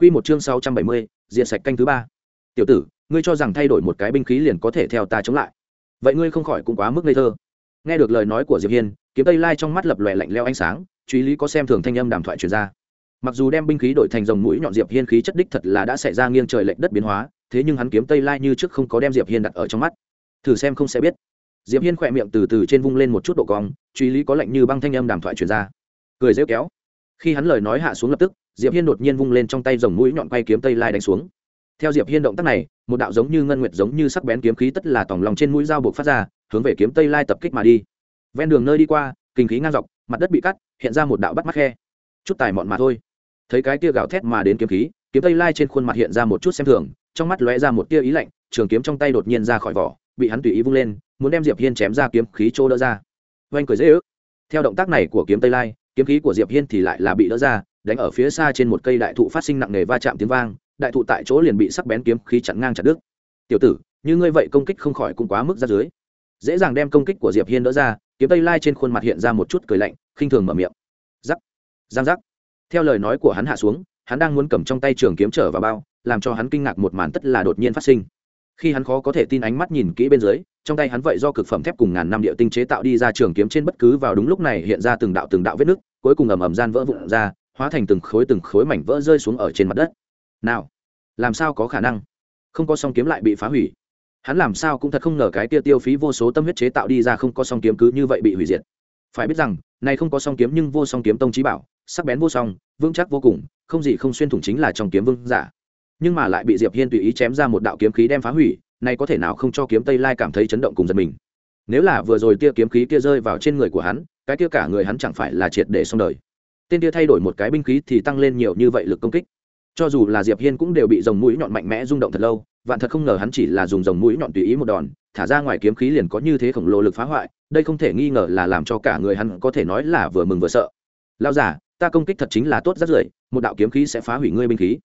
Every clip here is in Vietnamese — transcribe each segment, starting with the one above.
Quy một chương sáu trăm bảy mươi, diện sạch canh thứ ba. Tiểu tử, ngươi cho rằng thay đổi một cái binh khí liền có thể theo ta chống lại? Vậy ngươi không khỏi cũng quá mức ngây thơ. Nghe được lời nói của Diệp Hiên, kiếm Tây Lai trong mắt lập lòe lạnh lẽo ánh sáng, truy lý có xem thường thanh âm đàm thoại truyền ra. Mặc dù đem binh khí đổi thành rồng mũi nhọn Diệp Hiên khí chất đích thật là đã xảy ra nghiêng trời lệch đất biến hóa, thế nhưng hắn kiếm Tây Lai như trước không có đem Diệp Hiên đặt ở trong mắt. Thử xem không sẽ biết. Diệp Hiên khỏe miệng từ từ trên vung lên một chút độ cong, truy lý có lạnh như băng thanh âm đàm thoại truyền ra. Cười rêu kéo. Khi hắn lời nói hạ xuống lập tức, diệp hiên đột nhiên vung lên trong tay rồng mũi nhọn quay kiếm tây lai đánh xuống. Theo diệp hiên động tác này một đạo giống như ngân nguyệt giống như sắc bén kiếm khí tất là tòng lòng trên mũi dao buộc phát ra hướng về kiếm tây lai tập kích mà đi. Ven đường nơi đi qua kinh khí ngang dọc mặt đất bị cắt hiện ra một đạo bắt mắt khe. Chút tài mọn mà thôi. Thấy cái tia gào thét mà đến kiếm khí kiếm tây lai trên khuôn mặt hiện ra một chút xem thường trong mắt lóe ra một tia ý lạnh trường kiếm trong tay đột nhiên ra khỏi vỏ bị hắn tùy ý vung lên muốn đem diệp hiên chém ra kiếm khí trô đỡ ra. Oanh cười dễ ước. Theo động tác này của kiếm tây lai kiếm khí của diệp hiên thì lại là bị đỡ ra, đánh ở phía xa trên một cây đại thụ phát sinh nặng nề va chạm tiếng vang, đại thụ tại chỗ liền bị sắc bén kiếm khí chặn ngang chặt đứt. Tiểu tử, như ngươi vậy công kích không khỏi cũng quá mức ra dưới dễ dàng đem công kích của diệp hiên đỡ ra, kiếm tây lai trên khuôn mặt hiện ra một chút cười lạnh, khinh thường mở miệng. Giắc giang giắc theo lời nói của hắn hạ xuống, hắn đang muốn cầm trong tay trường kiếm trở vào bao, làm cho hắn kinh ngạc một màn tất là đột nhiên phát sinh. Khi hắn khó có thể tin ánh mắt nhìn kỹ bên dưới, trong tay hắn vậy do cực phẩm thép cùng ngàn năm địa tinh chế tạo đi ra trường kiếm trên bất cứ vào đúng lúc này hiện ra từng đạo từng đạo vết nứt cuối cùng ầm ầm gian vỡ vụn ra, hóa thành từng khối từng khối mảnh vỡ rơi xuống ở trên mặt đất. Nào, làm sao có khả năng? Không có song kiếm lại bị phá hủy. Hắn làm sao cũng thật không ngờ cái tia tiêu phí vô số tâm huyết chế tạo đi ra không có song kiếm cứ như vậy bị hủy diệt. Phải biết rằng, này không có song kiếm nhưng vô song kiếm tông trí bảo, sắc bén vô song, vững chắc vô cùng, không gì không xuyên thủng chính là trong kiếm vương giả. Nhưng mà lại bị diệp hiên tùy ý chém ra một đạo kiếm khí đem phá hủy, này có thể nào không cho kiếm tây lai cảm thấy chấn động cùng giật mình. Nếu là vừa rồi tia kiếm khí kia rơi vào trên người của hắn cái kia cả người hắn chẳng phải là triệt để xong đời. Tên kia thay đổi một cái binh khí thì tăng lên nhiều như vậy lực công kích. Cho dù là diệp hiên cũng đều bị dòng mũi nhọn mạnh mẽ rung động thật lâu, vạn thật không ngờ hắn chỉ là dùng dòng mũi nhọn tùy ý một đòn, thả ra ngoài kiếm khí liền có như thế khổng lồ lực phá hoại, đây không thể nghi ngờ là làm cho cả người hắn có thể nói là vừa mừng vừa sợ. Lao giả ta công kích thật chính là tốt rất rưởi một đạo kiếm khí sẽ phá hủy ngươi binh khí.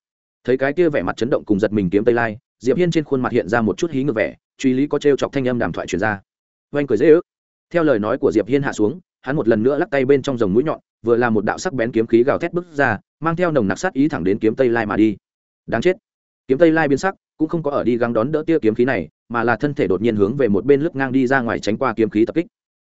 Thấy cái kia vẻ mặt chấn động cùng giật mình kiếm tây lai, diệp hiên trên khuôn mặt hiện ra một chút hí ngược vẻ, truy lý có trêu chọc thanh âm đàm thoại truyền ra. Oanh cười dễ ước. Theo lời nói của diệp hiên hạ xuống hắn một lần nữa lắc tay bên trong dòng mũi nhọn, vừa là một đạo sắc bén kiếm khí gào thét bứt ra, mang theo nồng nặc sát ý thẳng đến kiếm tây lai mà đi. Đáng chết. Kiếm tây lai biến sắc, cũng không có ở đi gắng đón đỡ tia kiếm khí này, mà là thân thể đột nhiên hướng về một bên lướt ngang đi ra ngoài tránh qua kiếm khí tập kích.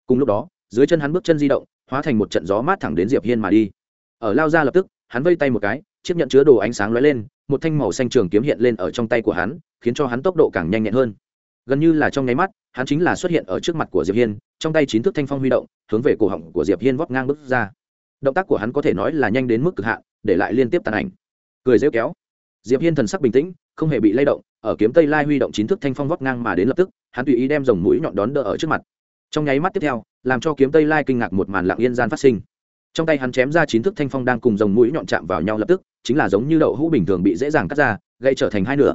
Cùng lúc đó, dưới chân hắn bước chân di động, hóa thành một trận gió mát thẳng đến diệp hiên mà đi. Ở lao ra lập tức, hắn vây tay một cái, chiếc nhận chứa đồ ánh sáng lóe lên, một thanh màu xanh trường kiếm hiện lên ở trong tay của hắn, khiến cho hắn tốc độ càng nhanh nhẹn hơn gần như là trong nháy mắt, hắn chính là xuất hiện ở trước mặt của diệp hiên, trong tay chín thước thanh phong huy động, hướng về cổ họng của diệp hiên vót ngang bước ra. Động tác của hắn có thể nói là nhanh đến mức cực hạn, để lại liên tiếp tàn ảnh. Cười rêu kéo. Diệp hiên thần sắc bình tĩnh, không hề bị lay động, ở kiếm tây lai huy động chín thước thanh phong vót ngang mà đến lập tức, hắn tùy ý đem dòng mũi nhọn đón đỡ ở trước mặt. Trong nháy mắt tiếp theo, làm cho kiếm tây lai kinh ngạc một màn lặng yên gian phát sinh. Trong tay hắn chém ra chín thước thanh phong đang cùng dòng mũi nhọn chạm vào nhau lập tức, chính là giống như đậu hũ bình thường bị dễ dàng cắt ra gây trở thành hai nửa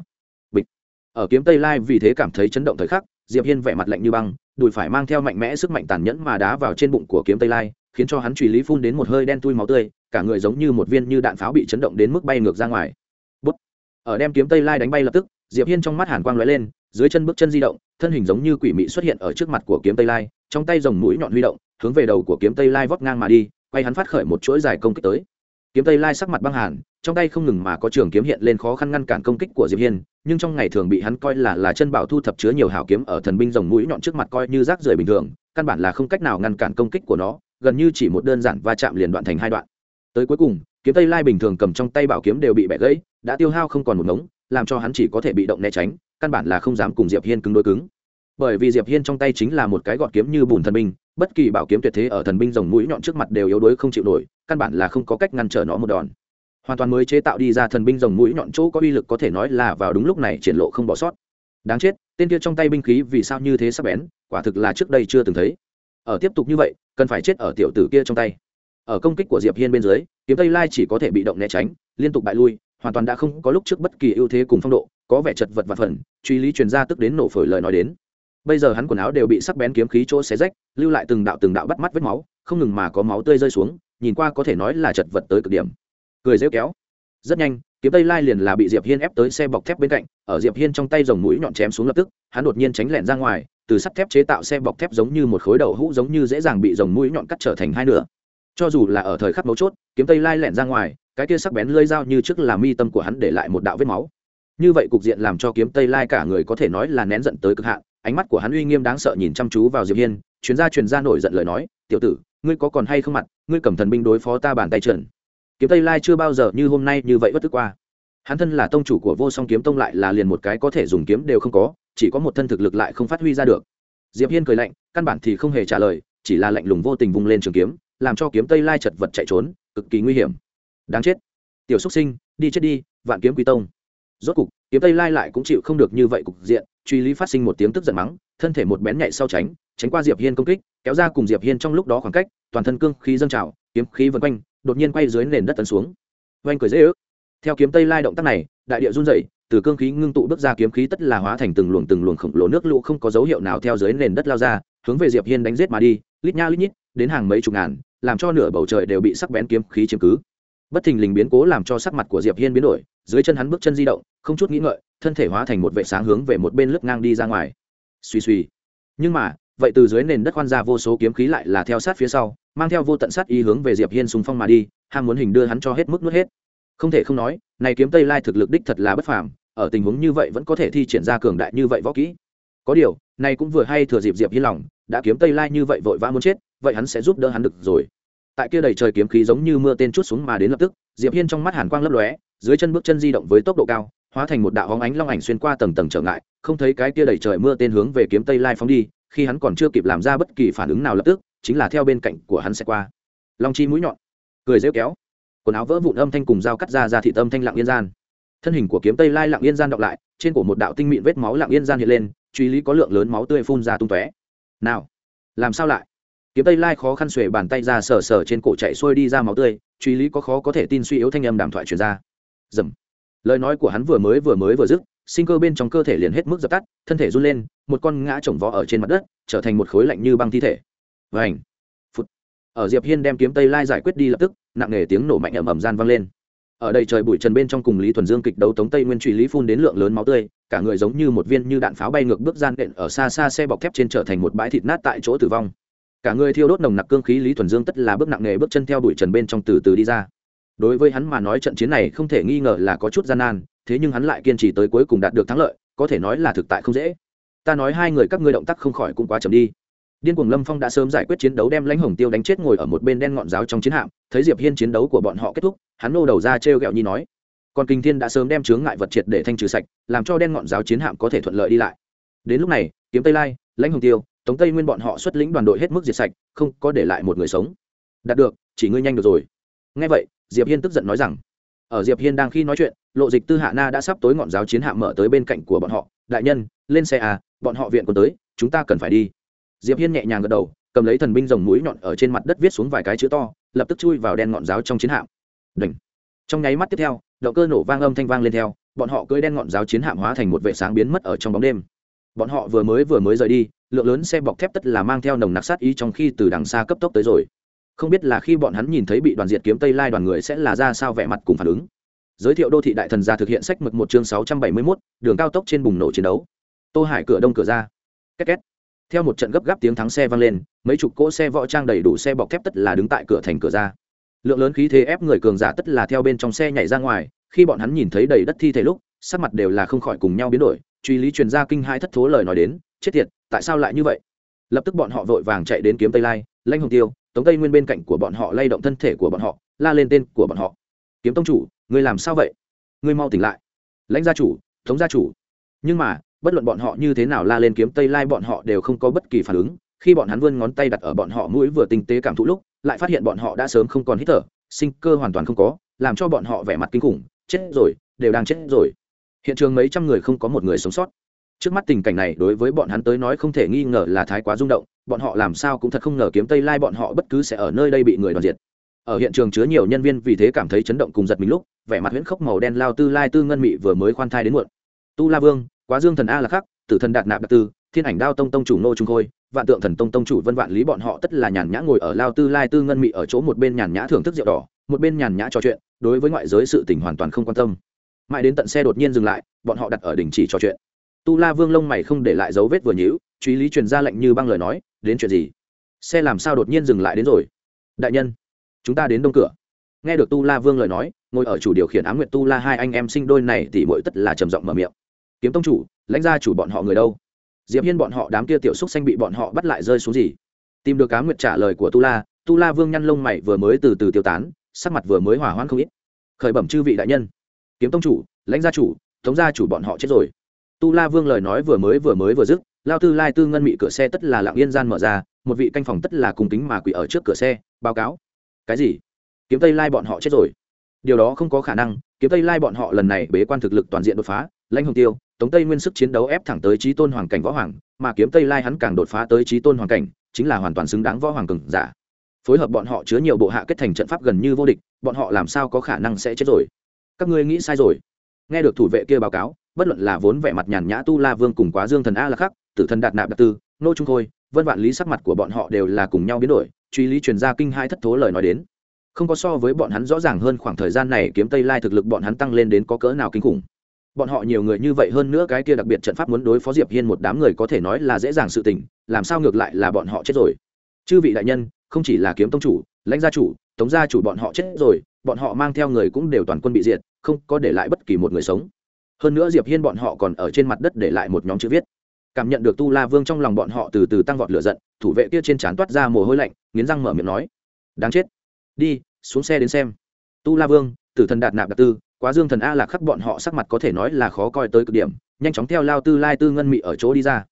ở kiếm tây lai vì thế cảm thấy chấn động thời khắc, diệp hiên vẻ mặt lạnh như băng, đùi phải mang theo mạnh mẽ sức mạnh tàn nhẫn mà đá vào trên bụng của kiếm tây lai, khiến cho hắn truy lý phun đến một hơi đen tui máu tươi, cả người giống như một viên như đạn pháo bị chấn động đến mức bay ngược ra ngoài Bút. ở đem kiếm tây lai đánh bay lập tức, diệp hiên trong mắt hàn quang lóe lên, dưới chân bước chân di động, thân hình giống như quỷ mị xuất hiện ở trước mặt của kiếm tây lai, trong tay rồng mũi nhọn huy động, hướng về đầu của kiếm tây lai vót ngang mà đi, quay hắn phát khởi một chuỗi dài công kích tới kiếm tây lai sắc mặt băng hàn, trong tay không ngừng mà có trường kiếm hiện lên khó khăn ngăn cản công kích của diệp hiên, nhưng trong ngày thường bị hắn coi là là chân bảo thu thập chứa nhiều hảo kiếm ở thần binh rồng mũi nhọn trước mặt coi như rác rưởi bình thường, căn bản là không cách nào ngăn cản công kích của nó, gần như chỉ một đơn giản va chạm liền đoạn thành hai đoạn. Tới cuối cùng, kiếm tây lai bình thường cầm trong tay bảo kiếm đều bị bẻ gãy, đã tiêu hao không còn một ngống, làm cho hắn chỉ có thể bị động né tránh, căn bản là không dám cùng diệp hiên cứng đối cứng. Bởi vì diệp hiên trong tay chính là một cái gọt kiếm như bùn thần binh bất kỳ bảo kiếm tuyệt thế ở thần binh rồng mũi nhọn trước mặt đều yếu đuối không chịu nổi, căn bản là không có cách ngăn trở nó một đòn. Hoàn toàn mới chế tạo đi ra thần binh rồng mũi nhọn chỗ có uy lực có thể nói là vào đúng lúc này triển lộ không bỏ sót. Đáng chết, tên kia trong tay binh khí vì sao như thế sắp bén, quả thực là trước đây chưa từng thấy. Ở tiếp tục như vậy, cần phải chết ở tiểu tử kia trong tay. Ở công kích của diệp hiên bên dưới, kiếm tây lai chỉ có thể bị động né tránh, liên tục bại lui, hoàn toàn đã không có lúc trước bất kỳ ưu thế cùng phong độ, có vẻ chật vật và phần, truy lý truyền ra tức đến nổ phổi lời nói đến bây giờ hắn quần áo đều bị sắc bén kiếm khí chỗ xé rách, lưu lại từng đạo từng đạo bắt mắt vết máu, không ngừng mà có máu tươi rơi xuống, nhìn qua có thể nói là chật vật tới cực điểm. Cười rêu kéo. Rất nhanh, kiếm tây lai liền là bị diệp hiên ép tới xe bọc thép bên cạnh, ở diệp hiên trong tay dòng mũi nhọn chém xuống lập tức, hắn đột nhiên tránh lẹn ra ngoài, từ sắt thép chế tạo xe bọc thép giống như một khối đầu hũ giống như dễ dàng bị dòng mũi nhọn cắt trở thành hai nửa. Cho dù là ở thời khắc mấu chốt, kiếm tây lai lẹn ra ngoài, cái kia sắc bén lơi dao như trước là mi tâm của hắn để lại một đạo vết máu. Như vậy cục diện làm cho kiếm tây lai cả người có thể nói là nén giận tới cực hạn ánh mắt của hắn uy nghiêm đáng sợ nhìn chăm chú vào diệp hiên, chuyên gia chuyên gia nổi giận lời nói, tiểu tử, ngươi có còn hay không mặt, ngươi cầm thần binh đối phó ta bàn tay trần. Kiếm tây lai chưa bao giờ như hôm nay như vậy bất tức qua. Hắn thân là tông chủ của vô song kiếm tông lại là liền một cái có thể dùng kiếm đều không có, chỉ có một thân thực lực lại không phát huy ra được. Diệp hiên cười lạnh, căn bản thì không hề trả lời, chỉ là lạnh lùng vô tình vung lên trường kiếm, làm cho kiếm tây lai chật vật chạy trốn, cực kỳ nguy hiểm. Đáng chết. Tiểu xuất sinh, đi chết đi, vạn kiếm quý tông. Rốt cục, kiếm tây lai lại cũng chịu không được như vậy cục diện truy lý phát sinh một tiếng tức giận mắng, thân thể một bén nhạy sau tránh tránh qua diệp hiên công kích, kéo ra cùng diệp hiên trong lúc đó khoảng cách, toàn thân cương khí dâng trào, kiếm khí vần quanh, đột nhiên quay dưới nền đất tấn xuống. Oanh cười dễ ước. Theo kiếm tây lai động tác này, đại địa run rẩy, từ cương khí ngưng tụ bước ra kiếm khí tất là hóa thành từng luồng từng luồng khổng lồ nước lũ không có dấu hiệu nào theo dưới nền đất lao ra, hướng về diệp hiên đánh giết mà đi, lít nha lít nhít, đến hàng mấy chục ngàn, làm cho nửa bầu trời đều bị sắc bén kiếm khí chiếm cứ. Bất thình lình biến cố làm cho sắc mặt của diệp hiên biến đổi, dưới chân hắn bước chân di động, không chút nghĩ ngợi thân thể hóa thành một vệ sáng hướng về một bên lướt ngang đi ra ngoài. Suy suy nhưng mà, vậy từ dưới nền đất khoan ra vô số kiếm khí lại là theo sát phía sau, mang theo vô tận sát ý hướng về diệp hiên xung phong mà đi, ham muốn hình đưa hắn cho hết mức nuốt hết. Không thể không nói, này kiếm tây lai thực lực đích thật là bất phàm, ở tình huống như vậy vẫn có thể thi triển ra cường đại như vậy võ kỹ. Có điều, này cũng vừa hay thừa dịp diệp hiên lòng, đã kiếm tây lai như vậy vội vã muốn chết, vậy hắn sẽ giúp đỡ hắn được rồi. Tại kia đầy trời kiếm khí giống như mưa tên chút xuống mà đến lập tức, diệp hiên trong mắt hàn quang lấp lóe, dưới chân bước chân di động với tốc độ cao hóa thành một đạo hóng ánh long ảnh xuyên qua tầng tầng trở ngại, không thấy cái kia đầy trời mưa tên hướng về kiếm tây lai phóng đi, khi hắn còn chưa kịp làm ra bất kỳ phản ứng nào lập tức, chính là theo bên cạnh của hắn sẽ qua. Long chi mũi nhọn, cười rêu kéo, quần áo vỡ vụn âm thanh cùng dao cắt ra ra thị tâm thanh lặng yên gian. Thân hình của kiếm tây lai lặng yên gian đọc lại, trên cổ một đạo tinh mịn vết máu lặng yên gian hiện lên, truy lý có lượng lớn máu tươi phun ra tung tóe. Nào, làm sao lại? Kiếm tây lai khó khăn xuề bàn tay ra sờ sờ trên cổ chạy xuôi đi ra máu tươi, truy lý có khó có thể tin suy yếu thanh âm đàm thoại truyền ra. Dầm lời nói của hắn vừa mới vừa mới vừa dứt, sinh cơ bên trong cơ thể liền hết mức dập tắt, thân thể run lên, một con ngã chồng vó ở trên mặt đất, trở thành một khối lạnh như băng thi thể. Vảnh phút ở diệp hiên đem kiếm tây lai giải quyết đi lập tức, nặng nề tiếng nổ mạnh ầm ầm gian vang lên. Ở đây trời bụi trần bên trong cùng lý thuần dương kịch đấu tống tây nguyên truy lý phun đến lượng lớn máu tươi, cả người giống như một viên như đạn pháo bay ngược bước gian đện ở xa xa xe bọc thép trên trở thành một bãi thịt nát tại chỗ tử vong. Cả người thiêu đốt nồng nặc cương khí lý thuần dương tất là bước nặng nề bước chân theo bụi trần bên trong từ từ đi ra đối với hắn mà nói trận chiến này không thể nghi ngờ là có chút gian nan, thế nhưng hắn lại kiên trì tới cuối cùng đạt được thắng lợi, có thể nói là thực tại không dễ. Ta nói hai người các ngươi động tác không khỏi cũng quá chậm đi. Điên cuồng lâm phong đã sớm giải quyết chiến đấu đem lãnh hồng tiêu đánh chết ngồi ở một bên đen ngọn giáo trong chiến hạm, thấy diệp hiên chiến đấu của bọn họ kết thúc, hắn nô đầu ra trêu ghẹo nhi nói, còn kinh thiên đã sớm đem chướng ngại vật triệt để thanh trừ sạch, làm cho đen ngọn giáo chiến hạm có thể thuận lợi đi lại. Đến lúc này, kiếm tây lai, lãnh hồng tiêu, tống tây nguyên bọn họ xuất lĩnh đoàn đội hết mức diệt sạch, không có để lại một người sống. Đạt được, chỉ ngươi nhanh được rồi. Ngay vậy diệp hiên tức giận nói rằng, ở diệp hiên đang khi nói chuyện, lộ dịch tư hạ na đã sắp tối ngọn giáo chiến hạm mở tới bên cạnh của bọn họ. Đại nhân, lên xe à bọn họ viện còn tới, chúng ta cần phải đi. Diệp hiên nhẹ nhàng gật đầu, cầm lấy thần binh rồng mũi nhọn ở trên mặt đất viết xuống vài cái chữ to, lập tức chui vào đen ngọn giáo trong chiến hạm. Đỉnh. Trong nháy mắt tiếp theo, động cơ nổ vang âm thanh vang lên theo, bọn họ cưỡi đen ngọn giáo chiến hạm hóa thành một vệ sáng biến mất ở trong bóng đêm. Bọn họ vừa mới vừa mới rời đi, lượng lớn xe bọc thép tất là mang theo nồng nặc sát ý trong khi từ đằng xa cấp tốc tới rồi không biết là khi bọn hắn nhìn thấy bị đoàn diệt kiếm tây lai đoàn người sẽ là ra sao vẻ mặt cùng phản ứng. Giới thiệu đô thị đại thần gia thực hiện sách mực một chương sáu trăm bảy mươi 671, đường cao tốc trên bùng nổ chiến đấu. Tô hải cửa đông cửa ra. Két két. Theo một trận gấp gáp tiếng thắng xe vang lên mấy chục cỗ xe võ trang đầy đủ xe bọc thép tất là đứng tại cửa thành cửa ra. Lượng lớn khí thế ép người cường giả tất là theo bên trong xe nhảy ra ngoài khi bọn hắn nhìn thấy đầy đất thi thể lúc sắc mặt đều là không khỏi cùng nhau biến đổi truy lý truyền gia kinh hai thất thố lời nói đến chết tiệt tại sao lại như vậy? Lập tức bọn họ vội vàng chạy đến kiếm tây lai lanh hồng tiêu tống tây nguyên bên cạnh của bọn họ lay động thân thể của bọn họ, la lên tên của bọn họ. Kiếm tông chủ, người làm sao vậy? Người mau tỉnh lại. Lãnh gia chủ, tống gia chủ. Nhưng mà, bất luận bọn họ như thế nào la lên kiếm tây lai bọn họ đều không có bất kỳ phản ứng. Khi bọn hắn vươn ngón tay đặt ở bọn họ mũi vừa tinh tế cảm thụ lúc, lại phát hiện bọn họ đã sớm không còn hít thở, sinh cơ hoàn toàn không có, làm cho bọn họ vẻ mặt kinh khủng. Chết rồi, đều đang chết rồi. Hiện trường mấy trăm người không có một người sống sót trước mắt tình cảnh này, đối với bọn hắn tới nói không thể nghi ngờ là thái quá rung động, bọn họ làm sao cũng thật không ngờ kiếm tây lai bọn họ bất cứ sẽ ở nơi đây bị người đoàn diệt. Ở hiện trường chứa nhiều nhân viên vì thế cảm thấy chấn động cùng giật mình lúc, vẻ mặt huyễn khốc màu đen lao tư lai tư ngân mị vừa mới khoan thai đến muộn. Tu la vương, quá dương thần a là khắc, tử thần đạt nạp đặc tư, thiên ảnh đao tông tông chủ nô trung khôi, vạn tượng thần tông tông chủ vân vạn lý bọn họ tất là nhàn nhã ngồi ở lao tư lai tư ngân mị ở chỗ một bên nhàn nhã thưởng thức rượu đỏ, một bên nhàn nhã trò chuyện, đối với ngoại giới sự tình hoàn toàn không quan tâm. Mãi đến tận xe đột nhiên dừng lại, bọn họ đặt ở đỉnh chỉ trò chuyện tu la vương lông mày không để lại dấu vết vừa nhữ truy lý truyền ra lệnh như băng lời nói, đến chuyện gì? Xe làm sao đột nhiên dừng lại đến rồi? Đại nhân, chúng ta đến đông cửa. Nghe được tu la vương lời nói, ngồi ở chủ điều khiển á m nguyệt tu la hai anh em sinh đôi này thì mỗi tất là trầm giọng mở miệng. Kiếm tông chủ, lãnh gia chủ bọn họ người đâu? Diệp hiên bọn họ đám kia tiểu xúc xanh bị bọn họ bắt lại rơi xuống gì? Tìm được cá nguyệt trả lời của tu la tu la vương nhăn lông mày vừa mới từ từ tiêu tán, sắc mặt vừa mới hỏa hoãn không ít. Khởi bẩm chư vị đại nhân. Kiếm tông chủ, lãnh gia chủ, tống gia chủ bọn họ chết rồi tu la vương lời nói vừa mới vừa mới vừa dứt, lao tư lai tư ngân mị cửa xe tất là lặng yên gian mở ra, một vị canh phòng tất là cùng kính mà quỷ ở trước cửa xe, báo cáo. Cái gì? Kiếm tây lai bọn họ chết rồi. Điều đó không có khả năng, kiếm tây lai bọn họ lần này bế quan thực lực toàn diện đột phá, lãnh hồng tiêu, tống tây nguyên sức chiến đấu ép thẳng tới trí tôn hoàng cảnh võ hoàng, mà kiếm tây lai hắn càng đột phá tới trí tôn hoàng cảnh, chính là hoàn toàn xứng đáng võ hoàng cường giả. Phối hợp bọn họ chứa nhiều bộ hạ kết thành trận pháp gần như vô địch, bọn họ làm sao có khả năng sẽ chết rồi? Các ngươi nghĩ sai rồi. Nghe được thủ vệ kia báo cáo bất luận là vốn vẻ mặt nhàn nhã tu la vương cùng quá dương thần a là khắc, tử thần đạt nạp đặc tư, nô trung khôi, vân vạn lý sắc mặt của bọn họ đều là cùng nhau biến đổi, truy lý truyền ra kinh hai thất thố lời nói đến. Không có so với bọn hắn rõ ràng hơn khoảng thời gian này kiếm tây lai thực lực bọn hắn tăng lên đến có cỡ nào kinh khủng. Bọn họ nhiều người như vậy hơn nữa cái kia đặc biệt trận pháp muốn đối phó diệp hiên một đám người có thể nói là dễ dàng sự tình, làm sao ngược lại là bọn họ chết rồi? Chư vị đại nhân, không chỉ là kiếm tông chủ, lãnh gia chủ, tống gia chủ bọn họ chết rồi, bọn họ mang theo người cũng đều toàn quân bị diệt, không có để lại bất kỳ một người sống hơn nữa diệp hiên bọn họ còn ở trên mặt đất để lại một nhóm chữ viết. Cảm nhận được tu la vương trong lòng bọn họ từ từ tăng vọt lửa giận, thủ vệ kia trên trán toát ra mồ hôi lạnh, nghiến răng mở miệng nói, đáng chết. Đi, xuống xe đến xem. Tu la vương, tử thần đạt nạp đặc tư, quá dương thần a lạc khắc bọn họ sắc mặt có thể nói là khó coi tới cực điểm, nhanh chóng theo lao tư lai tư ngân mị ở chỗ đi ra.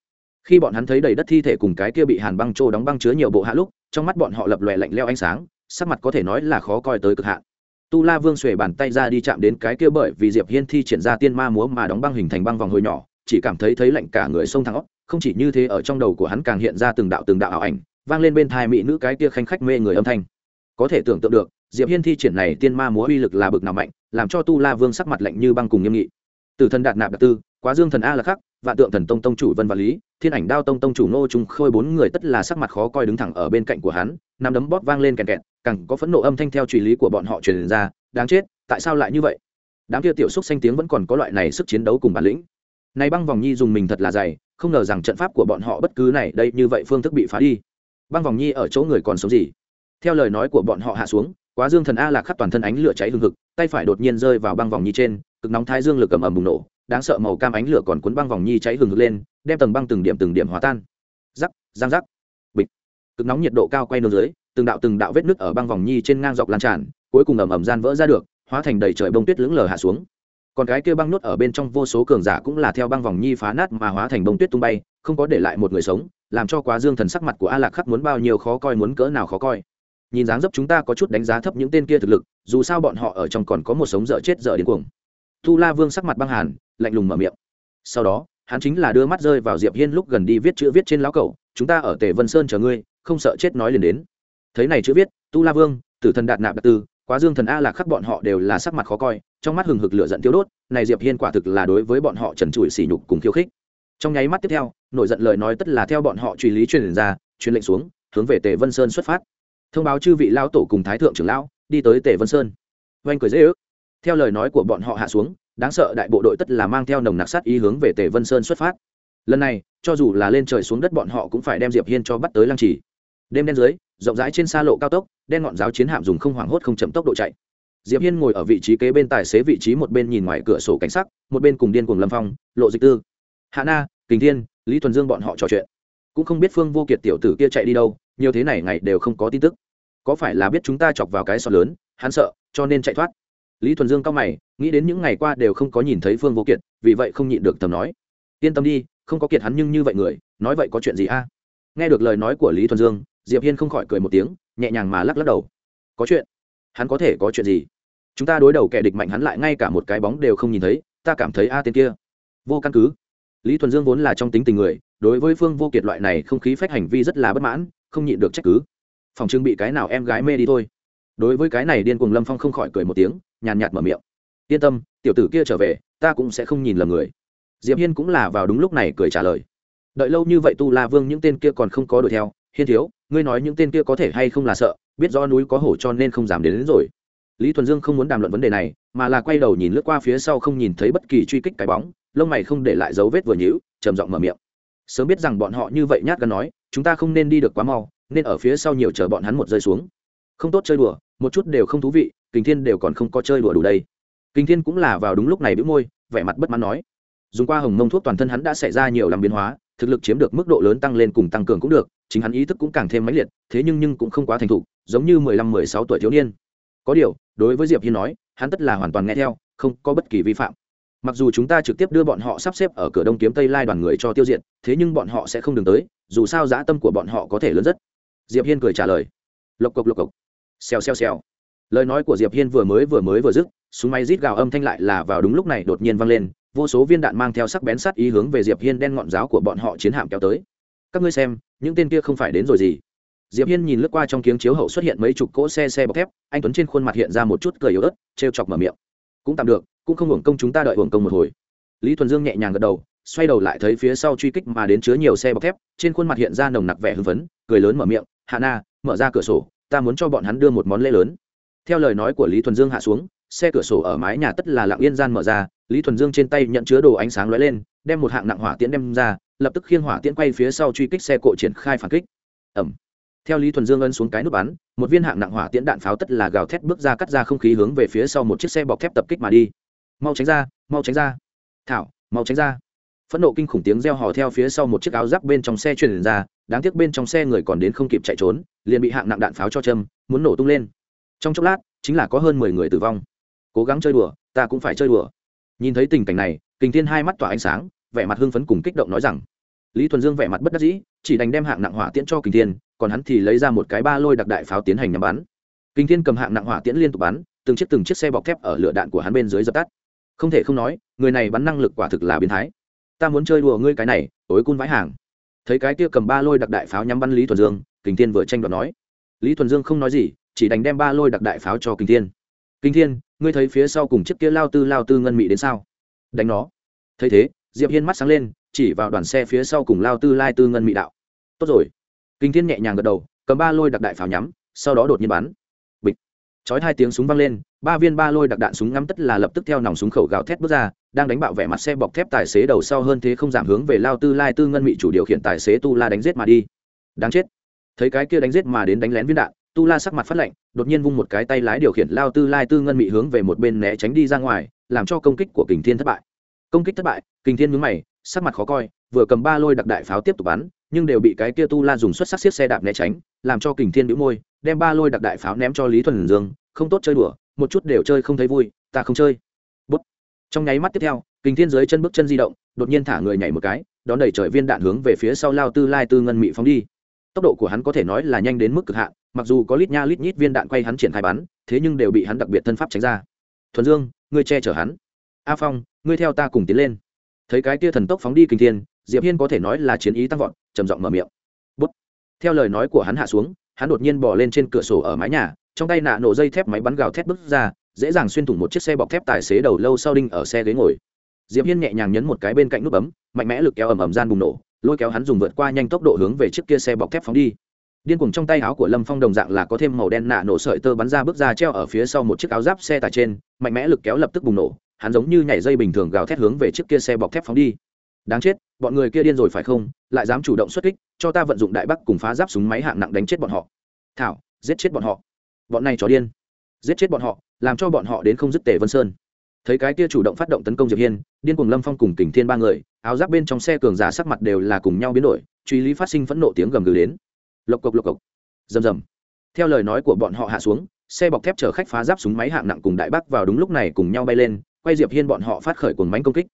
Khi bọn hắn thấy đầy đất thi thể cùng cái kia bị hàn băng trô đóng băng chứa nhiều bộ hạ lúc, trong mắt bọn họ lập lòe lạnh leo ánh sáng, sắc mặt có thể nói là khó coi tới cực hạn tu la vương xuề bàn tay ra đi chạm đến cái kia bởi vì diệp hiên thi triển ra tiên ma múa mà đóng băng hình thành băng vòng hồi nhỏ, chỉ cảm thấy thấy lạnh cả người sông thẳng óc, không chỉ như thế, ở trong đầu của hắn càng hiện ra từng đạo từng đạo ảo ảnh, vang lên bên thai mỹ nữ cái kia khanh khách mê người âm thanh. Có thể tưởng tượng được, diệp hiên thi triển này tiên ma múa uy lực là bực nào mạnh, làm cho tu la vương sắc mặt lạnh như băng cùng nghiêm nghị. Từ thần đạt nạp đặc tư, quá dương thần a là khắc, vạn tượng thần tông tông chủ vân và lý, thiên ảnh đao tông tông chủ nô trung khôi bốn người tất là sắc mặt khó coi đứng thẳng ở bên cạnh của hắn nằm đấm bóp vang lên kèn kẹt càng có phẫn nộ âm thanh theo truy lý của bọn họ truyền ra, đáng chết, tại sao lại như vậy? Đám kia tiểu xúc xanh tiếng vẫn còn có loại này sức chiến đấu cùng bản lĩnh. Này băng vòng nhi dùng mình thật là dày, không ngờ rằng trận pháp của bọn họ bất cứ này đây như vậy phương thức bị phá đi. Băng vòng nhi ở chỗ người còn sống gì? Theo lời nói của bọn họ hạ xuống, quá dương thần a lạc khắp toàn thân ánh lửa cháy hừng hực, tay phải đột nhiên rơi vào băng vòng nhi trên, cực nóng thái dương lực ầm ầm bùng nổ, đáng sợ màu cam ánh lửa còn cuốn băng vòng nhi cháy hừng hực lên, đem tầng băng từng điểm từng điểm hòa tan. Rắc giang rắc. Bịch. Cực nóng nhiệt độ cao quay nương dưới từng đạo từng đạo vết nứt ở băng vòng nhi trên ngang dọc lan tràn, cuối cùng ầm ầm gian vỡ ra được, hóa thành đầy trời bông tuyết lững lờ hạ xuống. Còn cái kia băng nốt ở bên trong vô số cường giả cũng là theo băng vòng nhi phá nát mà hóa thành bông tuyết tung bay, không có để lại một người sống, làm cho quá dương thần sắc mặt của a lạc khắc muốn bao nhiêu khó coi muốn cỡ nào khó coi. Nhìn dáng dấp chúng ta có chút đánh giá thấp những tên kia thực lực, dù sao bọn họ ở trong còn có một sống dở chết dở đến cuồng. Tu la vương sắc mặt băng hàn, lạnh lùng mở miệng. Sau đó, hắn chính là đưa mắt rơi vào diệp hiên lúc gần đi viết chữ viết trên lão cẩu, chúng ta ở tề vân sơn chờ ngươi, không sợ chết nói liền đến thấy này chữ viết, tu la vương, tử thần đạt nạp đặc tư, quá dương thần a lạc khắc bọn họ đều là sắc mặt khó coi, trong mắt hừng hực lửa giận tiêu đốt, này diệp hiên quả thực là đối với bọn họ trần trụi sỉ nhục cùng khiêu khích. Trong nháy mắt tiếp theo, nổi giận lời nói tất là theo bọn họ truy lý truyền ra, truyền lệnh xuống, hướng về tề vân sơn xuất phát. Thông báo chư vị lão tổ cùng thái thượng trưởng lão, đi tới tề vân sơn. Oanh cười dễ ước. Theo lời nói của bọn họ hạ xuống, đáng sợ đại bộ đội tất là mang theo nồng nặc sát ý hướng về tề vân sơn xuất phát. Lần này, cho dù là lên trời xuống đất bọn họ cũng phải đem diệp hiên cho bắt tới lăng trì đêm đen dưới, rộng rãi trên xa lộ cao tốc, đen ngọn giáo chiến hạm dùng không hoảng hốt không chậm tốc độ chạy. Diệp hiên ngồi ở vị trí kế bên tài xế vị trí một bên nhìn ngoài cửa sổ cảnh sắc, một bên cùng điên cùng lâm phong, lộ dịch tư. Hạ na, kình thiên, lý thuần dương bọn họ trò chuyện. Cũng không biết phương vô kiệt tiểu tử kia chạy đi đâu, nhiều thế này ngày đều không có tin tức. Có phải là biết chúng ta chọc vào cái sọt lớn, hắn sợ, cho nên chạy thoát. Lý thuần dương cao mày, nghĩ đến những ngày qua đều không có nhìn thấy phương vô kiệt, vì vậy không nhịn được thầm nói. Yên tâm đi, không có kiệt hắn nhưng như vậy người, nói vậy có chuyện gì a? Nghe được lời nói của lý thuần dương diệp hiên không khỏi cười một tiếng, nhẹ nhàng mà lắc lắc đầu. Có chuyện? Hắn có thể có chuyện gì? Chúng ta đối đầu kẻ địch mạnh hắn lại ngay cả một cái bóng đều không nhìn thấy, ta cảm thấy a tên kia. Vô căn cứ. Lý thuần dương vốn là trong tính tình người, đối với phương vô kiệt loại này không khí phách hành vi rất là bất mãn, không nhịn được trách cứ. Phòng trưng bị cái nào em gái mê đi thôi. Đối với cái này điên cuồng lâm phong không khỏi cười một tiếng, nhàn nhạt mở miệng. Yên tâm, tiểu tử kia trở về, ta cũng sẽ không nhìn lầm người. Diệp hiên cũng là vào đúng lúc này cười trả lời. Đợi lâu như vậy tu la vương những tên kia còn không có đuổi theo, hiên thiếu ngươi nói những tên kia có thể hay không là sợ biết do núi có hổ cho nên không dám đến, đến rồi. Lý thuần dương không muốn đàm luận vấn đề này mà là quay đầu nhìn lướt qua phía sau không nhìn thấy bất kỳ truy kích cái bóng lông mày không để lại dấu vết vừa nhíu trầm giọng mở miệng. Sớm biết rằng bọn họ như vậy nhát gan nói chúng ta không nên đi được quá mau nên ở phía sau nhiều chờ bọn hắn một rơi xuống. Không tốt chơi đùa một chút đều không thú vị kình thiên đều còn không có chơi đùa đủ đây. Kình thiên cũng là vào đúng lúc này bĩu môi vẻ mặt bất mãn nói. Dùng qua hồng mông thuốc toàn thân hắn đã xảy ra nhiều làm biến hóa thực lực chiếm được mức độ lớn tăng lên cùng tăng cường cũng được chính hắn ý thức cũng càng thêm mãnh liệt, thế nhưng nhưng cũng không quá thành thục, giống như mười lăm, mười sáu tuổi thiếu niên. Có điều, đối với diệp hiên nói, hắn tất là hoàn toàn nghe theo, không có bất kỳ vi phạm. Mặc dù chúng ta trực tiếp đưa bọn họ sắp xếp ở cửa đông kiếm tây lai đoàn người cho tiêu diệt, thế nhưng bọn họ sẽ không đường tới, dù sao dã tâm của bọn họ có thể lớn rất. Diệp hiên cười trả lời. Lộc cộc lộc cộc. Xèo xèo xèo. Lời nói của diệp hiên vừa mới vừa mới vừa dứt, súng máy rít gào âm thanh lại là vào đúng lúc này đột nhiên vang lên, vô số viên đạn mang theo sắc bén sắt ý hướng về diệp hiên đen ngọn giáo của bọn họ chiến hạm kéo tới. Các ngươi xem những tên kia không phải đến rồi gì. Diệp hiên nhìn lướt qua trong kiếng chiếu hậu xuất hiện mấy chục cỗ xe xe bọc thép, anh tuấn trên khuôn mặt hiện ra một chút cười yếu ớt, trêu chọc mở miệng. Cũng tạm được, cũng không hưởng công chúng ta đợi hưởng công một hồi. Lý thuần dương nhẹ nhàng gật đầu, xoay đầu lại thấy phía sau truy kích mà đến chứa nhiều xe bọc thép, trên khuôn mặt hiện ra nồng nặc vẻ hưng phấn, cười lớn mở miệng, hạ na, mở ra cửa sổ, ta muốn cho bọn hắn đưa một món lễ lớn. Theo lời nói của lý thuần dương hạ xuống, xe cửa sổ ở mái nhà tất là lặng yên gian mở ra, lý thuần dương trên tay nhận chứa đồ ánh sáng lóe lên, đem một hạng nặng hỏa tiễn đem ra lập tức khiên hỏa tiễn quay phía sau truy kích xe cộ triển khai phản kích. Ẩm. Theo lý thuần dương ân xuống cái nút bắn, một viên hạng nặng hỏa tiễn đạn pháo tất là gào thét bước ra cắt ra không khí hướng về phía sau một chiếc xe bọc thép tập kích mà đi. Mau tránh ra, mau tránh ra. Thảo, mau tránh ra. Phẫn nộ kinh khủng tiếng reo hò theo phía sau một chiếc áo giáp bên trong xe truyền ra, đáng tiếc bên trong xe người còn đến không kịp chạy trốn, liền bị hạng nặng đạn pháo cho châm, muốn nổ tung lên. Trong chốc lát, chính là có hơn mười người tử vong. Cố gắng chơi đùa, ta cũng phải chơi đùa. Nhìn thấy tình cảnh này, kình thiên hai mắt tỏa ánh sáng vẻ mặt hưng phấn cùng kích động nói rằng, lý thuần dương vẻ mặt bất đắc dĩ, chỉ đành đem hạng nặng hỏa tiễn cho kình thiên, còn hắn thì lấy ra một cái ba lôi đặc đại pháo tiến hành nhắm bắn. Kình thiên cầm hạng nặng hỏa tiễn liên tục bắn, từng chiếc từng chiếc xe bọc thép ở lửa đạn của hắn bên dưới dập tắt. Không thể không nói, người này bắn năng lực quả thực là biến thái. Ta muốn chơi đùa ngươi cái này tối cun vãi hàng. Thấy cái kia cầm ba lôi đặc đại pháo nhắm bắn lý thuần dương, kình thiên vừa tranh đoạt nói. Lý thuần dương không nói gì, chỉ đành đem ba lôi đặc đại pháo cho kình thiên. Kinh thiên, ngươi thấy phía sau cùng chiếc kia lao tư lao tư ngân mỹ đến sao? Đánh nó. Thấy thế diệp hiên mắt sáng lên, chỉ vào đoàn xe phía sau cùng lao tư lai tư ngân mỹ đạo. Tốt rồi. Kinh thiên nhẹ nhàng gật đầu, cầm ba lôi đặc đại pháo nhắm, sau đó đột nhiên bắn. Bịch. Chói hai tiếng súng vang lên, ba viên ba lôi đặc đạn súng ngắm tất là lập tức theo nòng súng khẩu gào thét bước ra, đang đánh bạo vẻ mặt xe bọc thép tài xế đầu sau hơn thế không giảm hướng về lao tư lai tư ngân mỹ chủ điều khiển tài xế tu la đánh giết mà đi. Đáng chết. Thấy cái kia đánh giết mà đến đánh lén viên đạn, tu la sắc mặt phát lạnh, đột nhiên vung một cái tay lái điều khiển lao tư lai tư ngân mị hướng về một bên né tránh đi ra ngoài, làm cho công kích của kình thiên thất bại công kích thất bại, kình thiên mướn mày, sắc mặt khó coi, vừa cầm ba lôi đặc đại pháo tiếp tục bắn, nhưng đều bị cái kia tu la dùng xuất sắc xiết xe đạp né tránh, làm cho kình thiên bĩu môi, đem ba lôi đặc đại pháo ném cho lý thuần dương, không tốt chơi đùa, một chút đều chơi không thấy vui, ta không chơi. Bút. Trong nháy mắt tiếp theo, kình thiên dưới chân bước chân di động, đột nhiên thả người nhảy một cái, đón đẩy trời viên đạn hướng về phía sau lao tư lai tư ngân mị phóng đi. Tốc độ của hắn có thể nói là nhanh đến mức cực hạn, mặc dù có lít nha lít nhít viên đạn quay hắn triển khai bắn, thế nhưng đều bị hắn đặc biệt thân pháp tránh ra. Thuần dương, ngươi che chở hắn a phong, ngươi theo ta cùng tiến lên. Thấy cái kia thần tốc phóng đi kinh thiên, diệp hiên có thể nói là chiến ý tăng vọt, trầm giọng mở miệng. Bút. Theo lời nói của hắn hạ xuống, hắn đột nhiên bò lên trên cửa sổ ở mái nhà, trong tay nạ nổ dây thép máy bắn gào thép bước ra, dễ dàng xuyên thủng một chiếc xe bọc thép tài xế đầu lâu sau đinh ở xe ghế ngồi. Diệp hiên nhẹ nhàng nhấn một cái bên cạnh nút bấm, mạnh mẽ lực kéo ầm ầm gian bùng nổ, lôi kéo hắn dùng vượt qua nhanh tốc độ hướng về chiếc kia xe bọc thép phóng đi. Điên cuồng trong tay áo của lâm phong đồng dạng là có thêm màu đen nạ nổ sợi tơ bắn ra bước ra treo ở phía sau một chiếc áo giáp xe tải trên, mạnh mẽ lực kéo lập tức bùng nổ hắn giống như nhảy dây bình thường gào thét hướng về chiếc kia xe bọc thép phóng đi. Đáng chết, bọn người kia điên rồi phải không? Lại dám chủ động xuất kích, cho ta vận dụng đại bắc cùng phá giáp súng máy hạng nặng đánh chết bọn họ. Thảo, giết chết bọn họ. Bọn này chó điên. Giết chết bọn họ, làm cho bọn họ đến không dứt tề vân sơn. Thấy cái kia chủ động phát động tấn công diệp hiên, điên cuồng lâm phong cùng kình thiên ba người, áo giáp bên trong xe cường giả sắc mặt đều là cùng nhau biến đổi, truy lý phát sinh phẫn nộ tiếng gầm gừ đến. Lộc cộc lộc cộc. Rầm rầm. Theo lời nói của bọn họ hạ xuống, xe bọc thép chở khách phá giáp súng máy hạng nặng cùng đại bắc vào đúng lúc này cùng nhau bay lên quay diệp hiên bọn họ phát khởi cuồng mánh công kích.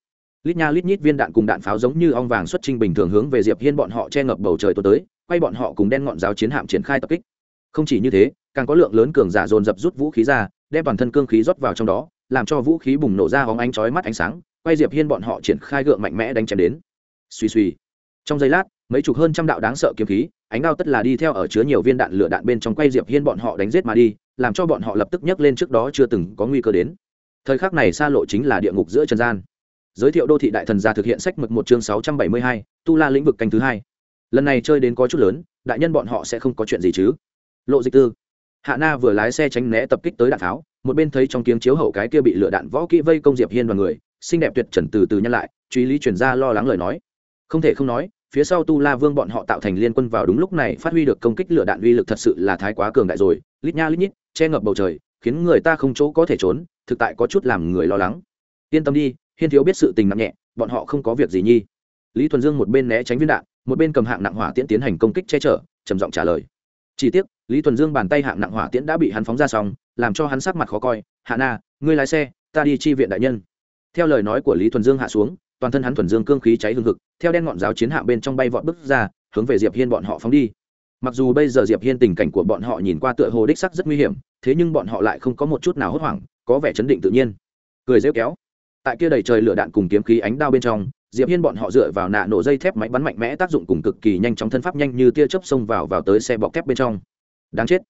Lít nha lít nhít viên đạn cùng đạn pháo giống như ong vàng xuất trình bình thường hướng về diệp hiên bọn họ che ngập bầu trời tối tới, quay bọn họ cùng đen ngọn giáo chiến hạm triển khai tập kích. Không chỉ như thế, càng có lượng lớn cường giả dồn dập rút vũ khí ra, đem toàn thân cương khí rót vào trong đó, làm cho vũ khí bùng nổ ra hóng ánh chói mắt ánh sáng, quay diệp hiên bọn họ triển khai gượng mạnh mẽ đánh chém đến. Suy suy trong giây lát, mấy chục hơn trăm đạo đáng sợ kiếm khí, ánh đao tất là đi theo ở chứa nhiều viên đạn lửa đạn bên trong quay diệp hiên bọn họ đánh giết mà đi, làm cho bọn họ lập tức nhấc lên trước đó chưa từng có nguy cơ đến thời khắc này xa lộ chính là địa ngục giữa trần gian. Giới thiệu đô thị đại thần gia thực hiện sách mực một chương sáu trăm bảy mươi hai, tu la lĩnh vực canh thứ hai. Lần này chơi đến có chút lớn, đại nhân bọn họ sẽ không có chuyện gì chứ? Lộ dịch tư. Hạ na vừa lái xe tránh né tập kích tới đạn tháo, một bên thấy trong tiếng chiếu hậu cái kia bị lửa đạn võ kỹ vây công diệp hiên đoàn người, xinh đẹp tuyệt trần từ từ nhân lại, truy lý chuyển ra lo lắng lời nói. Không thể không nói, phía sau tu la vương bọn họ tạo thành liên quân vào đúng lúc này phát huy được công kích lửa đạn uy lực thật sự là thái quá cường đại rồi, lít nha lít nhít, che ngập bầu trời, khiến người ta không chỗ có thể trốn thực tại có chút làm người lo lắng. Yên tâm đi, hiên thiếu biết sự tình nặng nhẹ, bọn họ không có việc gì nhi. Lý thuần dương một bên né tránh viên đạn, một bên cầm hạng nặng hỏa tiễn tiến hành công kích che chở, trầm giọng trả lời. Chỉ tiếc, lý thuần dương bàn tay hạng nặng hỏa tiễn đã bị hắn phóng ra xong, làm cho hắn sắc mặt khó coi. Hạ na, ngươi lái xe, ta đi chi viện đại nhân. Theo lời nói của lý thuần dương hạ xuống, toàn thân hắn thuần dương cương khí cháy hương thực theo đen ngọn giáo chiến hạ bên trong bay vọt bước ra, hướng về diệp hiên bọn họ phóng đi. Mặc dù bây giờ diệp hiên tình cảnh của bọn họ nhìn qua tựa hồ đích sắc rất nguy hiểm, thế nhưng bọn họ lại không có một chút nào hốt hoảng có vẻ chấn định tự nhiên. Cười rêu kéo. Tại kia đầy trời lửa đạn cùng kiếm khí ánh đao bên trong, diệp hiên bọn họ dựa vào nạ nổ dây thép máy bắn mạnh mẽ tác dụng cùng cực kỳ nhanh chóng thân pháp nhanh như tia chớp xông vào vào tới xe bọc thép bên trong. Đáng chết.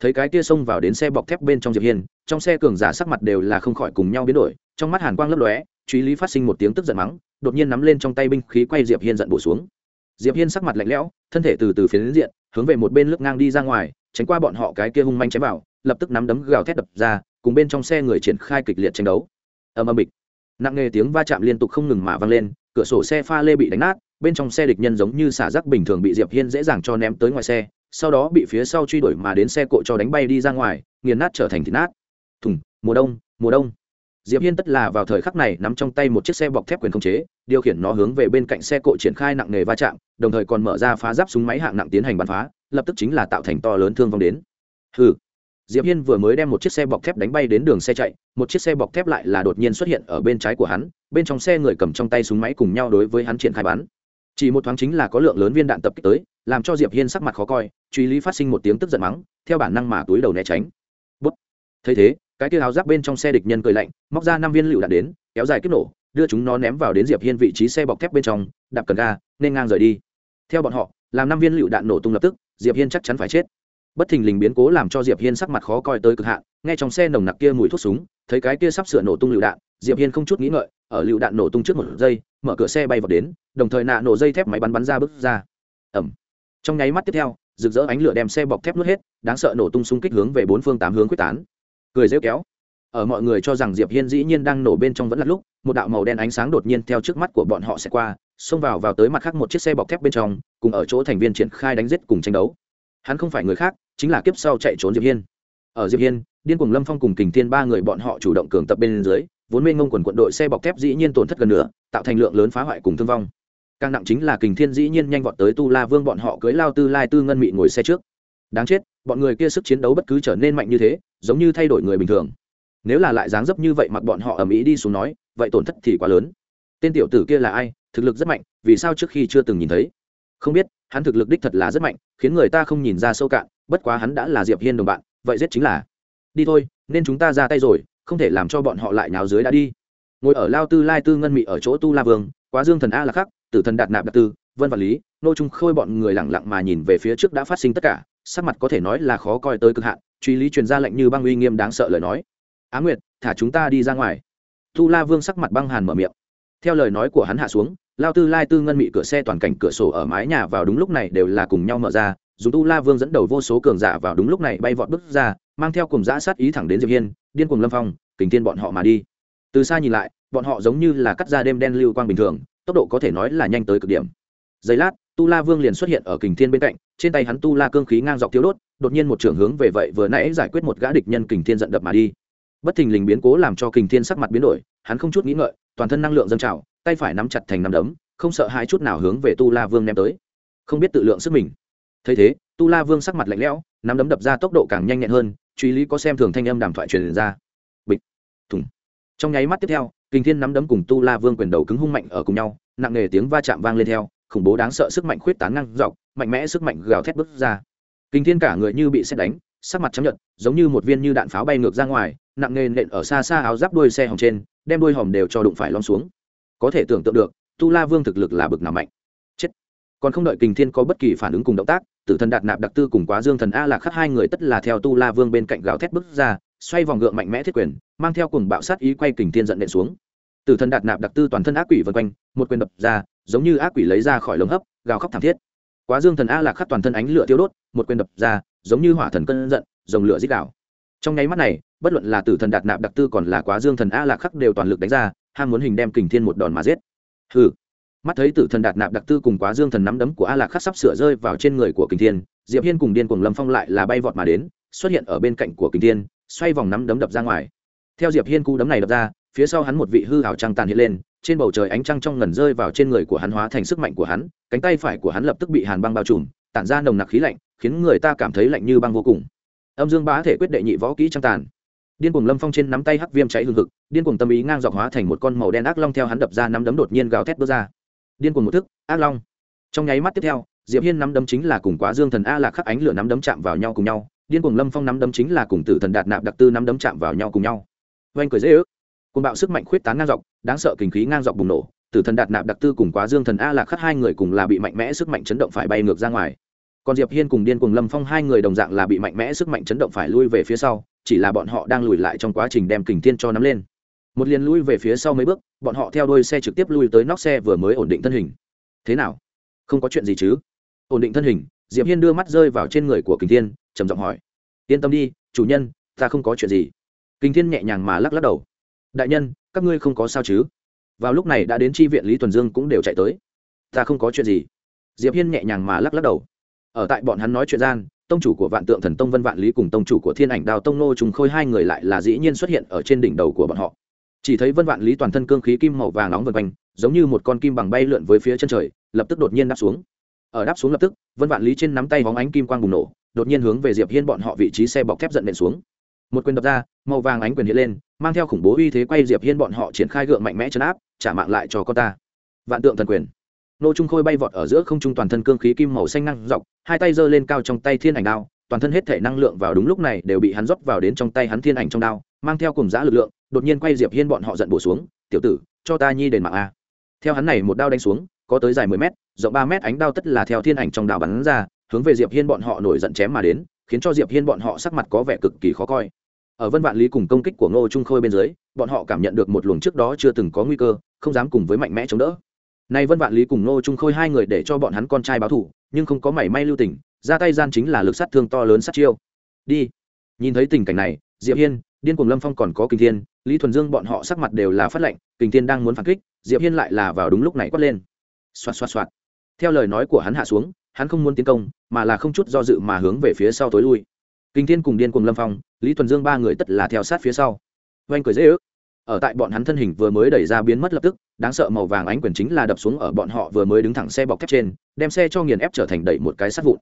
Thấy cái tia xông vào đến xe bọc thép bên trong diệp hiên, trong xe cường giả sắc mặt đều là không khỏi cùng nhau biến đổi, trong mắt hàn quang lấp lóe, truy lý phát sinh một tiếng tức giận mắng, đột nhiên nắm lên trong tay binh khí quay diệp hiên giận bổ xuống. Diệp hiên sắc mặt lạnh lẽo, thân thể từ từ phía đến diện hướng về một bên lướt ngang đi ra ngoài, tránh qua bọn họ cái kia hung manh chém vào, lập tức nắm đấm gào thét đập ra, cùng bên trong xe người triển khai kịch liệt tranh đấu. Ầm ầm bịch. Nặng nghề tiếng va chạm liên tục không ngừng mà vang lên, cửa sổ xe pha lê bị đánh nát, bên trong xe địch nhân giống như xả rác bình thường bị diệp hiên dễ dàng cho ném tới ngoài xe, sau đó bị phía sau truy đuổi mà đến xe cộ cho đánh bay đi ra ngoài, nghiền nát trở thành thịt nát. Thùng, mùa đông mùa đông diệp hiên tất là vào thời khắc này nắm trong tay một chiếc xe bọc thép quyền không chế, điều khiển nó hướng về bên cạnh xe cộ triển khai nặng nề va chạm, đồng thời còn mở ra phá giáp súng máy hạng nặng tiến hành bắn phá, lập tức chính là tạo thành to lớn thương vong đến. Hừ. Diệp hiên vừa mới đem một chiếc xe bọc thép đánh bay đến đường xe chạy, một chiếc xe bọc thép lại là đột nhiên xuất hiện ở bên trái của hắn, bên trong xe người cầm trong tay súng máy cùng nhau đối với hắn triển khai bắn. Chỉ một thoáng chính là có lượng lớn viên đạn tập kích tới, làm cho diệp hiên sắc mặt khó coi, truy lý phát sinh một tiếng tức giận mắng, theo bản năng mà túi đầu né tránh. Bút. Thấy thế cái kia áo giáp bên trong xe địch nhân cười lạnh, móc ra năm viên lựu đạn đến, kéo dài kích nổ, đưa chúng nó ném vào đến diệp hiên vị trí xe bọc thép bên trong, đạp cần ga, nên ngang rời đi. Theo bọn họ, làm năm viên lựu đạn nổ tung lập tức, diệp hiên chắc chắn phải chết. Bất thình lình biến cố làm cho diệp hiên sắc mặt khó coi tới cực hạn, nghe trong xe nồng nặc kia mùi thuốc súng, thấy cái kia sắp sửa nổ tung lựu đạn, diệp hiên không chút nghĩ ngợi, ở lựu đạn nổ tung trước một giây, mở cửa xe bay vào đến, đồng thời nạ nổ dây thép máy bắn bắn ra bước ra. Ẩm trong nháy mắt tiếp theo, rực rỡ ánh lửa đem xe bọc thép nuốt hết, đáng sợ nổ tung xung kích hướng về bốn phương tám hướng quyết tán cười rêu kéo. Ở mọi người cho rằng diệp hiên dĩ nhiên đang nổ bên trong vẫn là lúc, một đạo màu đen ánh sáng đột nhiên theo trước mắt của bọn họ sẽ qua, xông vào vào tới mặt khác một chiếc xe bọc thép bên trong, cùng ở chỗ thành viên triển khai đánh giết cùng tranh đấu. Hắn không phải người khác, chính là kiếp sau chạy trốn diệp hiên. Ở diệp hiên, điên cuồng lâm phong cùng kình thiên ba người bọn họ chủ động cường tập bên dưới, vốn mê ngông quần quận đội xe bọc thép dĩ nhiên tổn thất gần nửa, tạo thành lượng lớn phá hoại cùng thương vong. Càng nặng chính là kình thiên dĩ nhiên nhanh vọt tới tu la vương bọn họ cưới lao tư lai tư ngân mị ngồi xe trước. Đáng chết bọn người kia sức chiến đấu bất cứ trở nên mạnh như thế, giống như thay đổi người bình thường. Nếu là lại dáng dấp như vậy mặc bọn họ ầm ĩ đi xuống nói, vậy tổn thất thì quá lớn. Tên tiểu tử kia là ai? Thực lực rất mạnh, vì sao trước khi chưa từng nhìn thấy? Không biết, hắn thực lực đích thật là rất mạnh, khiến người ta không nhìn ra sâu cạn, bất quá hắn đã là diệp hiên đồng bạn, vậy giết chính là. Đi thôi, nên chúng ta ra tay rồi, không thể làm cho bọn họ lại nháo dưới đã đi. Ngồi ở lao tư lai tư ngân mị ở chỗ tu la vương, quá dương thần a là khắc, tử thần đạt nạp Đạt tư, vân vật lý, nô trung khôi bọn người lẳng lặng mà nhìn về phía trước đã phát sinh tất cả sắc mặt có thể nói là khó coi tới cực hạn, truy lý truyền ra lệnh như băng uy nghiêm đáng sợ lời nói. Á nguyệt, thả chúng ta đi ra ngoài. Tu la vương sắc mặt băng hàn mở miệng. Theo lời nói của hắn hạ xuống, lao tư lai tư ngân mị cửa xe toàn cảnh cửa sổ ở mái nhà vào đúng lúc này đều là cùng nhau mở ra, Dù tu la vương dẫn đầu vô số cường giả vào đúng lúc này bay vọt bước ra, mang theo cùng giã sát ý thẳng đến diệp hiên, điên cùng lâm phong, kình thiên bọn họ mà đi. Từ xa nhìn lại, bọn họ giống như là cắt ra đêm đen lưu quang bình thường, tốc độ có thể nói là nhanh tới cực điểm. Giây lát tu la vương liền xuất hiện ở kình thiên bên cạnh, trên tay hắn tu la cương khí ngang dọc thiếu đốt, đột nhiên một trưởng hướng về vậy vừa nãy giải quyết một gã địch nhân kình thiên giận đập mà đi. Bất thình lình biến cố làm cho kình thiên sắc mặt biến đổi, hắn không chút nghĩ ngợi, toàn thân năng lượng dâng trào, tay phải nắm chặt thành nắm đấm, không sợ hai chút nào hướng về tu la vương ném tới. Không biết tự lượng sức mình. Thấy thế, tu la vương sắc mặt lạnh lẽo, nắm đấm đập ra tốc độ càng nhanh nhẹn hơn, truy lý có xem thường thanh âm đàm thoại truyền ra. Bịch, thùng. Trong nháy mắt tiếp theo, Kình thiên nắm đấm cùng tu la vương quyền đầu cứng hung mạnh ở cùng nhau, nặng nề tiếng va chạm vang lên theo khủng bố đáng sợ sức mạnh khuyết tán ngang dọc, mạnh mẽ sức mạnh gào thét bước ra. Kinh thiên cả người như bị xét đánh, sắc mặt chấp nhận giống như một viên như đạn pháo bay ngược ra ngoài, nặng nề nện ở xa xa áo giáp đuôi xe hồng trên, đem đuôi hòm đều cho đụng phải lom xuống. Có thể tưởng tượng được, tu la vương thực lực là bực nào mạnh. Chết. Còn không đợi kình thiên có bất kỳ phản ứng cùng động tác, tử thần đạt nạp đặc tư cùng quá dương thần a lạc khắc hai người tất là theo tu la vương bên cạnh gào thét bước ra, xoay vòng gượng mạnh mẽ thiết quyền, mang theo cùng bạo sát ý quay kình thiên giận nện xuống. Tử thần đạt nạp đặc tư toàn thân ác quỷ vân quanh, một quyền đập ra giống như ác quỷ lấy ra khỏi lồng hấp, gào khóc thảm thiết. Quá dương thần a lạc khắc toàn thân ánh lửa tiêu đốt, một quyền đập ra, giống như hỏa thần cơn giận dòng lửa dích đảo trong nháy mắt này, bất luận là tử thần đạt nạp đặc tư còn là quá dương thần a lạc khắc đều toàn lực đánh ra, ham muốn hình đem kình thiên một đòn mà giết. Hừ. Mắt thấy tử thần đạt nạp đặc tư cùng quá dương thần nắm đấm của a lạc khắc sắp sửa rơi vào trên người của kình thiên, diệp hiên cùng điên cùng lâm phong lại là bay vọt mà đến, xuất hiện ở bên cạnh của kình thiên, xoay vòng nắm đấm đập ra ngoài. Theo diệp hiên cú đấm này đập ra, phía sau hắn một vị hư ảo trăng tàn hiện lên trên bầu trời ánh trăng trong ngần rơi vào trên người của hắn hóa thành sức mạnh của hắn, cánh tay phải của hắn lập tức bị hàn băng bao trùm, tản ra nồng nặc khí lạnh, khiến người ta cảm thấy lạnh như băng vô cùng. Âm dương bá thể quyết đệ nhị võ kỹ trăng tàn. Điên cuồng lâm phong trên nắm tay hắc viêm cháy hương thực điên cuồng tâm ý ngang dọc hóa thành một con màu đen ác long theo hắn đập ra nắm đấm đột nhiên gào thét bước ra. Điên cuồng một thức, ác long. Trong nháy mắt tiếp theo, diệp hiên nắm đấm chính là cùng quá dương thần a lạc khắc ánh lửa nắm đấm chạm vào nhau cùng nhau, điên cuồng lâm phong nắm đấm chính là cùng tử thần đạt nạp đặc tư nắm đấm chạm vào nhau cùng nhau. Oanh cười dễ ước cùng bạo sức mạnh khuyết tán ngang dọc, đáng sợ kinh khí ngang dọc bùng nổ tử thần đạt nạp đặc tư cùng quá dương thần a lạc khắc hai người cùng là bị mạnh mẽ sức mạnh chấn động phải bay ngược ra ngoài. Còn diệp hiên cùng điên cuồng lâm phong hai người đồng dạng là bị mạnh mẽ sức mạnh chấn động phải lui về phía sau, chỉ là bọn họ đang lùi lại trong quá trình đem kình thiên cho nắm lên. Một liền lui về phía sau mấy bước, bọn họ theo đuôi xe trực tiếp lui tới nóc xe vừa mới ổn định thân hình. Thế nào? Không có chuyện gì chứ? Ổn định thân hình, diệp hiên đưa mắt rơi vào trên người của kình thiên, trầm giọng hỏi. Yên tâm đi, chủ nhân, ta không có chuyện gì. Kình thiên nhẹ nhàng mà lắc lắc đầu đại nhân, các ngươi không có sao chứ? Vào lúc này đã đến tri viện lý tuần dương cũng đều chạy tới. Ta không có chuyện gì. Diệp hiên nhẹ nhàng mà lắc lắc đầu. Ở tại bọn hắn nói chuyện gian, tông chủ của vạn tượng thần tông vân vạn lý cùng tông chủ của thiên ảnh đào tông nô trùng khôi hai người lại là dĩ nhiên xuất hiện ở trên đỉnh đầu của bọn họ. Chỉ thấy vân vạn lý toàn thân cương khí kim màu vàng nóng vần quanh, giống như một con kim bằng bay lượn với phía chân trời, lập tức đột nhiên đáp xuống. Ở đáp xuống lập tức, vân vạn lý trên nắm tay hóng ánh kim quang bùng nổ, đột nhiên hướng về diệp hiên bọn họ vị trí xe bọc thép giận nện xuống một quyền đập ra, màu vàng ánh quyền hiện lên, mang theo khủng bố uy thế quay diệp hiên bọn họ triển khai gượng mạnh mẽ chấn áp, trả mạng lại cho con ta. Vạn tượng thần quyền. Nô trung khôi bay vọt ở giữa không trung toàn thân cương khí kim màu xanh năng dọc, hai tay giơ lên cao trong tay thiên ảnh đao, toàn thân hết thể năng lượng vào đúng lúc này đều bị hắn rót vào đến trong tay hắn thiên ảnh trong đao, mang theo cùng giã lực lượng, đột nhiên quay diệp hiên bọn họ giận bổ xuống, tiểu tử, cho ta nhi đền mạng a. Theo hắn này một đao đánh xuống, có tới dài mười mét, rộng ba mét ánh đao tất là theo thiên ảnh trong đao bắn ra, hướng về diệp hiên bọn họ nổi giận chém mà đến khiến cho diệp hiên bọn họ sắc mặt có vẻ cực kỳ khó coi. Ở vân vạn lý cùng công kích của ngô trung khôi bên dưới, bọn họ cảm nhận được một luồng trước đó chưa từng có nguy cơ, không dám cùng với mạnh mẽ chống đỡ. Nay vân vạn lý cùng ngô trung khôi hai người để cho bọn hắn con trai báo thù, nhưng không có mảy may lưu tình, ra tay gian chính là lực sát thương to lớn sát chiêu. Đi. Nhìn thấy tình cảnh này, diệp hiên, điên cuồng lâm phong còn có kinh thiên, lý thuần dương bọn họ sắc mặt đều là phát lệnh, kinh thiên đang muốn phản kích, diệp hiên lại là vào đúng lúc này quát lên. Xoạt xoạt xoạt. Theo lời nói của hắn hạ xuống hắn không muốn tiến công, mà là không chút do dự mà hướng về phía sau tối lui. Kinh thiên cùng điên cùng lâm phong, lý thuần dương ba người tất là theo sát phía sau. Oanh cười dễ ước. Ở tại bọn hắn thân hình vừa mới đẩy ra biến mất lập tức, đáng sợ màu vàng ánh quyền chính là đập xuống ở bọn họ vừa mới đứng thẳng xe bọc thép trên, đem xe cho nghiền ép trở thành đẩy một cái sắt vụn.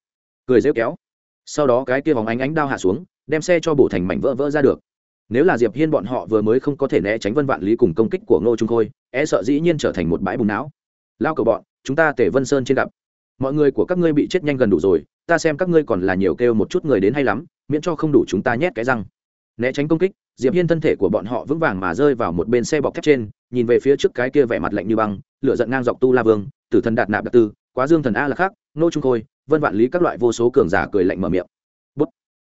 Cười rêu kéo. Sau đó cái kia vòng ánh ánh đao hạ xuống, đem xe cho bổ thành mảnh vỡ vỡ ra được. Nếu là diệp hiên bọn họ vừa mới không có thể né tránh vân vạn lý cùng công kích của ngô trung khôi e sợ dĩ nhiên trở thành một bãi bùn não. Lao cầu bọn, chúng ta tể vân sơn trên gặp mọi người của các ngươi bị chết nhanh gần đủ rồi, ta xem các ngươi còn là nhiều kêu một chút người đến hay lắm, miễn cho không đủ chúng ta nhét cái răng. Né tránh công kích, diệp hiên thân thể của bọn họ vững vàng mà rơi vào một bên xe bọc thép trên, nhìn về phía trước cái kia vẻ mặt lạnh như băng, lửa giận ngang dọc tu la vương, tử thần đạt nạp đặc tư, quá dương thần a là khác nô trung khôi, vân vạn lý các loại vô số cường giả cười lạnh mở miệng. Bút.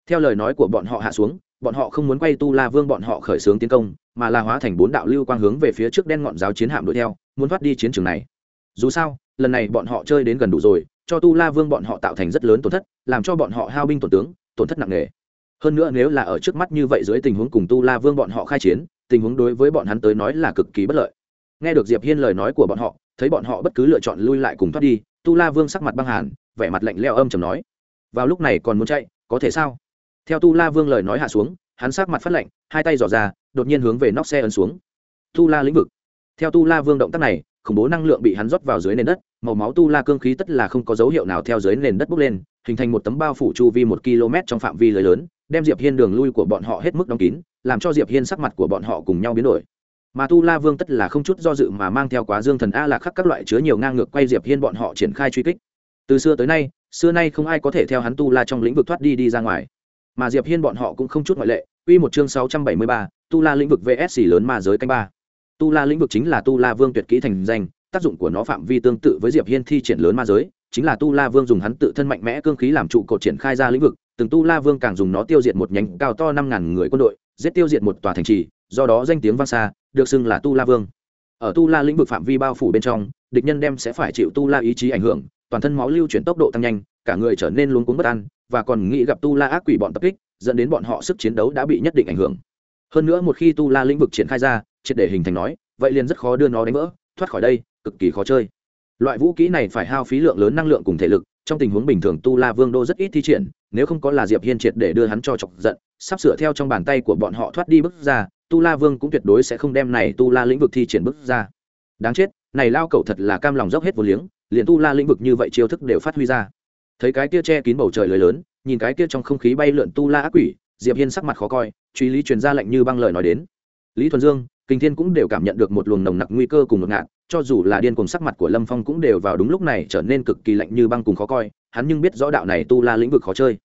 theo lời nói của bọn họ hạ xuống, bọn họ không muốn quay tu la vương bọn họ khởi xướng tiến công, mà là hóa thành bốn đạo lưu quang hướng về phía trước đen ngọn giáo chiến hạm đuổi theo, muốn thoát đi chiến trường này. Dù sao lần này bọn họ chơi đến gần đủ rồi, cho tu la vương bọn họ tạo thành rất lớn tổn thất, làm cho bọn họ hao binh tổn tướng, tổn thất nặng nề. Hơn nữa nếu là ở trước mắt như vậy dưới tình huống cùng tu la vương bọn họ khai chiến, tình huống đối với bọn hắn tới nói là cực kỳ bất lợi. Nghe được diệp hiên lời nói của bọn họ, thấy bọn họ bất cứ lựa chọn lui lại cùng thoát đi, tu la vương sắc mặt băng hàn, vẻ mặt lạnh leo âm trầm nói, vào lúc này còn muốn chạy, có thể sao? Theo tu la vương lời nói hạ xuống, hắn sắc mặt phát lạnh, hai tay dò ra, đột nhiên hướng về nóc xe ấn xuống. Tu la lĩnh vực. Theo tu la vương động tác này khủng bố năng lượng bị hắn rót vào dưới nền đất màu máu tu la cương khí tất là không có dấu hiệu nào theo dưới nền đất bốc lên hình thành một tấm bao phủ chu vi một km trong phạm vi lưới lớn đem diệp hiên đường lui của bọn họ hết mức đóng kín làm cho diệp hiên sắc mặt của bọn họ cùng nhau biến đổi. Mà tu la vương tất là không chút do dự mà mang theo quá dương thần a lạc khắc các loại chứa nhiều ngang ngược quay diệp hiên bọn họ triển khai truy kích. Từ xưa tới nay xưa nay không ai có thể theo hắn tu la trong lĩnh vực thoát đi đi ra ngoài. Mà diệp hiên bọn họ cũng không chút ngoại lệ Quy một chương 673, Tu La lĩnh vực VS lớn ma giới canh ba. Tu La lĩnh vực chính là Tu La Vương tuyệt kỹ thành danh, tác dụng của nó phạm vi tương tự với Diệp Hiên thi triển lớn ma giới, chính là Tu La Vương dùng hắn tự thân mạnh mẽ cương khí làm trụ cột triển khai ra lĩnh vực, từng Tu La Vương càng dùng nó tiêu diệt một nhánh cao to năm ngàn người quân đội, giết tiêu diệt một tòa thành trì, do đó danh tiếng vang xa, được xưng là Tu La Vương. Ở Tu La lĩnh vực phạm vi bao phủ bên trong, địch nhân đem sẽ phải chịu Tu La ý chí ảnh hưởng, toàn thân máu lưu chuyển tốc độ tăng nhanh, cả người trở nên luống cuống bất an, và còn nghĩ gặp Tu La ác quỷ bọn tập kích, dẫn đến bọn họ sức chiến đấu đã bị nhất định ảnh hưởng hơn nữa một khi tu la lĩnh vực triển khai ra triệt để hình thành nói, vậy liền rất khó đưa nó đánh vỡ, thoát khỏi đây, cực kỳ khó chơi. Loại vũ kỹ này phải hao phí lượng lớn năng lượng cùng thể lực, trong tình huống bình thường tu la vương đô rất ít thi triển, nếu không có là diệp hiên triệt để đưa hắn cho chọc giận, sắp sửa theo trong bàn tay của bọn họ thoát đi bước ra, tu la vương cũng tuyệt đối sẽ không đem này tu la lĩnh vực thi triển bước ra. Đáng chết, này lao cẩu thật là cam lòng dốc hết vô liếng, liền tu la lĩnh vực như vậy chiêu thức đều phát huy ra. Thấy cái kia che kín bầu trời lưới lớn, nhìn cái kia trong không khí bay lượn tu la ác quỷ, diệp hiên sắc mặt khó coi, truy lý truyền ra lệnh như băng lời nói đến. Lý thuần dương kinh thiên cũng đều cảm nhận được một luồng nồng nặc nguy cơ cùng ngột ngạt, cho dù là điên cùng sắc mặt của lâm phong cũng đều vào đúng lúc này trở nên cực kỳ lạnh như băng cùng khó coi, hắn nhưng biết rõ đạo này tu la lĩnh vực khó chơi.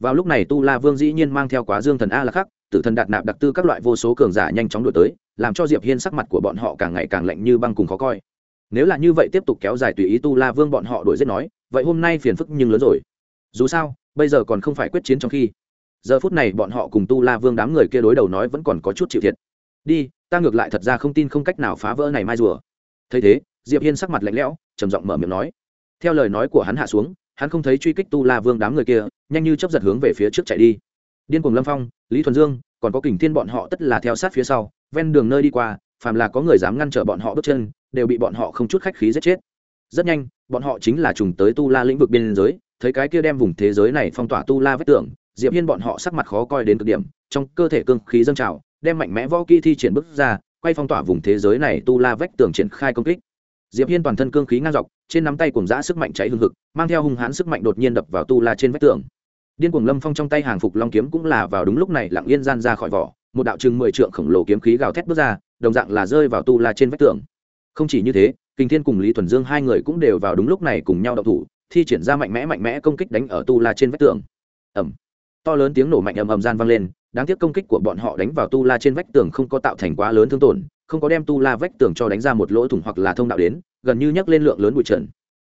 Vào lúc này tu la vương dĩ nhiên mang theo quá dương thần a là khắc, tử thần đạt nạp đặc tư các loại vô số cường giả nhanh chóng đổi tới, làm cho diệp hiên sắc mặt của bọn họ càng ngày càng lạnh như băng cùng khó coi. Nếu là như vậy tiếp tục kéo dài tùy ý tu la vương bọn họ đuổi giết nói, vậy hôm nay phiền phức nhưng lớn rồi. Dù sao, bây giờ còn không phải quyết chiến trong khi. Giờ phút này bọn họ cùng tu la vương đám người kia đối đầu nói vẫn còn có chút chịu thiệt đi, ta ngược lại thật ra không tin không cách nào phá vỡ này mai rùa. Thấy thế, diệp hiên sắc mặt lạnh lẽo, trầm giọng mở miệng nói. Theo lời nói của hắn hạ xuống, hắn không thấy truy kích tu la vương đám người kia, nhanh như chấp giật hướng về phía trước chạy đi. Điên cuồng lâm phong, lý thuần dương, còn có kình thiên bọn họ tất là theo sát phía sau, ven đường nơi đi qua, phàm là có người dám ngăn trở bọn họ bước chân, đều bị bọn họ không chút khách khí giết chết. Rất nhanh, bọn họ chính là trùng tới tu la lĩnh vực biên giới, thấy cái kia đem vùng thế giới này phong tỏa tu la vết tưởng, diệp hiên bọn họ sắc mặt khó coi đến cực điểm, trong cơ thể cương khí dâng trào đem mạnh mẽ võ kỹ thi triển bước ra, quay phong tỏa vùng thế giới này tu la vách tường triển khai công kích. Diệp hiên toàn thân cương khí ngang dọc, trên nắm tay cùng giã sức mạnh cháy hương hực, mang theo hung hãn sức mạnh đột nhiên đập vào tu la trên vách tường. Điên cuồng lâm phong trong tay hàng phục long kiếm cũng là vào đúng lúc này lặng yên gian ra khỏi vỏ, một đạo chừng mười trượng khổng lồ kiếm khí gào thét bước ra, đồng dạng là rơi vào tu la trên vách tường. Không chỉ như thế, kinh thiên cùng lý thuần dương hai người cũng đều vào đúng lúc này cùng nhau đậu thủ, thi triển ra mạnh mẽ mạnh mẽ công kích đánh ở tu la trên vách tường. Ẩm to lớn tiếng nổ mạnh ầm ầm gian vang lên đáng tiếc công kích của bọn họ đánh vào tu la trên vách tường không có tạo thành quá lớn thương tổn, không có đem tu la vách tường cho đánh ra một lỗ thủng hoặc là thông đạo đến, gần như nhấc lên lượng lớn bụi trần.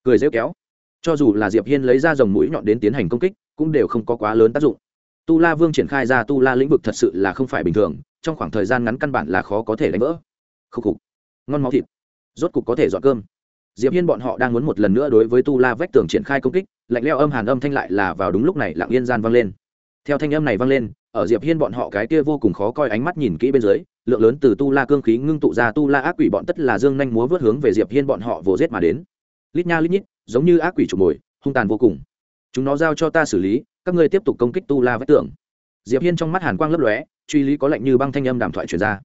Cười rêu kéo. Cho dù là diệp hiên lấy ra dòng mũi nhọn đến tiến hành công kích, cũng đều không có quá lớn tác dụng. Tu la vương triển khai ra tu la lĩnh vực thật sự là không phải bình thường, trong khoảng thời gian ngắn căn bản là khó có thể đánh vỡ. Khúc khục. Ngon máu thịt. Rốt cục có thể dọn cơm. Diệp hiên bọn họ đang muốn một lần nữa đối với tu la vách tường triển khai công kích, lạnh leo âm hàn âm thanh lại là vào đúng lúc này lặng yên gian vang lên theo thanh âm này vang lên, ở diệp hiên bọn họ cái kia vô cùng khó coi ánh mắt nhìn kỹ bên dưới, lượng lớn từ tu la cương khí ngưng tụ ra tu la ác quỷ bọn tất là dương nhanh múa vớt hướng về diệp hiên bọn họ vồ giết mà đến. Lít nha lít nhít, giống như ác quỷ chủ mồi, hung tàn vô cùng. Chúng nó giao cho ta xử lý, các ngươi tiếp tục công kích tu la vách tường. Diệp hiên trong mắt hàn quang lấp lóe, truy lý có lệnh như băng thanh âm đàm thoại truyền ra.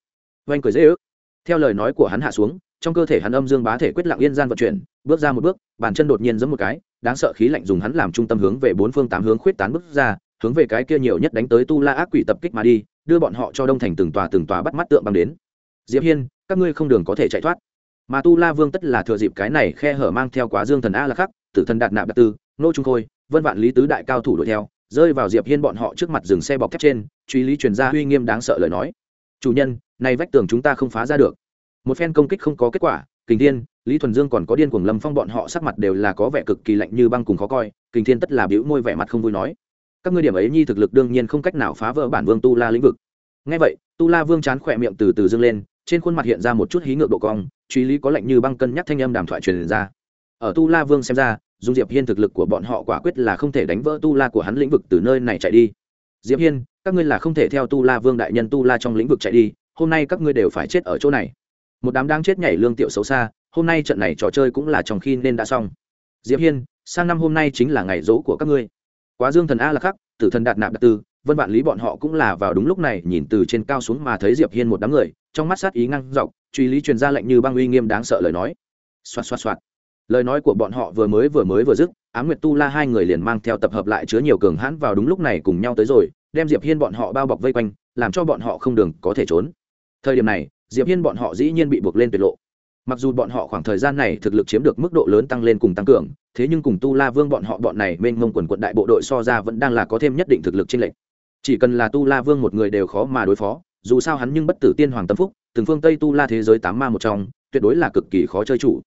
Oanh cười dễ ước. Theo lời nói của hắn hạ xuống, trong cơ thể hắn âm dương bá thể quyết lặng yên gian vận chuyển, bước ra một bước, bàn chân đột nhiên giẫm một cái, đáng sợ khí lạnh dùng hắn làm trung tâm hướng về bốn phương tám hướng khuyết tán bước ra hướng về cái kia nhiều nhất đánh tới tu la ác quỷ tập kích mà đi, đưa bọn họ cho đông thành từng tòa từng tòa bắt mắt tượng băng đến. Diệp hiên, các ngươi không đường có thể chạy thoát. Mà tu la vương tất là thừa dịp cái này khe hở mang theo quá dương thần a là khắc, tử thần đạt nạp đặc tư, nô trung khôi, vân vạn lý tứ đại cao thủ đuổi theo, rơi vào diệp hiên bọn họ trước mặt dừng xe bọc thép trên, truy lý truyền ra uy nghiêm đáng sợ lời nói. Chủ nhân, này vách tường chúng ta không phá ra được. Một phen công kích không có kết quả, kình thiên, lý thuần dương còn có điên cuồng lâm phong bọn họ sắc mặt đều là có vẻ cực kỳ lạnh như băng cùng khó coi, kình thiên tất là biểu môi vẻ mặt không vui nói các ngươi điểm ấy nhi thực lực đương nhiên không cách nào phá vỡ bản vương tu la lĩnh vực. Ngay vậy, tu la vương chán khỏe miệng từ từ dâng lên, trên khuôn mặt hiện ra một chút hí ngược độ cong, truy lý có lạnh như băng cân nhắc thanh âm đàm thoại truyền ra. Ở tu la vương xem ra, dung diệp hiên thực lực của bọn họ quả quyết là không thể đánh vỡ tu la của hắn lĩnh vực từ nơi này chạy đi. Diệp hiên, các ngươi là không thể theo tu la vương đại nhân tu la trong lĩnh vực chạy đi, hôm nay các ngươi đều phải chết ở chỗ này. Một đám đang chết nhảy lương tiểu xấu xa, hôm nay trận này trò chơi cũng là trong khi nên đã xong. Diệp hiên, sang năm hôm nay chính là ngày rỗ của các ngươi quá dương thần a là khắc tử thần đạt nạp Đạt tư, vân vạn lý bọn họ cũng là vào đúng lúc này nhìn từ trên cao xuống mà thấy diệp hiên một đám người, trong mắt sát ý ngăn dọc, truy lý truyền ra lệnh như băng uy nghiêm đáng sợ lời nói. Xoạt xoạt xoạt. Lời nói của bọn họ vừa mới vừa mới vừa dứt á nguyệt tu la hai người liền mang theo tập hợp lại chứa nhiều cường hãn vào đúng lúc này cùng nhau tới rồi, đem diệp hiên bọn họ bao bọc vây quanh, làm cho bọn họ không đường có thể trốn. Thời điểm này, diệp hiên bọn họ dĩ nhiên bị buộc lên tuyệt lộ mặc dù bọn họ khoảng thời gian này thực lực chiếm được mức độ lớn tăng lên cùng tăng cường, thế nhưng cùng tu la vương bọn họ bọn này mênh mông quần quận đại bộ đội so ra vẫn đang là có thêm nhất định thực lực trên lệnh chỉ cần là tu la vương một người đều khó mà đối phó, dù sao hắn nhưng bất tử tiên hoàng tâm phúc, từng phương tây tu la thế giới tám ma một trong, tuyệt đối là cực kỳ khó chơi chủ.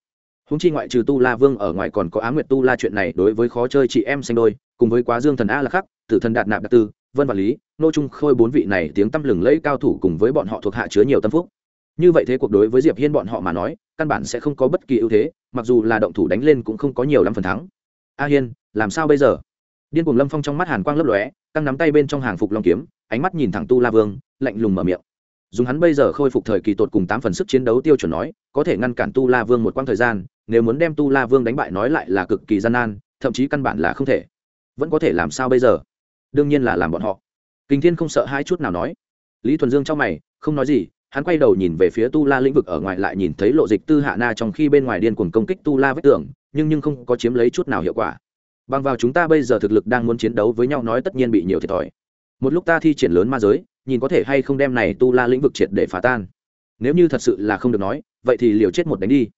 Húng chi ngoại trừ tu la vương ở ngoài còn có á nguyệt tu la chuyện này đối với khó chơi chị em xanh đôi, cùng với quá dương thần a là khắc, tử thần đạt nạp Đạt tư, vân và lý, nô trung khôi bốn vị này tiếng tăm lừng lẫy cao thủ cùng với bọn họ thuộc hạ chứa nhiều tâm phúc như vậy thế cuộc đối với diệp hiên bọn họ mà nói, căn bản sẽ không có bất kỳ ưu thế, mặc dù là động thủ đánh lên cũng không có nhiều lắm phần thắng. A hiên, làm sao bây giờ? Điên cuồng lâm phong trong mắt hàn quang lấp lóe, căng nắm tay bên trong hàng phục long kiếm, ánh mắt nhìn thẳng tu la vương, lạnh lùng mở miệng. Dùng hắn bây giờ khôi phục thời kỳ tột cùng tám phần sức chiến đấu tiêu chuẩn nói, có thể ngăn cản tu la vương một quãng thời gian, nếu muốn đem tu la vương đánh bại nói lại là cực kỳ gian nan, thậm chí căn bản là không thể. Vẫn có thể làm sao bây giờ? Đương nhiên là làm bọn họ. Kinh thiên không sợ hai chút nào nói. Lý thuần dương trong mày, không nói gì hắn quay đầu nhìn về phía tu la lĩnh vực ở ngoài lại nhìn thấy lộ dịch tư hạ na trong khi bên ngoài điên cuồng công kích tu la vết tưởng nhưng nhưng không có chiếm lấy chút nào hiệu quả. Bằng vào chúng ta bây giờ thực lực đang muốn chiến đấu với nhau nói tất nhiên bị nhiều thiệt thòi. Một lúc ta thi triển lớn ma giới, nhìn có thể hay không đem này tu la lĩnh vực triệt để phá tan. Nếu như thật sự là không được nói, vậy thì liều chết một đánh đi.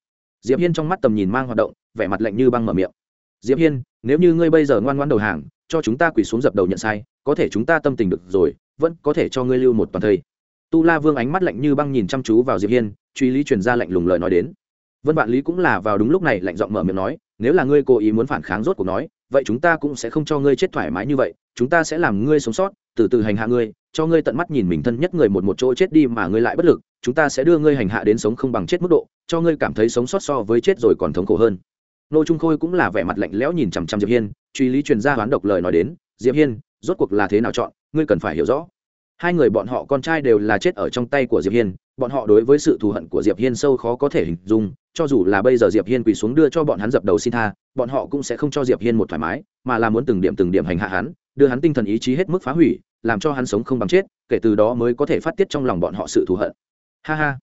Diệp hiên trong mắt tầm nhìn mang hoạt động, vẻ mặt lạnh như băng mở miệng. Diệp hiên, nếu như ngươi bây giờ ngoan ngoan đầu hàng, cho chúng ta quỳ xuống dập đầu nhận sai, có thể chúng ta tâm tình được rồi, vẫn có thể cho ngươi lưu một toàn thây tu la vương ánh mắt lạnh như băng nhìn chăm chú vào diệp hiên, truy lý truyền ra lạnh lùng lời nói đến. Vân vạn lý cũng là vào đúng lúc này lạnh giọng mở miệng nói, nếu là ngươi cố ý muốn phản kháng rốt cuộc nói, vậy chúng ta cũng sẽ không cho ngươi chết thoải mái như vậy, chúng ta sẽ làm ngươi sống sót, từ từ hành hạ ngươi, cho ngươi tận mắt nhìn mình thân nhất người một một chỗ chết đi mà ngươi lại bất lực, chúng ta sẽ đưa ngươi hành hạ đến sống không bằng chết mức độ, cho ngươi cảm thấy sống sót so với chết rồi còn thống khổ hơn. Nô trung khôi cũng là vẻ mặt lạnh lẽo nhìn chằm chằm diệp hiên, truy lý truyền ra hoán độc lời nói đến, diệp hiên, rốt cuộc là thế nào chọn, ngươi cần phải hiểu rõ hai người bọn họ con trai đều là chết ở trong tay của diệp hiên, bọn họ đối với sự thù hận của diệp hiên sâu khó có thể hình dung, cho dù là bây giờ diệp hiên quỳ xuống đưa cho bọn hắn dập đầu xin tha, bọn họ cũng sẽ không cho diệp hiên một thoải mái, mà là muốn từng điểm từng điểm hành hạ hắn, đưa hắn tinh thần ý chí hết mức phá hủy, làm cho hắn sống không bằng chết, kể từ đó mới có thể phát tiết trong lòng bọn họ sự thù hận. Ha ha.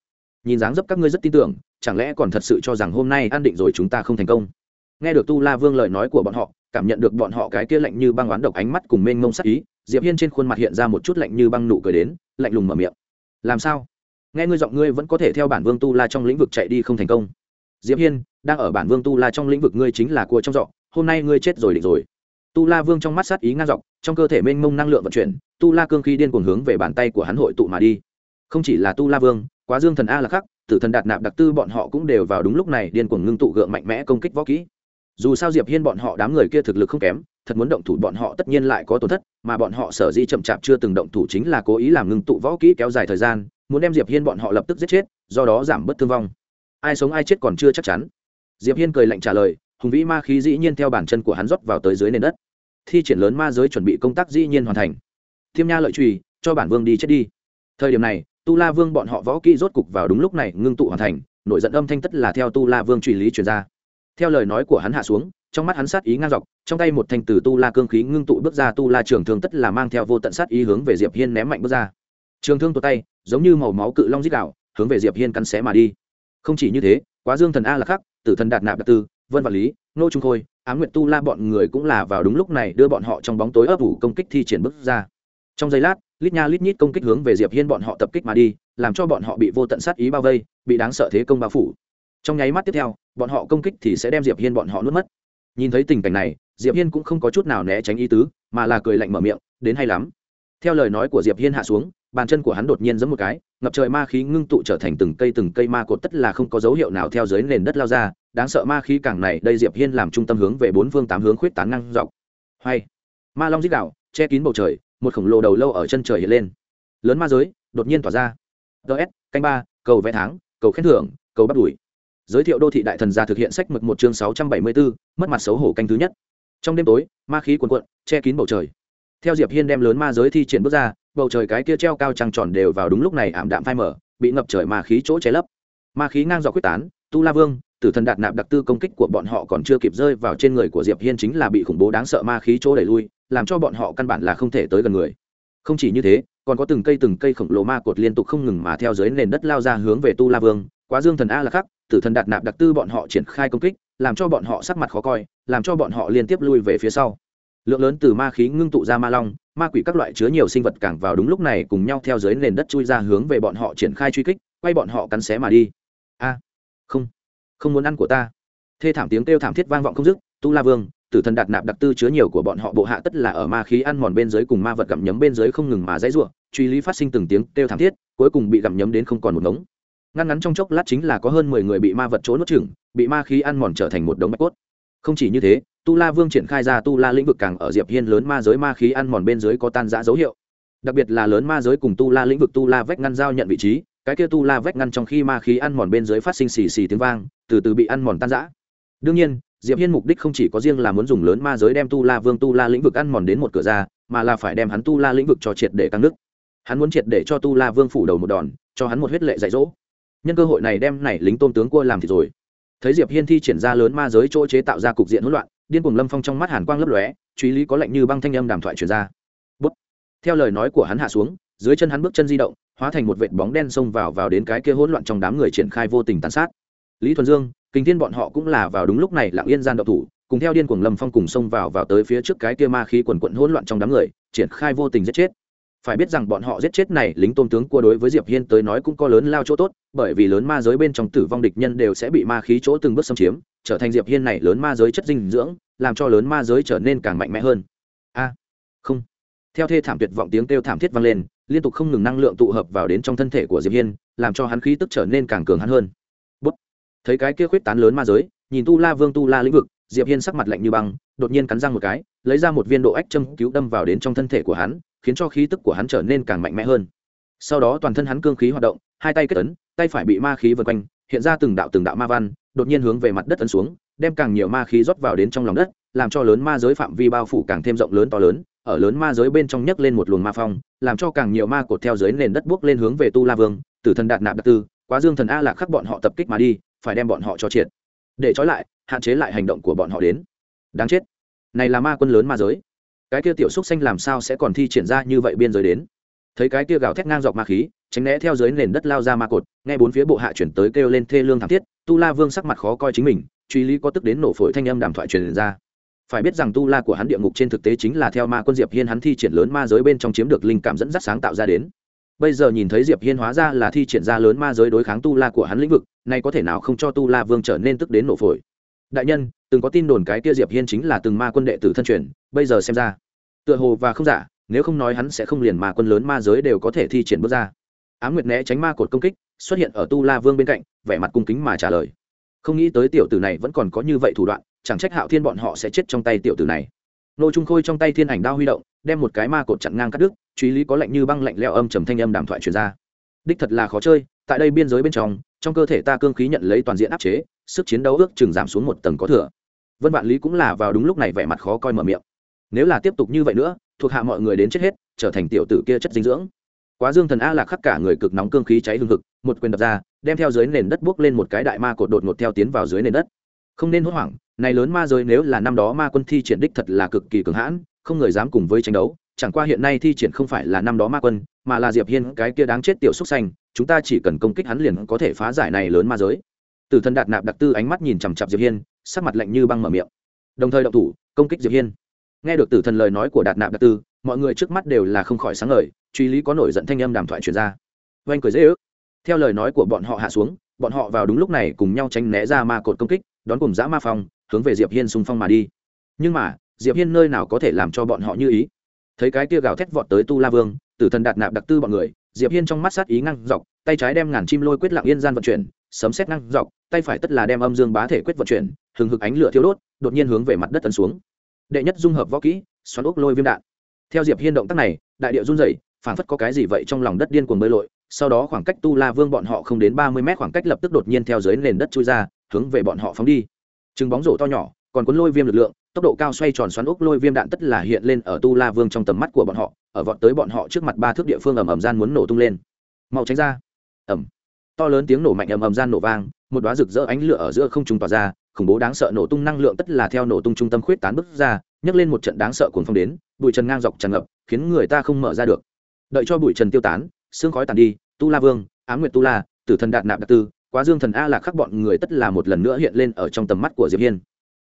Nhìn dáng dấp các ngươi rất tin tưởng, chẳng lẽ còn thật sự cho rằng hôm nay an định rồi chúng ta không thành công? Nghe được tu la vương lời nói của bọn họ, cảm nhận được bọn họ cái kia lạnh như băng oán độc ánh mắt cùng mênh mông sắc ý diệp hiên trên khuôn mặt hiện ra một chút lạnh như băng nụ cười đến, lạnh lùng mở miệng. Làm sao? Nghe ngươi giọng ngươi vẫn có thể theo bản vương tu la trong lĩnh vực chạy đi không thành công. Diệp hiên, đang ở bản vương tu la trong lĩnh vực ngươi chính là cua trong giọng hôm nay ngươi chết rồi định rồi. Tu la vương trong mắt sát ý ngang dọc, trong cơ thể mênh mông năng lượng vận chuyển, tu la cương khí điên cuồng hướng về bàn tay của hắn hội tụ mà đi. Không chỉ là tu la vương, quá dương thần a là khắc, tử thần đạt nạp đặc tư bọn họ cũng đều vào đúng lúc này điên cuồng ngưng tụ gượng mạnh mẽ công kích võ kỹ. Dù sao diệp hiên bọn họ đám người kia thực lực không kém thật muốn động thủ bọn họ tất nhiên lại có tổn thất, mà bọn họ sở di chậm chạp chưa từng động thủ chính là cố ý làm ngưng tụ võ kỹ kéo dài thời gian, muốn đem diệp hiên bọn họ lập tức giết chết, do đó giảm bớt thương vong. Ai sống ai chết còn chưa chắc chắn. Diệp hiên cười lạnh trả lời, hùng vĩ ma khí dĩ nhiên theo bàn chân của hắn rót vào tới dưới nền đất. Thi triển lớn ma giới chuẩn bị công tác dĩ nhiên hoàn thành. Thiêm nha lợi trùy, cho bản vương đi chết đi. Thời điểm này, tu la vương bọn họ võ kỹ rốt cục vào đúng lúc này ngưng tụ hoàn thành, nổi giận âm thanh tất là theo tu la vương truy lý truyền ra. Theo lời nói của hắn hạ xuống trong mắt hắn sát ý ngang dọc, trong tay một thanh từ tu la cương khí ngưng tụ bước ra tu la trường thương tất là mang theo vô tận sát ý hướng về diệp hiên ném mạnh bước ra. Trường thương tụt tay, giống như màu máu cự long dít đạo hướng về diệp hiên cắn xé mà đi. Không chỉ như thế, quá dương thần a là khắc, tử thần đạt nạp đạt tư, vân vật lý, nô trung khôi á nguyện tu la bọn người cũng là vào đúng lúc này đưa bọn họ trong bóng tối ấp ủ công kích thi triển bước ra. Trong giây lát, lít nha lít nhít công kích hướng về diệp hiên bọn họ tập kích mà đi, làm cho bọn họ bị vô tận sát ý bao vây, bị đáng sợ thế công bao phủ. Trong nháy mắt tiếp theo, bọn họ công kích thì sẽ đem diệp hiên bọn họ nuốt mất nhìn thấy tình cảnh này, diệp hiên cũng không có chút nào né tránh ý tứ, mà là cười lạnh mở miệng, đến hay lắm. Theo lời nói của diệp hiên hạ xuống, bàn chân của hắn đột nhiên giẫm một cái, ngập trời ma khí ngưng tụ trở thành từng cây từng cây ma cột tất là không có dấu hiệu nào theo dưới nền đất lao ra, đáng sợ ma khí càng này, đây diệp hiên làm trung tâm hướng về bốn phương tám hướng khuyết tán năng dọc. Hay! Ma long dích đạo, che kín bầu trời, một khổng lồ đầu lâu ở chân trời hiện lên. Lớn ma giới, đột nhiên tỏa ra. Ts canh ba, cầu vẽ tháng, cầu khen thưởng, cầu bắt đuổi giới thiệu đô thị đại thần gia thực hiện sách mực một chương sáu trăm bảy mươi bốn, mất mặt xấu hổ canh thứ nhất. Trong đêm tối, ma khí cuồn cuộn, che kín bầu trời. Theo diệp hiên đem lớn ma giới thi triển bước ra, bầu trời cái kia treo cao trăng tròn đều vào đúng lúc này ảm đạm phai mở bị ngập trời ma khí chỗ che lấp. Ma khí ngang dọc quyết tán, tu la vương, tử thần đạt nạp đặc tư công kích của bọn họ còn chưa kịp rơi vào trên người của diệp hiên chính là bị khủng bố đáng sợ ma khí chỗ đẩy lui, làm cho bọn họ căn bản là không thể tới gần người. Không chỉ như thế, còn có từng cây từng cây khổng lồ ma cột liên tục không ngừng mà theo dưới nền đất lao ra hướng về tu la vương, quá dương thần a là khắc tử thần đạt nạp đặc tư bọn họ triển khai công kích, làm cho bọn họ sắc mặt khó coi, làm cho bọn họ liên tiếp lui về phía sau. Lượng lớn từ ma khí ngưng tụ ra ma long, ma quỷ các loại chứa nhiều sinh vật càng vào đúng lúc này cùng nhau theo dưới nền đất chui ra hướng về bọn họ triển khai truy kích, quay bọn họ cắn xé mà đi. A, không không muốn ăn của ta. Thê thảm tiếng kêu thảm thiết vang vọng không dứt, tu la vương, tử thần đạt nạp đặc tư chứa nhiều của bọn họ bộ hạ tất là ở ma khí ăn mòn bên dưới cùng ma vật gặm nhấm bên dưới không ngừng mà dãy ruộng truy lý phát sinh từng tiếng kêu thảm thiết, cuối cùng bị gặm nhấm đến không còn một ngống ngăn ngắn trong chốc lát chính là có hơn mười người bị ma vật chỗ nuốt chửng, bị ma khí ăn mòn trở thành một đống bạch cốt. Không chỉ như thế, tu la vương triển khai ra tu la lĩnh vực càng ở diệp hiên lớn ma giới ma khí ăn mòn bên dưới có tan rã dấu hiệu. Đặc biệt là lớn ma giới cùng tu la lĩnh vực tu la vách ngăn giao nhận vị trí, cái kia tu la vách ngăn trong khi ma khí ăn mòn bên dưới phát sinh xì xì tiếng vang, từ từ bị ăn mòn tan rã. Đương nhiên, diệp hiên mục đích không chỉ có riêng là muốn dùng lớn ma giới đem tu la vương tu la lĩnh vực ăn mòn đến một cửa ra, mà là phải đem hắn tu la lĩnh vực cho triệt để căng nước hắn muốn triệt để cho tu la vương phủ đầu một đòn, cho hắn một huyết lệ dạy dỗ nhân cơ hội này đem này lính tôm tướng cua làm thì rồi. Thấy diệp hiên thi triển ra lớn ma giới chỗ chế tạo ra cục diện hỗn loạn, điên cuồng lâm phong trong mắt hàn quang lấp lóe, truy lý có lệnh như băng thanh âm đàm thoại truyền ra. Bút. Theo lời nói của hắn hạ xuống, dưới chân hắn bước chân di động, hóa thành một vệt bóng đen xông vào vào đến cái kia hỗn loạn trong đám người triển khai vô tình tàn sát. Lý thuần dương kinh thiên bọn họ cũng là vào đúng lúc này lặng yên gian độc thủ, cùng theo điên cuồng lâm phong cùng xông vào vào tới phía trước cái kia ma khí quần quận hỗn loạn trong đám người, triển khai vô tình giết chết phải biết rằng bọn họ giết chết này lính tôn tướng cua đối với diệp hiên tới nói cũng có lớn lao chỗ tốt, bởi vì lớn ma giới bên trong tử vong địch nhân đều sẽ bị ma khí chỗ từng bước xâm chiếm, trở thành diệp hiên này lớn ma giới chất dinh dưỡng, làm cho lớn ma giới trở nên càng mạnh mẽ hơn. A, không. Theo thê thảm tuyệt vọng tiếng kêu thảm thiết vang lên, liên tục không ngừng năng lượng tụ hợp vào đến trong thân thể của diệp hiên, làm cho hắn khí tức trở nên càng cường hắn hơn. Bút. thấy cái kia khuyết tán lớn ma giới, nhìn tu la vương tu la lĩnh vực diệp hiên sắc mặt lạnh như băng, đột nhiên cắn răng một cái, lấy ra một viên độ ách châm cứu đâm vào đến trong thân thể của hắn, khiến cho khí tức của hắn trở nên càng mạnh mẽ hơn. Sau đó toàn thân hắn cương khí hoạt động, hai tay kết ấn, tay phải bị ma khí vần quanh, hiện ra từng đạo từng đạo ma văn, đột nhiên hướng về mặt đất ấn xuống, đem càng nhiều ma khí rót vào đến trong lòng đất, làm cho lớn ma giới phạm vi bao phủ càng thêm rộng lớn to lớn, ở lớn ma giới bên trong nhấc lên một luồng ma phong, làm cho càng nhiều ma cột theo dưới nền đất buốc lên hướng về tu la vương, tử thần đạt nạp đặc tư, quá dương thần a lạc khắc bọn họ tập kích mà đi, phải đem bọn họ cho triệt. Để trói lại hạn chế lại hành động của bọn họ đến. Đáng chết. Này là ma quân lớn ma giới. Cái kia tiểu xúc xanh làm sao sẽ còn thi triển ra như vậy biên giới đến? Thấy cái kia gào thét ngang dọc ma khí, tránh né theo dưới nền đất lao ra ma cột, nghe bốn phía bộ hạ chuyển tới kêu lên thê lương thảm thiết, tu la vương sắc mặt khó coi chính mình, truy lý có tức đến nổ phổi thanh âm đàm thoại truyền ra. Phải biết rằng tu la của hắn địa ngục trên thực tế chính là theo ma quân diệp hiên hắn thi triển lớn ma giới bên trong chiếm được linh cảm dẫn dắt sáng tạo ra đến. Bây giờ nhìn thấy diệp hiên hóa ra là thi triển ra lớn ma giới đối kháng tu la của hắn lĩnh vực, này có thể nào không cho tu la vương trở nên tức đến nổ phổi? Đại nhân, từng có tin đồn cái kia diệp hiên chính là từng ma quân đệ tử thân truyền, bây giờ xem ra, tựa hồ và không giả, nếu không nói hắn sẽ không liền ma quân lớn ma giới đều có thể thi triển bước ra. Á nguyệt né tránh ma cột công kích, xuất hiện ở tu la vương bên cạnh, vẻ mặt cung kính mà trả lời. Không nghĩ tới tiểu tử này vẫn còn có như vậy thủ đoạn, chẳng trách hạo thiên bọn họ sẽ chết trong tay tiểu tử này. Nô trung khôi trong tay thiên ảnh đao huy động, đem một cái ma cột chặn ngang cắt đứt, truy lý có lạnh như băng lạnh leo âm trầm thanh âm đàm thoại truyền ra. Đích thật là khó chơi, tại đây biên giới bên trong trong cơ thể ta cương khí nhận lấy toàn diện áp chế sức chiến đấu ước chừng giảm xuống một tầng có thừa. Vân vạn lý cũng là vào đúng lúc này vẻ mặt khó coi mở miệng. Nếu là tiếp tục như vậy nữa, thuộc hạ mọi người đến chết hết, trở thành tiểu tử kia chất dinh dưỡng. Quá dương thần a lạc khắc cả người cực nóng cương khí cháy hương thực một quyền đập ra, đem theo dưới nền đất buốc lên một cái đại ma cột đột ngột theo tiến vào dưới nền đất. Không nên hốt hoảng, này lớn ma giới nếu là năm đó ma quân thi triển đích thật là cực kỳ cường hãn, không người dám cùng với tranh đấu, chẳng qua hiện nay thi triển không phải là năm đó ma quân, mà là diệp hiên cái kia đáng chết tiểu xúc xanh, chúng ta chỉ cần công kích hắn liền có thể phá giải này lớn ma giới tử thần đạt nạp đặc tư ánh mắt nhìn chằm chặp diệp hiên, sắc mặt lạnh như băng mở miệng. Đồng thời động thủ, công kích diệp hiên. Nghe được tử thần lời nói của đạt nạp đặc tư, mọi người trước mắt đều là không khỏi sáng ngời, truy lý có nổi giận thanh âm đàm thoại truyền ra. Oanh cười dễ ước. Theo lời nói của bọn họ hạ xuống, bọn họ vào đúng lúc này cùng nhau tránh né ra ma cột công kích, đón cùng dã ma phong, hướng về diệp hiên xung phong mà đi. Nhưng mà, diệp hiên nơi nào có thể làm cho bọn họ như ý? Thấy cái kia gào thét vọt tới tu la vương, tử thần đạt nạp đặc tư bọn người, diệp hiên trong mắt sát ý ngăn dọc, tay trái đem ngàn chim lôi quyết lặng yên gian vận chuyển sấm xét năng dọc, tay phải tất là đem âm dương bá thể quyết vận chuyển, hừng hực ánh lửa thiêu đốt, đột nhiên hướng về mặt đất tấn xuống. Đệ nhất dung hợp võ kỹ, xoắn ốc lôi viêm đạn. Theo diệp hiên động tác này, đại địa run rẩy, phảng phất có cái gì vậy trong lòng đất điên cuồng bơi lội, sau đó khoảng cách tu la vương bọn họ không đến ba mươi mét khoảng cách lập tức đột nhiên theo dưới nền đất chui ra, hướng về bọn họ phóng đi. Chừng bóng rổ to nhỏ, còn cuốn lôi viêm lực lượng, tốc độ cao xoay tròn xoắn ốc lôi viêm đạn tất là hiện lên ở tu la vương trong tầm mắt của bọn họ, ở vọt tới bọn họ trước mặt ba thước địa phương ầm ầm gian muốn nổ tung lên. Mau tránh ra. Ầm to lớn tiếng nổ mạnh ầm ầm gian nổ vang, một đóa rực rỡ ánh lửa ở giữa không trung tỏa ra, khủng bố đáng sợ nổ tung năng lượng tất là theo nổ tung trung tâm khuyết tán bứt ra, nhấc lên một trận đáng sợ cuồng phong đến, bụi trần ngang dọc tràn ngập, khiến người ta không mở ra được. Đợi cho bụi trần tiêu tán, xương khói tàn đi, tu la vương á nguyệt tu la, tử thần đạt nạp đặc tư, quá dương thần a lạc khắc bọn người tất là một lần nữa hiện lên ở trong tầm mắt của diệp hiên.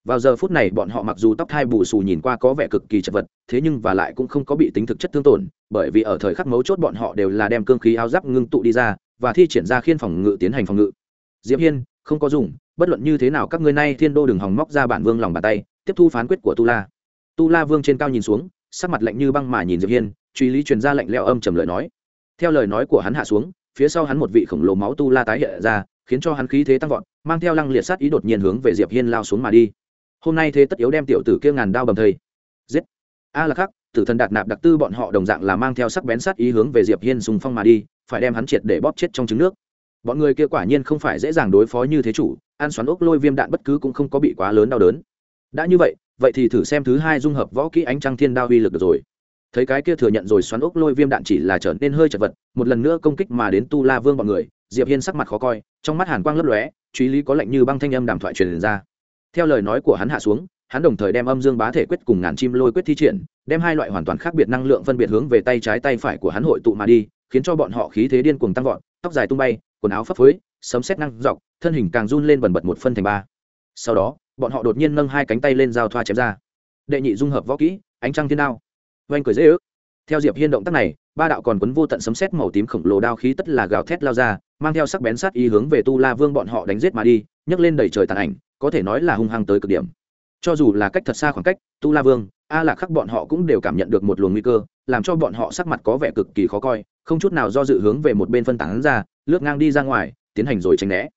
Vào giờ phút này bọn họ mặc dù tóc thai bù xù nhìn qua có vẻ cực kỳ chật vật, thế nhưng và lại cũng không có bị tính thực chất thương tổn, bởi vì ở thời khắc mấu chốt bọn họ đều là đem cương khí áo giáp ngưng tụ đi ra và thi triển ra khiên phòng ngự tiến hành phòng ngự. Diệp hiên, không có dùng, bất luận như thế nào các ngươi nay thiên đô đừng hòng móc ra bản vương lòng bàn tay, tiếp thu phán quyết của tu la. Tu la vương trên cao nhìn xuống, sắc mặt lạnh như băng mà nhìn diệp hiên, truy lý truyền ra lạnh lẽo âm trầm lời nói. Theo lời nói của hắn hạ xuống, phía sau hắn một vị khổng lồ máu tu la tái hiện ra, khiến cho hắn khí thế tăng vọt, mang theo lăng liệt sát ý đột nhiên hướng về diệp hiên lao xuống mà đi. Hôm nay thế tất yếu đem tiểu tử kia ngàn đao bầm thây. Giết! A là khắc, tử thần đạt nạp đặc tư bọn họ đồng dạng là mang theo sắc bén sát ý hướng về diệp hiên sùng phong mà đi phải đem hắn triệt để bóp chết trong trứng nước. Bọn người kia quả nhiên không phải dễ dàng đối phó như thế chủ an xoắn ốc lôi viêm đạn bất cứ cũng không có bị quá lớn đau đớn. Đã như vậy vậy thì thử xem thứ hai dung hợp võ kỹ ánh trăng thiên đao uy lực được rồi. Thấy cái kia thừa nhận rồi xoắn ốc lôi viêm đạn chỉ là trở nên hơi chật vật, một lần nữa công kích mà đến tu la vương bọn người, diệp hiên sắc mặt khó coi, trong mắt hàn quang lấp lóe, truy lý có lệnh như băng thanh âm đàm thoại truyền ra. Theo lời nói của hắn hạ xuống, hắn đồng thời đem âm dương bá thể quyết cùng ngàn chim lôi quyết thi triển, đem hai loại hoàn toàn khác biệt năng lượng phân biệt hướng về tay trái tay phải của hắn hội tụ mà đi khiến cho bọn họ khí thế điên cuồng tăng vọt, tóc dài tung bay, quần áo phấp phới, sấm sét năng dọc, thân hình càng run lên bần bật một phân thành ba. Sau đó, bọn họ đột nhiên nâng hai cánh tay lên giao thoa chém ra. Đệ nhị dung hợp võ kỹ, ánh trăng thiên đao. Oanh cười dễ ước. Theo diệp hiên động tác này, ba đạo còn quấn vô tận sấm sét màu tím khổng lồ đao khí tất là gào thét lao ra, mang theo sắc bén sát ý hướng về tu la vương bọn họ đánh giết mà đi, nhấc lên đẩy trời tàn ảnh, có thể nói là hung hăng tới cực điểm. Cho dù là cách thật xa khoảng cách, tu la vương a lạc khắc bọn họ cũng đều cảm nhận được một luồng nguy cơ, làm cho bọn họ sắc mặt có vẻ cực kỳ khó coi, không chút nào do dự hướng về một bên phân tán ra, lướt ngang đi ra ngoài, tiến hành rồi tránh né.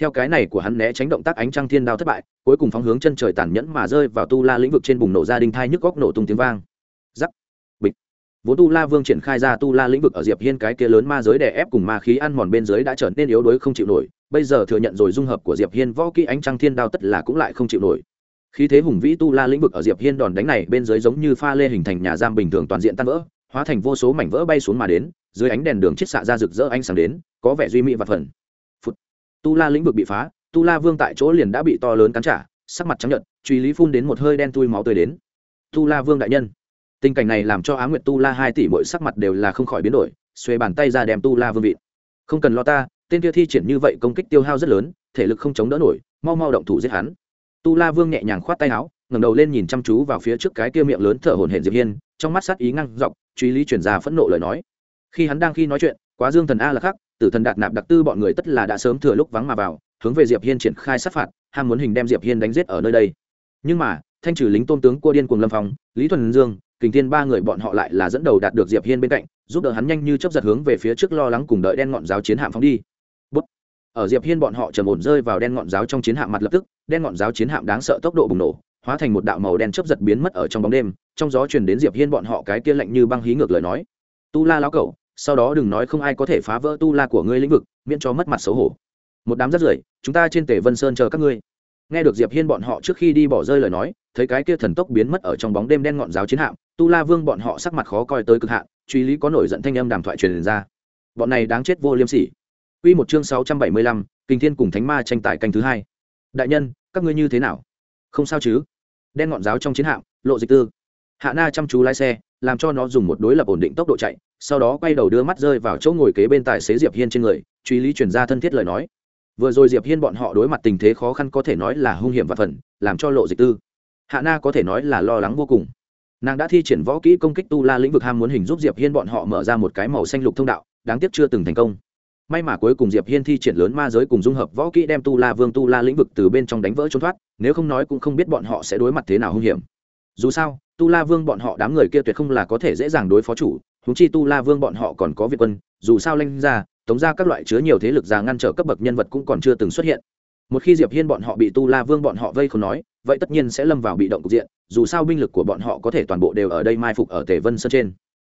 Theo cái này của hắn né tránh động tác ánh trăng thiên đao thất bại, cuối cùng phóng hướng chân trời tàn nhẫn mà rơi vào tu la lĩnh vực trên bùng nổ ra đinh thai nhức góc nổ tung tiếng vang. Giắc bịch. Vốn tu la vương triển khai ra tu la lĩnh vực ở diệp hiên cái kia lớn ma giới đè ép cùng ma khí ăn mòn bên dưới đã trở nên yếu đuối không chịu nổi, bây giờ thừa nhận rồi dung hợp của diệp hiên võ kỹ ánh trăng thiên đao tất là cũng lại không chịu nổi khí thế hùng vĩ tu la lĩnh vực ở diệp hiên đòn đánh này bên dưới giống như pha lê hình thành nhà giam bình thường toàn diện tan vỡ, hóa thành vô số mảnh vỡ bay xuống mà đến, dưới ánh đèn đường chiết xạ ra rực rỡ ánh sáng đến, có vẻ duy mỹ và phần. Phụt. tu la lĩnh vực bị phá, tu la vương tại chỗ liền đã bị to lớn cắn trả, sắc mặt trắng nhợt, truy lý phun đến một hơi đen tui máu tươi đến. Tu la vương đại nhân. Tình cảnh này làm cho á nguyệt tu la hai tỷ mỗi sắc mặt đều là không khỏi biến đổi xuê bàn tay ra đem tu la vương vị không cần lo ta, tên kia thi triển như vậy công kích tiêu hao rất lớn, thể lực không chống đỡ nổi, mau mau động thủ giết hắn tu la vương nhẹ nhàng khoát tay áo, ngẩng đầu lên nhìn chăm chú vào phía trước cái kia miệng lớn thở hổn hển diệp hiên, trong mắt sát ý ngang dọc, truy lý chuyển ra phẫn nộ lời nói. Khi hắn đang khi nói chuyện, quá dương thần a là khác tử thần đạt nạp đặc tư bọn người tất là đã sớm thừa lúc vắng mà vào, hướng về diệp hiên triển khai sát phạt, ham muốn hình đem diệp hiên đánh giết ở nơi đây. Nhưng mà, thanh trừ lính tôn tướng cua điên cuồng lâm phong, lý thuần dương, kình thiên ba người bọn họ lại là dẫn đầu đạt được diệp hiên bên cạnh, giúp đỡ hắn nhanh như chớp giật hướng về phía trước lo lắng cùng đợi đen ngọn giáo chiến hạm phóng đi ở diệp hiên bọn họ trầm ổn rơi vào đen ngọn giáo trong chiến hạm mặt lập tức, đen ngọn giáo chiến hạm đáng sợ tốc độ bùng nổ, hóa thành một đạo màu đen chớp giật biến mất ở trong bóng đêm, trong gió truyền đến diệp hiên bọn họ cái kia lạnh như băng hí ngược lời nói. Tu la lão cẩu, sau đó đừng nói không ai có thể phá vỡ tu la của ngươi lĩnh vực, miễn cho mất mặt xấu hổ. Một đám rất rưởi, chúng ta trên Tề vân sơn chờ các ngươi. Nghe được diệp hiên bọn họ trước khi đi bỏ rơi lời nói, thấy cái kia thần tốc biến mất ở trong bóng đêm đen ngọn giáo chiến hạm, tu la vương bọn họ sắc mặt khó coi tới cực hạn, truy lý có nổi giận thanh âm đàm thoại truyền ra. Bọn này đáng chết vô liêm sỉ. Quy một chương 675, Kình Thiên cùng Thánh Ma tranh tài canh thứ hai. Đại nhân, các ngươi như thế nào? Không sao chứ? Đen ngọn giáo trong chiến hạm, Lộ Dịch Tư. Hạ Na chăm chú lái xe, làm cho nó dùng một đối lập ổn định tốc độ chạy, sau đó quay đầu đưa mắt rơi vào chỗ ngồi kế bên tài xế Diệp Hiên trên người, truy lý truyền ra thân thiết lời nói vừa rồi diệp hiên bọn họ đối mặt tình thế khó khăn có thể nói là hung hiểm và phần làm cho lộ dịch tư hạ na có thể nói là lo lắng vô cùng nàng đã thi triển võ kỹ công kích tu la lĩnh vực ham muốn hình giúp diệp hiên bọn họ mở ra một cái màu xanh lục thông đạo đáng tiếc chưa từng thành công may mà cuối cùng diệp hiên thi triển lớn ma giới cùng dung hợp võ kỹ đem tu la vương, tu la lĩnh vực từ bên trong đánh vỡ trốn thoát, nếu không nói cũng không biết bọn họ sẽ đối mặt thế nào hung hiểm. Dù sao, tu la vương bọn họ đám người kia tuyệt không là có thể dễ dàng đối phó chủ húng chi tu la vương bọn họ còn có việt quân, dù sao lanh ra, tống ra các loại chứa nhiều thế lực già ngăn trở cấp bậc nhân vật cũng còn chưa từng xuất hiện. Một khi diệp hiên bọn họ bị tu la vương bọn họ vây không nói, vậy tất nhiên sẽ lâm vào bị động cục diện, dù sao binh lực của bọn họ có thể toàn bộ đều ở đây mai phục ở tề vân sơn trên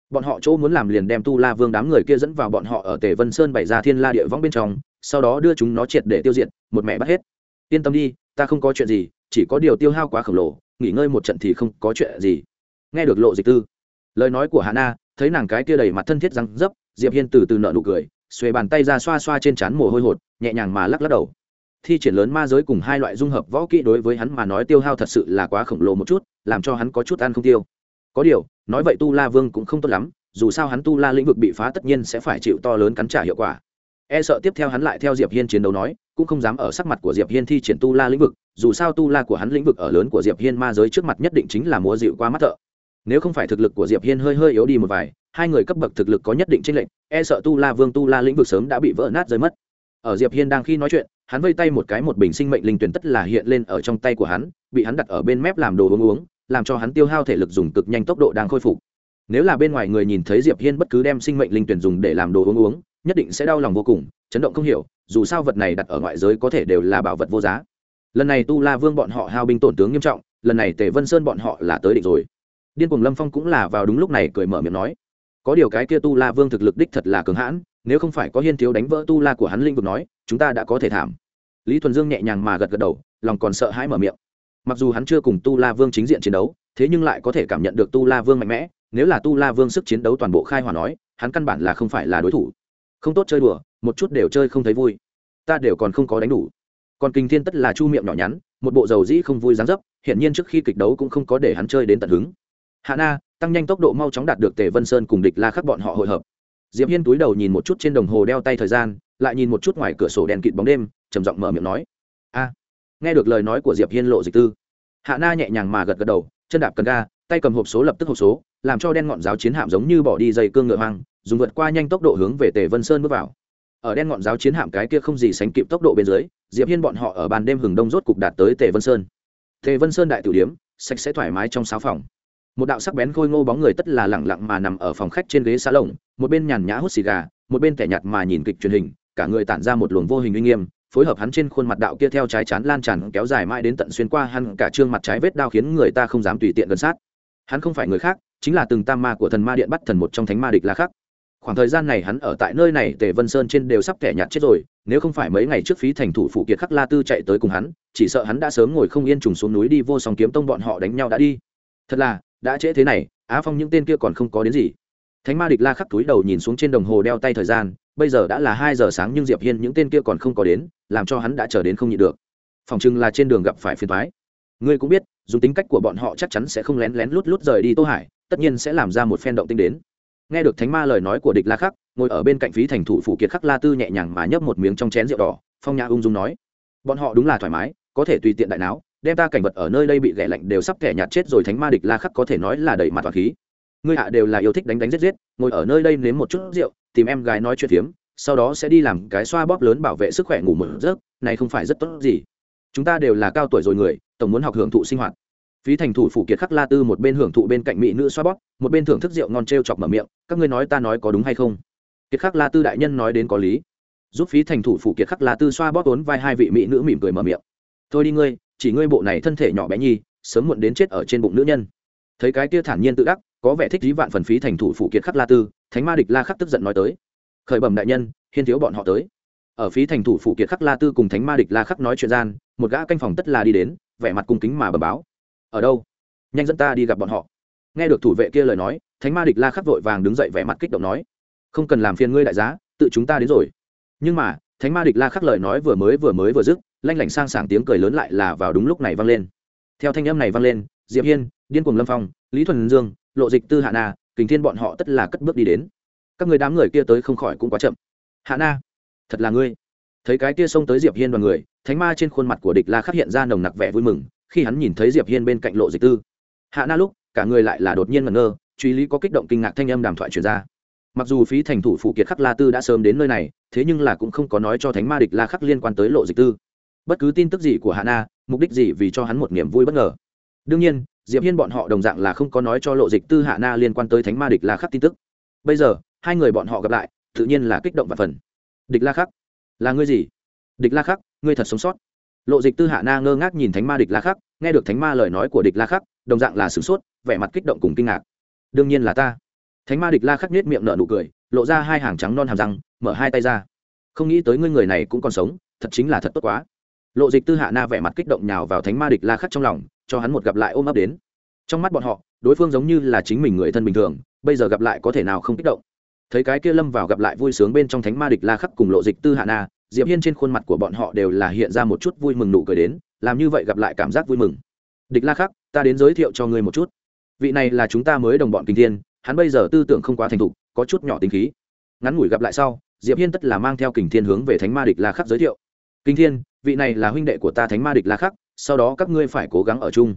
bọn họ chỗ muốn làm liền đem tu la vương đám người kia dẫn vào bọn họ ở tề vân sơn bày ra thiên la địa võng bên trong, sau đó đưa chúng nó triệt để tiêu diệt, một mẹ bắt hết. Yên tâm đi, ta không có chuyện gì, chỉ có điều tiêu hao quá khổng lồ, nghỉ ngơi một trận thì không có chuyện gì. Nghe được lộ dịch tư, lời nói của hà na, thấy nàng cái kia đầy mặt thân thiết răng dấp, diệp hiên từ từ nợ nụ cười, xuề bàn tay ra xoa xoa trên trán mồ hôi hột, nhẹ nhàng mà lắc lắc đầu. Thi triển lớn ma giới cùng hai loại dung hợp võ kỹ đối với hắn mà nói tiêu hao thật sự là quá khổng lồ một chút, làm cho hắn có chút ăn không tiêu có điều, nói vậy tu la vương cũng không tốt lắm, dù sao hắn tu la lĩnh vực bị phá tất nhiên sẽ phải chịu to lớn cắn trả hiệu quả. E sợ tiếp theo hắn lại theo diệp hiên chiến đấu nói, cũng không dám ở sắc mặt của diệp hiên thi triển tu la lĩnh vực, dù sao tu la của hắn lĩnh vực ở lớn của diệp hiên ma giới trước mặt nhất định chính là múa dịu qua mắt thợ. Nếu không phải thực lực của diệp hiên hơi hơi yếu đi một vài, hai người cấp bậc thực lực có nhất định tranh lệch e sợ tu la vương tu la lĩnh vực sớm đã bị vỡ nát rơi mất. Ở diệp hiên đang khi nói chuyện, hắn vây tay một cái một bình sinh mệnh linh tuyển tất là hiện lên ở trong tay của hắn, bị hắn đặt ở bên mép làm đồ uống uống làm cho hắn tiêu hao thể lực dùng cực nhanh tốc độ đang khôi phục. Nếu là bên ngoài người nhìn thấy diệp hiên bất cứ đem sinh mệnh linh tuyển dùng để làm đồ uống uống, nhất định sẽ đau lòng vô cùng, chấn động không hiểu, dù sao vật này đặt ở ngoại giới có thể đều là bảo vật vô giá. Lần này tu la vương bọn họ hao binh tổn tướng nghiêm trọng, lần này tề vân sơn bọn họ là tới định rồi. Điên cuồng lâm phong cũng là vào đúng lúc này cười mở miệng nói, có điều cái kia tu la vương thực lực đích thật là cường hãn, nếu không phải có hiên thiếu đánh vỡ tu la của hắn linh vực nói, chúng ta đã có thể thảm. Lý thuần dương nhẹ nhàng mà gật gật đầu, lòng còn sợ hãi mở miệng mặc dù hắn chưa cùng tu la vương chính diện chiến đấu, thế nhưng lại có thể cảm nhận được tu la vương mạnh mẽ, nếu là tu la vương sức chiến đấu toàn bộ khai hỏa nói, hắn căn bản là không phải là đối thủ. Không tốt chơi đùa, một chút đều chơi không thấy vui. Ta đều còn không có đánh đủ. Còn kinh thiên tất là chu miệng nhỏ nhắn, một bộ dầu dĩ không vui dáng dấp hiện nhiên trước khi kịch đấu cũng không có để hắn chơi đến tận hứng. Hạ na, tăng nhanh tốc độ mau chóng đạt được tề vân sơn cùng địch la khắc bọn họ hội hợp. Diệp hiên túi đầu nhìn một chút trên đồng hồ đeo tay thời gian, lại nhìn một chút ngoài cửa sổ đèn kịt bóng đêm, trầm giọng mở miệng nói nghe được lời nói của diệp hiên lộ dịch tư, hạ na nhẹ nhàng mà gật gật đầu, chân đạp cần ga, tay cầm hộp số lập tức hộp số, làm cho đen ngọn giáo chiến hạm giống như bỏ đi dây cương ngựa hoang, dùng vượt qua nhanh tốc độ hướng về tề vân sơn bước vào. Ở đen ngọn giáo chiến hạm cái kia không gì sánh kịp tốc độ bên dưới, diệp hiên bọn họ ở ban đêm hừng đông rốt cục đạt tới tề vân sơn. Tề vân sơn đại tiểu điếm, sạch sẽ thoải mái trong sáu phòng. Một đạo sắc bén khôi ngô bóng người tất là lẳng lặng mà nằm ở phòng khách trên ghế xa lồng, một bên nhàn nhã hút xì gà, một bên tẻ nhạt mà nhìn kịch truyền hình, cả người tản ra một luồng vô hình uy nghiêm phối hợp hắn trên khuôn mặt đạo kia theo trái chán lan tràn kéo dài mãi đến tận xuyên qua hắn cả trương mặt trái vết đao khiến người ta không dám tùy tiện gần sát. Hắn không phải người khác, chính là từng tam ma của thần ma điện bắt thần một trong thánh ma địch la khắc. Khoảng thời gian này hắn ở tại nơi này, tề vân sơn trên đều sắp kẻ nhạt chết rồi, nếu không phải mấy ngày trước phí thành thủ phụ kiệt khắc la tư chạy tới cùng hắn, chỉ sợ hắn đã sớm ngồi không yên trùng xuống núi đi vô song kiếm tông bọn họ đánh nhau đã đi. Thật là, đã trễ thế này, á phong những tên kia còn không có đến gì. Thánh ma địch la khắc túi đầu nhìn xuống trên đồng hồ đeo tay thời gian, bây giờ đã là hai giờ sáng nhưng diệp hiên những tên kia còn không có đến làm cho hắn đã chờ đến không nhịn được. Phòng chừng là trên đường gặp phải phiền thoái ngươi cũng biết, dùng tính cách của bọn họ chắc chắn sẽ không lén lén lút lút rời đi tô hải, tất nhiên sẽ làm ra một phen động tinh đến. Nghe được thánh ma lời nói của địch la khắc, ngồi ở bên cạnh phí thành thủ phủ kiệt khắc la tư nhẹ nhàng mà nhấp một miếng trong chén rượu đỏ, phong nhã ung dung nói, bọn họ đúng là thoải mái, có thể tùy tiện đại não đem ta cảnh vật ở nơi đây bị ghẻ lạnh đều sắp kẻ nhạt chết rồi. Thánh ma địch la khắc có thể nói là đầy mặt toàn khí. Ngươi hạ đều là yêu thích đánh đánh giết giết, ngồi ở nơi đây nếm một chút rượu, tìm em gái nói chuyện phiếm sau đó sẽ đi làm cái xoa bóp lớn bảo vệ sức khỏe ngủ một giấc, này không phải rất tốt gì. Chúng ta đều là cao tuổi rồi người, tổng muốn học hưởng thụ sinh hoạt. Phí thành thủ phủ kiệt khắc la tư một bên hưởng thụ bên cạnh mỹ nữ xoa bóp, một bên thưởng thức rượu ngon t r e o chọc mở miệng, các ngươi nói ta nói có đúng hay không? Kiệt khắc la tư đại nhân nói đến có lý. Giúp phí thành thủ phủ kiệt khắc la tư xoa bóp tốn vai hai vị mỹ nữ mỉm cười mở miệng. Thôi đi ngươi, chỉ ngươi bộ này thân thể nhỏ bé nhi, sớm muộn đến chết ở trên bụng nữ nhân. Thấy cái kia thản nhiên tự đắc, có vẻ thích dí vạn phần phí thành thủ phủ kiệt khắc la tư, thánh ma địch la khắc tức giận nói tới khởi bẩm đại nhân, hiên thiếu bọn họ tới. Ở phí thành thủ phủ kiệt khắc la tư cùng thánh ma địch la khắc nói chuyện gian, một gã canh phòng tất là đi đến, vẻ mặt cung kính mà bẩm báo. Ở đâu? Nhanh dẫn ta đi gặp bọn họ. Nghe được thủ vệ kia lời nói, thánh ma địch la khắc vội vàng đứng dậy vẻ mặt kích động nói, không cần làm phiền ngươi đại giá, tự chúng ta đến rồi. Nhưng mà, thánh ma địch la khắc lời nói vừa mới vừa mới vừa dứt, lanh lảnh sang sảng tiếng cười lớn lại là vào đúng lúc này vang lên. Theo thanh âm này vang lên, diệp hiên, điên cuồng lâm phong, lý thuần dương, lộ dịch tư hạ na, kình thiên bọn họ tất là cất bước đi đến các người đám người kia tới không khỏi cũng quá chậm. Hạ na, thật là ngươi. Thấy cái kia xông tới diệp hiên đoàn người, thánh ma trên khuôn mặt của địch la khắc hiện ra nồng nặc vẻ vui mừng, khi hắn nhìn thấy diệp hiên bên cạnh lộ dịch tư. Hạ na lúc, cả người lại là đột nhiên ngẩn ngơ, truy lý có kích động kinh ngạc thanh âm đàm thoại truyền ra. Mặc dù phí thành thủ phụ kiệt khắc la tư đã sớm đến nơi này, thế nhưng là cũng không có nói cho thánh ma địch la khắc liên quan tới lộ dịch tư. Bất cứ tin tức gì của hạ na, mục đích gì vì cho hắn một niềm vui bất ngờ. Đương nhiên, diệp hiên bọn họ đồng dạng là không có nói cho lộ dịch tư hạ na liên quan tới thánh ma địch la khắc tin tức. Bây giờ hai người bọn họ gặp lại, tự nhiên là kích động và phần. Địch la khắc, là ngươi gì? Địch la khắc, ngươi thật sống sót. Lộ dịch tư hạ na ngơ ngác nhìn thánh ma địch la khắc, nghe được thánh ma lời nói của địch la khắc, đồng dạng là sửng sốt, vẻ mặt kích động cùng kinh ngạc. Đương nhiên là ta. Thánh ma địch la khắc nết miệng nở nụ cười, lộ ra hai hàng trắng non hàm răng, mở hai tay ra. Không nghĩ tới ngươi người này cũng còn sống, thật chính là thật tốt quá. Lộ dịch tư hạ na vẻ mặt kích động nhào vào thánh ma địch la khắc trong lòng, cho hắn một gặp lại ôm ấp đến. Trong mắt bọn họ, đối phương giống như là chính mình người thân bình thường, bây giờ gặp lại có thể nào không kích động? Thấy cái kia lâm vào gặp lại vui sướng bên trong thánh ma địch la khắc cùng lộ dịch tư hạ na, diệp hiên trên khuôn mặt của bọn họ đều là hiện ra một chút vui mừng nụ cười đến, làm như vậy gặp lại cảm giác vui mừng. Địch la khắc, ta đến giới thiệu cho ngươi một chút. Vị này là chúng ta mới đồng bọn kinh thiên, hắn bây giờ tư tưởng không quá thành thục, có chút nhỏ tính khí. Ngắn ngủi gặp lại sau, diệp hiên tất là mang theo kình thiên hướng về thánh ma địch la khắc giới thiệu. Kinh thiên, vị này là huynh đệ của ta thánh ma địch la khắc, sau đó các ngươi phải cố gắng ở chung.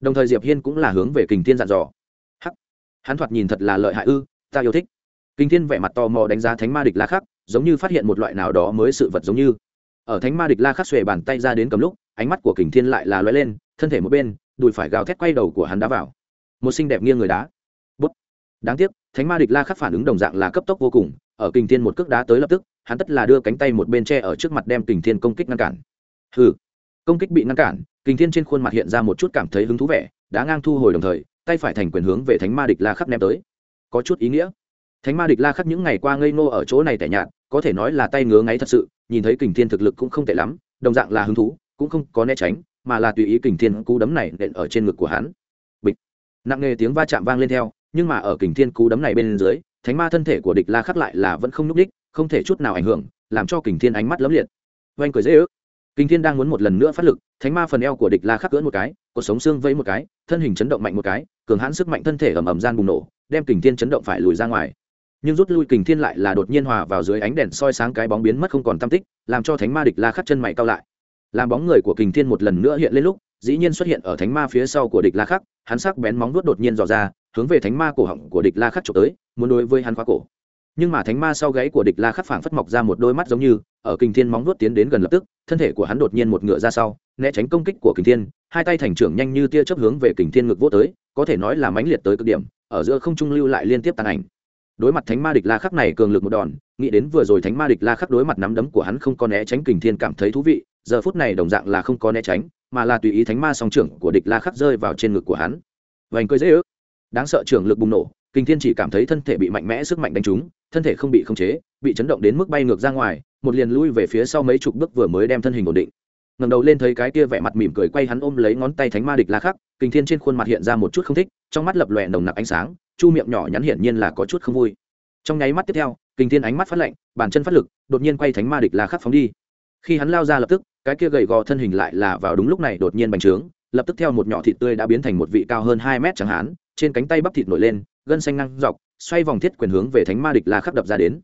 Đồng thời diệp hiên cũng là hướng về kình thiên dặn dò. Hắc. Hắn thoạt nhìn thật là lợi hại ư, ta yêu thích kinh thiên vẻ mặt tò mò đánh giá thánh ma địch la khắc, giống như phát hiện một loại nào đó mới sự vật giống như. Ở thánh ma địch la khắc xuề bàn tay ra đến cầm lúc, ánh mắt của kình thiên lại là loay lên, thân thể một bên, đùi phải gào thét quay đầu của hắn đá vào. Một xinh đẹp nghiêng người đá. Bút. Đáng tiếc, thánh ma địch la khắc phản ứng đồng dạng là cấp tốc vô cùng, ở kình thiên một cước đá tới lập tức, hắn tất là đưa cánh tay một bên che ở trước mặt đem kình thiên công kích ngăn cản. Hừ. Công kích bị ngăn cản, kình thiên trên khuôn mặt hiện ra một chút cảm thấy hứng thú vẻ đã ngang thu hồi đồng thời, tay phải thành quyền hướng về thánh ma địch la khắc ném tới. Có chút ý nghĩa thánh ma địch la khắc những ngày qua ngây ngô ở chỗ này tẻ nhạt, có thể nói là tay ngứa ngáy thật sự, nhìn thấy kình thiên thực lực cũng không tệ lắm, đồng dạng là hứng thú, cũng không có né tránh, mà là tùy ý kình thiên cú đấm này nện ở trên ngực của hắn. Bịch. Nặng nề tiếng va chạm vang lên theo, nhưng mà ở kình thiên cú đấm này bên dưới, thánh ma thân thể của địch la khắc lại là vẫn không nhúc đích không thể chút nào ảnh hưởng, làm cho kình thiên ánh mắt lấm liệt. Oanh cười dễ ước. Kình thiên đang muốn một lần nữa phát lực, thánh ma phần eo của địch la khắc cưỡn một cái cuộc sống xương vẫy một cái, thân hình chấn động mạnh một cái, cường hãn sức mạnh thân thể ầm ầm gian bùng nổ, đem kình thiên chấn động phải lùi ra ngoài nhưng rút lui kình thiên lại là đột nhiên hòa vào dưới ánh đèn soi sáng cái bóng biến mất không còn tam tích, làm cho thánh ma địch la khắc chân mày cao lại. Làm bóng người của kình thiên một lần nữa hiện lên lúc, dĩ nhiên xuất hiện ở thánh ma phía sau của địch la khắc, hắn sắc bén móng vuốt đột nhiên dò ra, hướng về thánh ma cổ họng của địch la khắc trộm tới, muốn đối với hắn khóa cổ. Nhưng mà thánh ma sau gáy của địch la khắc phảng phất mọc ra một đôi mắt giống như, ở kình thiên móng vuốt tiến đến gần lập tức, thân thể của hắn đột nhiên một ngựa ra sau, né tránh công kích của kình thiên, hai tay thành trưởng nhanh như tia chớp hướng về kình thiên ngực vô tới, có thể nói là mãnh liệt tới cực điểm, ở giữa không trung lưu lại liên tiếp tàn ảnh đối mặt thánh ma địch la khắc này cường lực một đòn, nghĩ đến vừa rồi thánh ma địch la khắc đối mặt nắm đấm của hắn không có né tránh kình thiên cảm thấy thú vị, giờ phút này đồng dạng là không có né tránh, mà là tùy ý thánh ma song trưởng của địch la khắc rơi vào trên ngực của hắn. Vành cười dễ ước. Đáng sợ trưởng lực bùng nổ, kình thiên chỉ cảm thấy thân thể bị mạnh mẽ sức mạnh đánh trúng, thân thể không bị khống chế, bị chấn động đến mức bay ngược ra ngoài, một liền lui về phía sau mấy chục bước vừa mới đem thân hình ổn định. Ngẩng đầu lên thấy cái kia vẻ mặt mỉm cười quay hắn ôm lấy ngón tay thánh ma địch la khắc, kình thiên trên khuôn mặt hiện ra một chút không thích, trong mắt lập lòe nồng nặc ánh sáng chu miệng nhỏ nhắn hiển nhiên là có chút không vui. Trong nháy mắt tiếp theo, kình thiên ánh mắt phát lạnh, bàn chân phát lực, đột nhiên quay thánh ma địch la khắc phóng đi. Khi hắn lao ra lập tức, cái kia gầy gò thân hình lại là vào đúng lúc này đột nhiên bành trướng, lập tức theo một nhỏ thịt tươi đã biến thành một vị cao hơn hai mét chẳng hạn trên cánh tay bắp thịt nổi lên, gân xanh ngang dọc, xoay vòng thiết quyền hướng về thánh ma địch la khắc đập ra đến.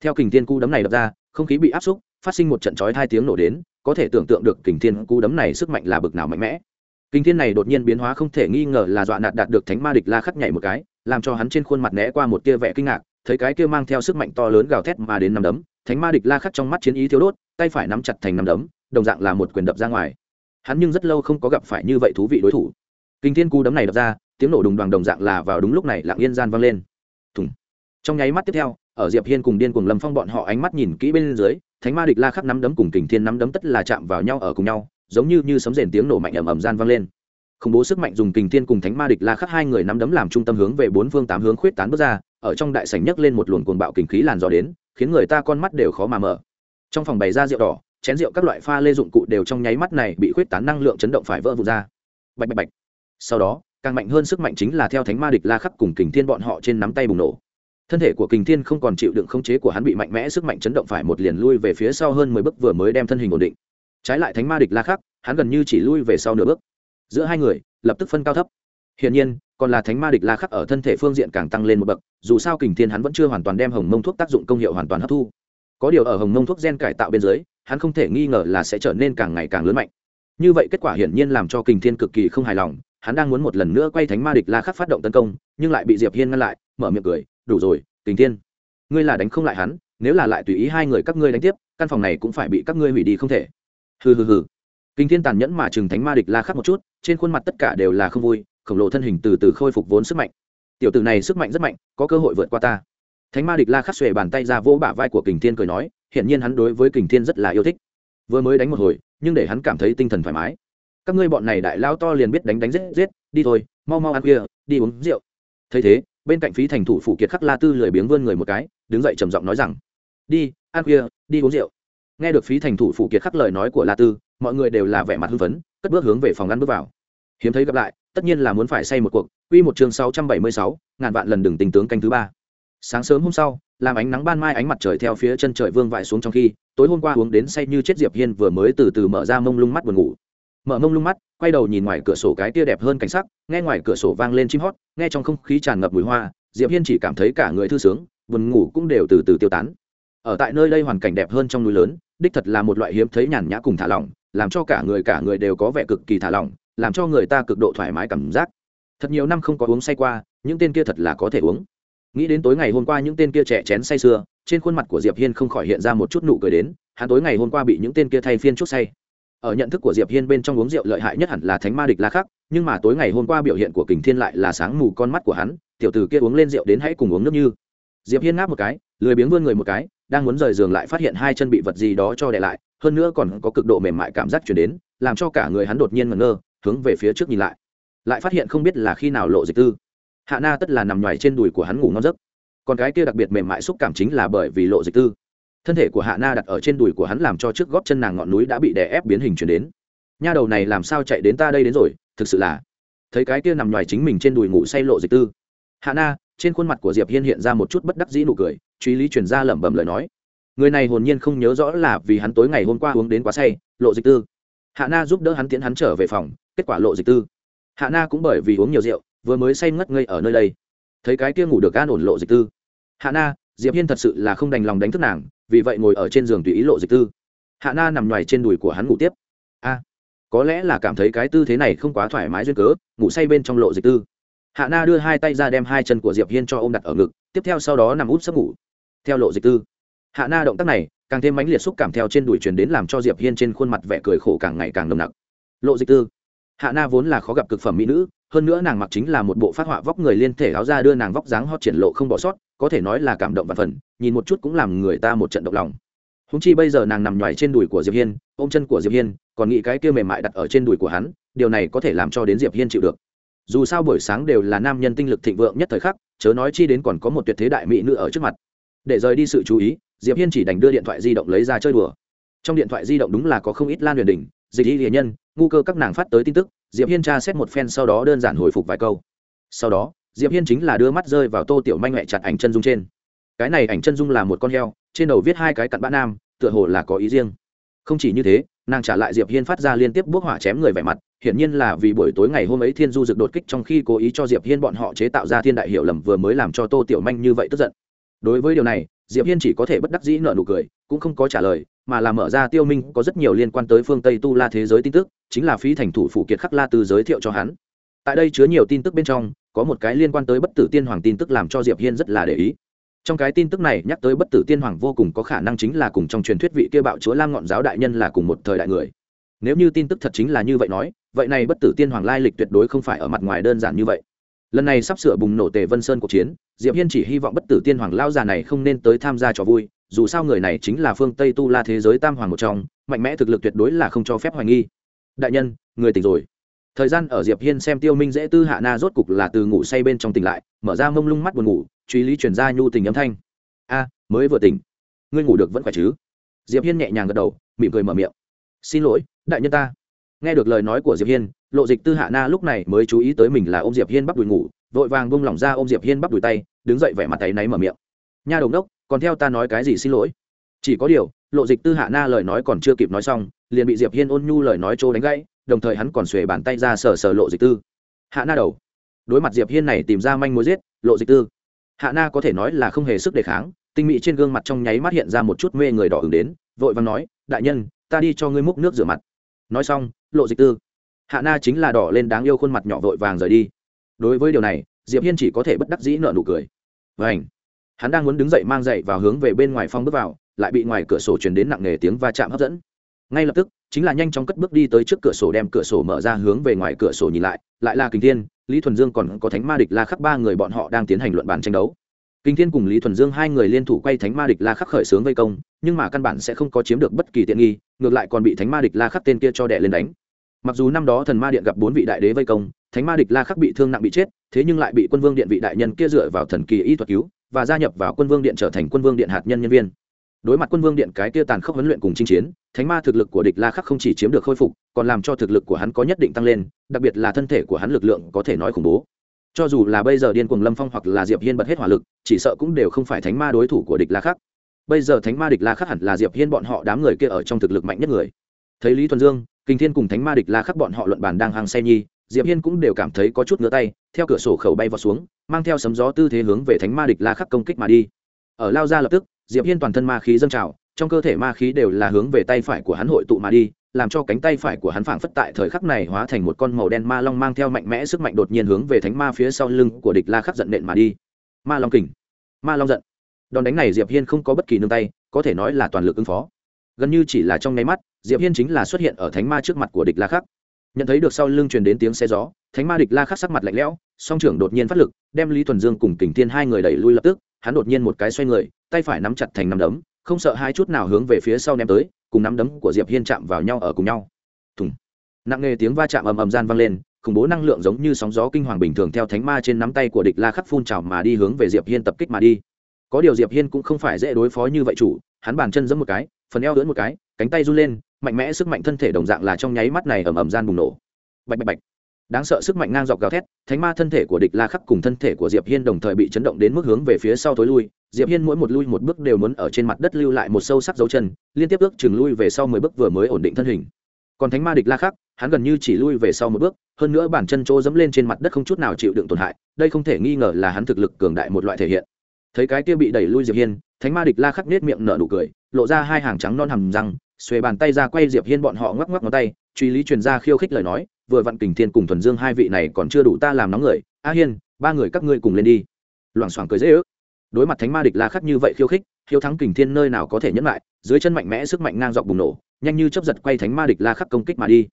Theo kình thiên cú đấm này đập ra, không khí bị áp xúc, phát sinh một trận chói hai tiếng nổ đến, có thể tưởng tượng được kình thiên cú đấm này sức mạnh là bực nào mạnh mẽ kình thiên này đột nhiên biến hóa không thể nghi ngờ là dọa nạt đạt được thánh ma địch la khắc nhảy một cái, làm cho hắn trên khuôn mặt né qua một tia vẻ kinh ngạc, thấy cái kia mang theo sức mạnh to lớn gào thét mà đến nằm đấm, thánh ma địch la khắc trong mắt chiến ý thiếu đốt, tay phải nắm chặt thành nằm đấm, đồng dạng là một quyền đập ra ngoài. Hắn nhưng rất lâu không có gặp phải như vậy thú vị đối thủ. Kinh thiên cú đấm này đập ra, tiếng nổ đùng đoàn đồng dạng là vào đúng lúc này lạng yên gian vang lên. Thùng. Trong nháy mắt tiếp theo, ở diệp hiên cùng điên cùng lâm phong bọn họ ánh mắt nhìn kỹ bên dưới, thánh ma địch la khắc nắm đấm cùng kình thiên nắm đấm tất là chạm vào nhau ở cùng nhau giống như như sấm rền tiếng nổ mạnh ầm ầm gian vang lên. Khủng bố sức mạnh dùng kình thiên cùng thánh ma địch la khắc hai người nắm đấm làm trung tâm hướng về bốn phương tám hướng khuyết tán bước ra, ở trong đại sảnh nhấc lên một luồng cuồng bạo kình khí làn gió đến, khiến người ta con mắt đều khó mà mở. Trong phòng bày ra rượu đỏ, chén rượu các loại pha lê dụng cụ đều trong nháy mắt này bị khuyết tán năng lượng chấn động phải vỡ vụn ra. Bạch bạch bạch. Sau đó, càng mạnh hơn sức mạnh chính là theo thánh ma địch la khắc cùng kình thiên bọn họ trên nắm tay bùng nổ. Thân thể của kình thiên không còn chịu đựng khống chế của hắn bị mạnh mẽ sức mạnh chấn động phải một liền lui về phía sau hơn mười bước vừa mới đem thân hình ổn định trái lại thánh ma địch la khắc, hắn gần như chỉ lui về sau nửa bước. Giữa hai người, lập tức phân cao thấp. Hiển nhiên, còn là thánh ma địch la khắc ở thân thể phương diện càng tăng lên một bậc, dù sao kình thiên hắn vẫn chưa hoàn toàn đem hồng mông thuốc tác dụng công hiệu hoàn toàn hấp thu. Có điều ở hồng mông thuốc gen cải tạo bên dưới, hắn không thể nghi ngờ là sẽ trở nên càng ngày càng lớn mạnh. Như vậy kết quả hiển nhiên làm cho kình thiên cực kỳ không hài lòng, hắn đang muốn một lần nữa quay thánh ma địch la khắc phát động tấn công, nhưng lại bị diệp hiên ngăn lại, mở miệng cười, đủ rồi, kình thiên, ngươi là đánh không lại hắn, nếu là lại tùy ý hai người các ngươi đánh tiếp, căn phòng này cũng phải bị các ngươi hủy đi không thể hừ hừ hừ. Kinh thiên tàn nhẫn mà trừng thánh ma địch la khắc một chút, trên khuôn mặt tất cả đều là không vui, khổng lồ thân hình từ từ khôi phục vốn sức mạnh. Tiểu tử này sức mạnh rất mạnh, có cơ hội vượt qua ta. Thánh ma địch la khắc xuề bàn tay ra vỗ bả vai của kình thiên cười nói hiện nhiên hắn đối với kình thiên rất là yêu thích. Vừa mới đánh một hồi, nhưng để hắn cảm thấy tinh thần thoải mái. Các ngươi bọn này đại lao to liền biết đánh đánh giết giết, đi thôi, mau mau ăn khuya, đi uống rượu. Thấy thế, bên cạnh phí thành thủ phủ kiệt khắc la tư lười biếng vươn người một cái, đứng dậy trầm giọng nói rằng, đi, ăn khuya, đi uống rượu nghe được phí thành thủ phụ kiệt khắc lời nói của la tư, mọi người đều là vẻ mặt hưng phấn, cất bước hướng về phòng ăn bước vào. Hiếm thấy gặp lại, tất nhiên là muốn phải say một cuộc. Quy một chương sáu trăm bảy mươi sáu, ngàn vạn lần đừng tình tướng canh thứ ba. Sáng sớm hôm sau, làm ánh nắng ban mai ánh mặt trời theo phía chân trời vương vãi xuống trong khi, tối hôm qua uống đến say như chết diệp hiên vừa mới từ từ mở ra mông lung mắt buồn ngủ. Mở mông lung mắt, quay đầu nhìn ngoài cửa sổ cái tia đẹp hơn cảnh sắc, nghe ngoài cửa sổ vang lên chim hót, nghe trong không khí tràn ngập mùi hoa, diệp hiên chỉ cảm thấy cả người thư sướng, buồn ngủ cũng đều từ từ tiêu tán. Ở tại nơi đây hoàn cảnh đẹp hơn trong núi lớn đích thật là một loại hiếm thấy nhàn nhã cùng thả lỏng, làm cho cả người cả người đều có vẻ cực kỳ thả lỏng, làm cho người ta cực độ thoải mái cảm giác. Thật nhiều năm không có uống say qua, những tên kia thật là có thể uống. Nghĩ đến tối ngày hôm qua những tên kia trẻ chén say sưa, trên khuôn mặt của diệp hiên không khỏi hiện ra một chút nụ cười đến, hắn tối ngày hôm qua bị những tên kia thay phiên chút say. Ở nhận thức của diệp hiên bên trong uống rượu lợi hại nhất hẳn là thánh ma địch la khắc, nhưng mà tối ngày hôm qua biểu hiện của kình thiên lại là sáng mù con mắt của hắn, tiểu tử kia uống lên rượu đến hãy cùng uống nước như. Diệp hiên ngáp một cái, lười biếng vươn người một cái đang muốn rời giường lại phát hiện hai chân bị vật gì đó cho đè lại, hơn nữa còn có cực độ mềm mại cảm giác chuyển đến, làm cho cả người hắn đột nhiên ngẩn ngơ, hướng về phía trước nhìn lại. Lại phát hiện không biết là khi nào lộ dịch tư. Hạ na tất là nằm nhoài trên đùi của hắn ngủ ngon giấc. Còn cái kia đặc biệt mềm mại xúc cảm chính là bởi vì lộ dịch tư. Thân thể của hạ na đặt ở trên đùi của hắn làm cho trước góp chân nàng ngọn núi đã bị đè ép biến hình chuyển đến. Nha đầu này làm sao chạy đến ta đây đến rồi, thực sự là. Thấy cái kia nằm ngoài chính mình trên đùi ngủ say lộ dịch tư. Hạ na, trên khuôn mặt của diệp hiên hiện ra một chút bất đắc dĩ nụ cười truy lý truyền ra lẩm bẩm lời nói. Người này hồn nhiên không nhớ rõ là vì hắn tối ngày hôm qua uống đến quá say, lộ dịch tư. Hạ na giúp đỡ hắn tiến hắn trở về phòng, kết quả lộ dịch tư. Hạ na cũng bởi vì uống nhiều rượu, vừa mới say ngất ngây ở nơi đây. Thấy cái kia ngủ được an ổn lộ dịch tư. Hạ na, diệp hiên thật sự là không đành lòng đánh thức nàng, vì vậy ngồi ở trên giường tùy ý lộ dịch tư. Hạ na nằm ngoài trên đùi của hắn ngủ tiếp. A, có lẽ là cảm thấy cái tư thế này không quá thoải mái duyên cớ, ngủ say bên trong lộ dịch tư. Hạ na đưa hai tay ra đem hai chân của diệp hiên cho ô m đặt ở ngực, tiếp theo sau đó nằm út sấp ngủ theo lộ dịch tư, hạ na động tác này, càng thêm mãnh liệt xúc cảm theo trên đùi truyền đến làm cho diệp hiên trên khuôn mặt vẻ cười khổ càng ngày càng nồng nặc. Lộ dịch tư, hạ na vốn là khó gặp cực phẩm mỹ nữ, hơn nữa nàng mặc chính là một bộ phát họa vóc người liên thể áo ra đưa nàng vóc dáng hot triển lộ không bỏ sót, có thể nói là cảm động và phần, nhìn một chút cũng làm người ta một trận động lòng. Húng chi bây giờ nàng nằm nhoài trên đùi của diệp hiên, ôm chân của diệp hiên, còn nghĩ cái kia mềm mại đặt ở trên đùi của hắn, điều này có thể làm cho đến diệp hiên chịu được. Dù sao buổi sáng đều là nam nhân tinh lực thịnh vượng nhất thời khắc, chớ nói chi đến còn có một tuyệt thế đại mỹ nữ ở trước mặt để rời đi sự chú ý, diệp hiên chỉ đành đưa điện thoại di động lấy ra chơi đùa. Trong điện thoại di động đúng là có không ít lan huyền đỉnh, dịch y hiền nhân, ngu cơ các nàng phát tới tin tức, diệp hiên tra xét một phen sau đó đơn giản hồi phục vài câu. Sau đó, diệp hiên chính là đưa mắt rơi vào tô tiểu manh mẹ chặt ảnh chân dung trên. Cái này ảnh chân dung là một con heo, trên đầu viết hai cái cặn bã nam, tựa hồ là có ý riêng. Không chỉ như thế, nàng trả lại diệp hiên phát ra liên tiếp bước hỏa chém người vẻ mặt, hiển nhiên là vì buổi tối ngày hôm ấy thiên du dực đột kích trong khi cố ý cho diệp hiên bọn họ chế tạo ra thiên đại hiểu lầm vừa mới làm cho tô tiểu manh như vậy tức giận đối với điều này, diệp hiên chỉ có thể bất đắc dĩ nợ nụ cười, cũng không có trả lời, mà là mở ra tiêu minh có rất nhiều liên quan tới phương tây tu la thế giới tin tức, chính là phí thành thủ phủ kiệt khắc la từ giới thiệu cho hắn. Tại đây chứa nhiều tin tức bên trong, có một cái liên quan tới bất tử tiên hoàng tin tức làm cho diệp hiên rất là để ý. Trong cái tin tức này nhắc tới bất tử tiên hoàng vô cùng có khả năng chính là cùng trong truyền thuyết vị kia bạo chúa lam ngọn giáo đại nhân là cùng một thời đại người. Nếu như tin tức thật chính là như vậy nói, vậy này bất tử tiên hoàng lai lịch tuyệt đối không phải ở mặt ngoài đơn giản như vậy lần này sắp sửa bùng nổ tề vân sơn cuộc chiến, diệp hiên chỉ hy vọng bất tử tiên hoàng lao già này không nên tới tham gia trò vui, dù sao người này chính là phương tây tu la thế giới tam hoàng một trong, mạnh mẽ thực lực tuyệt đối là không cho phép hoài nghi. Đại nhân, người tỉnh rồi. Thời gian ở diệp hiên xem tiêu minh dễ tư hạ na rốt cục là từ ngủ say bên trong tỉnh lại, mở ra mông lung mắt buồn ngủ, truy lý truyền ra nhu tình âm thanh. A, mới vừa tỉnh. Ngươi ngủ được vẫn khỏe chứ? Diệp hiên nhẹ nhàng gật đầu, mỉm cười mở miệng. Xin lỗi, đại nhân ta. Nghe được lời nói của diệp hiên lộ dịch tư hạ na lúc này mới chú ý tới mình là ôm diệp hiên bắp đùi ngủ, vội vàng bung lỏng ra ôm diệp hiên bắp đùi tay, đứng dậy vẻ mặt tay náy mở miệng. Nha đồng đốc còn theo ta nói cái gì xin lỗi? Chỉ có điều, lộ dịch tư hạ na lời nói còn chưa kịp nói xong, liền bị diệp hiên ôn nhu lời nói trô đánh gãy, đồng thời hắn còn xuề bàn tay ra sờ sờ lộ dịch tư. Hạ na đầu. Đối mặt diệp hiên này tìm ra manh mối giết, lộ dịch tư. Hạ na có thể nói là không hề sức đề kháng, tinh mỹ trên gương mặt trong nháy mắt hiện ra một chút mê người đỏ ứng đến, vội vàng nói, đại nhân, ta đi cho ngươi múc nước rửa mặt. Nói xong, lộ dịch tư hạ na chính là đỏ lên đáng yêu khuôn mặt nhỏ vội vàng rời đi. Đối với điều này, diệp hiên chỉ có thể bất đắc dĩ nợ nụ cười. Vảnh hắn đang muốn đứng dậy mang dậy vào hướng về bên ngoài phong bước vào, lại bị ngoài cửa sổ truyền đến nặng nề tiếng va chạm hấp dẫn. Ngay lập tức, chính là nhanh chóng cất bước đi tới trước cửa sổ đem cửa sổ mở ra hướng về ngoài cửa sổ nhìn lại lại là kinh thiên, lý thuần dương còn có thánh ma địch la khắc ba người bọn họ đang tiến hành luận bàn tranh đấu. Kinh thiên cùng lý thuần dương hai người liên thủ quay thánh ma địch la khắc khởi xướng vây công, nhưng mà căn bản sẽ không có chiếm được bất kỳ tiện nghi, ngược lại còn bị thánh ma địch la khắc tên kia cho đẻ lên đánh mặc dù năm đó thần ma điện gặp bốn vị đại đế vây công, thánh ma địch la khắc bị thương nặng bị chết, thế nhưng lại bị quân vương điện vị đại nhân kia dựa vào thần kỳ y thuật cứu và gia nhập vào quân vương điện trở thành quân vương điện hạt nhân nhân viên. Đối mặt quân vương điện cái kia tàn khốc huấn luyện cùng chinh chiến, thánh ma thực lực của địch la khắc không chỉ chiếm được khôi phục, còn làm cho thực lực của hắn có nhất định tăng lên, đặc biệt là thân thể của hắn lực lượng có thể nói khủng bố. Cho dù là bây giờ điên cuồng lâm phong hoặc là diệp hiên bật hết hỏa lực, chỉ sợ cũng đều không phải thánh ma đối thủ của địch la khắc. Bây giờ thánh ma địch la khắc hẳn là diệp hiên bọn họ đám người kia ở trong thực lực mạnh nhất người. Thấy lý thuần dương kinh thiên cùng thánh ma địch la khắc bọn họ luận bàn đang hàng say nhi, diệp hiên cũng đều cảm thấy có chút ngứa tay, theo cửa sổ khẩu bay vào xuống, mang theo sấm gió tư thế hướng về thánh ma địch la khắc công kích mà đi. Ở lao ra lập tức, diệp hiên toàn thân ma khí dâng trào, trong cơ thể ma khí đều là hướng về tay phải của hắn hội tụ mà đi, làm cho cánh tay phải của hắn phảng phất tại thời khắc này hóa thành một con màu đen ma long mang theo mạnh mẽ sức mạnh đột nhiên hướng về thánh ma phía sau lưng của địch la khắc giận nện mà đi. Ma long kình, ma long giận. Đòn đánh này diệp hiên không có bất kỳ nương tay, có thể nói là toàn lực ứng phó. Gần như chỉ là trong nháy mắt diệp hiên chính là xuất hiện ở thánh ma trước mặt của địch la khắc. Nhận thấy được sau lưng truyền đến tiếng xe gió, thánh ma địch la khắc sắc mặt lạnh lẽo, song trưởng đột nhiên phát lực, đem lý thuần dương cùng kình thiên hai người đẩy lui lập tức, hắn đột nhiên một cái xoay người, tay phải nắm chặt thành nắm đấm, không sợ hai chút nào hướng về phía sau ném tới, cùng nắm đấm của diệp hiên chạm vào nhau ở cùng nhau. Thùng. Nặng nề tiếng va chạm ầm ầm gian vang lên, khủng bố năng lượng giống như sóng gió kinh hoàng bình thường theo thánh ma trên nắm tay của địch la khắc phun trào mà đi hướng về diệp hiên tập kích mà đi. Có điều diệp hiên cũng không phải dễ đối phó như vậy chủ, hắn bàn chân giẫm một cái, phần eo lưỡi một cái, cánh tay run lên mạnh mẽ sức mạnh thân thể đồng dạng là trong nháy mắt này ầm ầm gian bùng nổ. Bạch bạch bạch. Đáng sợ sức mạnh ngang dọc gào thét, thánh ma thân thể của địch la khắc cùng thân thể của diệp hiên đồng thời bị chấn động đến mức hướng về phía sau tối lui. Diệp hiên mỗi một lui một bước đều muốn ở trên mặt đất lưu lại một sâu sắc dấu chân, liên tiếp ước chừng lui về sau mười bước vừa mới ổn định thân hình. Còn thánh ma địch la khắc, hắn gần như chỉ lui về sau một bước, hơn nữa bản chân chỗ dẫm lên trên mặt đất không chút nào chịu đựng tổn hại, đây không thể nghi ngờ là hắn thực lực cường đại một loại thể hiện. Thấy cái kia bị đẩy lui diệp hiên, thánh ma địch la khắc nết miệng nở nụ cười, lộ ra hai hàng trắng non hầm răng xuề bàn tay ra quay diệp hiên bọn họ ngoắc ngoắc ngón tay, truy lý truyền ra khiêu khích lời nói, vừa vặn kình thiên cùng thuần dương hai vị này còn chưa đủ ta làm nóng người, a hiên, ba người các ngươi cùng lên đi. Loảng xoảng cười dễ ước. Đối mặt thánh ma địch la khắc như vậy khiêu khích, hiếu thắng kình thiên nơi nào có thể nhẫn lại, dưới chân mạnh mẽ sức mạnh ngang dọc bùng nổ, nhanh như chấp giật quay thánh ma địch la khắc công kích mà đi.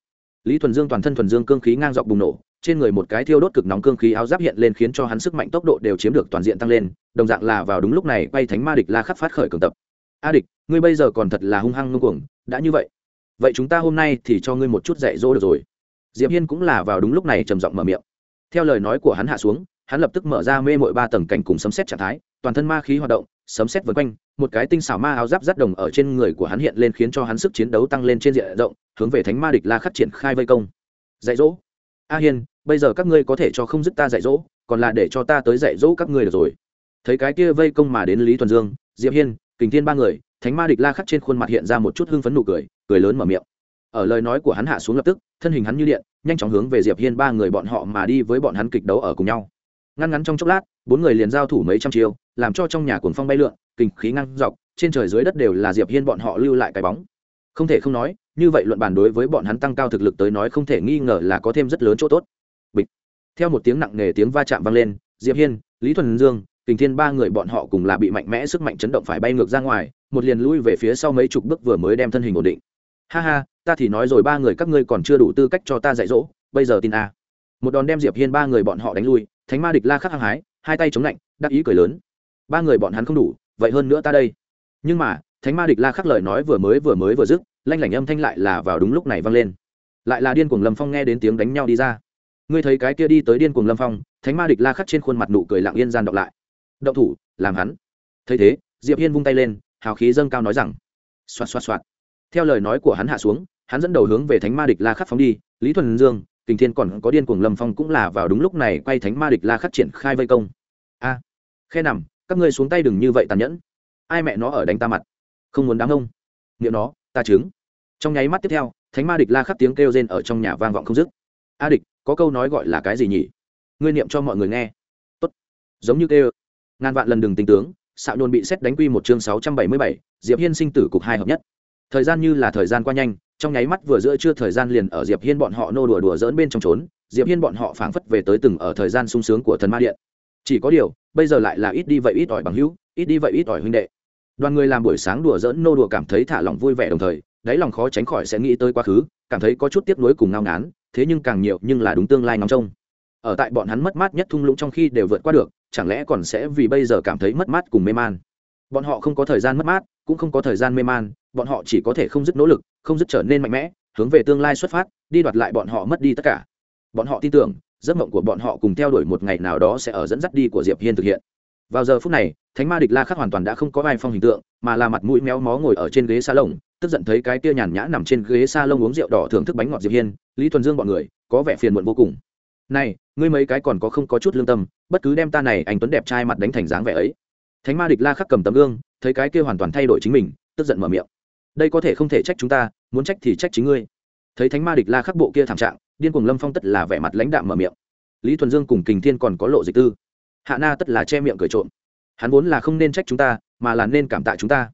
Lý thuần dương toàn thân thuần dương cương khí ngang dọc bùng nổ, trên người một cái thiêu đốt cực nóng cương khí áo giáp hiện lên khiến cho hắn sức mạnh tốc độ đều chiếm được toàn diện tăng lên, đồng dạng là vào đúng lúc này quay thánh ma địch la khắc phát khởi cường tập a địch, ngươi bây giờ còn thật là hung hăng ngưng cuồng, đã như vậy. Vậy chúng ta hôm nay thì cho ngươi một chút dạy dỗ được rồi. Diệp hiên cũng là vào đúng lúc này trầm giọng mở miệng. Theo lời nói của hắn hạ xuống, hắn lập tức mở ra mê mội ba tầng cảnh cùng sấm xét trạng thái, toàn thân ma khí hoạt động, sấm xét vân quanh, một cái tinh xảo ma áo giáp rắt đồng ở trên người của hắn hiện lên khiến cho hắn sức chiến đấu tăng lên trên diện rộng, hướng về thánh ma địch la khắc triển khai vây công. Dạy dỗ? A hiên, bây giờ các ngươi có thể cho không dứt ta dạy dỗ, còn là để cho ta tới dạy dỗ các ngươi được rồi. Thấy cái kia vây công mà đến lý thuần dương, diệp hiên kình thiên ba người, thánh ma địch la khắc trên khuôn mặt hiện ra một chút hưng phấn nụ cười cười lớn mở miệng. Ở lời nói của hắn hạ xuống lập tức, thân hình hắn như điện, nhanh chóng hướng về diệp hiên ba người bọn họ mà đi với bọn hắn kịch đấu ở cùng nhau. Ngăn ngắn trong chốc lát, bốn người liền giao thủ mấy trăm chiêu, làm cho trong nhà cuồng phong bay lượn, kình khí ngang dọc, trên trời dưới đất đều là diệp hiên bọn họ lưu lại cái bóng. Không thể không nói, như vậy luận bàn đối với bọn hắn tăng cao thực lực tới nói không thể nghi ngờ là có thêm rất lớn chỗ tốt. Bịch. Theo một tiếng nặng nề tiếng va chạm vang lên, diệp hiên, lý thuần dương kình thiên ba người bọn họ cùng là bị mạnh mẽ sức mạnh chấn động phải bay ngược ra ngoài, một liền lui về phía sau mấy chục bước vừa mới đem thân hình ổn định. Ha ha, ta thì nói rồi ba người các ngươi còn chưa đủ tư cách cho ta dạy dỗ, bây giờ tin a. Một đòn đem diệp hiên ba người bọn họ đánh lui, thánh ma địch la khắc hăng hái, hai tay chống lạnh, đắc ý cười lớn. Ba người bọn hắn không đủ, vậy hơn nữa ta đây. Nhưng mà, thánh ma địch la khắc lời nói vừa mới vừa mới vừa dứt, lanh lảnh âm thanh lại là vào đúng lúc này vang lên. Lại là điên cuồng lâm phong nghe đến tiếng đánh nhau đi ra. Ngươi thấy cái kia đi tới điên cuồng lâm phong, thánh ma địch la khắc trên khuôn mặt nụ cười lặng yên gian đọc lại động thủ, làm hắn. Thấy thế, diệp hiên vung tay lên, hào khí dâng cao nói rằng, xoạt xoạt xoạt. Theo lời nói của hắn hạ xuống, hắn dẫn đầu hướng về thánh ma địch la khắc phóng đi. Lý thuần dương, kình thiên còn có điên cuồng lâm phong cũng là vào đúng lúc này quay thánh ma địch la khắc triển khai vây công. A, khe nằm, các ngươi xuống tay đừng như vậy tàn nhẫn. Ai mẹ nó ở đánh ta mặt? Không muốn đám ông. Miệng nó, ta chứng. trong nháy mắt tiếp theo, thánh ma địch la khắc tiếng kêu rên ở trong nhà vang vọng không dứt. A địch, có câu nói gọi là cái gì nhỉ? Ngươi niệm cho mọi người nghe. Tốt. Giống như kêu ngàn vạn lần đừng tính tướng xạo nôn bị xét đánh quy một chương sáu trăm bảy mươi bảy, diệp hiên sinh tử cục hai hợp nhất. Thời gian như là thời gian qua nhanh, trong nháy mắt vừa giữa chưa thời gian liền ở diệp hiên bọn họ nô đùa đùa dỡn bên trong trốn, diệp hiên bọn họ phảng phất về tới từng ở thời gian sung sướng của thần ma điện. Chỉ có điều, bây giờ lại là ít đi vậy ít ỏi bằng hữu, ít đi vậy ít ỏi huynh đệ. Đoàn người làm buổi sáng đùa dỡn nô đùa cảm thấy thả lòng vui vẻ đồng thời, đáy lòng khó tránh khỏi sẽ nghĩ tới quá khứ, cảm thấy có chút tiếc nuối cùng ngao ngán, thế nhưng càng nhiều nhưng là đúng tương lai ngóng trông. Ở tại bọn hắn mất mát nhất thung lũng trong khi đều vượt qua được chẳng lẽ còn sẽ vì bây giờ cảm thấy mất mát cùng mê man? Bọn họ không có thời gian mất mát, cũng không có thời gian mê man, bọn họ chỉ có thể không dứt nỗ lực, không dứt trở nên mạnh mẽ, hướng về tương lai xuất phát, đi đoạt lại bọn họ mất đi tất cả. Bọn họ tin tưởng, giấc mộng của bọn họ cùng theo đuổi một ngày nào đó sẽ ở dẫn dắt đi của diệp hiên thực hiện. Vào giờ phút này, thánh ma địch la khắc hoàn toàn đã không có vai phong hình tượng, mà là mặt mũi méo mó ngồi ở trên ghế sa lông tức giận thấy cái kia nhàn nhã nằm trên ghế sa lông uống rượu đỏ thưởng thức bánh ngọt diệp hiên, lý thuần dương bọn người, có vẻ phiền muộn vô cùng. Này, ngươi mấy cái còn có không có chút lương tâm bất cứ đem ta này anh tuấn đẹp trai mặt đánh thành dáng vẻ ấy. Thánh ma địch la khắc cầm tấm gương, thấy cái kia hoàn toàn thay đổi chính mình, tức giận mở miệng. Đây có thể không thể trách chúng ta, muốn trách thì trách chính ngươi. Thấy thánh ma địch la khắc bộ kia thảm trạng, điên cuồng lâm phong tất là vẻ mặt lãnh đạm mở miệng. Lý thuần dương cùng kình thiên còn có lộ dịch tư. Hạ na tất là che miệng cười trộm. Hắn vốn là không nên trách chúng ta, mà là nên cảm tạ chúng ta.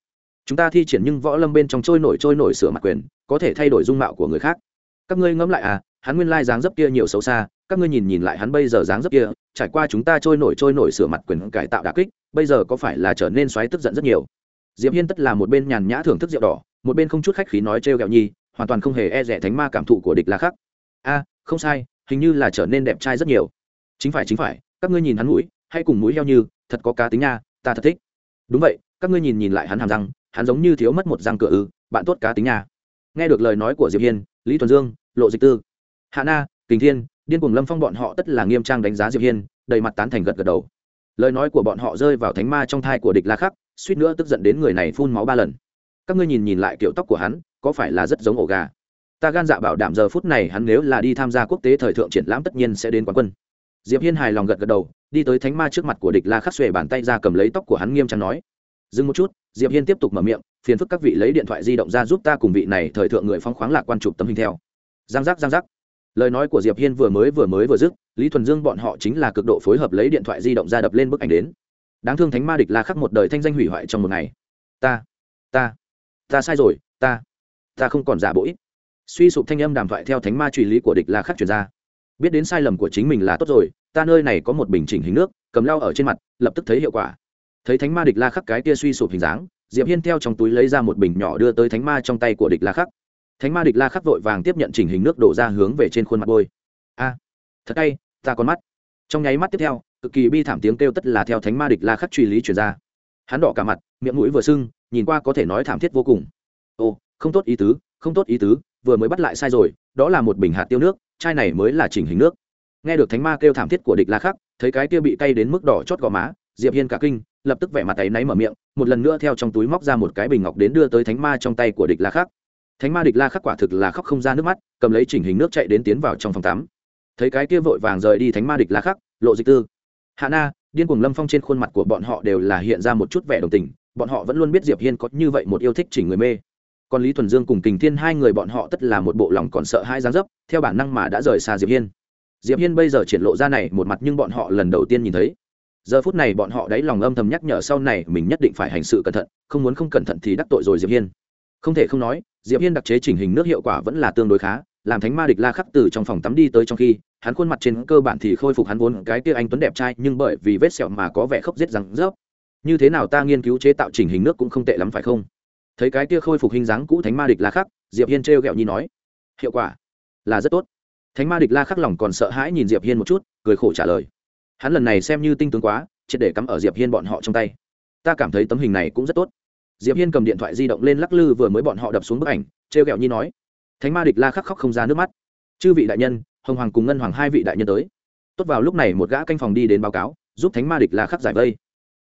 Chúng ta thi triển nhưng võ lâm bên trong trôi nổi trôi nổi sửa mặt quyền, có thể thay đổi dung mạo của người khác. Các ngươi ngẫm lại à hắn nguyên lai dáng dấp kia nhiều xấu xa, các ngươi nhìn nhìn lại hắn bây giờ dáng dấp kia, trải qua chúng ta trôi nổi trôi nổi sửa mặt quyền cải tạo đà kích, bây giờ có phải là trở nên xoáy tức giận rất nhiều? Diệp hiên tất là một bên nhàn nhã thưởng thức rượu đỏ, một bên không chút khách khí nói trêu ghẹo nhi, hoàn toàn không hề e rẻ thánh ma cảm thụ của địch la khắc a, không sai, hình như là trở nên đẹp trai rất nhiều. Chính phải chính phải, các ngươi nhìn hắn mũi, hay cùng mũi heo như, thật có cá tính nha, ta thật thích. Đúng vậy, các ngươi nhìn nhìn lại hắn hàm răng, hắn giống như thiếu mất một răng cửa ư, bạn tốt cá tính nha. Nghe được lời nói của diệp hiên, lý thuần dương, lộ dịch tư hạ na, kình thiên, điên cuồng lâm phong bọn họ tất là nghiêm trang đánh giá diệp hiên, đầy mặt tán thành gật gật đầu. Lời nói của bọn họ rơi vào thánh ma trong thai của địch la khắc, suýt nữa tức giận đến người này phun máu ba lần. Các ngươi nhìn nhìn lại kiểu tóc của hắn, có phải là rất giống ổ gà? Ta gan dạ bảo đảm giờ phút này hắn nếu là đi tham gia quốc tế thời thượng triển lãm tất nhiên sẽ đến quán quân. Diệp hiên hài lòng gật gật đầu, đi tới thánh ma trước mặt của địch la khắc xuề bàn tay ra cầm lấy tóc của hắn nghiêm trang nói. Dừng một chút, diệp hiên tiếp tục mở miệng, phiền phức các vị lấy điện thoại di động ra giúp ta cùng vị này thời thượng người phong khoáng lạc quan chụp tấm hình theo. Giang giác giang giác lời nói của diệp hiên vừa mới vừa mới vừa dứt, lý thuần dương bọn họ chính là cực độ phối hợp lấy điện thoại di động ra đập lên bức ảnh đến. Đáng thương thánh ma địch la khắc một đời thanh danh hủy hoại trong một ngày. Ta ta ta sai rồi, ta ta không còn giả bộ suy sụp thanh âm đàm thoại theo thánh ma truy lý của địch la khắc truyền ra. Biết đến sai lầm của chính mình là tốt rồi, ta nơi này có một bình chỉnh hình nước, cầm lao ở trên mặt, lập tức thấy hiệu quả. Thấy thánh ma địch la khắc cái kia suy sụp hình dáng, diệp hiên theo trong túi lấy ra một bình nhỏ đưa tới thánh ma trong tay của địch la khắc thánh ma địch la khắc vội vàng tiếp nhận chỉnh hình nước đổ ra hướng về trên khuôn mặt bôi. A, thật hay, ta con mắt. Trong nháy mắt tiếp theo, cực kỳ bi thảm tiếng kêu tất là theo thánh ma địch la khắc truy lý chuyển ra. Hắn đỏ cả mặt, miệng mũi vừa sưng, nhìn qua có thể nói thảm thiết vô cùng. Ô không tốt ý tứ, không tốt ý tứ, vừa mới bắt lại sai rồi, đó là một bình hạt tiêu nước, chai này mới là chỉnh hình nước. Nghe được thánh ma kêu thảm thiết của địch la khắc, thấy cái kia bị cay đến mức đỏ chót gò má, diệp hiên cả kinh, lập tức vẻ mặt tay náy mở miệng, một lần nữa theo trong túi móc ra một cái bình ngọc đến đưa tới thánh ma trong tay của địch la khắc thánh ma địch la khắc quả thực là khóc không ra nước mắt, cầm lấy chỉnh hình nước chạy đến tiến vào trong phòng tắm. Thấy cái kia vội vàng rời đi thánh ma địch la khắc, lộ dịch tư. Hạ na, điên cuồng lâm phong trên khuôn mặt của bọn họ đều là hiện ra một chút vẻ đồng tình, bọn họ vẫn luôn biết diệp hiên có như vậy một yêu thích chỉnh người mê. Còn lý thuần dương cùng kình thiên hai người bọn họ tất là một bộ lòng còn sợ hai dáng dấp, theo bản năng mà đã rời xa diệp hiên. Diệp hiên bây giờ triển lộ ra này một mặt nhưng bọn họ lần đầu tiên nhìn thấy. Giờ phút này bọn họ đáy lòng âm thầm nhắc nhở sau này mình nhất định phải hành sự cẩn thận, không muốn không cẩn thận thì đắc tội rồi diệp hiên không thể không nói, diệp hiên đặc chế chỉnh hình nước hiệu quả vẫn là tương đối khá, làm thánh ma địch la khắc từ trong phòng tắm đi tới trong khi, hắn khuôn mặt trên cơ bản thì khôi phục hắn vốn cái kia anh tuấn đẹp trai, nhưng bởi vì vết sẹo mà có vẻ khốc giết răng rớp. Như thế nào ta nghiên cứu chế tạo chỉnh hình nước cũng không tệ lắm phải không? Thấy cái kia khôi phục hình dáng cũ thánh ma địch la khắc, diệp hiên trêu ghẹo nhi nói, hiệu quả là rất tốt. Thánh ma địch la khắc lòng còn sợ hãi nhìn diệp hiên một chút, cười khổ trả lời, hắn lần này xem như tinh tướng quá, triệt để cắm ở diệp hiên bọn họ trong tay. Ta cảm thấy tấm hình này cũng rất tốt diệp hiên cầm điện thoại di động lên lắc lư vừa mới bọn họ đập xuống bức ảnh, trêu ghẹo nhi nói, thánh ma địch la khắc khóc không ra nước mắt. Chư vị đại nhân, hồng hoàng cùng ngân hoàng hai vị đại nhân tới. Tốt vào lúc này một gã canh phòng đi đến báo cáo, giúp thánh ma địch la khắc giải vây.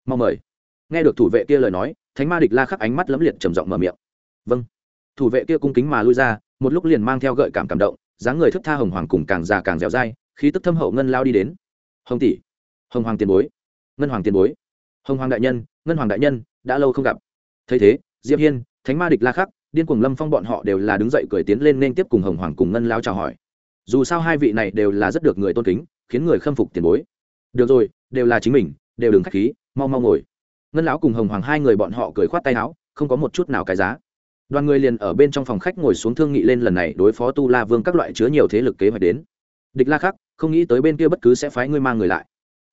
Mong mời. Nghe được thủ vệ kia lời nói, thánh ma địch la khắc ánh mắt lấm liệt trầm giọng mở miệng. Vâng. Thủ vệ kia cung kính mà lui ra, một lúc liền mang theo gợi cảm cảm động, dáng người thức tha hồng hoàng cùng càng già càng dẻo dai, khí tức thâm hậu ngân lao đi đến. Hồng tỷ, hồng hoàng tiền bối. Ngân hoàng tiền bối. Hồng hoàng đại nhân, ngân hoàng đại nhân, đã lâu không gặp thấy thế, diệp hiên, thánh ma địch la khắc, điên cuồng lâm phong bọn họ đều là đứng dậy cười tiến lên nên tiếp cùng hồng hoàng cùng ngân lao chào hỏi. Dù sao hai vị này đều là rất được người tôn kính, khiến người khâm phục tiền bối. Được rồi, đều là chính mình, đều đừng khách khí, mau mau ngồi. Ngân lão cùng hồng hoàng hai người bọn họ cười khoát tay áo, không có một chút nào cái giá. Đoàn người liền ở bên trong phòng khách ngồi xuống thương nghị lên lần này đối phó tu la vương các loại chứa nhiều thế lực kế hoạch đến. Địch la khắc, không nghĩ tới bên kia bất cứ sẽ phái ngươi mang người lại.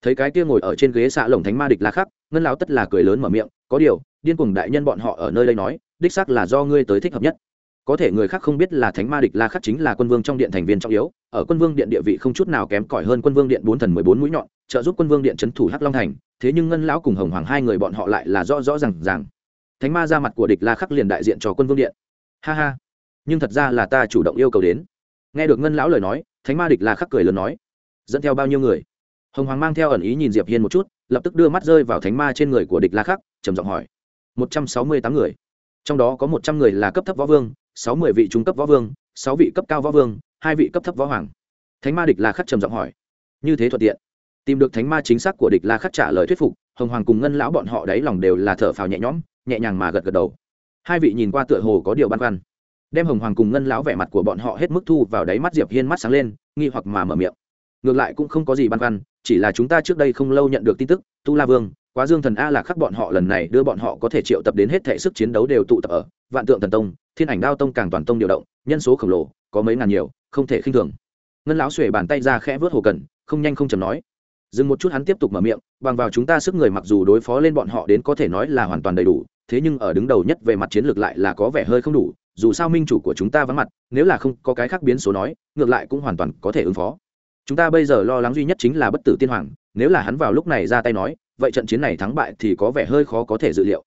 Thấy cái kia ngồi ở trên ghế xạ lồng thánh ma địch la khắc, ngân lão tất là cười lớn mở miệng có điều, điên cuồng đại nhân bọn họ ở nơi đây nói, đích xác là do ngươi tới thích hợp nhất. Có thể người khác không biết là thánh ma địch la khắc chính là quân vương trong điện thành viên trọng yếu, ở quân vương điện địa vị không chút nào kém cỏi hơn quân vương điện bốn thần mười bốn mũi nhọn, trợ giúp quân vương điện trấn thủ hắc long thành, thế nhưng ngân lão cùng hồng hoàng hai người bọn họ lại là rõ rõ r à n g rằng thánh ma ra mặt của địch la khắc liền đại diện cho quân vương điện. Ha ha, nhưng thật ra là ta chủ động yêu cầu đến. Nghe được ngân lão lời nói, thánh ma địch la khắc cười lớn nói, dẫn theo bao nhiêu người? Hồng hoàng mang theo ẩn ý nhìn diệp hiên một chút lập tức đưa mắt rơi vào thánh ma trên người của địch la khắc, trầm giọng hỏi. Một trăm sáu mươi tám người. Trong đó có một trăm người là cấp thấp võ vương, sáu mươi vị trung cấp võ vương, sáu vị cấp cao võ vương, hai vị cấp thấp võ hoàng. Thánh ma địch la khắc trầm giọng hỏi. Như thế thuận tiện. Tìm được thánh ma chính xác của địch la khắc trả lời thuyết phục, hồng hoàng cùng ngân lão bọn họ đáy lòng đều là thở phào nhẹ nhõm, nhẹ nhàng mà gật gật đầu. Hai vị nhìn qua tựa hồ có điều băn khoăn. Đem hồng hoàng cùng ngân lão vẻ mặt của bọn họ hết mức thu vào đáy mắt diệp hiên mắt sáng lên, nghi hoặc mà mở miệng. Ngược lại cũng không có gì băn khoăn chỉ là chúng ta trước đây không lâu nhận được tin tức, tu la vương, quá dương thần a là khắc bọn họ lần này đưa bọn họ có thể triệu tập đến hết thể sức chiến đấu đều tụ tập ở vạn tượng thần tông, thiên ảnh đao tông càng toàn tông điều động, nhân số khổng lồ, có mấy ngàn nhiều, không thể khinh thường. Ngân lão xuề bàn tay ra khẽ vớt hồ cần, không nhanh không chầm nói. Dừng một chút hắn tiếp tục mở miệng, bằng vào chúng ta sức người mặc dù đối phó lên bọn họ đến có thể nói là hoàn toàn đầy đủ, thế nhưng ở đứng đầu nhất về mặt chiến lược lại là có vẻ hơi không đủ, dù sao minh chủ của chúng ta vắng mặt, nếu là không có cái khác biến số nói, ngược lại cũng hoàn toàn có thể ứng phó chúng ta bây giờ lo lắng duy nhất chính là bất tử tiên hoàng, nếu là hắn vào lúc này ra tay nói, vậy trận chiến này thắng bại thì có vẻ hơi khó có thể dự liệu.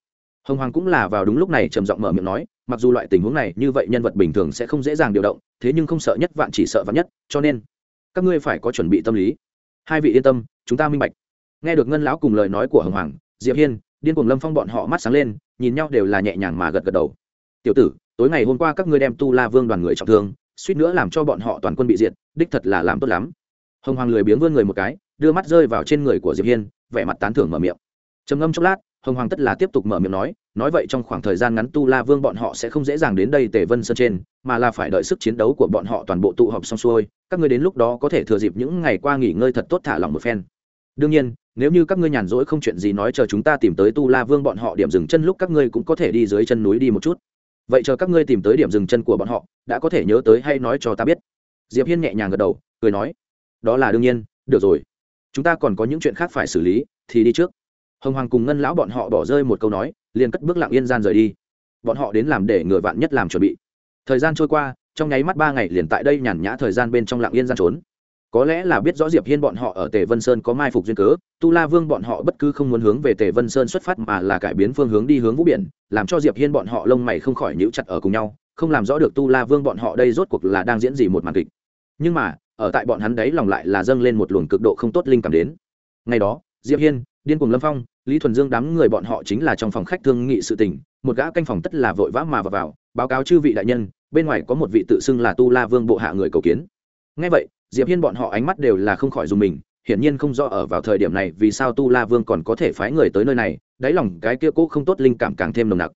Hồng hoàng cũng là vào đúng lúc này trầm giọng mở miệng nói, mặc dù loại tình huống này như vậy nhân vật bình thường sẽ không dễ dàng điều động, thế nhưng không sợ nhất vạn chỉ sợ vạn nhất, cho nên các ngươi phải có chuẩn bị tâm lý. Hai vị yên tâm, chúng ta minh bạch. Nghe được ngân lão cùng lời nói của hồng hoàng, diệp hiên, điên cuồng lâm phong bọn họ mắt sáng lên, nhìn nhau đều là nhẹ nhàng mà gật gật đầu. Tiểu tử, tối ngày hôm qua các ngươi đem tu la vương đoàn người trọng thương, suýt nữa làm cho bọn họ toàn quân bị diệt, đích thật là làm tốt lắm hồng hoàng lười biếng vươn người một cái, đưa mắt rơi vào trên người của diệp hiên, vẻ mặt tán thưởng mở miệng. Trầm ngâm chốc lát, hồng hoàng tất là tiếp tục mở miệng nói nói vậy trong khoảng thời gian ngắn tu la vương bọn họ sẽ không dễ dàng đến đây tề vân sơn trên, mà là phải đợi sức chiến đấu của bọn họ toàn bộ tụ họp xong xuôi, các ngươi đến lúc đó có thể thừa dịp những ngày qua nghỉ ngơi thật tốt thả lòng một phen. Đương nhiên, nếu như các ngươi nhàn rỗi không chuyện gì nói chờ chúng ta tìm tới tu la vương bọn họ điểm dừng chân lúc các ngươi cũng có thể đi dưới chân núi đi một chút. Vậy chờ các ngươi tìm tới điểm dừng chân của bọn họ, đã có thể nhớ tới hay nói cho ta biết. Diệp hiên nhẹ nhàng gật đầu, cười nói đó là đương nhiên, được rồi. Chúng ta còn có những chuyện khác phải xử lý, thì đi trước. Hồng hoàng cùng ngân lão bọn họ bỏ rơi một câu nói, liền cất bước lặng yên gian rời đi. Bọn họ đến làm để người vạn nhất làm chuẩn bị. Thời gian trôi qua, trong nháy mắt ba ngày liền tại đây nhàn nhã thời gian bên trong lặng yên gian trốn. Có lẽ là biết rõ diệp hiên bọn họ ở tề vân sơn có mai phục duyên cớ, tu la vương bọn họ bất cứ không muốn hướng về tề vân sơn xuất phát mà là cải biến phương hướng đi hướng vũ biển, làm cho diệp hiên bọn họ lông mày không khỏi nhíu chặt ở cùng nhau, không làm rõ được tu la vương bọn họ đây rốt cuộc là đang diễn gì một màn kịch. Nhưng mà ở tại bọn hắn đấy lòng lại là dâng lên một luồng cực độ không tốt linh cảm đến. Ngày đó diệp hiên điên cùng lâm phong lý thuần dương đám người bọn họ chính là trong phòng khách thương nghị sự tình một gã canh phòng tất là vội vã mà vào, vào báo cáo chư vị đại nhân bên ngoài có một vị tự xưng là tu la vương bộ hạ người cầu kiến. Ngay vậy diệp hiên bọn họ ánh mắt đều là không khỏi dùng mình hiển nhiên không rõ ở vào thời điểm này vì sao tu la vương còn có thể phái người tới nơi này đáy lòng cái kia cố không tốt linh cảm càng thêm nồng nặc.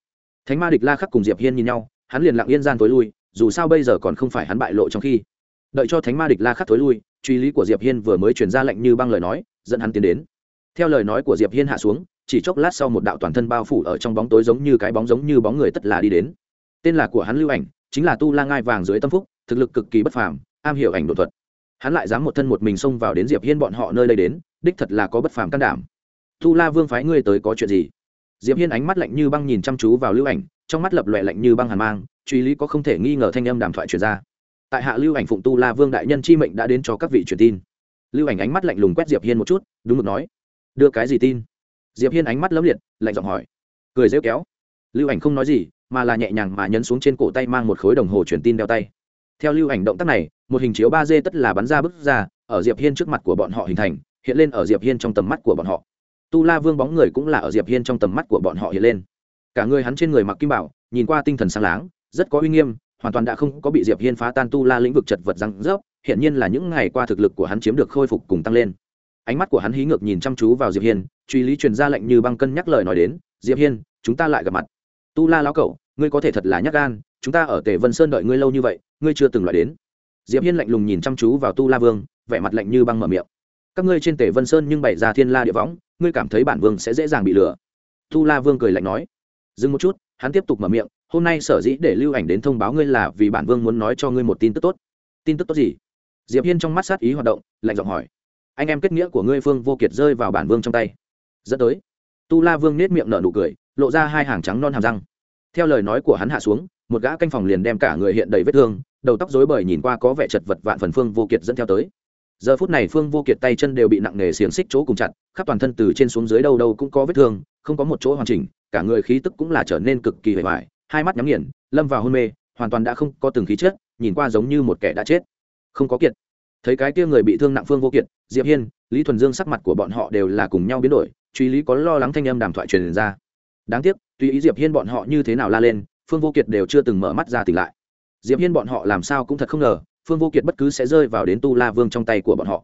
Thánh ma địch la khắc cùng diệp hiên nhìn nhau hắn liền lặng yên gian tối lui dù sao bây giờ còn không phải hắn bại lộ trong khi đợi cho thánh ma địch la khắc tối lui, truy lý của diệp hiên vừa mới truyền ra lệnh như băng lời nói, dẫn hắn tiến đến. Theo lời nói của diệp hiên hạ xuống, chỉ chốc lát sau một đạo toàn thân bao phủ ở trong bóng tối giống như cái bóng giống như bóng người tất là đi đến. Tên là của hắn lưu ảnh, chính là tu la ngai vàng dưới tâm phúc, thực lực cực kỳ bất phàm, am hiểu ảnh độ thuật. Hắn lại dám một thân một mình xông vào đến diệp hiên bọn họ nơi đây đến, đích thật là có bất phàm can đảm. Tu la vương phái ngươi tới có chuyện gì? Diệp hiên ánh mắt lạnh như băng nhìn chăm chú vào lưu ảnh, trong mắt lập lòe lạnh như băng hàn mang, truy lý có không thể nghi ngờ thanh âm đàm thoại truyền ra tại hạ lưu ảnh phụng tu la vương đại nhân chi mệnh đã đến cho các vị truyền tin. Lưu ảnh ánh mắt lạnh lùng quét diệp hiên một chút, đúng một nói, đưa cái gì tin? Diệp hiên ánh mắt lấm liệt, lạnh giọng hỏi. Cười rêu kéo. Lưu ảnh không nói gì, mà là nhẹ nhàng mà nhấn xuống trên cổ tay mang một khối đồng hồ truyền tin đeo tay. Theo lưu ảnh động tác này, một hình chiếu ba d tất là bắn ra bức ra, ở diệp hiên trước mặt của bọn họ hình thành, hiện lên ở diệp hiên trong tầm mắt của bọn họ. Tu la vương bóng người cũng là ở diệp hiên trong tầm mắt của bọn họ hiện lên. Cả người hắn trên người mặc kim bảo, nhìn qua tinh thần sáng láng, rất có uy nghiêm hoàn toàn đã không có bị diệp hiên phá tan tu la lĩnh vực chật vật răng rớp hiện nhiên là những ngày qua thực lực của hắn chiếm được khôi phục cùng tăng lên. Ánh mắt của hắn hí ngược nhìn chăm chú vào diệp hiên, truy lý truyền ra lệnh như băng cân nhắc lời nói đến, diệp hiên, chúng ta lại gặp mặt. Tu la lão cẩu, ngươi có thể thật là nhắc gan, chúng ta ở tề vân sơn đợi ngươi lâu như vậy, ngươi chưa từng loại đến. Diệp hiên lạnh lùng nhìn chăm chú vào tu la vương, vẻ mặt lạnh như băng mở miệng. Các ngươi trên tề vân sơn nhưng bày ra thiên la địa võng, ngươi cảm thấy bản vương sẽ dễ dàng bị lừa. Tu la vương cười lạnh nói. Dừng một chút, hắn tiếp tục mở miệng hôm nay sở dĩ để lưu ảnh đến thông báo ngươi là vì bản vương muốn nói cho ngươi một tin tức tốt. Tin tức tốt gì? Diệp hiên trong mắt sát ý hoạt động, lạnh giọng hỏi. Anh em kết nghĩa của ngươi phương vô kiệt rơi vào bản vương trong tay. Dẫn tới, tu la vương nết miệng nở nụ cười, lộ ra hai hàng trắng non hàm răng. Theo lời nói của hắn hạ xuống, một gã canh phòng liền đem cả người hiện đầy vết thương, đầu tóc rối bời nhìn qua có vẻ chật vật vạn phần phương vô kiệt dẫn theo tới. Giờ phút này phương vô kiệt tay chân đều bị nặng nề xiềng xích chỗ cùng chặt, khắp toàn thân từ trên xuống dưới đâu đâu cũng có vết thương, không có một chỗ hoàn chỉnh, cả người khí tức cũng là trở nên cực kỳ hề hoài hai mắt nhắm nghiền, lâm vào hôn mê, hoàn toàn đã không có từng khí chết nhìn qua giống như một kẻ đã chết. Không có kiệt. Thấy cái kia người bị thương nặng phương vô kiệt, diệp hiên, lý thuần dương sắc mặt của bọn họ đều là cùng nhau biến đổi, truy lý có lo lắng thanh âm đàm thoại truyền ra. Đáng tiếc tùy ý diệp hiên bọn họ như thế nào la lên, phương vô kiệt đều chưa từng mở mắt ra tỉnh lại. Diệp hiên bọn họ làm sao cũng thật không ngờ, phương vô kiệt bất cứ sẽ rơi vào đến tu la vương trong tay của bọn họ.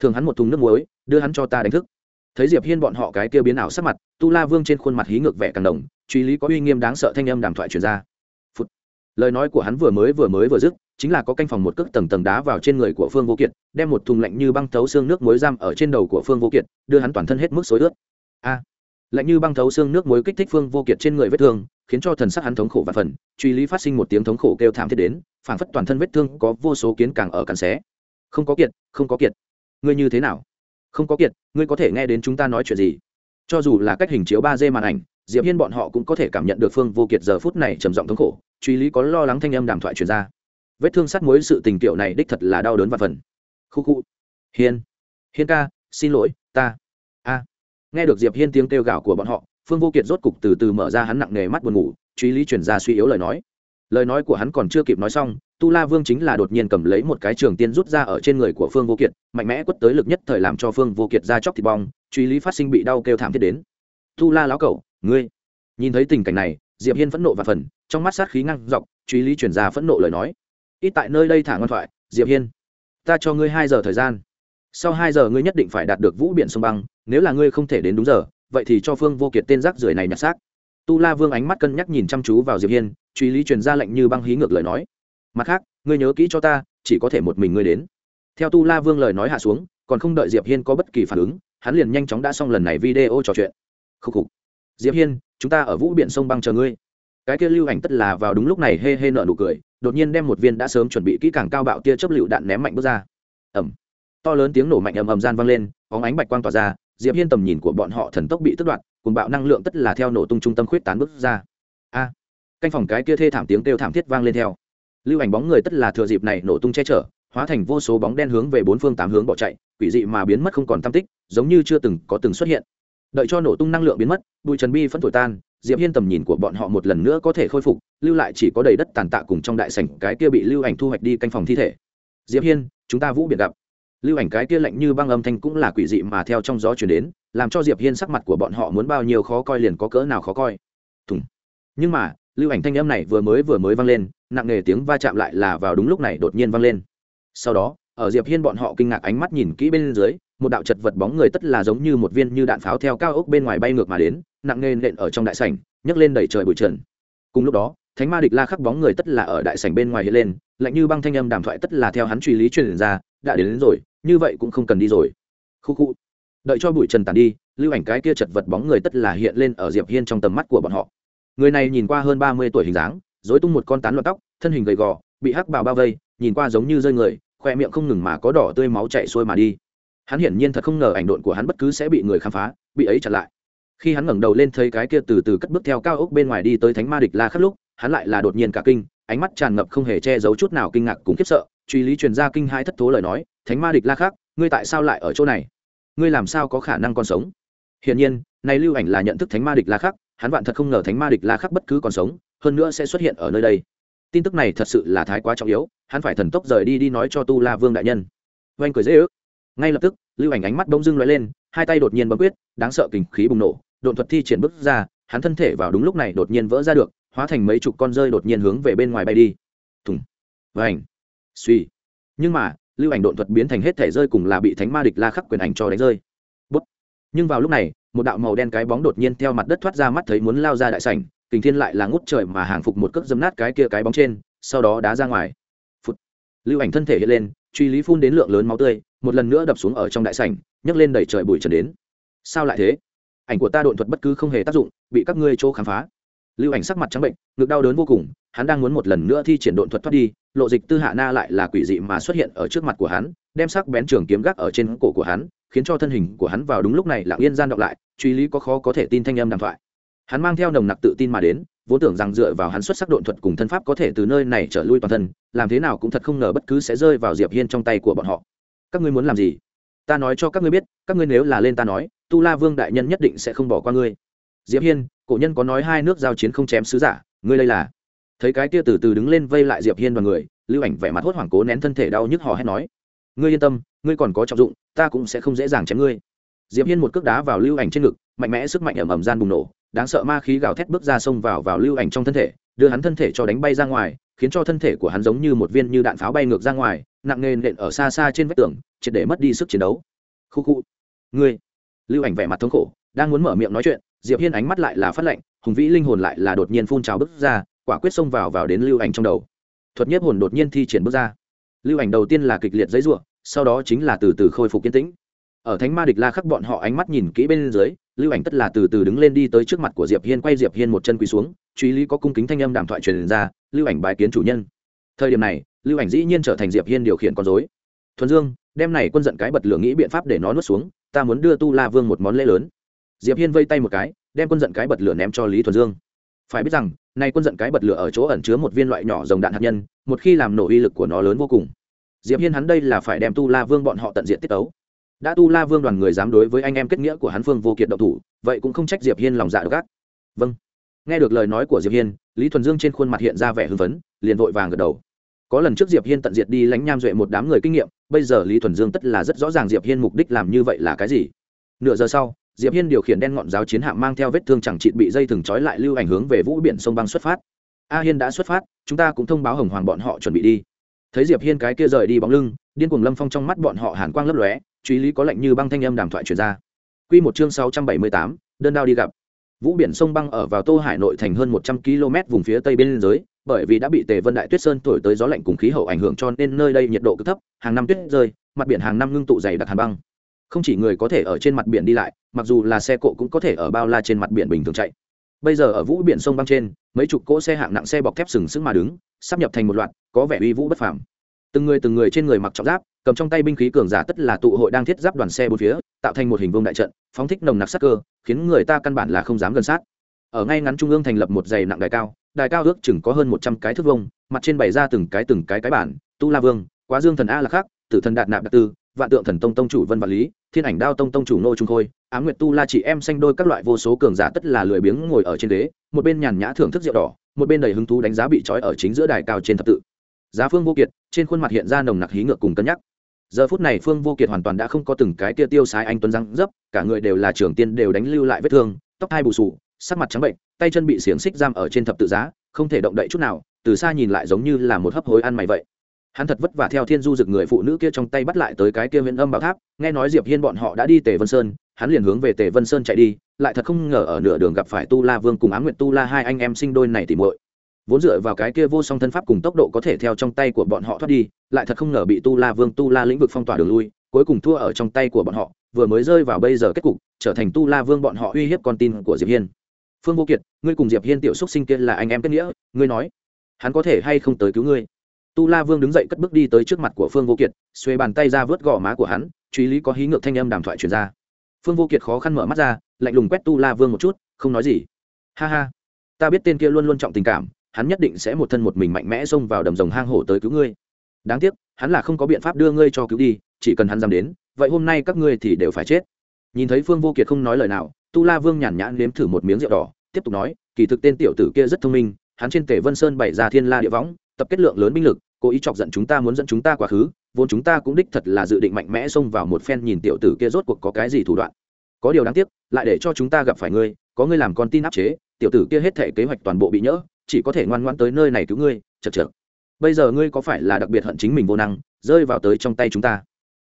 Thường hắn một thùng nước muối, đưa hắn cho ta đánh thức. Thấy diệp hiên bọn họ cái kia biến ảo sắc mặt, tu la vương trên khuôn mặt hí ngược vẻ càng đồng truy lý có uy nghiêm đáng sợ thanh âm đàm thoại truyền ra. Phút. lời nói của hắn vừa mới vừa mới vừa dứt, chính là có canh phòng một cước tầng tầng đá vào trên người của phương vô kiệt, đem một thùng lạnh như băng thấu xương nước muối giam ở trên đầu của phương vô kiệt, đưa hắn toàn thân hết mức xối ướt. A. Lạnh như băng thấu xương nước muối kích thích phương vô kiệt trên người vết thương, khiến cho thần sắc hắn thống khổ và phần, truy lý phát sinh một tiếng thống khổ kêu thảm thiết đến, phảng phất toàn thân vết thương có vô số kiến càng ở cắn xé. Không có kiệt, không có kiệt. Ngươi như thế nào? Không có kiệt, ngươi có thể nghe đến chúng ta nói chuyện gì? Cho dù là cách hình chiếu ba d màn ảnh diệp hiên bọn họ cũng có thể cảm nhận được phương vô kiệt giờ phút này trầm giọng thống khổ, truy lý có lo lắng thanh âm đàm thoại truyền ra. Vết thương sát muối sự tình tiểu này đích thật là đau đớn và phần. Khu khu. Hiên. Hiên ca, xin lỗi, ta. A. Nghe được diệp hiên tiếng kêu gào của bọn họ, phương vô kiệt rốt cục từ từ mở ra hắn nặng nề mắt buồn ngủ, truy lý chuyển ra suy yếu lời nói. Lời nói của hắn còn chưa kịp nói xong, tu la vương chính là đột nhiên cầm lấy một cái trường tiên rút ra ở trên người của phương vô kiệt, mạnh mẽ quất tới lực nhất thời làm cho phương vô kiệt ra chóc thịt bong, truy lý phát sinh bị đau kêu thảm thiết đến. Tu la láo cẩu ngươi. Nhìn thấy tình cảnh này, diệp hiên phẫn nộ và phần, trong mắt sát khí ngăn dọc, truy lý chuyển ra phẫn nộ lời nói. Ít tại nơi đây thả ngoan thoại, diệp hiên. Ta cho ngươi hai giờ thời gian. Sau hai giờ ngươi nhất định phải đạt được vũ biển sông băng, nếu là ngươi không thể đến đúng giờ, vậy thì cho phương vô kiệt tên rác rưởi này nhặt xác. Tu la vương ánh mắt cân nhắc nhìn chăm chú vào diệp hiên, truy lý truyền ra lệnh như băng hí ngược lời nói. Mặt khác, ngươi nhớ kỹ cho ta, chỉ có thể một mình ngươi đến. Theo tu la vương lời nói hạ xuống, còn không đợi diệp hiên có bất kỳ phản ứng, hắn liền nhanh chóng đã xong lần này video trò chuyện. Khúc khục diệp hiên, chúng ta ở vũ biển sông băng chờ ngươi. Cái kia lưu ảnh tất là vào đúng lúc này hê hê nợ nụ cười, đột nhiên đem một viên đã sớm chuẩn bị kỹ càng cao bạo tia chớp lựu đạn ném mạnh bước ra. Ẩm to lớn tiếng nổ mạnh ầm ầm gian vang lên, bóng ánh bạch quang tỏa ra, diệp hiên tầm nhìn của bọn họ thần tốc bị tức đoạt, cùng bạo năng lượng tất là theo nổ tung trung tâm khuyết tán bước ra. A. Canh phòng cái kia thê thảm tiếng kêu thảm thiết vang lên theo. Lưu ảnh bóng người tất là thừa dịp này nổ tung che chở, hóa thành vô số bóng đen hướng về bốn phương tám hướng bỏ chạy, quỷ dị mà biến mất không còn tâm tích, giống như chưa từng có từng xuất hiện đợi cho nổ tung năng lượng biến mất bụi trần bi phân thổi tan, diệp hiên tầm nhìn của bọn họ một lần nữa có thể khôi phục, lưu lại chỉ có đầy đất tàn tạ cùng trong đại sảnh cái kia bị lưu ảnh thu hoạch đi canh phòng thi thể. Diệp hiên, chúng ta vũ biệt gặp. Lưu ảnh cái kia lạnh như băng âm thanh cũng là quỷ dị mà theo trong gió chuyển đến, làm cho diệp hiên sắc mặt của bọn họ muốn bao nhiêu khó coi liền có cỡ nào khó coi. Thùng. Nhưng mà, lưu ảnh thanh âm này vừa mới vừa mới vang lên, nặng nề tiếng va chạm lại là vào đúng lúc này đột nhiên vang lên. Sau đó, ở diệp hiên bọn họ kinh ngạc ánh mắt nhìn kỹ bên dưới một đạo chật vật bóng người tất là giống như một viên như đạn pháo theo cao ốc bên ngoài bay ngược mà đến nặng nề nện ở trong đại sảnh nhấc lên đẩy trời bụi trần. Cùng lúc đó thánh ma địch la khắc bóng người tất là ở đại sảnh bên ngoài hiện lên lạnh như băng thanh âm đàm thoại tất là theo hắn truy lý truyền ra đã đến, đến rồi như vậy cũng không cần đi rồi. Khu khu. Đợi cho bụi trần tàn đi lưu ảnh cái kia chật vật bóng người tất là hiện lên ở diệp hiên trong tầm mắt của bọn họ. Người này nhìn qua hơn ba mươi tuổi hình dáng dối tung một con tán loạn tóc thân hình gầy gò bị hắc bào bao vây nhìn qua giống như rơi người khoe miệng không ngừng mà có đỏ tươi máu chảy xuôi mà đi hắn hiển nhiên thật không ngờ ảnh độn của hắn bất cứ sẽ bị người khám phá, bị ấy chặn lại. Khi hắn ngẩng đầu lên thấy cái kia từ từ cất bước theo cao ốc bên ngoài đi tới thánh ma địch la khắc lúc, hắn lại là đột nhiên cả kinh, ánh mắt tràn ngập không hề che giấu chút nào kinh ngạc cùng khiếp sợ. Truy lý truyền ra kinh hai thất thố lời nói, thánh ma địch la khắc, ngươi tại sao lại ở chỗ này? Ngươi làm sao có khả năng còn sống? Hiển nhiên, này lưu ảnh là nhận thức thánh ma địch la khắc, hắn vạn thật không ngờ thánh ma địch la khắc bất cứ còn sống, hơn nữa sẽ xuất hiện ở nơi đây. Tin tức này thật sự là thái quá trọng yếu, hắn phải thần tốc rời đi đi nói cho tu la vương đại nhân. Oanh cười dễ ước ngay lập tức, lưu ảnh ánh mắt bỗng dưng lóe lên, hai tay đột nhiên bấm quyết, đáng sợ kình khí bùng nổ đột thuật thi triển bước ra, hắn thân thể vào đúng lúc này đột nhiên vỡ ra được, hóa thành mấy chục con rơi đột nhiên hướng về bên ngoài bay đi. Thùng. Vảnh suy. Nhưng mà, lưu ảnh đột thuật biến thành hết thể rơi cùng là bị thánh ma địch la khắc quyền ảnh cho đánh rơi. Bút. Nhưng vào lúc này, một đạo màu đen cái bóng đột nhiên theo mặt đất thoát ra mắt thấy muốn lao ra đại sảnh, kình thiên lại là ngút trời mà hàng phục một cước dấm nát cái kia cái bóng trên, sau đó đá ra ngoài. Phút lưu ảnh thân thể hiện lên, truy lý phun đến lượng lớn máu tươi một lần nữa đập xuống ở trong đại sảnh, nhấc lên đẩy trời bụi trần đến. Sao lại thế? Ảnh của ta độn thuật bất cứ không hề tác dụng, bị các ngươi chỗ khám phá. Lưu ảnh sắc mặt trắng bệnh, ngực đau đớn vô cùng, hắn đang muốn một lần nữa thi triển độn thuật thoát đi, lộ dịch tư hạ na lại là quỷ dị mà xuất hiện ở trước mặt của hắn, đem sắc bén trường kiếm gác ở trên cổ của hắn, khiến cho thân hình của hắn vào đúng lúc này lặng yên gian đọc lại, truy lý có khó có thể tin thanh âm đàm thoại. Hắn mang theo nồng nặc tự tin mà đến, vốn tưởng rằng dựa vào hắn xuất sắc độn thuật cùng thân pháp có thể từ nơi này trở lui toàn thân, làm thế nào cũng thật không ngờ bất cứ sẽ rơi vào diệp hiên trong tay của bọn họ các ngươi muốn làm gì? Ta nói cho các ngươi biết, các ngươi nếu là lên ta nói, tu la vương đại nhân nhất định sẽ không bỏ qua ngươi. Diệp hiên, cổ nhân có nói hai nước giao chiến không chém sứ giả, ngươi lây là? Thấy cái kia từ từ đứng lên vây lại diệp hiên và người, lưu ảnh vẻ mặt hốt hoảng cố nén thân thể đau nhức hò hét nói. Ngươi yên tâm, ngươi còn có trọng dụng, ta cũng sẽ không dễ dàng chém ngươi. Diệp hiên một cước đá vào lưu ảnh trên ngực, mạnh mẽ sức mạnh ẩm ẩm gian bùng nổ, đáng sợ ma khí gào thét bước ra xông vào vào lưu ảnh trong thân thể, đưa hắn thân thể cho đánh bay ra ngoài khiến cho thân thể của hắn giống như một viên như đạn pháo bay ngược ra ngoài, nặng nề nện ở xa xa trên vách tường, triệt để mất đi sức chiến đấu. Khu khu. Ngươi. Lưu ảnh vẻ mặt thống khổ, đang muốn mở miệng nói chuyện, diệp hiên ánh mắt lại là phát lệnh hùng vĩ linh hồn lại là đột nhiên phun trào bước ra, quả quyết xông vào vào đến lưu ảnh trong đầu. Thuật nhất hồn đột nhiên thi triển bước ra. Lưu ảnh đầu tiên là kịch liệt giấy ruộng sau đó chính là từ từ khôi phục kiên tĩnh ở thánh ma địch la khắc bọn họ ánh mắt nhìn kỹ bên dưới, lưu ảnh tất là từ từ đứng lên đi tới trước mặt của diệp hiên, quay diệp hiên một chân quỳ xuống, truy lý có cung kính thanh âm đàm thoại truyền ra, lưu ảnh bài kiến chủ nhân. Thời điểm này, lưu ảnh dĩ nhiên trở thành diệp hiên điều khiển con dối thuần dương, đem này quân giận cái bật lửa nghĩ biện pháp để nó nuốt xuống, ta muốn đưa tu la vương một món lễ lớn. Diệp hiên vây tay một cái, đem quân giận cái bật lửa ném cho lý thuần dương. Phải biết rằng, này quân giận cái bật lửa ở chỗ ẩn chứa một viên loại nhỏ dòng đạn hạt nhân, một khi làm nổ uy lực của nó lớn vô cùng. Diệp hiên hắn đây là phải đem tu la vương bọn họ tận diện tiết tấu đã tu la vương đoàn người dám đối với anh em kết nghĩa của hắn phương vô kiệt động thủ, vậy cũng không trách diệp hiên lòng dạ độc ác. Vâng. Nghe được lời nói của diệp hiên, lý thuần dương trên khuôn mặt hiện ra vẻ hưng phấn, liền vội vàng gật đầu. Có lần trước diệp hiên tận diệt đi lánh nham duệ một đám người kinh nghiệm, bây giờ lý thuần dương tất là rất rõ ràng diệp hiên mục đích làm như vậy là cái gì. Nửa giờ sau, diệp hiên điều khiển đen ngọn giáo chiến hạm mang theo vết thương chẳng trị bị dây thừng trói lại lưu ảnh hướng về vũ biển sông băng xuất phát. A hiên đã xuất phát, chúng ta cũng thông báo hồng hoàng bọn họ chuẩn bị đi. Thấy diệp hiên cái kia rời đi bóng lưng, điên cuồng lâm phong trong mắt bọn họ hàn quang lấp lóe truy lý có lệnh như băng thanh âm đàm thoại truyền ra. Quy một chương sáu trăm bảy mươi tám, đơn đao đi gặp. Vũ biển sông băng ở vào tô hải nội thành hơn một trăm km vùng phía tây biên giới, bởi vì đã bị tề vân đại tuyết sơn thổi tới gió lạnh cùng khí hậu ảnh hưởng cho nên nơi đây nhiệt độ cực thấp, hàng năm tuyết rơi, mặt biển hàng năm ngưng tụ dày đặc hàn băng. Không chỉ người có thể ở trên mặt biển đi lại, mặc dù là xe cộ cũng có thể ở bao la trên mặt biển bình thường chạy. Bây giờ ở vũ biển sông băng trên, mấy chục cỗ xe hạng nặng xe bọc thép sừng sững mà đứng, sắp nhập thành một loạt, có vẻ uy vũ bất phàm. Từng người từng người trên người mặc trọng giáp cầm trong tay binh khí cường giả tất là tụ hội đang thiết giáp đoàn xe bốn phía, tạo thành một hình vương đại trận, phóng thích nồng nặc sắc cơ, khiến người ta căn bản là không dám gần sát. Ở ngay ngắn trung ương thành lập một dày nặng đài cao đài cao ước chừng có hơn một trăm cái thước vông mặt trên bày ra từng cái từng cái cái bản, tu la vương, quá dương thần a là khác tử thần đạt nạp đặc tư, vạn tượng thần tông tông chủ vân vạn lý, thiên ảnh đao tông tông chủ nô trung khôi, á nguyệt tu la chị em xanh đôi các loại vô số cường giả tất là lười biếng ngồi ở trên đế một bên nhàn nhã thưởng thức rượu đỏ, một bên đầy hứng thú đánh giá bị trói ở chính giữa đài cao trên thập tự. Giá phương vô kiệt, trên khuôn mặt hiện ra nồng nặc hí ngược cùng cân nhắc giờ phút này phương vô kiệt hoàn toàn đã không có từng cái kia tiêu sái anh tuấn răng dấp, cả người đều là trưởng tiên đều đánh lưu lại vết thương, tóc hai bù sù, sắc mặt trắng bệnh, tay chân bị xiềng xích giam ở trên thập tự giá, không thể động đậy chút nào, từ xa nhìn lại giống như là một hấp hối ăn mày vậy. Hắn thật vất vả theo thiên du rực người phụ nữ kia trong tay bắt lại tới cái kia huyện âm bảo tháp, nghe nói diệp hiên bọn họ đã đi tề vân sơn, hắn liền hướng về tề vân sơn chạy đi, lại thật không ngờ ở nửa đường gặp phải tu la vương cùng á nguyện tu la hai anh em sinh đôi này thì muội vốn dựa vào cái kia vô song thân pháp cùng tốc độ có thể theo trong tay của bọn họ thoát đi, lại thật không ngờ bị tu la vương, tu la lĩnh vực phong tỏa đường lui, cuối cùng thua ở trong tay của bọn họ, vừa mới rơi vào bây giờ kết cục, trở thành tu la vương bọn họ uy hiếp con tin của diệp hiên. Phương vô kiệt, ngươi cùng diệp hiên tiểu xúc sinh kia là anh em kết nghĩa, ngươi nói, hắn có thể hay không tới cứu ngươi? Tu la vương đứng dậy cất bước đi tới trước mặt của phương vô kiệt xuê bàn tay ra vớt gò má của hắn, truy lý có hí ngược thanh âm đàm thoại truyền ra. Phương vô kiệt khó khăn mở mắt ra, lạnh lùng quét tu la vương một chút, không nói gì. Ha ha, ta biết tên kia luôn luôn trọng tình cảm hắn nhất định sẽ một thân một mình mạnh mẽ xông vào đầm rồng hang hổ tới cứu ngươi. Đáng tiếc, hắn là không có biện pháp đưa ngươi cho cứu đi, chỉ cần hắn dám đến, vậy hôm nay các ngươi thì đều phải chết. Nhìn thấy phương vô kiệt không nói lời nào, tu la vương nhàn nhãn nếm thử một miếng rượu đỏ, tiếp tục nói, kỳ thực tên tiểu tử kia rất thông minh, hắn trên tể vân sơn bày ra thiên la địa võng, tập kết lượng lớn binh lực, cố ý chọc giận chúng ta muốn dẫn chúng ta quá khứ, vốn chúng ta cũng đích thật là dự định mạnh mẽ xông vào một phen nhìn tiểu tử kia rốt cuộc có cái gì thủ đoạn. Có điều đáng tiếc, lại để cho chúng ta gặp phải ngươi, có ngươi làm con tin áp chế, tiểu tử kia hết thể kế hoạch toàn bộ bị nhỡ chỉ có thể ngoan ngoãn tới nơi này cứu ngươi chật chật bây giờ ngươi có phải là đặc biệt hận chính mình vô năng, rơi vào tới trong tay chúng ta?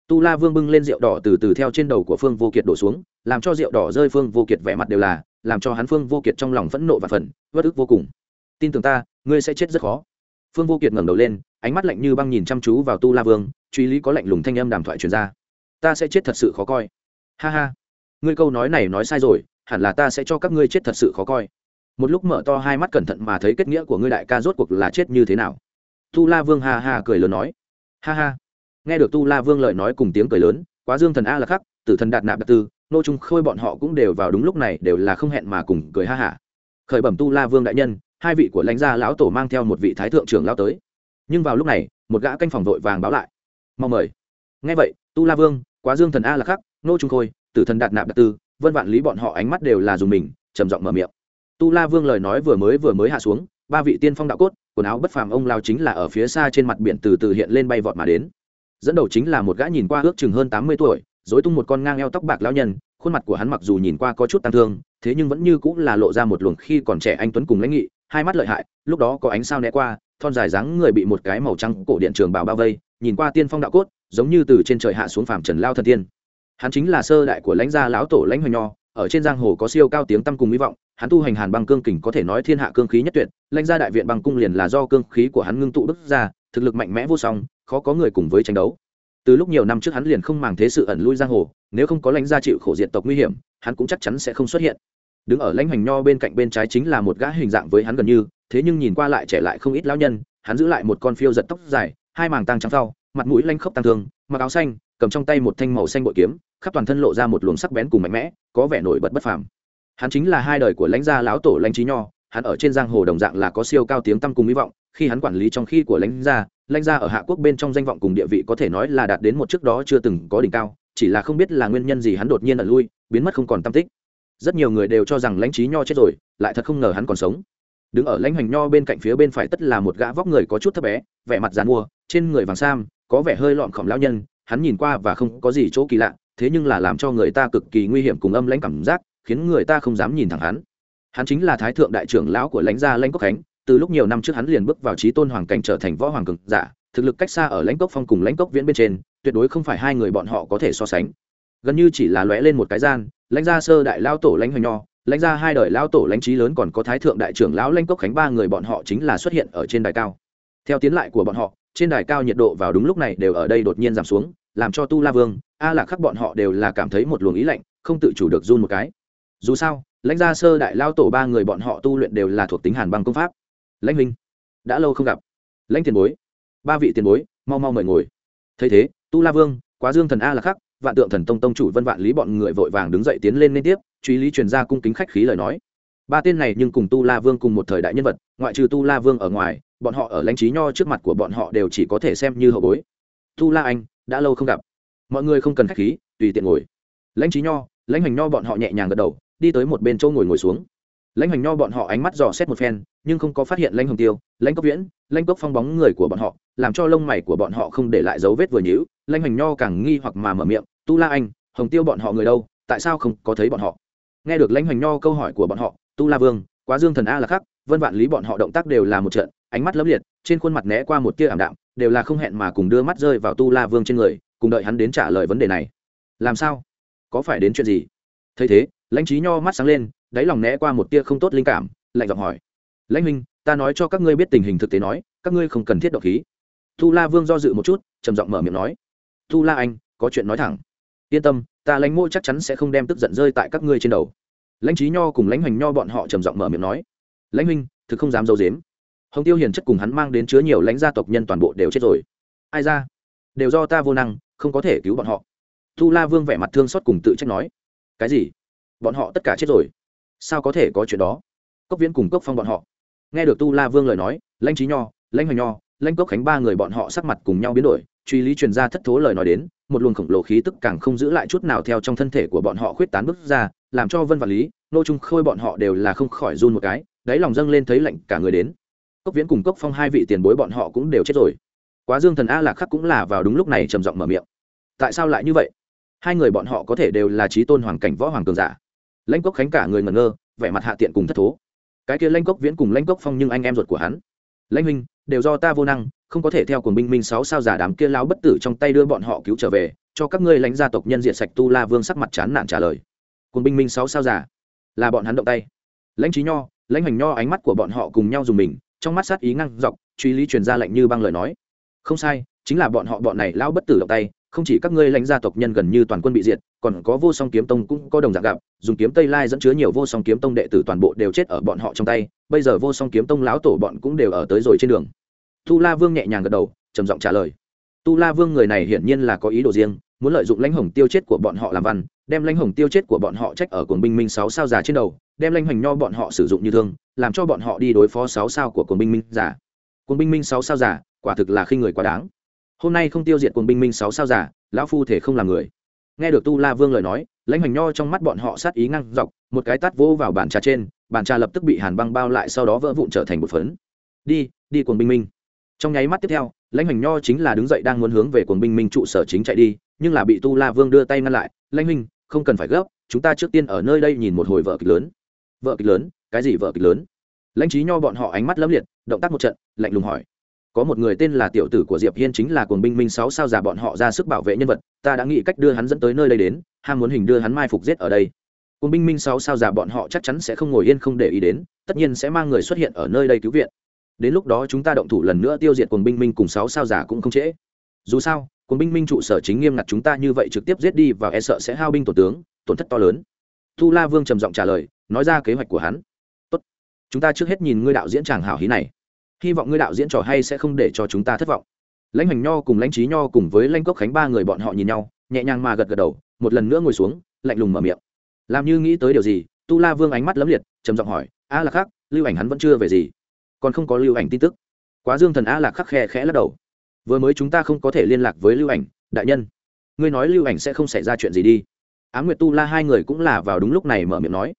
Tu la vương bưng lên rượu đỏ từ từ theo trên đầu của phương vô kiệt đổ xuống, làm cho rượu đỏ rơi phương vô kiệt vẻ mặt đều là, làm cho hắn phương vô kiệt trong lòng phẫn nộ và phần bất ức vô cùng. Tin tưởng ta, ngươi sẽ chết rất khó. Phương vô kiệt ngẩng đầu lên, ánh mắt lạnh như băng nhìn chăm chú vào tu la vương, truy lý có lạnh lùng thanh âm đàm thoại truyền ra. Ta sẽ chết thật sự khó coi. Ha ha. Ngươi câu nói này nói sai rồi, hẳn là ta sẽ cho các ngươi chết thật sự khó coi một lúc mở to hai mắt cẩn thận mà thấy kết nghĩa của ngươi đại ca rốt cuộc là chết như thế nào. Tu la vương ha ha cười lớn nói. Ha ha. Nghe được tu la vương lời nói cùng tiếng cười lớn, quá dương thần a là khắc, tử thần đạt nạp đạt tư, nô trung khôi bọn họ cũng đều vào đúng lúc này đều là không hẹn mà cùng cười ha hả khởi bẩm tu la vương đại nhân, hai vị của lãnh gia lão tổ mang theo một vị thái thượng trưởng lao tới. Nhưng vào lúc này, một gã canh phòng vội vàng báo lại. Mong mời. Ngay vậy, tu la vương, quá dương thần a là khắc, nô trung khôi, tử thần đạt nạp đạt tư, vân vạn lý bọn họ ánh mắt đều là dùng mình, trầm giọng mở miệng tu la vương lời nói vừa mới vừa mới hạ xuống, ba vị tiên phong đạo cốt, quần áo bất phàm ông lao chính là ở phía xa trên mặt biển từ từ hiện lên bay vọt mà đến. Dẫn đầu chính là một gã nhìn qua ước chừng hơn tám mươi tuổi dối tung một con ngang eo tóc bạc lao nhân, khuôn mặt của hắn mặc dù nhìn qua có chút tăng thương, thế nhưng vẫn như cũng là lộ ra một luồng khi còn trẻ anh tuấn cùng lãnh nghị, hai mắt lợi hại, lúc đó có ánh sao né qua, thon dài dáng người bị một cái màu trắng cổ điện trường bào bao vây, nhìn qua tiên phong đạo cốt, giống như từ trên trời hạ xuống phàm trần lao thần tiên. Hắn chính là sơ đại của lãnh gia lão tổ lãnh hoành nho ở trên giang hồ có siêu cao tiếng tăm cùng hy vọng, hắn tu hành hàn băng cương kình có thể nói thiên hạ cương khí nhất tuyệt, lãnh gia đại viện băng cung liền là do cương khí của hắn ngưng tụ đức ra, thực lực mạnh mẽ vô song, khó có người cùng với tranh đấu. Từ lúc nhiều năm trước hắn liền không màng thế sự ẩn lui giang hồ, nếu không có lãnh gia chịu khổ diện tộc nguy hiểm, hắn cũng chắc chắn sẽ không xuất hiện. Đứng ở lãnh hoành nho bên cạnh bên trái chính là một gã hình dạng với hắn gần như, thế nhưng nhìn qua lại trẻ lại không ít lão nhân, hắn giữ lại một con phiêu giật tóc dài, hai màng tăng trắng sau mặt mũi lanh khốc tăng thương, mặc áo xanh, cầm trong tay một thanh màu xanh bội kiếm khắp toàn thân lộ ra một luồng sắc bén cùng mạnh mẽ, có vẻ nổi bật bất phàm. Hắn chính là hai đời của lãnh gia lão tổ lãnh trí nho, hắn ở trên giang hồ đồng dạng là có siêu cao tiếng tăm cùng hy vọng, khi hắn quản lý trong khi của lãnh gia lãnh gia ở hạ quốc bên trong danh vọng cùng địa vị có thể nói là đạt đến một trước đó chưa từng có đỉnh cao, chỉ là không biết là nguyên nhân gì hắn đột nhiên ẩn lui, biến mất không còn tâm tích. Rất nhiều người đều cho rằng lãnh trí nho chết rồi, lại thật không ngờ hắn còn sống. Đứng ở lãnh hoành nho bên cạnh phía bên phải tất là một gã vóc người có chút thấp bé, vẻ mặt dàn mua trên người vàng sam, có vẻ hơi lọn khỏm lao nhân, hắn nhìn qua và không có gì chỗ kỳ lạ thế nhưng là làm cho người ta cực kỳ nguy hiểm cùng âm lãnh cảm giác, khiến người ta không dám nhìn thẳng hắn. Hắn chính là thái thượng đại trưởng lão của lãnh gia lãnh quốc khánh, từ lúc nhiều năm trước hắn liền bước vào trí tôn hoàng cảnh trở thành võ hoàng cực giả, thực lực cách xa ở lãnh cốc phong cùng lãnh cốc viễn bên trên, tuyệt đối không phải hai người bọn họ có thể so sánh. Gần như chỉ là lóe lên một cái gian, lãnh gia sơ đại lao tổ lãnh hoành nho, lãnh gia hai đời lao tổ lãnh trí lớn còn có thái thượng đại trưởng lão lãnh cốc khánh ba người bọn họ chính là xuất hiện ở trên đài cao. Theo tiến lại của bọn họ trên đài cao nhiệt độ vào đúng lúc này đều ở đây đột nhiên giảm xuống, làm cho tu la vương, a lạc khắc bọn họ đều là cảm thấy một luồng ý lạnh, không tự chủ được run một cái. Dù sao, lãnh gia sơ đại lao tổ ba người bọn họ tu luyện đều là thuộc tính hàn băng công pháp. Lãnh minh đã lâu không gặp. Lãnh tiền bối, ba vị tiền bối, mau mau mời ngồi. Thấy thế, tu la vương, quá dương thần a lạc khắc, vạn tượng thần tông tông chủ vân vạn lý bọn người vội vàng đứng dậy tiến lên liên tiếp, truy lý truyền ra cung kính khách khí lời nói. Ba tên này nhưng cùng tu la vương cùng một thời đại nhân vật, ngoại trừ tu la vương ở ngoài bọn họ ở lãnh trí nho trước mặt của bọn họ đều chỉ có thể xem như hậu bối. Tu la anh, đã lâu không gặp. Mọi người không cần khách khí, tùy tiện ngồi. Lãnh trí nho, lãnh hành nho bọn họ nhẹ nhàng gật đầu, đi tới một bên chỗ ngồi ngồi xuống. Lãnh hành nho bọn họ ánh mắt dò xét một phen, nhưng không có phát hiện lãnh hồng tiêu, lãnh cốc viễn, lãnh cốc phong bóng người của bọn họ, làm cho lông mày của bọn họ không để lại dấu vết vừa nhữ lãnh hành nho càng nghi hoặc mà mở miệng tu la anh, hồng tiêu bọn họ người đâu? Tại sao không có thấy bọn họ? Nghe được lãnh hành nho câu hỏi của bọn họ tu la vương, quá dương thần a là khắc, vân vạn lý bọn họ động tác đều là một trận ánh mắt lấp liệt, trên khuôn mặt né qua một tia ảm đạm, đều là không hẹn mà cùng đưa mắt rơi vào tu la vương trên người, cùng đợi hắn đến trả lời vấn đề này. Làm sao? Có phải đến chuyện gì? Thấy thế, lãnh trí nho mắt sáng lên, đáy lòng né qua một tia không tốt linh cảm, lạnh giọng hỏi. Lãnh minh ta nói cho các ngươi biết tình hình thực tế nói, các ngươi không cần thiết độc khí. Tu la vương do dự một chút, trầm giọng mở miệng nói. Tu la anh, có chuyện nói thẳng. Yên tâm, ta lãnh mô chắc chắn sẽ không đem tức giận rơi tại các ngươi trên đầu. Lãnh trí nho cùng lãnh hoành nho bọn họ trầm giọng mở miệng nói. Lãnh huynh, thực không dám d i ấ u dếm hồng tiêu hiền chất cùng hắn mang đến chứa nhiều lãnh gia tộc nhân toàn bộ đều chết rồi. Ai ra? Đều do ta vô năng, không có thể cứu bọn họ. Tu la vương vẻ mặt thương xót cùng tự trách nói. Cái gì? Bọn họ tất cả chết rồi. Sao có thể có chuyện đó? Cốc viễn cùng cốc phong bọn họ. Nghe được tu la vương lời nói, lãnh trí nho, lãnh hoành nho, lãnh cốc khánh ba người bọn họ sắc mặt cùng nhau biến đổi, truy lý truyền ra thất thố lời nói đến, một luồng khổng lồ khí tức càng không giữ lại chút nào theo trong thân thể của bọn họ khuyết tán bước ra, làm cho vân và lý, nô trung khôi bọn họ đều là không khỏi run một cái, đáy lòng dâng lên thấy lạnh cả người đến cốc viễn cùng cốc phong hai vị tiền bối bọn họ cũng đều chết rồi. Quá dương thần a lạc khắc cũng là vào đúng lúc này trầm giọng mở miệng. Tại sao lại như vậy? Hai người bọn họ có thể đều là trí tôn hoàng cảnh võ hoàng cường giả. Lãnh cốc khánh cả người ngẩn ngơ, vẻ mặt hạ tiện cùng thất thố. Cái kia lãnh cốc viễn cùng lãnh cốc phong nhưng anh em ruột của hắn. Lãnh huynh, đều do ta vô năng, không có thể theo cùng binh minh sáu sao giả đám kia lao bất tử trong tay đưa bọn họ cứu trở về, cho các ngươi lãnh gia tộc nhân diện sạch tu la vương sắc mặt chán nản trả lời. Cùng binh minh sáu sao giả, là bọn hắn động tay. Lãnh trí nho, lãnh hành nho ánh mắt của bọn họ cùng nhau dùng mình trong mắt sát ý ngăn dọc, truy lý truyền ra lệnh như băng lời nói. Không sai, chính là bọn họ bọn này lão bất tử động tay, không chỉ các ngươi lãnh gia tộc nhân gần như toàn quân bị diệt, còn có vô song kiếm tông cũng có đồng dạng gặp, dùng kiếm tây lai dẫn chứa nhiều vô song kiếm tông đệ tử toàn bộ đều chết ở bọn họ trong tay, bây giờ vô song kiếm tông lão tổ bọn cũng đều ở tới rồi trên đường. Tu la vương nhẹ nhàng gật đầu, trầm giọng trả lời. Tu la vương người này hiển nhiên là có ý đồ riêng, muốn lợi dụng lãnh hồng tiêu chết của bọn họ làm văn, đem lãnh hồng tiêu chết của bọn họ trách ở cuồng binh minh sáu sao già trên đầu đem lanh hoành nho bọn họ sử dụng như thương, làm cho bọn họ đi đối phó sáu sao của quân binh minh giả. Quân binh minh sáu sao giả, quả thực là khi người quá đáng. Hôm nay không tiêu diệt quân binh minh sáu sao giả, lão phu thể không làm người. Nghe được tu la vương lời nói lãnh hoành nho trong mắt bọn họ sát ý ngăn dọc, một cái tát vỗ vào bàn trà trên, bàn trà lập tức bị hàn băng bao lại sau đó vỡ vụn trở thành một phấn. Đi đi cuồng binh minh. Trong nháy mắt tiếp theo lãnh hoành nho chính là đứng dậy đang muốn hướng về cuồng binh minh trụ sở chính chạy đi, nhưng là bị tu la vương đưa tay ngăn lại. Lãnh huynh, không cần phải gấp, chúng ta trước tiên ở nơi đây nhìn một hồi vợ kịch lớn vợ kịch lớn, cái gì vợ kịch lớn? Lãnh trí nho bọn họ ánh mắt lấm liệt, động tác một trận, lạnh lùng hỏi. Có một người tên là tiểu tử của diệp hiên chính là cồn binh minh sáu sao già bọn họ ra sức bảo vệ nhân vật, ta đã nghĩ cách đưa hắn dẫn tới nơi đây đến, ham muốn hình đưa hắn mai phục giết ở đây. Cồn binh minh sáu sao già bọn họ chắc chắn sẽ không ngồi yên không để ý đến, tất nhiên sẽ mang người xuất hiện ở nơi đây cứu viện. Đến lúc đó chúng ta động thủ lần nữa tiêu diệt cồn binh minh cùng sáu sao giả cũng không trễ. Dù sao cồn binh minh trụ sở chính nghiêm ngặt chúng ta như vậy trực tiếp giết đi và e sợ sẽ hao binh tổ tướng, tổn thất to lớn tu la vương trầm giọng trả lời nói ra kế hoạch của hắn. Tốt chúng ta trước hết nhìn ngươi đạo diễn chàng hảo hí này. Hy vọng ngươi đạo diễn trò hay sẽ không để cho chúng ta thất vọng. Lãnh hành nho cùng lãnh trí nho cùng với lãnh cốc khánh ba người bọn họ nhìn nhau nhẹ nhàng mà gật gật đầu một lần nữa ngồi xuống lạnh lùng mở miệng. Làm như nghĩ tới điều gì tu la vương ánh mắt lấm liệt trầm giọng hỏi a Lạc Khắc, lưu ảnh hắn vẫn chưa về gì? Còn không có lưu ảnh tin tức? Quá dương thần a lạc khắc khe khẽ lắc đầu. Vừa mới chúng ta không có thể liên lạc với lưu ảnh đại nhân. Ngươi nói lưu ảnh sẽ không xảy ra chuyện gì đi á nguyệt tu la hai người cũng là vào đúng lúc này mở miệng nói.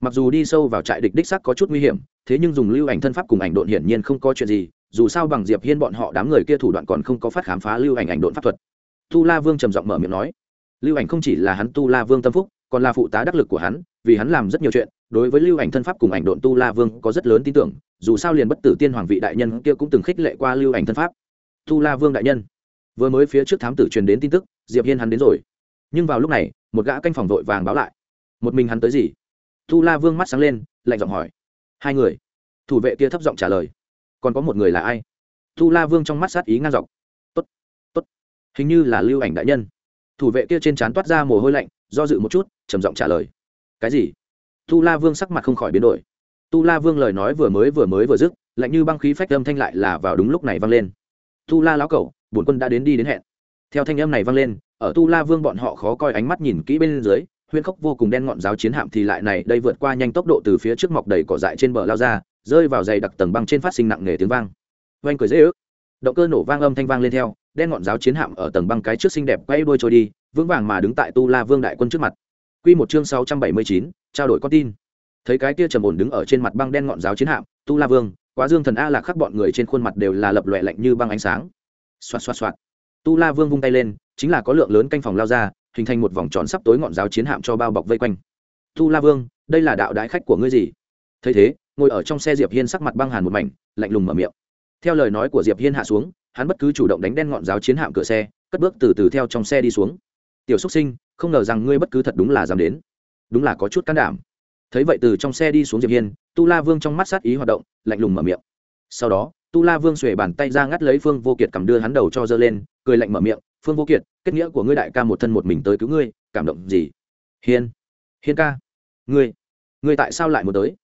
Mặc dù đi sâu vào trại địch đích sắc có chút nguy hiểm, thế nhưng dùng lưu ảnh thân pháp cùng ảnh độn hiển nhiên không có chuyện gì, dù sao bằng diệp hiên bọn họ đám người kia thủ đoạn còn không có phát khám phá lưu ảnh ảnh độn pháp thuật. Tu la vương trầm giọng mở miệng nói. Lưu ảnh không chỉ là hắn tu la vương tâm phúc, còn là phụ tá đắc lực của hắn, vì hắn làm rất nhiều chuyện, đối với lưu ảnh thân pháp cùng ảnh độn tu la vương có rất lớn tin tưởng, dù sao liền bất tử tiên hoàng vị đại nhân kia cũng từng khích lệ qua lưu ảnh thân pháp. Tu la vương đại nhân, vừa mới phía trước thám tử truyền đến tin tức, diệp hiên hắn đến rồi. Nhưng vào lúc này một gã canh phòng vội vàng báo lại. Một mình hắn tới gì? Tu la vương mắt sáng lên, lạnh giọng hỏi. Hai người. Thủ vệ kia thấp giọng trả lời. Còn có một người là ai? Tu la vương trong mắt sát ý ngang dọc. Tốt tốt. Hình như là lưu ảnh đại nhân. Thủ vệ kia trên trán toát ra mồ hôi lạnh, do dự một chút, trầm giọng trả lời. Cái gì? Tu la vương sắc mặt không khỏi biến đổi. Tu la vương lời nói vừa mới vừa mới vừa dứt, lạnh như băng khí phách âm thanh lại là vào đúng lúc này vang lên. Tu la lão cẩu, bổn quân đã đến đi đến hẹn theo thanh âm này vang lên, ở tu la vương bọn họ khó coi ánh mắt nhìn kỹ bên dưới huyên khốc vô cùng đen ngọn giáo chiến hạm thì lại này, đây vượt qua nhanh tốc độ từ phía trước mọc đầy cỏ dại trên bờ lao ra, rơi vào dày đặc tầng băng trên phát sinh nặng nề tiếng vang. Oanh cười dễ ước. Động cơ nổ vang âm thanh vang lên theo, đen ngọn giáo chiến hạm ở tầng băng cái trước xinh đẹp quay đuôi trôi đi, vững vàng mà đứng tại tu la vương đại quân trước mặt. Quy một chương sáu trăm bảy mươi chín, trao đổi con tin. Thấy cái kia trầm ổn đứng ở trên mặt băng đen ngọn giáo chiến hạm, tu la vương, quá dương thần a lạc khắc bọn người trên khuôn mặt đều là lập lòe lạnh như băng ánh sáng. Xoạt xoạt xoạt tu la vương vung tay lên, chính là có lượng lớn canh phòng lao ra, hình thành một vòng tròn sắp tối ngọn giáo chiến hạm cho bao bọc vây quanh. Tu la vương, đây là đạo đại khách của ngươi gì? Thấy thế, ngồi ở trong xe diệp hiên sắc mặt băng hàn một mảnh, lạnh lùng mở miệng. Theo lời nói của diệp hiên hạ xuống, hắn bất cứ chủ động đánh đen ngọn giáo chiến hạm cửa xe, cất bước từ từ theo trong xe đi xuống. Tiểu xúc sinh, không ngờ rằng ngươi bất cứ thật đúng là dám đến. Đúng là có chút can đảm. Thấy vậy từ trong xe đi xuống diệp hiên, tu la vương trong mắt sát ý hoạt động, lạnh lùng mở miệng. Sau đó, tu la vương xuề bàn tay ra ngắt lấy phương vô kiệt cầm đưa hắn đầu cho dơ lên cười lạnh mở miệng, phương vô kiệt, kết nghĩa của ngươi đại ca một thân một mình tới cứu ngươi, cảm động gì? Hiên hiên ca, ngươi ngươi tại sao lại muốn tới?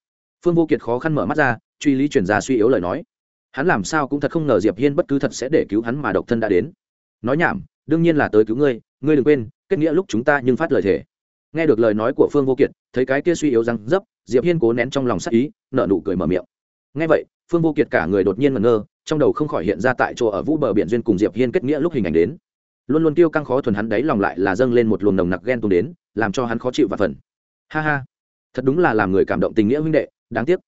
Phương vô kiệt khó khăn mở mắt ra, truy lý chuyển ra suy yếu lời nói. Hắn làm sao cũng thật không ngờ diệp hiên bất cứ thật sẽ để cứu hắn mà độc thân đã đến. Nói nhảm, đương nhiên là tới cứu ngươi ngươi đừng quên, kết nghĩa lúc chúng ta nhưng phát lời thề. Nghe được lời nói của phương vô kiệt, thấy cái kia suy yếu răng dấp, diệp hiên cố nén trong lòng sắc ý nợ nụ cười mở miệng. Nghe vậy, phương vô kiệt cả người đột nhiên ngẩn ngơ trong đầu không khỏi hiện ra tại chỗ ở vũ bờ biển duyên cùng diệp hiên kết nghĩa lúc hình ảnh đến. Luôn luôn tiêu căng khó thuần hắn đấy lòng lại là dâng lên một luồng nồng nặc ghen tuông đến, làm cho hắn khó chịu và phần ha ha, thật đúng là làm người cảm động tình nghĩa huynh đệ, đáng tiếc.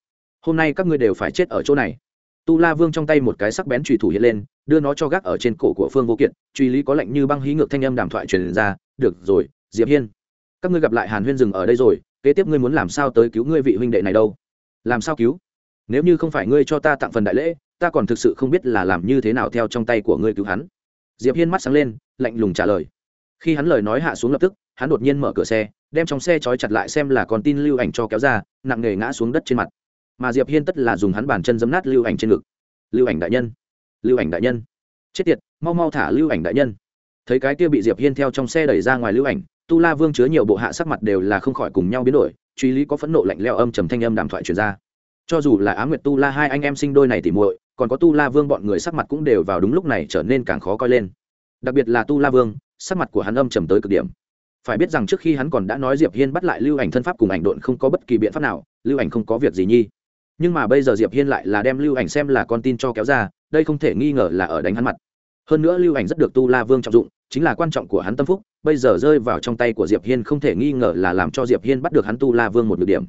Hôm nay các ngươi đều phải chết ở chỗ này. Tu la vương trong tay một cái sắc bén trùy thủ hiện lên, đưa nó cho gác ở trên cổ của phương vô kiện truy lý có lệnh như băng hí ngược thanh âm đàm thoại truyền ra, được rồi, diệp hiên, các ngươi gặp lại hàn huyên dừng ở đây rồi, kế tiếp ngươi muốn làm sao tới cứu ngươi vị huynh đệ này đâu? Làm sao cứu? Nếu như không phải ngươi cho ta tặng phần đại lễ ta còn thực sự không biết là làm như thế nào theo trong tay của ngươi cứu hắn. Diệp hiên mắt sáng lên, lạnh lùng trả lời. Khi hắn lời nói hạ xuống lập tức, hắn đột nhiên mở cửa xe, đem trong xe trói chặt lại xem là còn tin lưu ảnh cho kéo ra, nặng nề ngã xuống đất trên mặt. Mà diệp hiên tất là dùng hắn bàn chân giấm nát lưu ảnh trên ngực. Lưu ảnh đại nhân, lưu ảnh đại nhân. Chết tiệt, mau mau thả lưu ảnh đại nhân. Thấy cái kia bị diệp hiên theo trong xe đẩy ra ngoài lưu ảnh, tu la vương chứa nhiều bộ hạ sắc mặt đều là không khỏi cùng nhau biến đổi, truy lý có phẫn nộ lạnh leo âm trầm thanh âm đàm thoại truyền ra. Cho dù là á nguyệt tu la hai anh em sinh đôi này thì muội còn có tu la vương bọn người sắc mặt cũng đều vào đúng lúc này trở nên càng khó coi lên. Đặc biệt là tu la vương, sắc mặt của hắn âm trầm tới cực điểm. Phải biết rằng trước khi hắn còn đã nói diệp hiên bắt lại lưu ảnh thân pháp cùng ảnh độn không có bất kỳ biện pháp nào, lưu ảnh không có việc gì nhi. Nhưng mà bây giờ diệp hiên lại là đem lưu ảnh xem là con tin cho kéo ra, đây không thể nghi ngờ là ở đánh hắn mặt. Hơn nữa lưu ảnh rất được tu la vương trọng dụng, chính là quan trọng của hắn tâm phúc, bây giờ rơi vào trong tay của diệp hiên không thể nghi ngờ là làm cho diệp hiên bắt được hắn tu la vương một nhược điểm.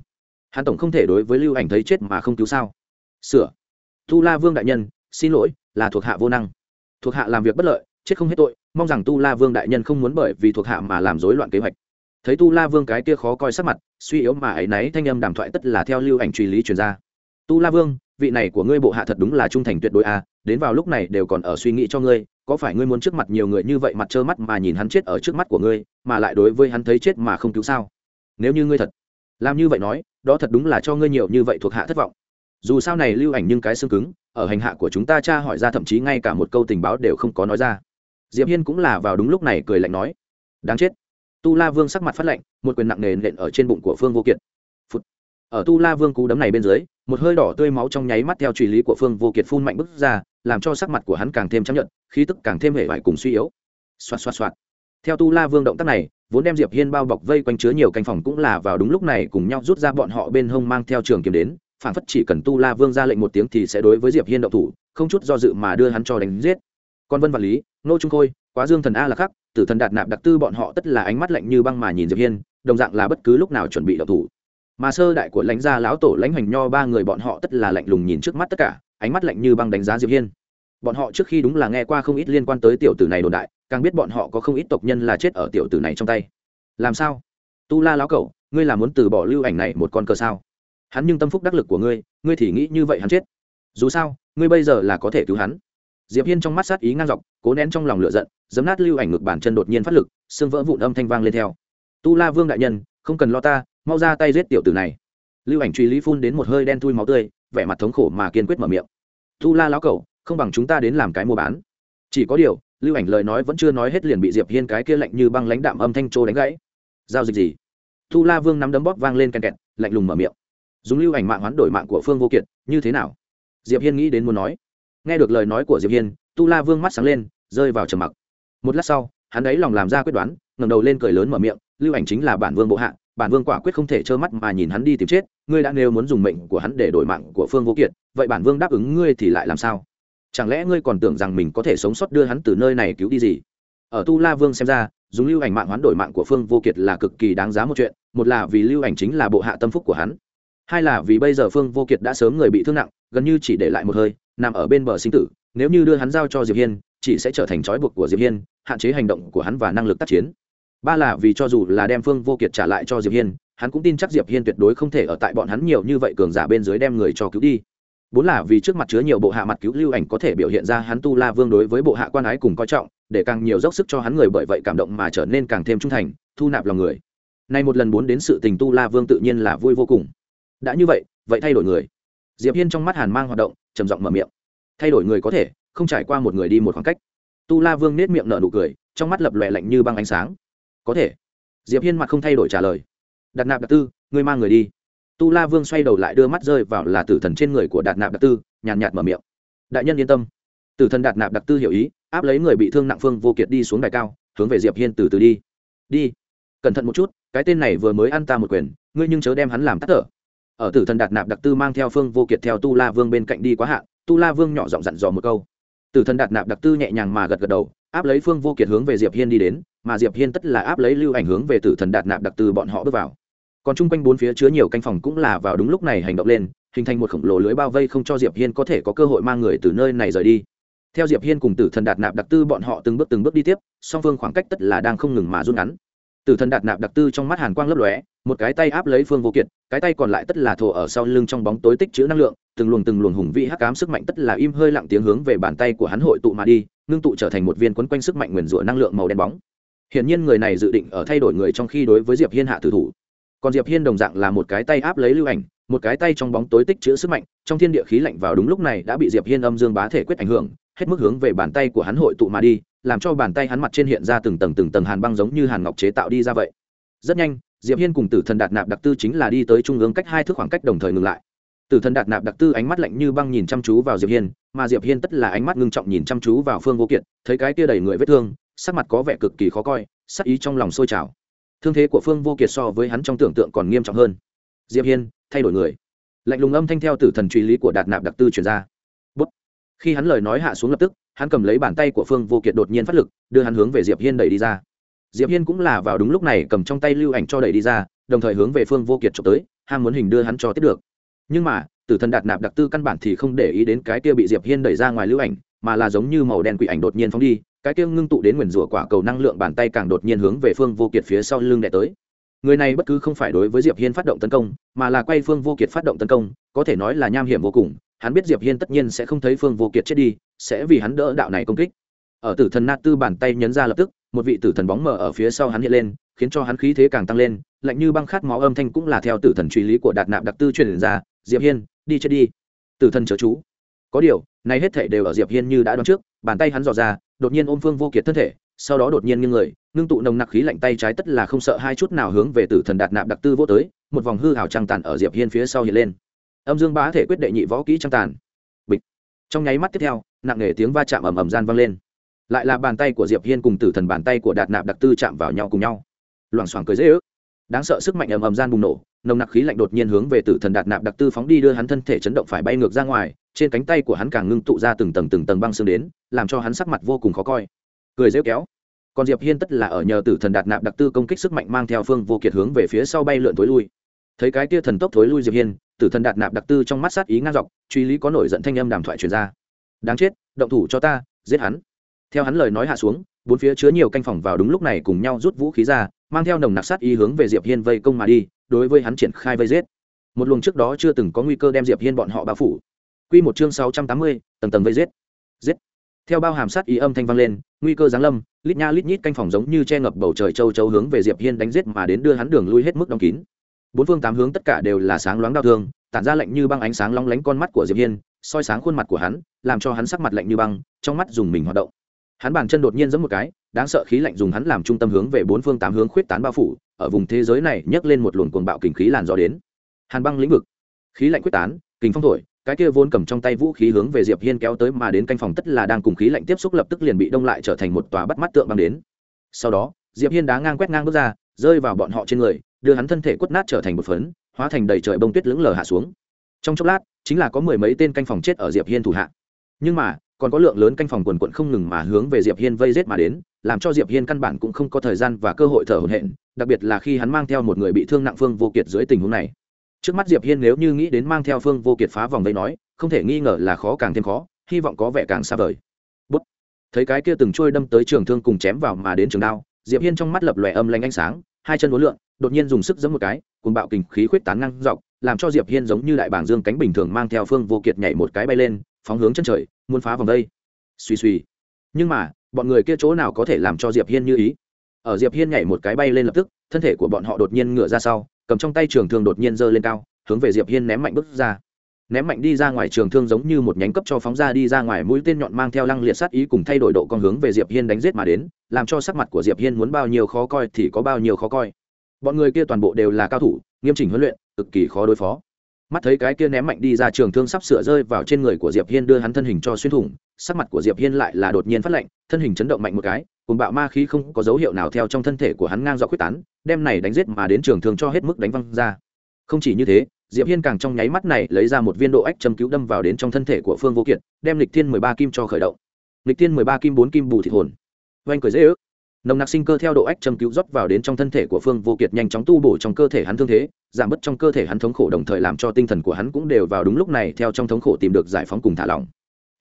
Hắn tổng không thể đối với lưu ảnh thấy chết mà không cứu sao? Sửa tu la vương đại nhân xin lỗi là thuộc hạ vô năng. Thuộc hạ làm việc bất lợi chết không hết tội mong rằng tu la vương đại nhân không muốn bởi vì thuộc hạ mà làm rối loạn kế hoạch. Thấy tu la vương cái kia khó coi sắc mặt suy yếu mà ấy náy thanh âm đàm thoại tất là theo lưu ảnh truy lý truyền ra. Tu la vương vị này của ngươi bộ hạ thật đúng là trung thành tuyệt đối a à, đến vào lúc này đều còn ở suy nghĩ cho ngươi có phải ngươi muốn trước mặt nhiều người như vậy mặt trơ mắt mà nhìn hắn chết ở trước mắt của ngươi mà lại đối với hắn thấy chết mà không cứu sao? Nếu như ngươi thật làm như vậy nói đó thật đúng là cho ngươi nhiều như vậy thuộc hạ thất vọng dù sao này lưu ảnh nhưng cái xương cứng, ở hành hạ của chúng ta cha hỏi ra thậm chí ngay cả một câu tình báo đều không có nói ra. Diệp hiên cũng là vào đúng lúc này cười lạnh nói, đáng chết. Tu la vương sắc mặt phát lạnh, một quyền nặng nề nện ở trên bụng của phương vô kiệt. Phụt. ở tu la vương cú đấm này bên dưới, một hơi đỏ tươi máu trong nháy mắt theo truy lý của phương vô kiệt phun mạnh bức ra, làm cho sắc mặt của hắn càng thêm chấp nhận khí tức càng thêm hề vải cùng suy yếu. Xoạt xoạt xoạt. Theo tu la vương động tác này, vốn đem diệp hiên bao bọc vây quanh chứa nhiều canh phòng cũng là vào đúng lúc này cùng nhau rút ra bọn họ bên hông mang theo trường kiếm đến phản phất chỉ cần tu la vương ra lệnh một tiếng thì sẽ đối với diệp hiên động thủ, không chút do dự mà đưa hắn cho đánh giết. Còn vân vật lý, nô trung khôi, quá dương thần a là khắc, tử thần đạt nạp đặc tư bọn họ tất là ánh mắt lạnh như băng mà nhìn diệp hiên, đồng dạng là bất cứ lúc nào chuẩn bị động thủ. Mà sơ đại của lãnh gia lão tổ lãnh hoành nho ba người bọn họ tất là lạnh lùng nhìn trước mắt tất cả, ánh mắt lạnh như băng đánh giá diệp hiên. Bọn họ trước khi đúng là nghe qua không ít liên quan tới tiểu tử này đồn đại, càng biết bọn họ có không ít tộc nhân là chết ở tiểu tử này trong tay. Làm sao? Tu la lão cẩu ngươi là muốn từ bỏ lưu ảnh này một con cờ sao? Hắn nhưng tâm phúc đắc lực của ngươi ngươi thì nghĩ như vậy hắn chết. Dù sao, ngươi bây giờ là có thể cứu hắn. Diệp hiên trong mắt sát ý ngang dọc, cố nén trong lòng lửa giận, giấm nát lưu ảnh ngực bản chân đột nhiên phát lực, xương vỡ vụn âm thanh vang lên theo. Tu la vương đại nhân, không cần lo ta, mau ra tay giết tiểu tử này. Lưu ảnh truy lý phun đến một hơi đen thui máu tươi, vẻ mặt thống khổ mà kiên quyết mở miệng. Tu la lão cẩu, không bằng chúng ta đến làm cái mua bán. Chỉ có điều, lưu ảnh lời nói vẫn chưa nói hết liền bị diệp hiên cái kia lạnh như băng lãnh đạm âm thanh trô đánh gãy. Giao dịch gì? Tu la vương nắm đấm bóp vang lên kèn kẹt, lạnh lùng mở miệng dùng lưu ảnh mạng hoán đổi mạng của phương vô kiệt, như thế nào? Diệp hiên nghĩ đến muốn nói. Nghe được lời nói của diệp hiên, tu la vương mắt sáng lên, rơi vào trầm mặc. Một lát sau, hắn ấy lòng làm ra quyết đoán, ngẩng đầu lên cười lớn mở miệng, lưu ảnh chính là bản vương bộ hạ, bản vương quả quyết không thể trơ mắt mà nhìn hắn đi tìm chết, ngươi đã nếu muốn dùng mệnh của hắn để đổi mạng của phương vô kiệt, vậy bản vương đáp ứng ngươi thì lại làm sao? Chẳng lẽ ngươi còn tưởng rằng mình có thể sống sót đưa hắn từ nơi này cứu đi gì? Ở tu la vương xem ra, dùng lưu ảnh mạng hoán đổi mạng của phương vô kiệt là cực kỳ đáng giá một chuyện, một là vì lưu ảnh chính là bộ hạ tâm phúc của hắn hai là vì bây giờ phương vô kiệt đã sớm người bị thương nặng, gần như chỉ để lại một hơi, nằm ở bên bờ sinh tử, nếu như đưa hắn giao cho diệp hiên, chỉ sẽ trở thành trói buộc của diệp hiên, hạn chế hành động của hắn và năng lực tác chiến. Ba là vì cho dù là đem phương vô kiệt trả lại cho diệp hiên, hắn cũng tin chắc diệp hiên tuyệt đối không thể ở tại bọn hắn nhiều như vậy cường giả bên dưới đem người cho cứu đi. Bốn là vì trước mặt chứa nhiều bộ hạ mặt cứu lưu ảnh có thể biểu hiện ra hắn tu la vương đối với bộ hạ quan ái cùng coi trọng, để càng nhiều dốc sức cho hắn người bởi vậy cảm động mà trở nên càng thêm trung thành, thu nạp lòng người. Nay một lần muốn đến sự tình tu la vương tự nhiên là vui vô cùng đã như vậy vậy thay đổi người. Diệp hiên trong mắt hàn mang hoạt động, trầm giọng mở miệng. Thay đổi người có thể, không trải qua một người đi một khoảng cách. Tu la vương nết miệng nở nụ cười, trong mắt lập lòe lạnh như băng ánh sáng. Có thể. Diệp hiên mặt không thay đổi trả lời. Đặt nạp đặc tư, ngươi mang người đi. Tu la vương xoay đầu lại đưa mắt rơi vào là tử thần trên người của đạt nạp đặc tư, nhàn nhạt mở miệng. Đại nhân yên tâm. Tử thần đạt nạp đặc tư hiểu ý, áp lấy người bị thương nặng phương vô kiệt đi xuống đài cao, hướng về diệp hiên từ từ đi. Đi. Cẩn thận một chút, cái tên này vừa mới ăn ta một quyền, ngươi nhưng chớ đem hắn làm tắt thở ở tử thần đạt nạp đặc tư mang theo phương vô kiệt theo tu la vương bên cạnh đi quá hạn, tu la vương nhỏ giọng dặn dò một câu. Tử thần đạt nạp đặc tư nhẹ nhàng mà gật gật đầu, áp lấy phương vô kiệt hướng về diệp hiên đi đến, mà diệp hiên tất là áp lấy lưu ảnh hướng về tử thần đạt nạp đặc tư bọn họ bước vào. Còn chung quanh bốn phía chứa nhiều canh phòng cũng là vào đúng lúc này hành động lên, hình thành một khổng lồ lưới bao vây không cho diệp hiên có thể có cơ hội mang người từ nơi này rời đi. Theo diệp hiên cùng tử thần đạt nạp đặc tư bọn họ từng bước từng bước đi tiếp, song phương khoảng cách tất là đang không ngừng mà rút ngắn tử thần đạt nạp đặc tư trong mắt hàn quang lấp lóe, một cái tay áp lấy phương vô kiệt, cái tay còn lại tất là thổ ở sau lưng trong bóng tối tích chữ năng lượng, từng luồng từng luồng hùng vĩ hắc ám sức mạnh tất là im hơi lặng tiếng hướng về bàn tay của hắn hội tụ mà đi, ngưng tụ trở thành một viên quấn quanh sức mạnh nguyền rủa năng lượng màu đen bóng. Hiển nhiên người này dự định ở thay đổi người trong khi đối với diệp hiên hạ tử thủ. Còn diệp hiên đồng dạng là một cái tay áp lấy lưu ảnh, một cái tay trong bóng tối tích chữ sức mạnh, trong thiên địa khí lạnh vào đúng lúc này đã bị diệp hiên âm dương bá thể quyết ảnh hưởng hết mức hướng về bàn tay của hắn hội tụ mà đi, làm cho bàn tay hắn mặt trên hiện ra từng tầng từng tầng hàn băng giống như hàn ngọc chế tạo đi ra vậy. Rất nhanh, diệp hiên cùng tử thần đạt nạp đặc tư chính là đi tới trung ương cách hai thước khoảng cách đồng thời ngừng lại. Tử thần đạt nạp đặc tư ánh mắt lạnh như băng nhìn chăm chú vào diệp hiên, mà diệp hiên tất là ánh mắt ngưng trọng nhìn chăm chú vào phương vô kiệt, thấy cái kia đầy người vết thương, sắc mặt có vẻ cực kỳ khó coi, sắc ý trong lòng sôi trào. Thương thế của phương vô kiệt so với hắn trong tưởng tượng còn nghiêm trọng hơn. Diệp hiên, thay đổi người. Lạnh lùng âm thanh theo tử thần truy lý của đạt nạp đặc tư truyền ra khi hắn lời nói hạ xuống lập tức, hắn cầm lấy bàn tay của phương vô kiệt đột nhiên phát lực, đưa hắn hướng về diệp hiên đẩy đi ra. Diệp hiên cũng là vào đúng lúc này cầm trong tay lưu ảnh cho đẩy đi ra, đồng thời hướng về phương vô kiệt trộm tới, ham muốn hình đưa hắn cho tiếp được. Nhưng mà, tử thần đạt nạp đặc tư căn bản thì không để ý đến cái kia bị diệp hiên đẩy ra ngoài lưu ảnh, mà là giống như màu đen quỷ ảnh đột nhiên phóng đi, cái kia ngưng tụ đến nguyền rủa quả cầu năng lượng bàn tay càng đột nhiên hướng về phương vô kiệt phía sau lưng đẻ tới. Người này bất cứ không phải đối với diệp hiên phát động tấn công, mà là quay phương vô kiệt phát động tấn công, có thể nói là nham hiểm vô cùng hắn biết diệp hiên tất nhiên sẽ không thấy phương vô kiệt chết đi, sẽ vì hắn đỡ đạo này công kích. Ở tử thần na tư bàn tay nhấn ra lập tức, một vị tử thần bóng mờ ở phía sau hắn hiện lên, khiến cho hắn khí thế càng tăng lên, lạnh như băng khát máu âm thanh cũng là theo tử thần truy lý của đạt nạp đặc tư truyền ra, diệp hiên, đi chết đi. Tử thần chớ chú. Có điều, này hết thảy đều ở diệp hiên như đã đoán trước, bàn tay hắn dò ra, đột nhiên ôm phương vô kiệt thân thể, sau đó đột nhiên nghiêng người, ngưng tụ nồng nặc khí lạnh tay trái tất là không sợ hai chút nào hướng về tử thần đạt nạp đặc tư vô tới, một vòng hư hào trăng tàn ở diệp hiên phía sau hiện lên âm dương bá thể quyết đệ nhị võ kỹ trăng tàn. Bịch. Trong nháy mắt tiếp theo, nặng nề tiếng va chạm ầm ầm gian vang lên. Lại là bàn tay của diệp hiên cùng tử thần bàn tay của đạt nạp đặc tư chạm vào nhau cùng nhau. Loảng xoảng cười dễ ước. Đáng sợ sức mạnh ầm ầm gian bùng nổ, nồng nặc khí lạnh đột nhiên hướng về tử thần đạt nạp đặc tư phóng đi đưa hắn thân thể chấn động phải bay ngược ra ngoài, trên cánh tay của hắn càng ngưng tụ ra từng tầng từng tầng băng xương đến, làm cho hắn sắc mặt vô cùng khó coi. Cười rêu kéo. Còn diệp hiên tất là ở nhờ tử thần đạt nạp đặc tư công kích sức mạnh mang theo phương vô kiệt hướng về phía sau bay lượn tối lui thấy cái kia thần tốc thối lui diệp hiên, tử thần đạt nạp đặc tư trong mắt sát ý ngang dọc, truy lý có nổi giận thanh âm đàm thoại truyền ra. Đáng chết, động thủ cho ta, giết hắn. Theo hắn lời nói hạ xuống, bốn phía chứa nhiều canh phòng vào đúng lúc này cùng nhau rút vũ khí ra, mang theo nồng nặc sát ý hướng về diệp hiên vây công mà đi, đối với hắn triển khai vây giết. Một luồng trước đó chưa từng có nguy cơ đem diệp hiên bọn họ bao phủ. Quy một chương sáu trăm tám mươi, tầng tầng vây giết. Giết. Theo bao hàm sát ý âm thanh vang lên, nguy cơ giáng lâm, lít nha lít nhít canh phòng giống như che ngập bầu trời châu châu hướng về diệp hiên đánh giết mà đến đưa hắn đường lui hết mức đóng kín bốn phương tám hướng tất cả đều là sáng loáng đau thương, tản ra lạnh như băng ánh sáng long lánh con mắt của diệp hiên, soi sáng khuôn mặt của hắn, làm cho hắn sắc mặt lạnh như băng, trong mắt dùng mình hoạt động. Hắn bàn chân đột nhiên giẫm một cái, đáng sợ khí lạnh dùng hắn làm trung tâm hướng về bốn phương tám hướng khuyết tán bao phủ, ở vùng thế giới này nhấc lên một luồng cuồng bạo kình khí làn gió đến. Hàn băng lĩnh vực. Khí lạnh quyết tán, kình phong thổi, cái kia vốn cầm trong tay vũ khí hướng về diệp hiên kéo tới mà đến canh phòng tất là đang cùng khí lạnh tiếp xúc lập tức liền bị đông lại trở thành một tòa bắt mắt tượng băng đến. Sau đó, diệp hiên đá ngang quét ngang bước ra rơi vào bọn họ trên người, đưa hắn thân thể quất nát trở thành một phấn, hóa thành đầy trời bông tuyết lững lờ hạ xuống. Trong chốc lát, chính là có mười mấy tên canh phòng chết ở diệp hiên thủ hạ. Nhưng mà, còn có lượng lớn canh phòng quần quận không ngừng mà hướng về diệp hiên vây rết mà đến, làm cho diệp hiên căn bản cũng không có thời gian và cơ hội thở hổn hển, đặc biệt là khi hắn mang theo một người bị thương nặng phương vô kiệt dưới tình huống này. Trước mắt diệp hiên nếu như nghĩ đến mang theo phương vô kiệt phá vòng vây nói, không thể nghi ngờ là khó càng thêm khó, hy vọng có vẻ càng xa vời. Bút. Thấy cái kia từng trôi đâm tới trường thương cùng chém vào mà đến trường đao, diệp hiên trong mắt lập lòe âm lanh ánh sáng hai chân uốn lượn, đột nhiên dùng sức giẫm một cái cùng bạo kình khí khuyết tán ngang dọc, làm cho diệp hiên giống như đại bảng dương cánh bình thường mang theo phương vô kiệt nhảy một cái bay lên, phóng hướng chân trời, muốn phá vòng đây. Suy suy nhưng mà, bọn người kia chỗ nào có thể làm cho diệp hiên như ý? Ở diệp hiên nhảy một cái bay lên lập tức, thân thể của bọn họ đột nhiên ngửa ra sau, cầm trong tay trường thương đột nhiên giơ lên cao, hướng về diệp hiên ném mạnh bước ra ném mạnh đi ra ngoài trường thương giống như một nhánh cấp cho phóng ra đi ra ngoài mũi tên nhọn mang theo lăng liệt sát ý cùng thay đổi độ con hướng về diệp hiên đánh giết mà đến, làm cho sắc mặt của diệp hiên muốn bao nhiêu khó coi thì có bao nhiêu khó coi. Bọn người kia toàn bộ đều là cao thủ, nghiêm chỉnh huấn luyện, cực kỳ khó đối phó. Mắt thấy cái kia ném mạnh đi ra trường thương sắp sửa rơi vào trên người của diệp hiên đưa hắn thân hình cho xuyên thủng, sắc mặt của diệp hiên lại là đột nhiên phát lạnh, thân hình chấn động mạnh một cái, cùng bạo ma khí không có dấu hiệu nào theo trong thân thể của hắn ngang dọc quyết tán, đem này đánh giết mà đến trường thương cho hết mức đánh văng ra. Không chỉ như thế diệp hiên càng trong nháy mắt này lấy ra một viên độ ách châm cứu đâm vào đến trong thân thể của phương vô kiệt, đem lịch thiên mười ba kim cho khởi động. Lịch thiên mười ba kim, bốn kim bù thịt hồn. Oanh cười dễ ước. Nồng nặc sinh cơ theo độ ách châm cứu rót vào đến trong thân thể của phương vô kiệt nhanh chóng tu bổ trong cơ thể hắn thương thế, giảm bớt trong cơ thể hắn thống khổ đồng thời làm cho tinh thần của hắn cũng đều vào đúng lúc này theo trong thống khổ tìm được giải phóng cùng thả lỏng.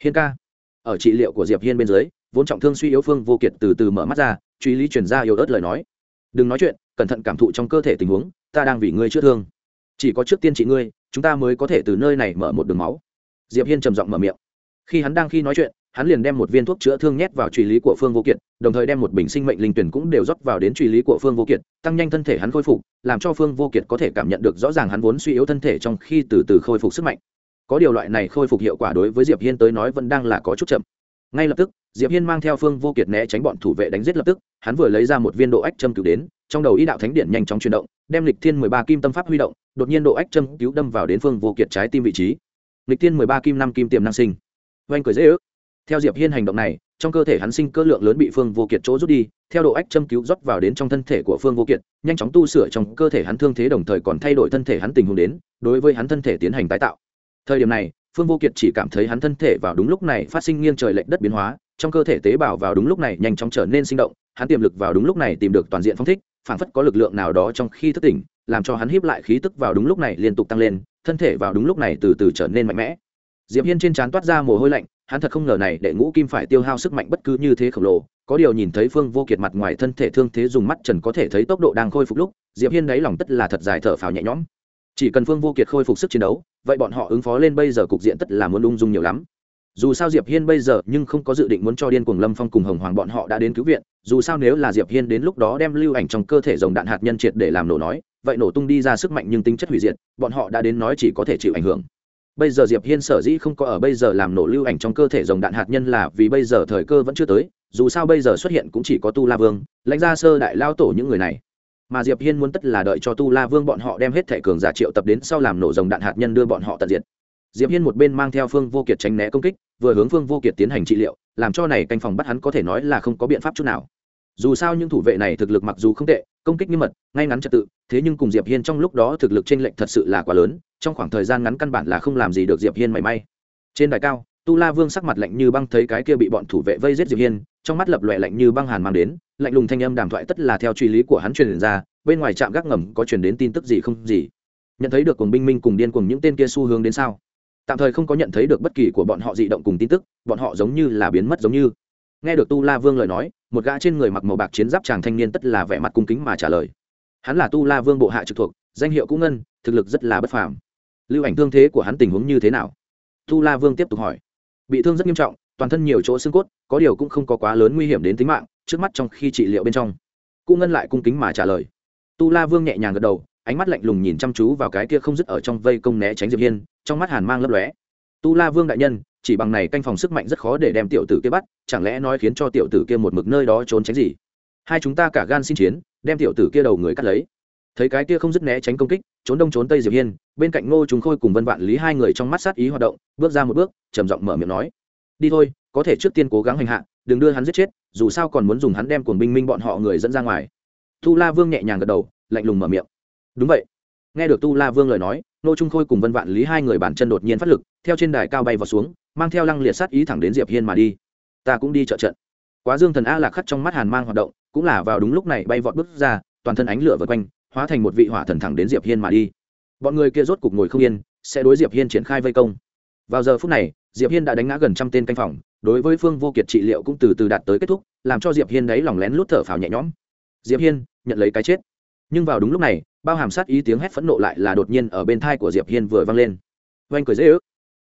Hiên ca, ở trị liệu của diệp hiên bên dưới, vốn trọng thương suy yếu phương vô kiệt từ từ mở mắt ra, truy lý chuyển ra yếu ớt lời nói. Đừng nói chuyện, cẩn thận cảm thụ trong cơ thể tình huống, ta đang vì ngươi chữa thương chỉ có trước tiên trị ngươi, chúng ta mới có thể từ nơi này mở một đường máu. Diệp hiên trầm giọng mở miệng. Khi hắn đang khi nói chuyện, hắn liền đem một viên thuốc chữa thương nhét vào truy lý của phương vô kiệt, đồng thời đem một bình sinh mệnh linh tuyển cũng đều rót vào đến truy lý của phương vô kiệt, tăng nhanh thân thể hắn khôi phục, làm cho phương vô kiệt có thể cảm nhận được rõ ràng hắn vốn suy yếu thân thể trong khi từ từ khôi phục sức mạnh. Có điều loại này khôi phục hiệu quả đối với diệp hiên tới nói vẫn đang là có chút chậm. Ngay lập tức, diệp hiên mang theo phương vô kiệt né tránh bọn thủ vệ đánh giết lập tức, hắn vừa lấy ra một viên độ ách châm cứu đến, trong đầu ý đạo thánh điện nhanh chóng chuyển động, đem lịch thiên mười ba kim tâm pháp huy động đột nhiên độ ách châm cứu đâm vào đến phương vô kiệt trái tim vị trí. Lịch tiên mười ba kim năm kim tiềm năng sinh. Oanh cười dễ ước. Theo diệp hiên hành động này, trong cơ thể hắn sinh cơ lượng lớn bị phương vô kiệt chỗ rút đi, theo độ ách châm cứu rót vào đến trong thân thể của phương vô kiệt, nhanh chóng tu sửa trong cơ thể hắn thương thế đồng thời còn thay đổi thân thể hắn tình huống đến, đối với hắn thân thể tiến hành tái tạo. Thời điểm này, phương vô kiệt chỉ cảm thấy hắn thân thể vào đúng lúc này phát sinh nghiêng trời lệch đất biến hóa, trong cơ thể tế bào vào đúng lúc này nhanh chóng trở nên sinh động, hắn tiềm lực vào đúng lúc này tìm được toàn diện phong thích phản phất có lực lượng nào đó trong khi thức tỉnh làm cho hắn híp lại khí tức vào đúng lúc này liên tục tăng lên, thân thể vào đúng lúc này từ từ trở nên mạnh mẽ. Diệp hiên trên trán toát ra mồ hôi lạnh, hắn thật không ngờ này để ngũ kim phải tiêu hao sức mạnh bất cứ như thế khổng lồ, có điều nhìn thấy phương vô kiệt mặt ngoài thân thể thương thế dùng mắt trần có thể thấy tốc độ đang khôi phục lúc, diệp hiên đáy lòng tất là thật dài thở phào nhẹ nhõm. Chỉ cần phương vô kiệt khôi phục sức chiến đấu, vậy bọn họ ứng phó lên bây giờ cục diện tất là muốn ung dung nhiều lắm. Dù sao diệp hiên bây giờ nhưng không có dự định muốn cho điên cuồng lâm phong cùng hồng hoàng bọn họ đã đến cứu viện, dù sao nếu là diệp hiên đến lúc đó đem lưu ảnh trong cơ thể dòng đạn hạt nhân triệt để làm nổ nói vậy nổ tung đi ra sức mạnh nhưng tính chất hủy diệt, bọn họ đã đến nói chỉ có thể chịu ảnh hưởng. Bây giờ diệp hiên sở dĩ không có ở bây giờ làm nổ lưu ảnh trong cơ thể dòng đạn hạt nhân là vì bây giờ thời cơ vẫn chưa tới, dù sao bây giờ xuất hiện cũng chỉ có tu la vương, lãnh gia sơ đại lao tổ những người này. Mà diệp hiên muốn tất là đợi cho tu la vương bọn họ đem hết thẻ cường giả triệu tập đến sau làm nổ dòng đạn hạt nhân đưa bọn họ tận diệt. Diệp hiên một bên mang theo phương vô kiệt tránh né công kích, vừa hướng phương vô kiệt tiến hành trị liệu, làm cho này canh phòng bắt hắn có thể nói là không có biện pháp chút nào dù sao những thủ vệ này thực lực mặc dù không tệ, công kích nghiêm mật, ngay ngắn trật tự, thế nhưng cùng diệp hiên trong lúc đó thực lực trên lệnh thật sự là quá lớn, trong khoảng thời gian ngắn căn bản là không làm gì được diệp hiên mảy may. Trên đài cao, tu la vương sắc mặt lạnh như băng thấy cái kia bị bọn thủ vệ vây giết diệp hiên, trong mắt lập loè lạnh như băng hàn mang đến, lạnh lùng thanh âm đàm thoại tất là theo truy lý của hắn truyền ra, bên ngoài trạm gác ngầm có truyền đến tin tức gì không gì. Nhận thấy được cùng binh minh cùng điên cùng những tên kia xu hướng đến sao? Tạm thời không có nhận thấy được bất kỳ của bọn họ dị động cùng tin tức, bọn họ giống như là biến mất giống như nghe được tu la vương lời nói, một gã trên người mặc màu bạc chiến giáp chàng thanh niên tất là vẻ mặt cung kính mà trả lời. Hắn là tu la vương bộ hạ trực thuộc, danh hiệu cũng ngân, thực lực rất là bất phàm. Lưu ảnh thương thế của hắn tình huống như thế nào? Tu la vương tiếp tục hỏi. Bị thương rất nghiêm trọng, toàn thân nhiều chỗ xương cốt, có điều cũng không có quá lớn nguy hiểm đến tính mạng, trước mắt trong khi trị liệu bên trong. Cụ ngân lại cung kính mà trả lời. Tu la vương nhẹ nhàng gật đầu, ánh mắt lạnh lùng nhìn chăm chú vào cái kia không dứt ở trong vây công né tránh diệp hiên, trong mắt hàn mang lấp lóe. Tu la vương đại nhân chỉ bằng này canh phòng sức mạnh rất khó để đem tiểu tử kia bắt, chẳng lẽ nói khiến cho tiểu tử kia một mực nơi đó trốn tránh gì? Hai chúng ta cả gan xin chiến, đem tiểu tử kia đầu người cắt lấy. Thấy cái kia không dứt né tránh công kích, trốn đông trốn tây diệp hiên, bên cạnh ngô chúng khôi cùng vân vạn lý hai người trong mắt sát ý hoạt động, bước ra một bước, trầm giọng mở miệng nói, đi thôi, có thể trước tiên cố gắng hành hạ, đừng đưa hắn giết chết, dù sao còn muốn dùng hắn đem cuồng binh minh bọn họ người dẫn ra ngoài. Tu la vương nhẹ nhàng gật đầu, lạnh lùng mở miệng. Đúng vậy. Nghe được tu la vương lời nói nô trung khôi cùng vân vạn lý hai người bàn chân đột nhiên phát lực, theo trên đài cao bay vào xuống mang theo lăng liệt sát ý thẳng đến diệp hiên mà đi. Ta cũng đi trợ trận. Quá dương thần a lạc khắc trong mắt hàn mang hoạt động, cũng là vào đúng lúc này bay vọt bước ra, toàn thân ánh lửa vượt quanh, hóa thành một vị hỏa thần thẳng đến diệp hiên mà đi. Bọn người kia rốt cục ngồi không yên, sẽ đối diệp hiên triển khai vây công. Vào giờ phút này, diệp hiên đã đánh ngã gần trăm tên canh phòng, đối với phương vô kiệt trị liệu cũng từ từ đạt tới kết thúc, làm cho diệp hiên đấy lòng lén lút thở phào nhẹ nhõm. Diệp hiên, nhận lấy cái chết. Nhưng vào đúng lúc này, bao hàm sát ý tiếng hét phẫn nộ lại là đột nhiên ở bên thai của diệp hiên vừa vang lên. Oanh cười dễ ước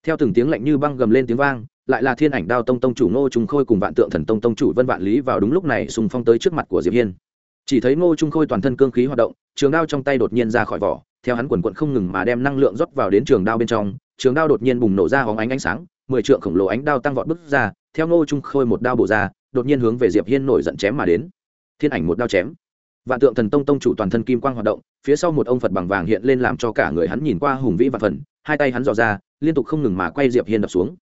theo từng tiếng lạnh như băng gầm lên tiếng vang, lại là thiên ảnh đao tông tông chủ ngô trung khôi cùng vạn tượng thần tông tông chủ vân vạn lý vào đúng lúc này xung phong tới trước mặt của diệp hiên. Chỉ thấy ngô trung khôi toàn thân cương khí hoạt động, trường đao trong tay đột nhiên ra khỏi vỏ, theo hắn quần quận không ngừng mà đem năng lượng rót vào đến trường đao bên trong, trường đao đột nhiên bùng nổ ra hóng ánh ánh sáng, mười trượng khổng lồ ánh đao tăng vọt bứt ra, theo ngô trung khôi một đao bổ ra, đột nhiên hướng về diệp hiên nổi giận chém mà đến. Thiên ảnh một đao chém. Vạn tượng thần tông tông chủ toàn thân kim quang hoạt động, phía sau một ông phật bằng vàng hiện lên làm cho cả người hắn nhìn qua hùng vĩ và phần, hai tay hắn dò ra liên tục không ngừng mà quay diệp hiên đập xuống.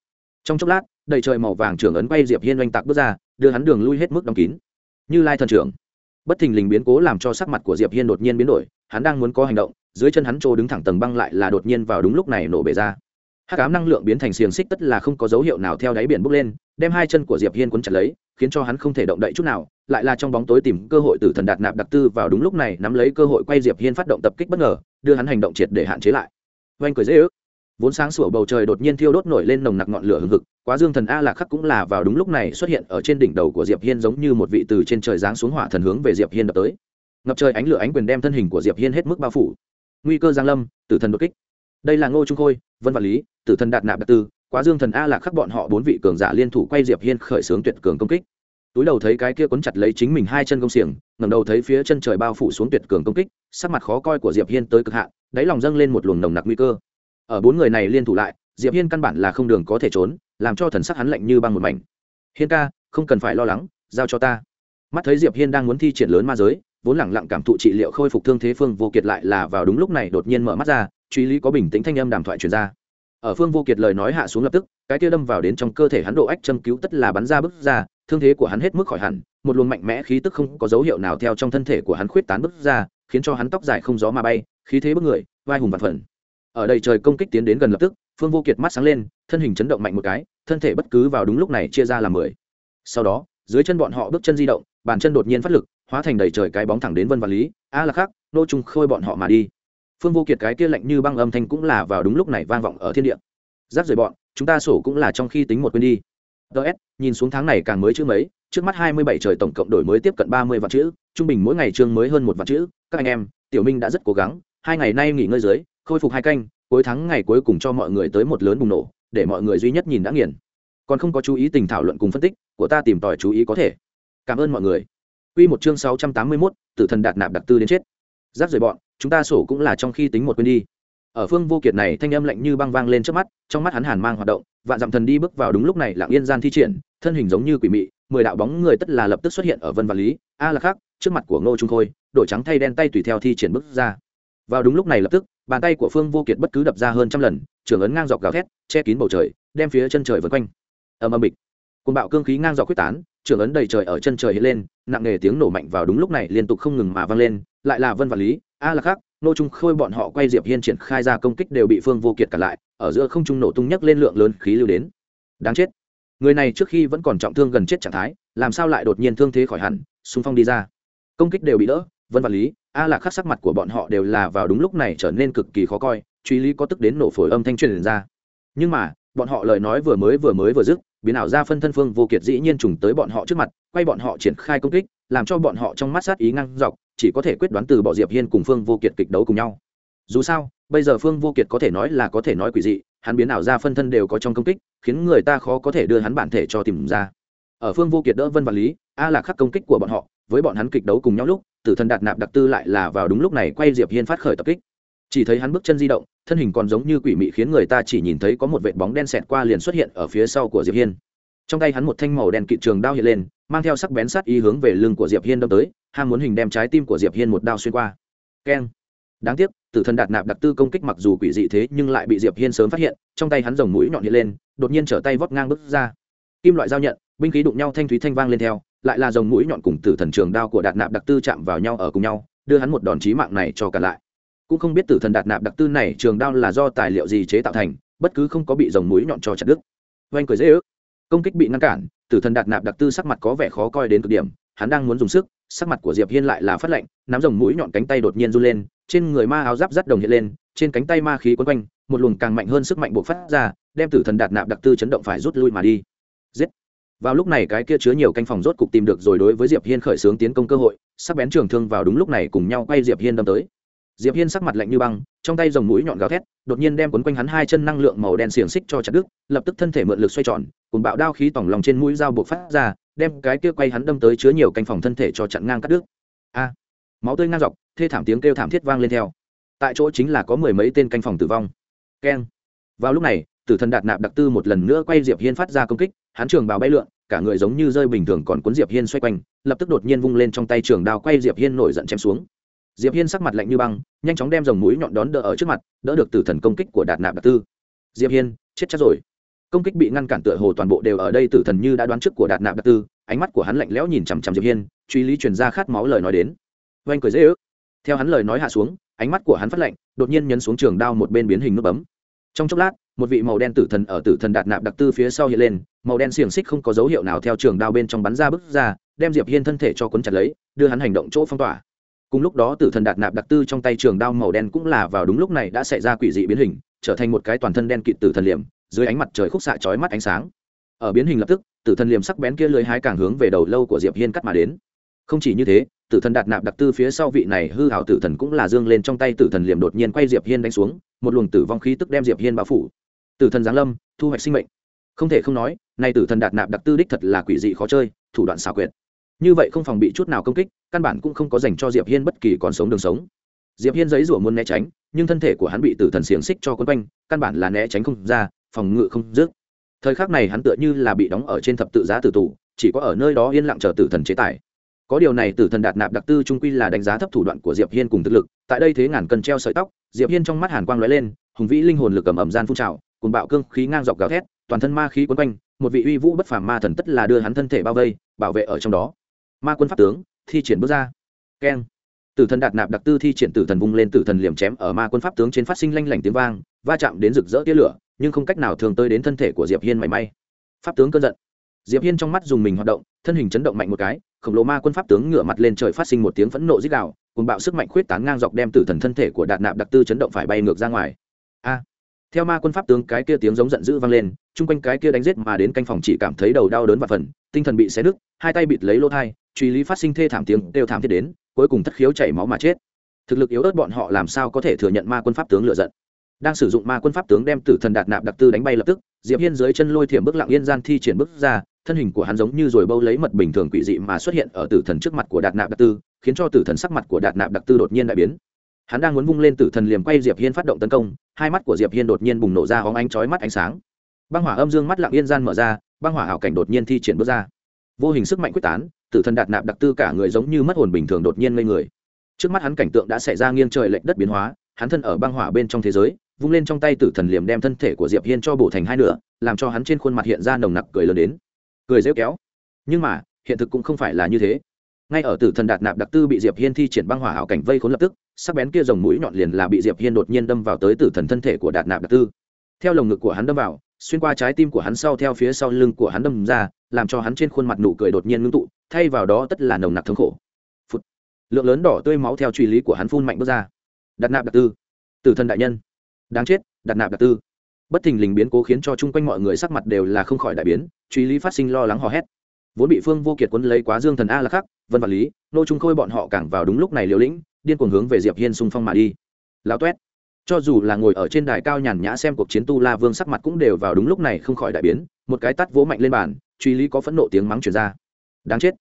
Trong chốc lát, đầy trời màu vàng trưởng ấn quay diệp hiên oanh tạc bước ra, đưa hắn đường lui hết mức đóng kín. Như lai thần trưởng. Bất thình lình biến cố làm cho sắc mặt của diệp hiên đột nhiên biến đổi, hắn đang muốn có hành động, dưới chân hắn trô đứng thẳng tầng băng lại là đột nhiên vào đúng lúc này nổ bể ra. Hát cám năng lượng biến thành xiềng xích tất là không có dấu hiệu nào theo đáy biển bốc lên, đem hai chân của diệp hiên cuốn chặt lấy, khiến cho hắn không thể động đậy chút nào, lại là trong bóng tối tìm cơ hội từ thần đạt nạp đặc tư vào đúng lúc này nắm lấy cơ hội quay diệp hiên phát động tập kích bất ngờ, đưa hắn hành động triệt để hạn chế lại. Oanh cười dễ ước vốn sáng sủa bầu trời đột nhiên thiêu đốt nổi lên nồng nặc ngọn lửa hừng hực, quá dương thần a lạc khắc cũng là vào đúng lúc này xuất hiện ở trên đỉnh đầu của diệp hiên giống như một vị từ trên trời giáng xuống hỏa thần hướng về diệp hiên đập tới. Ngập trời ánh lửa ánh quyền đem thân hình của diệp hiên hết mức bao phủ. Nguy cơ giang lâm, tử thần đột kích. Đây là ngô trung khôi, vân vật lý, tử thần đạt nạp đặc tư, quá dương thần a lạc khắc bọn họ bốn vị cường giả liên thủ quay diệp hiên khởi xướng tuyệt cường công kích. Túi đầu thấy cái kia cuốn chặt lấy chính mình hai chân công xiềng, ngẩng đầu thấy phía chân trời bao phủ xuống tuyệt cường công kích, sắc mặt khó coi của diệp hiên tới cực hạn, đáy lòng dâng lên một luồng nồng nặc nguy cơ ở bốn người này liên thủ lại, diệp hiên căn bản là không đường có thể trốn, làm cho thần sắc hắn lạnh như băng một mảnh. Hiên ca, không cần phải lo lắng, giao cho ta. Mắt thấy diệp hiên đang muốn thi triển lớn ma giới, vốn lẳng lặng cảm thụ trị liệu khôi phục thương thế phương vô kiệt lại là vào đúng lúc này đột nhiên mở mắt ra, truy lý có bình tĩnh thanh âm đàm thoại truyền ra. Ở phương vô kiệt lời nói hạ xuống lập tức, cái kia đâm vào đến trong cơ thể hắn độ ách châm cứu tất là bắn ra bước ra, thương thế của hắn hết mức khỏi hẳn, một luồng mạnh mẽ khí tức không có dấu hiệu nào theo trong thân thể của hắn khuyết tán bước ra, khiến cho hắn tóc dài không gió mà bay, khí thế bức người, vai hùng vạn phần ở đây trời công kích tiến đến gần lập tức, phương vô kiệt mắt sáng lên, thân hình chấn động mạnh một cái, thân thể bất cứ vào đúng lúc này chia ra làm mười. Sau đó, dưới chân bọn họ bước chân di động, bàn chân đột nhiên phát lực, hóa thành đầy trời cái bóng thẳng đến vân và lý, a là khác nô trung khôi bọn họ mà đi. Phương vô kiệt cái kia lạnh như băng âm thanh cũng là vào đúng lúc này vang vọng ở thiên địa. Giáp rời bọn, chúng ta sổ cũng là trong khi tính một quên đi. Ts nhìn xuống tháng này càng mới chữ mấy, trước mắt hai mươi bảy trời tổng cộng đổi mới tiếp cận ba mươi vạn chữ, trung bình mỗi ngày chương mới hơn một vạn chữ. Các anh em, tiểu minh đã rất cố gắng, hai ngày nay nghỉ ngơi dưới khôi phục hai canh cuối tháng ngày cuối cùng cho mọi người tới một lớn bùng nổ để mọi người duy nhất nhìn đã nghiền còn không có chú ý tình thảo luận cùng phân tích của ta tìm tòi chú ý có thể cảm ơn mọi người Quy một chương sáu trăm tám mươi 681, tử thần đạt nạp đặc tư đến chết. Giáp rời bọn, chúng ta sổ cũng là trong khi tính một quên đi. Ở phương vô kiệt này thanh âm lạnh như băng vang lên trước mắt, trong mắt hắn hàn mang hoạt động, vạn dặm thần đi bước vào đúng lúc này lặng yên gian thi triển, thân hình giống như quỷ mị, mười đạo bóng người tất là lập tức xuất hiện ở vân và lý, a là khác, trước mặt của Ngô Trung Khôi, đổi trắng thay đen tay tùy theo thi triển bước ra. Vào đúng lúc này lập tức, bàn tay của phương vô kiệt bất cứ đập ra hơn trăm lần trưởng ấn ngang dọc gào thét, che kín bầu trời, đem phía chân trời vượt quanh. Ầm ầm bịch. Côn bạo cương khí ngang dọc quyết tán trưởng ấn đầy trời ở chân trời hiện lên, nặng nề tiếng nổ mạnh vào đúng lúc này liên tục không ngừng mà vang lên, lại là vân và lý, a là khác nô trung khôi bọn họ quay diệp hiên triển khai ra công kích đều bị phương vô kiệt cả lại, ở giữa không trung nổ tung nhấc lên lượng lớn khí lưu đến. Đáng chết. Người này trước khi vẫn còn trọng thương gần chết trạng thái, làm sao lại đột nhiên thương thế khỏi hẳn, xung phong đi ra. Công kích đều bị đỡ vân và lý, a lạc khắc sắc mặt của bọn họ đều là vào đúng lúc này trở nên cực kỳ khó coi, truy lý có tức đến nổ phổi âm thanh truyền ra. Nhưng mà, bọn họ lời nói vừa mới vừa mới vừa dứt, biến ảo ra phân thân phương vô kiệt dĩ nhiên trùng tới bọn họ trước mặt, quay bọn họ triển khai công kích, làm cho bọn họ trong mắt sát ý ngăn dọc, chỉ có thể quyết đoán từ bỏ diệp hiên cùng phương vô kiệt kịch đấu cùng nhau. Dù sao, bây giờ phương vô kiệt có thể nói là có thể nói quỷ dị, hắn biến ảo ra phân thân đều có trong công kích, khiến người ta khó có thể đưa hắn bản thể cho tìm ra. Ở phương vô kiệt đỡ vân và lý, a là khắc công kích của bọn họ, với bọn hắn kịch đấu cùng nhau lúc tử thần đạt nạp đặc tư lại là vào đúng lúc này quay diệp hiên phát khởi tập kích. Chỉ thấy hắn bước chân di động, thân hình còn giống như quỷ mị khiến người ta chỉ nhìn thấy có một vệt bóng đen xẹt qua liền xuất hiện ở phía sau của diệp hiên. Trong tay hắn một thanh màu đen kịt trường đao hiện lên, mang theo sắc bén sát ý hướng về lưng của diệp hiên đâm tới, ham muốn hình đem trái tim của diệp hiên một đao xuyên qua. Keng. Đáng tiếc, tử thần đạt nạp đặc tư công kích mặc dù quỷ dị thế nhưng lại bị diệp hiên sớm phát hiện, trong tay hắn rồng mũi nhọn hiện lên, đột nhiên trở tay vót ngang bước ra. Kim loại giao nhận, binh khí đụng nhau thanh thúy thanh vang lên theo lại là dòng mũi nhọn cùng tử thần trường đao của đạt nạp đặc tư chạm vào nhau ở cùng nhau, đưa hắn một đòn chí mạng này cho cả lại. Cũng không biết tử thần đạt nạp đặc tư này trường đao là do tài liệu gì chế tạo thành, bất cứ không có bị dòng mũi nhọn cho chặt đứt. Oanh cười dễ ước. Công kích bị ngăn cản, tử thần đạt nạp đặc tư sắc mặt có vẻ khó coi đến cực điểm, hắn đang muốn dùng sức, sắc mặt của diệp hiên lại là phát lạnh, nắm dòng mũi nhọn cánh tay đột nhiên run lên, trên người ma áo giáp rắt đồng hiện lên, trên cánh tay ma khí quấn quanh, một luồng càng mạnh hơn sức mạnh buộc phát ra, đem tử thần đạt nạp đặc tư chấn động phải rút lui mà đi. Giết! Vào lúc này cái kia chứa nhiều canh phòng rốt cục tìm được rồi đối với diệp hiên khởi xướng tiến công cơ hội, sắc bén trường thương vào đúng lúc này cùng nhau quay diệp hiên đâm tới. Diệp hiên sắc mặt lạnh như băng, trong tay dòng mũi nhọn gào thét, đột nhiên đem quấn quanh hắn hai chân năng lượng màu đen xiềng xích cho chặt đứt, lập tức thân thể mượn lực xoay tròn, cùng bạo đao khí tỏng lòng trên mũi dao buộc phát ra, đem cái kia quay hắn đâm tới chứa nhiều canh phòng thân thể cho chặn ngang cắt đứt. A! Máu tươi ngang dọc, thê thảm tiếng kêu thảm thiết vang lên theo. Tại chỗ chính là có mười mấy tên canh phòng tử vong. Keng! Vào lúc này tử thần đạt nạp đặc tư một lần nữa quay diệp hiên phát ra công kích, hắn trường bào bay lượn, cả người giống như rơi bình thường còn cuốn diệp hiên xoay quanh, lập tức đột nhiên vung lên trong tay trường đao quay diệp hiên nổi giận chém xuống. Diệp hiên sắc mặt lạnh như băng, nhanh chóng đem dòng mũi nhọn đón đỡ ở trước mặt, đỡ được tử thần công kích của đạt nạp đặc tư. Diệp hiên, chết chắc rồi. Công kích bị ngăn cản tựa hồ toàn bộ đều ở đây, tử thần như đã đoán trước của đạt nạp đặc tư, ánh mắt của hắn lạnh lẽo nhìn chằm chằm diệp hiên, truy lý truyền ra khát máu lời nói đến. Oanh cười dễ ước. Theo hắn lời nói hạ xuống, ánh mắt của hắn phát lạnh, đột nhiên nhấn xuống trường đao một bên biến hình nút bấm trong chốc lát, một vị màu đen tử thần ở tử thần đạt nạp đặc tư phía sau hiện lên, màu đen xiềng xích không có dấu hiệu nào theo trường đao bên trong bắn ra bước ra, đem diệp hiên thân thể cho cuốn chặt lấy, đưa hắn hành động chỗ phong tỏa. Cùng lúc đó tử thần đạt nạp đặc tư trong tay trường đao màu đen cũng là vào đúng lúc này đã xảy ra quỷ dị biến hình, trở thành một cái toàn thân đen kịt tử thần liềm, dưới ánh mặt trời khúc xạ chói mắt ánh sáng. Ở biến hình lập tức, tử thần liềm sắc bén kia lưới hái càng hướng về đầu lâu của diệp hiên cắt mà đến. Không chỉ như thế tử thần đạt nạp đặc tư phía sau vị này hư hảo tử thần cũng là dương lên trong tay tử thần liềm đột nhiên quay diệp hiên đánh xuống, một luồng tử vong khí tức đem diệp hiên bao phủ. Tử thần giáng lâm, thu hoạch sinh mệnh. Không thể không nói, nay tử thần đạt nạp đặc tư đích thật là quỷ dị khó chơi, thủ đoạn xảo quyệt. Như vậy không phòng bị chút nào công kích, căn bản cũng không có dành cho diệp hiên bất kỳ còn sống đường sống. Diệp hiên giấy rủa muốn né tránh, nhưng thân thể của hắn bị tử thần xiềng xích cho quấn quanh, căn bản là né tránh không ra, phòng ngự không dứt. Thời khắc này hắn tựa như là bị đóng ở trên thập tự giá tử tù, chỉ có ở nơi đó yên lặng chờ tử thần chế tài có điều này tử thần đạt nạp đặc tư trung quy là đánh giá thấp thủ đoạn của diệp hiên cùng thực lực, tại đây thế ngàn cân treo sợi tóc, diệp hiên trong mắt hàn quang lóe lên, hùng vĩ linh hồn lực cầm ẩm gian phun trào cùng bạo cương khí ngang dọc gào thét, toàn thân ma khí quấn quanh, một vị uy vũ bất phàm ma thần tất là đưa hắn thân thể bao vây, bảo vệ ở trong đó. Ma quân pháp tướng, thi triển bước ra. Keng. Tử thần đạt nạp đặc tư thi triển tử thần vung lên tử thần liềm chém ở ma quân pháp tướng trên phát sinh lanh lảnh tiếng vang, va chạm đến rực rỡ tia lửa, nhưng không cách nào thường tới đến thân thể của diệp hiên mảy may. Pháp tướng cơn giận. Diệp hiên trong mắt dùng mình hoạt động thân hình chấn động mạnh một cái, khổng lồ ma quân pháp tướng ngửa mặt lên trời phát sinh một tiếng phẫn nộ dích đạo cùng bạo sức mạnh khuyết tán ngang dọc đem tử thần thân thể của đạt nạp đặc tư chấn động phải bay ngược ra ngoài. A! Theo ma quân pháp tướng cái kia tiếng giống giận dữ vang lên, chung quanh cái kia đánh giết mà đến canh phòng chỉ cảm thấy đầu đau đớn và phần, tinh thần bị xé nứt, hai tay bịt lấy lỗ thai, truy lý phát sinh thê thảm tiếng đều thảm thiết đến, cuối cùng thất khiếu chảy máu mà chết. Thực lực yếu ớt bọn họ làm sao có thể thừa nhận ma quân pháp tướng lựa giận? Đang sử dụng ma quân pháp tướng đem tử thần đạt nạp đặc tư đánh bay lập tức, diệp hiên dưới chân lôi thiểm bước lặng yên gian thi triển bước ra thân hình của hắn giống như rồi bâu lấy mật bình thường quỷ dị mà xuất hiện ở tử thần trước mặt của đạt nạp đặc tư, khiến cho tử thần sắc mặt của đạt nạp đặc tư đột nhiên đại biến. Hắn đang muốn vung lên tử thần liềm quay diệp hiên phát động tấn công, hai mắt của diệp hiên đột nhiên bùng nổ ra hóng ánh chói mắt ánh sáng. Băng hỏa âm dương mắt lặng yên gian mở ra, băng hỏa ảo cảnh đột nhiên thi triển bước ra. Vô hình sức mạnh quyết tán, tử thần đạt nạp đặc tư cả người giống như mất hồn bình thường đột nhiên ngây người. Trước mắt hắn cảnh tượng đã xảy ra nghiêng trời lệch đất biến hóa, hắn thân ở băng hỏa bên trong thế giới, vung lên trong tay tử thần liềm đem thân thể của diệp hiên cho bổ thành hai nửa, làm cho hắn trên khuôn mặt hiện ra nồng nặc cười lớn đến cười rêu kéo. Nhưng mà, hiện thực cũng không phải là như thế. Ngay ở tử thần đạt nạp đặc tư bị diệp hiên thi triển băng hỏa hảo cảnh vây khốn lập tức, sắc bén kia dòng mũi nhọn liền là bị diệp hiên đột nhiên đâm vào tới tử thần thân thể của đạt nạp đặc tư. Theo lồng ngực của hắn đâm vào, xuyên qua trái tim của hắn sau theo phía sau lưng của hắn đâm ra, làm cho hắn trên khuôn mặt nụ cười đột nhiên ngưng tụ, thay vào đó tất là nồng nặc thống khổ. Phụt. lượng lớn đỏ tươi máu theo truy lý của hắn phun mạnh bước ra. Đạt nạp đặc tư. Tử thần đại nhân. Đáng chết, đạt nạp đặc tư bất thình lình biến cố khiến cho chung quanh mọi người sắc mặt đều là không khỏi đại biến, truy lý phát sinh lo lắng hò hét. Vốn bị phương vô kiệt quấn lấy quá dương thần a là khắc, vân vật lý, nô trung khôi bọn họ càng vào đúng lúc này liều lĩnh, điên cuồng hướng về diệp hiên xung phong mà đi. Lão toét cho dù là ngồi ở trên đài cao nhàn nhã xem cuộc chiến tu la vương sắc mặt cũng đều vào đúng lúc này không khỏi đại biến, một cái tắt vỗ mạnh lên bàn, truy lý có phẫn nộ tiếng mắng chuyển ra. Đáng chết.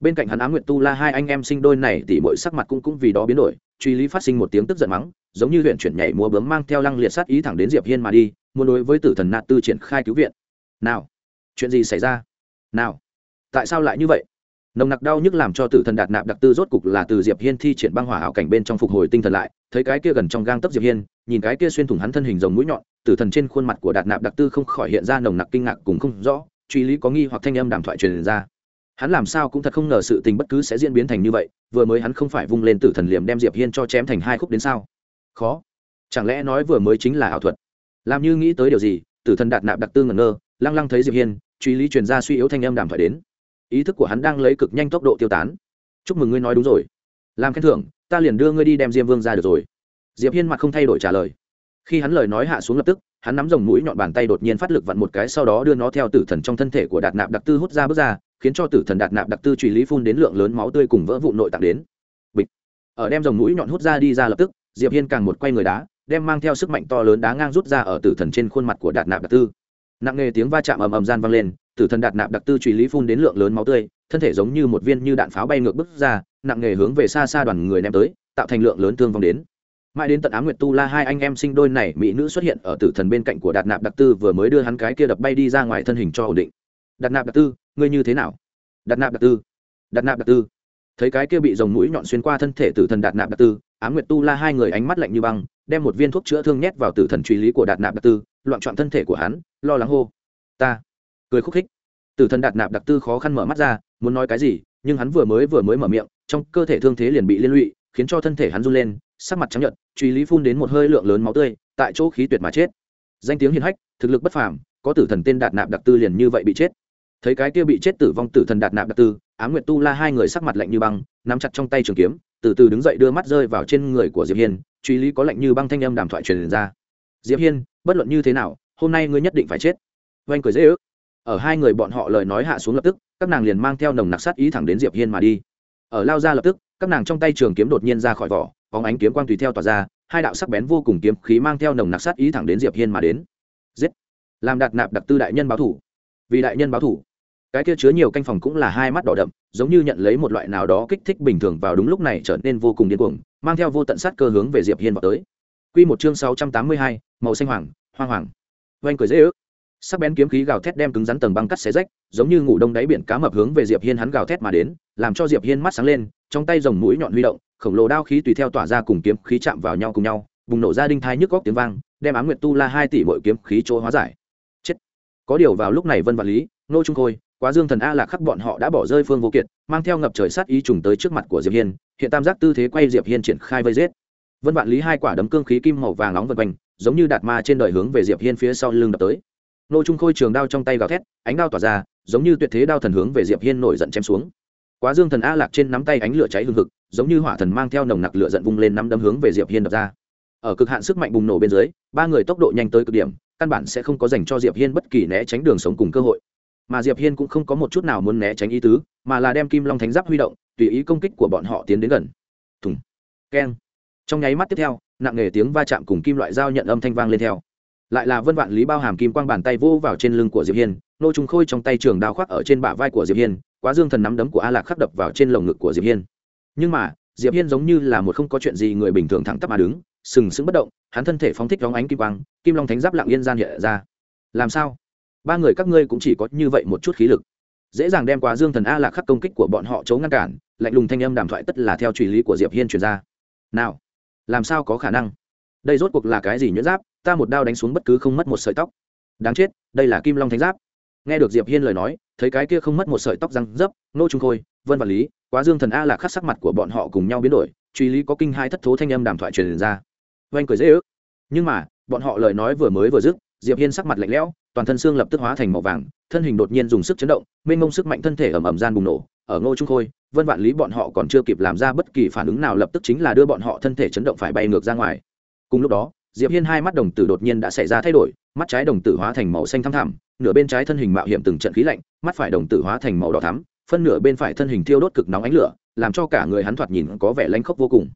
Bên cạnh hắn á nguyện tu la hai anh em sinh đôi này tỉ mỗi sắc mặt cũng cũng vì đó biến đổi, truy lý phát sinh một tiếng tức giận mắng giống như huyện chuyển nhảy múa bướm mang theo lăng liệt sát ý thẳng đến diệp hiên mà đi, muốn đối với tử thần nạt tư triển khai cứu viện. Nào, chuyện gì xảy ra? Nào, tại sao lại như vậy? Nồng nặc đau nhức làm cho tử thần đạt nạp đặc tư rốt cục là từ diệp hiên thi triển băng hỏa ảo cảnh bên trong phục hồi tinh thần lại, thấy cái kia gần trong gang tấc diệp hiên, nhìn cái kia xuyên thủng hắn thân hình rồng mũi nhọn, tử thần trên khuôn mặt của đạt nạp đặc tư không khỏi hiện ra nồng nặc kinh ngạc cùng không rõ, truy lý có nghi hoặc thanh âm đàm thoại truyền ra. Hắn làm sao cũng thật không ngờ sự tình bất cứ sẽ diễn biến thành như vậy, vừa mới hắn không phải vung lên tử thần liềm đem diệp hiên cho chém thành hai khúc đến sao? Khó. Chẳng lẽ nói vừa mới chính là ảo thuật? Làm như nghĩ tới điều gì, tử thần đạt nạp đặc tư ngẩn ngơ, lăng lăng thấy diệp hiên, truy lý truyền ra suy yếu thanh âm đàm thoại đến. Ý thức của hắn đang lấy cực nhanh tốc độ tiêu tán. Chúc mừng ngươi nói đúng rồi. Làm khen thưởng, ta liền đưa ngươi đi đem diêm vương ra được rồi. Diệp hiên mặt không thay đổi trả lời. Khi hắn lời nói hạ xuống lập tức, hắn nắm dòng mũi nhọn bàn tay đột nhiên phát lực vặn một cái sau đó đưa nó theo tử thần trong thân thể của đạt nạp đặc tư hút ra bước ra, khiến cho tử thần đạt nạp đặc tư truy lý phun đến lượng lớn máu tươi cùng vỡ vụ nội tạng đến. Bịch. Ở đem dòng mũi nhọn hút ra đi ra lập tức diệp hiên càng một quay người đá, đem mang theo sức mạnh to lớn đá ngang rút ra ở tử thần trên khuôn mặt của đạt nạp đặc tư. Nặng nề tiếng va chạm ầm ầm gian vang lên, tử thần đạt nạp đặc tư truy lý phun đến lượng lớn máu tươi, thân thể giống như một viên như đạn pháo bay ngược bước ra, nặng nề hướng về xa xa đoàn người ném tới, tạo thành lượng lớn thương vong đến. Mãi đến tận á nguyệt tu la hai anh em sinh đôi này mỹ nữ xuất hiện ở tử thần bên cạnh của đạt nạp đặc tư vừa mới đưa hắn cái kia đập bay đi ra ngoài thân hình cho ổn định. Đạt nạp đặc tư, ngươi như thế nào? Đạt nạp đặc tư, đạt nạp đặc tư. Thấy cái kia bị dòng mũi nhọn xuyên qua thân thể tử thần đạt nạp đặc tư á nguyệt tu la hai người ánh mắt lạnh như băng, đem một viên thuốc chữa thương nhét vào tử thần truy lý của đạt nạp đặc tư, loạn trọn thân thể của hắn, lo lắng hô. Ta. Cười khúc khích. Tử thần đạt nạp đặc tư khó khăn mở mắt ra, muốn nói cái gì, nhưng hắn vừa mới vừa mới mở miệng, trong cơ thể thương thế liền bị liên lụy, khiến cho thân thể hắn run lên, sắc mặt trắng nhợt, truy lý phun đến một hơi lượng lớn máu tươi, tại chỗ khí tuyệt mà chết. Danh tiếng hiền hách, thực lực bất phàm, có tử thần tên đạt nạp đặc tư liền như vậy bị chết thấy cái kia bị chết tử vong tử thần đạt nạp đặc tư á nguyệt tu la hai người sắc mặt lạnh như băng, nắm chặt trong tay trường kiếm, từ từ đứng dậy đưa mắt rơi vào trên người của diệp hiên, truy lý có lạnh như băng thanh âm đàm thoại truyền ra. Diệp hiên, bất luận như thế nào, hôm nay ngươi nhất định phải chết. Oanh cười dễ ước. Ở hai người bọn họ lời nói hạ xuống lập tức, các nàng liền mang theo nồng nặc sát ý thẳng đến diệp hiên mà đi. Ở lao ra lập tức, các nàng trong tay trường kiếm đột nhiên ra khỏi vỏ, bóng ánh kiếm quang tùy theo tỏa ra, hai đạo sắc bén vô cùng kiếm khí mang theo nồng nặc sát ý thẳng đến diệp hiên mà đến. Giết! Làm đạt nạp đặc tư đại nhân báo thủ. Vì đại nhân báo thủ cái kia chứa nhiều canh phòng cũng là hai mắt đỏ đậm giống như nhận lấy một loại nào đó kích thích bình thường vào đúng lúc này trở nên vô cùng điên cuồng mang theo vô tận sát cơ hướng về diệp hiên vào tới. Quy một chương sáu trăm tám mươi hai, màu xanh hoàng hoang hoàng. Oanh cười dễ ước. Sắc bén kiếm khí gào thét đem cứng rắn tầng băng cắt xé rách giống như ngủ đông đáy biển cá mập hướng về diệp hiên hắn gào thét mà đến làm cho diệp hiên mắt sáng lên trong tay rồng mũi nhọn huy động khổng lồ đao khí tùy theo tỏa ra cùng kiếm khí chạm vào nhau cùng nhau bùng nổ ra đinh thai nhức góc tiếng vang đem ám nguyệt tu la hai tỷ mỗi kiếm khí chỗ hóa giải. Chết. Có điều vào lúc này vân vạn lý nô trung khôi quá dương thần a lạc khắc bọn họ đã bỏ rơi phương vô kiệt, mang theo ngập trời sát ý trùng tới trước mặt của diệp hiên, hiện tam giác tư thế quay diệp hiên triển khai vây giết. Vân vạn lý hai quả đấm cương khí kim màu vàng nóng vần quanh, giống như đạt ma trên đời hướng về diệp hiên phía sau lưng đập tới. Nô trung khôi trường đao trong tay gào thét, ánh đao tỏa ra, giống như tuyệt thế đao thần hướng về diệp hiên nổi giận chém xuống. Quá dương thần a lạc trên nắm tay ánh lửa cháy hừng hực, giống như hỏa thần mang theo nồng nặc lửa giận vung lên nắm đấm hướng về diệp hiên đập ra. Ở cực hạn sức mạnh bùng nổ bên dưới, ba người tốc độ nhanh tới cực điểm, căn bản sẽ không có dành cho diệp hiên bất kỳ né tránh đường sống cùng cơ hội mà diệp hiên cũng không có một chút nào muốn né tránh ý tứ, mà là đem kim long thánh giáp huy động, tùy ý công kích của bọn họ tiến đến gần. Thùng. Keng. Trong nháy mắt tiếp theo, nặng nề tiếng va chạm cùng kim loại dao nhận âm thanh vang lên theo. Lại là vân vạn lý bao hàm kim quang bàn tay vô vào trên lưng của diệp hiên, nô trung khôi trong tay trường đao khoác ở trên bả vai của diệp hiên, quá dương thần nắm đấm của a lạc khắc đập vào trên lồng ngực của diệp hiên. Nhưng mà, diệp hiên giống như là một không có chuyện gì người bình thường thẳng tắp mà đứng, sừng sững bất động, hắn thân thể phóng thích vóng ánh kim quang, kim long thánh giáp lặng yên gian hiện ra. Làm sao? Ba người các ngươi cũng chỉ có như vậy một chút khí lực. Dễ dàng đem quá dương thần a lạc khắc công kích của bọn họ chống ngăn cản, lạnh lùng thanh âm đàm thoại tất là theo truy lý của diệp hiên truyền ra. Nào, làm sao có khả năng? Đây rốt cuộc là cái gì nhuyễn giáp? Ta một đao đánh xuống bất cứ không mất một sợi tóc. Đáng chết, đây là kim long thánh giáp. Nghe được diệp hiên lời nói, thấy cái kia không mất một sợi tóc răng dấp, nô trung khôi, vân vật lý, quá dương thần a là khắc sắc mặt của bọn họ cùng nhau biến đổi, truy lý có kinh hai thất thố thanh âm đàm thoại truyền ra. Oanh cười dễ ước. Nhưng mà, bọn họ lời nói vừa mới vừa dứt, diệp hiên sắc mặt lạnh lẽo toàn thân xương lập tức hóa thành màu vàng, thân hình đột nhiên dùng sức chấn động, mênh mông sức mạnh thân thể ẩm ẩm gian bùng nổ, ở ngô trung khôi, vân vạn lý bọn họ còn chưa kịp làm ra bất kỳ phản ứng nào lập tức chính là đưa bọn họ thân thể chấn động phải bay ngược ra ngoài. Cùng lúc đó, diệp hiên hai mắt đồng tử đột nhiên đã xảy ra thay đổi, mắt trái đồng tử hóa thành màu xanh thăm thẳm, nửa bên trái thân hình mạo hiểm từng trận khí lạnh, mắt phải đồng tử hóa thành màu đỏ thắm, phân nửa bên phải thân hình thiêu đốt cực nóng ánh lửa, làm cho cả người hắn thoạt nhìn có vẻ lanh khốc vô cùng.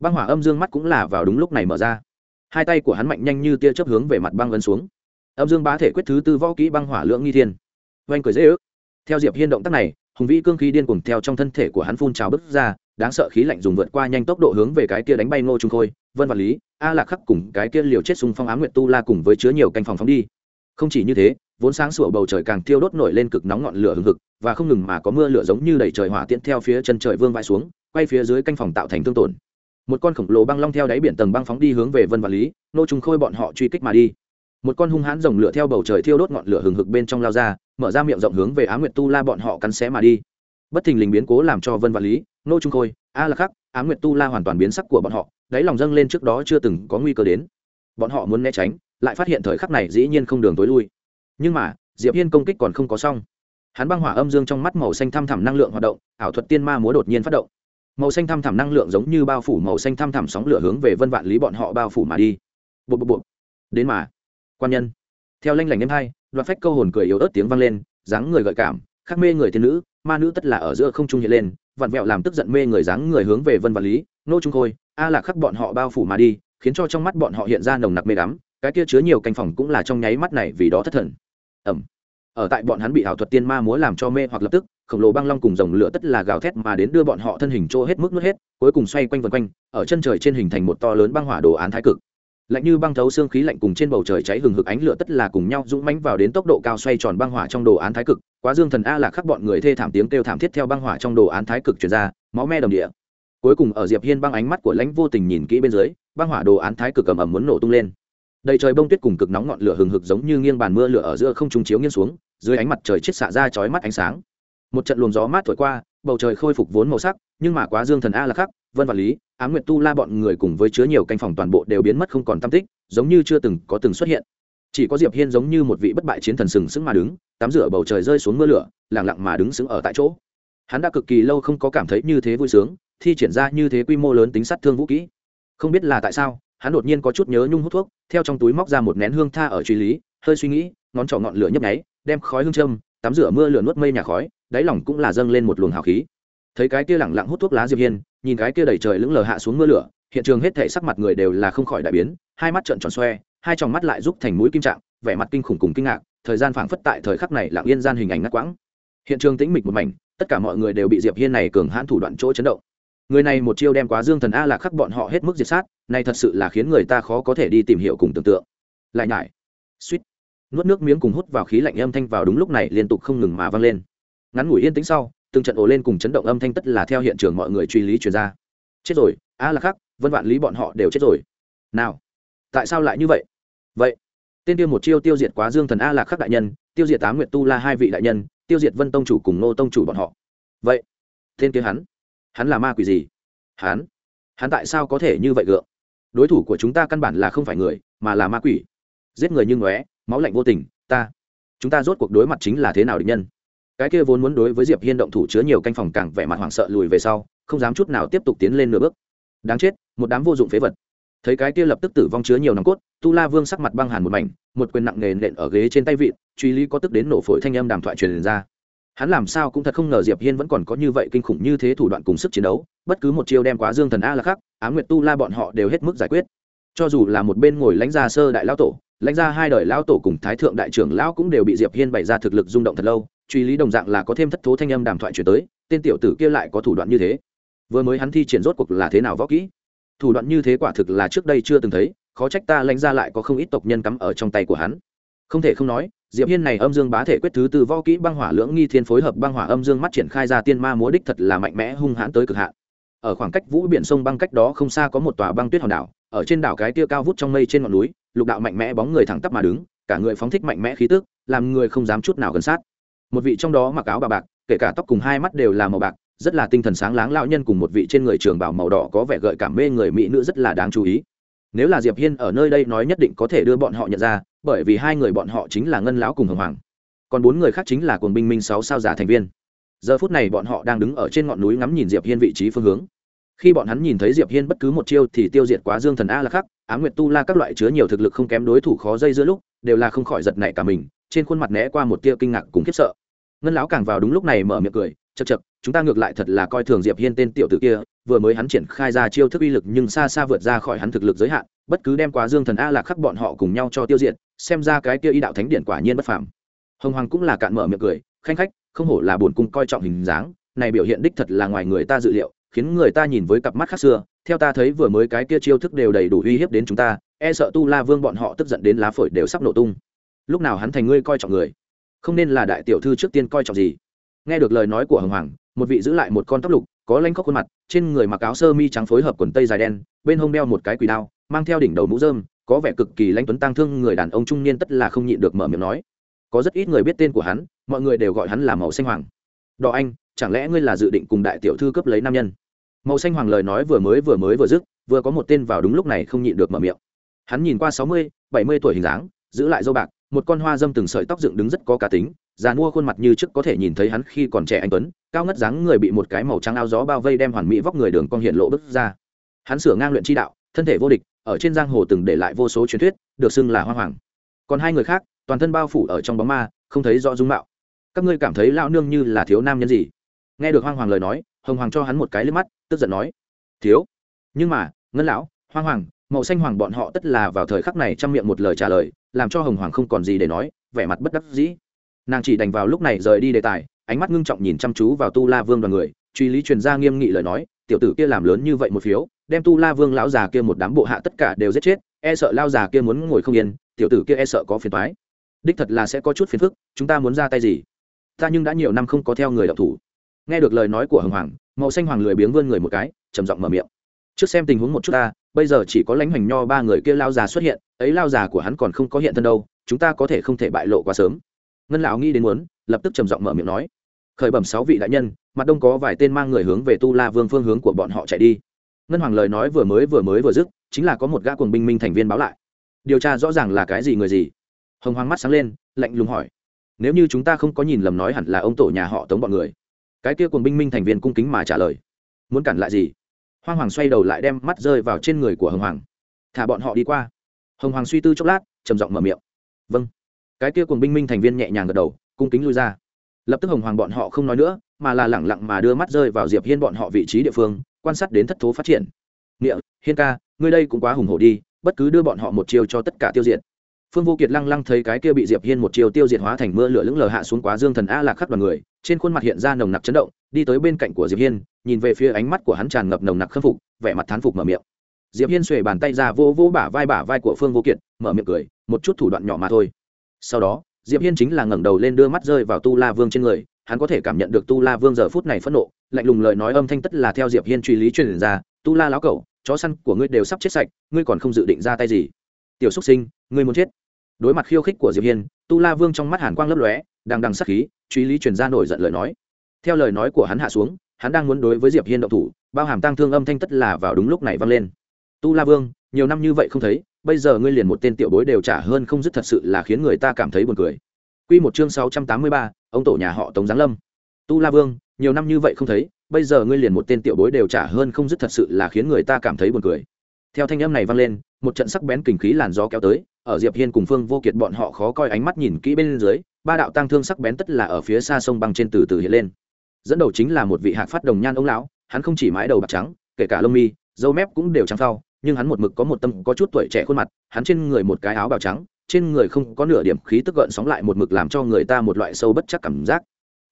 Băng hỏa âm dương mắt cũng là vào đúng lúc này mở ra. Hai tay của hắn mạnh nhanh như tia chớp hướng về mặt băng ấn xuống âm dương bá thể quyết thứ tư võ kỹ băng hỏa lượng nghi thiên. Oanh cười dễ ước. Theo diệp hiên động tác này, hùng vĩ cương khí điên cuồng theo trong thân thể của hắn phun trào bứt ra, đáng sợ khí lạnh dùng vượt qua nhanh tốc độ hướng về cái kia đánh bay ngô trung khôi, vân và lý, a lạc khắc cùng cái kia liều chết xung phong ám nguyệt tu la cùng với chứa nhiều canh phòng phóng đi. Không chỉ như thế, vốn sáng sủa bầu trời càng thiêu đốt nổi lên cực nóng ngọn lửa hừng hực, và không ngừng mà có mưa lửa giống như đầy trời hỏa tiễn theo phía chân trời vương vãi xuống, quay phía dưới canh phòng tạo thành tương tổn. Một con khổng lồ băng long theo đáy biển tầng băng phóng đi hướng về vân và lý nô trung khôi bọn họ truy kích mà đi một con hung hãn rồng lửa theo bầu trời thiêu đốt ngọn lửa hừng hực bên trong lao ra, mở ra miệng rộng hướng về á nguyệt tu la bọn họ cắn xé mà đi. Bất thình lình biến cố làm cho vân và lý, nô trung khôi, a là khắc, á nguyệt tu la hoàn toàn biến sắc của bọn họ, đáy lòng dâng lên trước đó chưa từng có nguy cơ đến. Bọn họ muốn né tránh, lại phát hiện thời khắc này dĩ nhiên không đường tối lui. Nhưng mà, diệp hiên công kích còn không có xong. Hắn băng hỏa âm dương trong mắt màu xanh thăm thẳm năng lượng hoạt động, ảo thuật tiên ma múa đột nhiên phát động. Màu xanh thăm thẳm năng lượng giống như bao phủ màu xanh thăm thẳm sóng lửa hướng về vân vạn lý bọn họ bao phủ mà đi. Bộ bộ bộ đến mà quan nhân. Theo lanh lảnh em hai đoạn phách câu hồn cười yếu ớt tiếng vang lên, dáng người gợi cảm khắc mê người thiên nữ, ma nữ tất là ở giữa không trung hiện lên, vặn vẹo làm tức giận mê người dáng người hướng về vân vạn lý, nô trung khôi, a là khắc bọn họ bao phủ mà đi, khiến cho trong mắt bọn họ hiện ra nồng nặc mê đắm, cái kia chứa nhiều canh phòng cũng là trong nháy mắt này vì đó thất thần. Ẩm. Ở tại bọn hắn bị ảo thuật tiên ma múa làm cho mê hoặc lập tức, khổng lồ băng long cùng dòng lửa tất là gào thét mà đến đưa bọn họ thân hình trô hết mức nuốt hết, cuối cùng xoay quanh vần quanh, ở chân trời trên hình thành một to lớn băng hỏa đồ án thái cực lạnh như băng thấu xương khí lạnh cùng trên bầu trời cháy hừng hực ánh lửa tất là cùng nhau dũng mánh vào đến tốc độ cao xoay tròn băng hỏa trong đồ án thái cực. Quá dương thần a là khắc bọn người thê thảm tiếng kêu thảm thiết theo băng hỏa trong đồ án thái cực chuyển ra, máu me đồng địa. Cuối cùng ở diệp hiên băng ánh mắt của lãnh vô tình nhìn kỹ bên dưới, băng hỏa đồ án thái cực cầm ẩm muốn nổ tung lên. Đầy trời bông tuyết cùng cực nóng ngọn lửa hừng hực giống như nghiêng bàn mưa lửa ở giữa không trung chiếu nghiêng xuống, dưới ánh mặt trời chết xạ ra chói mắt ánh sáng. Một trận luồng gió mát thổi qua bầu trời khôi phục vốn màu sắc, nhưng mà quá dương thần a là khắc, vân và lý á nguyệt tu la bọn người cùng với chứa nhiều canh phòng toàn bộ đều biến mất không còn tam tích, giống như chưa từng có từng xuất hiện. Chỉ có diệp hiên giống như một vị bất bại chiến thần sừng sững mà đứng, tắm rửa bầu trời rơi xuống mưa lửa, lặng lặng mà đứng sững ở tại chỗ. Hắn đã cực kỳ lâu không có cảm thấy như thế vui sướng, thi triển ra như thế quy mô lớn tính sát thương vũ kỹ. Không biết là tại sao, hắn đột nhiên có chút nhớ nhung hút thuốc, theo trong túi móc ra một nén hương tha ở truy lý, hơi suy nghĩ, ngón trỏ ngọn lửa nhấp nháy, đem khói hương châm tắm rửa mưa lửa nuốt mây nhà khói, đáy lòng cũng là dâng lên một luồng hào khí. Thấy cái kia lẳng lặng hút thuốc lá diệp hiên, nhìn cái kia đầy trời lững lờ hạ xuống mưa lửa, hiện trường hết thảy sắc mặt người đều là không khỏi đại biến, hai mắt trợn tròn xoe, hai tròng mắt lại rút thành mũi kim trạng, vẻ mặt kinh khủng cùng kinh ngạc, thời gian phảng phất tại thời khắc này lặng yên gian hình ảnh ngắt quãng. Hiện trường tĩnh mịch một mảnh, tất cả mọi người đều bị diệp hiên này cường hãn thủ đoạn chỗ chấn động. Người này một chiêu đem quá dương thần a là khắc bọn họ hết mức diệt sát, này thật sự là khiến người ta khó có thể đi tìm hiểu cùng tưởng tượng. Lại nhải. Suýt nuốt nước miếng cùng hút vào khí lạnh âm thanh vào đúng lúc này liên tục không ngừng mà vang lên. Ngắn ngủi yên tĩnh sau, từng trận ồ lên cùng chấn động âm thanh tất là theo hiện trường mọi người truy lý truyền ra. Chết rồi, a là khắc, vân vạn lý bọn họ đều chết rồi. Nào, tại sao lại như vậy? Vậy, tên tiêu một chiêu tiêu diệt quá dương thần a lạc khắc đại nhân, tiêu diệt tám nguyệt tu la hai vị đại nhân, tiêu diệt vân tông chủ cùng nô tông chủ bọn họ. Vậy, tên kia hắn hắn là ma quỷ gì? Hắn hắn tại sao có thể như vậy gượng? Đối thủ của chúng ta căn bản là không phải người, mà là ma quỷ. Giết người như ngóe máu lạnh vô tình, ta, chúng ta rốt cuộc đối mặt chính là thế nào định nhân? Cái kia vốn muốn đối với diệp hiên động thủ chứa nhiều canh phòng càng vẻ mặt hoảng sợ lùi về sau, không dám chút nào tiếp tục tiến lên nửa bước. Đáng chết, một đám vô dụng phế vật. Thấy cái kia lập tức tử vong chứa nhiều nòng cốt, tu la vương sắc mặt băng hàn một mảnh, một quyền nặng nề nện ở ghế trên tay vịn, truy lý có tức đến nổ phổi thanh âm đàm thoại truyền ra. Hắn làm sao cũng thật không ngờ diệp hiên vẫn còn có như vậy kinh khủng như thế thủ đoạn cùng sức chiến đấu, bất cứ một chiêu đem quá dương thần a là khác á nguyệt tu la bọn họ đều hết mức giải quyết. Cho dù là một bên ngồi lãnh gia sơ đại lao tổ lãnh gia hai đời lão tổ cùng thái thượng đại trưởng lão cũng đều bị diệp hiên bày ra thực lực rung động thật lâu, truy lý đồng dạng là có thêm thất thố thanh âm đàm thoại chuyển tới, tên tiểu tử kia lại có thủ đoạn như thế. Vừa mới hắn thi triển rốt cuộc là thế nào võ kỹ? Thủ đoạn như thế quả thực là trước đây chưa từng thấy, khó trách ta lãnh ra lại có không ít tộc nhân cắm ở trong tay của hắn. Không thể không nói, diệp hiên này âm dương bá thể quyết thứ từ võ kỹ băng hỏa lưỡng nghi thiên phối hợp băng hỏa âm dương mắt triển khai ra tiên ma múa đích thật là mạnh mẽ hung hãn tới cực hạn. Ở khoảng cách vũ biển sông băng cách đó không xa có một tòa băng tuyết hòn đảo, ở trên đảo cái kia cao vút trong mây trên ngọn núi lục đạo mạnh mẽ bóng người thẳng tắp mà đứng, cả người phóng thích mạnh mẽ khí tức, làm người không dám chút nào gần sát. Một vị trong đó mặc áo bà bạc, kể cả tóc cùng hai mắt đều là màu bạc, rất là tinh thần sáng láng lão nhân cùng một vị trên người trường bảo màu đỏ có vẻ gợi cảm mê người mỹ nữ rất là đáng chú ý. Nếu là diệp hiên ở nơi đây nói nhất định có thể đưa bọn họ nhận ra, bởi vì hai người bọn họ chính là ngân lão cùng hồng hoàng. Còn bốn người khác chính là cuồng binh minh sáu sao giả thành viên. Giờ phút này bọn họ đang đứng ở trên ngọn núi ngắm nhìn diệp hiên vị trí phương hướng khi bọn hắn nhìn thấy diệp hiên bất cứ một chiêu thì tiêu diệt quá dương thần a là khắc á nguyệt tu la các loại chứa nhiều thực lực không kém đối thủ khó dây giữa lúc, đều là không khỏi giật nảy cả mình, trên khuôn mặt né qua một tia kinh ngạc cùng khiếp sợ. Ngân lão càng vào đúng lúc này mở miệng cười chật chật chúng ta ngược lại thật là coi thường diệp hiên tên tiểu tử kia, vừa mới hắn triển khai ra chiêu thức uy lực nhưng xa xa vượt ra khỏi hắn thực lực giới hạn, bất cứ đem quá dương thần a lạc khắc bọn họ cùng nhau cho tiêu diệt, xem ra cái kia y đạo thánh điện quả nhiên bất phàm. Hồng hoàng cũng là cạn mở miệng cười, khanh khách, không hổ là buồn cung coi trọng hình dáng, này biểu hiện đích thật là ngoài người ta dự liệu khiến người ta nhìn với cặp mắt khác xưa, theo ta thấy vừa mới cái kia chiêu thức đều đầy đủ uy hiếp đến chúng ta e sợ tu la vương bọn họ tức giận đến lá phổi đều sắp nổ tung. Lúc nào hắn thành ngươi coi trọng người? Không nên là đại tiểu thư trước tiên coi trọng gì? Nghe được lời nói của hồng hoàng, một vị giữ lại một con tóc lục, có lanh khóc khuôn mặt, trên người mặc áo sơ mi trắng phối hợp quần tây dài đen, bên hông đeo một cái quỳ đao, mang theo đỉnh đầu mũ dơm có vẻ cực kỳ lanh tuấn tăng thương người đàn ông trung niên tất là không nhịn được mở miệng nói. Có rất ít người biết tên của hắn, mọi người đều gọi hắn là màu xanh hoàng. Đỏ anh, chẳng lẽ ngươi là dự định cùng đại tiểu thư cướp lấy nam nhân? Màu xanh hoàng lời nói vừa mới vừa mới vừa dứt, vừa có một tên vào đúng lúc này không nhịn được mở miệng. Hắn nhìn qua sáu mươi, bảy mươi tuổi hình dáng, giữ lại dâu bạc, một con hoa dâm từng sợi tóc dựng đứng rất có cá tính, già mua khuôn mặt như trước có thể nhìn thấy hắn khi còn trẻ anh tuấn, cao ngất dáng người bị một cái màu trắng áo gió bao vây đem hoàn mỹ vóc người đường con hiện lộ bước ra. Hắn sửa ngang luyện chi đạo, thân thể vô địch, ở trên giang hồ từng để lại vô số truyền thuyết, được xưng là hoa hoàng. Còn hai người khác, toàn thân bao phủ ở trong bóng ma, không thấy rõ dung mạo. Các ngươi cảm thấy lão nương như là thiếu nam nhân gì? Nghe được hoang hoàng lời nói, hồng hoàng cho hắn một cái lên mắt, tức giận nói, thiếu. Nhưng mà, ngân lão, hoang hoàng màu xanh hoàng bọn họ tất là vào thời khắc này chăm miệng một lời trả lời, làm cho hồng hoàng không còn gì để nói, vẻ mặt bất đắc dĩ. Nàng chỉ đành vào lúc này rời đi đề tài, ánh mắt ngưng trọng nhìn chăm chú vào tu la vương đoàn người, truy lý truyền ra nghiêm nghị lời nói, tiểu tử kia làm lớn như vậy một phiếu, đem tu la vương lão già kia một đám bộ hạ tất cả đều giết chết e sợ lao già kia muốn ngồi không yên, tiểu tử kia e sợ có phiền toái. Đích thật là sẽ có chút phiền phức, chúng ta muốn ra tay gì? Ta nhưng đã nhiều năm không có theo người đạo thủ nghe được lời nói của hồng hoàng, màu xanh hoàng lười biếng vươn người một cái, trầm giọng mở miệng. Trước xem tình huống một chút ta, bây giờ chỉ có lãnh hoành nho ba người kia lao già xuất hiện, ấy lao già của hắn còn không có hiện thân đâu, chúng ta có thể không thể bại lộ quá sớm. Ngân lão nghĩ đến muốn, lập tức trầm giọng mở miệng nói. Khởi bẩm sáu vị đại nhân, mặt đông có vài tên mang người hướng về tu la vương phương hướng của bọn họ chạy đi. Ngân hoàng lời nói vừa mới vừa mới vừa dứt, chính là có một gã cuồng binh minh thành viên báo lại. Điều tra rõ ràng là cái gì người gì? Hồng hoàng mắt sáng lên, lạnh lùng hỏi. Nếu như chúng ta không có nhìn lầm nói hẳn là ông tổ nhà họ tống bọn người cái kia cùng binh minh thành viên cung kính mà trả lời. Muốn cản lại gì? Hoang hoàng xoay đầu lại đem mắt rơi vào trên người của hồng hoàng. Thả bọn họ đi qua. Hồng hoàng suy tư chốc lát, trầm giọng mở miệng. Vâng. Cái kia cùng binh minh thành viên nhẹ nhàng gật đầu, cung kính lui ra. Lập tức hồng hoàng bọn họ không nói nữa, mà là lẳng lặng mà đưa mắt rơi vào diệp hiên bọn họ vị trí địa phương, quan sát đến thất thố phát triển. Nghĩa, hiên ca, ngươi đây cũng quá hùng hổ đi, bất cứ đưa bọn họ một chiêu cho tất cả tiêu diệt phương vô kiệt lăng lăng thấy cái kia bị diệp hiên một chiều tiêu diệt hóa thành mưa lửa lững lờ hạ xuống quá dương thần a lạc khắc đoàn người, trên khuôn mặt hiện ra nồng nặc chấn động, đi tới bên cạnh của diệp hiên, nhìn về phía ánh mắt của hắn tràn ngập nồng nặc khâm phục, vẻ mặt thán phục mở miệng. Diệp hiên xuề bàn tay ra vô vô bả vai bả vai của phương vô kiệt, mở miệng cười, một chút thủ đoạn nhỏ mà thôi. Sau đó, diệp hiên chính là ngẩng đầu lên đưa mắt rơi vào tu la vương trên người, hắn có thể cảm nhận được tu la vương giờ phút này phẫn nộ, lạnh lùng lời nói âm thanh tất là theo diệp hiên truy lý truyền ra, tu la láo cẩu, chó săn của ngươi đều sắp chết sạch, ngươi còn không dự định ra tay gì? Tiểu xuất sinh, ngươi muốn chết? Đối mặt khiêu khích của diệp hiên tu la vương trong mắt hàn quang lấp lóe đang đằng sắc khí truy lý truyền ra nổi giận lời nói theo lời nói của hắn hạ xuống hắn đang muốn đối với diệp hiên động thủ bao hàm tăng thương âm thanh tất là vào đúng lúc này vang lên tu la vương nhiều năm như vậy không thấy bây giờ ngươi liền một tên tiểu bối đều trả hơn không dứt thật sự là khiến người ta cảm thấy buồn cười Quy một chương 683, ông tổ nhà họ Tống Giáng Lâm. Tu La Vương, nhiều năm như vậy không thấy, bây giờ ngươi liền một tên tiểu bối đều trả hơn không dứt thật sự là khiến người ta cảm thấy buồn cười. Theo thanh âm này vang lên, một trận sắc bén kình khí làn gió kéo tới, ở Diệp Hiên cùng Phương Vô Kiệt bọn họ khó coi ánh mắt nhìn kỹ bên dưới, ba đạo tăng thương sắc bén tất là ở phía xa sông băng trên từ từ hiện lên. Dẫn đầu chính là một vị hạc phát đồng nhan ông lão, hắn không chỉ mái đầu bạc trắng, kể cả lông mi, râu mép cũng đều trắng phao, nhưng hắn một mực có một tâm có chút tuổi trẻ khuôn mặt hắn trên người một cái áo bào trắng trên người không có nửa điểm khí tức gợn sóng lại một mực làm cho người ta một loại sâu bất chắc cảm giác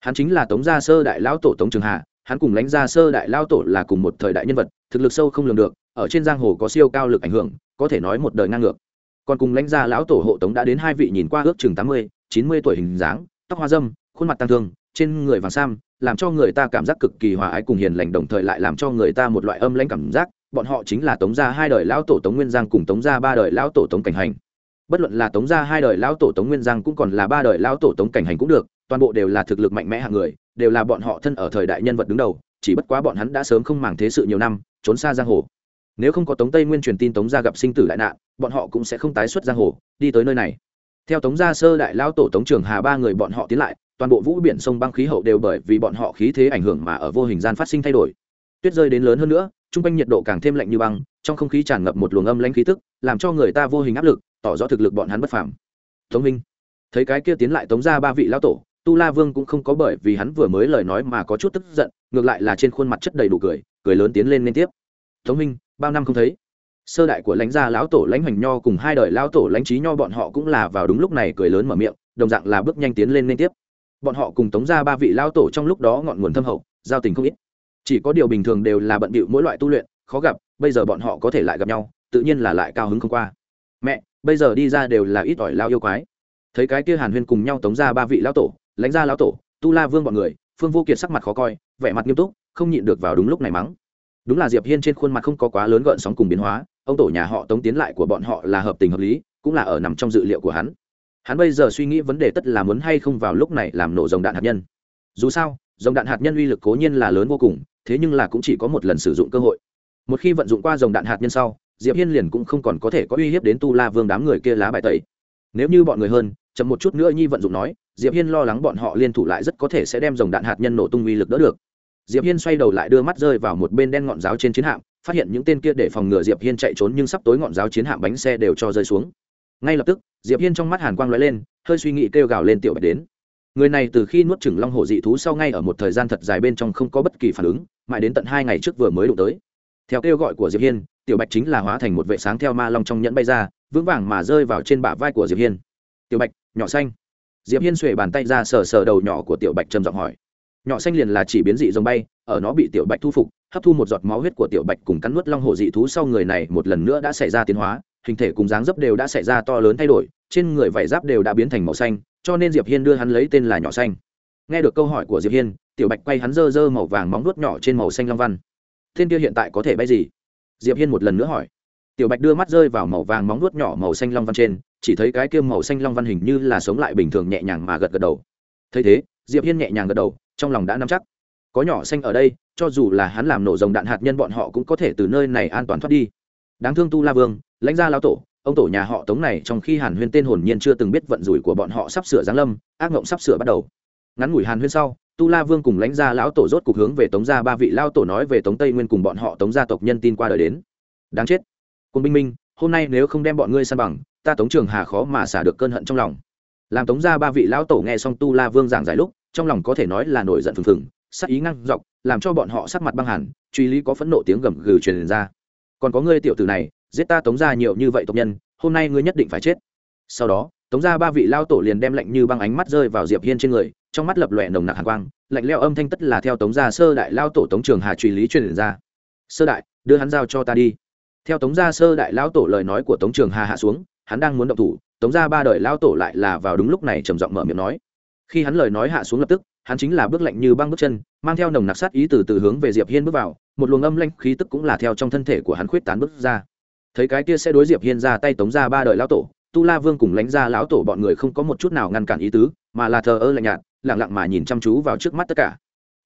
hắn chính là tống gia sơ đại lão tổ tống trường hà hắn cùng lãnh gia sơ đại lão tổ là cùng một thời đại nhân vật thực lực sâu không lường được ở trên giang hồ có siêu cao lực ảnh hưởng có thể nói một đời ngang ngược còn cùng lãnh gia lão tổ hộ tống đã đến hai vị nhìn qua ước chừng tám mươi, chín mươi tuổi hình dáng, tóc hoa dâm, khuôn mặt tăng thương, trên người vàng sam, làm cho người ta cảm giác cực kỳ hòa ái cùng hiền lành, đồng thời lại làm cho người ta một loại âm lãnh cảm giác, bọn họ chính là tống gia hai đời lão tổ tống nguyên giang cùng tống gia ba đời lão tổ tống cảnh hành. Bất luận là tống gia hai đời lão tổ tống nguyên giang cũng còn là ba đời lão tổ tống cảnh hành cũng được, toàn bộ đều là thực lực mạnh mẽ hạng người, đều là bọn họ thân ở thời đại nhân vật đứng đầu, chỉ bất quá bọn hắn đã sớm không màng thế sự nhiều năm, trốn xa giang hồ nếu không có tống tây nguyên truyền tin tống gia gặp sinh tử đại nạn, bọn họ cũng sẽ không tái xuất giang hồ, đi tới nơi này. Theo tống gia sơ đại lão tổ tống trường hà ba người bọn họ tiến lại, toàn bộ vũ biển sông băng khí hậu đều bởi vì bọn họ khí thế ảnh hưởng mà ở vô hình gian phát sinh thay đổi. Tuyết rơi đến lớn hơn nữa, trung quanh nhiệt độ càng thêm lạnh như băng, trong không khí tràn ngập một luồng âm lãnh khí tức, làm cho người ta vô hình áp lực, tỏ rõ thực lực bọn hắn bất phàm. Tống minh, thấy cái kia tiến lại tống ra ba vị lão tổ, tu la vương cũng không có bởi vì hắn vừa mới lời nói mà có chút tức giận, ngược lại là trên khuôn mặt chất đầy đủ cười cười lớn tiến lên liên tiếp. Tống minh bao năm không thấy. Sơ đại của lãnh gia lão tổ lãnh hoành nho cùng hai đời lão tổ lãnh trí nho bọn họ cũng là vào đúng lúc này cười lớn mở miệng, đồng dạng là bước nhanh tiến lên liên tiếp. Bọn họ cùng tống ra ba vị lão tổ trong lúc đó ngọn nguồn thâm hậu, giao tình không ít. Chỉ có điều bình thường đều là bận bịu mỗi loại tu luyện, khó gặp, bây giờ bọn họ có thể lại gặp nhau, tự nhiên là lại cao hứng không qua. Mẹ, bây giờ đi ra đều là ít ỏi lao yêu quái. Thấy cái kia hàn huyên cùng nhau tống ra ba vị lão tổ, lãnh gia lão tổ, tu la vương bọn người, phương vô kiệt sắc mặt khó coi, vẻ mặt nghiêm túc, không nhịn được vào đúng lúc này mắng đúng là diệp hiên trên khuôn mặt không có quá lớn gợn sóng cùng biến hóa, ông tổ nhà họ tống tiến lại của bọn họ là hợp tình hợp lý, cũng là ở nằm trong dự liệu của hắn. Hắn bây giờ suy nghĩ vấn đề tất là muốn hay không vào lúc này làm nổ dòng đạn hạt nhân. Dù sao, dòng đạn hạt nhân uy lực cố nhiên là lớn vô cùng, thế nhưng là cũng chỉ có một lần sử dụng cơ hội. Một khi vận dụng qua dòng đạn hạt nhân sau, diệp hiên liền cũng không còn có thể có uy hiếp đến tu la vương đám người kia lá bài tẩy. Nếu như bọn người hơn, chậm một chút nữa nhi vận dụng nói, diệp hiên lo lắng bọn họ liên thủ lại rất có thể sẽ đem dòng đạn hạt nhân nổ tung uy lực đỡ được diệp hiên xoay đầu lại đưa mắt rơi vào một bên đen ngọn giáo trên chiến hạm, phát hiện những tên kia để phòng ngừa diệp hiên chạy trốn nhưng sắp tối ngọn giáo chiến hạm bánh xe đều cho rơi xuống. Ngay lập tức, diệp hiên trong mắt hàn quang lóe lên, hơi suy nghĩ kêu gào lên tiểu bạch đến. Người này từ khi nuốt chửng long hổ dị thú sau ngay ở một thời gian thật dài bên trong không có bất kỳ phản ứng, mãi đến tận hai ngày trước vừa mới đụng tới. Theo kêu gọi của diệp hiên, tiểu bạch chính là hóa thành một vệ sáng theo ma long trong nhẫn bay ra, vững vàng mà rơi vào trên bả vai của diệp hiên. Tiểu bạch, nhỏ xanh. Diệp hiên xuề bàn tay ra sờ sờ đầu nhỏ của tiểu bạch trầm giọng hỏi nhỏ xanh liền là chỉ biến dị rồng bay, ở nó bị tiểu bạch thu phục, hấp thu một giọt máu huyết của tiểu bạch cùng cắn nuốt long hồ dị thú sau người này một lần nữa đã xảy ra tiến hóa, hình thể cùng dáng dấp đều đã xảy ra to lớn thay đổi, trên người vảy giáp đều đã biến thành màu xanh, cho nên diệp hiên đưa hắn lấy tên là nhỏ xanh. Nghe được câu hỏi của diệp hiên, tiểu bạch quay hắn dơ dơ màu vàng móng nuốt nhỏ trên màu xanh long văn. Tên kia hiện tại có thể bay gì? Diệp hiên một lần nữa hỏi. Tiểu bạch đưa mắt rơi vào màu vàng móng nuốt nhỏ màu xanh long văn trên, chỉ thấy cái kia màu xanh long văn hình như là sống lại bình thường nhẹ nhàng mà gật gật đầu. Thấy thế, diệp hiên nhẹ nhàng gật đầu trong lòng đã nắm chắc. Có nhỏ xanh ở đây, cho dù là hắn làm nổ dòng đạn hạt nhân bọn họ cũng có thể từ nơi này an toàn thoát đi. Đáng thương tu la vương, lãnh gia lao tổ, ông tổ nhà họ tống này trong khi hàn huyên tên hồn nhiên chưa từng biết vận rủi của bọn họ sắp sửa giáng lâm, ác mộng sắp sửa bắt đầu. Ngắn ngủi hàn huyên sau, tu la vương cùng lãnh gia lão tổ rốt cuộc hướng về tống gia ba vị lao tổ nói về tống tây nguyên cùng bọn họ tống gia tộc nhân tin qua đời đến. Đáng chết. Quân binh minh, hôm nay nếu không đem bọn ngươi san bằng, ta tống trường hà khó mà xả được cơn hận trong lòng. Làm tống gia ba vị lão tổ nghe xong tu la vương giảng giải lúc trong lòng có thể nói là nổi giận phừng phừng sắc ý ngăn dọc, làm cho bọn họ sắc mặt băng hẳn, truy lý có phẫn nộ tiếng gầm gừ truyền ra. Còn có ngươi tiểu tử này, giết ta tống gia nhiều như vậy tộc nhân, hôm nay ngươi nhất định phải chết. Sau đó, tống gia ba vị lao tổ liền đem lạnh như băng ánh mắt rơi vào diệp hiên trên người, trong mắt lập lòe nồng nặc hàn quang, lạnh leo âm thanh tất là theo tống gia sơ đại lao tổ tống trường hà truy lý truyền ra. Sơ đại, đưa hắn giao cho ta đi. Theo tống gia sơ đại lao tổ lời nói của tống trường hà hạ xuống, hắn đang muốn động thủ, tống gia ba đời lao tổ lại là vào đúng lúc này trầm giọng mở miệng nói khi hắn lời nói hạ xuống lập tức, hắn chính là bước lạnh như băng bước chân, mang theo nồng nặc sát ý từ từ hướng về diệp hiên bước vào, một luồng âm lanh khí tức cũng là theo trong thân thể của hắn khuyết tán bước ra. Thấy cái kia sẽ đối diệp hiên ra tay tống ra ba đời lão tổ, tu la vương cùng lãnh ra lão tổ bọn người không có một chút nào ngăn cản ý tứ, mà là thờ ơ lạnh nhạt, lặng lặng mà nhìn chăm chú vào trước mắt tất cả.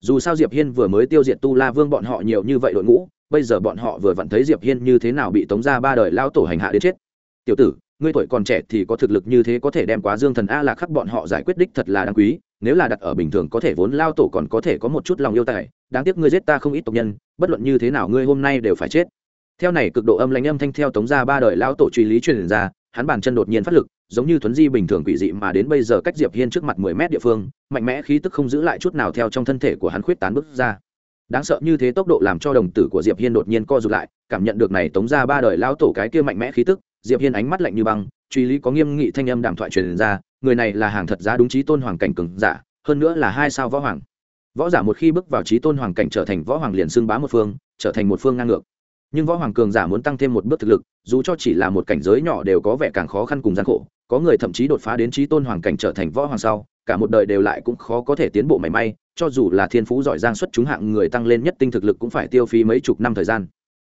Dù sao diệp hiên vừa mới tiêu diệt tu la vương bọn họ nhiều như vậy đội ngũ, bây giờ bọn họ vừa vặn thấy diệp hiên như thế nào bị tống ra ba đời lão tổ hành hạ đến chết. Tiểu tử ngươi tuổi còn trẻ thì có thực lực như thế có thể đem quá dương thần a lạc khắc bọn họ giải quyết đích thật là đáng quý, nếu là đặt ở bình thường có thể vốn lao tổ còn có thể có một chút lòng yêu tài, đáng tiếc ngươi giết ta không ít tộc nhân, bất luận như thế nào ngươi hôm nay đều phải chết. Theo này cực độ âm lãnh âm thanh theo tống ra ba đời lao tổ truy lý truyền ra, hắn bàn chân đột nhiên phát lực, giống như thuấn di bình thường quỷ dị mà đến bây giờ cách diệp hiên trước mặt mười mét địa phương, mạnh mẽ khí tức không giữ lại chút nào theo trong thân thể của hắn khuyết tán bước ra. Đáng sợ như thế tốc độ làm cho đồng tử của diệp hiên đột nhiên co rụt lại, cảm nhận được này tống ra ba đời lao tổ cái kia mạnh mẽ khí tức diệp hiên ánh mắt lạnh như băng, truy lý có nghiêm nghị thanh âm đàm thoại truyền ra, người này là hàng thật giá đúng trí tôn hoàng cảnh cường giả, hơn nữa là hai sao võ hoàng. Võ giả một khi bước vào trí tôn hoàng cảnh trở thành võ hoàng liền xưng bá một phương, trở thành một phương ngang ngược. Nhưng võ hoàng cường giả muốn tăng thêm một bước thực lực, dù cho chỉ là một cảnh giới nhỏ đều có vẻ càng khó khăn cùng gian khổ. Có người thậm chí đột phá đến trí tôn hoàng cảnh trở thành võ hoàng sau, cả một đời đều lại cũng khó có thể tiến bộ mảy may, cho dù là thiên phú giỏi giang xuất chúng hạng người tăng lên nhất tinh thực lực cũng phải tiêu phí mấy chục năm thời gian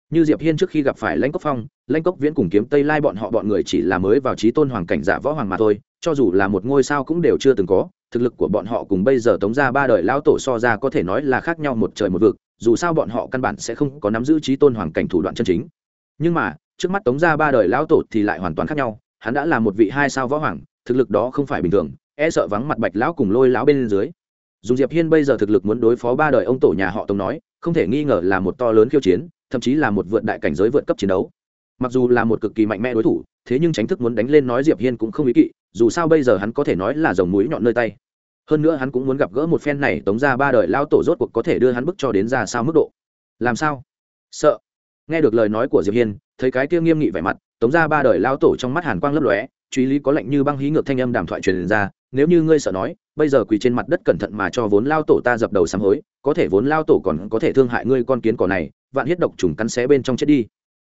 như diệp hiên trước khi gặp phải lãnh cốc phong, lãnh cốc viễn cùng kiếm tây lai bọn họ bọn người chỉ là mới vào trí tôn hoàng cảnh giả võ hoàng mà thôi, cho dù là một ngôi sao cũng đều chưa từng có, thực lực của bọn họ cùng bây giờ tống ra ba đời lão tổ so ra có thể nói là khác nhau một trời một vực, dù sao bọn họ căn bản sẽ không có nắm giữ trí tôn hoàng cảnh thủ đoạn chân chính. Nhưng mà, trước mắt tống ra ba đời lão tổ thì lại hoàn toàn khác nhau, hắn đã là một vị hai sao võ hoàng, thực lực đó không phải bình thường e sợ vắng mặt bạch lão cùng lôi lão bên dưới. Dùng diệp hiên bây giờ thực lực muốn đối phó ba đời ông tổ nhà họ tống nói, không thể nghi ngờ là một to lớn khiêu chiến thậm chí là một vượt đại cảnh giới vượt cấp chiến đấu. Mặc dù là một cực kỳ mạnh mẽ đối thủ, thế nhưng tránh thức muốn đánh lên nói diệp hiên cũng không ý kỵ, dù sao bây giờ hắn có thể nói là dòng mũi nhọn nơi tay. Hơn nữa hắn cũng muốn gặp gỡ một phen này, tống ra ba đời lao tổ rốt cuộc có thể đưa hắn bức cho đến ra sao mức độ. Làm sao? Sợ. Nghe được lời nói của diệp hiên, thấy cái kia nghiêm nghị vẻ mặt, tống ra ba đời lao tổ trong mắt hàn quang lấp lóe, truy lý có lệnh như băng hí ngược thanh âm đàm thoại truyền ra, nếu như ngươi sợ nói, bây giờ quỳ trên mặt đất cẩn thận mà cho vốn lao tổ ta dập đầu sám hối, có thể vốn lao tổ còn có thể thương hại ngươi con kiến cỏ này vạn huyết độc trùng cắn xé bên trong chết đi.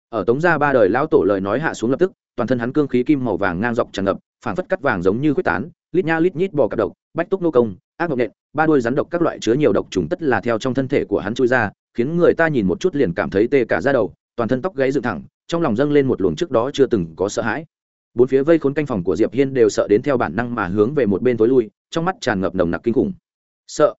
Ở tống gia ba đời lão tổ lời nói hạ xuống lập tức, toàn thân hắn cương khí kim màu vàng ngang dọc tràn ngập, phảng phất cắt vàng giống như quyết tán, lít nha lít nhít bò cặp độc, bách túc nô công, ác độc nện, ba đuôi rắn độc các loại chứa nhiều độc trùng tất là theo trong thân thể của hắn chui ra, khiến người ta nhìn một chút liền cảm thấy tê cả da đầu, toàn thân tóc gáy dựng thẳng, trong lòng dâng lên một luồng trước đó chưa từng có sợ hãi. Bốn phía vây khốn canh phòng của diệp hiên đều sợ đến theo bản năng mà hướng về một bên tối lui, trong mắt tràn ngập nồng nặc kinh khủng. Sợ?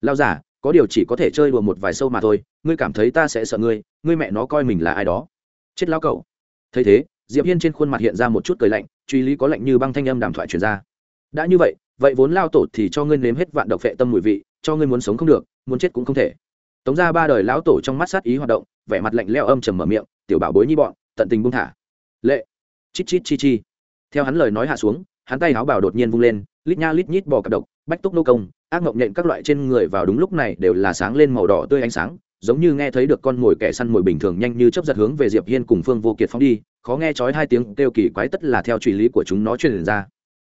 Lao giả có điều chỉ có thể chơi đùa một vài sâu mà thôi, ngươi cảm thấy ta sẽ sợ ngươi ngươi mẹ nó coi mình là ai đó. Chết lao cậu. Thấy thế, diệp hiên trên khuôn mặt hiện ra một chút cười lạnh, truy lý có lạnh như băng thanh âm đàm thoại truyền ra. Đã như vậy vậy vốn lao tổ thì cho ngươi nếm hết vạn độc phệ tâm mùi vị, cho ngươi muốn sống không được, muốn chết cũng không thể. Tống ra ba đời lão tổ trong mắt sát ý hoạt động, vẻ mặt lạnh leo âm trầm mở miệng, tiểu bảo bối nhi bọn, tận tình buông thả. Lệ. Chít chít chi chi. Theo hắn lời nói hạ xuống, hắn tay áo bảo đột nhiên vung lên, lít nha lít nhít bò cặp độc, bách túc nô công ác mộng nhện các loại trên người vào đúng lúc này đều là sáng lên màu đỏ tươi ánh sáng, giống như nghe thấy được con mồi kẻ săn mồi bình thường nhanh như chấp giật hướng về diệp hiên cùng phương vô kiệt phóng đi, khó nghe chói hai tiếng kêu kỳ quái tất là theo truy lý của chúng nó truyền ra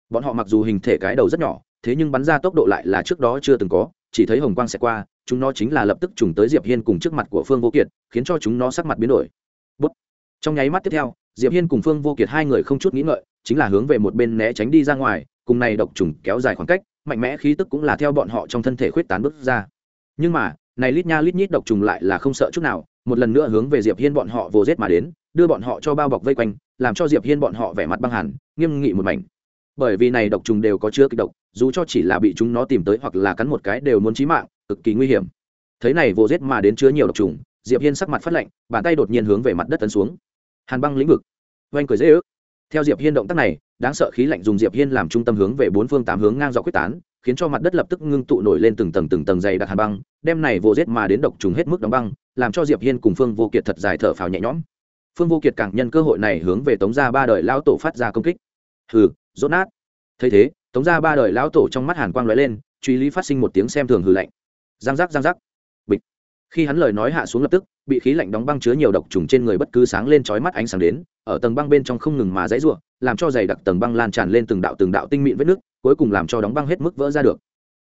bọn họ mặc dù hình thể cái đầu rất nhỏ, thế nhưng bắn ra tốc độ lại là trước đó chưa từng có, chỉ thấy hồng quang sẽ qua, chúng nó chính là lập tức trùng tới diệp hiên cùng trước mặt của phương vô kiệt, khiến cho chúng nó sắc mặt biến đổi Bút. trong nháy mắt tiếp theo, diệp hiên cùng phương vô kiệt hai người không chút nghĩ ngợi, chính là hướng về một bên né tránh đi ra ngoài cùng này độc trùng kéo dài khoảng cách, mạnh mẽ khí tức cũng là theo bọn họ trong thân thể khuyết tán bước ra. Nhưng mà, này lít nha lít nhít độc trùng lại là không sợ chút nào, một lần nữa hướng về diệp hiên bọn họ vô giết mà đến, đưa bọn họ cho bao bọc vây quanh, làm cho diệp hiên bọn họ vẻ mặt băng hẳn, nghiêm nghị một mảnh. Bởi vì này độc trùng đều có chứa kịch độc, dù cho chỉ là bị chúng nó tìm tới hoặc là cắn một cái đều muốn chí mạng, cực kỳ nguy hiểm. Thấy này vô giết mà đến chứa nhiều độc trùng, diệp hiên sắc mặt phát lạnh, bàn tay đột nhiên hướng về mặt đất tấn xuống. Hàn băng lĩnh vực. Oanh cười dễ ước. Theo diệp hiên động tác này đáng sợ khí lạnh dùng diệp hiên làm trung tâm hướng về bốn phương tám hướng ngang dọc quyết tán, khiến cho mặt đất lập tức ngưng tụ nổi lên từng tầng từng tầng dày đặc hàn băng, đem này vô giết mà đến độc trùng hết mức đóng băng, làm cho diệp hiên cùng phương vô kiệt thật dài thở phào nhẹ nhõm. Phương vô kiệt càng nhân cơ hội này hướng về tống gia ba đời lão tổ phát ra công kích. Hừ, rốt nát. Thấy thế, tống gia ba đời lão tổ trong mắt hàn quang lóe lên, truy lý phát sinh một tiếng xem thường hừ lạnh. Giang giác giang giác khi hắn lời nói hạ xuống lập tức bị khí lạnh đóng băng chứa nhiều độc trùng trên người bất cứ sáng lên trói mắt ánh sáng đến ở tầng băng bên trong không ngừng mà dãy rủa làm cho dày đặc tầng băng lan tràn lên từng đạo từng đạo tinh mịn vết nước cuối cùng làm cho đóng băng hết mức vỡ ra được.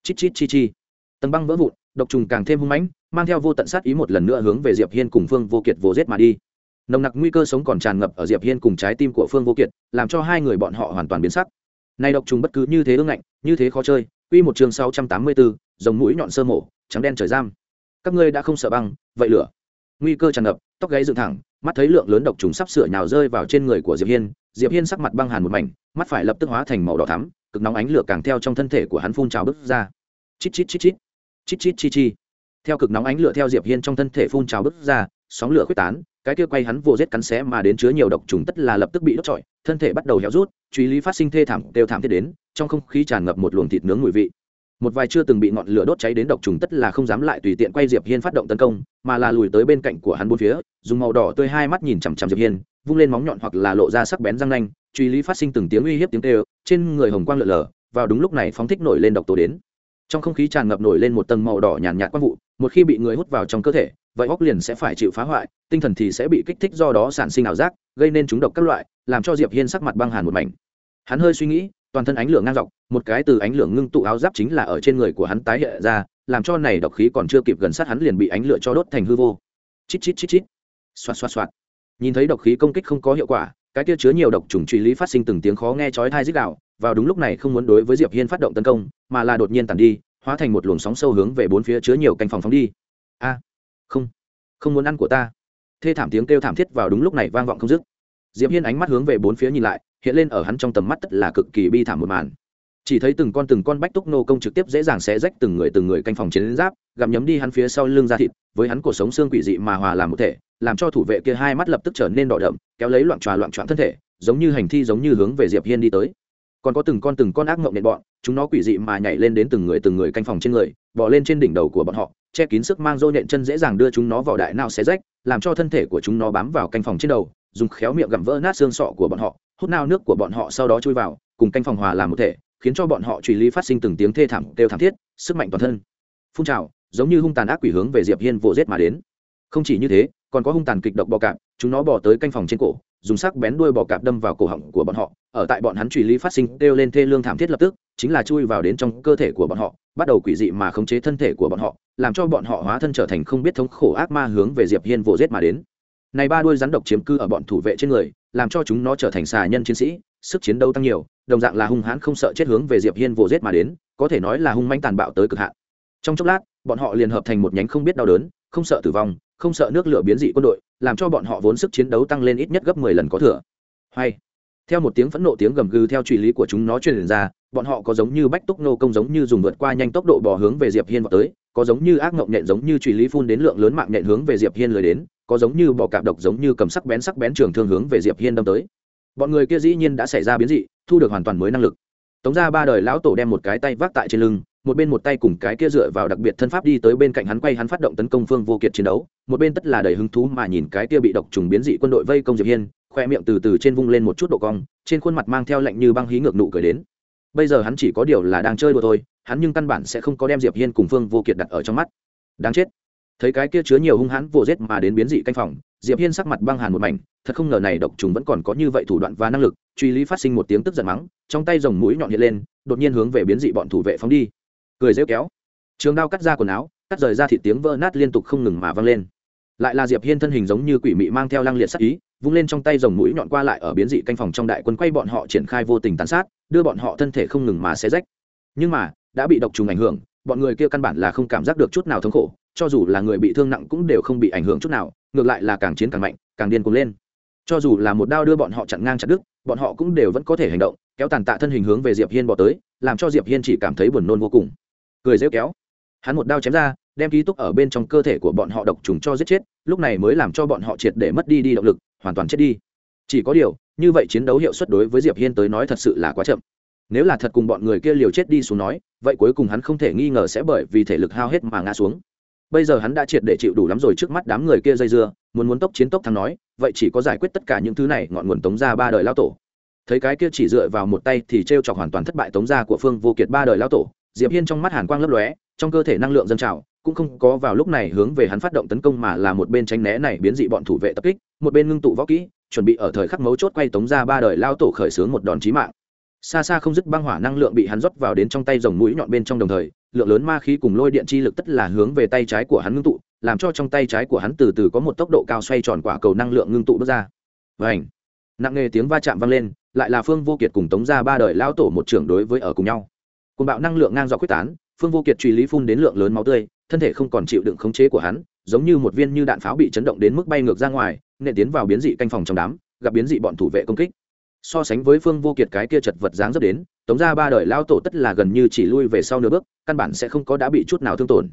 Chít chít chi chi. Tầng băng vỡ vụn độc trùng càng thêm hung mãnh mang theo vô tận sát ý một lần nữa hướng về diệp hiên cùng phương vô kiệt vô rết mà đi. Nồng nặc nguy cơ sống còn tràn ngập ở diệp hiên cùng trái tim của phương vô kiệt làm cho hai người bọn họ hoàn toàn biến sắc. Này độc trùng bất cứ như thế ương ngạnh như thế khó chơi. Quy một trường 684, rồng mũi nhọn sơ mổ trắng đen trời giam các ngươi đã không sợ băng, vậy lửa. Nguy cơ tràn ngập, tóc gáy dựng thẳng, mắt thấy lượng lớn độc trùng sắp sửa nhào rơi vào trên người của diệp hiên diệp hiên sắc mặt băng hàn một mảnh, mắt phải lập tức hóa thành màu đỏ thắm, cực nóng ánh lửa càng theo trong thân thể của hắn phun trào bứt ra. Chít chít chít chít chít chít chi chi. Theo cực nóng ánh lửa theo diệp hiên trong thân thể phun trào bứt ra, sóng lửa quyết tán, cái kia quay hắn vô giết cắn xé mà đến chứa nhiều độc trùng tất là lập tức bị đốt trọi, thân thể bắt đầu héo rút, truy lý phát sinh thê thảm đều thảm thiết đến, trong không khí tràn ngập một luồng thịt nướng mùi vị một vài chưa từng bị ngọn lửa đốt cháy đến độc trùng tất là không dám lại tùy tiện quay diệp hiên phát động tấn công, mà là lùi tới bên cạnh của hắn bốn phía, dùng màu đỏ tươi hai mắt nhìn chằm chằm diệp hiên, vung lên móng nhọn hoặc là lộ ra sắc bén răng nanh, truy lý phát sinh từng tiếng uy hiếp tiếng kêu, trên người hồng quang lượn lờ vào đúng lúc này phóng thích nổi lên độc tố đến. Trong không khí tràn ngập nổi lên một tầng màu đỏ nhàn nhạt quang vụ, một khi bị người hút vào trong cơ thể, vậy óc liền sẽ phải chịu phá hoại, tinh thần thì sẽ bị kích thích do đó sản sinh ảo giác, gây nên chúng độc các loại, làm cho diệp hiên sắc mặt băng hàn một mảnh. Hắn hơi suy nghĩ toàn thân ánh lửa ngang dọc một cái từ ánh lửa ngưng tụ áo giáp chính là ở trên người của hắn tái hiện ra làm cho này độc khí còn chưa kịp gần sát hắn liền bị ánh lửa cho đốt thành hư vô. Chít chít chít chít. Xoạt xoạt xoạt. Nhìn thấy độc khí công kích không có hiệu quả cái kia chứa nhiều độc trùng truy lý phát sinh từng tiếng khó nghe chói tai rít gào, vào đúng lúc này không muốn đối với diệp hiên phát động tấn công mà là đột nhiên tàn đi hóa thành một luồng sóng sâu hướng về bốn phía chứa nhiều canh phòng phóng đi. A không không muốn ăn của ta. Thê thảm tiếng kêu thảm thiết vào đúng lúc này vang vọng không dứt. Diệp hiên ánh mắt hướng về bốn phía nhìn lại hiện lên ở hắn trong tầm mắt tất là cực kỳ bi thảm một màn. Chỉ thấy từng con từng con bách túc nô công trực tiếp dễ dàng xé rách từng người từng người canh phòng chiến giáp, gặm nhấm đi hắn phía sau lưng ra thịt, với hắn cuộc sống xương quỷ dị mà hòa làm một thể, làm cho thủ vệ kia hai mắt lập tức trở nên đỏ đậm, kéo lấy loạn tròa loạn trọn thân thể, giống như hành thi giống như hướng về diệp hiên đi tới. Còn có từng con từng con ác mộng nện bọn, chúng nó quỷ dị mà nhảy lên đến từng người từng người canh phòng trên người, bò lên trên đỉnh đầu của bọn họ, che kín sức mang dô nhện chân dễ dàng đưa chúng nó vào đại não xé rách, làm cho thân thể của chúng nó bám vào canh phòng trên đầu, dùng khéo miệng gặm vỡ nát xương sọ của bọn họ hút nao nước của bọn họ sau đó chui vào, cùng canh phòng hòa làm một thể, khiến cho bọn họ truy lý phát sinh từng tiếng thê thảm đều thảm thiết, sức mạnh toàn thân. Phun trào, giống như hung tàn ác quỷ hướng về diệp hiên vồ rết mà đến. Không chỉ như thế, còn có hung tàn kịch độc bò cạp, chúng nó bỏ tới canh phòng trên cổ, dùng sắc bén đuôi bò cạp đâm vào cổ họng của bọn họ. Ở tại bọn hắn truy lý phát sinh kêu lên thê lương thảm thiết lập tức, chính là chui vào đến trong cơ thể của bọn họ, bắt đầu quỷ dị mà khống chế thân thể của bọn họ, làm cho bọn họ hóa thân trở thành không biết thống khổ ác ma hướng về diệp hiên vồ rết mà đến. Này ba đuôi rắn độc chiếm cư ở bọn thủ vệ trên người làm cho chúng nó trở thành xà nhân chiến sĩ, sức chiến đấu tăng nhiều, đồng dạng là hung hãn không sợ chết hướng về diệp hiên vồ giết mà đến, có thể nói là hung manh tàn bạo tới cực hạn. Trong chốc lát, bọn họ liền hợp thành một nhánh không biết đau đớn, không sợ tử vong, không sợ nước lửa biến dị quân đội, làm cho bọn họ vốn sức chiến đấu tăng lên ít nhất gấp mười lần có thừa. Hay. Theo một tiếng phẫn nộ tiếng gầm gừ theo truy lý của chúng nó truyền ra, bọn họ có giống như bách túc nô công giống như dùng vượt qua nhanh tốc độ bò hướng về diệp hiên vào tới, có giống như ác ngộng nhện giống như truy lý phun đến lượng lớn mạng nhện hướng về diệp hiên lười đến có giống như bò cạp độc giống như cầm sắc bén sắc bén trường thương hướng về diệp hiên đâm tới. Bọn người kia dĩ nhiên đã xảy ra biến dị, thu được hoàn toàn mới năng lực. Tống ra ba đời lão tổ đem một cái tay vác tại trên lưng, một bên một tay cùng cái kia dựa vào đặc biệt thân pháp đi tới bên cạnh hắn quay hắn phát động tấn công phương vô kiệt chiến đấu, một bên tất là đầy hứng thú mà nhìn cái kia bị độc trùng biến dị quân đội vây công diệp hiên, khoe miệng từ từ trên vung lên một chút độ cong, trên khuôn mặt mang theo lạnh như băng hí ngược nụ cười đến. Bây giờ hắn chỉ có điều là đang chơi đùa thôi, hắn nhưng căn bản sẽ không có đem diệp hiên cùng phương vô kiệt đặt ở trong mắt. Đáng chết thấy cái kia chứa nhiều hung hãn vô giết mà đến biến dị canh phòng, diệp hiên sắc mặt băng hàn một mảnh, thật không ngờ này độc trùng vẫn còn có như vậy thủ đoạn và năng lực, truy lý phát sinh một tiếng tức giận mắng, trong tay rồng mũi nhọn hiện lên, đột nhiên hướng về biến dị bọn thủ vệ phóng đi. Cười rêu kéo. Trường đao cắt ra quần áo, cắt rời ra thịt tiếng vỡ nát liên tục không ngừng mà vang lên. Lại là diệp hiên thân hình giống như quỷ mị mang theo lăng liệt sắc ý, vung lên trong tay rồng mũi nhọn qua lại ở biến dị canh phòng trong đại quân quay bọn họ triển khai vô tình tàn sát, đưa bọn họ thân thể không ngừng mà xé rách. Nhưng mà, đã bị độc trùng ảnh hưởng, bọn người kia căn bản là không cảm giác được chút nào thống khổ cho dù là người bị thương nặng cũng đều không bị ảnh hưởng chút nào, ngược lại là càng chiến càng mạnh, càng điên cuồng lên. Cho dù là một đao đưa bọn họ chặn ngang chặt đứt, bọn họ cũng đều vẫn có thể hành động, kéo tàn tạ thân hình hướng về diệp hiên bỏ tới, làm cho diệp hiên chỉ cảm thấy buồn nôn vô cùng. Cười rêu kéo. Hắn một đao chém ra, đem ký túc ở bên trong cơ thể của bọn họ độc trùng cho giết chết, lúc này mới làm cho bọn họ triệt để mất đi đi động lực, hoàn toàn chết đi. Chỉ có điều, như vậy chiến đấu hiệu suất đối với diệp hiên tới nói thật sự là quá chậm. Nếu là thật cùng bọn người kia liều chết đi xuống nói, vậy cuối cùng hắn không thể nghi ngờ sẽ bởi vì thể lực hao hết mà ngã xuống bây giờ hắn đã triệt để chịu đủ lắm rồi trước mắt đám người kia dây dưa, muốn muốn tốc chiến tốc thắng nói, vậy chỉ có giải quyết tất cả những thứ này, ngọn nguồn tống ra ba đời lao tổ. Thấy cái kia chỉ dựa vào một tay thì t r e o chọc hoàn toàn thất bại tống ra của phương vô kiệt ba đời lao tổ, diệp hiên trong mắt hàn quang lấp lóe, trong cơ thể năng lượng dân trào, cũng không có vào lúc này hướng về hắn phát động tấn công mà là một bên tránh né này biến dị bọn thủ vệ tập kích, một bên ngưng tụ võ kỹ, chuẩn bị ở thời khắc mấu chốt quay tống ra ba đời lao tổ khởi xướng một đòn chí mạng. Xa xa không dứt băng hỏa năng lượng bị hắn rót vào đến trong tay rồng mũi nhọn bên trong đồng thời lượng lớn ma khí cùng lôi điện chi lực tất là hướng về tay trái của hắn ngưng tụ, làm cho trong tay trái của hắn từ từ có một tốc độ cao xoay tròn quả cầu năng lượng ngưng tụ bước ra. Vảnh nặng nề tiếng va chạm vang lên, lại là phương vô kiệt cùng tống ra ba đời lao tổ một trưởng đối với ở cùng nhau. Côn bạo năng lượng ngang dọc quyết tán, phương vô kiệt truy lý phun đến lượng lớn máu tươi, thân thể không còn chịu đựng khống chế của hắn, giống như một viên như đạn pháo bị chấn động đến mức bay ngược ra ngoài nệ tiến vào biến dị canh phòng trong đám, gặp biến dị bọn thủ vệ công kích so sánh với phương vô kiệt cái kia chật vật dáng dấp đến, tống ra ba đời lao tổ tất là gần như chỉ lui về sau nửa bước, căn bản sẽ không có đã bị chút nào thương tổn.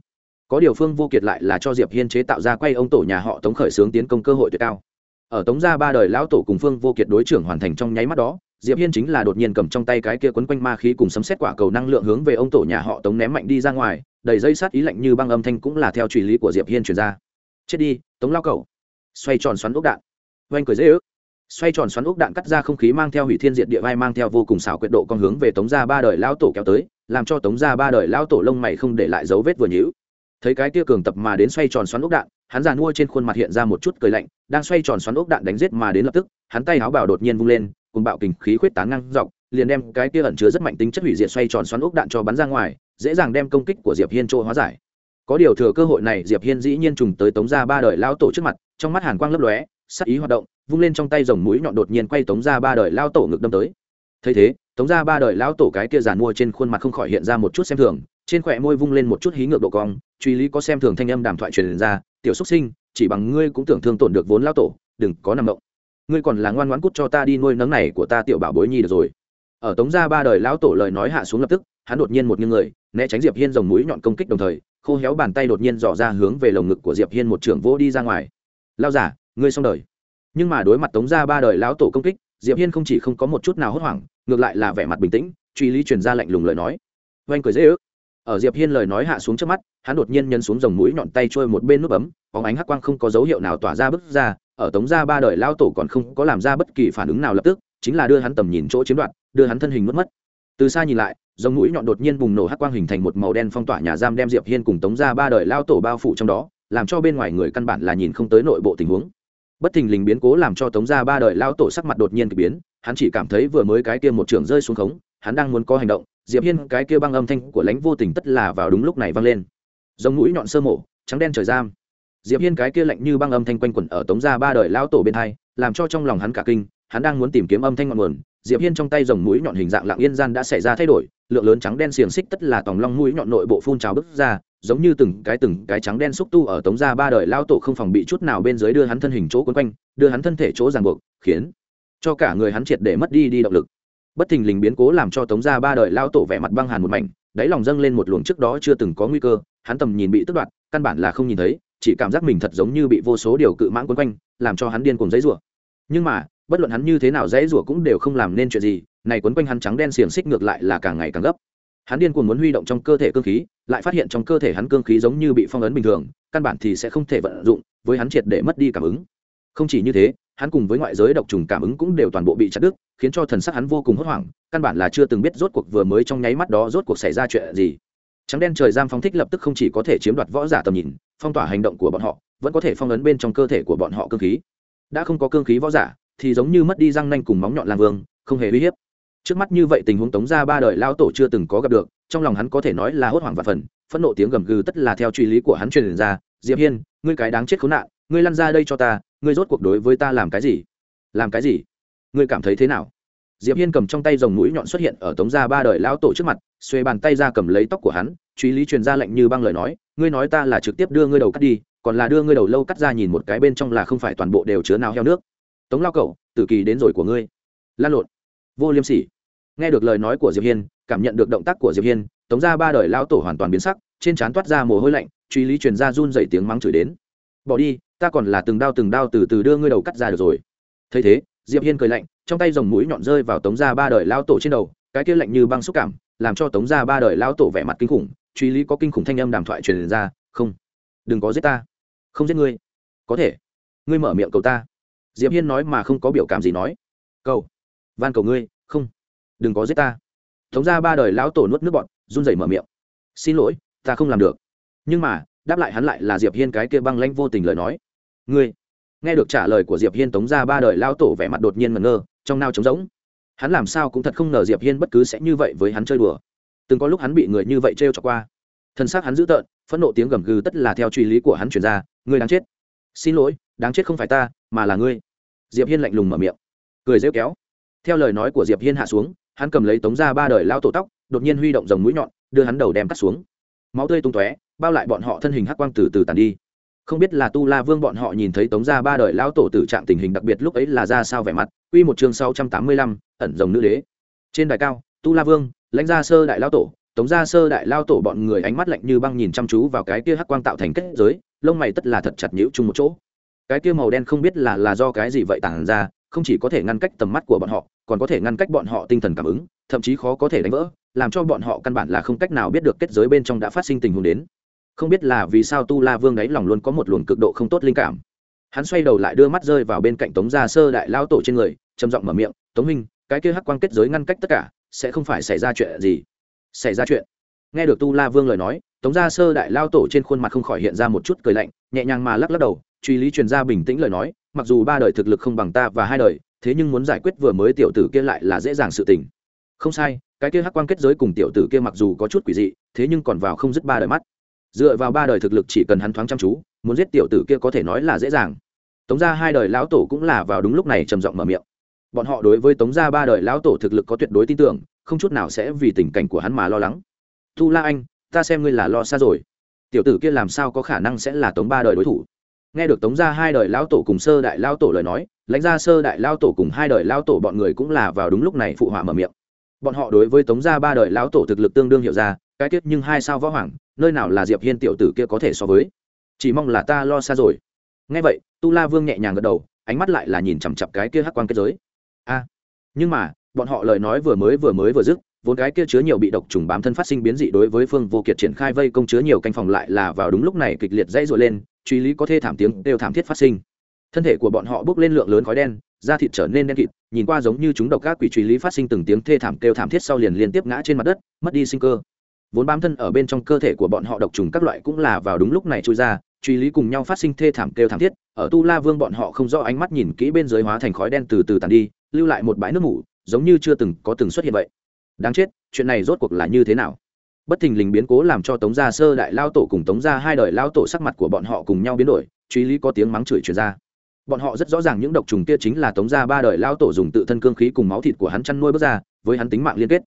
Có điều phương vô kiệt lại là cho diệp hiên chế tạo ra quay ông tổ nhà họ tống khởi xướng tiến công cơ hội tuyệt cao. Ở tống gia ba đời lão tổ cùng phương vô kiệt đối trưởng hoàn thành trong nháy mắt đó, diệp hiên chính là đột nhiên cầm trong tay cái kia quấn quanh ma khí cùng sấm xét quả cầu năng lượng hướng về ông tổ nhà họ tống ném mạnh đi ra ngoài, đầy dây sát ý lạnh như băng âm thanh cũng là theo truy lý của diệp hiên truyền ra. Chết đi, tống lao cầu xoay tròn xoắn ốc đạn. Oanh cười dễ ước xoay tròn xoắn ốc đạn cắt ra không khí mang theo hủy thiên diệt địa vai, mang theo vô cùng xảo quyệt độ con hướng về tống gia ba đời lão tổ kéo tới, làm cho tống gia ba đời lão tổ lông mày không để lại dấu vết vừa nhữ thấy cái tia cường tập mà đến xoay tròn xoắn ốc đạn, hắn già nuôi trên khuôn mặt hiện ra một chút cười lạnh, đang xoay tròn xoắn ốc đạn đánh giết mà đến lập tức, hắn tay áo bảo đột nhiên vung lên, cùng bạo kình khí khuyết tán ngang dọc, liền đem cái tia ẩn chứa rất mạnh tính chất hủy diệt xoay tròn xoắn ốc đạn cho bắn ra ngoài, dễ dàng đem công kích của diệp hiên chỗ hóa giải. Có điều thừa cơ hội này, diệp hiên dĩ nhiên trùng tới tống gia ba đời lão tổ trước mặt, trong mắt hàn quang lấp lóe, sắc ý hoạt động vung lên trong tay rồng mũi nhọn đột nhiên quay tống ra ba đời lao tổ ngực đâm tới. Thấy thế, tống ra ba đời lao tổ cái kia giàn mua trên khuôn mặt không khỏi hiện ra một chút xem thường, trên khỏe môi vung lên một chút hí ngược độ cong, truy lý có xem thường thanh âm đàm thoại truyền ra, tiểu xúc sinh, chỉ bằng ngươi cũng tưởng thương tổn được vốn lao tổ, đừng có nằm động. Ngươi còn là ngoan ngoãn cút cho ta đi nuôi nấng này của ta tiểu bảo bối nhi được rồi. Ở tống gia ba đời lão tổ lời nói hạ xuống lập tức, hắn đột nhiên một nghiêng người, né tránh diệp hiên rồng mũi nhọn công kích đồng thời, khô héo bàn tay đột nhiên dò ra hướng về lồng ngực của diệp hiên một trưởng vô đi ra ngoài. Lao giả ngươi xong đời nhưng mà đối mặt tống gia ba đời lão tổ công kích, diệp hiên không chỉ không có một chút nào hốt hoảng, ngược lại là vẻ mặt bình tĩnh, truy lý truyền ra lạnh lùng lời nói. Oanh cười dễ ước. Ở diệp hiên lời nói hạ xuống trước mắt, hắn đột nhiên nhân xuống dòng mũi nhọn tay trôi một bên nút bấm, bóng ánh hắc quang không có dấu hiệu nào tỏa ra bức ra, ở tống gia ba đời lão tổ còn không có làm ra bất kỳ phản ứng nào lập tức, chính là đưa hắn tầm nhìn chỗ chiếm đoạt, đưa hắn thân hình mất mất. Từ xa nhìn lại, dòng mũi nhọn đột nhiên bùng nổ hắc quang hình thành một màu đen phong tỏa nhà giam đem diệp hiên cùng tống gia ba đời lao tổ bao phủ trong đó, làm cho bên ngoài người căn bản là nhìn không tới nội bộ tình huống bất thình lình biến cố làm cho tống gia ba đời lao tổ sắc mặt đột nhiên k biến, hắn chỉ cảm thấy vừa mới cái kia một trường rơi xuống khống, hắn đang muốn có hành động, diệp hiên cái kia băng âm thanh của lãnh vô tình tất là vào đúng lúc này vang lên. Giống mũi nhọn sơ mổ, trắng đen trời giam. Diệp hiên cái kia lạnh như băng âm thanh quanh quẩn ở tống gia ba đời lao tổ bên hai, làm cho trong lòng hắn cả kinh, hắn đang muốn tìm kiếm âm thanh ngọn nguồn, diệp hiên trong tay dòng mũi nhọn hình dạng lạng yên gian đã xảy ra thay đổi, lượng lớn trắng đen xiềng xích tất là tòng long mũi nhọn nội bộ phun trào bứt ra giống như từng cái từng cái trắng đen xúc tu ở tống gia ba đời lao tổ không phòng bị chút nào bên dưới đưa hắn thân hình chỗ quấn quanh, đưa hắn thân thể chỗ ràng buộc, khiến cho cả người hắn triệt để mất đi đi động lực. Bất thình lình biến cố làm cho tống gia ba đời lao tổ vẻ mặt băng hàn một mảnh, đáy lòng dâng lên một luồng trước đó chưa từng có nguy cơ, hắn tầm nhìn bị tức đoạt, căn bản là không nhìn thấy, chỉ cảm giác mình thật giống như bị vô số điều cự mãng quấn quanh, làm cho hắn điên cuồng dãy rủa. Nhưng mà, bất luận hắn như thế nào dãy rủa cũng đều không làm nên chuyện gì, này quấn quanh hắn trắng đen xiềng xích ngược lại là càng ngày càng gấp hắn điên cuồng muốn huy động trong cơ thể cương khí, lại phát hiện trong cơ thể hắn cương khí giống như bị phong ấn bình thường, căn bản thì sẽ không thể vận dụng, với hắn triệt để mất đi cảm ứng. Không chỉ như thế, hắn cùng với ngoại giới độc trùng cảm ứng cũng đều toàn bộ bị chặt đứt, khiến cho thần sắc hắn vô cùng hốt hoảng, căn bản là chưa từng biết rốt cuộc vừa mới trong nháy mắt đó rốt cuộc xảy ra chuyện gì. Trắng đen trời giam phóng thích lập tức không chỉ có thể chiếm đoạt võ giả tầm nhìn, phong tỏa hành động của bọn họ, vẫn có thể phong ấn bên trong cơ thể của bọn họ cương khí. Đã không có cương khí võ giả, thì giống như mất đi răng nanh cùng móng nhọn lang vương, không hề uy hiếp trước mắt như vậy tình huống tống ra ba đời lao tổ chưa từng có gặp được, trong lòng hắn có thể nói là hốt hoảng và phần phẫn nộ tiếng gầm gừ tất là theo truy lý của hắn truyền ra. Diệp hiên, ngươi cái đáng chết khốn nạn, ngươi lăn ra đây cho ta, ngươi rốt cuộc đối với ta làm cái gì? Làm cái gì? Ngươi cảm thấy thế nào? Diệp hiên cầm trong tay dòng mũi nhọn xuất hiện ở tống gia ba đời lão tổ trước mặt xuê bàn tay ra cầm lấy tóc của hắn, truy lý truyền ra lệnh như băng lời nói, ngươi nói ta là trực tiếp đưa ngươi đầu cắt đi, còn là đưa ngươi đầu lâu cắt ra nhìn một cái bên trong là không phải toàn bộ đều chứa nào heo nước. Tống lao cậu, tử kỳ đến rồi của ngươi. Lan lộn. Vô liêm sỉ nghe được lời nói của diệp hiên, cảm nhận được động tác của diệp hiên, tống gia ba đời lão tổ hoàn toàn biến sắc, trên trán toát ra mồ hôi lạnh, truy lý truyền ra run dậy tiếng mắng chửi đến. Bỏ đi, ta còn là từng đao từng đao từ từ đưa ngươi đầu cắt ra được rồi. Thấy thế, diệp hiên cười lạnh, trong tay dòng mũi nhọn rơi vào tống gia ba đời lão tổ trên đầu, cái kia lạnh như băng xúc cảm, làm cho tống gia ba đời lão tổ vẻ mặt kinh khủng, truy lý có kinh khủng thanh âm đàm thoại truyền ra, không, đừng có giết ta, không giết ngươi. Có thể, ngươi mở miệng cầu ta. Diệp hiên nói mà không có biểu cảm gì nói. Cầu, van cầu ngươi, không đừng có giết ta. Tống gia ba đời lão tổ nuốt nước bọt, run rẩy mở miệng. Xin lỗi, ta không làm được. Nhưng mà, đáp lại hắn lại là diệp hiên cái kia băng lãnh vô tình lời nói. Ngươi, nghe được trả lời của diệp hiên, tống gia ba đời lão tổ vẻ mặt đột nhiên ngẩn ngơ, trong nao trống rỗng. Hắn làm sao cũng thật không ngờ diệp hiên bất cứ sẽ như vậy với hắn chơi đùa. Từng có lúc hắn bị người như vậy trêu cho qua. Thân xác hắn dữ tợn, phẫn nộ tiếng gầm gừ tất là theo truy lý của hắn truyền ra, ngươi đáng chết. Xin lỗi, đáng chết không phải ta, mà là ngươi. Diệp hiên lạnh lùng mở miệng. Cười rêu kéo. Theo lời nói của diệp hiên hạ xuống hắn cầm lấy tống ra ba đời lao tổ tóc, đột nhiên huy động dòng mũi nhọn, đưa hắn đầu đem cắt xuống. Máu tươi tung tóe, bao lại bọn họ thân hình hắc quang từ từ tàn đi. Không biết là tu la vương bọn họ nhìn thấy tống ra ba đời lao tổ tử trạng tình hình đặc biệt lúc ấy là ra sao vẻ mặt, quy một chương sáu trăm tám mươi lăm, ẩn rồng nữ đế. Trên đài cao, tu la vương, lãnh gia sơ đại lao tổ, tống gia sơ đại lao tổ bọn người ánh mắt lạnh như băng nhìn chăm chú vào cái kia hắc quang tạo thành kết giới, lông mày tất là thật chặt nhũ chung một chỗ. Cái kia màu đen không biết là là do cái gì vậy tản ra, không chỉ có thể ngăn cách tầm mắt của bọn họ còn có thể ngăn cách bọn họ tinh thần cảm ứng, thậm chí khó có thể đánh vỡ, làm cho bọn họ căn bản là không cách nào biết được kết giới bên trong đã phát sinh tình huống đến. Không biết là vì sao tu la vương đáy lòng luôn có một luồng cực độ không tốt linh cảm. Hắn xoay đầu lại đưa mắt rơi vào bên cạnh tống gia sơ đại lao tổ trên người, trầm giọng mở miệng, tống minh cái kia hắc quang kết giới ngăn cách tất cả, sẽ không phải xảy ra chuyện gì? Xảy ra chuyện? Nghe được tu la vương lời nói, tống gia sơ đại lao tổ trên khuôn mặt không khỏi hiện ra một chút cười lạnh, nhẹ nhàng mà lắc lắc đầu, truy lý truyền ra bình tĩnh lời nói, mặc dù ba đời thực lực không bằng ta và hai đời thế nhưng muốn giải quyết vừa mới tiểu tử kia lại là dễ dàng sự tình. Không sai, cái kia hắc quan kết giới cùng tiểu tử kia mặc dù có chút quỷ dị, thế nhưng còn vào không dứt ba đời mắt. Dựa vào ba đời thực lực chỉ cần hắn thoáng chăm chú, muốn giết tiểu tử kia có thể nói là dễ dàng. Tống gia hai đời lão tổ cũng là vào đúng lúc này trầm giọng mở miệng. Bọn họ đối với tống gia ba đời lão tổ thực lực có tuyệt đối tin tưởng, không chút nào sẽ vì tình cảnh của hắn mà lo lắng. Thu la anh, ta xem ngươi là lo xa rồi. Tiểu tử kia làm sao có khả năng sẽ là tống ba đời đối thủ? Nghe được tống gia hai đời lão tổ cùng sơ đại lao tổ lời nói, lãnh gia sơ đại lao tổ cùng hai đời lao tổ bọn người cũng là vào đúng lúc này phụ họa mở miệng. Bọn họ đối với tống gia ba đời lão tổ thực lực tương đương hiểu ra, cái tiết nhưng hai sao võ hoàng, nơi nào là diệp hiên tiểu tử kia có thể so với? Chỉ mong là ta lo xa rồi. Nghe vậy, tu la vương nhẹ nhàng gật đầu, ánh mắt lại là nhìn chằm chặp cái kia hắc quan kết giới. A, nhưng mà, bọn họ lời nói vừa mới vừa mới vừa dứt vốn cái kia chứa nhiều bị độc trùng bám thân phát sinh biến dị đối với phương vô kiệt triển khai vây công chứa nhiều canh phòng lại là vào đúng lúc này kịch liệt dãy dội lên, truy lý có thê thảm tiếng đều thảm thiết phát sinh. Thân thể của bọn họ bốc lên lượng lớn khói đen, da thịt trở nên đen kịt, nhìn qua giống như chúng độc các quỷ truy lý phát sinh từng tiếng thê thảm kêu thảm thiết sau liền liên tiếp ngã trên mặt đất, mất đi sinh cơ. Vốn bám thân ở bên trong cơ thể của bọn họ độc trùng các loại cũng là vào đúng lúc này trôi ra, truy lý cùng nhau phát sinh thê thảm kêu thảm thiết, ở tu la vương bọn họ không rõ ánh mắt nhìn kỹ bên dưới hóa thành khói đen từ từ tàn đi, lưu lại một bãi nước mủ, giống như chưa từng có từng xuất hiện vậy đáng chết, chuyện này rốt cuộc là như thế nào? Bất thình lình biến cố làm cho tống gia sơ đại lao tổ cùng tống gia hai đời lao tổ sắc mặt của bọn họ cùng nhau biến đổi, truy lý có tiếng mắng chửi truyền ra. Bọn họ rất rõ ràng những độc trùng kia chính là tống gia ba đời lao tổ dùng tự thân cương khí cùng máu thịt của hắn chăn nuôi bước ra, với hắn tính mạng liên kết.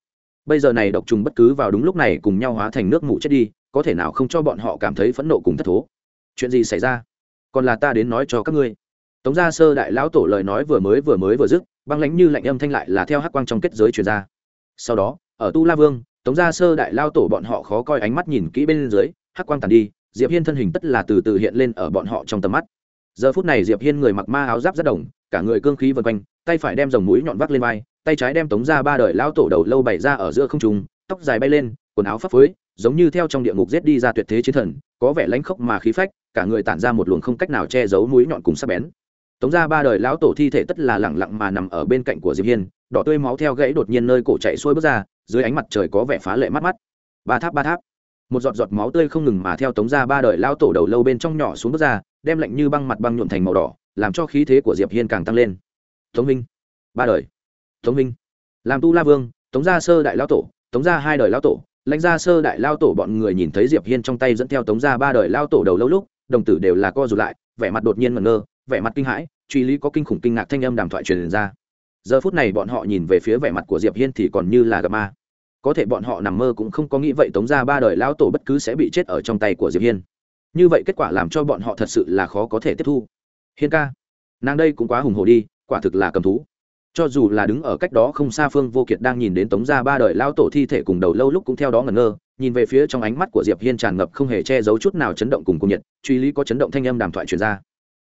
Bây giờ này độc trùng bất cứ vào đúng lúc này cùng nhau hóa thành nước mụ chết đi, có thể nào không cho bọn họ cảm thấy phẫn nộ cùng thất thố? Chuyện gì xảy ra? Còn là ta đến nói cho các ngươi. Tống gia sơ đại lão tổ lời nói vừa mới vừa mới vừa dứt, băng lánh như lạnh âm thanh lại là theo hắc quang trong kết giới truyền ra sau đó, ở tu la vương, tống gia sơ đại lao tổ bọn họ khó coi ánh mắt nhìn kỹ bên dưới, hắc quang tàn đi, diệp hiên thân hình tất là từ từ hiện lên ở bọn họ trong tầm mắt. Giờ phút này diệp hiên người mặc ma áo giáp rất đồng, cả người cương khí vần quanh, tay phải đem dòng mũi nhọn vác lên vai, tay trái đem tống ra ba đời lao tổ đầu lâu bày ra ở giữa không trung, tóc dài bay lên, quần áo phấp phới, giống như theo trong địa ngục giết đi ra tuyệt thế chiến thần, có vẻ lãnh khốc mà khí phách, cả người tản ra một luồng không cách nào che giấu mũi nhọn cùng sắc bén tống ra ba đời lão tổ thi thể tất là lẳng lặng mà nằm ở bên cạnh của diệp hiên, đỏ tươi máu theo gãy đột nhiên nơi cổ chạy xuôi bước ra, dưới ánh mặt trời có vẻ phá lệ mắt mắt. Ba tháp ba tháp. Một giọt giọt máu tươi không ngừng mà theo tống ra ba đời lão tổ đầu lâu bên trong nhỏ xuống bước ra, đem lạnh như băng mặt băng nhuộm thành màu đỏ, làm cho khí thế của diệp hiên càng tăng lên. Tống minh. Ba đời. Tống minh. Làm tu la vương, tống gia sơ đại lão tổ, tống gia hai đời lão tổ, lãnh gia sơ đại lao tổ bọn người nhìn thấy diệp hiên trong tay dẫn theo tống gia ba đời lao tổ đầu lâu lúc, đồng tử đều là co rụt lại, vẻ mặt đột nhiên ngẩn ngơ vẻ mặt kinh hãi, truy lý có kinh khủng kinh ngạc thanh âm đàm thoại truyền ra. Giờ phút này bọn họ nhìn về phía vẻ mặt của diệp hiên thì còn như là gặp ma. Có thể bọn họ nằm mơ cũng không có nghĩ vậy tống gia ba đời lão tổ bất cứ sẽ bị chết ở trong tay của diệp hiên. Như vậy kết quả làm cho bọn họ thật sự là khó có thể tiếp thu. Hiên ca, nàng đây cũng quá hùng hồ đi, quả thực là cầm thú. Cho dù là đứng ở cách đó không xa phương vô kiệt đang nhìn đến tống gia ba đời lao tổ thi thể cùng đầu lâu lúc cũng theo đó ngẩn ngơ, nhìn về phía trong ánh mắt của diệp hiên tràn ngập không hề che giấu chút nào chấn động cùng cung nhiệt, truy lý có chấn động thanh âm đàm thoại truyền ra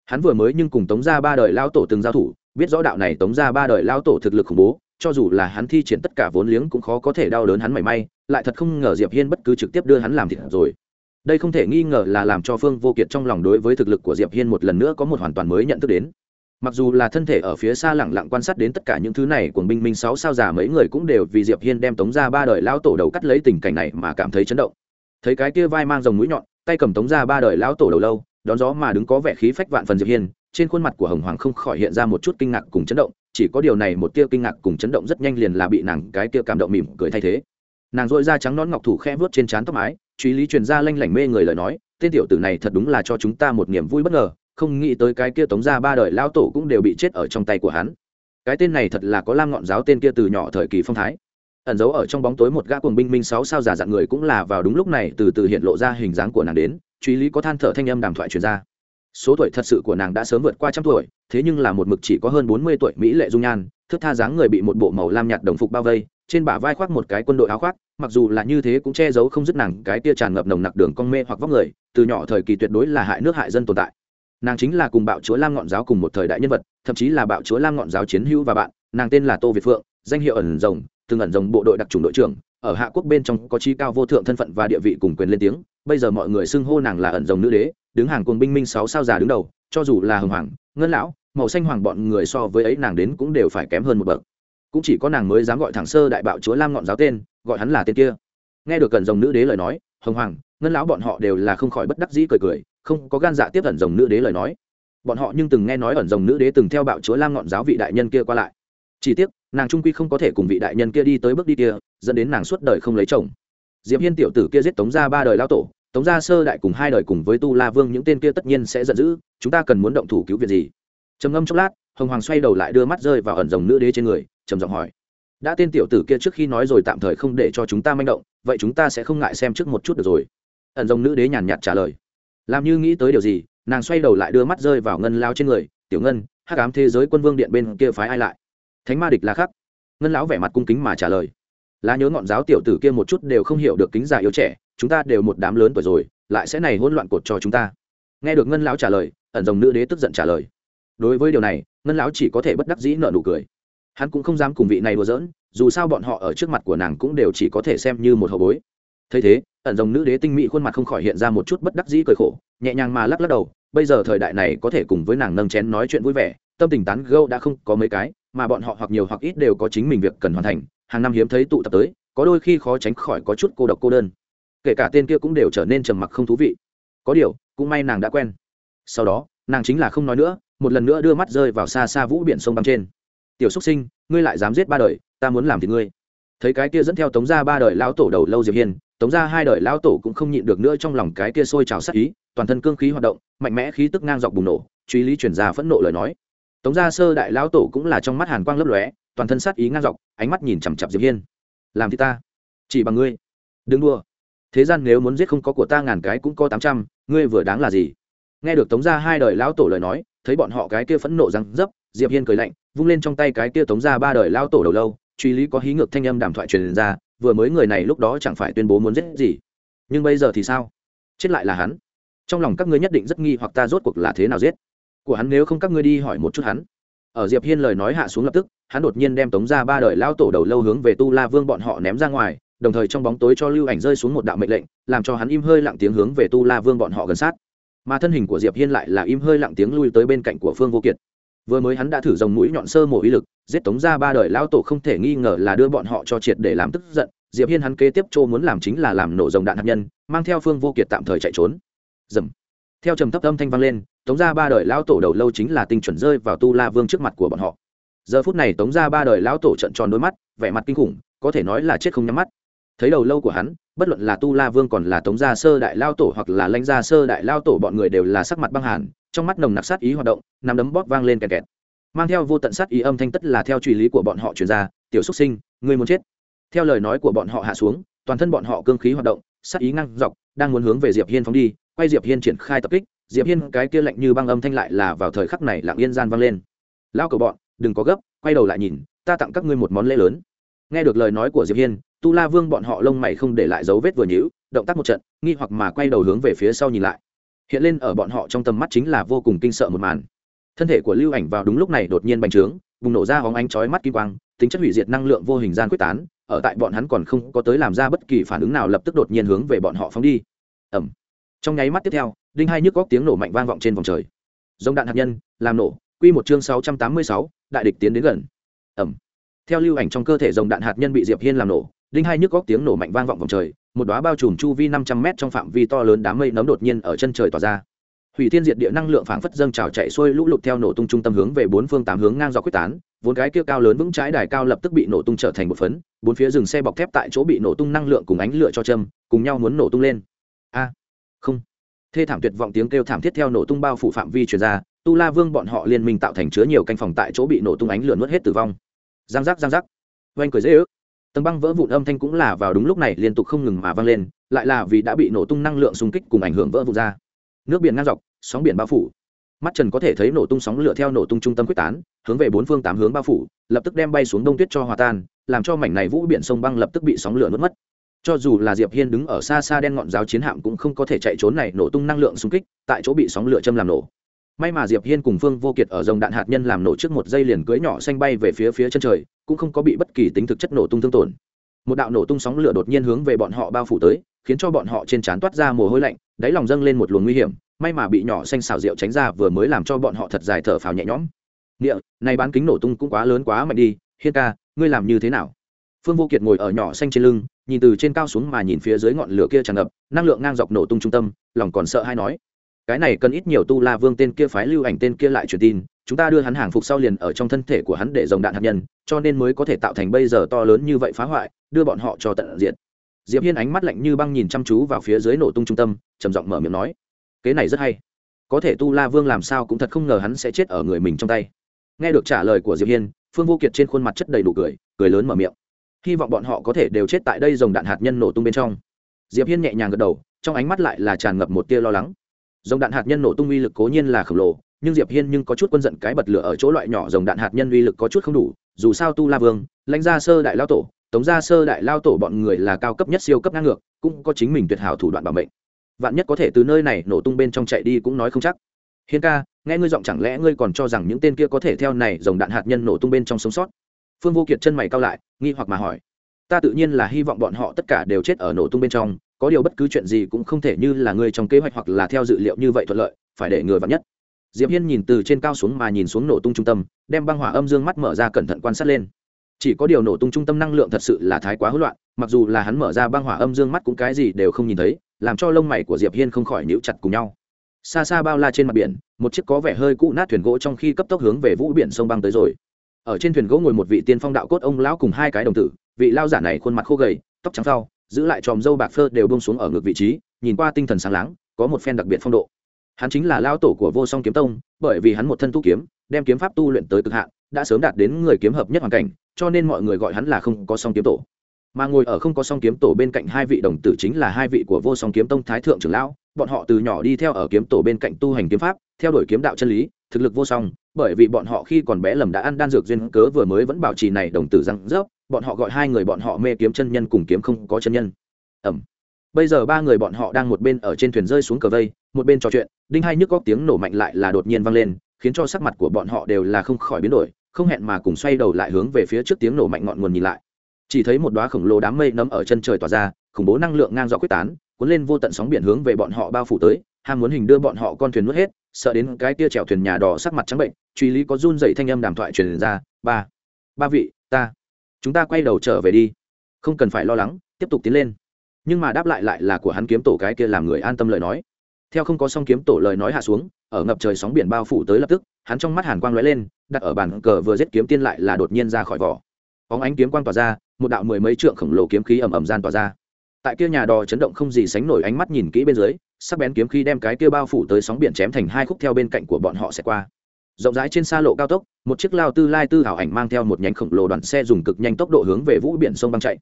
hắn vừa mới nhưng cùng tống gia ba đời lao tổ từng giao thủ, biết rõ đạo này tống gia ba đời lao tổ thực lực khủng bố, cho dù là hắn thi triển tất cả vốn liếng cũng khó có thể đau đớn hắn mảy may, lại thật không ngờ diệp hiên bất cứ trực tiếp đưa hắn làm thịt rồi. Đây không thể nghi ngờ là làm cho phương vô kiệt trong lòng đối với thực lực của diệp hiên một lần nữa có một hoàn toàn mới nhận thức đến. Mặc dù là thân thể ở phía xa lẳng lặng quan sát đến tất cả những thứ này của binh minh sáu sao già mấy người cũng đều vì diệp hiên đem tống ra ba đời lão tổ đầu cắt lấy tình cảnh này mà cảm thấy chấn động. Thấy cái kia vai mang dòng mũi nhọn, tay cầm tống ra ba đời lão tổ đầu lâu đón gió mà đứng có vẻ khí phách vạn phần diệp hiên, trên khuôn mặt của hồng hoàng không khỏi hiện ra một chút kinh ngạc cùng chấn động, chỉ có điều này một tia kinh ngạc cùng chấn động rất nhanh liền là bị nàng cái tia cảm động mỉm cười thay thế. Nàng dội ra trắng nón ngọc thủ khẽ vớt trên trán tóc mái, truy lý truyền ra lanh lảnh mê người lời nói, tên tiểu tử này thật đúng là cho chúng ta một niềm vui bất ngờ, không nghĩ tới cái kia tống ra ba đời lao tổ cũng đều bị chết ở trong tay của hắn. Cái tên này thật là có lam ngọn giáo tên kia từ nhỏ thời kỳ phong thái. Ẩn giấu ở trong bóng tối một gã cuồng binh minh sáu sao giả dạng người cũng là vào đúng lúc này từ từ hiện lộ ra hình dáng của nàng đến truy lý có than thở thanh âm đàm thoại truyền ra. Số tuổi thật sự của nàng đã sớm vượt qua trăm tuổi, thế nhưng là một mực chỉ có hơn bốn mươi tuổi mỹ lệ dung nhan thức tha dáng người bị một bộ màu lam nhạt đồng phục bao vây, trên bả vai khoác một cái quân đội áo khoác, mặc dù là như thế cũng che giấu không dứt nàng cái tia tràn ngập nồng nặc đường con mê hoặc vóc người, từ nhỏ thời kỳ tuyệt đối là hại nước hại dân tồn tại. Nàng chính là cùng bạo chúa lam ngọn giáo cùng một thời đại nhân vật, thậm chí là bạo chúa lam ngọn giáo chiến hữu và bạn, nàng tên là tô việt phượng, danh hiệu ẩn rồng, từng ẩn rồng bộ đội đặc trùng đội trưởng, ở hạ quốc bên trong có chi cao vô thượng thân phận và địa vị cùng quyền lên tiếng bây giờ mọi người xưng hô nàng là ẩn rồng nữ đế, đứng hàng cùng binh minh sáu sao già đứng đầu, cho dù là hồng hoàng, ngân lão, màu xanh hoàng bọn người so với ấy nàng đến cũng đều phải kém hơn một bậc. Cũng chỉ có nàng mới dám gọi thẳng sơ đại bạo chúa lam ngọn giáo tên, gọi hắn là tên kia. Nghe được ẩn rồng nữ đế lời nói, hồng hoàng, ngân lão bọn họ đều là không khỏi bất đắc dĩ cười cười, không có gan dạ tiếp ẩn rồng nữ đế lời nói. Bọn họ nhưng từng nghe nói ẩn rồng nữ đế từng theo bạo chúa lam ngọn giáo vị đại nhân kia qua lại. Chỉ tiếc, nàng trung quy không có thể cùng vị đại nhân kia đi tới bước đi kia, dẫn đến nàng suốt đời không lấy chồng diệp hiên tiểu tử kia giết tống ra ba đời lao tổ, tống gia sơ đại cùng hai đời cùng với tu la vương những tên kia tất nhiên sẽ giận dữ, chúng ta cần muốn động thủ cứu việc gì? Trầm ngâm chốc lát, hồng hoàng xoay đầu lại đưa mắt rơi vào ẩn rồng nữ đế trên người, trầm giọng hỏi. Đã tên tiểu tử kia trước khi nói rồi tạm thời không để cho chúng ta manh động, vậy chúng ta sẽ không ngại xem trước một chút được rồi. Ẩn rồng nữ đế nhàn nhạt trả lời. Làm như nghĩ tới điều gì, nàng xoay đầu lại đưa mắt rơi vào ngân lao trên người, tiểu ngân, hắc ám thế giới quân vương điện bên kia phái ai lại? Thánh ma địch là khắc. Ngân lão vẻ mặt cung kính mà trả lời lá nhớ ngọn giáo tiểu tử kia một chút đều không hiểu được kính già yếu trẻ, chúng ta đều một đám lớn tuổi rồi, lại sẽ này hỗn loạn cột cho chúng ta. Nghe được ngân lão trả lời, ẩn dòng nữ đế tức giận trả lời. Đối với điều này, ngân lão chỉ có thể bất đắc dĩ nợ nụ cười. Hắn cũng không dám cùng vị này đùa giỡn, dù sao bọn họ ở trước mặt của nàng cũng đều chỉ có thể xem như một hậu bối. Thấy thế, ẩn dòng nữ đế tinh mỹ khuôn mặt không khỏi hiện ra một chút bất đắc dĩ cười khổ, nhẹ nhàng mà lắc lắc đầu, bây giờ thời đại này có thể cùng với nàng nâng chén nói chuyện vui vẻ, tâm tình tán gâu đã không có mấy cái, mà bọn họ hoặc nhiều hoặc ít đều có chính mình việc cần hoàn thành hàng năm hiếm thấy tụ tập tới, có đôi khi khó tránh khỏi có chút cô độc cô đơn. Kể cả tên kia cũng đều trở nên trầm mặc không thú vị. Có điều, cũng may nàng đã quen. Sau đó, nàng chính là không nói nữa, một lần nữa đưa mắt rơi vào xa xa vũ biển sông băng trên. Tiểu xúc sinh, ngươi lại dám giết ba đời, ta muốn làm thì ngươi. Thấy cái kia dẫn theo tống ra ba đời lão tổ đầu lâu diệp hiên, tống ra hai đời lão tổ cũng không nhịn được nữa trong lòng cái kia sôi trào sát ý, toàn thân cương khí hoạt động, mạnh mẽ khí tức ngang dọc bùng nổ, truy lý chuyển ra phẫn nộ lời nói tống gia sơ đại lão tổ cũng là trong mắt hàn quang lấp lóe, toàn thân sát ý ngang dọc, ánh mắt nhìn chằm chặp diệp hiên. Làm thì ta, chỉ bằng ngươi. Đừng đua thế gian nếu muốn giết không có của ta ngàn cái cũng có tám trăm, ngươi vừa đáng là gì? Nghe được tống gia hai đời lão tổ lời nói, thấy bọn họ cái kia phẫn nộ răng dấp, diệp hiên cười lạnh, vung lên trong tay cái kia tống gia ba đời lão tổ đầu lâu, truy lý có hí ngược thanh âm đàm thoại truyền ra, vừa mới người này lúc đó chẳng phải tuyên bố muốn giết gì. Nhưng bây giờ thì sao? Chết lại là hắn. Trong lòng các ngươi nhất định rất nghi hoặc ta rốt cuộc là thế nào giết của hắn nếu không các ngươi đi hỏi một chút hắn. Ở diệp hiên lời nói hạ xuống lập tức, hắn đột nhiên đem tống ra ba đời lao tổ đầu lâu hướng về tu la vương bọn họ ném ra ngoài, đồng thời trong bóng tối cho lưu ảnh rơi xuống một đạo mệnh lệnh, làm cho hắn im hơi lặng tiếng hướng về tu la vương bọn họ gần sát. Mà thân hình của diệp hiên lại là im hơi lặng tiếng lui tới bên cạnh của phương vô kiệt. Vừa mới hắn đã thử dòng mũi nhọn sơ mổ uy lực, giết tống ra ba đời lao tổ không thể nghi ngờ là đưa bọn họ cho triệt để làm tức giận, diệp hiên hắn kế tiếp chỗ muốn làm chính là làm nổ dòng đạn hạt nhân, mang theo phương vô kiệt tạm thời chạy trốn. Dầm theo trầm thấp âm thanh vang lên tống ra ba đời lão tổ đầu lâu chính là tinh chuẩn rơi vào tu la vương trước mặt của bọn họ. Giờ phút này tống ra ba đời lão tổ trận tròn đôi mắt, vẻ mặt kinh khủng, có thể nói là chết không nhắm mắt. Thấy đầu lâu của hắn, bất luận là tu la vương còn là tống gia sơ đại lao tổ hoặc là lãnh gia sơ đại lao tổ bọn người đều là sắc mặt băng hàn, trong mắt nồng nặc sát ý hoạt động nằm đấm bóp vang lên kẹt kẹt. Mang theo vô tận sát ý âm thanh tất là theo truy lý của bọn họ truyền ra, tiểu xúc sinh, ngươi muốn chết. Theo lời nói của bọn họ hạ xuống, toàn thân bọn họ cương khí hoạt động, sát ý ngăn dọc, đang muốn hướng về diệp hiên phóng đi, quay diệp hiên triển khai tập kích diệp hiên cái kia lạnh như băng âm thanh lại là vào thời khắc này lặng yên gian vang lên. Lao cầu bọn, đừng có gấp, quay đầu lại nhìn, ta tặng các ngươi một món lễ lớn. Nghe được lời nói của diệp hiên, tu la vương bọn họ lông mày không để lại dấu vết vừa nhữ động tác một trận, nghi hoặc mà quay đầu hướng về phía sau nhìn lại. Hiện lên ở bọn họ trong tầm mắt chính là vô cùng kinh sợ một màn. Thân thể của lưu ảnh vào đúng lúc này đột nhiên bành trướng, bùng nổ ra hóng ánh chói mắt kim quang, tính chất hủy diệt năng lượng vô hình gian quyết tán, ở tại bọn hắn còn không có tới làm ra bất kỳ phản ứng nào lập tức đột nhiên hướng về bọn họ phóng đi. Ẩm trong nháy mắt tiếp theo, đinh hai nhức góc tiếng nổ mạnh vang vọng trên vòng trời. Dòng đạn hạt nhân, làm nổ, quy một chương sáu trăm tám mươi sáu, đại địch tiến đến gần. Ẩm. Theo lưu ảnh trong cơ thể dòng đạn hạt nhân bị diệp hiên làm nổ, đinh hai nhức góc tiếng nổ mạnh vang vọng vòng trời, một đóa bao trùm chu vi năm trăm mét trong phạm vi to lớn đám mây nấm đột nhiên ở chân trời tỏa ra. Hủy thiên diệt địa năng lượng phảng phất dâng trào chạy xuôi lũ lụt theo nổ tung trung tâm hướng về bốn phương tám hướng ngang dọc quyết tán, vốn cái kia cao lớn vững trái đài cao lập tức bị nổ tung trở thành một phấn, bốn phía dừng xe bọc thép tại chỗ bị nổ tung năng lượng cùng ánh lửa cho châm, cùng nhau muốn nổ tung lên. A không. Thê thảm tuyệt vọng tiếng kêu thảm thiết theo nổ tung bao phủ phạm vi truyền ra, tu la vương bọn họ liên minh tạo thành chứa nhiều canh phòng tại chỗ bị nổ tung ánh lửa nuốt hết tử vong. Giang giác giang giác. Oanh cười dễ ước. Tầng băng vỡ vụn âm thanh cũng là vào đúng lúc này liên tục không ngừng mà vang lên, lại là vì đã bị nổ tung năng lượng xung kích cùng ảnh hưởng vỡ vụn ra. Nước biển ngang dọc, sóng biển bao phủ. Mắt trần có thể thấy nổ tung sóng lửa theo nổ tung trung tâm quyết tán, hướng về bốn phương tám hướng bao phủ, lập tức đem bay xuống đông tuyết cho hòa tan, làm cho mảnh này vũ biển sông băng lập tức bị sóng lửa nuốt mất cho dù là diệp hiên đứng ở xa xa đen ngọn giáo chiến hạm cũng không có thể chạy trốn này, nổ tung năng lượng xung kích, tại chỗ bị sóng lửa châm làm nổ. May mà diệp hiên cùng phương vô kiệt ở dòng đạn hạt nhân làm nổ trước một giây liền cưới nhỏ xanh bay về phía phía chân trời, cũng không có bị bất kỳ tính thực chất nổ tung thương tổn. Một đạo nổ tung sóng lửa đột nhiên hướng về bọn họ bao phủ tới, khiến cho bọn họ trên trán toát ra mồ hôi lạnh, đáy lòng dâng lên một luồng nguy hiểm, may mà bị nhỏ xanh xào rượu tránh ra vừa mới làm cho bọn họ thật dài thở phào nhẹ nhõm. Nghĩa này bán kính nổ tung cũng quá lớn quá mạnh đi, hiên ca, ngươi làm như thế nào? Phương vô kiệt ngồi ở nhỏ xanh trên lưng, nhìn từ trên cao xuống mà nhìn phía dưới ngọn lửa kia tràn ngập, năng lượng ngang dọc nổ tung trung tâm, lòng còn sợ hay nói, cái này cần ít nhiều tu la vương tên kia phái lưu ảnh tên kia lại truyền tin, chúng ta đưa hắn hàng phục sau liền ở trong thân thể của hắn để dòng đạn hạt nhân, cho nên mới có thể tạo thành bây giờ to lớn như vậy phá hoại, đưa bọn họ cho tận diện diệp hiên ánh mắt lạnh như băng nhìn chăm chú vào phía dưới nổ tung trung tâm, trầm giọng mở miệng nói kế này rất hay. Có thể tu la vương làm sao cũng thật không ngờ hắn sẽ chết ở người mình trong tay. Nghe được trả lời của diệp hiên, phương vô kiệt trên khuôn mặt chất đầy đủ cười cười lớn mở miệng hy vọng bọn họ có thể đều chết tại đây dòng đạn hạt nhân nổ tung bên trong. Diệp hiên nhẹ nhàng gật đầu, trong ánh mắt lại là tràn ngập một tia lo lắng. Dòng đạn hạt nhân nổ tung uy lực cố nhiên là khổng lồ, nhưng diệp hiên nhưng có chút quân giận cái bật lửa ở chỗ loại nhỏ dòng đạn hạt nhân uy lực có chút không đủ, dù sao tu la vương, lãnh gia sơ đại lao tổ, tống gia sơ đại lao tổ bọn người là cao cấp nhất siêu cấp ngang ngược, cũng có chính mình tuyệt hảo thủ đoạn bảo mệnh. Vạn nhất có thể từ nơi này nổ tung bên trong chạy đi cũng nói không chắc. Hiên ca, nghe ngươi giọng chẳng lẽ ngươi còn cho rằng những tên kia có thể theo này dòng đạn hạt nhân nổ tung bên trong sống sót? Phương vô kiệt chân mày cao lại, nghi hoặc mà hỏi. Ta tự nhiên là hy vọng bọn họ tất cả đều chết ở nổ tung bên trong, có điều bất cứ chuyện gì cũng không thể như là ngươi trong kế hoạch hoặc là theo dự liệu như vậy thuận lợi, phải để người vắn nhất. Diệp hiên nhìn từ trên cao xuống mà nhìn xuống nổ tung trung tâm, đem băng hỏa âm dương mắt mở ra cẩn thận quan sát lên. Chỉ có điều nổ tung trung tâm năng lượng thật sự là thái quá hỗn loạn, mặc dù là hắn mở ra băng hỏa âm dương mắt cũng cái gì đều không nhìn thấy, làm cho lông mày của diệp hiên không khỏi níu chặt cùng nhau. Xa xa bao la trên mặt biển, một chiếc có vẻ hơi cũ nát thuyền gỗ trong khi cấp tốc hướng về vũ biển sông băng tới rồi ở trên thuyền gỗ ngồi một vị tiên phong đạo cốt ông lão cùng hai cái đồng tử, vị lao giả này khuôn mặt khô gầy, tóc trắng phao giữ lại tròm dâu bạc phơ đều bông xuống ở ngược vị trí, nhìn qua tinh thần sáng láng, có một phen đặc biệt phong độ. Hắn chính là lao tổ của vô song kiếm tông, bởi vì hắn một thân tu kiếm, đem kiếm pháp tu luyện tới cực hạn, đã sớm đạt đến người kiếm hợp nhất hoàn cảnh, cho nên mọi người gọi hắn là không có song kiếm tổ. Mà ngồi ở không có song kiếm tổ bên cạnh hai vị đồng tử chính là hai vị của vô song kiếm tông thái thượng trưởng lão, bọn họ từ nhỏ đi theo ở kiếm tổ bên cạnh tu hành kiếm pháp, theo đuổi kiếm đạo chân lý thực lực vô song, bởi vì bọn họ khi còn bé lầm đã ăn đan dược duyên cớ vừa mới vẫn bảo trì này đồng tử răng rớp, bọn họ gọi hai người bọn họ mê kiếm chân nhân cùng kiếm không có chân nhân. Ẩm bây giờ ba người bọn họ đang một bên ở trên thuyền rơi xuống cờ vây, một bên trò chuyện, đinh hai nhức góc tiếng nổ mạnh lại là đột nhiên vang lên, khiến cho sắc mặt của bọn họ đều là không khỏi biến đổi, không hẹn mà cùng xoay đầu lại hướng về phía trước tiếng nổ mạnh ngọn nguồn nhìn lại. Chỉ thấy một đóa khổng lồ đám mây nấm ở chân trời tỏa ra, khủng bố năng lượng ngang dọc quyết tán, cuốn lên vô tận sóng biển hướng về bọn họ bao phủ tới, ham muốn hình đưa bọn họ con thuyền nuốt hết sợ đến cái tia chèo thuyền nhà đỏ sắc mặt trắng bệnh, truy lý có run dậy thanh âm đàm thoại truyền ra, ba ba vị, ta, chúng ta quay đầu trở về đi, không cần phải lo lắng, tiếp tục tiến lên. Nhưng mà đáp lại lại là của hắn kiếm tổ cái kia làm người an tâm lời nói. Theo không có song kiếm tổ lời nói hạ xuống, ở ngập trời sóng biển bao phủ tới lập tức, hắn trong mắt hàn quang lóe lên, đặt ở bàn cờ vừa giết kiếm tiên lại là đột nhiên ra khỏi vỏ. Óng ánh kiếm quang tỏa ra, một đạo mười mấy trượng khổng lồ kiếm khí ầm ầm gian tỏa ra. Tại kia nhà đò chấn động không gì sánh nổi ánh mắt nhìn kỹ bên dưới sắc bén kiếm khí đem cái kia bao phủ tới sóng biển chém thành hai khúc theo bên cạnh của bọn họ sẽ qua. Rộng rãi trên xa lộ cao tốc, một chiếc lao tư lai tư hảo ảnh mang theo một nhánh khổng lồ đoàn xe dùng cực nhanh tốc độ hướng về vũ biển sông băng chạy.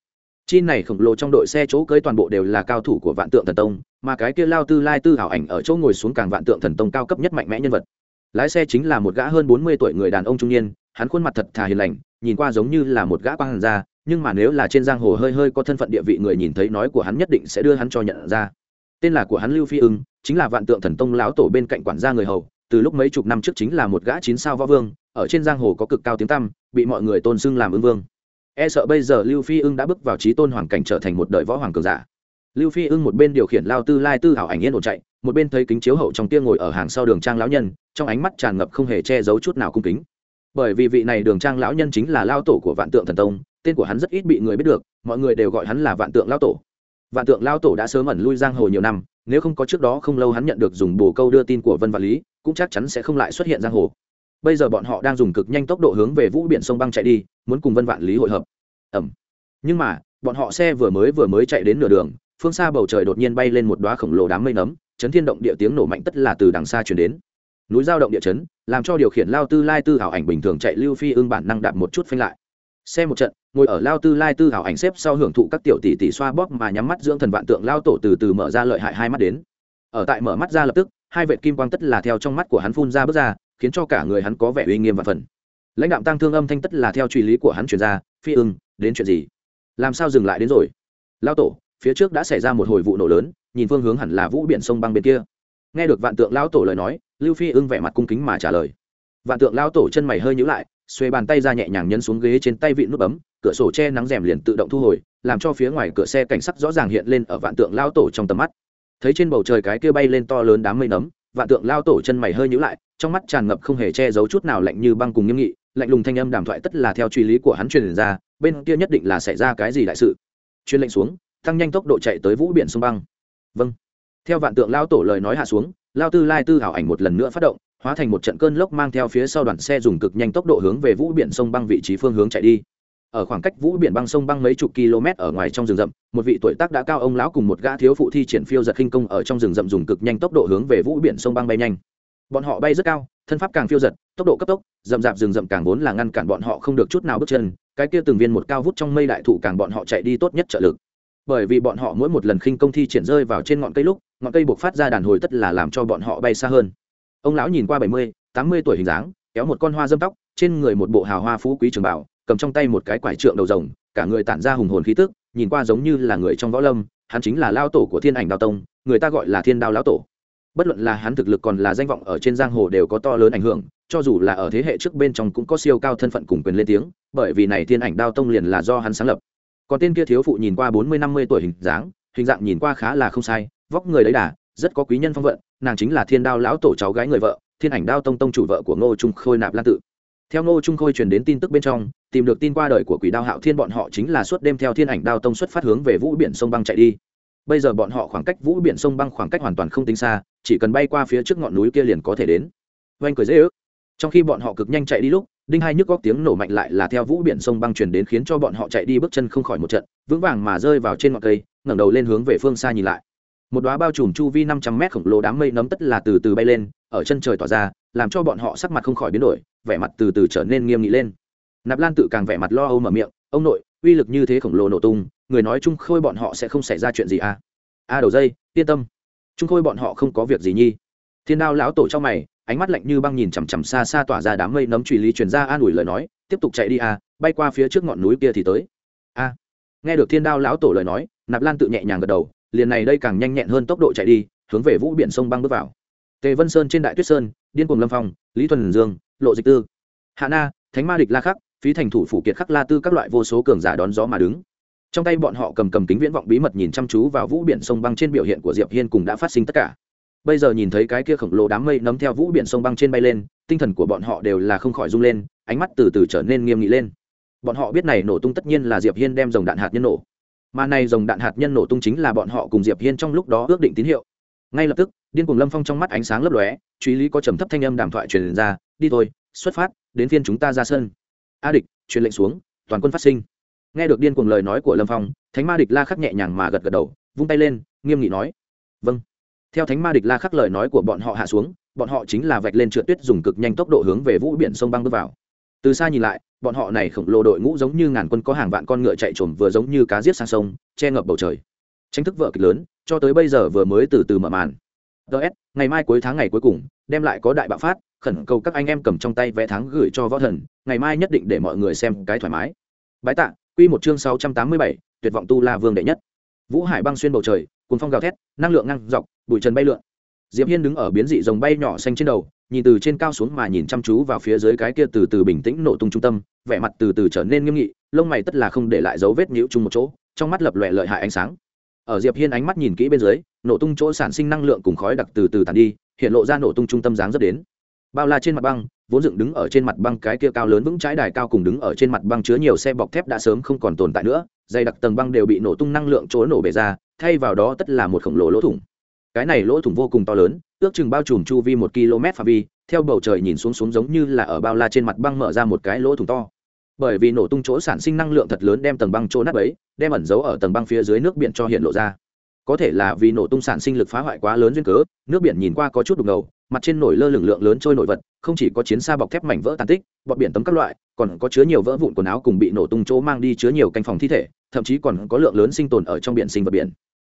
Chi này khổng lồ trong đội xe chỗ cưới toàn bộ đều là cao thủ của vạn tượng thần tông, mà cái kia lao tư lai tư hảo ảnh ở chỗ ngồi xuống càng vạn tượng thần tông cao cấp nhất mạnh mẽ nhân vật. Lái xe chính là một gã hơn bốn mươi tuổi người đàn ông trung niên, hắn khuôn mặt thật thà hiền lành, nhìn qua giống như là một gã quang hàn gia, nhưng mà nếu là trên giang hồ hơi hơi có thân phận địa vị người nhìn thấy nói của hắn nhất định sẽ đưa hắn cho nhận ra tên là của hắn lưu phi ưng, chính là vạn tượng thần tông lão tổ bên cạnh quản gia người hầu, từ lúc mấy chục năm trước chính là một gã chín sao võ vương, ở trên giang hồ có cực cao tiếng tăm, bị mọi người tôn xưng làm ưng vương. E sợ bây giờ lưu phi ưng đã bước vào trí tôn hoàng cảnh trở thành một đời võ hoàng cường giả. Lưu phi ưng một bên điều khiển lao tư lai tư hảo ảnh yên ổn chạy, một bên thấy kính chiếu hậu trong tia ngồi ở hàng sau đường trang lão nhân, trong ánh mắt tràn ngập không hề che giấu chút nào cung kính. Bởi vì vị này đường trang lão nhân chính là lao tổ của vạn tượng thần tông, tên của hắn rất ít bị người biết được, mọi người đều gọi hắn là vạn tượng lao tổ vạn tượng lao tổ đã sớm ẩn lui giang hồ nhiều năm, nếu không có trước đó không lâu hắn nhận được dùng bồ câu đưa tin của vân vạn lý, cũng chắc chắn sẽ không lại xuất hiện giang hồ. Bây giờ bọn họ đang dùng cực nhanh tốc độ hướng về vũ biển sông băng chạy đi, muốn cùng vân vạn lý hội hợp. Ẩm nhưng mà, bọn họ xe vừa mới vừa mới chạy đến nửa đường, phương xa bầu trời đột nhiên bay lên một đoá khổng lồ đám mây nấm, chấn thiên động địa tiếng nổ mạnh tất là từ đằng xa chuyển đến. Núi giao động địa chấn, làm cho điều khiển lao tư lai tư hảo ảnh bình thường chạy lưu phi ương bản năng đạp một chút phanh lại xem một trận, ngồi ở lao tư lai tư hảo ảnh xếp sau hưởng thụ các tiểu tỷ tỷ xoa bóp mà nhắm mắt dưỡng thần vạn tượng lao tổ từ từ mở ra lợi hại hai mắt đến. Ở tại mở mắt ra lập tức, hai vệt kim quang tất là theo trong mắt của hắn phun ra bước ra, khiến cho cả người hắn có vẻ uy nghiêm và phần. Lãnh đạo tăng thương âm thanh tất là theo truy lý của hắn chuyển ra, phi ưng, đến chuyện gì? Làm sao dừng lại đến rồi? Lao tổ, phía trước đã xảy ra một hồi vụ nổ lớn, nhìn phương hướng hẳn là vũ biển sông băng bên kia. Nghe được vạn tượng lao tổ lời nói, lưu phi ưng vẻ mặt cung kính mà trả lời. Vạn tượng lao tổ chân mày hơi nhữ lại xuê bàn tay ra nhẹ nhàng nhấn xuống ghế trên tay vị nút bấm, cửa sổ che nắng rèm liền tự động thu hồi, làm cho phía ngoài cửa xe cảnh sắc rõ ràng hiện lên ở vạn tượng lao tổ trong tầm mắt. Thấy trên bầu trời cái kia bay lên to lớn đám mây nấm, vạn tượng lao tổ chân mày hơi nhữ lại, trong mắt tràn ngập không hề che giấu chút nào lạnh như băng cùng nghiêm nghị, lạnh lùng thanh âm đàm thoại tất là theo truy lý của hắn truyền ra, bên kia nhất định là xảy ra cái gì đại sự. Chuyên lệnh xuống, tăng nhanh tốc độ chạy tới vũ biển sông băng. Vâng. Theo vạn tượng lao tổ lời nói hạ xuống, lao tư lai tư hảo ảnh một lần nữa phát động hóa thành một trận cơn lốc mang theo phía sau đoàn xe dùng cực nhanh tốc độ hướng về vũ biển sông băng vị trí phương hướng chạy đi. Ở khoảng cách vũ biển băng sông băng mấy chục km ở ngoài trong rừng rậm, một vị tuổi tác đã cao ông lão cùng một gã thiếu phụ thi triển phiêu giật khinh công ở trong rừng rậm dùng cực nhanh tốc độ hướng về vũ biển sông băng bay nhanh. Bọn họ bay rất cao, thân pháp càng phiêu giật, tốc độ cấp tốc, rậm rạp rừng rậm càng vốn là ngăn cản bọn họ không được chút nào bước chân, cái kia từng viên một cao vút trong mây đại thụ càng bọn họ chạy đi tốt nhất trợ lực. Bởi vì bọn họ mỗi một lần khinh công thi triển rơi vào trên ngọn cây lúc, ngọn cây buộc phát ra đàn hồi tất là làm cho bọn họ bay xa hơn ông lão nhìn qua bảy mươi, tám mươi tuổi hình dáng, kéo một con hoa dâm tóc, trên người một bộ hào hoa phú quý trường bảo cầm trong tay một cái quải trượng đầu rồng, cả người tản ra hùng hồn khí tức, nhìn qua giống như là người trong võ lâm, hắn chính là lao tổ của thiên ảnh đao tông, người ta gọi là thiên đao lão tổ. Bất luận là hắn thực lực còn là danh vọng ở trên giang hồ đều có to lớn ảnh hưởng, cho dù là ở thế hệ trước bên trong cũng có siêu cao thân phận cùng quyền lên tiếng, bởi vì này thiên ảnh đao tông liền là do hắn sáng lập. Còn tên kia thiếu phụ nhìn qua bốn mươi, năm mươi tuổi hình dáng, hình dạng nhìn qua khá là không sai, vóc người đấy đà rất có quý nhân phong vận, nàng chính là thiên đao lão tổ cháu gái người vợ, thiên ảnh đao tông tông chủ vợ của ngô trung khôi nạp lan tự. Theo ngô trung khôi truyền đến tin tức bên trong, tìm được tin qua đời của quỷ đao hạo thiên bọn họ chính là suốt đêm theo thiên ảnh đao tông xuất phát hướng về vũ biển sông băng chạy đi. Bây giờ bọn họ khoảng cách vũ biển sông băng khoảng cách hoàn toàn không tính xa, chỉ cần bay qua phía trước ngọn núi kia liền có thể đến. Oanh cười dễ ước. Trong khi bọn họ cực nhanh chạy đi lúc, đinh hai nhức góc tiếng nổ mạnh lại là theo vũ biển sông băng truyền đến khiến cho bọn họ chạy đi bước chân không khỏi một trận, vững vàng mà rơi vào trên ngọn cây, ngẩng đầu lên hướng về phương xa nhìn lại một đoá bao trùm chu vi năm trăm mét khổng lồ đám mây nấm tất là từ từ bay lên, ở chân trời tỏa ra, làm cho bọn họ sắc mặt không khỏi biến đổi, vẻ mặt từ từ trở nên nghiêm nghị lên. Nạp lan tự càng vẻ mặt lo âu mở miệng, ông nội, uy lực như thế khổng lồ nổ tung, người nói chung khôi bọn họ sẽ không xảy ra chuyện gì à? A đầu dây, yên tâm. Chung khôi bọn họ không có việc gì nhi. Thiên đao lão tổ trong mày, ánh mắt lạnh như băng nhìn chằm chằm xa xa tỏa ra đám mây nấm truy lý truyền ra an ủi lời nói, tiếp tục chạy đi à bay qua phía trước ngọn núi kia thì tới. A. Nghe được thiên đao lão tổ lời nói, nạp lan tự nhẹ nhàng gật đầu liền này đây càng nhanh nhẹn hơn tốc độ chạy đi, hướng về vũ biển sông băng bước vào. Tề vân sơn trên đại tuyết sơn, điên cuồng lâm phong, lý thuần dương, lộ dịch tư. Hạ na, thánh ma địch la khắc, phí thành thủ phủ kiệt khắc la tư các loại vô số cường giả đón gió mà đứng. Trong tay bọn họ cầm cầm kính viễn vọng bí mật nhìn chăm chú vào vũ biển sông băng trên biểu hiện của diệp hiên cùng đã phát sinh tất cả. Bây giờ nhìn thấy cái kia khổng lồ đám mây nấm theo vũ biển sông băng trên bay lên, tinh thần của bọn họ đều là không khỏi rung lên, ánh mắt từ từ trở nên nghiêm nghị lên. Bọn họ biết này nổ tung tất nhiên là diệp hiên đem dòng đạn hạt nhân nổ mà này dòng đạn hạt nhân nổ tung chính là bọn họ cùng diệp hiên trong lúc đó ước định tín hiệu. Ngay lập tức, điên cùng lâm phong trong mắt ánh sáng lấp lóe, truy lý có trầm thấp thanh âm đàm thoại truyền ra, đi thôi, xuất phát, đến phiên chúng ta ra sân. A địch, truyền lệnh xuống, toàn quân phát sinh. Nghe được điên cuồng lời nói của lâm phong, thánh ma địch la khắc nhẹ nhàng mà gật gật đầu, vung tay lên, nghiêm nghị nói vâng. Theo thánh ma địch la khắc lời nói của bọn họ hạ xuống, bọn họ chính là vạch lên trượt tuyết dùng cực nhanh tốc độ hướng về vũ biển sông băng bước vào từ xa nhìn lại, bọn họ này khổng lồ đội ngũ giống như ngàn quân có hàng vạn con ngựa chạy trồm vừa giống như cá giết sang sông, che ngập bầu trời. Tranh thức vợ kịch lớn, cho tới bây giờ vừa mới từ từ mở màn. Ts ngày mai cuối tháng ngày cuối cùng, đem lại có đại bạo phát, khẩn cầu các anh em cầm trong tay vé tháng gửi cho võ thần, ngày mai nhất định để mọi người xem cái thoải mái. Bái tạ, quy một chương sáu trăm tám mươi bảy, tuyệt vọng tu la vương đệ nhất. Vũ hải băng xuyên bầu trời cuốn phong gào thét, năng lượng ngăn dọc, bụi trần bay lượn diệp hiên đứng ở biến dị rồng bay nhỏ xanh trên đầu, nhìn từ trên cao xuống mà nhìn chăm chú vào phía dưới cái kia từ từ bình tĩnh nổ tung trung tâm, vẻ mặt từ từ trở nên nghiêm nghị, lông mày tất là không để lại dấu vết nhiễu chung một chỗ, trong mắt lập lòe lợi hại ánh sáng. Ở diệp hiên ánh mắt nhìn kỹ bên dưới, nổ tung chỗ sản sinh năng lượng cùng khói đặc từ từ tàn đi, hiện lộ ra nổ tung trung tâm dáng rất đến. Bao la trên mặt băng, vốn dựng đứng ở trên mặt băng cái kia cao lớn vững trái đài cao cùng đứng ở trên mặt băng chứa nhiều xe bọc thép đã sớm không còn tồn tại nữa, dày đặc tầng băng đều bị nổ tung năng lượng chỗ nổ bể ra, thay vào đó tất là một khổng lồ lỗ thủng cái này lỗ thủng vô cùng to lớn, ước chừng bao trùm chu vi một km phạm vi, theo bầu trời nhìn xuống xuống giống như là ở bao la trên mặt băng mở ra một cái lỗ thủng to. Bởi vì nổ tung chỗ sản sinh năng lượng thật lớn đem tầng băng chỗ nát ấy đem ẩn giấu ở tầng băng phía dưới nước biển cho hiện lộ ra. Có thể là vì nổ tung sản sinh lực phá hoại quá lớn duyên cớ, nước biển nhìn qua có chút đục ngầu, mặt trên nổi lơ lửng lượng lớn trôi nổi vật, không chỉ có chiến xa bọc thép mảnh vỡ tàn tích, bọt biển tấm các loại, còn có chứa nhiều vỡ vụn quần áo cùng bị nổ tung chỗ mang đi chứa nhiều canh phòng thi thể, thậm chí còn có lượng lớn sinh tồn ở trong biển sinh vật biển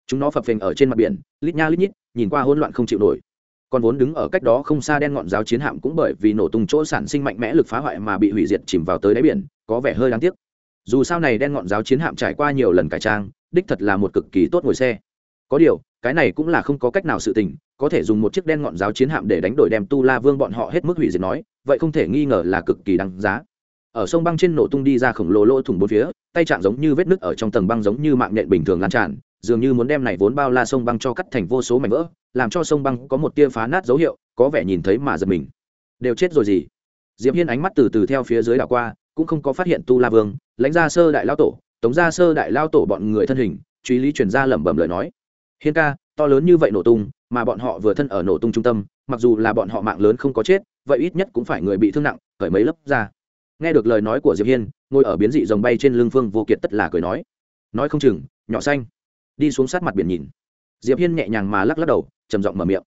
chúng nó phập phình ở trên mặt biển, lít nha lít nhít, nhìn qua hỗn loạn không chịu nổi. Còn vốn đứng ở cách đó không xa đen ngọn giáo chiến hạm cũng bởi vì nổ tung chỗ sản sinh mạnh mẽ lực phá hoại mà bị hủy diệt chìm vào tới đáy biển, có vẻ hơi đáng tiếc. Dù sau này đen ngọn giáo chiến hạm trải qua nhiều lần cải trang, đích thật là một cực kỳ tốt ngồi xe. Có điều, cái này cũng là không có cách nào sự tình, có thể dùng một chiếc đen ngọn giáo chiến hạm để đánh đổi đem tu la vương bọn họ hết mức hủy diệt nói, vậy không thể nghi ngờ là cực kỳ đáng giá. Ở sông băng trên nổ tung đi ra khổng lồ lỗ thủng bốn phía, tay chạm giống như vết nứt ở trong tầng băng giống như mạng nhện bình thường lan tràn dường như muốn đem này vốn bao la sông băng cho cắt thành vô số mảnh vỡ, làm cho sông băng có một tia phá nát dấu hiệu, có vẻ nhìn thấy mà giật mình. Đều chết rồi gì? Diệp hiên ánh mắt từ từ theo phía dưới đảo qua, cũng không có phát hiện tu la vương, lãnh gia sơ đại lao tổ, tống gia sơ đại lao tổ bọn người thân hình, truy lý truyền ra lẩm bẩm lời nói. Hiên ca, to lớn như vậy nổ tung, mà bọn họ vừa thân ở nổ tung trung tâm, mặc dù là bọn họ mạng lớn không có chết, vậy ít nhất cũng phải người bị thương nặng khởi mấy lớp ra. Nghe được lời nói của diệp hiên, ngồi ở biến dị dòng bay trên lưng phương vô kiệt tất là cười nói. Nói không chừng, nhỏ xanh đi xuống sát mặt biển nhìn. Diệp hiên nhẹ nhàng mà lắc lắc đầu, trầm giọng mở miệng.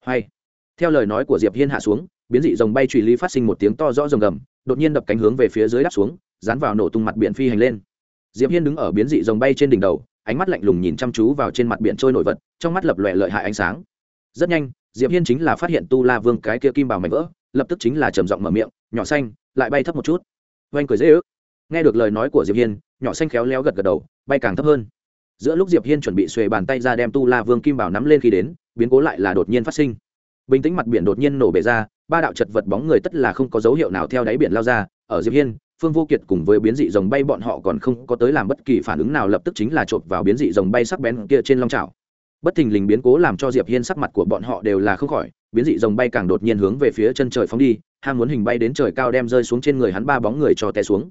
Hay. Theo lời nói của diệp hiên hạ xuống, biến dị dòng bay truy lý phát sinh một tiếng to rõ rồng gầm, đột nhiên đập cánh hướng về phía dưới đáp xuống, dán vào nổ tung mặt biển phi hành lên. Diệp hiên đứng ở biến dị dòng bay trên đỉnh đầu, ánh mắt lạnh lùng nhìn chăm chú vào trên mặt biển trôi nổi vật, trong mắt lập lòe lợi hại ánh sáng. Rất nhanh, diệp hiên chính là phát hiện tu la vương cái kia kim bào mảnh vỡ, lập tức chính là trầm giọng mở miệng, nhỏ xanh, lại bay thấp một chút. Oanh cười dễ ước. Nghe được lời nói của diệp hiên, nhỏ xanh khéo léo gật gật đầu, bay càng thấp hơn giữa lúc diệp hiên chuẩn bị xuề bàn tay ra đem tu la vương kim bảo nắm lên khi đến, biến cố lại là đột nhiên phát sinh. Bình tĩnh mặt biển đột nhiên nổ bể ra, ba đạo chật vật bóng người tất là không có dấu hiệu nào theo đáy biển lao ra. Ở diệp hiên, phương vô kiệt cùng với biến dị rồng bay bọn họ còn không có tới làm bất kỳ phản ứng nào, lập tức chính là chộp vào biến dị rồng bay sắc bén kia trên long trào bất thình lình biến cố làm cho diệp hiên sắc mặt của bọn họ đều là không khỏi, biến dị rồng bay càng đột nhiên hướng về phía chân trời phóng đi, ham muốn hình bay đến trời cao đem rơi xuống trên người hắn ba bóng người cho té xuống.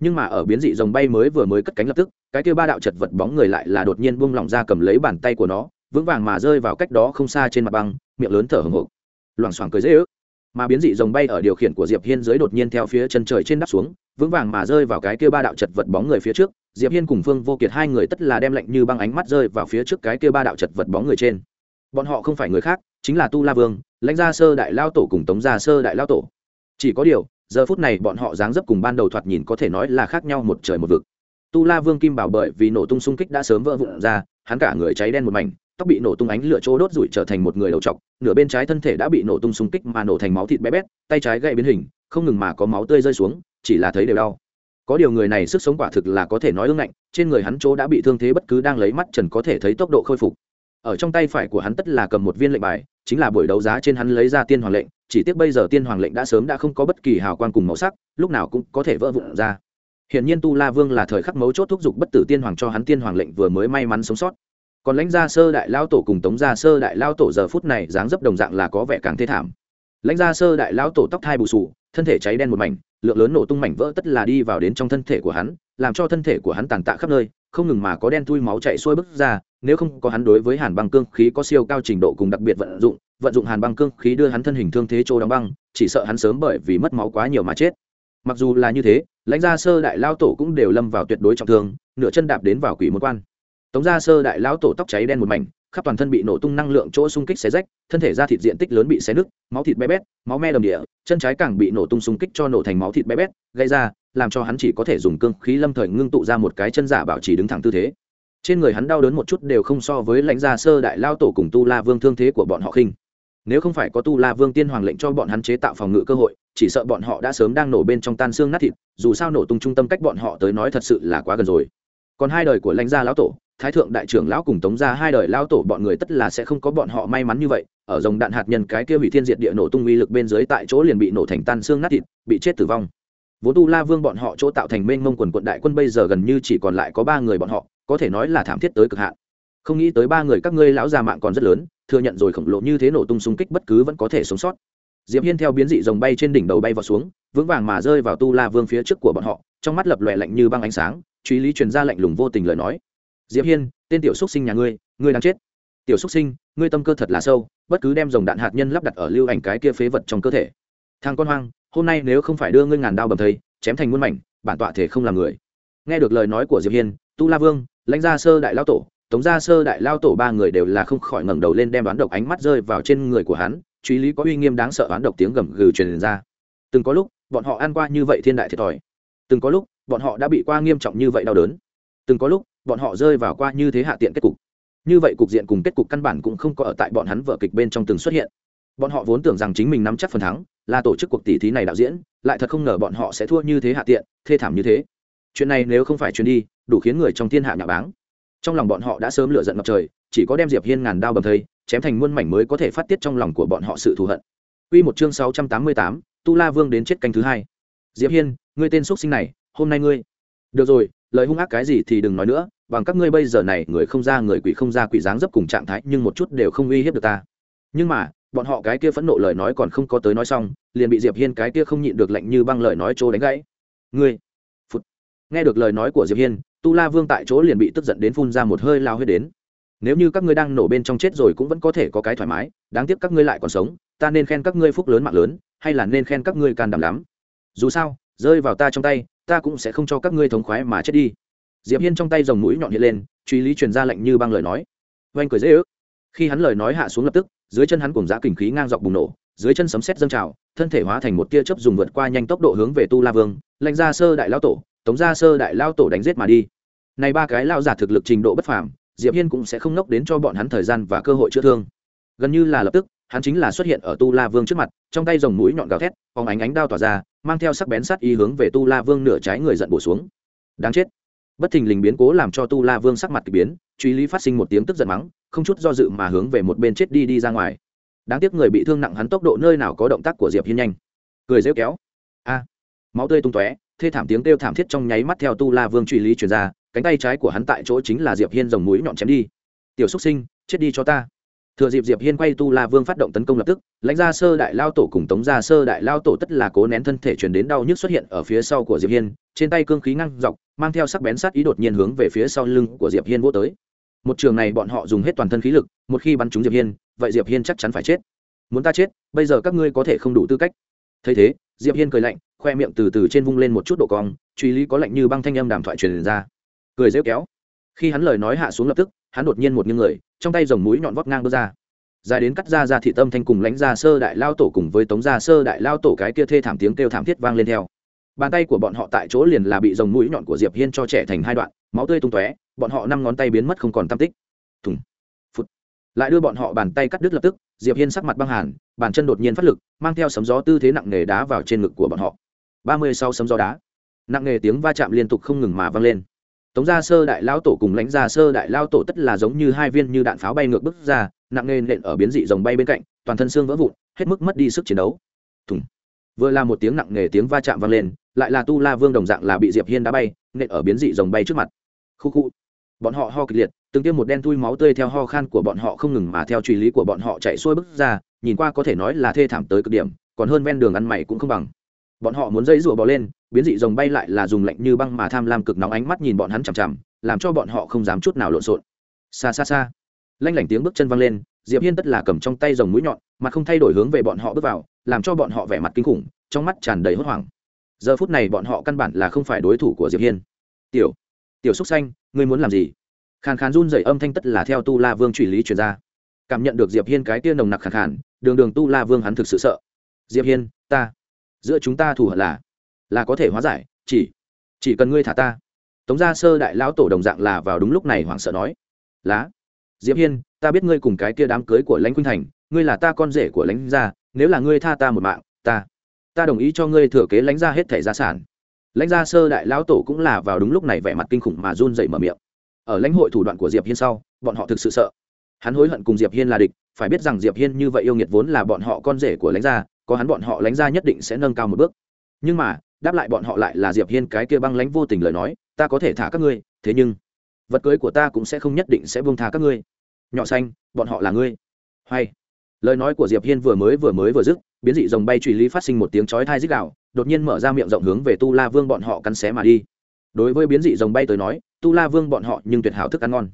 Nhưng mà ở biến dị rồng bay mới vừa mới cất cánh lập tức cái kia ba đạo chật vật bóng người lại là đột nhiên buông lỏng ra cầm lấy bàn tay của nó, vững vàng mà rơi vào cách đó không xa trên mặt băng, miệng lớn thở hồng hộc. Loảng xoảng cười dễ ức mà biến dị rồng bay ở điều khiển của diệp hiên dưới đột nhiên theo phía chân trời trên đắp xuống, vững vàng mà rơi vào cái kia ba đạo chật vật bóng người phía trước. Diệp hiên cùng phương vô kiệt hai người tất là đem lạnh như băng ánh mắt rơi vào phía trước cái kia ba đạo chật vật bóng người trên. Bọn họ không phải người khác, chính là tu la vương, lãnh gia sơ đại lao tổ cùng tống gia sơ đại lao tổ. Chỉ có điều, giờ phút này bọn họ dáng dấp cùng ban đầu thoạt nhìn có thể nói là khác nhau một trời một vực tu la vương kim bảo bởi vì nổ tung xung kích đã sớm vỡ vụn ra, hắn cả người cháy đen một mảnh, tóc bị nổ tung ánh lửa chỗ đốt rủi trở thành một người đầu trọc, nửa bên trái thân thể đã bị nổ tung xung kích mà nổ thành máu thịt bé bét, tay trái gậy biến hình, không ngừng mà có máu tươi rơi xuống, chỉ là thấy đều đau. Có điều người này sức sống quả thực là có thể nói ưng ngạnh, trên người hắn chỗ đã bị thương thế bất cứ đang lấy mắt trần có thể thấy tốc độ khôi phục. Ở trong tay phải của hắn tất là cầm một viên lệnh bài, chính là buổi đấu giá trên hắn lấy ra tiên hoàng lệnh, chỉ tiếc bây giờ tiên hoàng lệnh đã sớm đã không có bất kỳ hào quang cùng màu sắc, lúc nào cũng có thể vỡ vụn ra hiện nhiên tu la vương là thời khắc mấu chốt thúc giục bất tử tiên hoàng cho hắn tiên hoàng lệnh vừa mới may mắn sống sót. Còn lãnh gia sơ đại lao tổ cùng tống gia sơ đại lao tổ giờ phút này dáng dấp đồng dạng là có vẻ càng thê thảm. Lãnh gia sơ đại lao tổ tóc thai bù sù, thân thể cháy đen một mảnh, lượng lớn nổ tung mảnh vỡ tất là đi vào đến trong thân thể của hắn, làm cho thân thể của hắn tàn tạ khắp nơi, không ngừng mà có đen thui máu chạy xuôi bức ra, nếu không có hắn đối với hàn băng cương khí có siêu cao trình độ cùng đặc biệt vận dụng vận dụng hàn băng cương khí đưa hắn thân hình thương thế chỗ đóng băng, chỉ sợ hắn sớm bởi vì mất máu quá nhiều mà chết mặc dù là như thế, lãnh gia sơ đại lao tổ cũng đều lâm vào tuyệt đối trọng thương, nửa chân đạp đến vào quỷ môn quan. Tống gia sơ đại lao tổ tóc cháy đen một mảnh, khắp toàn thân bị nổ tung năng lượng chỗ xung kích xé rách, thân thể da thịt diện tích lớn bị xé nứt, máu thịt bé bét, máu me đầm địa, chân trái càng bị nổ tung xung kích cho nổ thành máu thịt bé bét, gây ra, làm cho hắn chỉ có thể dùng cương khí lâm thời ngưng tụ ra một cái chân giả bảo trì đứng thẳng tư thế. Trên người hắn đau đớn một chút đều không so với lãnh gia sơ đại lao tổ cùng tu la vương thương thế của bọn họ khinh nếu không phải có tu la vương tiên hoàng lệnh cho bọn hắn chế tạo phòng ngự cơ hội, chỉ sợ bọn họ đã sớm đang nổ bên trong tan xương nát thịt, dù sao nổ tung trung tâm cách bọn họ tới nói thật sự là quá gần rồi. Còn hai đời của lãnh gia lão tổ, thái thượng đại trưởng lão cùng tống gia hai đời lão tổ bọn người tất là sẽ không có bọn họ may mắn như vậy, ở dòng đạn hạt nhân cái kia hủy thiên diệt địa nổ tung uy lực bên dưới tại chỗ liền bị nổ thành tan xương nát thịt, bị chết tử vong. Vốn tu la vương bọn họ chỗ tạo thành mênh mông quần quận đại quân bây giờ gần như chỉ còn lại có ba người bọn họ, có thể nói là thảm thiết tới cực hạn. Không nghĩ tới ba người các ngươi lão già mạng còn rất lớn thừa nhận rồi khổng lồ như thế nổ tung xung kích bất cứ vẫn có thể sống sót. Diệp hiên theo biến dị rồng bay trên đỉnh đầu bay vào xuống, vững vàng mà rơi vào tu la vương phía trước của bọn họ, trong mắt lập lòe lạnh như băng ánh sáng, truy lý truyền ra lạnh lùng vô tình lời nói. Diệp hiên, tên tiểu xúc sinh nhà ngươi ngươi đang chết. Tiểu xúc sinh, ngươi tâm cơ thật là sâu, bất cứ đem dòng đạn hạt nhân lắp đặt ở lưu ảnh cái kia phế vật trong cơ thể. Thằng con hoang, hôm nay nếu không phải đưa ngươi ngàn đao bầm thây, chém thành muôn mảnh, bản tọa thể không làm người. Nghe được lời nói của diệp hiên, tu la vương, lãnh gia sơ đại lao tổ tống gia sơ đại lao tổ ba người đều là không khỏi ngẩng đầu lên đem đoán độc ánh mắt rơi vào trên người của hắn, truy lý có uy nghiêm đáng sợ đoán độc tiếng gầm gừ truyền ra. Từng có lúc, bọn họ ăn qua như vậy thiên đại thiệt thòi. Từng có lúc, bọn họ đã bị qua nghiêm trọng như vậy đau đớn. Từng có lúc, bọn họ rơi vào qua như thế hạ tiện kết cục. Như vậy cục diện cùng kết cục căn bản cũng không có ở tại bọn hắn vở kịch bên trong từng xuất hiện. Bọn họ vốn tưởng rằng chính mình nắm chắc phần thắng, là tổ chức cuộc tỷ thí này đạo diễn, lại thật không ngờ bọn họ sẽ thua như thế hạ tiện, thê thảm như thế. Chuyện này nếu không phải chuyến đi, đủ khiến người trong thiên hạ nhà báng trong lòng bọn họ đã sớm lựa giận ngập trời chỉ có đem diệp hiên ngàn đao bầm thây chém thành muôn mảnh mới có thể phát tiết trong lòng của bọn họ sự thù hận Quy một chương 688, Tu La Vương đến chết canh thứ hai. Diệp Hiên, ngươi tên xuất sinh này, hôm nay ngươi. Được rồi, lời hung ác cái gì thì đừng nói nữa, bằng các ngươi bây giờ này, người không ra người quỷ không ra quỷ dáng dấp cùng trạng thái, nhưng một chút đều không uy hiếp được ta. Nhưng mà, bọn họ cái kia phẫn nộ lời nói còn không có tới nói xong, liền bị Diệp Hiên cái kia không nhịn được lạnh như băng lời nói trô đánh gãy. Ngươi. Phụt. Nghe được lời nói của Diệp Hiên, Tu La Vương tại chỗ liền bị tức giận đến phun ra một hơi lao huyết đến. Nếu như các ngươi đang nổ bên trong chết rồi cũng vẫn có thể có cái thoải mái, đáng tiếc các ngươi lại còn sống, ta nên khen các ngươi phúc lớn mạng lớn, hay là nên khen các ngươi can đảm lắm? Dù sao, rơi vào ta trong tay, ta cũng sẽ không cho các ngươi thống khoái mà chết đi. Diệp hiên trong tay dòng mũi nhọn hiện lên, truy lý truyền ra lệnh như băng lời nói. Oanh cười dễ ước. Khi hắn lời nói hạ xuống lập tức, dưới chân hắn cùng giã kình khí ngang dọc bùng nổ, dưới chân sấm sét dâng trào, thân thể hóa thành một tia chớp dùng vượt qua nhanh tốc độ hướng về tu la vương, lệnh ra sơ đại lao tổ tống gia sơ đại lao tổ đánh giết mà đi. Này ba cái lao giả thực lực trình độ bất phàm, diệp hiên cũng sẽ không nốc đến cho bọn hắn thời gian và cơ hội chữa thương. Gần như là lập tức, hắn chính là xuất hiện ở tu la vương trước mặt, trong tay dòng mũi nhọn gào thét, phóng ánh ánh đao tỏa ra, mang theo sắc bén sắt y hướng về tu la vương nửa trái người giận bổ xuống. Đáng chết. Bất thình lình biến cố làm cho tu la vương sắc mặt kỳ biến, truy lý phát sinh một tiếng tức giận mắng, không chút do dự mà hướng về một bên chết đi đi ra ngoài. Đáng tiếc người bị thương nặng hắn tốc độ nơi nào có động tác của diệp hiên nhanh. Cười rêu kéo. A. Máu tươi tung tóe thê thảm tiếng kêu thảm thiết trong nháy mắt theo tu la vương truy lý truyền ra, cánh tay trái của hắn tại chỗ chính là diệp hiên dòng mũi nhọn chém đi. Tiểu xúc sinh, chết đi cho ta. Thừa dịp diệp hiên quay tu la vương phát động tấn công lập tức, lãnh gia sơ đại lao tổ cùng tống gia sơ đại lao tổ tất là cố nén thân thể truyền đến đau nhức xuất hiện ở phía sau của diệp hiên, trên tay cương khí ngăn dọc, mang theo sắc bén sát ý đột nhiên hướng về phía sau lưng của diệp hiên vô tới. Một trường này bọn họ dùng hết toàn thân khí lực, một khi bắn trúng diệp hiên, vậy diệp hiên chắc chắn phải chết. Muốn ta chết, bây giờ các ngươi có thể không đủ tư cách. Thấy thế, diệp hiên cười lạnh khoe miệng từ từ trên vung lên một chút độ cong, truy lý có lạnh như băng thanh âm đàm thoại truyền ra. Cười rêu kéo. Khi hắn lời nói hạ xuống lập tức, hắn đột nhiên một nghiêng người, trong tay dòng mũi nhọn vót ngang bước ra. Dài đến cắt ra ra thị tâm thanh cùng lãnh ra sơ đại lao tổ cùng với tống ra sơ đại lao tổ cái kia thê thảm tiếng kêu thảm thiết vang lên theo. Bàn tay của bọn họ tại chỗ liền là bị dòng mũi nhọn của diệp hiên cho trẻ thành hai đoạn, máu tươi tung tóe, bọn họ năm ngón tay biến mất không còn tam tích. Thùng phút lại đưa bọn họ bàn tay cắt đứt lập tức, diệp hiên sắc mặt băng hàn, bàn chân đột nhiên phát lực, mang theo sấm gió tư thế nặng nề đá vào trên ngực của bọn họ ba mươi sau sấm gió đá. Nặng nề tiếng va chạm liên tục không ngừng mà vang lên. Tống gia sơ đại lao tổ cùng lãnh gia sơ đại lao tổ tất là giống như hai viên như đạn pháo bay ngược bước ra, nặng nề nện ở biến dị rồng bay bên cạnh, toàn thân xương vỡ vụn, hết mức mất đi sức chiến đấu. Thùng. Vừa là một tiếng nặng nề tiếng va chạm vang lên, lại là tu la vương đồng dạng là bị diệp hiên đá bay, nện ở biến dị rồng bay trước mặt. Khu khu. Bọn họ ho kịch liệt, từng tiêm một đen thui máu tươi theo ho khan của bọn họ không ngừng mà theo truy lý của bọn họ chạy xuôi bước ra, nhìn qua có thể nói là thê thảm tới cực điểm, còn hơn ven đường ăn mày cũng không bằng bọn họ muốn dây rùa bò lên, biến dị rồng bay lại là dùng lạnh như băng mà tham lam cực nóng ánh mắt nhìn bọn hắn chằm chằm, làm cho bọn họ không dám chút nào lộn xộn. Xa xa xa lanh lảnh tiếng bước chân văng lên, diệp hiên tất là cầm trong tay rồng mũi nhọn, mà không thay đổi hướng về bọn họ bước vào, làm cho bọn họ vẻ mặt kinh khủng, trong mắt tràn đầy hốt hoảng. Giờ phút này bọn họ căn bản là không phải đối thủ của diệp hiên. Tiểu tiểu xúc xanh, ngươi muốn làm gì? Khàn khàn run dậy âm thanh tất là theo tu la vương truy lý truyền ra. Cảm nhận được diệp hiên cái tia nồng nặc khàn khàn, đường đường tu la vương hắn thực sự sợ. Diệp hiên, ta giữa chúng ta thù hận là là có thể hóa giải, chỉ chỉ cần ngươi thả ta. Tống gia sơ đại lão tổ đồng dạng là vào đúng lúc này hoảng sợ nói, lá, diệp hiên, ta biết ngươi cùng cái kia đám cưới của lãnh khuynh thành, ngươi là ta con rể của lãnh gia, nếu là ngươi tha ta một mạng, ta ta đồng ý cho ngươi thừa kế lãnh gia hết thẻ gia sản. Lãnh gia sơ đại lão tổ cũng là vào đúng lúc này vẻ mặt kinh khủng mà run dậy mở miệng. Ở lãnh hội thủ đoạn của diệp hiên sau, bọn họ thực sự sợ. Hắn hối hận cùng diệp hiên là địch, phải biết rằng diệp hiên như vậy yêu nghiệt vốn là bọn họ con rể của lãnh gia có hắn bọn họ lánh ra nhất định sẽ nâng cao một bước. Nhưng mà, đáp lại bọn họ lại là diệp hiên cái kia băng lãnh vô tình lời nói, ta có thể thả các ngươi, thế nhưng, vật cưới của ta cũng sẽ không nhất định sẽ buông tha các ngươi. Nhỏ xanh, bọn họ là ngươi. Hay. Lời nói của diệp hiên vừa mới vừa mới vừa dứt, biến dị rồng bay truy lý phát sinh một tiếng chói thai rít gạo đột nhiên mở ra miệng rộng hướng về tu la vương bọn họ cắn xé mà đi. Đối với biến dị rồng bay tới nói, tu la vương bọn họ nhưng tuyệt hảo thức ăn ngon.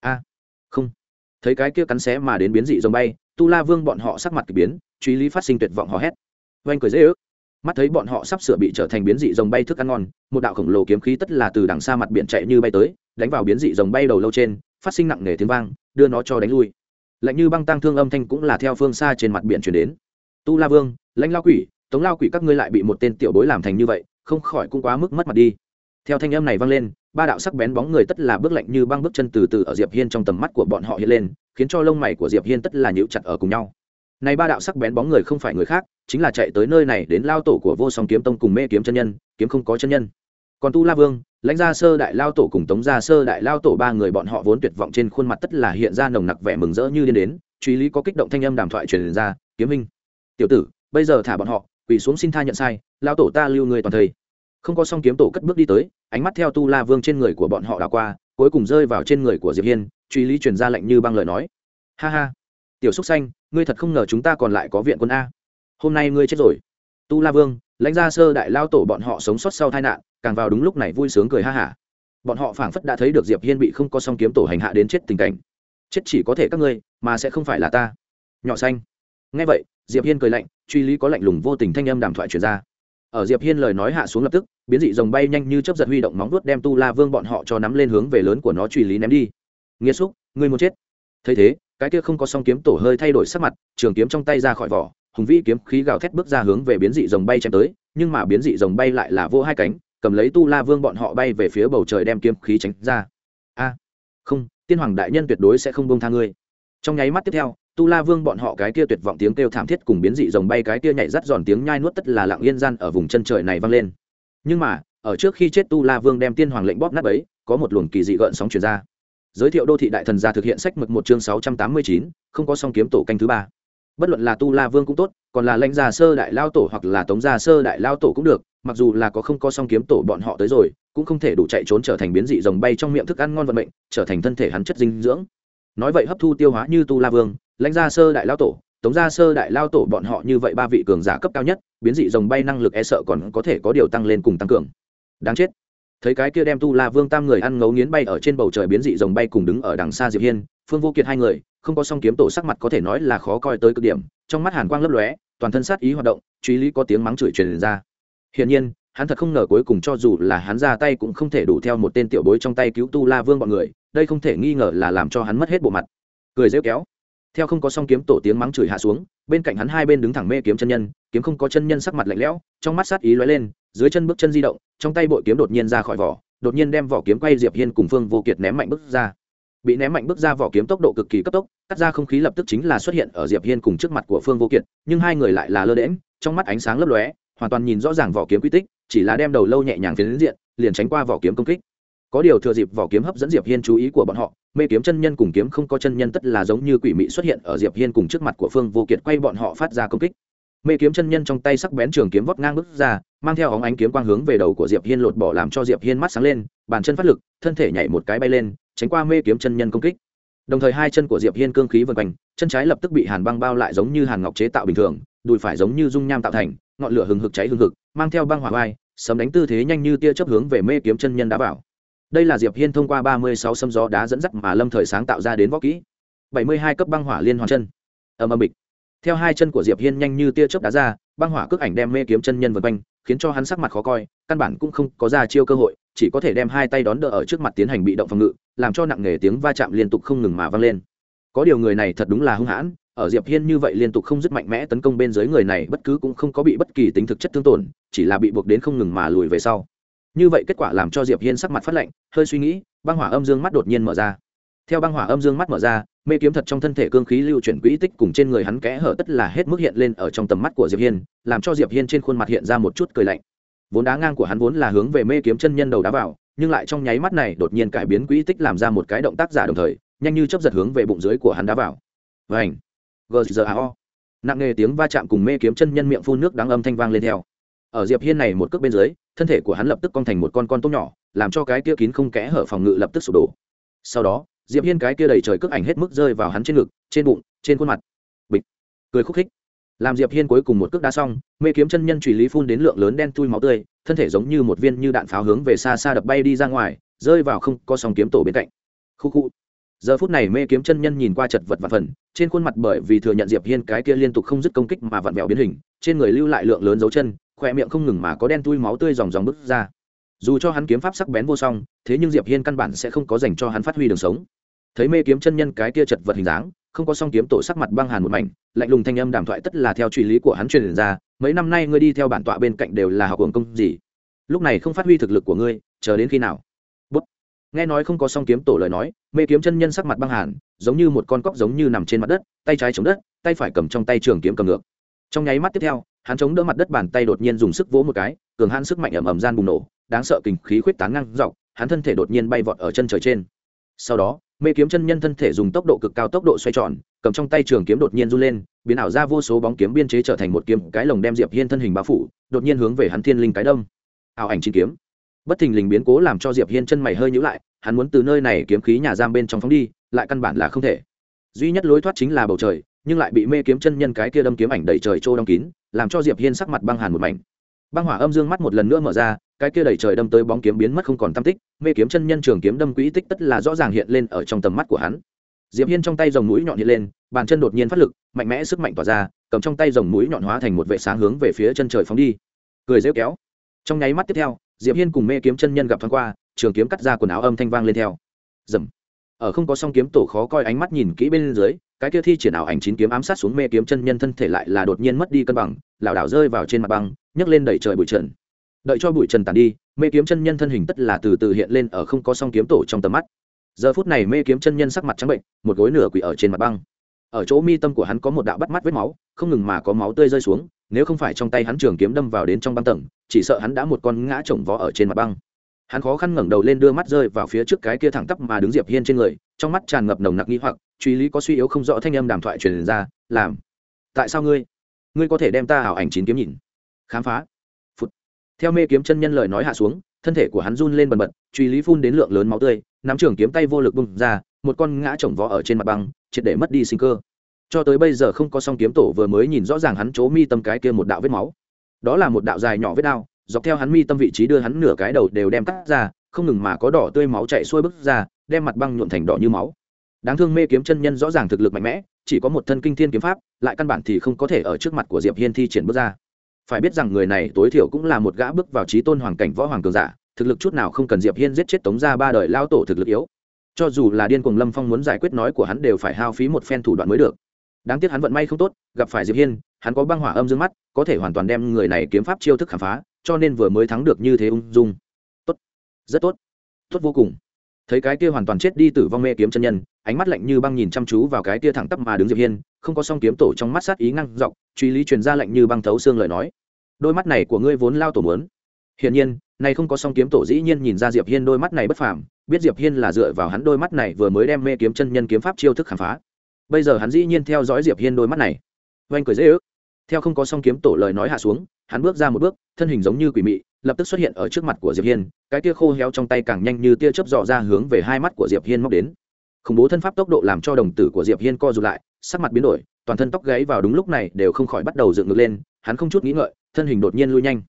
A. Không. Thấy cái kia cắn xé mà đến biến dị rồng bay, tu la vương bọn họ sắc mặt kỳ biến truy lý phát sinh tuyệt vọng hò hét. Oanh cười dễ ước. Mắt thấy bọn họ sắp sửa bị trở thành biến dị rồng bay thức ăn ngon, một đạo khổng lồ kiếm khí tất là từ đằng xa mặt biển chạy như bay tới, đánh vào biến dị rồng bay đầu lâu trên, phát sinh nặng nề tiếng vang, đưa nó cho đánh lui. Lạnh như băng tăng thương âm thanh cũng là theo phương xa trên mặt biển chuyển đến. Tu la vương, lãnh lao quỷ, tống lao quỷ các ngươi lại bị một tên tiểu bối làm thành như vậy, không khỏi cũng quá mức mất mặt đi. Theo thanh âm này vang lên, ba đạo sắc bén bóng người tất là bước lạnh như băng bước chân từ từ ở diệp hiên trong tầm mắt của bọn họ hiện lên, khiến cho lông mày của diệp hiên tất là nhíu chặt ở cùng nhau này ba đạo sắc bén bóng người không phải người khác, chính là chạy tới nơi này đến lao tổ của vô song kiếm tông cùng mê kiếm chân nhân, kiếm không có chân nhân còn tu la vương, lãnh gia sơ đại lao tổ cùng tống gia sơ đại lao tổ ba người bọn họ vốn tuyệt vọng trên khuôn mặt tất là hiện ra nồng nặc vẻ mừng rỡ như điên đến, truy lý có kích động thanh âm đàm thoại truyền ra, kiếm minh, tiểu tử, bây giờ thả bọn họ, quỳ xuống xin tha nhận sai, lao tổ ta lưu người toàn thời." không có song kiếm tổ cất bước đi tới, ánh mắt theo tu la vương trên người của bọn họ đảo qua, cuối cùng rơi vào trên người của diệp hiên, truy lý truyền ra lệnh như băng lời nói ha ha tiểu xúc xanh, ngươi thật không ngờ chúng ta còn lại có viện quân a. Hôm nay ngươi chết rồi. Tu la vương, lãnh gia sơ đại lao tổ bọn họ sống sót sau tai nạn, càng vào đúng lúc này vui sướng cười ha hả. Bọn họ phảng phất đã thấy được diệp hiên bị không có song kiếm tổ hành hạ đến chết tình cảnh. Chết chỉ có thể các ngươi, mà sẽ không phải là ta. Nhỏ xanh. Nghe vậy, diệp hiên cười lạnh, truy lý có lạnh lùng vô tình thanh âm đàm thoại truyền ra. Ở diệp hiên lời nói hạ xuống lập tức, biến dị rồng bay nhanh như chớp giật huy động móng vuốt đem tu la vương bọn họ cho nắm lên hướng về lớn của nó truy lý ném đi. Nghĩa xúc, ngươi muốn chết. Thấy thế cái kia không có song kiếm tổ hơi thay đổi sắc mặt, trường kiếm trong tay ra khỏi vỏ, hùng vĩ kiếm khí gào thét bước ra hướng về biến dị rồng bay chém tới, nhưng mà biến dị rồng bay lại là vô hai cánh, cầm lấy tu la vương bọn họ bay về phía bầu trời đem kiếm khí tránh ra. A, không, tiên hoàng đại nhân tuyệt đối sẽ không bông tha ngươi. Trong nháy mắt tiếp theo, tu la vương bọn họ cái kia tuyệt vọng tiếng kêu thảm thiết cùng biến dị rồng bay cái kia nhảy rắt giòn tiếng nhai nuốt tất là lặng yên gian ở vùng chân trời này vang lên. Nhưng mà, ở trước khi chết tu la vương đem tiên hoàng lệnh bóp nát ấy, có một luồng kỳ dị gợn sóng truyền ra giới thiệu đô thị đại thần gia thực hiện sách mực một chương sáu trăm tám mươi chín, không có song kiếm tổ canh thứ ba. Bất luận là tu la vương cũng tốt, còn là lãnh gia sơ đại lao tổ hoặc là tống gia sơ đại lao tổ cũng được, mặc dù là có không có song kiếm tổ bọn họ tới rồi, cũng không thể đủ chạy trốn trở thành biến dị rồng bay trong miệng thức ăn ngon vận mệnh, trở thành thân thể hắn chất dinh dưỡng. Nói vậy hấp thu tiêu hóa như tu la vương, lãnh gia sơ đại lao tổ, tống gia sơ đại lao tổ bọn họ như vậy ba vị cường giả cấp cao nhất, biến dị rồng bay năng lực e sợ còn có thể có điều tăng lên cùng tăng cường. Đáng chết thấy cái kia đem tu la vương tam người ăn ngấu nghiến bay ở trên bầu trời biến dị rồng bay cùng đứng ở đằng xa diệp hiên phương vô kiệt hai người không có song kiếm tổ sắc mặt có thể nói là khó coi tới cực điểm trong mắt hàn quang lấp lóe toàn thân sát ý hoạt động truy lý có tiếng mắng chửi truyền ra hiển nhiên hắn thật không ngờ cuối cùng cho dù là hắn ra tay cũng không thể đủ theo một tên tiểu bối trong tay cứu tu la vương bọn người đây không thể nghi ngờ là làm cho hắn mất hết bộ mặt cười rêu kéo theo không có song kiếm tổ tiếng mắng chửi hạ xuống bên cạnh hắn hai bên đứng thẳng mê kiếm chân nhân kiếm không có chân nhân sắc mặt lạnh lẽo trong mắt sát ý lóe lên dưới chân bước chân di động, trong tay bội kiếm đột nhiên ra khỏi vỏ, đột nhiên đem vỏ kiếm quay diệp hiên cùng phương vô kiệt ném mạnh bước ra. Bị ném mạnh bước ra vỏ kiếm tốc độ cực kỳ cấp tốc, cắt ra không khí lập tức chính là xuất hiện ở diệp hiên cùng trước mặt của phương vô kiệt, nhưng hai người lại là lơ đễm trong mắt ánh sáng lấp lóe, hoàn toàn nhìn rõ ràng vỏ kiếm quy tích, chỉ là đem đầu lâu nhẹ nhàng phiến diện, liền tránh qua vỏ kiếm công kích. Có điều thừa dịp vỏ kiếm hấp dẫn diệp hiên chú ý của bọn họ, mê kiếm chân nhân cùng kiếm không có chân nhân tất là giống như quỷ mị xuất hiện ở diệp hiên cùng trước mặt của phương vô kiệt quay bọn họ phát ra công kích mê kiếm chân nhân trong tay sắc bén trường kiếm vót ngang bước ra, mang theo óng ánh kiếm quang hướng về đầu của diệp hiên lột bỏ làm cho diệp hiên mắt sáng lên, bàn chân phát lực, thân thể nhảy một cái bay lên, tránh qua mê kiếm chân nhân công kích. Đồng thời hai chân của diệp hiên cương khí vần quanh, chân trái lập tức bị hàn băng bao lại giống như hàn ngọc chế tạo bình thường, đùi phải giống như dung nham tạo thành, ngọn lửa hừng hực cháy hừng hực, mang theo băng hỏa vai sấm đánh tư thế nhanh như tia chớp hướng về mê kiếm chân nhân đã vào. Đây là diệp hiên thông qua ba mươi sáu xâm gió đá dẫn dắt mà lâm thời sáng tạo ra đến võ kỹ. Bảy mươi hai cấp băng hỏa liên hoàn chân. Ầm ầm bịch theo hai chân của diệp hiên nhanh như tia chớp đá ra, băng hỏa cước ảnh đem mê kiếm chân nhân vần quanh, khiến cho hắn sắc mặt khó coi, căn bản cũng không có ra chiêu cơ hội, chỉ có thể đem hai tay đón đỡ ở trước mặt tiến hành bị động phòng ngự, làm cho nặng nề tiếng va chạm liên tục không ngừng mà vang lên. Có điều người này thật đúng là hung hãn, ở diệp hiên như vậy liên tục không dứt mạnh mẽ tấn công bên dưới người này bất cứ cũng không có bị bất kỳ tính thực chất thương tổn, chỉ là bị buộc đến không ngừng mà lùi về sau. Như vậy kết quả làm cho diệp hiên sắc mặt phát lạnh, hơi suy nghĩ, băng hỏa âm dương mắt đột nhiên mở ra. Theo băng hỏa âm dương mắt mở ra mê kiếm thật trong thân thể cương khí lưu chuyển quỹ tích cùng trên người hắn kẽ hở tất là hết mức hiện lên ở trong tầm mắt của diệp hiên, làm cho diệp hiên trên khuôn mặt hiện ra một chút cười lạnh. Vốn đá ngang của hắn vốn là hướng về mê kiếm chân nhân đầu đá vào, nhưng lại trong nháy mắt này đột nhiên cải biến quỹ tích làm ra một cái động tác giả đồng thời, nhanh như chấp giật hướng về bụng dưới của hắn đá vào. Vảnh gzao nặng nề tiếng va chạm cùng mê kiếm chân nhân miệng phun nước đáng âm thanh vang lên theo. Ở diệp hiên này một cước bên dưới, thân thể của hắn lập tức cong thành một con con tôm nhỏ, làm cho cái kia kín không kẽ hở phòng ngự lập tức sụp đổ. Sau đó diệp hiên cái kia đầy trời cước ảnh hết mức rơi vào hắn trên ngực, trên bụng, trên khuôn mặt. Bịch. Cười khúc khích. Làm diệp hiên cuối cùng một cước đá xong, mê kiếm chân nhân trùy lý phun đến lượng lớn đen thui máu tươi, thân thể giống như một viên như đạn pháo hướng về xa xa đập bay đi ra ngoài, rơi vào không có song kiếm tổ bên cạnh. Khu khu. Giờ phút này mê kiếm chân nhân nhìn qua chật vật và phần, trên khuôn mặt bởi vì thừa nhận diệp hiên cái kia liên tục không dứt công kích mà vặn vẹo biến hình, trên người lưu lại lượng lớn dấu chân khoe miệng không ngừng mà có đen tui máu tươi dòng dòng bứt ra dù cho hắn kiếm pháp sắc bén vô song, thế nhưng diệp hiên căn bản sẽ không có dành cho hắn phát huy đường sống. Thấy mê kiếm chân nhân cái kia chật vật hình dáng, không có song kiếm tổ sắc mặt băng hàn một mảnh, lạnh lùng thanh âm đàm thoại tất là theo truy lý của hắn truyền ra, mấy năm nay ngươi đi theo bản tọa bên cạnh đều là học hưởng công gì? Lúc này không phát huy thực lực của ngươi, chờ đến khi nào? Bút. nghe nói không có song kiếm tổ lời nói, mê kiếm chân nhân sắc mặt băng hàn, giống như một con cóc giống như nằm trên mặt đất, tay trái chống đất, tay phải cầm trong tay trường kiếm cầm ngược. Trong nháy mắt tiếp theo, hắn chống đỡ mặt đất bàn tay đột nhiên dùng sức vỗ một cái, cường hãn sức mạnh ầm ầm gian bùng nổ đáng sợ kình khí khuyết tán ngang dọc, hắn thân thể đột nhiên bay vọt ở chân trời trên. Sau đó, mê kiếm chân nhân thân thể dùng tốc độ cực cao tốc độ xoay tròn, cầm trong tay trường kiếm đột nhiên run lên, biến ảo ra vô số bóng kiếm biên chế trở thành một kiếm, cái lồng đem diệp hiên thân hình bao phủ, đột nhiên hướng về hắn thiên linh cái đông ảo ảnh chín kiếm. Bất thình lình biến cố làm cho diệp hiên chân mày hơi nhíu lại, hắn muốn từ nơi này kiếm khí nhà giam bên trong phóng đi, lại căn bản là không thể. Duy nhất lối thoát chính là bầu trời, nhưng lại bị mê kiếm chân nhân cái kia đâm kiếm ảnh đẩy trời trô đóng kín, làm cho diệp hiên sắc mặt băng hàn một mảnh. Băng hỏa âm dương mắt một lần nữa mở ra cái kia đẩy trời đâm tới bóng kiếm biến mất không còn tam tích, mê kiếm chân nhân trường kiếm đâm quỹ tích tất là rõ ràng hiện lên ở trong tầm mắt của hắn. Diệp hiên trong tay dòng mũi nhọn hiện lên, bàn chân đột nhiên phát lực, mạnh mẽ sức mạnh tỏa ra, cầm trong tay dòng mũi nhọn hóa thành một vệ sáng hướng về phía chân trời phóng đi. Cười rêu kéo. Trong nháy mắt tiếp theo, diệp hiên cùng mê kiếm chân nhân gặp thoáng qua, trường kiếm cắt ra quần áo âm thanh vang lên theo. Dầm ở không có song kiếm tổ khó coi ánh mắt nhìn kỹ bên dưới, cái kia thi triển ảo ảnh chín kiếm ám sát xuống mê kiếm chân nhân thân thể lại là đột nhiên mất đi cân bằng, lảo đảo rơi vào trên mặt băng, nhấc lên đẩy trời bụi trần đợi cho bụi trần tàn đi, mê kiếm chân nhân thân hình tất là từ từ hiện lên ở không có song kiếm tổ trong tầm mắt. Giờ phút này mê kiếm chân nhân sắc mặt trắng bệnh, một gối nửa quỷ ở trên mặt băng. Ở chỗ mi tâm của hắn có một đạo bắt mắt vết máu, không ngừng mà có máu tươi rơi xuống, nếu không phải trong tay hắn trường kiếm đâm vào đến trong băng tầng, chỉ sợ hắn đã một con ngã chồng vó ở trên mặt băng. Hắn khó khăn ngẩng đầu lên đưa mắt rơi vào phía trước cái kia thẳng tắp mà đứng diệp hiên trên người, trong mắt tràn ngập nồng nặc nghi hoặc, truy lý có suy yếu không rõ thanh âm đàm thoại truyền ra, làm, tại sao ngươi? Ngươi có thể đem ta ảo ảnh chín kiếm nhìn? Khám phá theo mê kiếm chân nhân lời nói hạ xuống, thân thể của hắn run lên bần bật, truy lý phun đến lượng lớn máu tươi, nắm trường kiếm tay vô lực bung ra, một con ngã chồng vó ở trên mặt băng, triệt để mất đi sinh cơ. Cho tới bây giờ không có song kiếm tổ vừa mới nhìn rõ ràng hắn chỗ mi tâm cái kia một đạo vết máu. Đó là một đạo dài nhỏ vết đao, dọc theo hắn mi tâm vị trí đưa hắn nửa cái đầu đều đem cắt ra, không ngừng mà có đỏ tươi máu chạy xuôi bức ra, đem mặt băng nhuộn thành đỏ như máu. Đáng thương mê kiếm chân nhân rõ ràng thực lực mạnh mẽ, chỉ có một thân kinh thiên kiếm pháp, lại căn bản thì không có thể ở trước mặt của diệp hiên thi triển bước ra phải biết rằng người này tối thiểu cũng là một gã bước vào trí tôn hoàng cảnh võ hoàng cường giả, thực lực chút nào không cần diệp hiên giết chết tống ra ba đời lao tổ thực lực yếu. Cho dù là điên cuồng lâm phong muốn giải quyết nói của hắn đều phải hao phí một phen thủ đoạn mới được. Đáng tiếc hắn vận may không tốt, gặp phải diệp hiên, hắn có băng hỏa âm dương mắt, có thể hoàn toàn đem người này kiếm pháp chiêu thức khám phá, cho nên vừa mới thắng được như thế ung dung. Tốt. Rất tốt. Tốt vô cùng. Thấy cái kia hoàn toàn chết đi tử vong mê kiếm chân nhân ánh mắt lạnh như băng nhìn chăm chú vào cái kia thẳng tắp mà đứng diệp hiên, không có song kiếm tổ trong mắt sát ý ngăn dọc, truy lý truyền ra lạnh như băng thấu xương lời nói. Đôi mắt này của ngươi vốn lao tổ muốn. Hiển nhiên, này không có song kiếm tổ dĩ nhiên nhìn ra diệp hiên đôi mắt này bất phàm, biết diệp hiên là dựa vào hắn đôi mắt này vừa mới đem mê kiếm chân nhân kiếm pháp chiêu thức khám phá. Bây giờ hắn dĩ nhiên theo dõi diệp hiên đôi mắt này. Oanh cười dễ ước. Theo không có song kiếm tổ lời nói hạ xuống, hắn bước ra một bước, thân hình giống như quỷ mị, lập tức xuất hiện ở trước mặt của diệp hiên, cái tia khô héo trong tay càng nhanh như tia chớp dò ra hướng về hai mắt của diệp hiên móc đến khủng bố thân pháp tốc độ làm cho đồng tử của diệp hiên co rụt lại, sắc mặt biến đổi, toàn thân tóc gáy vào đúng lúc này đều không khỏi bắt đầu dựng ngược lên, hắn không chút nghĩ ngợi, thân hình đột nhiên lui nhanh.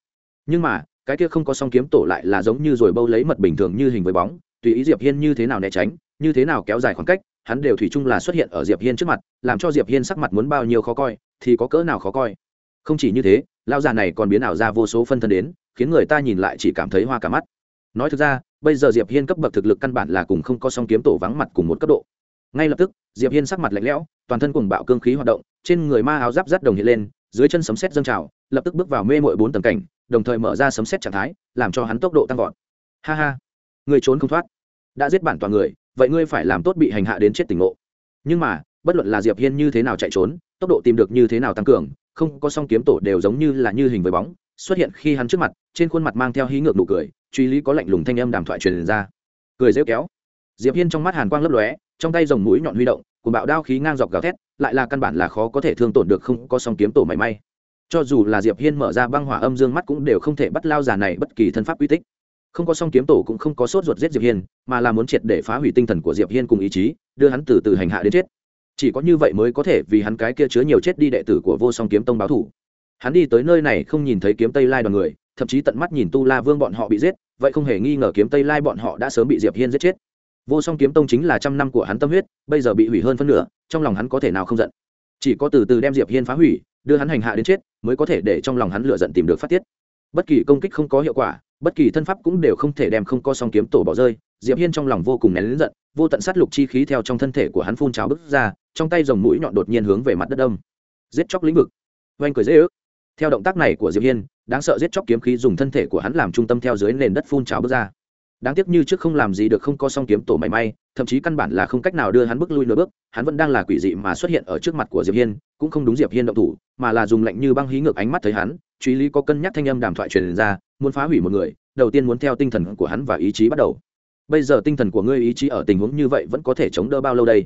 Nhưng mà, cái kia không có song kiếm tổ lại là giống như rồi bâu lấy mật bình thường như hình với bóng, tùy ý diệp hiên như thế nào né tránh, như thế nào kéo dài khoảng cách, hắn đều thủy chung là xuất hiện ở diệp hiên trước mặt, làm cho diệp hiên sắc mặt muốn bao nhiêu khó coi, thì có cỡ nào khó coi. Không chỉ như thế lao già này còn biến ảo ra vô số phân thân đến, khiến người ta nhìn lại chỉ cảm thấy hoa cả mắt. Nói thực ra bây giờ diệp hiên cấp bậc thực lực căn bản là cùng không có song kiếm tổ vắng mặt cùng một cấp độ. Ngay lập tức, diệp hiên sắc mặt lạnh lẽo, toàn thân cùng bạo cương khí hoạt động, trên người ma áo giáp rắt đồng hiện lên, dưới chân sấm sét dâng trào, lập tức bước vào mê mội bốn tầng cảnh, đồng thời mở ra sấm sét trạng thái, làm cho hắn tốc độ tăng vọt. Ha ha, người trốn không thoát. Đã giết bản toàn người, vậy ngươi phải làm tốt bị hành hạ đến chết tỉnh ngộ. Nhưng mà, bất luận là diệp hiên như thế nào chạy trốn, tốc độ tìm được như thế nào tăng cường, không có song kiếm tổ đều giống như là như hình với bóng, xuất hiện khi hắn trước mặt, trên khuôn mặt mang theo hí ngược nụ cười truy lý có lạnh lùng thanh âm đàm thoại truyền ra. Cười rêu kéo. Diệp hiên trong mắt hàn quang lấp lóe, trong tay dòng mũi nhọn huy động cùng bạo đao khí ngang dọc gào thét, lại là căn bản là khó có thể thương tổn được không có song kiếm tổ mảy may. Cho dù là diệp hiên mở ra băng hỏa âm dương mắt cũng đều không thể bắt lao già này bất kỳ thân pháp uy tích. Không có song kiếm tổ cũng không có sốt ruột giết diệp hiên, mà là muốn triệt để phá hủy tinh thần của diệp hiên cùng ý chí, đưa hắn từ từ hành hạ đến chết. Chỉ có như vậy mới có thể vì hắn cái kia chứa nhiều chết đi đệ tử của vô song kiếm tông báo thủ. Hắn đi tới nơi này không nhìn thấy kiếm tây lai đoàn người, thậm chí tận mắt nhìn tu la vương bọn họ bị giết vậy không hề nghi ngờ kiếm tây lai bọn họ đã sớm bị diệp hiên giết chết. Vô song kiếm tông chính là trăm năm của hắn tâm huyết, bây giờ bị hủy hơn phân nửa, trong lòng hắn có thể nào không giận? Chỉ có từ từ đem diệp hiên phá hủy, đưa hắn hành hạ đến chết, mới có thể để trong lòng hắn lựa giận tìm được phát tiết. Bất kỳ công kích không có hiệu quả, bất kỳ thân pháp cũng đều không thể đem không có song kiếm tổ bỏ rơi, diệp hiên trong lòng vô cùng nén lớn giận, vô tận sát lục chi khí theo trong thân thể của hắn phun trào bứt ra, trong tay dòng mũi nhọn đột nhiên hướng về mặt đất đông giết chóc lĩnh vực. Oanh cười dễ ước. Theo động tác này của diệp hiên đáng sợ giết chóc kiếm khí dùng thân thể của hắn làm trung tâm theo dưới nền đất phun trào bước ra. Đáng tiếc như trước không làm gì được, không có song kiếm tổ mảy may, thậm chí căn bản là không cách nào đưa hắn bước lui nửa bước, hắn vẫn đang là quỷ dị mà xuất hiện ở trước mặt của diệp hiên, cũng không đúng diệp hiên động thủ, mà là dùng lạnh như băng hí ngược ánh mắt thấy hắn, truy lý có cân nhắc thanh âm đàm thoại truyền ra, muốn phá hủy một người, đầu tiên muốn theo tinh thần của hắn và ý chí bắt đầu. Bây giờ tinh thần của ngươi ý chí ở tình huống như vậy vẫn có thể chống đỡ bao lâu đây?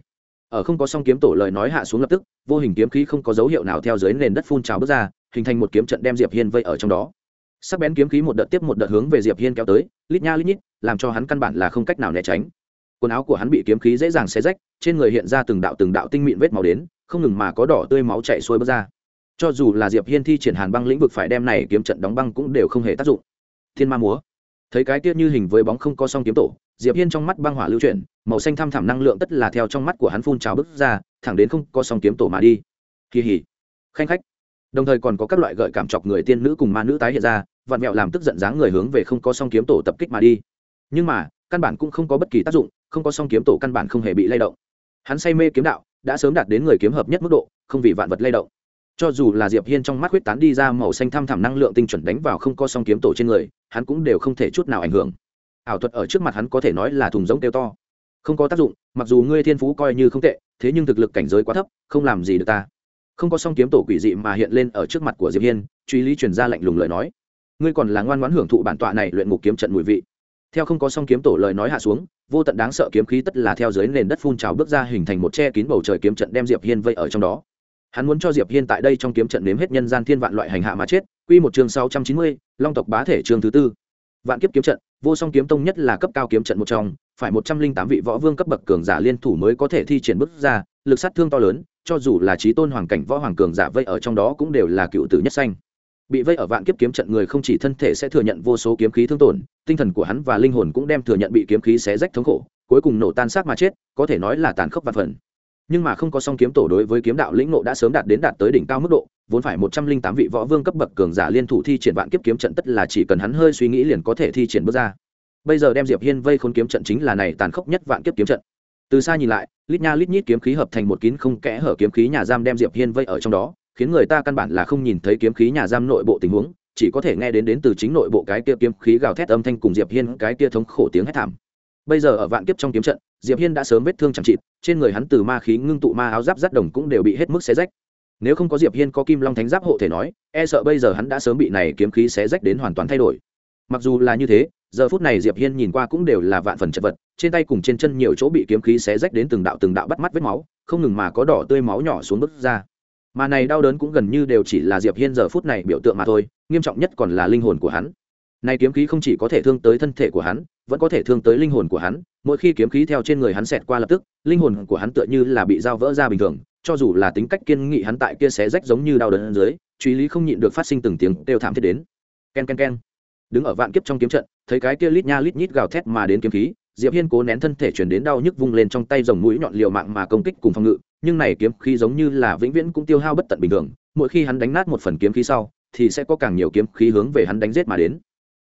Ở không có song kiếm tổ lời nói hạ xuống lập tức, vô hình kiếm khí không có dấu hiệu nào theo dưới nền đất phun trào bước ra, hình thành một kiếm trận đem diệp hiên vây ở trong đó. Sắc bén kiếm khí một đợt tiếp một đợt hướng về diệp hiên kéo tới, lít nha lít nhít, làm cho hắn căn bản là không cách nào né tránh. Quần áo của hắn bị kiếm khí dễ dàng xé rách, trên người hiện ra từng đạo từng đạo tinh mịn vết máu đến, không ngừng mà có đỏ tươi máu chảy xuôi bước ra. Cho dù là diệp hiên thi triển hàn băng lĩnh vực phải đem này kiếm trận đóng băng cũng đều không hề tác dụng. Thiên ma múa. Thấy cái tiết như hình với bóng không có song kiếm tổ diệp hiên trong mắt băng hỏa lưu chuyển, màu xanh thăm thẳm năng lượng tất là theo trong mắt của hắn phun trào bứt ra, thẳng đến không có song kiếm tổ mà đi. Kỳ hỉ. Khanh khách. Đồng thời còn có các loại gợi cảm chọc người tiên nữ cùng ma nữ tái hiện ra, vặn mẹo làm tức giận dáng người hướng về không có song kiếm tổ tập kích mà đi. Nhưng mà, căn bản cũng không có bất kỳ tác dụng, không có song kiếm tổ căn bản không hề bị lay động. Hắn say mê kiếm đạo, đã sớm đạt đến người kiếm hợp nhất mức độ, không vì vạn vật lay động. Cho dù là diệp hiên trong mắt huyết tán đi ra màu xanh thăm thẳm năng lượng tinh chuẩn đánh vào không có song kiếm tổ trên người, hắn cũng đều không thể chút nào ảnh hưởng ảo thuật ở trước mặt hắn có thể nói là thùng giống kêu to. Không có tác dụng mặc dù ngươi thiên phú coi như không tệ thế nhưng thực lực cảnh giới quá thấp không làm gì được ta. Không có song kiếm tổ quỷ dị mà hiện lên ở trước mặt của diệp hiên truy lý truyền ra lạnh lùng lời nói. Ngươi còn là ngoan ngoãn hưởng thụ bản tọa này luyện ngục kiếm trận mùi vị. Theo không có song kiếm tổ lời nói hạ xuống vô tận đáng sợ kiếm khí tất là theo dưới nền đất phun trào bước ra hình thành một che kín bầu trời kiếm trận đem diệp hiên vây ở trong đó. Hắn muốn cho diệp hiên tại đây trong kiếm trận nếm hết nhân gian thiên vạn loại hành hạ mà chết. Quy một chương 690, long tộc bá thể chương thứ tư. Vạn kiếp kiếm trận vô song kiếm tông nhất là cấp cao kiếm trận một trong, phải một trăm linh tám vị võ vương cấp bậc cường giả liên thủ mới có thể thi triển bước ra, lực sát thương to lớn, cho dù là trí tôn hoàng cảnh võ hoàng cường giả vây ở trong đó cũng đều là cựu tử nhất xanh bị vây ở vạn kiếp kiếm trận người không chỉ thân thể sẽ thừa nhận vô số kiếm khí thương tổn, tinh thần của hắn và linh hồn cũng đem thừa nhận bị kiếm khí xé rách thống khổ, cuối cùng nổ tan xác mà chết, có thể nói là tàn khốc và phần. Nhưng mà không có song kiếm tổ đối với kiếm đạo lĩnh nộ đã sớm đạt đến đạt tới đỉnh cao mức độ vốn phải một trăm linh tám vị võ vương cấp bậc cường giả liên thủ thi triển vạn kiếp kiếm trận tất là chỉ cần hắn hơi suy nghĩ liền có thể thi triển bước ra. Bây giờ đem diệp hiên vây khốn kiếm trận chính là này tàn khốc nhất vạn kiếp kiếm trận. Từ xa nhìn lại, lít nha lít nhít kiếm khí hợp thành một kín không kẽ hở kiếm khí nhà giam đem diệp hiên vây ở trong đó, khiến người ta căn bản là không nhìn thấy kiếm khí nhà giam nội bộ tình huống, chỉ có thể nghe đến đến từ chính nội bộ cái kia kiếm khí gào thét âm thanh cùng diệp hiên cái kia thống khổ tiếng hét thảm. Bây giờ ở vạn kiếp trong kiếm trận, diệp hiên đã sớm vết thương chẳng trị trên người hắn từ ma khí ngưng tụ ma áo giáp rắt đồng cũng đều bị hết mức xé rách nếu không có diệp hiên, có kim long thánh giáp hộ thể nói e sợ bây giờ hắn đã sớm bị này kiếm khí xé rách đến hoàn toàn thay đổi. Mặc dù là như thế, giờ phút này diệp hiên nhìn qua cũng đều là vạn phần chật vật, trên tay cùng trên chân nhiều chỗ bị kiếm khí xé rách đến từng đạo từng đạo bắt mắt vết máu, không ngừng mà có đỏ tươi máu nhỏ xuống bức ra. Mà này đau đớn cũng gần như đều chỉ là diệp hiên giờ phút này biểu tượng mà thôi, nghiêm trọng nhất còn là linh hồn của hắn. Này kiếm khí không chỉ có thể thương tới thân thể của hắn, vẫn có thể thương tới linh hồn của hắn mỗi khi kiếm khí theo trên người hắn xẹt qua lập tức, linh hồn của hắn tựa như là bị dao vỡ ra bình thường, cho dù là tính cách kiên nghị hắn tại kia xé rách giống như đau đớn dưới, truy lý không nhịn được phát sinh từng tiếng đều thảm thiết đến. Ken ken ken. Đứng ở vạn kiếp trong kiếm trận, thấy cái kia lít nha lít nhít gào thét mà đến kiếm khí, diệp hiên cố nén thân thể chuyển đến đau nhức vung lên trong tay dòng mũi nhọn liều mạng mà công kích cùng phòng ngự, nhưng này kiếm khí giống như là vĩnh viễn cũng tiêu hao bất tận bình thường, mỗi khi hắn đánh nát một phần kiếm khí sau, thì sẽ có càng nhiều kiếm khí hướng về hắn đánh giết mà đến.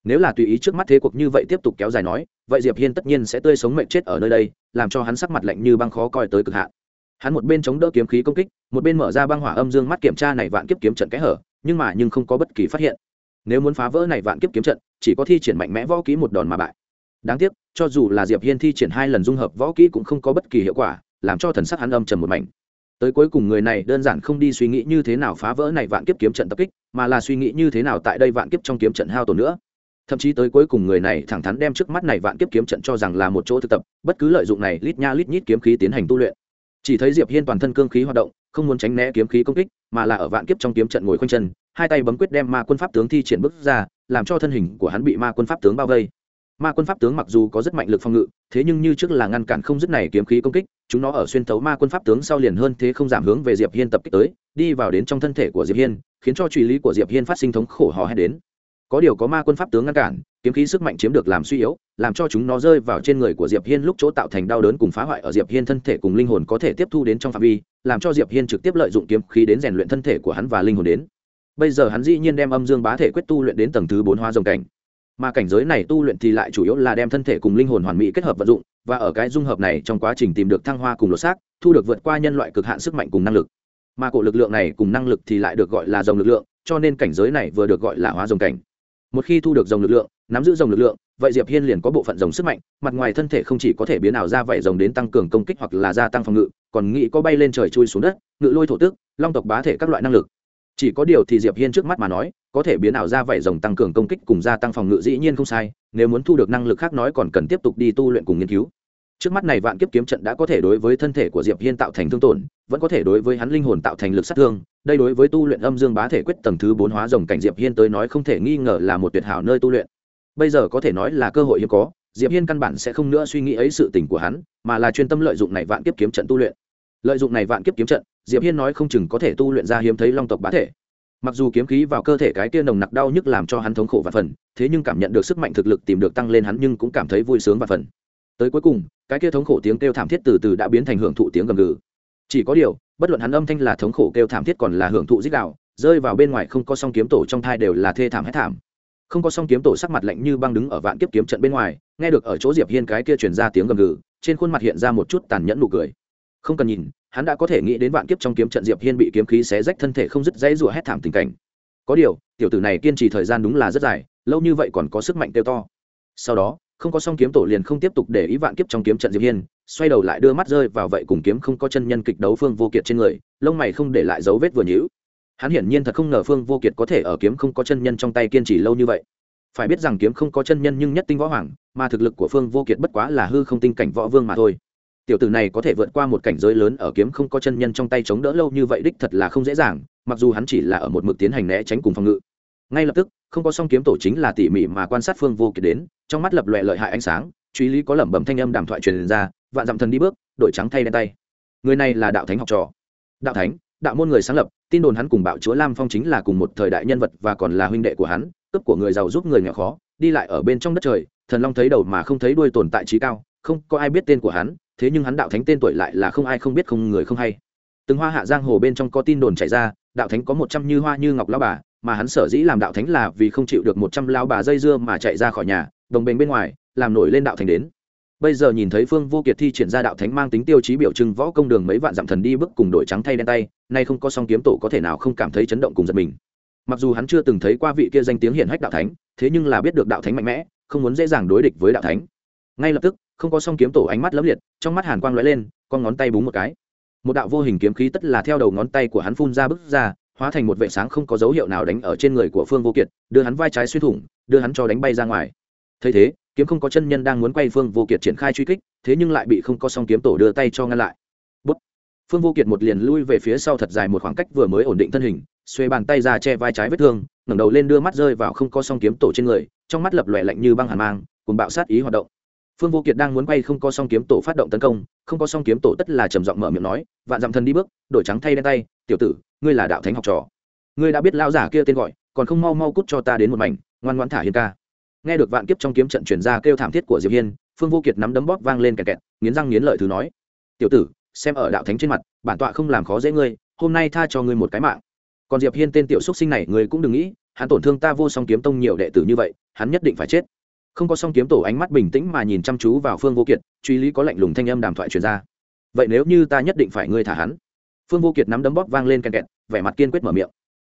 Nếu là tùy ý trước mắt thế cuộc như vậy tiếp tục kéo dài nói vậy diệp hiên tất nhiên sẽ tươi sống mệnh chết ở nơi đây, làm cho hắn sắc mặt lạnh như băng khó coi tới cực hạn. Hắn một bên chống đỡ kiếm khí công kích, một bên mở ra băng hỏa âm dương mắt kiểm tra này vạn kiếp kiếm trận kẽ hở, nhưng mà nhưng không có bất kỳ phát hiện. Nếu muốn phá vỡ này vạn kiếp kiếm trận, chỉ có thi triển mạnh mẽ võ kỹ một đòn mà bại. Đáng tiếc, cho dù là diệp hiên thi triển hai lần dung hợp võ kỹ cũng không có bất kỳ hiệu quả, làm cho thần sắc hắn âm trầm một mảnh. Tới cuối cùng người này đơn giản không đi suy nghĩ như thế nào phá vỡ này vạn kiếp kiếm trận tập kích, mà là suy nghĩ như thế nào tại đây vạn kiếp trong kiếm trận hao tổn nữa thậm chí tới cuối cùng người này thẳng thắn đem trước mắt này vạn kiếp kiếm trận cho rằng là một chỗ thực tập, bất cứ lợi dụng này, lít nha lít nhít kiếm khí tiến hành tu luyện. Chỉ thấy diệp hiên toàn thân cương khí hoạt động, không muốn tránh né kiếm khí công kích, mà là ở vạn kiếp trong kiếm trận ngồi khoanh chân, hai tay bấm quyết đem ma quân pháp tướng thi triển bước ra, làm cho thân hình của hắn bị ma quân pháp tướng bao vây. Ma quân pháp tướng mặc dù có rất mạnh lực phòng ngự, thế nhưng như trước là ngăn cản không dứt này kiếm khí công kích, chúng nó ở xuyên thấu ma quân pháp tướng sau liền hơn thế không giảm hướng về diệp hiên tập kích tới, đi vào đến trong thân thể của diệp hiên, khiến cho truy lý của diệp hiên phát sinh thống khổ hò hét đến có điều có ma quân pháp tướng ngăn cản, kiếm khí sức mạnh chiếm được làm suy yếu, làm cho chúng nó rơi vào trên người của diệp hiên lúc chỗ tạo thành đau đớn cùng phá hoại ở diệp hiên thân thể cùng linh hồn có thể tiếp thu đến trong phạm vi, làm cho diệp hiên trực tiếp lợi dụng kiếm khí đến rèn luyện thân thể của hắn và linh hồn đến. Bây giờ hắn dĩ nhiên đem âm dương bá thể quyết tu luyện đến tầng thứ bốn hoa rồng cảnh. Mà cảnh giới này tu luyện thì lại chủ yếu là đem thân thể cùng linh hồn hoàn mỹ kết hợp vận dụng, và ở cái dung hợp này trong quá trình tìm được thăng hoa cùng lột xác, thu được vượt qua nhân loại cực hạn sức mạnh cùng năng lực. Mà cổ lực lượng này cùng năng lực thì lại được gọi là dòng lực lượng, cho nên cảnh giới này vừa được gọi là hóa dòng cảnh một khi thu được dòng lực lượng nắm giữ dòng lực lượng vậy diệp hiên liền có bộ phận dòng sức mạnh mặt ngoài thân thể không chỉ có thể biến ảo ra vảy rồng đến tăng cường công kích hoặc là gia tăng phòng ngự còn nghĩ có bay lên trời chui xuống đất ngự lôi thổ tức, long tộc bá thể các loại năng lực. Chỉ có điều thì diệp hiên trước mắt mà nói có thể biến ảo ra vảy rồng tăng cường công kích cùng gia tăng phòng ngự dĩ nhiên không sai nếu muốn thu được năng lực khác nói còn cần tiếp tục đi tu luyện cùng nghiên cứu. Trước mắt này vạn kiếp kiếm trận đã có thể đối với thân thể của diệp hiên tạo thành thương tổn vẫn có thể đối với hắn linh hồn tạo thành lực sát thương, đây đối với tu luyện âm dương bá thể quyết tầng thứ bốn hóa rồng cảnh diệp hiên tới nói không thể nghi ngờ là một tuyệt hảo nơi tu luyện. Bây giờ có thể nói là cơ hội hiếm có, diệp hiên căn bản sẽ không nữa suy nghĩ ấy sự tình của hắn, mà là chuyên tâm lợi dụng này vạn kiếp kiếm trận tu luyện. Lợi dụng này vạn kiếp kiếm trận, diệp hiên nói không chừng có thể tu luyện ra hiếm thấy long tộc bá thể. Mặc dù kiếm khí vào cơ thể cái kia nồng nặc đau nhức làm cho hắn thống khổ và phần, thế nhưng cảm nhận được sức mạnh thực lực tìm được tăng lên hắn nhưng cũng cảm thấy vui sướng và phần. Tới cuối cùng, cái kia thống khổ tiếng kêu thảm thiết từ từ đã biến thành hưởng thụ tiếng gầm gừ chỉ có điều, bất luận hắn âm thanh là thống khổ kêu thảm thiết còn là hưởng thụ dích đạo, rơi vào bên ngoài không có song kiếm tổ trong thai đều là thê thảm hết thảm. Không có song kiếm tổ sắc mặt lạnh như băng đứng ở vạn kiếp kiếm trận bên ngoài, nghe được ở chỗ diệp hiên cái kia truyền ra tiếng gầm gừ, trên khuôn mặt hiện ra một chút tàn nhẫn nụ cười. Không cần nhìn, hắn đã có thể nghĩ đến vạn kiếp trong kiếm trận diệp hiên bị kiếm khí xé rách thân thể không dứt dãy rủa hét thảm tình cảnh. Có điều, tiểu tử này kiên trì thời gian đúng là rất dài, lâu như vậy còn có sức mạnh tiêu to. Sau đó, không có song kiếm tổ liền không tiếp tục để ý vạn kiếp trong kiếm trận diệp hiên xoay đầu lại đưa mắt rơi vào vậy cùng kiếm không có chân nhân kịch đấu phương vô kiệt trên người, lông mày không để lại dấu vết vừa nhữ hắn hiển nhiên thật không ngờ phương vô kiệt có thể ở kiếm không có chân nhân trong tay kiên trì lâu như vậy. Phải biết rằng kiếm không có chân nhân nhưng nhất tinh võ hoàng, mà thực lực của phương vô kiệt bất quá là hư không tinh cảnh võ vương mà thôi. Tiểu tử này có thể vượt qua một cảnh giới lớn ở kiếm không có chân nhân trong tay chống đỡ lâu như vậy đích thật là không dễ dàng, mặc dù hắn chỉ là ở một mực tiến hành né tránh cùng phòng ngự. Ngay lập tức, không có song kiếm tổ chính là tỉ mỉ mà quan sát phương vô kiệt đến, trong mắt lập lòe lợi hại ánh sáng truy lý có lẩm bẩm thanh âm đàm thoại truyền ra, vạn dặm thần đi bước, đổi trắng thay đen tay. Người này là đạo thánh học trò. Đạo thánh, đạo môn người sáng lập, tin đồn hắn cùng bạo chúa lam phong chính là cùng một thời đại nhân vật và còn là huynh đệ của hắn, cướp của người giàu giúp người nghèo khó, đi lại ở bên trong đất trời, thần long thấy đầu mà không thấy đuôi tồn tại trí cao, không có ai biết tên của hắn, thế nhưng hắn đạo thánh tên tuổi lại là không ai không biết không người không hay. Từng hoa hạ giang hồ bên trong có tin đồn chạy ra, đạo thánh có một trăm như hoa như ngọc lao bà, mà hắn sở dĩ làm đạo thánh là vì không chịu được một trăm lao bà dây dưa mà chạy ra khỏi nhà, đồng bền bên ngoài làm nổi lên đạo thánh đến. Bây giờ nhìn thấy phương vô kiệt thi triển ra đạo thánh mang tính tiêu chí biểu trưng võ công đường mấy vạn dặm thần đi bước cùng đội trắng thay đen tay, nay không có song kiếm tổ có thể nào không cảm thấy chấn động cùng giật mình. Mặc dù hắn chưa từng thấy qua vị kia danh tiếng hiển hách đạo thánh, thế nhưng là biết được đạo thánh mạnh mẽ, không muốn dễ dàng đối địch với đạo thánh. Ngay lập tức, không có song kiếm tổ ánh mắt lấp liệt, trong mắt hàn quang lóe lên, con ngón tay búng một cái. Một đạo vô hình kiếm khí tất là theo đầu ngón tay của hắn phun ra bức ra, hóa thành một vệ sáng không có dấu hiệu nào đánh ở trên người của phương vô kiệt, đưa hắn vai trái xuyên thủng, đưa hắn cho đánh bay ra ngoài. Thấy thế kiếm không có chân nhân đang muốn quay phương vô kiệt triển khai truy kích, thế nhưng lại bị không có song kiếm tổ đưa tay cho ngăn lại. Bút. phương vô kiệt một liền lui về phía sau thật dài một khoảng cách vừa mới ổn định thân hình, xuê bàn tay ra che vai trái vết thương, ngẩng đầu lên đưa mắt rơi vào không có song kiếm tổ trên người, trong mắt lập lòe lạnh như băng hàn mang, cùng bạo sát ý hoạt động. Phương vô kiệt đang muốn quay không có song kiếm tổ phát động tấn công, không có song kiếm tổ tất là trầm giọng mở miệng nói, vạn dặm thân đi bước, đổi trắng thay đen tay, tiểu tử, ngươi là đạo thánh học trò. Ngươi đã biết lao giả kia tên gọi, còn không mau mau cút cho ta đến một mảnh, ngoan ngoãn thả hiền ca nghe được vạn kiếp trong kiếm trận chuyển ra kêu thảm thiết của diệp hiên, phương vô kiệt nắm đấm bóp vang lên kẹt kẹt, nghiến răng nghiến lợi thứ nói, tiểu tử, xem ở đạo thánh trên mặt, bản tọa không làm khó dễ ngươi, hôm nay tha cho ngươi một cái mạng. Còn diệp hiên tên tiểu xuất sinh này, ngươi cũng đừng nghĩ, hắn tổn thương ta vô song kiếm tông nhiều đệ tử như vậy, hắn nhất định phải chết. Không có song kiếm tổ ánh mắt bình tĩnh mà nhìn chăm chú vào phương vô kiệt, truy lý có lạnh lùng thanh âm đàm thoại truyền ra. Vậy nếu như ta nhất định phải ngươi thả hắn? Phương vô kiệt nắm đấm bóp vang lên kẹt kẹt, vẻ mặt kiên quyết mở miệng.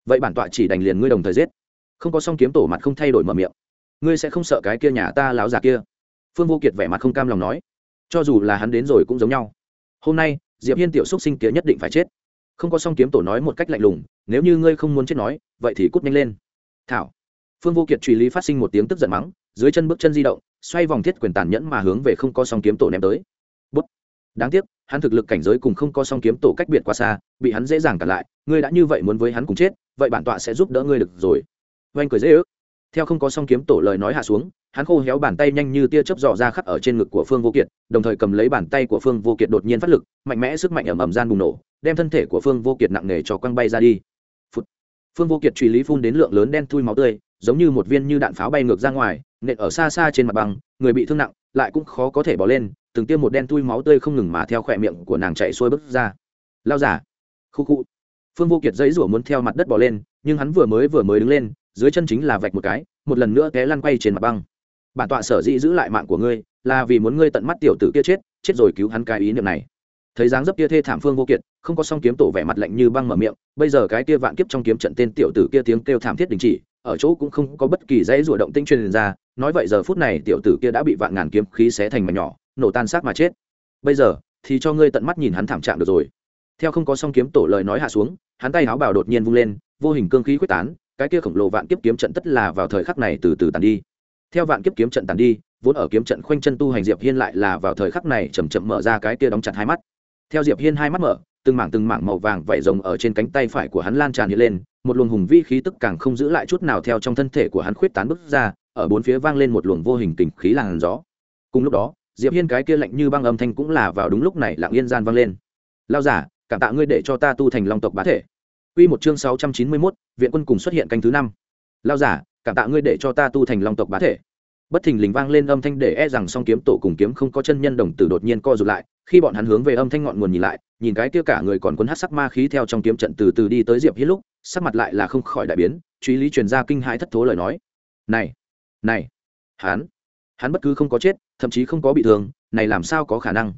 Vậy bản tọa chỉ đành liền ngươi đồng thời giết. Không có song kiếm tổ mặt không thay đổi mở miệng ngươi sẽ không sợ cái kia nhà ta láo già kia? Phương vô kiệt vẻ mặt không cam lòng nói. Cho dù là hắn đến rồi cũng giống nhau. Hôm nay, diệp hiên tiểu xúc sinh kia nhất định phải chết. Không có song kiếm tổ nói một cách lạnh lùng, nếu như ngươi không muốn chết nói, vậy thì cút nhanh lên. Thảo. Phương vô kiệt truy lý phát sinh một tiếng tức giận mắng, dưới chân bước chân di động, xoay vòng thiết quyền tàn nhẫn mà hướng về không có song kiếm tổ ném tới. Bút. Đáng tiếc, hắn thực lực cảnh giới cùng không có song kiếm tổ cách biệt quá xa, bị hắn dễ dàng cản lại, ngươi đã như vậy muốn với hắn cùng chết, vậy bản tọa sẽ giúp đỡ ngươi được rồi. Oanh cười dễ ước theo không có song kiếm tổ lời nói hạ xuống, hắn khô héo bàn tay nhanh như tia chớp dò ra khắc ở trên ngực của phương vô kiệt, đồng thời cầm lấy bàn tay của phương vô kiệt đột nhiên phát lực, mạnh mẽ sức mạnh ẩm ẩm gian bùng nổ, đem thân thể của phương vô kiệt nặng nề cho quăng bay ra đi. Phụt. phương vô kiệt truy lý phun đến lượng lớn đen thui máu tươi, giống như một viên như đạn pháo bay ngược ra ngoài, nện ở xa xa trên mặt băng, người bị thương nặng, lại cũng khó có thể bỏ lên, từng tiêm một đen thui máu tươi không ngừng mà theo khỏe miệng của nàng chạy xuôi bước ra. Lao giả. Khu khu. Phương vô kiệt dãy rủa muốn theo mặt đất bỏ lên, nhưng hắn vừa mới vừa mới đứng lên dưới chân chính là vạch một cái, một lần nữa té lăn quay trên mặt băng. Bản tọa sở dĩ giữ lại mạng của ngươi, là vì muốn ngươi tận mắt tiểu tử kia chết chết rồi cứu hắn cái ý niệm này. Thấy dáng dấp kia thê thảm phương vô kiệt, không có song kiếm tổ vẻ mặt lạnh như băng mở miệng, bây giờ cái kia vạn kiếp trong kiếm trận tên tiểu tử kia tiếng kêu thảm thiết đình chỉ, ở chỗ cũng không có bất kỳ dãy rủa động tinh truyền ra, nói vậy giờ phút này tiểu tử kia đã bị vạn ngàn kiếm khí xé thành mảnh nhỏ, nổ tan xác mà chết. Bây giờ, thì cho ngươi tận mắt nhìn hắn thảm trạng được rồi. Theo không có song kiếm tổ lời nói hạ xuống, hắn tay áo bào đột nhiên vung lên, vô hình cương khí quyết tán cái kia khổng lồ vạn kiếp kiếm trận tất là vào thời khắc này từ từ tàn đi. Theo vạn kiếp kiếm trận tàn đi, vốn ở kiếm trận khoanh chân tu hành diệp hiên lại là vào thời khắc này chầm chậm mở ra cái kia đóng chặt hai mắt. Theo diệp hiên hai mắt mở, từng mảng từng mảng màu vàng vảy rồng ở trên cánh tay phải của hắn lan tràn hiện lên, một luồng hùng vi khí tức càng không giữ lại chút nào theo trong thân thể của hắn khuyết tán bứt ra, ở bốn phía vang lên một luồng vô hình kình khí làn gió. Cùng lúc đó, diệp hiên cái kia lạnh như băng âm thanh cũng là vào đúng lúc này lặng yên gian vang lên. Lao giả cảm tạ ngươi để cho ta tu thành long tộc bá thể Quy một chương 691, viện quân cùng xuất hiện canh thứ năm. Lao giả, cảm tạ ngươi để cho ta tu thành long tộc bá thể. Bất thình lình vang lên âm thanh để e rằng song kiếm tổ cùng kiếm không có chân nhân đồng tử đột nhiên co rụt lại, khi bọn hắn hướng về âm thanh ngọn nguồn nhìn lại, nhìn cái kia cả người còn cuốn hắc sắc ma khí theo trong kiếm trận từ từ đi tới Diệp Hiên lúc, sắc mặt lại là không khỏi đại biến, truy lý truyền ra kinh hãi thất thố lời nói. "Này, này, hắn, hắn bất cứ không có chết, thậm chí không có bị thương, này làm sao có khả năng?"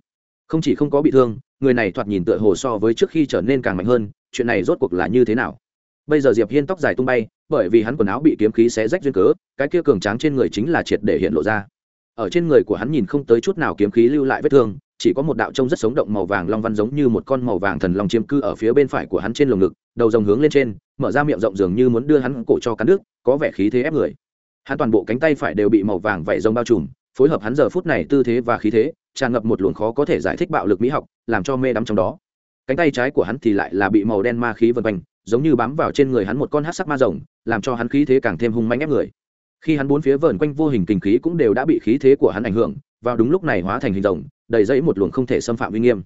Không chỉ không có bị thương, người này thoạt nhìn tựa hồ so với trước khi trở nên càng mạnh hơn, chuyện này rốt cuộc là như thế nào? Bây giờ diệp hiên tóc dài tung bay, bởi vì hắn quần áo bị kiếm khí xé rách duyên cớ, cái kia cường tráng trên người chính là triệt để hiện lộ ra. Ở trên người của hắn nhìn không tới chút nào kiếm khí lưu lại vết thương, chỉ có một đạo trông rất sống động màu vàng long văn giống như một con màu vàng thần long chiếm cư ở phía bên phải của hắn trên lồng ngực, đầu rồng hướng lên trên, mở ra miệng rộng dường như muốn đưa hắn cổ cho cắn nước có vẻ khí thế ép người. Hắn toàn bộ cánh tay phải đều bị màu vàng vảy rồng bao trùm, phối hợp hắn giờ phút này tư thế và khí thế, tràn ngập một luồng khó có thể giải thích bạo lực mỹ học, làm cho mê đắm trong đó cánh tay trái của hắn thì lại là bị màu đen ma khí vần quanh, giống như bám vào trên người hắn một con hát sắc ma rồng, làm cho hắn khí thế càng thêm hung manh ép người. Khi hắn bốn phía vờn quanh vô hình kinh khí cũng đều đã bị khí thế của hắn ảnh hưởng, vào đúng lúc này hóa thành hình rồng, đầy dẫy một luồng không thể xâm phạm uy nghiêm.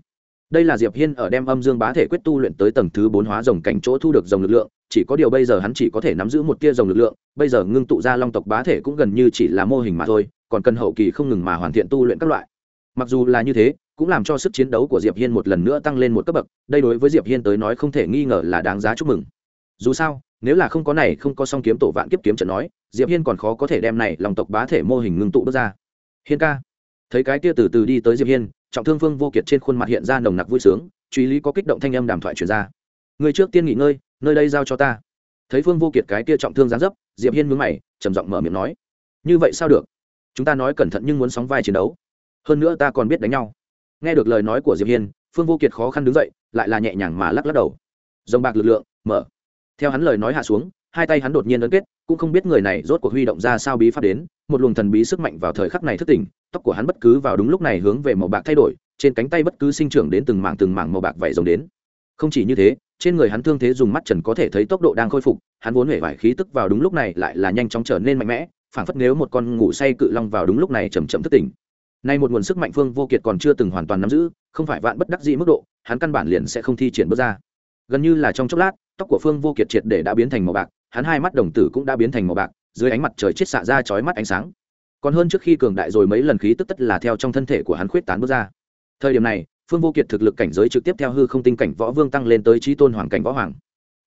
Đây là diệp hiên ở đem âm dương bá thể quyết tu luyện tới tầng thứ bốn hóa rồng cảnh chỗ thu được rồng lực lượng, chỉ có điều bây giờ hắn chỉ có thể nắm giữ một tia rồng lực lượng, bây giờ ngưng tụ ra long tộc bá thể cũng gần như chỉ là mô hình mà thôi, còn cần hậu kỳ không ngừng mà hoàn thiện tu luyện các loại. Mặc dù là như thế cũng làm cho sức chiến đấu của diệp hiên một lần nữa tăng lên một cấp bậc, đây đối với diệp hiên tới nói không thể nghi ngờ là đáng giá chúc mừng. Dù sao, nếu là không có này không có song kiếm tổ vạn kiếp kiếm trận nói, diệp hiên còn khó có thể đem này lòng tộc bá thể mô hình ngưng tụ bước ra. Hiên ca, thấy cái kia từ từ đi tới diệp hiên, trọng thương phương vô kiệt trên khuôn mặt hiện ra nồng nặc vui sướng, truy lý có kích động thanh âm đàm thoại truyền ra. Người trước tiên nghỉ ngơi, nơi đây giao cho ta. Thấy phương vô kiệt cái kia trọng thương giáng dấp, diệp hiên mướn mày, trầm giọng mở miệng nói, như vậy sao được? Chúng ta nói cẩn thận nhưng muốn sóng vai chiến đấu. Hơn nữa ta còn biết đánh nhau nghe được lời nói của diệp hiên, phương vô kiệt khó khăn đứng dậy, lại là nhẹ nhàng mà lắc lắc đầu. Dòng bạc lực lượng, mở. Theo hắn lời nói hạ xuống, hai tay hắn đột nhiên ấn kết, cũng không biết người này rốt cuộc huy động ra sao bí pháp đến, một luồng thần bí sức mạnh vào thời khắc này thức tỉnh, tóc của hắn bất cứ vào đúng lúc này hướng về màu bạc thay đổi, trên cánh tay bất cứ sinh trưởng đến từng mảng từng mảng màu bạc vảy rồng đến. Không chỉ như thế, trên người hắn thương thế dùng mắt trần có thể thấy tốc độ đang khôi phục, hắn vốn hể vải khí tức vào đúng lúc này lại là nhanh chóng trở nên mạnh mẽ, phảng phất nếu một con ngủ say cự long vào đúng lúc này chầm chậm thức tỉnh nay một nguồn sức mạnh phương vô kiệt còn chưa từng hoàn toàn nắm giữ, không phải vạn bất đắc dĩ mức độ, hắn căn bản liền sẽ không thi triển bước ra. Gần như là trong chốc lát, tóc của phương vô kiệt triệt để đã biến thành màu bạc, hắn hai mắt đồng tử cũng đã biến thành màu bạc, dưới ánh mặt trời chết xạ ra chói mắt ánh sáng. Còn hơn trước khi cường đại rồi mấy lần khí tức tất là theo trong thân thể của hắn khuyết tán bước ra. Thời điểm này, phương vô kiệt thực lực cảnh giới trực tiếp theo hư không tinh cảnh võ vương tăng lên tới trí tôn hoàng cảnh võ hoàng.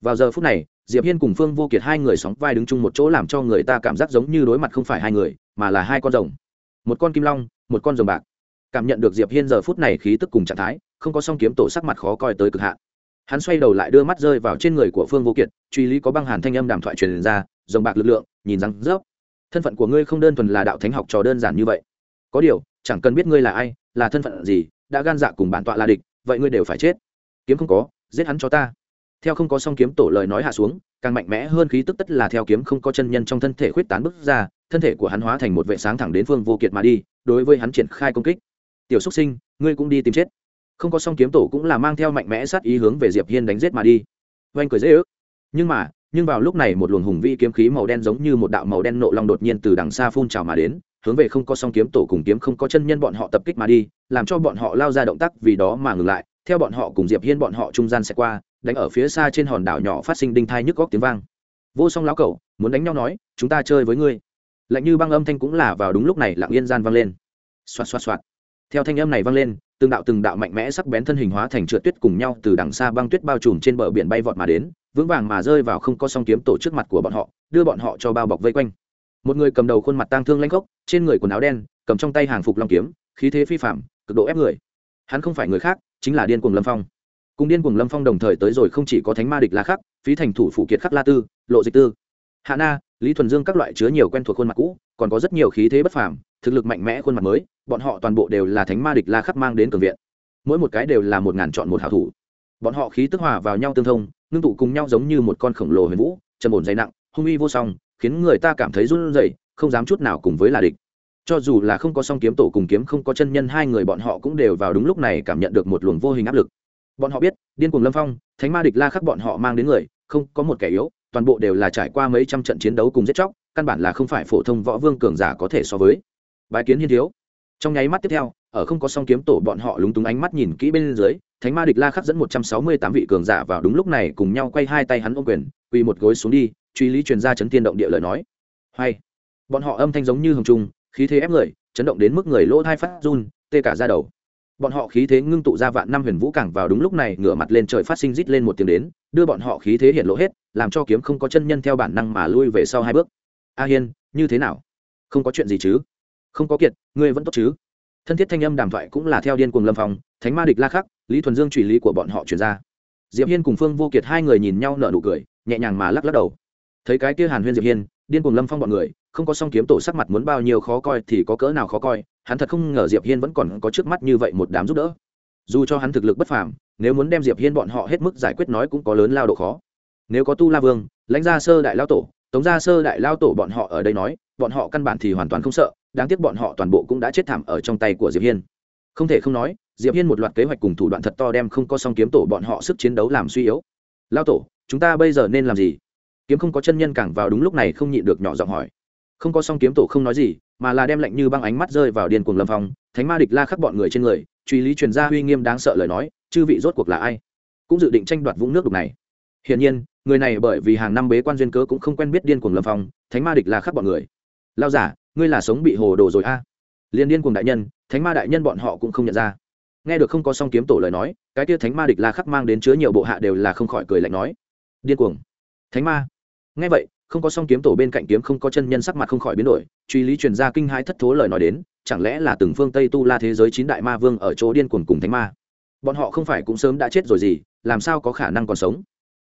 Vào giờ phút này, diệp hiên cùng phương vô kiệt hai người sóng vai đứng chung một chỗ làm cho người ta cảm giác giống như đối mặt không phải hai người, mà là hai con rồng. Một con kim long một con rồng bạc. Cảm nhận được diệp hiên giờ phút này khí tức cùng trạng thái, không có song kiếm tổ sắc mặt khó coi tới cực hạn. Hắn xoay đầu lại đưa mắt rơi vào trên người của phương vô kiệt, truy lý có băng hàn thanh âm đàm thoại truyền ra, rồng bạc lực lượng, nhìn răng rớp. Thân phận của ngươi không đơn thuần là đạo thánh học trò đơn giản như vậy. Có điều, chẳng cần biết ngươi là ai, là thân phận gì, đã gan dạ cùng bản tọa là địch, vậy ngươi đều phải chết. Kiếm không có, giết hắn cho ta theo không có song kiếm tổ lời nói hạ xuống, càng mạnh mẽ hơn khí tức tất là theo kiếm không có chân nhân trong thân thể khuyết tán bước ra, thân thể của hắn hóa thành một vệ sáng thẳng đến phương vô kiệt mà đi, đối với hắn triển khai công kích. Tiểu xúc sinh, ngươi cũng đi tìm chết. Không có song kiếm tổ cũng là mang theo mạnh mẽ sát ý hướng về diệp hiên đánh giết mà đi. Oanh cười dễ ước. Nhưng mà, nhưng vào lúc này một luồng hùng vĩ kiếm khí màu đen giống như một đạo màu đen nộ long đột nhiên từ đằng xa phun trào mà đến, hướng về không có song kiếm tổ cùng kiếm không có chân nhân bọn họ tập kích mà đi, làm cho bọn họ lao ra động tác vì đó mà ngừng lại. Theo bọn họ cùng diệp hiên bọn họ trung gian sẽ qua đánh ở phía xa trên hòn đảo nhỏ phát sinh đinh thai nhức góc tiếng vang. Vô song lão cẩu, muốn đánh nhau nói, chúng ta chơi với ngươi. Lạnh như băng âm thanh cũng là vào đúng lúc này lặng yên gian vang lên. Xoạt xoạt xoạt. Theo thanh âm này vang lên, từng đạo từng đạo mạnh mẽ sắc bén thân hình hóa thành trượt tuyết cùng nhau từ đằng xa băng tuyết bao trùm trên bờ biển bay vọt mà đến, vững vàng mà rơi vào không có song kiếm tổ trước mặt của bọn họ, đưa bọn họ cho bao bọc vây quanh. Một người cầm đầu khuôn mặt tang thương lanh khốc trên người quần áo đen, cầm trong tay hàng phục long kiếm, khí thế phi phạm cực độ ép người. Hắn không phải người khác, chính là điên cuồng lâm phong cùng điên cùng lâm phong đồng thời tới rồi không chỉ có thánh ma địch la khắc, phí thành thủ phủ kiệt khắc la tư, lộ dịch tư, hạ na, lý thuần dương các loại chứa nhiều quen thuộc khuôn mặt cũ, còn có rất nhiều khí thế bất phàm, thực lực mạnh mẽ khuôn mặt mới, bọn họ toàn bộ đều là thánh ma địch la khắc mang đến cường viện. Mỗi một cái đều là một ngàn chọn một hảo thủ. Bọn họ khí tức hòa vào nhau tương thông, ngưng tụ cùng nhau giống như một con khổng lồ huyền vũ, trầm ổn dày nặng, hung uy vô song, khiến người ta cảm thấy run rẩy, không dám chút nào cùng với là địch. Cho dù là không có song kiếm tổ cùng kiếm không có chân nhân hai người bọn họ cũng đều vào đúng lúc này cảm nhận được một luồng vô hình áp lực bọn họ biết, điên cuồng lâm phong, thánh ma địch la khắc bọn họ mang đến người, không có một kẻ yếu, toàn bộ đều là trải qua mấy trăm trận chiến đấu cùng giết chóc, căn bản là không phải phổ thông võ vương cường giả có thể so với. Bài kiến hiên thiếu. Trong nháy mắt tiếp theo, ở không có song kiếm tổ bọn họ lúng túng ánh mắt nhìn kỹ bên dưới, thánh ma địch la khắc dẫn một trăm sáu mươi tám vị cường giả vào đúng lúc này cùng nhau quay hai tay hắn ôm quyền, quỳ một gối xuống đi, truy lý truyền ra chấn tiên động địa lời nói. Hay. Bọn họ âm thanh giống như hồng trung khí thế ép người, chấn động đến mức người lỗ thai phát run, tê cả ra đầu bọn họ khí thế ngưng tụ ra vạn năm huyền vũ càng vào đúng lúc này, ngửa mặt lên trời phát sinh rít lên một tiếng đến, đưa bọn họ khí thế hiện lộ hết, làm cho kiếm không có chân nhân theo bản năng mà lui về sau hai bước. A hiên, như thế nào? Không có chuyện gì chứ? Không có kiệt, ngươi vẫn tốt chứ? Thân thiết thanh âm đàm thoại cũng là theo điên cuồng lâm phòng thánh ma địch la khắc, lý thuần dương truy lý của bọn họ chuyển ra. Diệp hiên cùng phương vô kiệt hai người nhìn nhau nở nụ cười, nhẹ nhàng mà lắc lắc đầu. Thấy cái kia hàn huyên diệp hiên điên cuồng lâm phong bọn người, không có song kiếm tổ sắc mặt muốn bao nhiêu khó coi thì có cỡ nào khó coi, hắn thật không ngờ diệp hiên vẫn còn có trước mắt như vậy một đám giúp đỡ. Dù cho hắn thực lực bất phàm, nếu muốn đem diệp hiên bọn họ hết mức giải quyết nói cũng có lớn lao độ khó. Nếu có tu la vương, lãnh gia sơ đại lao tổ, tống gia sơ đại lao tổ bọn họ ở đây nói, bọn họ căn bản thì hoàn toàn không sợ, đáng tiếc bọn họ toàn bộ cũng đã chết thảm ở trong tay của diệp hiên. Không thể không nói, diệp hiên một loạt kế hoạch cùng thủ đoạn thật to đem không có song kiếm tổ bọn họ sức chiến đấu làm suy yếu. Lao tổ, chúng ta bây giờ nên làm gì? Kiếm không có chân nhân càng vào đúng lúc này không nhịn được nhỏ giọng hỏi. Không có song kiếm tổ không nói gì, mà là đem lạnh như băng ánh mắt rơi vào điên cuồng lâm phong, thánh ma địch la khắc bọn người trên người, truy lý truyền ra uy nghiêm đáng sợ lời nói, chư vị rốt cuộc là ai? Cũng dự định tranh đoạt vũng nước đục này. Hiển nhiên, người này bởi vì hàng năm bế quan duyên cớ cũng không quen biết điên cuồng lâm phong, thánh ma địch là khắc bọn người. Lao giả, ngươi là sống bị hồ đồ rồi a? À. liên điên cuồng đại nhân, thánh ma đại nhân bọn họ cũng không nhận ra. Nghe được không có song kiếm tổ lời nói, cái kia thánh ma địch la khắc mang đến chứa nhiều bộ hạ đều là không khỏi cười lạnh nói. Điên cuồng. Thánh ma nghe vậy, không có song kiếm tổ bên cạnh kiếm không có chân nhân sắc mặt không khỏi biến đổi, truy lý truyền ra kinh hai thất thố lời nói đến, chẳng lẽ là từng phương tây tu la thế giới chín đại ma vương ở chỗ điên cuồng cùng thánh ma? Bọn họ không phải cũng sớm đã chết rồi gì, làm sao có khả năng còn sống?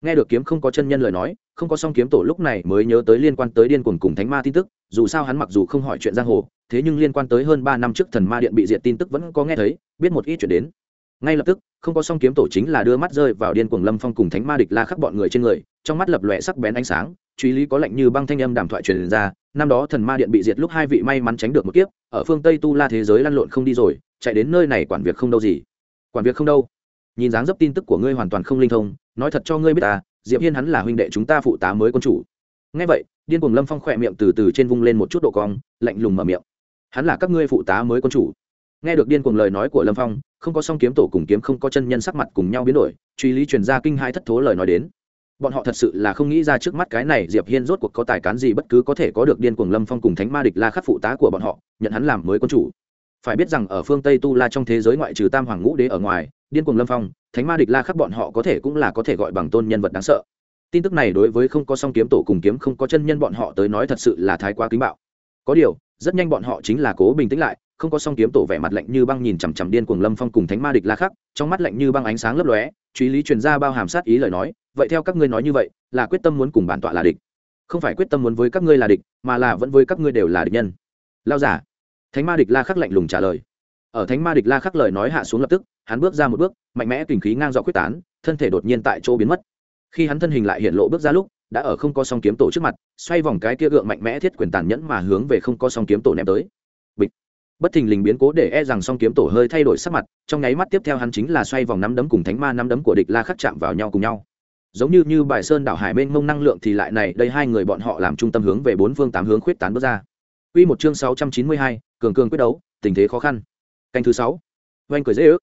Nghe được kiếm không có chân nhân lời nói, không có song kiếm tổ lúc này mới nhớ tới liên quan tới điên cuồng cùng thánh ma tin tức, dù sao hắn mặc dù không hỏi chuyện giang hồ, thế nhưng liên quan tới hơn ba năm trước thần ma điện bị diệt tin tức vẫn có nghe thấy, biết một ít chuyện đến ngay lập tức, không có song kiếm tổ chính là đưa mắt rơi vào điên cuồng lâm phong cùng thánh ma địch la khắc bọn người trên người, trong mắt lập lòe sắc bén ánh sáng, truy lý có lệnh như băng thanh âm đàm thoại truyền ra, năm đó thần ma điện bị diệt lúc hai vị may mắn tránh được một kiếp, ở phương tây tu la thế giới lăn lộn không đi rồi, chạy đến nơi này quản việc không đâu gì. Quản việc không đâu. Nhìn dáng dấp tin tức của ngươi hoàn toàn không linh thông, nói thật cho ngươi biết ta, diệp hiên hắn là huynh đệ chúng ta phụ tá mới quân chủ. Nghe vậy, điên cuồng lâm phong khỏe miệng từ từ trên vung lên một chút độ cong, lạnh lùng mở miệng. Hắn là các ngươi phụ tá mới quân chủ nghe được điên cuồng lời nói của lâm phong, không có song kiếm tổ cùng kiếm không có chân nhân sắc mặt cùng nhau biến đổi, truy lý truyền ra kinh hai thất thố lời nói đến. Bọn họ thật sự là không nghĩ ra trước mắt cái này diệp hiên rốt cuộc có tài cán gì bất cứ có thể có được điên cuồng lâm phong cùng thánh ma địch la khắc phụ tá của bọn họ, nhận hắn làm mới quân chủ. Phải biết rằng ở phương tây tu la trong thế giới ngoại trừ tam hoàng ngũ đế ở ngoài, điên cuồng lâm phong, thánh ma địch la khắc bọn họ có thể cũng là có thể gọi bằng tôn nhân vật đáng sợ. Tin tức này đối với không có song kiếm tổ cùng kiếm không có chân nhân bọn họ tới nói thật sự là thái quá kính bạo. Có điều, rất nhanh bọn họ chính là cố bình tĩnh lại không có song kiếm tổ vẻ mặt lạnh như băng nhìn chằm chằm điên cuồng lâm phong cùng thánh ma địch la khắc, trong mắt lạnh như băng ánh sáng lấp lóe, truy lý truyền ra bao hàm sát ý lời nói, vậy theo các ngươi nói như vậy, là quyết tâm muốn cùng bản tọa là địch. Không phải quyết tâm muốn với các ngươi là địch, mà là vẫn với các ngươi đều là địch nhân. Lao giả. Thánh ma địch la khắc lạnh lùng trả lời. Ở thánh ma địch la khắc lời nói hạ xuống lập tức, hắn bước ra một bước, mạnh mẽ kình khí ngang dọ quyết tán, thân thể đột nhiên tại chỗ biến mất. Khi hắn thân hình lại hiện lộ bước ra lúc, đã ở không có song kiếm tổ trước mặt, xoay vòng cái kia gượng mạnh mẽ thiết quyền tàn nhẫn mà hướng về không có song kiếm tổ ném tới bất thình lình biến cố để e rằng song kiếm tổ hơi thay đổi sắc mặt trong nháy mắt tiếp theo hắn chính là xoay vòng nắm đấm cùng thánh ma nắm đấm của địch la khắc chạm vào nhau cùng nhau giống như như bài sơn đảo hải mênh mông năng lượng thì lại này đây hai người bọn họ làm trung tâm hướng về bốn phương tám hướng khuyết tán bước ra Quy một chương 692, cường cường quyết đấu, tình thế khó khăn. Canh thứ sáu Oanh cười dễ ước.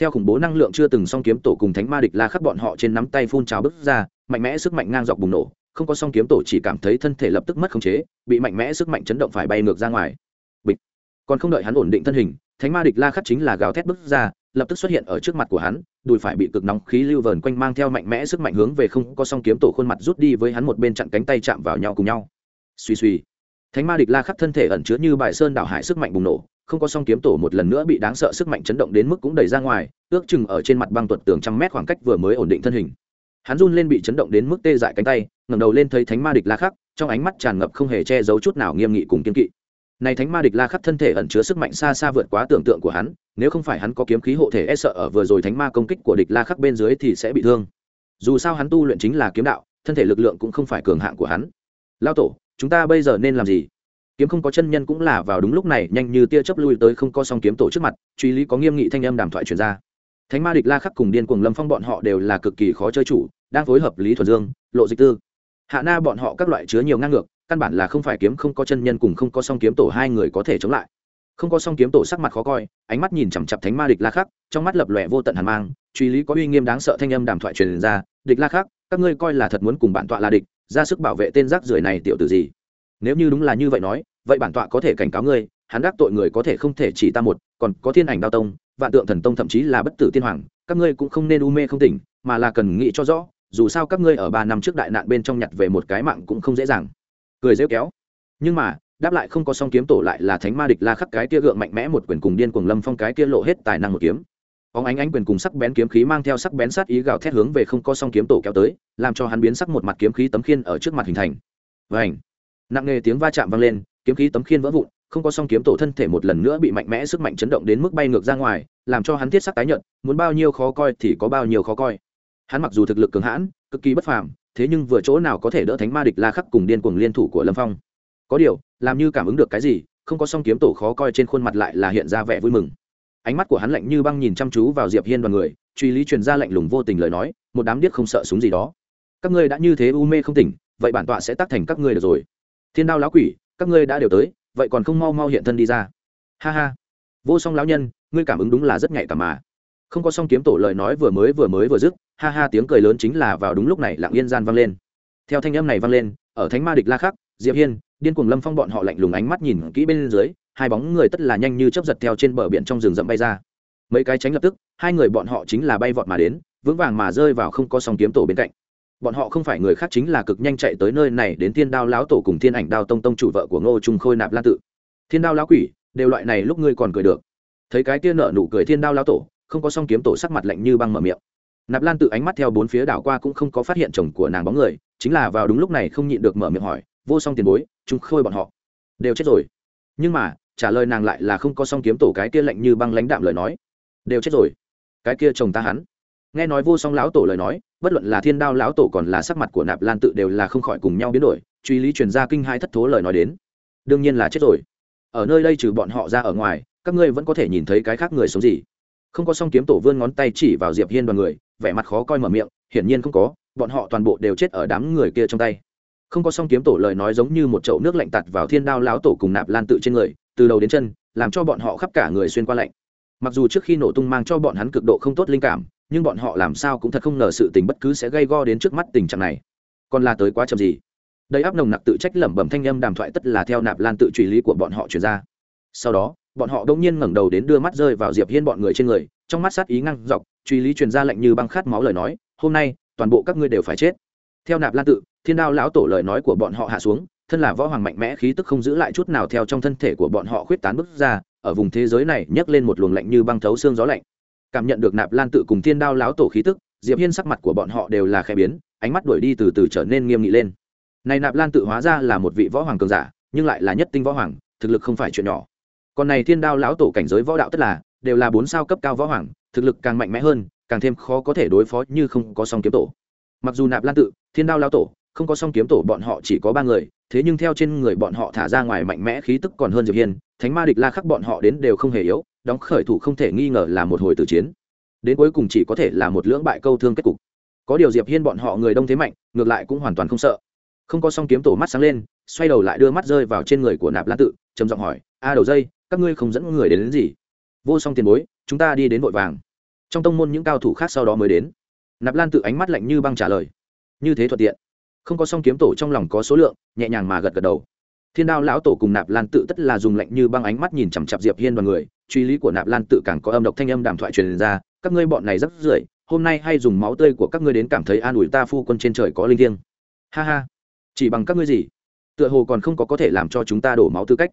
Theo khủng bố năng lượng chưa từng song kiếm tổ cùng thánh ma địch la khắc bọn họ trên nắm tay phun trào bứt ra, mạnh mẽ sức mạnh ngang dọc bùng nổ, không có song kiếm tổ chỉ cảm thấy thân thể lập tức mất khống chế, bị mạnh mẽ sức mạnh chấn động phải bay ngược ra ngoài. Còn không đợi hắn ổn định thân hình, thánh ma địch la khắc chính là gào thét bứt ra, lập tức xuất hiện ở trước mặt của hắn, đùi phải bị cực nóng khí lưu vờn quanh mang theo mạnh mẽ sức mạnh hướng về không có song kiếm tổ khuôn mặt rút đi với hắn một bên chặn cánh tay chạm vào nhau cùng nhau. Suy suy thánh ma địch la khắc thân thể ẩn chứa như bài sơn đảo hải sức mạnh bùng nổ không có song kiếm tổ một lần nữa bị đáng sợ sức mạnh chấn động đến mức cũng đẩy ra ngoài ước chừng ở trên mặt băng tuật tường trăm mét khoảng cách vừa mới ổn định thân hình. Hắn run lên bị chấn động đến mức tê dại cánh tay ngẩng đầu lên thấy thánh ma địch la khắc trong ánh mắt tràn ngập không hề che giấu chút nào nghiêm nghị cùng kiên kỵ này thánh ma địch la khắc thân thể ẩn chứa sức mạnh xa xa vượt quá tưởng tượng của hắn, nếu không phải hắn có kiếm khí hộ thể e sợ ở vừa rồi thánh ma công kích của địch la khắc bên dưới thì sẽ bị thương. Dù sao hắn tu luyện chính là kiếm đạo, thân thể lực lượng cũng không phải cường hạng của hắn. Lao tổ, chúng ta bây giờ nên làm gì? Kiếm không có chân nhân cũng là vào đúng lúc này, nhanh như tia chớp lui tới không có song kiếm tổ trước mặt, truy lý có nghiêm nghị thanh âm đàm thoại truyền ra. Thánh ma địch la khắc cùng điên cuồng lâm phong bọn họ đều là cực kỳ khó chơi chủ, đang phối hợp lý thuần dương, lộ dịch tư. Hạ na bọn họ các loại chứa nhiều ngang ngược căn bản là không phải kiếm không có chân nhân cùng không có song kiếm tổ hai người có thể chống lại. Không có song kiếm tổ sắc mặt khó coi, ánh mắt nhìn chằm chặp thánh ma địch la khắc, trong mắt lập lòe vô tận hàn mang, truy lý có uy nghiêm đáng sợ thanh âm đàm thoại truyền ra, địch la khắc, các ngươi coi là thật muốn cùng bản tọa là địch, ra sức bảo vệ tên rác rưởi này tiểu tử gì? Nếu như đúng là như vậy nói, vậy bản tọa có thể cảnh cáo ngươi, hắn đắc tội người có thể không thể chỉ ta một, còn có thiên ảnh đao tông, vạn tượng thần tông thậm chí là bất tử tiên hoàng, các ngươi cũng không nên u mê không tỉnh, mà là cần nghĩ cho rõ, dù sao các ngươi ở ba năm trước đại nạn bên trong nhặt về một cái mạng cũng không dễ dàng cười rêu kéo. Nhưng mà, đáp lại không có song kiếm tổ lại là thánh ma địch la khắc cái kia gượng mạnh mẽ một quyền cùng điên cuồng lâm phong cái kia lộ hết tài năng một kiếm. Óng ánh ánh quyền cùng sắc bén kiếm khí mang theo sắc bén sát ý gào thét hướng về không có song kiếm tổ kéo tới, làm cho hắn biến sắc một mặt kiếm khí tấm khiên ở trước mặt hình thành. Vảnh nặng nề tiếng va chạm vang lên, kiếm khí tấm khiên vỡ vụn, không có song kiếm tổ thân thể một lần nữa bị mạnh mẽ sức mạnh chấn động đến mức bay ngược ra ngoài, làm cho hắn thiết sắc tái nhận muốn bao nhiêu khó coi thì có bao nhiêu khó coi. Hắn mặc dù thực lực cường hãn, cực kỳ bất phàm thế nhưng vừa chỗ nào có thể đỡ thánh ma địch la khắc cùng điên cuồng liên thủ của lâm phong? Có điều, làm như cảm ứng được cái gì, không có song kiếm tổ khó coi trên khuôn mặt lại là hiện ra vẻ vui mừng. Ánh mắt của hắn lạnh như băng nhìn chăm chú vào diệp hiên đoàn người, truy lý truyền ra lạnh lùng vô tình lời nói, một đám điếc không sợ súng gì đó. Các ngươi đã như thế u mê không tỉnh, vậy bản tọa sẽ tác thành các ngươi được rồi. Thiên đao lão quỷ, các ngươi đã đều tới, vậy còn không mau mau hiện thân đi ra. Ha ha. Vô song lão nhân, ngươi cảm ứng đúng là rất nhạy cảm mà. Không có song kiếm tổ lời nói vừa mới vừa mới vừa dứt ha ha tiếng cười lớn chính là vào đúng lúc này lặng yên gian vang lên. Theo thanh âm này vang lên, ở thánh ma địch la khắc, diệp hiên, điên cuồng lâm phong bọn họ lạnh lùng ánh mắt nhìn kỹ bên dưới, hai bóng người tất là nhanh như chớp giật theo trên bờ biển trong rừng rậm bay ra. Mấy cái tránh lập tức, hai người bọn họ chính là bay vọt mà đến, vững vàng mà rơi vào không có song kiếm tổ bên cạnh. Bọn họ không phải người khác chính là cực nhanh chạy tới nơi này đến thiên đao lão tổ cùng thiên ảnh đao tông tông chủ vợ của ngô trung khôi nạp lan tự. Thiên đao lão quỷ, đều loại này lúc ngươi còn cười được. Thấy cái kia nợ nụ cười thiên đao lão tổ, không có song kiếm tổ sắc mặt lạnh như băng mở miệng nạp lan tự ánh mắt theo bốn phía đảo qua cũng không có phát hiện chồng của nàng bóng người, chính là vào đúng lúc này không nhịn được mở miệng hỏi, vô song tiền bối, chúng khôi bọn họ đều chết rồi. Nhưng mà, trả lời nàng lại là không có song kiếm tổ cái kia lạnh như băng lãnh đạm lời nói, đều chết rồi. Cái kia chồng ta hắn. Nghe nói vô song lão tổ lời nói, bất luận là thiên đao lão tổ còn là sắc mặt của nạp lan tự đều là không khỏi cùng nhau biến đổi, truy lý truyền ra kinh hai thất thố lời nói đến. Đương nhiên là chết rồi. Ở nơi đây trừ bọn họ ra ở ngoài, các ngươi vẫn có thể nhìn thấy cái khác người sống gì. Không có song kiếm tổ vươn ngón tay chỉ vào diệp hiên đoàn người vẻ mặt khó coi mở miệng, hiển nhiên không có, bọn họ toàn bộ đều chết ở đám người kia trong tay. Không có song kiếm tổ lời nói giống như một chậu nước lạnh tạt vào thiên đao láo tổ cùng nạp lan tự trên người, từ đầu đến chân, làm cho bọn họ khắp cả người xuyên qua lạnh. Mặc dù trước khi nổ tung mang cho bọn hắn cực độ không tốt linh cảm, nhưng bọn họ làm sao cũng thật không ngờ sự tình bất cứ sẽ gây go đến trước mắt tình trạng này. Còn là tới quá chậm gì? Đầy áp nồng nặc tự trách lẩm bẩm thanh âm đàm thoại tất là theo nạp lan tự truy lý của bọn họ chuyển ra. Sau đó, bọn họ đông nhiên ngẩng đầu đến đưa mắt rơi vào diệp hiên bọn người trên người, trong mắt sát ý ngăn dọc truy lý truyền ra lệnh như băng khát máu lời nói, hôm nay, toàn bộ các ngươi đều phải chết. Theo nạp lan tự, thiên đao lão tổ lời nói của bọn họ hạ xuống, thân là võ hoàng mạnh mẽ khí tức không giữ lại chút nào theo trong thân thể của bọn họ khuyết tán bước ra, ở vùng thế giới này nhấc lên một luồng lạnh như băng thấu xương gió lạnh. Cảm nhận được nạp lan tự cùng thiên đao lão tổ khí tức, diệp hiên sắc mặt của bọn họ đều là khẽ biến, ánh mắt đuổi đi từ từ trở nên nghiêm nghị lên. Này nạp lan tự hóa ra là một vị võ hoàng cường giả, nhưng lại là nhất tinh võ hoàng, thực lực không phải chuyện nhỏ. Còn này thiên đao lão tổ cảnh giới võ đạo tất là, đều là bốn sao cấp cao võ hoàng thực lực càng mạnh mẽ hơn càng thêm khó có thể đối phó như không có song kiếm tổ. Mặc dù nạp lan tự thiên đao lao tổ không có song kiếm tổ bọn họ chỉ có ba người thế nhưng theo trên người bọn họ thả ra ngoài mạnh mẽ khí tức còn hơn diệp hiên thánh ma địch la khắc bọn họ đến đều không hề yếu đóng khởi thủ không thể nghi ngờ là một hồi tử chiến. Đến cuối cùng chỉ có thể là một lưỡng bại câu thương kết cục. Có điều diệp hiên bọn họ người đông thế mạnh ngược lại cũng hoàn toàn không sợ. Không có song kiếm tổ mắt sáng lên xoay đầu lại đưa mắt rơi vào trên người của nạp lan tự trầm giọng hỏi a đầu dây các ngươi không dẫn người đến, đến gì? Vô song tiền bối chúng ta đi đến vội vàng trong tông môn những cao thủ khác sau đó mới đến. Nạp lan tự ánh mắt lạnh như băng trả lời. Như thế thuận tiện. Không có song kiếm tổ trong lòng có số lượng, nhẹ nhàng mà gật gật đầu. Thiên đao lão tổ cùng nạp lan tự tất là dùng lạnh như băng ánh mắt nhìn chằm chặp diệp hiên đoàn người, truy lý của nạp lan tự càng có âm độc thanh âm đàm thoại truyền ra, các ngươi bọn này rất rưởi, hôm nay hay dùng máu tươi của các ngươi đến cảm thấy an ủi ta phu quân trên trời có linh thiêng. Ha ha, chỉ bằng các ngươi gì? Tựa hồ còn không có có thể làm cho chúng ta đổ máu tư cách.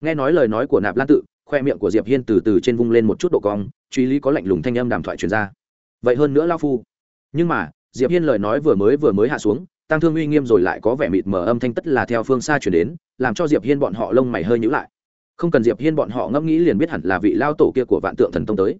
Nghe nói lời nói của nạp lan tự khoe miệng của diệp hiên từ từ trên vung lên một chút độ cong, truy lý có lạnh lùng thanh âm đàm thoại truyền ra. Vậy hơn nữa lao phu. Nhưng mà, diệp hiên lời nói vừa mới vừa mới hạ xuống, tăng thương uy nghiêm rồi lại có vẻ mịt mờ âm thanh tất là theo phương xa chuyển đến, làm cho diệp hiên bọn họ lông mày hơi nhíu lại. Không cần diệp hiên bọn họ ngẫm nghĩ liền biết hẳn là vị lao tổ kia của vạn tượng thần tông tới.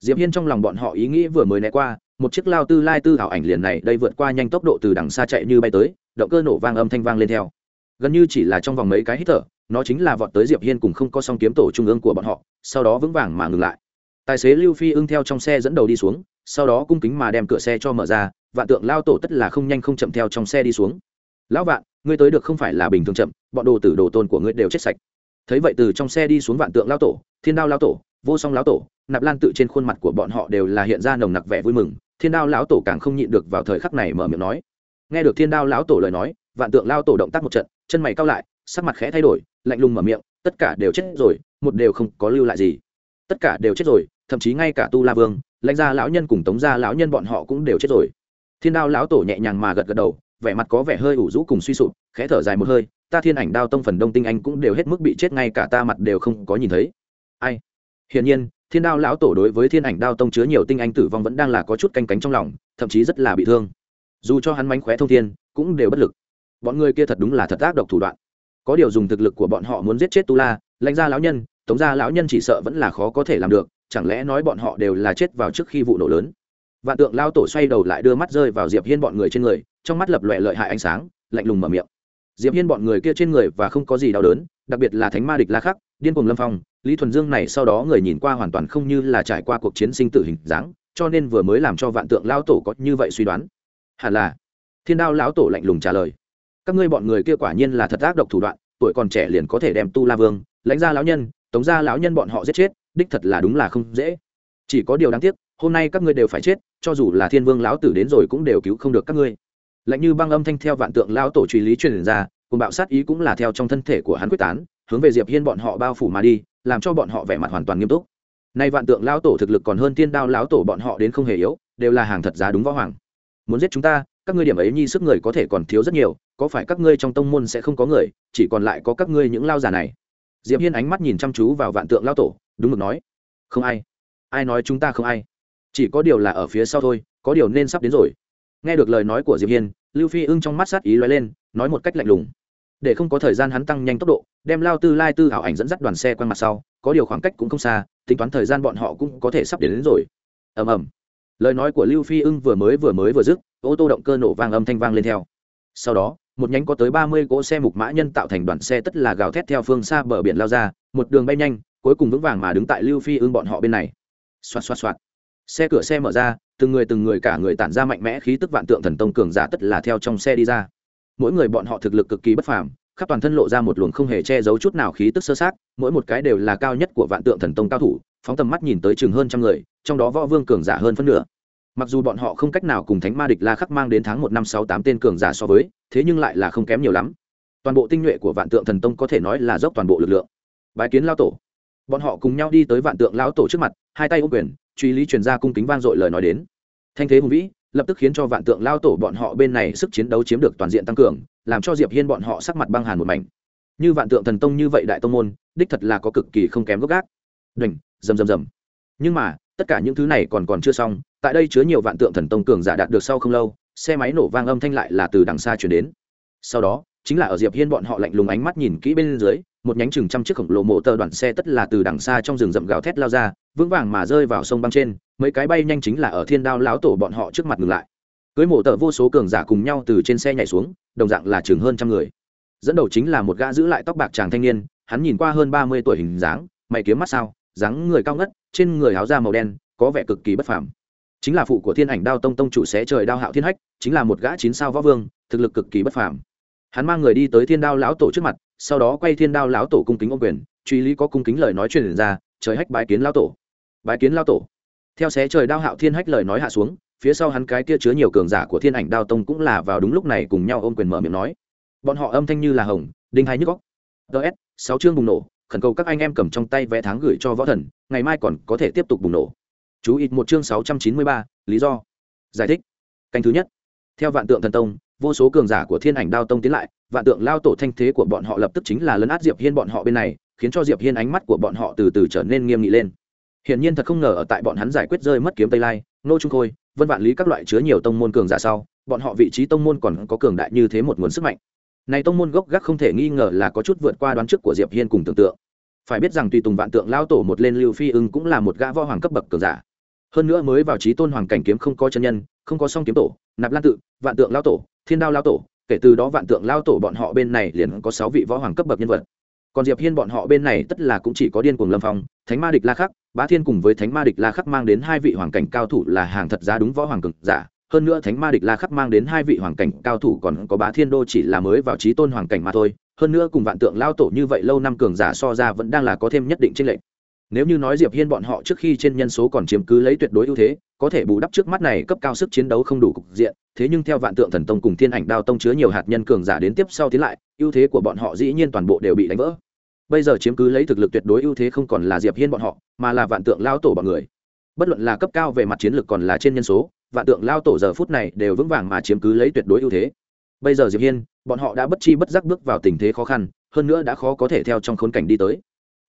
Diệp hiên trong lòng bọn họ ý nghĩ vừa mới né qua, một chiếc lao tư lai tư ảo ảnh liền này đây vượt qua nhanh tốc độ từ đằng xa chạy như bay tới, động cơ nổ vang âm thanh vang lên theo. Gần như chỉ là trong vòng mấy cái hít thở nó chính là vọt tới diệp hiên cùng không có song kiếm tổ trung ương của bọn họ, sau đó vững vàng mà ngừng lại. Tài xế lưu phi ưng theo trong xe dẫn đầu đi xuống, sau đó cung kính mà đem cửa xe cho mở ra, vạn tượng lao tổ tất là không nhanh không chậm theo trong xe đi xuống. Lão vạn, ngươi tới được không phải là bình thường chậm, bọn đồ tử đồ tôn của ngươi đều chết sạch. Thấy vậy từ trong xe đi xuống vạn tượng lao tổ, thiên đao lao tổ, vô song lão tổ, nạp lan tự trên khuôn mặt của bọn họ đều là hiện ra nồng nặc vẻ vui mừng, thiên đao lão tổ càng không nhịn được vào thời khắc này mở miệng nói. Nghe được thiên đao lão tổ lời nói, vạn tượng lao tổ động tác một trận, chân mày cao lại sắc mặt khẽ thay đổi, lạnh lùng mở miệng, tất cả đều chết rồi, một đều không có lưu lại gì. Tất cả đều chết rồi, thậm chí ngay cả tu la vương, lãnh gia lão nhân cùng tống gia lão nhân bọn họ cũng đều chết rồi. Thiên đao lão tổ nhẹ nhàng mà gật gật đầu, vẻ mặt có vẻ hơi ủ rũ cùng suy sụp, khẽ thở dài một hơi, ta thiên ảnh đao tông phần đông tinh anh cũng đều hết mức bị chết, ngay cả ta mặt đều không có nhìn thấy. Ai? Hiển nhiên, thiên đao lão tổ đối với thiên ảnh đao tông chứa nhiều tinh anh tử vong vẫn đang là có chút canh cánh trong lòng, thậm chí rất là bị thương. Dù cho hắn mánh khóe thông thiên, cũng đều bất lực. Bọn người kia thật đúng là thật ác độc thủ đoạn có điều dùng thực lực của bọn họ muốn giết chết tu la lãnh gia lão nhân, tống gia lão nhân chỉ sợ vẫn là khó có thể làm được, chẳng lẽ nói bọn họ đều là chết vào trước khi vụ nổ lớn? Vạn tượng lao tổ xoay đầu lại đưa mắt rơi vào diệp hiên bọn người trên người, trong mắt lập lòe lợi hại ánh sáng, lạnh lùng mở miệng. Diệp hiên bọn người kia trên người và không có gì đau đớn, đặc biệt là thánh ma địch la khắc, điên cuồng lâm phong, lý thuần dương này sau đó người nhìn qua hoàn toàn không như là trải qua cuộc chiến sinh tử hình dáng, cho nên vừa mới làm cho vạn tượng lao tổ có như vậy suy đoán. Hẳn là, thiên đao lão tổ lạnh lùng trả lời các ngươi bọn người kia quả nhiên là thật ác độc thủ đoạn, tuổi còn trẻ liền có thể đem tu la vương, lãnh gia lão nhân, tống gia lão nhân bọn họ giết chết, đích thật là đúng là không dễ. Chỉ có điều đáng tiếc, hôm nay các ngươi đều phải chết, cho dù là thiên vương lão tử đến rồi cũng đều cứu không được các ngươi. Lạnh như băng âm thanh theo vạn tượng lão tổ truy lý truyền ra, cùng bạo sát ý cũng là theo trong thân thể của hắn quyết tán, hướng về diệp hiên bọn họ bao phủ mà đi, làm cho bọn họ vẻ mặt hoàn toàn nghiêm túc. Nay vạn tượng lão tổ thực lực còn hơn tiên đao lão tổ bọn họ đến không hề yếu, đều là hàng thật giá đúng võ hoàng. Muốn giết chúng ta các ngươi điểm ấy nhi sức người có thể còn thiếu rất nhiều có phải các ngươi trong tông môn sẽ không có người chỉ còn lại có các ngươi những lao giả này? Diệp hiên ánh mắt nhìn chăm chú vào vạn tượng lao tổ đúng mực nói không ai. Ai nói chúng ta không ai? Chỉ có điều là ở phía sau thôi có điều nên sắp đến rồi. Nghe được lời nói của diệp hiên lưu phi ưng trong mắt sát ý lóe lên nói một cách lạnh lùng để không có thời gian hắn tăng nhanh tốc độ đem lao tư lai tư hảo ảnh dẫn dắt đoàn xe quanh mặt sau có điều khoảng cách cũng không xa tính toán thời gian bọn họ cũng có thể sắp đến, đến rồi. Ầm ầm. Lời nói của lưu phi ưng vừa mới vừa mới vừa dứt ô tô động cơ nổ vang âm thanh vang lên theo. Sau đó, một nhánh có tới ba mươi cỗ xe mục mã nhân tạo thành đoàn xe tất là gào thét theo phương xa bờ biển lao ra, một đường bay nhanh, cuối cùng vững vàng mà đứng tại lưu phi ưng bọn họ bên này. Xoạt xoạt xoạt. Xe cửa xe mở ra, từng người từng người cả người tản ra mạnh mẽ khí tức vạn tượng thần tông cường giả tất là theo trong xe đi ra. Mỗi người bọn họ thực lực cực kỳ bất phàm, khắp toàn thân lộ ra một luồng không hề che giấu chút nào khí tức sơ sát, mỗi một cái đều là cao nhất của vạn tượng thần tông cao thủ, phóng tầm mắt nhìn tới chừng hơn trăm người, trong đó võ vương cường giả hơn phân nửa mặc dù bọn họ không cách nào cùng thánh ma địch la khắc mang đến tháng một năm sáu tám tên cường giả so với, thế nhưng lại là không kém nhiều lắm. Toàn bộ tinh nhuệ của vạn tượng thần tông có thể nói là dốc toàn bộ lực lượng. Bái kiến lao tổ. Bọn họ cùng nhau đi tới vạn tượng lão tổ trước mặt, hai tay ô quyền, truy lý truyền ra cung kính vang dội lời nói đến. Thanh thế hùng vĩ, lập tức khiến cho vạn tượng lao tổ bọn họ bên này sức chiến đấu chiếm được toàn diện tăng cường, làm cho diệp hiên bọn họ sắc mặt băng hàn một mảnh. Như vạn tượng thần tông như vậy đại tông môn, đích thật là có cực kỳ không kém gốc gác. Đỉnh rầm rầm rầm. Nhưng mà tất cả những thứ này còn còn chưa xong, tại đây chứa nhiều vạn tượng thần tông cường giả đạt được sau không lâu, xe máy nổ vang âm thanh lại là từ đằng xa chuyển đến. Sau đó, chính là ở diệp hiên bọn họ lạnh lùng ánh mắt nhìn kỹ bên dưới, một nhánh chừng trăm chiếc khổng lồ mộ tờ đoàn xe tất là từ đằng xa trong rừng rậm gào thét lao ra, vững vàng mà rơi vào sông băng trên, mấy cái bay nhanh chính là ở thiên đao láo tổ bọn họ trước mặt ngừng lại. Cưới mộ tờ vô số cường giả cùng nhau từ trên xe nhảy xuống, đồng dạng là chừng hơn trăm người. Dẫn đầu chính là một gã giữ lại tóc bạc chàng thanh niên, hắn nhìn qua hơn ba mươi tuổi hình dáng, mày kiếm mắt sao, dáng người cao ngất trên người áo da màu đen, có vẻ cực kỳ bất phàm. Chính là phụ của thiên ảnh đao tông tông chủ xé trời đao hạo thiên hách, chính là một gã chín sao võ vương, thực lực cực kỳ bất phàm. Hắn mang người đi tới thiên đao lão tổ trước mặt, sau đó quay thiên đao lão tổ cung kính ô quyền, truy lý có cung kính lời nói truyền ra, trời hách bái kiến lão tổ. Bái kiến lão tổ. Theo xé trời đao hạo thiên hách lời nói hạ xuống, phía sau hắn cái kia chứa nhiều cường giả của thiên ảnh đao tông cũng là vào đúng lúc này cùng nhau ôm quyền mở miệng nói. Bọn họ âm thanh như là hồng, đinh hay nhức góc ts sáu chương bùng nổ khẩn cầu các anh em cầm trong tay vé tháng gửi cho võ thần, ngày mai còn có thể tiếp tục bùng nổ. Chú ít một chương sáu trăm chín mươi ba, lý do. Giải thích. Canh thứ nhất. Theo vạn tượng thần tông, vô số cường giả của thiên ảnh đao tông tiến lại, vạn tượng lao tổ thanh thế của bọn họ lập tức chính là lấn át diệp hiên bọn họ bên này, khiến cho diệp hiên ánh mắt của bọn họ từ từ trở nên nghiêm nghị lên. Hiển nhiên thật không ngờ ở tại bọn hắn giải quyết rơi mất kiếm tây lai nô trung khôi, vân vạn lý các loại chứa nhiều tông môn cường giả sau, bọn họ vị trí tông môn còn có cường đại như thế một nguồn sức mạnh này tông môn gốc gác không thể nghi ngờ là có chút vượt qua đoán trước của diệp hiên cùng tưởng tượng. Phải biết rằng tùy tùng vạn tượng lao tổ một lên lưu phi ưng cũng là một gã võ hoàng cấp bậc cường giả. Hơn nữa mới vào trí tôn hoàng cảnh kiếm không có chân nhân, không có song kiếm tổ, nạp lan tự, vạn tượng lao tổ, thiên đao lao tổ, kể từ đó vạn tượng lao tổ bọn họ bên này liền có sáu vị võ hoàng cấp bậc nhân vật. Còn diệp hiên bọn họ bên này tất là cũng chỉ có điên cuồng lâm phong, thánh ma địch la khắc, bá thiên cùng với thánh ma địch la khắc mang đến hai vị hoàng cảnh cao thủ là hàng thật giá đúng võ hoàng cực giả hơn nữa thánh ma địch la khắc mang đến hai vị hoàng cảnh cao thủ còn có bá thiên đô chỉ là mới vào trí tôn hoàng cảnh mà thôi, hơn nữa cùng vạn tượng lao tổ như vậy lâu năm cường giả so ra vẫn đang là có thêm nhất định tranh lệch. Nếu như nói diệp hiên bọn họ trước khi trên nhân số còn chiếm cứ lấy tuyệt đối ưu thế, có thể bù đắp trước mắt này cấp cao sức chiến đấu không đủ cục diện, thế nhưng theo vạn tượng thần tông cùng thiên ảnh đao tông chứa nhiều hạt nhân cường giả đến tiếp sau tiến lại, ưu thế của bọn họ dĩ nhiên toàn bộ đều bị đánh vỡ. Bây giờ chiếm cứ lấy thực lực tuyệt đối ưu thế không còn là diệp hiên bọn họ, mà là vạn tượng lao tổ bọn người. Bất luận là cấp cao về mặt chiến lược còn là trên nhân số vạn tượng lao tổ giờ phút này đều vững vàng mà chiếm cứ lấy tuyệt đối ưu thế. Bây giờ diệp hiên, bọn họ đã bất chi bất giác bước vào tình thế khó khăn, hơn nữa đã khó có thể theo trong khốn cảnh đi tới.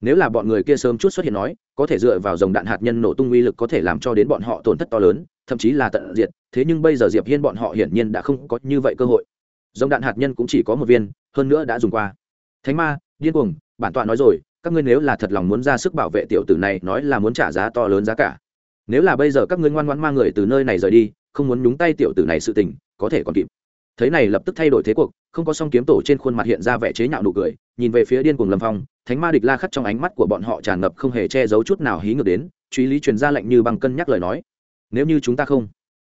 Nếu là bọn người kia sớm chút xuất hiện nói, có thể dựa vào dòng đạn hạt nhân nổ tung uy lực có thể làm cho đến bọn họ tổn thất to lớn, thậm chí là tận diệt, thế nhưng bây giờ diệp hiên bọn họ hiển nhiên đã không có như vậy cơ hội. Dòng đạn hạt nhân cũng chỉ có một viên, hơn nữa đã dùng qua. Thánh ma, điên cuồng, bản tọa nói rồi, các ngươi nếu là thật lòng muốn ra sức bảo vệ tiểu tử này, nói là muốn trả giá to lớn giá cả nếu là bây giờ các ngươi ngoan ngoãn mang người từ nơi này rời đi, không muốn nhúng tay tiểu tử này sự tình, có thể còn kịp. Thế này lập tức thay đổi thế cuộc, không có song kiếm tổ trên khuôn mặt hiện ra vẻ chế nhạo nụ cười, nhìn về phía điên cuồng lâm phong, thánh ma địch la khắt trong ánh mắt của bọn họ tràn ngập không hề che giấu chút nào hí ngược đến, truy lý truyền ra lệnh như bằng cân nhắc lời nói. Nếu như chúng ta không,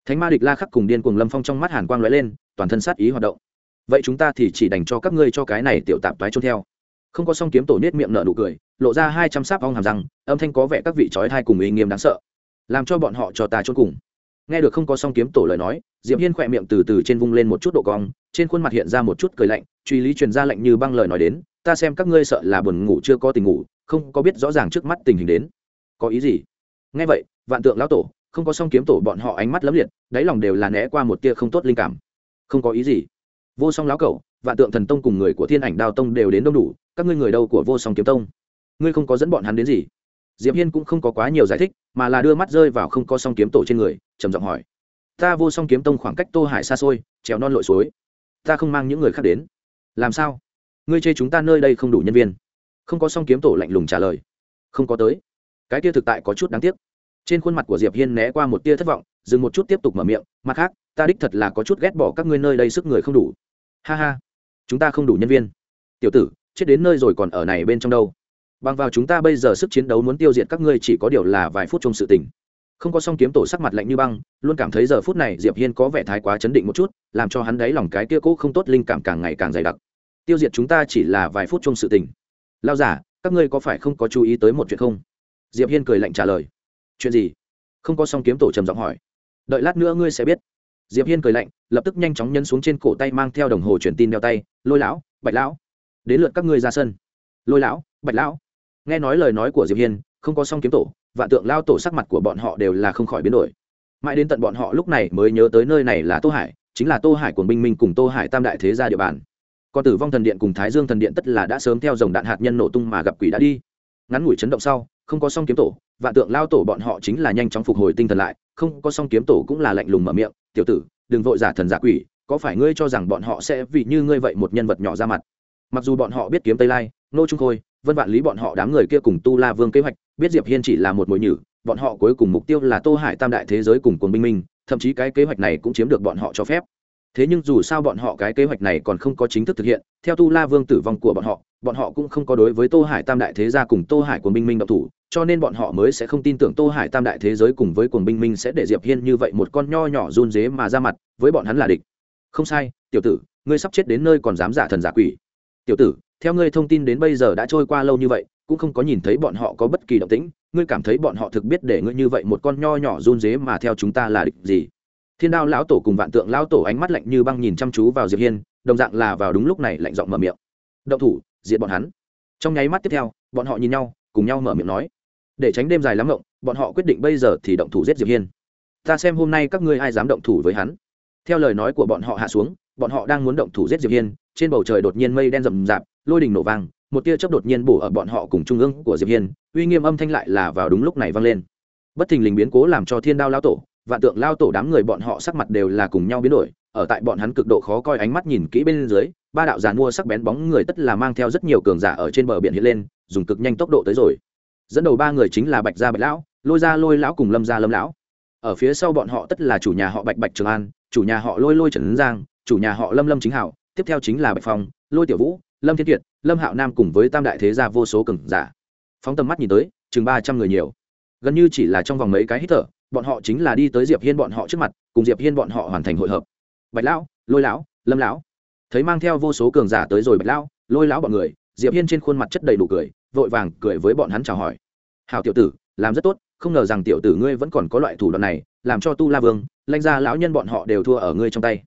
thánh ma địch la khắc cùng điên cuồng lâm phong trong mắt hàn quang lóe lên, toàn thân sát ý hoạt động. Vậy chúng ta thì chỉ dành cho các ngươi cho cái này tiểu tạp toái trôn theo. Không có song kiếm tổ nết miệng nở nụ cười, lộ ra hai trăm sáp ong hàm răng, âm thanh có vẻ các vị trói thai cùng uy nghiêm đáng sợ làm cho bọn họ cho ta chôn cùng. Nghe được không có song kiếm tổ lời nói, diệp hiên khỏe miệng từ từ trên vung lên một chút độ cong, trên khuôn mặt hiện ra một chút cười lạnh, truy lý truyền ra lệnh như băng lời nói đến, ta xem các ngươi sợ là buồn ngủ chưa có tình ngủ, không có biết rõ ràng trước mắt tình hình đến. Có ý gì? Nghe vậy, vạn tượng lão tổ, không có song kiếm tổ bọn họ ánh mắt lấm liệt, đáy lòng đều là né qua một tia không tốt linh cảm. Không có ý gì. Vô song lão cẩu, vạn tượng thần tông cùng người của thiên ảnh đao tông đều đến đông đủ, các ngươi người đâu của vô song kiếm tông? Ngươi không có dẫn bọn hắn đến gì? Diệp hiên cũng không có quá nhiều giải thích, mà là đưa mắt rơi vào không có song kiếm tổ trên người, trầm giọng hỏi. Ta vô song kiếm tông khoảng cách tô hải xa xôi, trèo non lội suối. Ta không mang những người khác đến. Làm sao? Ngươi chê chúng ta nơi đây không đủ nhân viên. Không có song kiếm tổ lạnh lùng trả lời. Không có tới. Cái tia thực tại có chút đáng tiếc. Trên khuôn mặt của diệp hiên né qua một tia thất vọng, dừng một chút tiếp tục mở miệng, mặt khác, ta đích thật là có chút ghét bỏ các ngươi nơi đây sức người không đủ. Ha ha, chúng ta không đủ nhân viên. Tiểu tử, chết đến nơi rồi còn ở này bên trong đâu? Bằng vào chúng ta bây giờ sức chiến đấu muốn tiêu diệt các ngươi chỉ có điều là vài phút trong sự tình. Không có song kiếm tổ sắc mặt lạnh như băng, luôn cảm thấy giờ phút này diệp hiên có vẻ thái quá chấn định một chút, làm cho hắn đáy lòng cái kia cũ không tốt linh cảm càng ngày càng dày đặc. Tiêu diệt chúng ta chỉ là vài phút trong sự tình. Lao giả, các ngươi có phải không có chú ý tới một chuyện không? Diệp hiên cười lạnh trả lời. Chuyện gì? Không có song kiếm tổ trầm giọng hỏi. Đợi lát nữa ngươi sẽ biết. Diệp hiên cười lạnh, lập tức nhanh chóng nhấn xuống trên cổ tay mang theo đồng hồ truyền tin đeo tay. Lôi lão, bạch lão, đến lượt các ngươi ra sân. Lôi lão, bạch lão nghe nói lời nói của diệp hiên, không có song kiếm tổ, vạn tượng lao tổ sắc mặt của bọn họ đều là không khỏi biến đổi. Mãi đến tận bọn họ lúc này mới nhớ tới nơi này là tô hải, chính là tô hải của binh minh cùng tô hải tam đại thế gia địa bàn. Còn tử vong thần điện cùng thái dương thần điện tất là đã sớm theo dòng đạn hạt nhân nổ tung mà gặp quỷ đã đi. Ngắn ngủi chấn động sau, không có song kiếm tổ, vạn tượng lao tổ bọn họ chính là nhanh chóng phục hồi tinh thần lại, không có song kiếm tổ cũng là lạnh lùng mở miệng, tiểu tử, đừng vội giả thần giả quỷ, có phải ngươi cho rằng bọn họ sẽ vì như ngươi vậy một nhân vật nhỏ ra mặt? Mặc dù bọn họ biết kiếm tây lai, nô trung khôi vân vạn lý bọn họ đám người kia cùng tu la vương kế hoạch, biết diệp hiên chỉ là một mồi nhử, bọn họ cuối cùng mục tiêu là tô hải tam đại thế giới cùng quân binh minh, thậm chí cái kế hoạch này cũng chiếm được bọn họ cho phép. Thế nhưng dù sao bọn họ cái kế hoạch này còn không có chính thức thực hiện, theo tu la vương tử vong của bọn họ bọn họ cũng không có đối với tô hải tam đại thế gia cùng tô hải quân binh minh độc thủ, cho nên bọn họ mới sẽ không tin tưởng tô hải tam đại thế giới cùng với cuồng binh minh sẽ để diệp hiên như vậy một con nho nhỏ run dế mà ra mặt, với bọn hắn là địch. Không sai, tiểu tử, ngươi sắp chết đến nơi còn dám giả thần giả quỷ. Tiểu tử theo ngươi thông tin đến bây giờ đã trôi qua lâu như vậy, cũng không có nhìn thấy bọn họ có bất kỳ động tĩnh, ngươi cảm thấy bọn họ thực biết để ngươi như vậy một con nho nhỏ run dế mà theo chúng ta là địch gì? Thiên đao lão tổ cùng vạn tượng lão tổ ánh mắt lạnh như băng nhìn chăm chú vào diệp hiên, đồng dạng là vào đúng lúc này lạnh giọng mở miệng. Động thủ, diệt bọn hắn. Trong nháy mắt tiếp theo, bọn họ nhìn nhau, cùng nhau mở miệng nói. Để tránh đêm dài lắm ngộng bọn họ quyết định bây giờ thì động thủ giết diệp hiên. Ta xem hôm nay các ngươi ai dám động thủ với hắn. Theo lời nói của bọn họ hạ xuống, bọn họ đang muốn động thủ giết diệp hiên, trên bầu trời đột nhiên mây đen rậm rạp lôi đình nổ vang, một tia chớp đột nhiên bổ ở bọn họ cùng trung ương của diệp hiên, uy nghiêm âm thanh lại là vào đúng lúc này vang lên. Bất thình lình biến cố làm cho thiên đao lao tổ, vạn tượng lao tổ đám người bọn họ sắc mặt đều là cùng nhau biến đổi, ở tại bọn hắn cực độ khó coi ánh mắt nhìn kỹ bên dưới, ba đạo giàn mua sắc bén bóng người tất là mang theo rất nhiều cường giả ở trên bờ biển hiện lên, dùng cực nhanh tốc độ tới rồi. Dẫn đầu ba người chính là bạch gia bạch lão, lôi gia lôi lão cùng lâm gia lâm lão. Ở phía sau bọn họ tất là chủ nhà họ bạch bạch trường an, chủ nhà họ lôi lôi trần giang, chủ nhà họ lâm lâm chính hảo, tiếp theo chính là bạch phong, lôi tiểu vũ lâm thiên kiệt, lâm hạo nam cùng với tam đại thế gia vô số cường giả. Phóng tầm mắt nhìn tới, chừng ba trăm người nhiều. Gần như chỉ là trong vòng mấy cái hít thở, bọn họ chính là đi tới diệp hiên bọn họ trước mặt, cùng diệp hiên bọn họ hoàn thành hội hợp. Bạch lão, lôi lão, lâm lão. Thấy mang theo vô số cường giả tới rồi bạch lão, lôi lão bọn người, diệp hiên trên khuôn mặt chất đầy đủ cười, vội vàng cười với bọn hắn chào hỏi. Hào tiểu tử, làm rất tốt, không ngờ rằng tiểu tử ngươi vẫn còn có loại thủ đoạn này, làm cho tu la vương, lanh gia lão nhân bọn họ đều thua ở ngươi trong tay.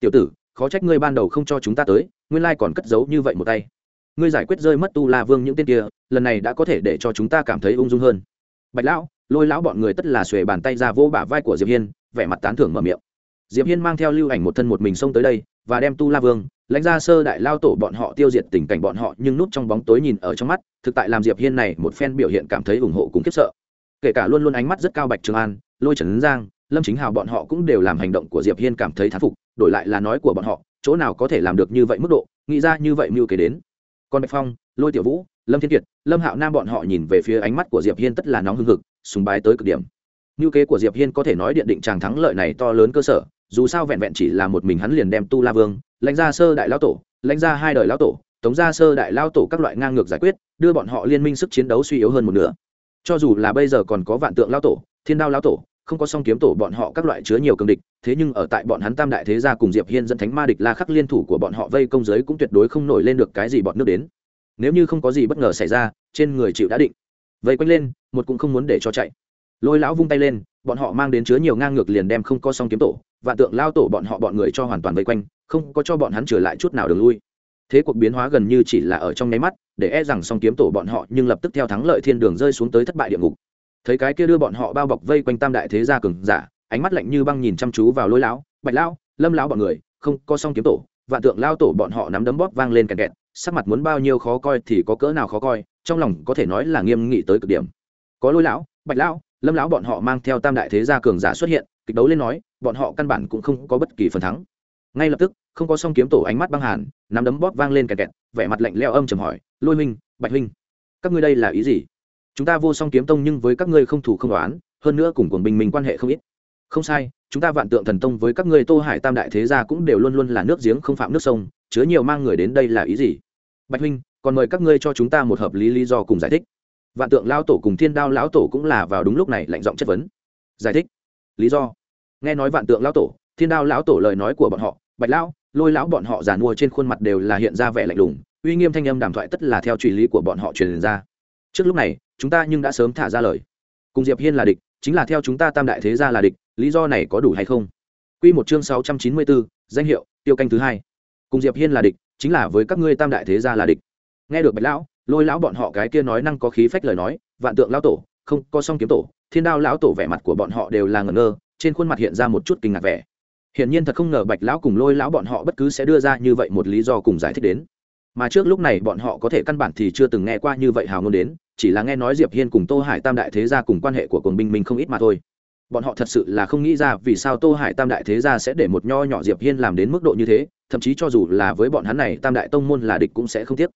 Tiểu tử, khó trách ngươi ban đầu không cho chúng ta tới nguyên lai còn cất giấu như vậy một tay. Ngươi giải quyết rơi mất tu la vương những tên kia, lần này đã có thể để cho chúng ta cảm thấy ung dung hơn. Bạch lão, lôi lão bọn người tất là xuề bàn tay ra vỗ bả vai của diệp hiên, vẻ mặt tán thưởng mở miệng. Diệp hiên mang theo lưu ảnh một thân một mình xông tới đây và đem tu la vương, lãnh ra sơ đại lao tổ bọn họ tiêu diệt tình cảnh bọn họ nhưng núp trong bóng tối nhìn ở trong mắt, thực tại làm diệp hiên này một phen biểu hiện cảm thấy ủng hộ cùng khiếp sợ. Kể cả luôn luôn ánh mắt rất cao bạch trường an, lôi trần giang, lâm chính hào bọn họ cũng đều làm hành động của diệp hiên cảm thấy thán phục, đổi lại là nói của bọn họ chỗ nào có thể làm được như vậy mức độ, nghĩ ra như vậy mưu kế đến. Còn bạch phong, lôi tiểu vũ, lâm thiên kiệt, lâm hạo nam bọn họ nhìn về phía ánh mắt của diệp hiên tất là nóng hưng hực, sùng bái tới cực điểm. Mưu kế của diệp hiên có thể nói điện định tràng thắng lợi này to lớn cơ sở, dù sao vẹn vẹn chỉ là một mình hắn liền đem tu la vương, lãnh ra sơ đại lão tổ, lãnh ra hai đời lão tổ, tống ra sơ đại lao tổ các loại ngang ngược giải quyết, đưa bọn họ liên minh sức chiến đấu suy yếu hơn một nửa. Cho dù là bây giờ còn có vạn tượng lao tổ, thiên đao lao tổ không có song kiếm tổ bọn họ các loại chứa nhiều cường địch, thế nhưng ở tại bọn hắn tam đại thế gia cùng diệp hiên dẫn thánh ma địch la khắc liên thủ của bọn họ vây công giới cũng tuyệt đối không nổi lên được cái gì bọn nước đến. Nếu như không có gì bất ngờ xảy ra, trên người chịu đã định. Vây quanh lên, một cũng không muốn để cho chạy. Lôi lão vung tay lên, bọn họ mang đến chứa nhiều ngang ngược liền đem không có song kiếm tổ và tượng lao tổ bọn họ bọn người cho hoàn toàn vây quanh, không có cho bọn hắn trở lại chút nào đường lui. Thế cuộc biến hóa gần như chỉ là ở trong nháy mắt, để e rằng song kiếm tổ bọn họ nhưng lập tức theo thắng lợi thiên đường rơi xuống tới thất bại địa ngục thấy cái kia đưa bọn họ bao bọc vây quanh tam đại thế gia cường giả, ánh mắt lạnh như băng nhìn chăm chú vào lôi lão, bạch lão, lâm lão bọn người, không có song kiếm tổ, vạn tượng lao tổ bọn họ nắm đấm bóp vang lên kẹt kẹt, sắc mặt muốn bao nhiêu khó coi thì có cỡ nào khó coi, trong lòng có thể nói là nghiêm nghị tới cực điểm. Có lôi lão, bạch lão, lâm lão bọn họ mang theo tam đại thế gia cường giả xuất hiện, kịch đấu lên nói, bọn họ căn bản cũng không có bất kỳ phần thắng. Ngay lập tức, không có song kiếm tổ ánh mắt băng hàn, nắm đấm bóp vang lên kẹt kẹt, vẻ mặt lạnh leo âm trầm hỏi, lôi minh bạch huynh, các ngươi đây là ý gì? Chúng ta vô song kiếm tông nhưng với các ngươi không thủ không đoán hơn nữa cùng cuồng bình minh quan hệ không ít. Không sai, chúng ta vạn tượng thần tông với các ngươi tô hải tam đại thế gia cũng đều luôn luôn là nước giếng không phạm nước sông, chứa nhiều mang người đến đây là ý gì? Bạch huynh, còn mời các ngươi cho chúng ta một hợp lý lý do cùng giải thích. Vạn tượng lao tổ cùng thiên đao lão tổ cũng là vào đúng lúc này lạnh giọng chất vấn. Giải thích. Lý do. Nghe nói vạn tượng lão tổ, thiên đao lão tổ lời nói của bọn họ, bạch lão, lôi lão bọn họ giàn mua trên khuôn mặt đều là hiện ra vẻ lạnh lùng, uy nghiêm thanh âm đàm thoại tất là theo truy lý của bọn họ truyền ra trước lúc này, chúng ta nhưng đã sớm thả ra lời. Cùng diệp hiên là địch, chính là theo chúng ta tam đại thế gia là địch, lý do này có đủ hay không? Quy một chương sáu trăm chín mươi bốn, danh hiệu, tiêu canh thứ hai. Cùng diệp hiên là địch, chính là với các ngươi tam đại thế gia là địch. Nghe được bạch lão, lôi lão bọn họ cái kia nói năng có khí phách lời nói, vạn tượng lão tổ, không, có song kiếm tổ, thiên đao lão tổ vẻ mặt của bọn họ đều là ngẩn ngơ, trên khuôn mặt hiện ra một chút kinh ngạc vẻ. Hiển nhiên thật không ngờ bạch lão cùng lôi lão bọn họ bất cứ sẽ đưa ra như vậy một lý do cùng giải thích đến mà trước lúc này bọn họ có thể căn bản thì chưa từng nghe qua như vậy hào ngôn đến, chỉ là nghe nói diệp hiên cùng tô hải tam đại thế gia cùng quan hệ của cồn binh minh không ít mà thôi. Bọn họ thật sự là không nghĩ ra vì sao tô hải tam đại thế gia sẽ để một nho nhỏ diệp hiên làm đến mức độ như thế, thậm chí cho dù là với bọn hắn này, tam đại tông môn là địch cũng sẽ không tiếc.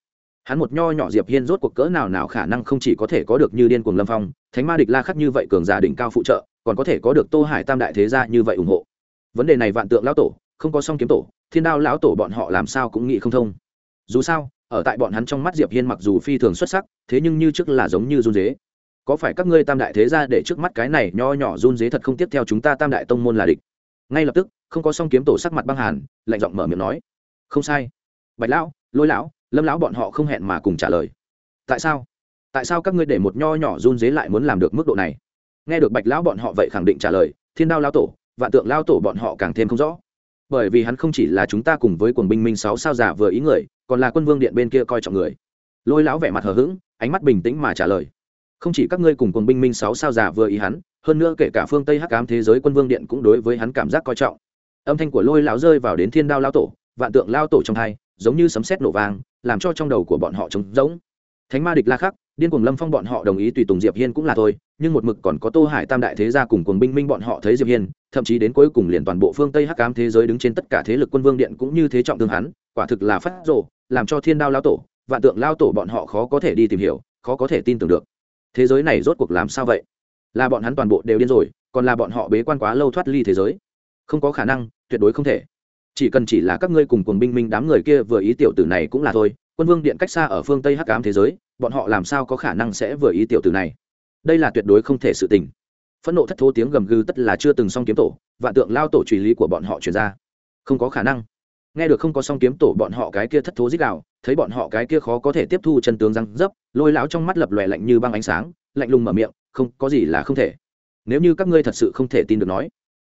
Hắn một nho nhỏ diệp hiên rốt cuộc cỡ nào nào khả năng không chỉ có thể có được như điên cuồng lâm phong, thánh ma địch la khắc như vậy cường giả đỉnh cao phụ trợ, còn có thể có được tô hải tam đại thế gia như vậy ủng hộ. Vấn đề này vạn tượng lão tổ, không có song kiếm tổ, thiên đao lão tổ bọn họ làm sao cũng nghĩ không thông dù sao, ở tại bọn hắn trong mắt diệp hiên mặc dù phi thường xuất sắc, thế nhưng như trước là giống như run dế. Có phải các ngươi tam đại thế gia để trước mắt cái này nho nhỏ run dế thật không tiếp theo chúng ta tam đại tông môn là địch? Ngay lập tức, không có song kiếm tổ sắc mặt băng hàn, lạnh giọng mở miệng nói. Không sai. Bạch lão, lôi lão, lâm lão bọn họ không hẹn mà cùng trả lời. Tại sao? Tại sao các ngươi để một nho nhỏ run dế lại muốn làm được mức độ này? Nghe được bạch lão bọn họ vậy khẳng định trả lời, thiên đao lao tổ, vạn tượng lao tổ bọn họ càng thêm không rõ. Bởi vì hắn không chỉ là chúng ta cùng với quần binh minh sáu sao giả vừa ý người còn là quân vương điện bên kia coi trọng người. Lôi lão vẻ mặt hờ hững, ánh mắt bình tĩnh mà trả lời. Không chỉ các ngươi cùng quân binh minh sáu sao giả vừa ý hắn, hơn nữa kể cả phương tây hắc ám thế giới quân vương điện cũng đối với hắn cảm giác coi trọng. Âm thanh của lôi lão rơi vào đến thiên đao lao tổ, vạn tượng lao tổ trong hai, giống như sấm sét nổ vang, làm cho trong đầu của bọn họ trống rỗng. Thánh ma địch la khắc điên cuồng lâm phong bọn họ đồng ý tùy tùng diệp hiên cũng là thôi, nhưng một mực còn có tô hải tam đại thế gia cùng cuồng binh minh bọn họ thấy diệp hiên, thậm chí đến cuối cùng liền toàn bộ phương tây hắc ám thế giới đứng trên tất cả thế lực quân vương điện cũng như thế trọng thương hắn, quả thực là phát rồ, làm cho thiên đao lao tổ, vạn tượng lao tổ bọn họ khó có thể đi tìm hiểu, khó có thể tin tưởng được. Thế giới này rốt cuộc làm sao vậy? Là bọn hắn toàn bộ đều điên rồi, còn là bọn họ bế quan quá lâu thoát ly thế giới? Không có khả năng, tuyệt đối không thể. Chỉ cần chỉ là các ngươi cùng cuồng binh minh đám người kia vừa ý tiểu tử này cũng là thôi quân vương điện cách xa ở phương tây hắc ám thế giới, bọn họ làm sao có khả năng sẽ vừa ý tiểu tử này? Đây là tuyệt đối không thể sự tình. Phẫn nộ thất thố tiếng gầm gừ tất là chưa từng xong kiếm tổ, vạn tượng lao tổ truy lý của bọn họ chuyển ra. Không có khả năng. Nghe được không có song kiếm tổ bọn họ cái kia thất thố dích đạo thấy bọn họ cái kia khó có thể tiếp thu chân tướng răng dấp, lôi lão trong mắt lập lòe lạnh như băng ánh sáng, lạnh lùng mở miệng, không, có gì là không thể. Nếu như các ngươi thật sự không thể tin được nói,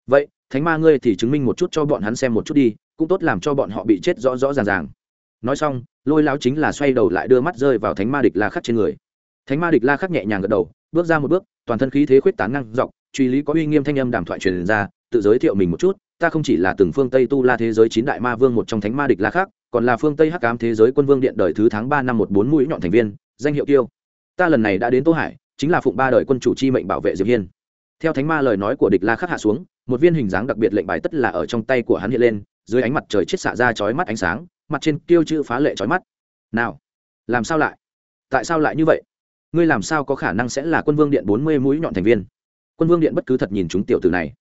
vậy, thánh ma ngươi thì chứng minh một chút cho bọn hắn xem một chút đi, cũng tốt làm cho bọn họ bị chết rõ rõ ràng ràng nói xong, lôi lão chính là xoay đầu lại đưa mắt rơi vào thánh ma địch la khắc trên người. Thánh ma địch la khắc nhẹ nhàng gật đầu, bước ra một bước, toàn thân khí thế khuyết tán ngang dọc, truy lý có uy nghiêm thanh âm đàm thoại truyền ra, tự giới thiệu mình một chút, ta không chỉ là từng phương tây tu la thế giới chín đại ma vương một trong thánh ma địch la khắc, còn là phương tây hắc ám thế giới quân vương điện đời thứ tháng ba năm một bốn mũi nhọn thành viên, danh hiệu tiêu ta lần này đã đến tô hải, chính là phụng ba đời quân chủ chi mệnh bảo vệ diệp hiên. Theo thánh ma lời nói của địch la khắc hạ xuống, một viên hình dáng đặc biệt lệnh bài tất là ở trong tay của hắn hiện lên, dưới ánh mặt trời chết xạ ra chói mắt ánh sáng mặt trên tiêu chữ phá lệ chói mắt. Nào, làm sao lại? Tại sao lại như vậy? Ngươi làm sao có khả năng sẽ là quân vương điện bốn mươi mũi nhọn thành viên? Quân vương điện bất cứ thật nhìn chúng tiểu tử này.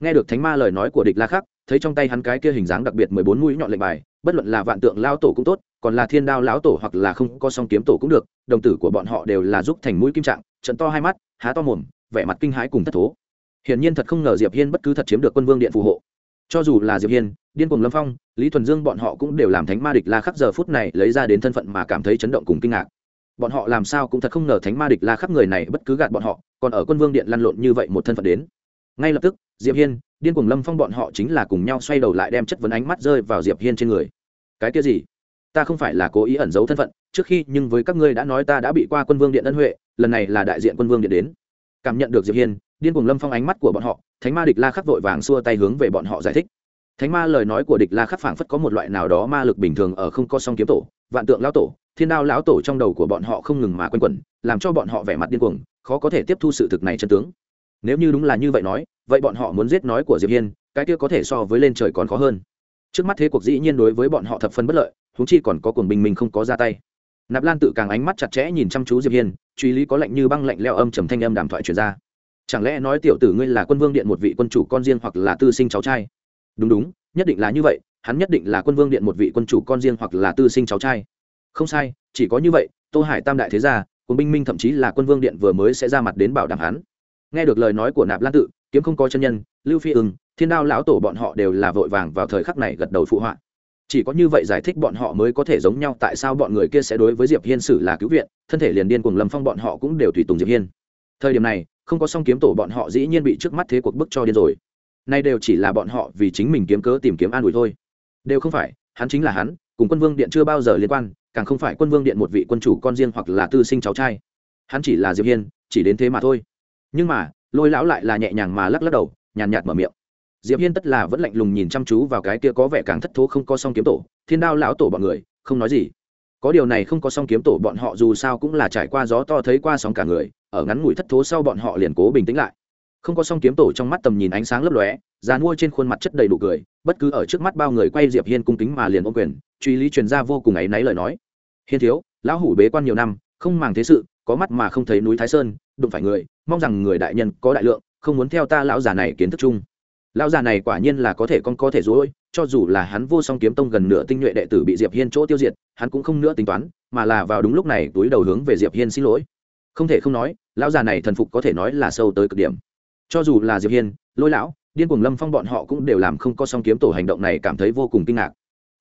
Nghe được thánh ma lời nói của địch la khắc, thấy trong tay hắn cái kia hình dáng đặc biệt mười bốn mũi nhọn lệnh bài, bất luận là vạn tượng lao tổ cũng tốt, còn là thiên đao lão tổ hoặc là không có song kiếm tổ cũng được, đồng tử của bọn họ đều là giúp thành mũi kim trạng, trận to hai mắt, há to mồm, vẻ mặt kinh hãi cùng thất thố. Hiển nhiên thật không ngờ diệp hiên bất cứ thật chiếm được quân vương điện phù hộ cho dù là diệp hiên điên cuồng lâm phong lý thuần dương bọn họ cũng đều làm thánh ma địch la khắc giờ phút này lấy ra đến thân phận mà cảm thấy chấn động cùng kinh ngạc bọn họ làm sao cũng thật không ngờ thánh ma địch la khắc người này bất cứ gạt bọn họ còn ở quân vương điện lăn lộn như vậy một thân phận đến ngay lập tức diệp hiên điên cuồng lâm phong bọn họ chính là cùng nhau xoay đầu lại đem chất vấn ánh mắt rơi vào diệp hiên trên người cái kia gì ta không phải là cố ý ẩn giấu thân phận trước khi nhưng với các ngươi đã nói ta đã bị qua quân vương điện ân huệ lần này là đại diện quân vương điện đến cảm nhận được diệp hiên, điên cuồng lâm phong ánh mắt của bọn họ, thánh ma địch la khắc vội vàng xua tay hướng về bọn họ giải thích. Thánh ma lời nói của địch la khắc phảng phất có một loại nào đó ma lực bình thường ở không có song kiếm tổ, vạn tượng lão tổ, thiên đao lão tổ trong đầu của bọn họ không ngừng mà quanh quẩn, làm cho bọn họ vẻ mặt điên cuồng, khó có thể tiếp thu sự thực này chân tướng. Nếu như đúng là như vậy nói, vậy bọn họ muốn giết nói của diệp hiên, cái kia có thể so với lên trời còn khó hơn. Trước mắt thế cuộc dĩ nhiên đối với bọn họ thập phân bất lợi chúng chi còn có cuồng bình mình không có ra tay nạp lan tự càng ánh mắt chặt chẽ nhìn chăm chú diệp hiên truy lý có lạnh như băng lạnh leo âm trầm thanh âm đàm thoại truyền ra chẳng lẽ nói tiểu tử ngươi là quân vương điện một vị quân chủ con riêng hoặc là tư sinh cháu trai đúng đúng nhất định là như vậy hắn nhất định là quân vương điện một vị quân chủ con riêng hoặc là tư sinh cháu trai không sai chỉ có như vậy tô hải tam đại thế gia quân binh minh thậm chí là quân vương điện vừa mới sẽ ra mặt đến bảo đảm hắn nghe được lời nói của nạp lan tự kiếm không có chân nhân lưu phi ưng thiên đao lão tổ bọn họ đều là vội vàng vào thời khắc này gật đầu phụ họa chỉ có như vậy giải thích bọn họ mới có thể giống nhau tại sao bọn người kia sẽ đối với diệp hiên xử là cứu viện, thân thể liền điên cuồng lâm phong bọn họ cũng đều tùy tùng diệp hiên. Thời điểm này, không có song kiếm tổ bọn họ dĩ nhiên bị trước mắt thế cuộc bức cho điên rồi. Nay đều chỉ là bọn họ vì chính mình kiếm cớ tìm kiếm an ủi thôi. Đều không phải, hắn chính là hắn, cùng quân vương điện chưa bao giờ liên quan, càng không phải quân vương điện một vị quân chủ con riêng hoặc là tư sinh cháu trai. Hắn chỉ là diệp hiên, chỉ đến thế mà thôi. Nhưng mà, lôi lão lại là nhẹ nhàng mà lắc lắc đầu, nhàn nhạt mở miệng diệp hiên tất là vẫn lạnh lùng nhìn chăm chú vào cái kia có vẻ càng thất thố không có song kiếm tổ, thiên đao lão tổ bọn người, không nói gì. Có điều này không có song kiếm tổ bọn họ dù sao cũng là trải qua gió to thấy qua sóng cả người, ở ngắn ngủi thất thố sau bọn họ liền cố bình tĩnh lại. Không có song kiếm tổ trong mắt tầm nhìn ánh sáng lấp lóe, già mua trên khuôn mặt chất đầy đủ cười, bất cứ ở trước mắt bao người quay diệp hiên cung kính mà liền ôm quyền, truy lý truyền ra vô cùng ấy náy lời nói. Hiên thiếu, lão hủ bế quan nhiều năm, không màng thế sự, có mắt mà không thấy núi thái sơn, đụng phải người, mong rằng người đại nhân có đại lượng, không muốn theo ta lão già này kiến thức chung lão già này quả nhiên là có thể con có thể dối cho dù là hắn vô song kiếm tông gần nửa tinh nhuệ đệ tử bị diệp hiên chỗ tiêu diệt, hắn cũng không nữa tính toán, mà là vào đúng lúc này túi đầu hướng về diệp hiên xin lỗi. Không thể không nói, lão già này thần phục có thể nói là sâu tới cực điểm. Cho dù là diệp hiên, lôi lão, điên cuồng lâm phong bọn họ cũng đều làm không có song kiếm tổ hành động này cảm thấy vô cùng kinh ngạc.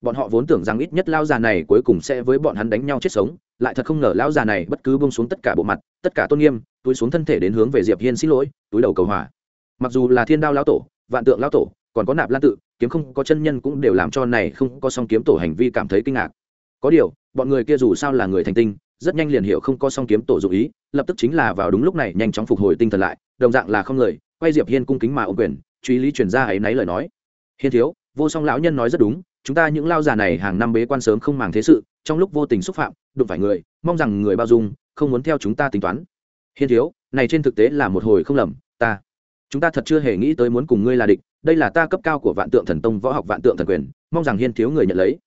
Bọn họ vốn tưởng rằng ít nhất lão già này cuối cùng sẽ với bọn hắn đánh nhau chết sống, lại thật không ngờ lão già này bất cứ buông xuống tất cả bộ mặt, tất cả tôn nghiêm, túi xuống thân thể đến hướng về diệp hiên xin lỗi, túi đầu cầu hòa. Mặc dù là thiên đao lão tổ vạn tượng lão tổ, còn có nạp lan tự, kiếm không có chân nhân cũng đều làm cho này không có song kiếm tổ hành vi cảm thấy kinh ngạc. Có điều, bọn người kia dù sao là người thành tinh, rất nhanh liền hiểu không có song kiếm tổ dụ ý, lập tức chính là vào đúng lúc này nhanh chóng phục hồi tinh thần lại, đồng dạng là không người, quay diệp hiên cung kính mà ô quyền, truy lý truyền ra ấy náy lời nói. Hiên thiếu, vô song lão nhân nói rất đúng, chúng ta những lao già này hàng năm bế quan sớm không màng thế sự, trong lúc vô tình xúc phạm, đụng phải người, mong rằng người bao dung, không muốn theo chúng ta tính toán. Hiên thiếu, này trên thực tế là một hồi không lầm, ta chúng ta thật chưa hề nghĩ tới muốn cùng ngươi là địch, đây là ta cấp cao của vạn tượng thần tông võ học vạn tượng thần quyền, mong rằng hiên thiếu người nhận lấy.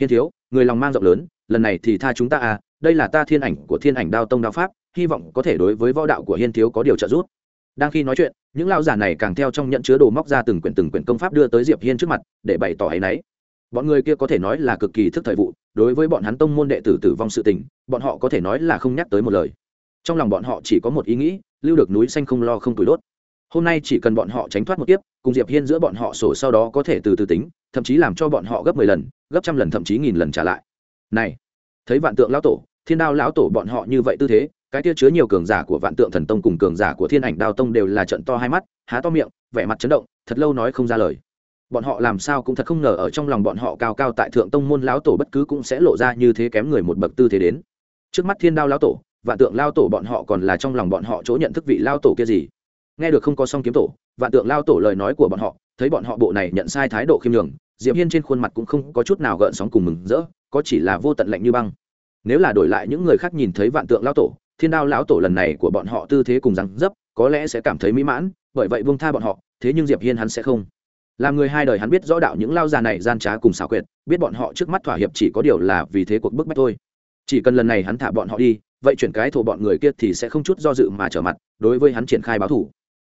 Hiên thiếu, người lòng mang rộng lớn, lần này thì tha chúng ta à đây là ta thiên ảnh của thiên ảnh đao tông đao pháp, hy vọng có thể đối với võ đạo của hiên thiếu có điều trợ giúp. Đang khi nói chuyện, những lão giả này càng theo trong nhận chứa đồ móc ra từng quyển từng quyển công pháp đưa tới diệp hiên trước mặt, để bày tỏ ấy nấy bọn người kia có thể nói là cực kỳ thức thời vụ, đối với bọn hắn tông môn đệ tử tử vong sự tình, bọn họ có thể nói là không nhắc tới một lời. Trong lòng bọn họ chỉ có một ý nghĩ, lưu được núi xanh không lo không tuổi đốt hôm nay chỉ cần bọn họ tránh thoát một kiếp, cùng diệp hiên giữa bọn họ sổ sau đó có thể từ từ tính, thậm chí làm cho bọn họ gấp mười lần, gấp trăm lần, thậm chí nghìn lần trả lại. Này, thấy vạn tượng lão tổ, thiên đao lão tổ bọn họ như vậy tư thế, cái kia chứa nhiều cường giả của vạn tượng thần tông cùng cường giả của thiên ảnh đao tông đều là trận to hai mắt, há to miệng, vẻ mặt chấn động, thật lâu nói không ra lời. Bọn họ làm sao cũng thật không ngờ ở trong lòng bọn họ cao cao tại thượng tông môn lão tổ bất cứ cũng sẽ lộ ra như thế kém người một bậc tư thế đến. Trước mắt thiên đao lão tổ, vạn tượng lao tổ bọn họ còn là trong lòng bọn họ chỗ nhận thức vị lao tổ kia gì? Nghe được không có song kiếm tổ, vạn tượng lao tổ lời nói của bọn họ, thấy bọn họ bộ này nhận sai thái độ khiêm nhường, diệp hiên trên khuôn mặt cũng không có chút nào gợn sóng cùng mừng rỡ, có chỉ là vô tận lạnh như băng. Nếu là đổi lại những người khác nhìn thấy vạn tượng lao tổ, thiên đao lão tổ lần này của bọn họ tư thế cùng rắn dấp, có lẽ sẽ cảm thấy mỹ mãn, bởi vậy buông tha bọn họ, thế nhưng diệp hiên hắn sẽ không. Làm người hai đời hắn biết rõ đạo những lao già này gian trá cùng xảo quyệt, biết bọn họ trước mắt thỏa hiệp chỉ có điều là vì thế cuộc bức bách thôi. Chỉ cần lần này hắn thả bọn họ đi, vậy chuyển cái thổ bọn người kia thì sẽ không chút do dự mà trở mặt, đối với hắn triển khai báo thủ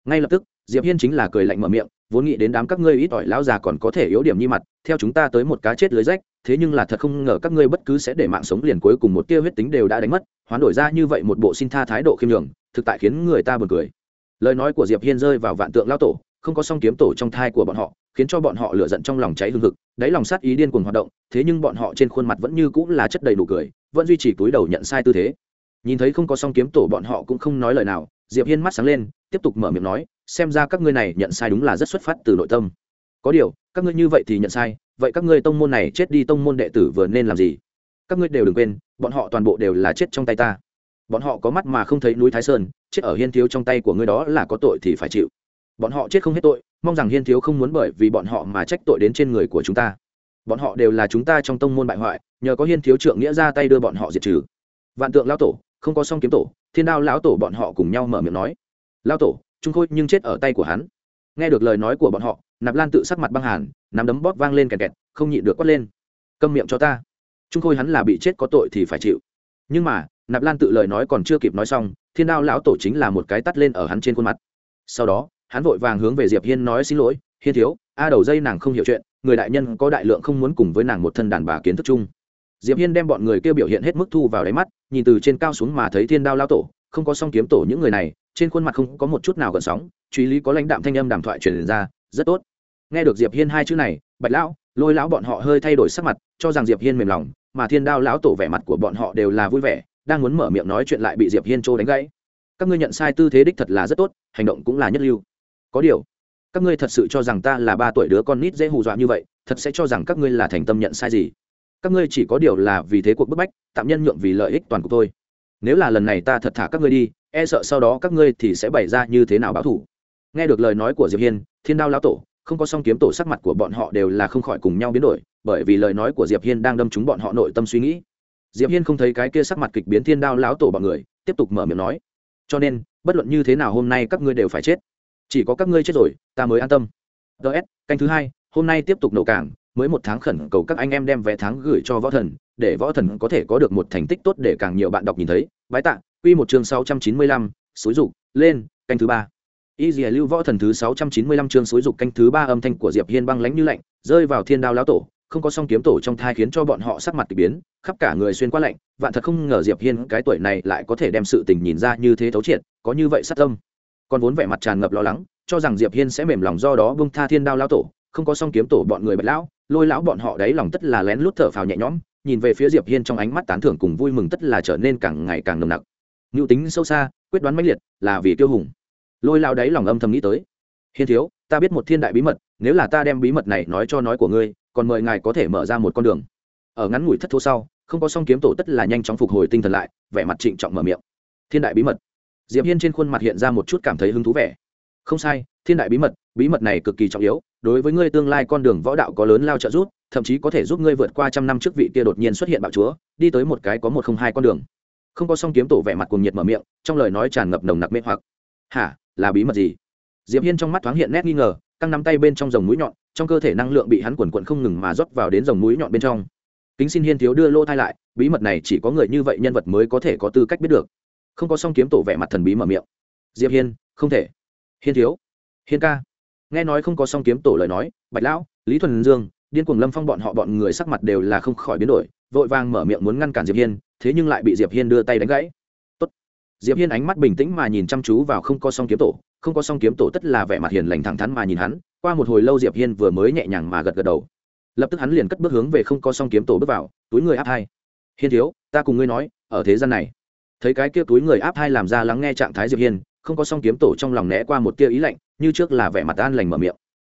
ngay lập tức, diệp hiên chính là cười lạnh mở miệng, vốn nghĩ đến đám các ngươi ít ỏi lão già còn có thể yếu điểm như mặt, theo chúng ta tới một cá chết lưới rách, thế nhưng là thật không ngờ các ngươi bất cứ sẽ để mạng sống liền cuối cùng một tia huyết tính đều đã đánh mất, hoán đổi ra như vậy một bộ xin tha thái độ khiêm nhường, thực tại khiến người ta buồn cười. Lời nói của diệp hiên rơi vào vạn tượng lao tổ, không có song kiếm tổ trong thai của bọn họ, khiến cho bọn họ lửa giận trong lòng cháy hương hực, đáy lòng sát ý điên cuồng hoạt động, thế nhưng bọn họ trên khuôn mặt vẫn như cũng là chất đầy đủ cười, vẫn duy trì túi đầu nhận sai tư thế. Nhìn thấy không có song kiếm tổ bọn họ cũng không nói lời nào diệp hiên mắt sáng lên, tiếp tục mở miệng nói, xem ra các ngươi này nhận sai đúng là rất xuất phát từ nội tâm. Có điều, các ngươi như vậy thì nhận sai, vậy các ngươi tông môn này chết đi tông môn đệ tử vừa nên làm gì? Các ngươi đều đừng quên, bọn họ toàn bộ đều là chết trong tay ta. Bọn họ có mắt mà không thấy núi thái sơn, chết ở hiên thiếu trong tay của ngươi đó là có tội thì phải chịu. Bọn họ chết không hết tội, mong rằng hiên thiếu không muốn bởi vì bọn họ mà trách tội đến trên người của chúng ta. Bọn họ đều là chúng ta trong tông môn bại hoại, nhờ có hiên thiếu trượng nghĩa ra tay đưa bọn họ diệt trừ. Vạn tượng lão tổ, không có song kiếm tổ thiên đao lão tổ bọn họ cùng nhau mở miệng nói, lão tổ trung khôi nhưng chết ở tay của hắn. Nghe được lời nói của bọn họ, nạp lan tự sắc mặt băng hàn, nắm đấm bóp vang lên kẹt kẹt, không nhịn được quát lên, câm miệng cho ta. Trung khôi hắn là bị chết có tội thì phải chịu. Nhưng mà, nạp lan tự lời nói còn chưa kịp nói xong, thiên đao lão tổ chính là một cái tắt lên ở hắn trên khuôn mặt. Sau đó, hắn vội vàng hướng về diệp hiên nói, xin lỗi, hiên thiếu, a đầu dây nàng không hiểu chuyện, người đại nhân có đại lượng không muốn cùng với nàng một thân đàn bà kiến thức chung diệp hiên đem bọn người kêu biểu hiện hết mức thu vào đáy mắt, nhìn từ trên cao xuống mà thấy thiên đao lao tổ, không có song kiếm tổ những người này, trên khuôn mặt không có một chút nào gợn sóng, truy lý có lãnh đạm thanh âm đàm thoại truyền ra, rất tốt. Nghe được diệp hiên hai chữ này, bạch lão, lôi lão bọn họ hơi thay đổi sắc mặt, cho rằng diệp hiên mềm lòng, mà thiên đao lão tổ vẻ mặt của bọn họ đều là vui vẻ, đang muốn mở miệng nói chuyện lại bị diệp hiên trô đánh gãy. Các ngươi nhận sai tư thế đích thật là rất tốt, hành động cũng là nhất lưu. Có điều, các ngươi thật sự cho rằng ta là ba tuổi đứa con nít dễ hù dọa như vậy, thật sẽ cho rằng các ngươi là thành tâm nhận sai gì? Các ngươi chỉ có điều là vì thế cuộc bức bách, tạm nhân nhượng vì lợi ích toàn cục thôi nếu là lần này ta thật thả các ngươi đi e sợ sau đó các ngươi thì sẽ bày ra như thế nào báo thủ. Nghe được lời nói của diệp hiên, thiên đao lão tổ, không có song kiếm tổ sắc mặt của bọn họ đều là không khỏi cùng nhau biến đổi, bởi vì lời nói của diệp hiên đang đâm trúng bọn họ nội tâm suy nghĩ. Diệp hiên không thấy cái kia sắc mặt kịch biến thiên đao lão tổ bọn người, tiếp tục mở miệng nói. Cho nên, bất luận như thế nào hôm nay các ngươi đều phải chết. Chỉ có các ngươi chết rồi, ta mới an tâm. Ts canh thứ hai, hôm nay tiếp tục nổ cảng mới một tháng khẩn cầu các anh em đem vé tháng gửi cho võ thần, để võ thần có thể có được một thành tích tốt để càng nhiều bạn đọc nhìn thấy. Bái tạ, quy một chương sáu trăm chín mươi lăm, xúi dục, lên, canh thứ ba. Y dìa lưu võ thần thứ sáu trăm chín mươi lăm chương xúi dục canh thứ ba âm thanh của diệp hiên băng lãnh như lạnh, rơi vào thiên đao lão tổ, không có song kiếm tổ trong thai khiến cho bọn họ sắc mặt kỳ biến, khắp cả người xuyên qua lạnh, vạn thật không ngờ diệp hiên cái tuổi này lại có thể đem sự tình nhìn ra như thế thấu triệt, có như vậy sát tâm. Còn vốn vẻ mặt tràn ngập lo lắng, cho rằng diệp hiên sẽ mềm lòng do đó bông tha thiên đao lão tổ, không có song kiếm tổ bọn người bạch lão lôi lão bọn họ đấy lòng tất là lén lút thở phào nhẹ nhõm, nhìn về phía diệp hiên trong ánh mắt tán thưởng cùng vui mừng tất là trở nên càng ngày càng nồng nặc. Nhu tính sâu xa, quyết đoán mãnh liệt, là vì tiêu hùng. Lôi lão đấy lòng âm thầm nghĩ tới. Hiên thiếu, ta biết một thiên đại bí mật, nếu là ta đem bí mật này nói cho nói của ngươi, còn mời ngài có thể mở ra một con đường. Ở ngắn ngủi thất thu sau, không có song kiếm tổ tất là nhanh chóng phục hồi tinh thần lại, vẻ mặt trịnh trọng mở miệng. Thiên đại bí mật. Diệp hiên trên khuôn mặt hiện ra một chút cảm thấy hứng thú vẻ. Không sai, thiên đại bí mật bí mật này cực kỳ trọng yếu, đối với ngươi tương lai con đường võ đạo có lớn lao trợ giúp, thậm chí có thể giúp ngươi vượt qua trăm năm trước vị kia đột nhiên xuất hiện bạo chúa, đi tới một cái có một không hai con đường. Không có song kiếm tổ vẻ mặt cùng nhiệt mở miệng, trong lời nói tràn ngập nồng nặc mê hoặc. Hả, là bí mật gì? Diệp hiên trong mắt thoáng hiện nét nghi ngờ, căng nắm tay bên trong dòng mũi nhọn, trong cơ thể năng lượng bị hắn quần quận không ngừng mà rót vào đến dòng mũi nhọn bên trong. Kính xin hiên thiếu đưa lô thai lại, bí mật này chỉ có người như vậy nhân vật mới có thể có tư cách biết được. Không có song kiếm tổ vẻ mặt thần bí mở miệng. Diệp hiên, không thể. Hiên thiếu. Hiên ca nghe nói không có song kiếm tổ lời nói, bạch lão, lý thuần dương, điên cuồng lâm phong bọn họ bọn người sắc mặt đều là không khỏi biến đổi, vội vàng mở miệng muốn ngăn cản diệp hiên, thế nhưng lại bị diệp hiên đưa tay đánh gãy. Tốt. diệp hiên ánh mắt bình tĩnh mà nhìn chăm chú vào không có song kiếm tổ, không có song kiếm tổ tất là vẻ mặt hiền lành thẳng thắn mà nhìn hắn, qua một hồi lâu diệp hiên vừa mới nhẹ nhàng mà gật gật đầu. Lập tức hắn liền cất bước hướng về không có song kiếm tổ bước vào, túi người áp hai. Hiên thiếu, ta cùng ngươi nói, ở thế gian này, thấy cái kia túi người áp hai làm ra lắng nghe trạng thái diệp hiên, không có song kiếm tổ trong lòng né qua một tia ý lạnh như trước là vẻ mặt an lành mở miệng.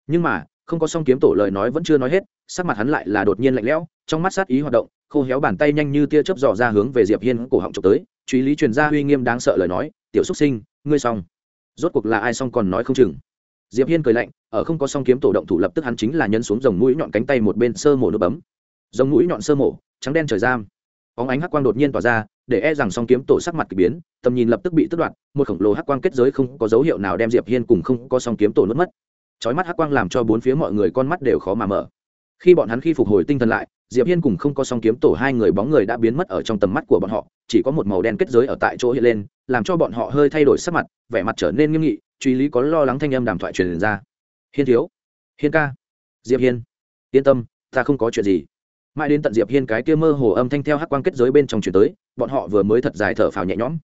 Nhưng mà, không có song kiếm tổ lời nói vẫn chưa nói hết, sắc mặt hắn lại là đột nhiên lạnh lẽo, trong mắt sát ý hoạt động, khô héo bàn tay nhanh như tia chớp dò ra hướng về diệp hiên cổ họng trộm tới, truy lý truyền ra uy nghiêm đáng sợ lời nói, tiểu xuất sinh, ngươi xong. Rốt cuộc là ai xong còn nói không chừng. Diệp hiên cười lạnh, ở không có song kiếm tổ động thủ lập tức hắn chính là nhân xuống dòng mũi nhọn cánh tay một bên sơ mổ nước bấm. Dòng mũi nhọn sơ mổ, trắng đen trời giam. Óng ánh hắc quang đột nhiên tỏa ra để e rằng song kiếm tổ sắc mặt kỳ biến, tầm nhìn lập tức bị tức đoạn một khổng lồ hắc quang kết giới không có dấu hiệu nào đem diệp hiên cùng không có song kiếm tổ nuốt mất. Chói mắt hắc quang làm cho bốn phía mọi người con mắt đều khó mà mở. Khi bọn hắn khi phục hồi tinh thần lại, diệp hiên cùng không có song kiếm tổ hai người bóng người đã biến mất ở trong tầm mắt của bọn họ, chỉ có một màu đen kết giới ở tại chỗ hiện lên, làm cho bọn họ hơi thay đổi sắc mặt, vẻ mặt trở nên nghiêm nghị, truy lý có lo lắng thanh âm đàm thoại truyền ra. Hiên thiếu, hiên ca, diệp hiên, yên tâm, ta không có chuyện gì mãi đến tận diệp hiên cái kia mơ hồ âm thanh theo hắc quang kết giới bên trong chuyển tới, bọn họ vừa mới thật dài thở phào nhẹ nhõm.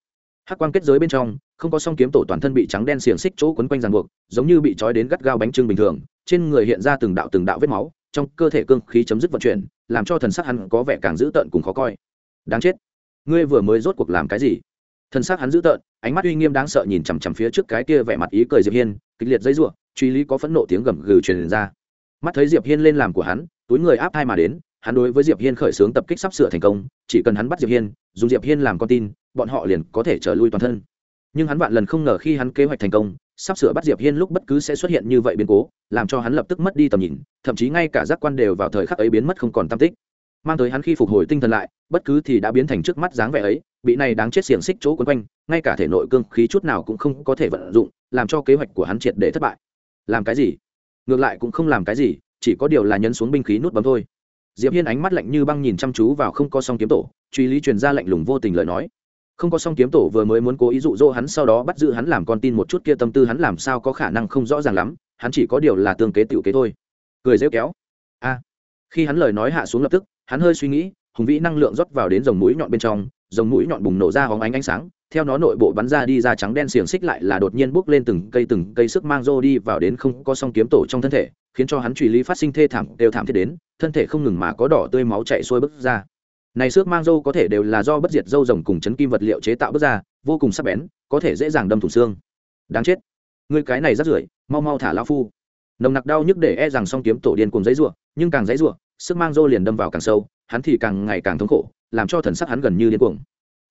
Hắc quang kết giới bên trong, không có song kiếm tổ toàn thân bị trắng đen xiềng xích chỗ quấn quanh ràng buộc, giống như bị trói đến gắt gao bánh trưng bình thường, trên người hiện ra từng đạo từng đạo vết máu, trong cơ thể cương khí chấm dứt vận chuyển, làm cho thần sắc hắn có vẻ càng dữ tợn cùng khó coi. Đáng chết. Ngươi vừa mới rốt cuộc làm cái gì? Thần sắc hắn dữ tợn, ánh mắt uy nghiêm đáng sợ nhìn chằm chằm phía trước cái kia vẻ mặt ý cười diệp hiên, kịch liệt dây ruộng truy lý có phẫn nộ tiếng gầm gừ truyền ra. Mắt thấy diệp hiên lên làm của hắn, túi người áp hai mà đến hắn đối với diệp hiên khởi xướng tập kích sắp sửa thành công, chỉ cần hắn bắt diệp hiên, dùng diệp hiên làm con tin, bọn họ liền có thể trở lui toàn thân. Nhưng hắn vạn lần không ngờ khi hắn kế hoạch thành công, sắp sửa bắt diệp hiên lúc bất cứ sẽ xuất hiện như vậy biến cố, làm cho hắn lập tức mất đi tầm nhìn, thậm chí ngay cả giác quan đều vào thời khắc ấy biến mất không còn tam tích. Mang tới hắn khi phục hồi tinh thần lại, bất cứ thì đã biến thành trước mắt dáng vẻ ấy, bị này đáng chết xiềng xích chỗ quấn quanh, ngay cả thể nội cương khí chút nào cũng không có thể vận dụng, làm cho kế hoạch của hắn triệt để thất bại. Làm cái gì? Ngược lại cũng không làm cái gì, chỉ có điều là nhấn xuống binh khí nút bấm thôi diệp hiên ánh mắt lạnh như băng nhìn chăm chú vào không có song kiếm tổ, truy lý truyền ra lạnh lùng vô tình lời nói. Không có song kiếm tổ vừa mới muốn cố ý dụ dỗ hắn sau đó bắt giữ hắn làm con tin một chút kia tâm tư hắn làm sao có khả năng không rõ ràng lắm, hắn chỉ có điều là tương kế tiểu kế thôi. Cười rêu kéo. A. Khi hắn lời nói hạ xuống lập tức, hắn hơi suy nghĩ, hùng vĩ năng lượng rót vào đến dòng mũi nhọn bên trong, dòng mũi nhọn bùng nổ ra hóng ánh ánh sáng, theo nó nội bộ bắn ra đi ra trắng đen xiềng xích lại là đột nhiên bốc lên từng cây từng cây sức mang rô đi vào đến không có song kiếm tổ trong thân thể, khiến cho hắn truy lý phát sinh thê thảm đều thảm thiết đến thân thể không ngừng mà có đỏ tươi máu chạy xuôi bứt ra. Này xước mang râu có thể đều là do bất diệt dâu rồng cùng chấn kim vật liệu chế tạo bứt ra, vô cùng sắc bén, có thể dễ dàng đâm thủng xương. Đáng chết. Người cái này rất rưởi, mau mau thả lao phu. Nồng nặc đau nhức để e rằng song kiếm tổ điên cùng giấy ruộng nhưng càng giấy ruộng sức mang râu liền đâm vào càng sâu, hắn thì càng ngày càng thống khổ, làm cho thần sắc hắn gần như điên cuồng.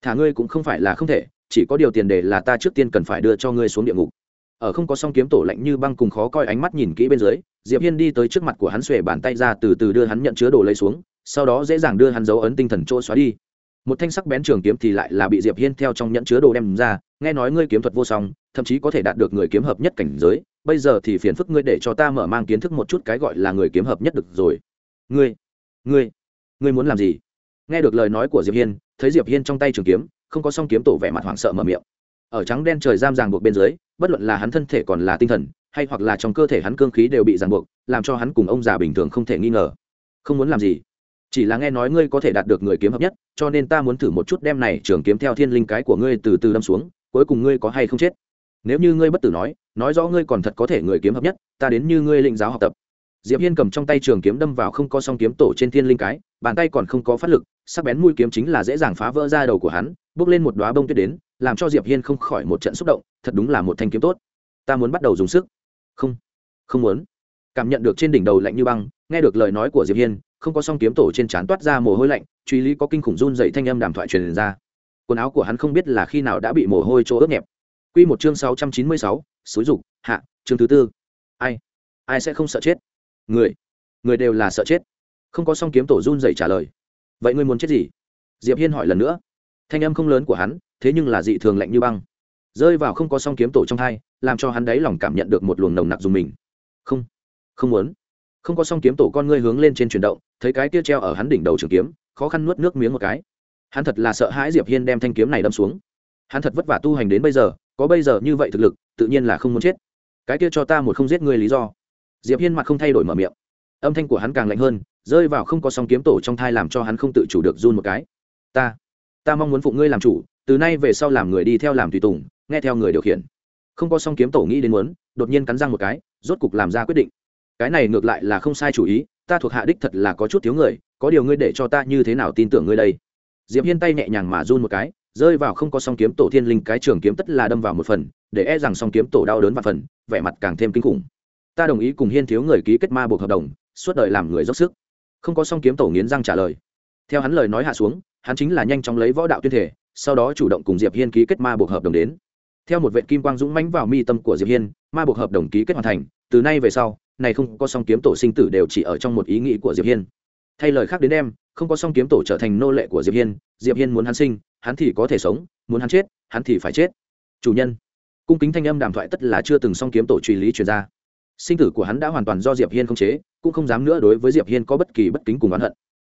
Thả ngươi cũng không phải là không thể, chỉ có điều tiền đề là ta trước tiên cần phải đưa cho ngươi xuống địa ngục ở không có song kiếm tổ lạnh như băng cùng khó coi ánh mắt nhìn kỹ bên dưới, diệp hiên đi tới trước mặt của hắn xuề bàn tay ra từ từ đưa hắn nhận chứa đồ lấy xuống, sau đó dễ dàng đưa hắn dấu ấn tinh thần chỗ xóa đi. Một thanh sắc bén trường kiếm thì lại là bị diệp hiên theo trong nhận chứa đồ đem ra, nghe nói ngươi kiếm thuật vô song, thậm chí có thể đạt được người kiếm hợp nhất cảnh giới, bây giờ thì phiền phức ngươi để cho ta mở mang kiến thức một chút cái gọi là người kiếm hợp nhất được rồi. Ngươi ngươi ngươi muốn làm gì? Nghe được lời nói của diệp hiên, thấy diệp hiên trong tay trường kiếm, không có song kiếm tổ vẻ mặt hoảng sợ mở miệng. Ở trắng đen trời giam ràng buộc bên dưới bất luận là hắn thân thể còn là tinh thần, hay hoặc là trong cơ thể hắn cương khí đều bị ràng buộc, làm cho hắn cùng ông già bình thường không thể nghi ngờ. Không muốn làm gì. Chỉ là nghe nói ngươi có thể đạt được người kiếm hợp nhất, cho nên ta muốn thử một chút đem này trường kiếm theo thiên linh cái của ngươi từ từ đâm xuống, cuối cùng ngươi có hay không chết? Nếu như ngươi bất tử nói nói rõ ngươi còn thật có thể người kiếm hợp nhất, ta đến như ngươi lĩnh giáo học tập diệp hiên cầm trong tay trường kiếm đâm vào không có song kiếm tổ trên thiên linh cái bàn tay còn không có phát lực sắc bén mũi kiếm chính là dễ dàng phá vỡ ra đầu của hắn bước lên một đóa bông tuyết đến làm cho diệp hiên không khỏi một trận xúc động thật đúng là một thanh kiếm tốt. Ta muốn bắt đầu dùng sức. Không không muốn. Cảm nhận được trên đỉnh đầu lạnh như băng nghe được lời nói của diệp hiên không có song kiếm tổ trên trán toát ra mồ hôi lạnh truy lý có kinh khủng run dậy thanh âm đàm thoại truyền ra. Quần áo của hắn không biết là khi nào đã bị mồ hôi chỗ ướt nhẹp. Quy một chương sáu trăm chín mươi sáu, xúi dục hạ chương thứ tư. Ai? Ai sẽ không sợ chết? Người người đều là sợ chết. Không có song kiếm tổ run dậy trả lời. Vậy ngươi muốn chết gì? Diệp hiên hỏi lần nữa. Thanh âm không lớn của hắn, thế nhưng là dị thường lạnh như băng. Rơi vào không có song kiếm tổ trong thai, làm cho hắn đáy lòng cảm nhận được một luồng nồng nặc dùng mình. Không không muốn. Không có song kiếm tổ con ngươi hướng lên trên chuyển động, thấy cái kia treo ở hắn đỉnh đầu trường kiếm, khó khăn nuốt nước miếng một cái. Hắn thật là sợ hãi diệp hiên đem thanh kiếm này đâm xuống. Hắn thật vất vả tu hành đến bây giờ, có bây giờ như vậy thực lực, tự nhiên là không muốn chết. Cái kia cho ta một không giết ngươi lý do diệp hiên mặt không thay đổi mở miệng. Âm thanh của hắn càng lạnh hơn, rơi vào không có song kiếm tổ trong thai làm cho hắn không tự chủ được run một cái. Ta ta mong muốn phụ ngươi làm chủ, từ nay về sau làm người đi theo làm tùy tùng, nghe theo người điều khiển. Không có song kiếm tổ nghĩ đến muốn, đột nhiên cắn răng một cái, rốt cục làm ra quyết định. Cái này ngược lại là không sai chủ ý, ta thuộc hạ đích thật là có chút thiếu người, có điều ngươi để cho ta như thế nào tin tưởng ngươi đây? Diệp hiên tay nhẹ nhàng mà run một cái, rơi vào không có song kiếm tổ thiên linh cái trường kiếm tất là đâm vào một phần, để e rằng song kiếm tổ đau đớn và phần, vẻ mặt càng thêm kinh khủng ta đồng ý cùng hiên thiếu người ký kết ma buộc hợp đồng, suốt đời làm người dốc sức. Không có song kiếm tổ nghiến răng trả lời. Theo hắn lời nói hạ xuống, hắn chính là nhanh chóng lấy võ đạo tuyên thể, sau đó chủ động cùng diệp hiên ký kết ma buộc hợp đồng đến. Theo một vệ kim quang dũng mãnh vào mi tâm của diệp hiên, ma buộc hợp đồng ký kết hoàn thành, từ nay về sau, này không có song kiếm tổ sinh tử đều chỉ ở trong một ý nghĩ của diệp hiên. Thay lời khác đến em không có song kiếm tổ trở thành nô lệ của diệp hiên diệp hiên muốn hắn sinh, hắn thì có thể sống, muốn hắn chết, hắn thì phải chết. Chủ nhân, cung kính thanh âm đàm thoại tất là chưa từng song kiếm tổ truy lý truyền ra sinh tử của hắn đã hoàn toàn do diệp hiên không chế, cũng không dám nữa đối với diệp hiên có bất kỳ bất kính cùng oán hận.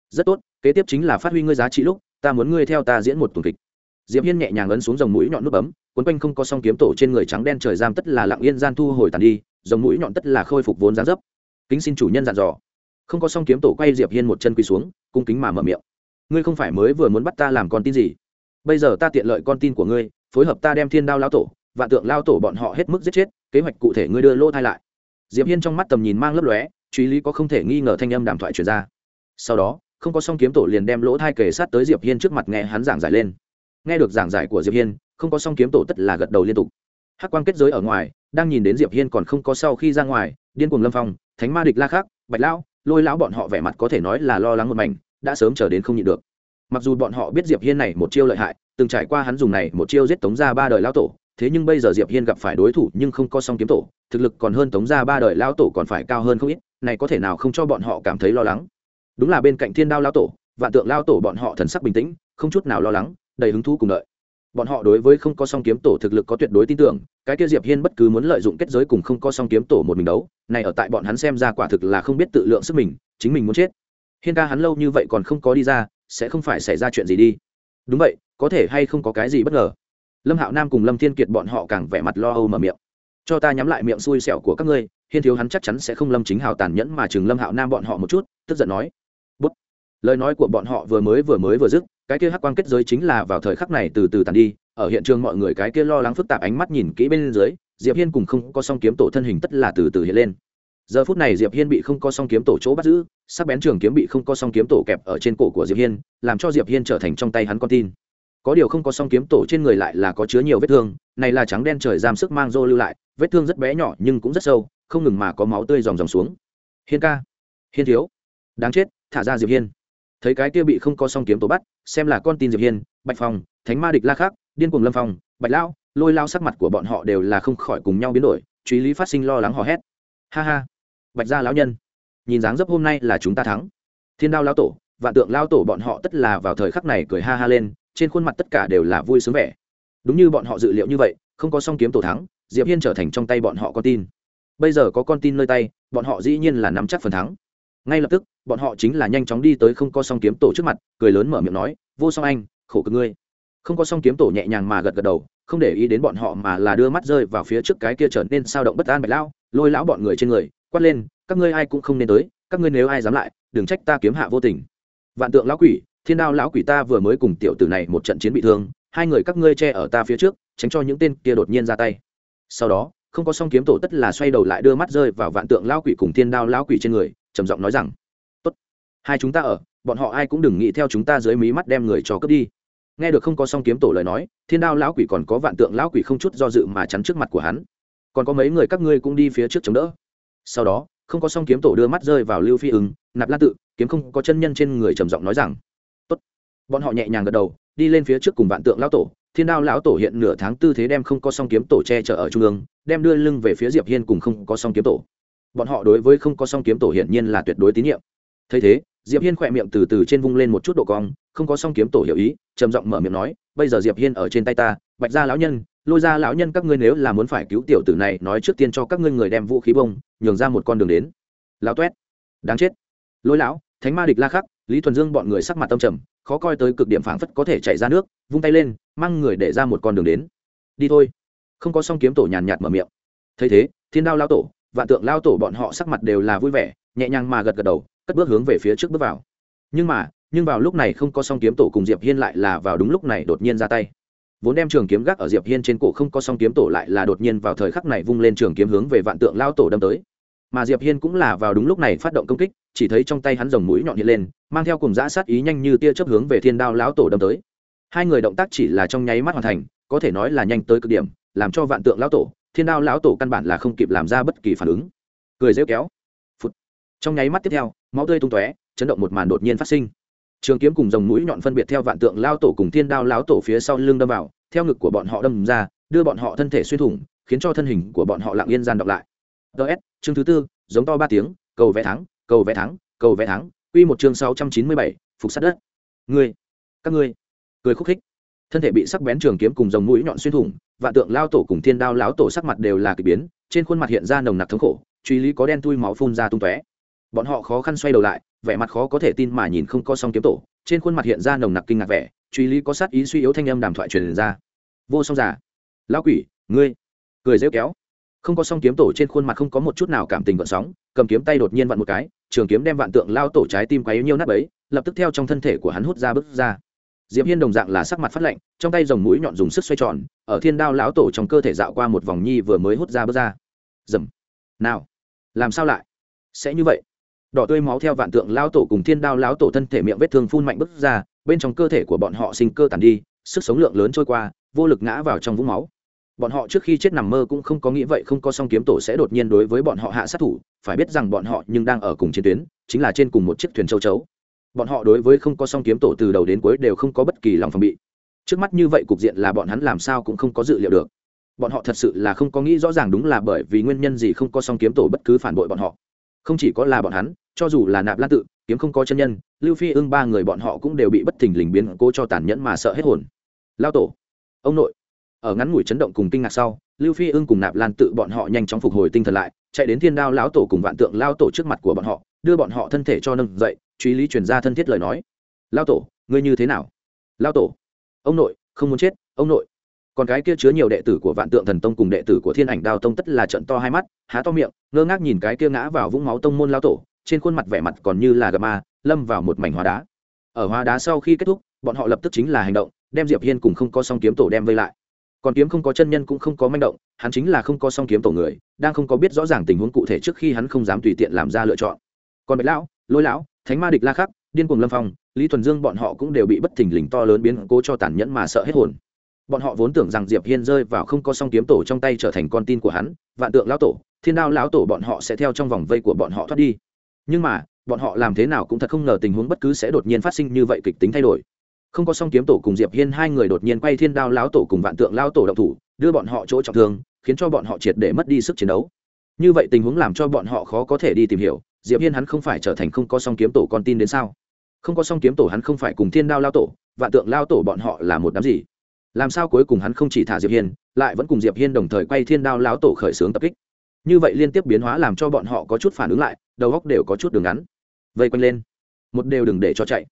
Rất tốt, kế tiếp chính là phát huy ngươi giá trị lúc, ta muốn ngươi theo ta diễn một tuần kịch. Diệp hiên nhẹ nhàng ấn xuống dòng mũi nhọn nút bấm, cuốn quanh không có song kiếm tổ trên người trắng đen trời giam tất là lặng yên gian thu hồi tàn đi, dòng mũi nhọn tất là khôi phục vốn dáng dấp. Kính xin chủ nhân dặn dò. Không có song kiếm tổ quay diệp hiên một chân quỳ xuống, cung kính mà mở miệng. Ngươi không phải mới vừa muốn bắt ta làm con tin gì? Bây giờ ta tiện lợi con tin của ngươi, phối hợp ta đem thiên đao lao tổ, vạn tượng lao tổ bọn họ hết mức giết chết, kế hoạch cụ thể ngươi đưa lô thai lại diệp hiên trong mắt tầm nhìn mang lấp lóe, truy lý có không thể nghi ngờ thanh âm đàm thoại truyền ra. Sau đó, không có song kiếm tổ liền đem lỗ thai kề sát tới diệp hiên trước mặt nghe hắn giảng giải lên. Nghe được giảng giải của diệp hiên, không có song kiếm tổ tất là gật đầu liên tục. Hắc quang kết giới ở ngoài, đang nhìn đến diệp hiên còn không có sau khi ra ngoài, điên cuồng lâm phong, thánh ma địch la khắc, bạch lão, lôi lão bọn họ vẻ mặt có thể nói là lo lắng một mảnh, đã sớm chờ đến không nhịn được. Mặc dù bọn họ biết diệp hiên này một chiêu lợi hại, từng trải qua hắn dùng này một chiêu giết tống ra ba đời lão tổ thế nhưng bây giờ diệp hiên gặp phải đối thủ nhưng không có song kiếm tổ, thực lực còn hơn tống Gia ba đời lão tổ còn phải cao hơn không ít, này có thể nào không cho bọn họ cảm thấy lo lắng? Đúng là bên cạnh thiên đao lão tổ, vạn tượng lão tổ bọn họ thần sắc bình tĩnh, không chút nào lo lắng, đầy hứng thú cùng đợi. Bọn họ đối với không có song kiếm tổ thực lực có tuyệt đối tin tưởng, cái kia diệp hiên bất cứ muốn lợi dụng kết giới cùng không có song kiếm tổ một mình đấu, này ở tại bọn hắn xem ra quả thực là không biết tự lượng sức mình, chính mình muốn chết. Hiên ca hắn lâu như vậy còn không có đi ra, sẽ không phải xảy ra chuyện gì đi. Đúng vậy, có thể hay không có cái gì bất ngờ lâm hạo nam cùng lâm thiên kiệt bọn họ càng vẻ mặt lo âu mở miệng. Cho ta nhắm lại miệng xui xẻo của các ngươi, hiên thiếu hắn chắc chắn sẽ không lâm chính hào tàn nhẫn mà chừng lâm hạo nam bọn họ một chút, tức giận nói. Bút. Lời nói của bọn họ vừa mới vừa mới vừa dứt, cái kia hắc quang kết giới chính là vào thời khắc này từ từ tàn đi, ở hiện trường mọi người cái kia lo lắng phức tạp ánh mắt nhìn kỹ bên dưới, diệp hiên cùng không có song kiếm tổ thân hình tất là từ từ hiện lên. Giờ phút này diệp hiên bị không có song kiếm tổ chỗ bắt giữ, sắc bén trường kiếm bị không có song kiếm tổ kẹp ở trên cổ của diệp hiên, làm cho diệp hiên trở thành trong tay hắn con tin có điều không có song kiếm tổ trên người lại là có chứa nhiều vết thương, này là trắng đen trời giam sức mang rô lưu lại, vết thương rất bé nhỏ nhưng cũng rất sâu, không ngừng mà có máu tươi dòng dòng xuống. Hiên ca. Hiên thiếu. Đáng chết, thả ra diệp hiên. Thấy cái kia bị không có song kiếm tổ bắt, xem là con tin diệp hiên, bạch phong, thánh ma địch la khắc, điên cuồng lâm phong, bạch lao lôi lao sắc mặt của bọn họ đều là không khỏi cùng nhau biến đổi, truy lý phát sinh lo lắng hò hét. Ha ha. Bạch gia lão nhân. Nhìn dáng dấp hôm nay là chúng ta thắng. Thiên đao lão tổ, vạn tượng lao tổ bọn họ tất là vào thời khắc này cười ha ha lên trên khuôn mặt tất cả đều là vui sướng vẻ. Đúng như bọn họ dự liệu như vậy không có song kiếm tổ thắng diệp hiên trở thành trong tay bọn họ con tin. Bây giờ có con tin nơi tay bọn họ dĩ nhiên là nắm chắc phần thắng. Ngay lập tức bọn họ chính là nhanh chóng đi tới không có song kiếm tổ trước mặt cười lớn mở miệng nói vô song anh khổ cực ngươi. Không có song kiếm tổ nhẹ nhàng mà gật gật đầu không để ý đến bọn họ mà là đưa mắt rơi vào phía trước cái kia trở nên sao động bất an bạch lão, lôi lão bọn người trên người quát lên các ngươi ai cũng không nên tới các ngươi nếu ai dám lại đừng trách ta kiếm hạ vô tình. Vạn tượng lão quỷ thiên đao lão quỷ ta vừa mới cùng tiểu tử này một trận chiến bị thương, hai người các ngươi che ở ta phía trước, tránh cho những tên kia đột nhiên ra tay. Sau đó, không có song kiếm tổ tất là xoay đầu lại đưa mắt rơi vào vạn tượng lão quỷ cùng thiên đao lão quỷ trên người, trầm giọng nói rằng, tốt, hai chúng ta ở, bọn họ ai cũng đừng nghĩ theo chúng ta dưới mí mắt đem người cho cướp đi. Nghe được không có song kiếm tổ lời nói, thiên đao lão quỷ còn có vạn tượng lão quỷ không chút do dự mà chắn trước mặt của hắn. Còn có mấy người các ngươi cũng đi phía trước chống đỡ. Sau đó, không có song kiếm tổ đưa mắt rơi vào lưu phi ứng nạp La tự, kiếm không có chân nhân trên người trầm giọng nói rằng bọn họ nhẹ nhàng gật đầu, đi lên phía trước cùng vạn tượng lão tổ. Thiên đao lão tổ hiện nửa tháng tư thế đem không có song kiếm tổ che chở ở trung ương, đem đưa lưng về phía diệp hiên cùng không có song kiếm tổ. Bọn họ đối với không có song kiếm tổ hiển nhiên là tuyệt đối tín nhiệm. Thấy thế, diệp hiên khỏe miệng từ từ trên vung lên một chút độ cong, không có song kiếm tổ hiểu ý, trầm giọng mở miệng nói, bây giờ diệp hiên ở trên tay ta, bạch gia lão nhân, lôi ra lão nhân các ngươi nếu là muốn phải cứu tiểu tử này, nói trước tiên cho các ngươi người đem vũ khí bông, nhường ra một con đường đến. Lão tuét, đáng chết. Lôi lão, thánh ma địch la khắc, lý thuần dương bọn người sắc mặt tâm trầm khó coi tới cực điểm phảng phất có thể chạy ra nước, vung tay lên, mang người để ra một con đường đến. Đi thôi. Không có song kiếm tổ nhàn nhạt mở miệng. Thấy thế, thiên đao lao tổ, vạn tượng lao tổ bọn họ sắc mặt đều là vui vẻ, nhẹ nhàng mà gật gật đầu, cất bước hướng về phía trước bước vào. Nhưng mà, nhưng vào lúc này không có song kiếm tổ cùng diệp hiên lại là vào đúng lúc này đột nhiên ra tay. Vốn đem trường kiếm gác ở diệp hiên trên cổ không có song kiếm tổ lại là đột nhiên vào thời khắc này vung lên trường kiếm hướng về vạn tượng lao tổ đâm tới mà diệp hiên cũng là vào đúng lúc này phát động công kích, chỉ thấy trong tay hắn rồng mũi nhọn hiện lên, mang theo cùng dã sát ý nhanh như tia chớp hướng về thiên đao lão tổ đâm tới. Hai người động tác chỉ là trong nháy mắt hoàn thành, có thể nói là nhanh tới cực điểm, làm cho vạn tượng lão tổ, thiên đao lão tổ căn bản là không kịp làm ra bất kỳ phản ứng. Cười rêu kéo. Phụt. trong nháy mắt tiếp theo, máu tươi tung tóe, chấn động một màn đột nhiên phát sinh. Trường kiếm cùng dòng mũi nhọn phân biệt theo vạn tượng lao tổ cùng thiên đao lão tổ phía sau lưng đâm vào, theo ngực của bọn họ đâm ra, đưa bọn họ thân thể xuyên thủng, khiến cho thân hình của bọn họ lặng yên gian đọc lại ts chương thứ tư, giống to ba tiếng, cầu vẽ thắng, cầu vẽ thắng, cầu vẽ thắng, quy một chương sáu trăm chín mươi bảy, phục sát đất. Ngươi, các ngươi, cười khúc khích. Thân thể bị sắc bén trường kiếm cùng dòng mũi nhọn xuyên thủng, vạn tượng lao tổ cùng thiên đao lão tổ sắc mặt đều là kỳ biến, trên khuôn mặt hiện ra nồng nặc thống khổ, truy lý có đen tui máu phun ra tung tóe. Bọn họ khó khăn xoay đầu lại, vẻ mặt khó có thể tin mà nhìn không có song kiếm tổ, trên khuôn mặt hiện ra nồng nặc kinh ngạc vẻ, truy lý có sát ý suy yếu thanh âm đàm thoại truyền ra. Vô song giả, lão quỷ, ngươi, cười rêu kéo không có song kiếm tổ trên khuôn mặt không có một chút nào cảm tình gợn sóng, cầm kiếm tay đột nhiên vặn một cái, trường kiếm đem vạn tượng lao tổ trái tim quá yếu nhiêu nát ấy lập tức theo trong thân thể của hắn hút ra bước ra. Diệp hiên đồng dạng là sắc mặt phát lạnh, trong tay dòng mũi nhọn dùng sức xoay tròn, ở thiên đao lão tổ trong cơ thể dạo qua một vòng nhi vừa mới hút ra bước ra. Dầm nào. Làm sao lại? Sẽ như vậy. Đỏ tươi máu theo vạn tượng lão tổ cùng thiên đao lão tổ thân thể miệng vết thương phun mạnh bước ra, bên trong cơ thể của bọn họ sinh cơ tàn đi, sức sống lượng lớn trôi qua, vô lực ngã vào trong vũng máu bọn họ trước khi chết nằm mơ cũng không có nghĩ vậy, không có song kiếm tổ sẽ đột nhiên đối với bọn họ hạ sát thủ, phải biết rằng bọn họ nhưng đang ở cùng chiến tuyến, chính là trên cùng một chiếc thuyền châu chấu. Bọn họ đối với không có song kiếm tổ từ đầu đến cuối đều không có bất kỳ lòng phòng bị. Trước mắt như vậy cục diện là bọn hắn làm sao cũng không có dự liệu được. Bọn họ thật sự là không có nghĩ rõ ràng đúng là bởi vì nguyên nhân gì không có song kiếm tổ bất cứ phản bội bọn họ. Không chỉ có là bọn hắn, cho dù là nạp lan tự, kiếm không có chân nhân, lưu phi ưng ba người bọn họ cũng đều bị bất thình lình biến cố cho tàn nhẫn mà sợ hết hồn. Lao tổ, ông nội ở ngắn ngủi chấn động cùng kinh ngạc sau, lưu phi ưng cùng nạp lan tự bọn họ nhanh chóng phục hồi tinh thần lại, chạy đến thiên đao lão tổ cùng vạn tượng lao tổ trước mặt của bọn họ, đưa bọn họ thân thể cho nâng dậy, truy lý truyền ra thân thiết lời nói. Lao tổ, ngươi như thế nào? Lao tổ, ông nội, không muốn chết, ông nội. Còn cái kia chứa nhiều đệ tử của vạn tượng thần tông cùng đệ tử của thiên ảnh đao tông tất là trận to hai mắt, há to miệng, ngơ ngác nhìn cái kia ngã vào vũng máu tông môn lao tổ, trên khuôn mặt vẻ mặt còn như là gà ma, lâm vào một mảnh hóa đá. Ở hóa đá sau khi kết thúc, bọn họ lập tức chính là hành động, đem diệp hiên cùng không có song kiếm tổ đem vây lại còn kiếm không có chân nhân cũng không có manh động, hắn chính là không có song kiếm tổ người, đang không có biết rõ ràng tình huống cụ thể trước khi hắn không dám tùy tiện làm ra lựa chọn. Còn bạch lão, lôi lão, thánh ma địch la khắc, điên cuồng lâm phong, lý thuần dương bọn họ cũng đều bị bất thình lình to lớn biến cố cho tàn nhẫn mà sợ hết hồn. Bọn họ vốn tưởng rằng diệp hiên rơi vào không có song kiếm tổ trong tay trở thành con tin của hắn, vạn tượng lão tổ, thiên đao lão tổ bọn họ sẽ theo trong vòng vây của bọn họ thoát đi. Nhưng mà, bọn họ làm thế nào cũng thật không ngờ tình huống bất cứ sẽ đột nhiên phát sinh như vậy kịch tính thay đổi không có song kiếm tổ cùng diệp hiên hai người đột nhiên quay thiên đao lão tổ cùng vạn tượng lão tổ động thủ, đưa bọn họ chỗ trọng thương, khiến cho bọn họ triệt để mất đi sức chiến đấu. Như vậy tình huống làm cho bọn họ khó có thể đi tìm hiểu, diệp hiên hắn không phải trở thành không có song kiếm tổ con tin đến sao? Không có song kiếm tổ hắn không phải cùng thiên đao lao tổ, vạn tượng lao tổ bọn họ là một đám gì? Làm sao cuối cùng hắn không chỉ thả diệp hiên, lại vẫn cùng diệp hiên đồng thời quay thiên đao lão tổ khởi xướng tập kích? Như vậy liên tiếp biến hóa làm cho bọn họ có chút phản ứng lại, đầu góc đều có chút đường ngắn. Vây quanh lên. Một đều đừng để cho chạy.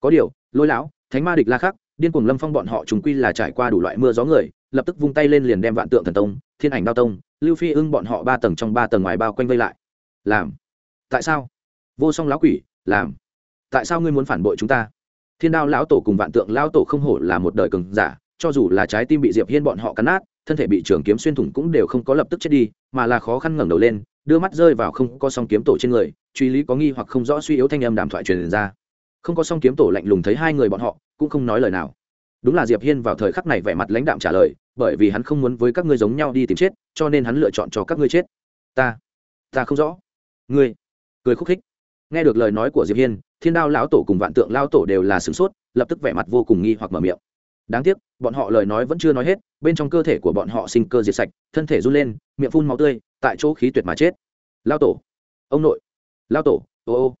Có điều, lôi lão thánh ma địch la khắc, điên cuồng lâm phong bọn họ chúng quy là trải qua đủ loại mưa gió người, lập tức vung tay lên liền đem vạn tượng thần tông, thiên ảnh đao tông, lưu phi ưng bọn họ ba tầng trong ba tầng ngoài bao quanh vây lại. Làm. Tại sao? Vô song lão quỷ, làm. Tại sao ngươi muốn phản bội chúng ta? Thiên đao lão tổ cùng vạn tượng lão tổ không hổ là một đời cường giả, cho dù là trái tim bị diệp hiên bọn họ cắn nát, thân thể bị trường kiếm xuyên thủng cũng đều không có lập tức chết đi, mà là khó khăn ngẩng đầu lên, đưa mắt rơi vào không có song kiếm tổ trên người, truy lý có nghi hoặc không rõ suy yếu thanh âm đàm thoại truyền ra không có song kiếm tổ lạnh lùng thấy hai người bọn họ, cũng không nói lời nào. Đúng là diệp hiên vào thời khắc này vẻ mặt lãnh đạm trả lời, bởi vì hắn không muốn với các ngươi giống nhau đi tìm chết, cho nên hắn lựa chọn cho các ngươi chết. Ta ta không rõ. Ngươi, cười khúc khích. Nghe được lời nói của diệp hiên, thiên đao lão tổ cùng vạn tượng lão tổ đều là sửng sốt, lập tức vẻ mặt vô cùng nghi hoặc mở miệng. Đáng tiếc, bọn họ lời nói vẫn chưa nói hết, bên trong cơ thể của bọn họ sinh cơ diệt sạch, thân thể run lên, miệng phun máu tươi, tại chỗ khí tuyệt mà chết. Lao tổ, ông nội. Lao tổ, ô ô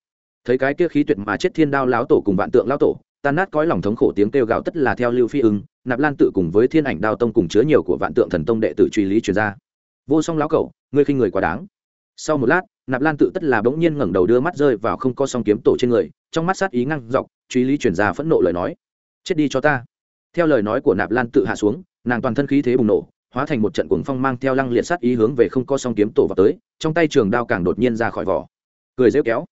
thấy cái kia khí tuyệt mà chết thiên đao lão tổ cùng vạn tượng lão tổ, tan nát cõi lòng thống khổ tiếng kêu gào tất là theo lưu phi ưng nạp lan tự cùng với thiên ảnh đao tông cùng chứa nhiều của vạn tượng thần tông đệ tử truy lý truyền ra. Vô song lão cẩu, ngươi khinh người quá đáng. Sau một lát, nạp lan tự tất là bỗng nhiên ngẩng đầu đưa mắt rơi vào không có song kiếm tổ trên người, trong mắt sát ý ngăn dọc, truy lý truyền ra phẫn nộ lời nói. Chết đi cho ta. Theo lời nói của nạp lan tự hạ xuống, nàng toàn thân khí thế bùng nổ, hóa thành một trận cuồng phong mang theo lăng liệt sát ý hướng về không có song kiếm tổ vào tới, trong tay trường đao càng đột nhiên ra khỏi vỏ. Cười rêu kéo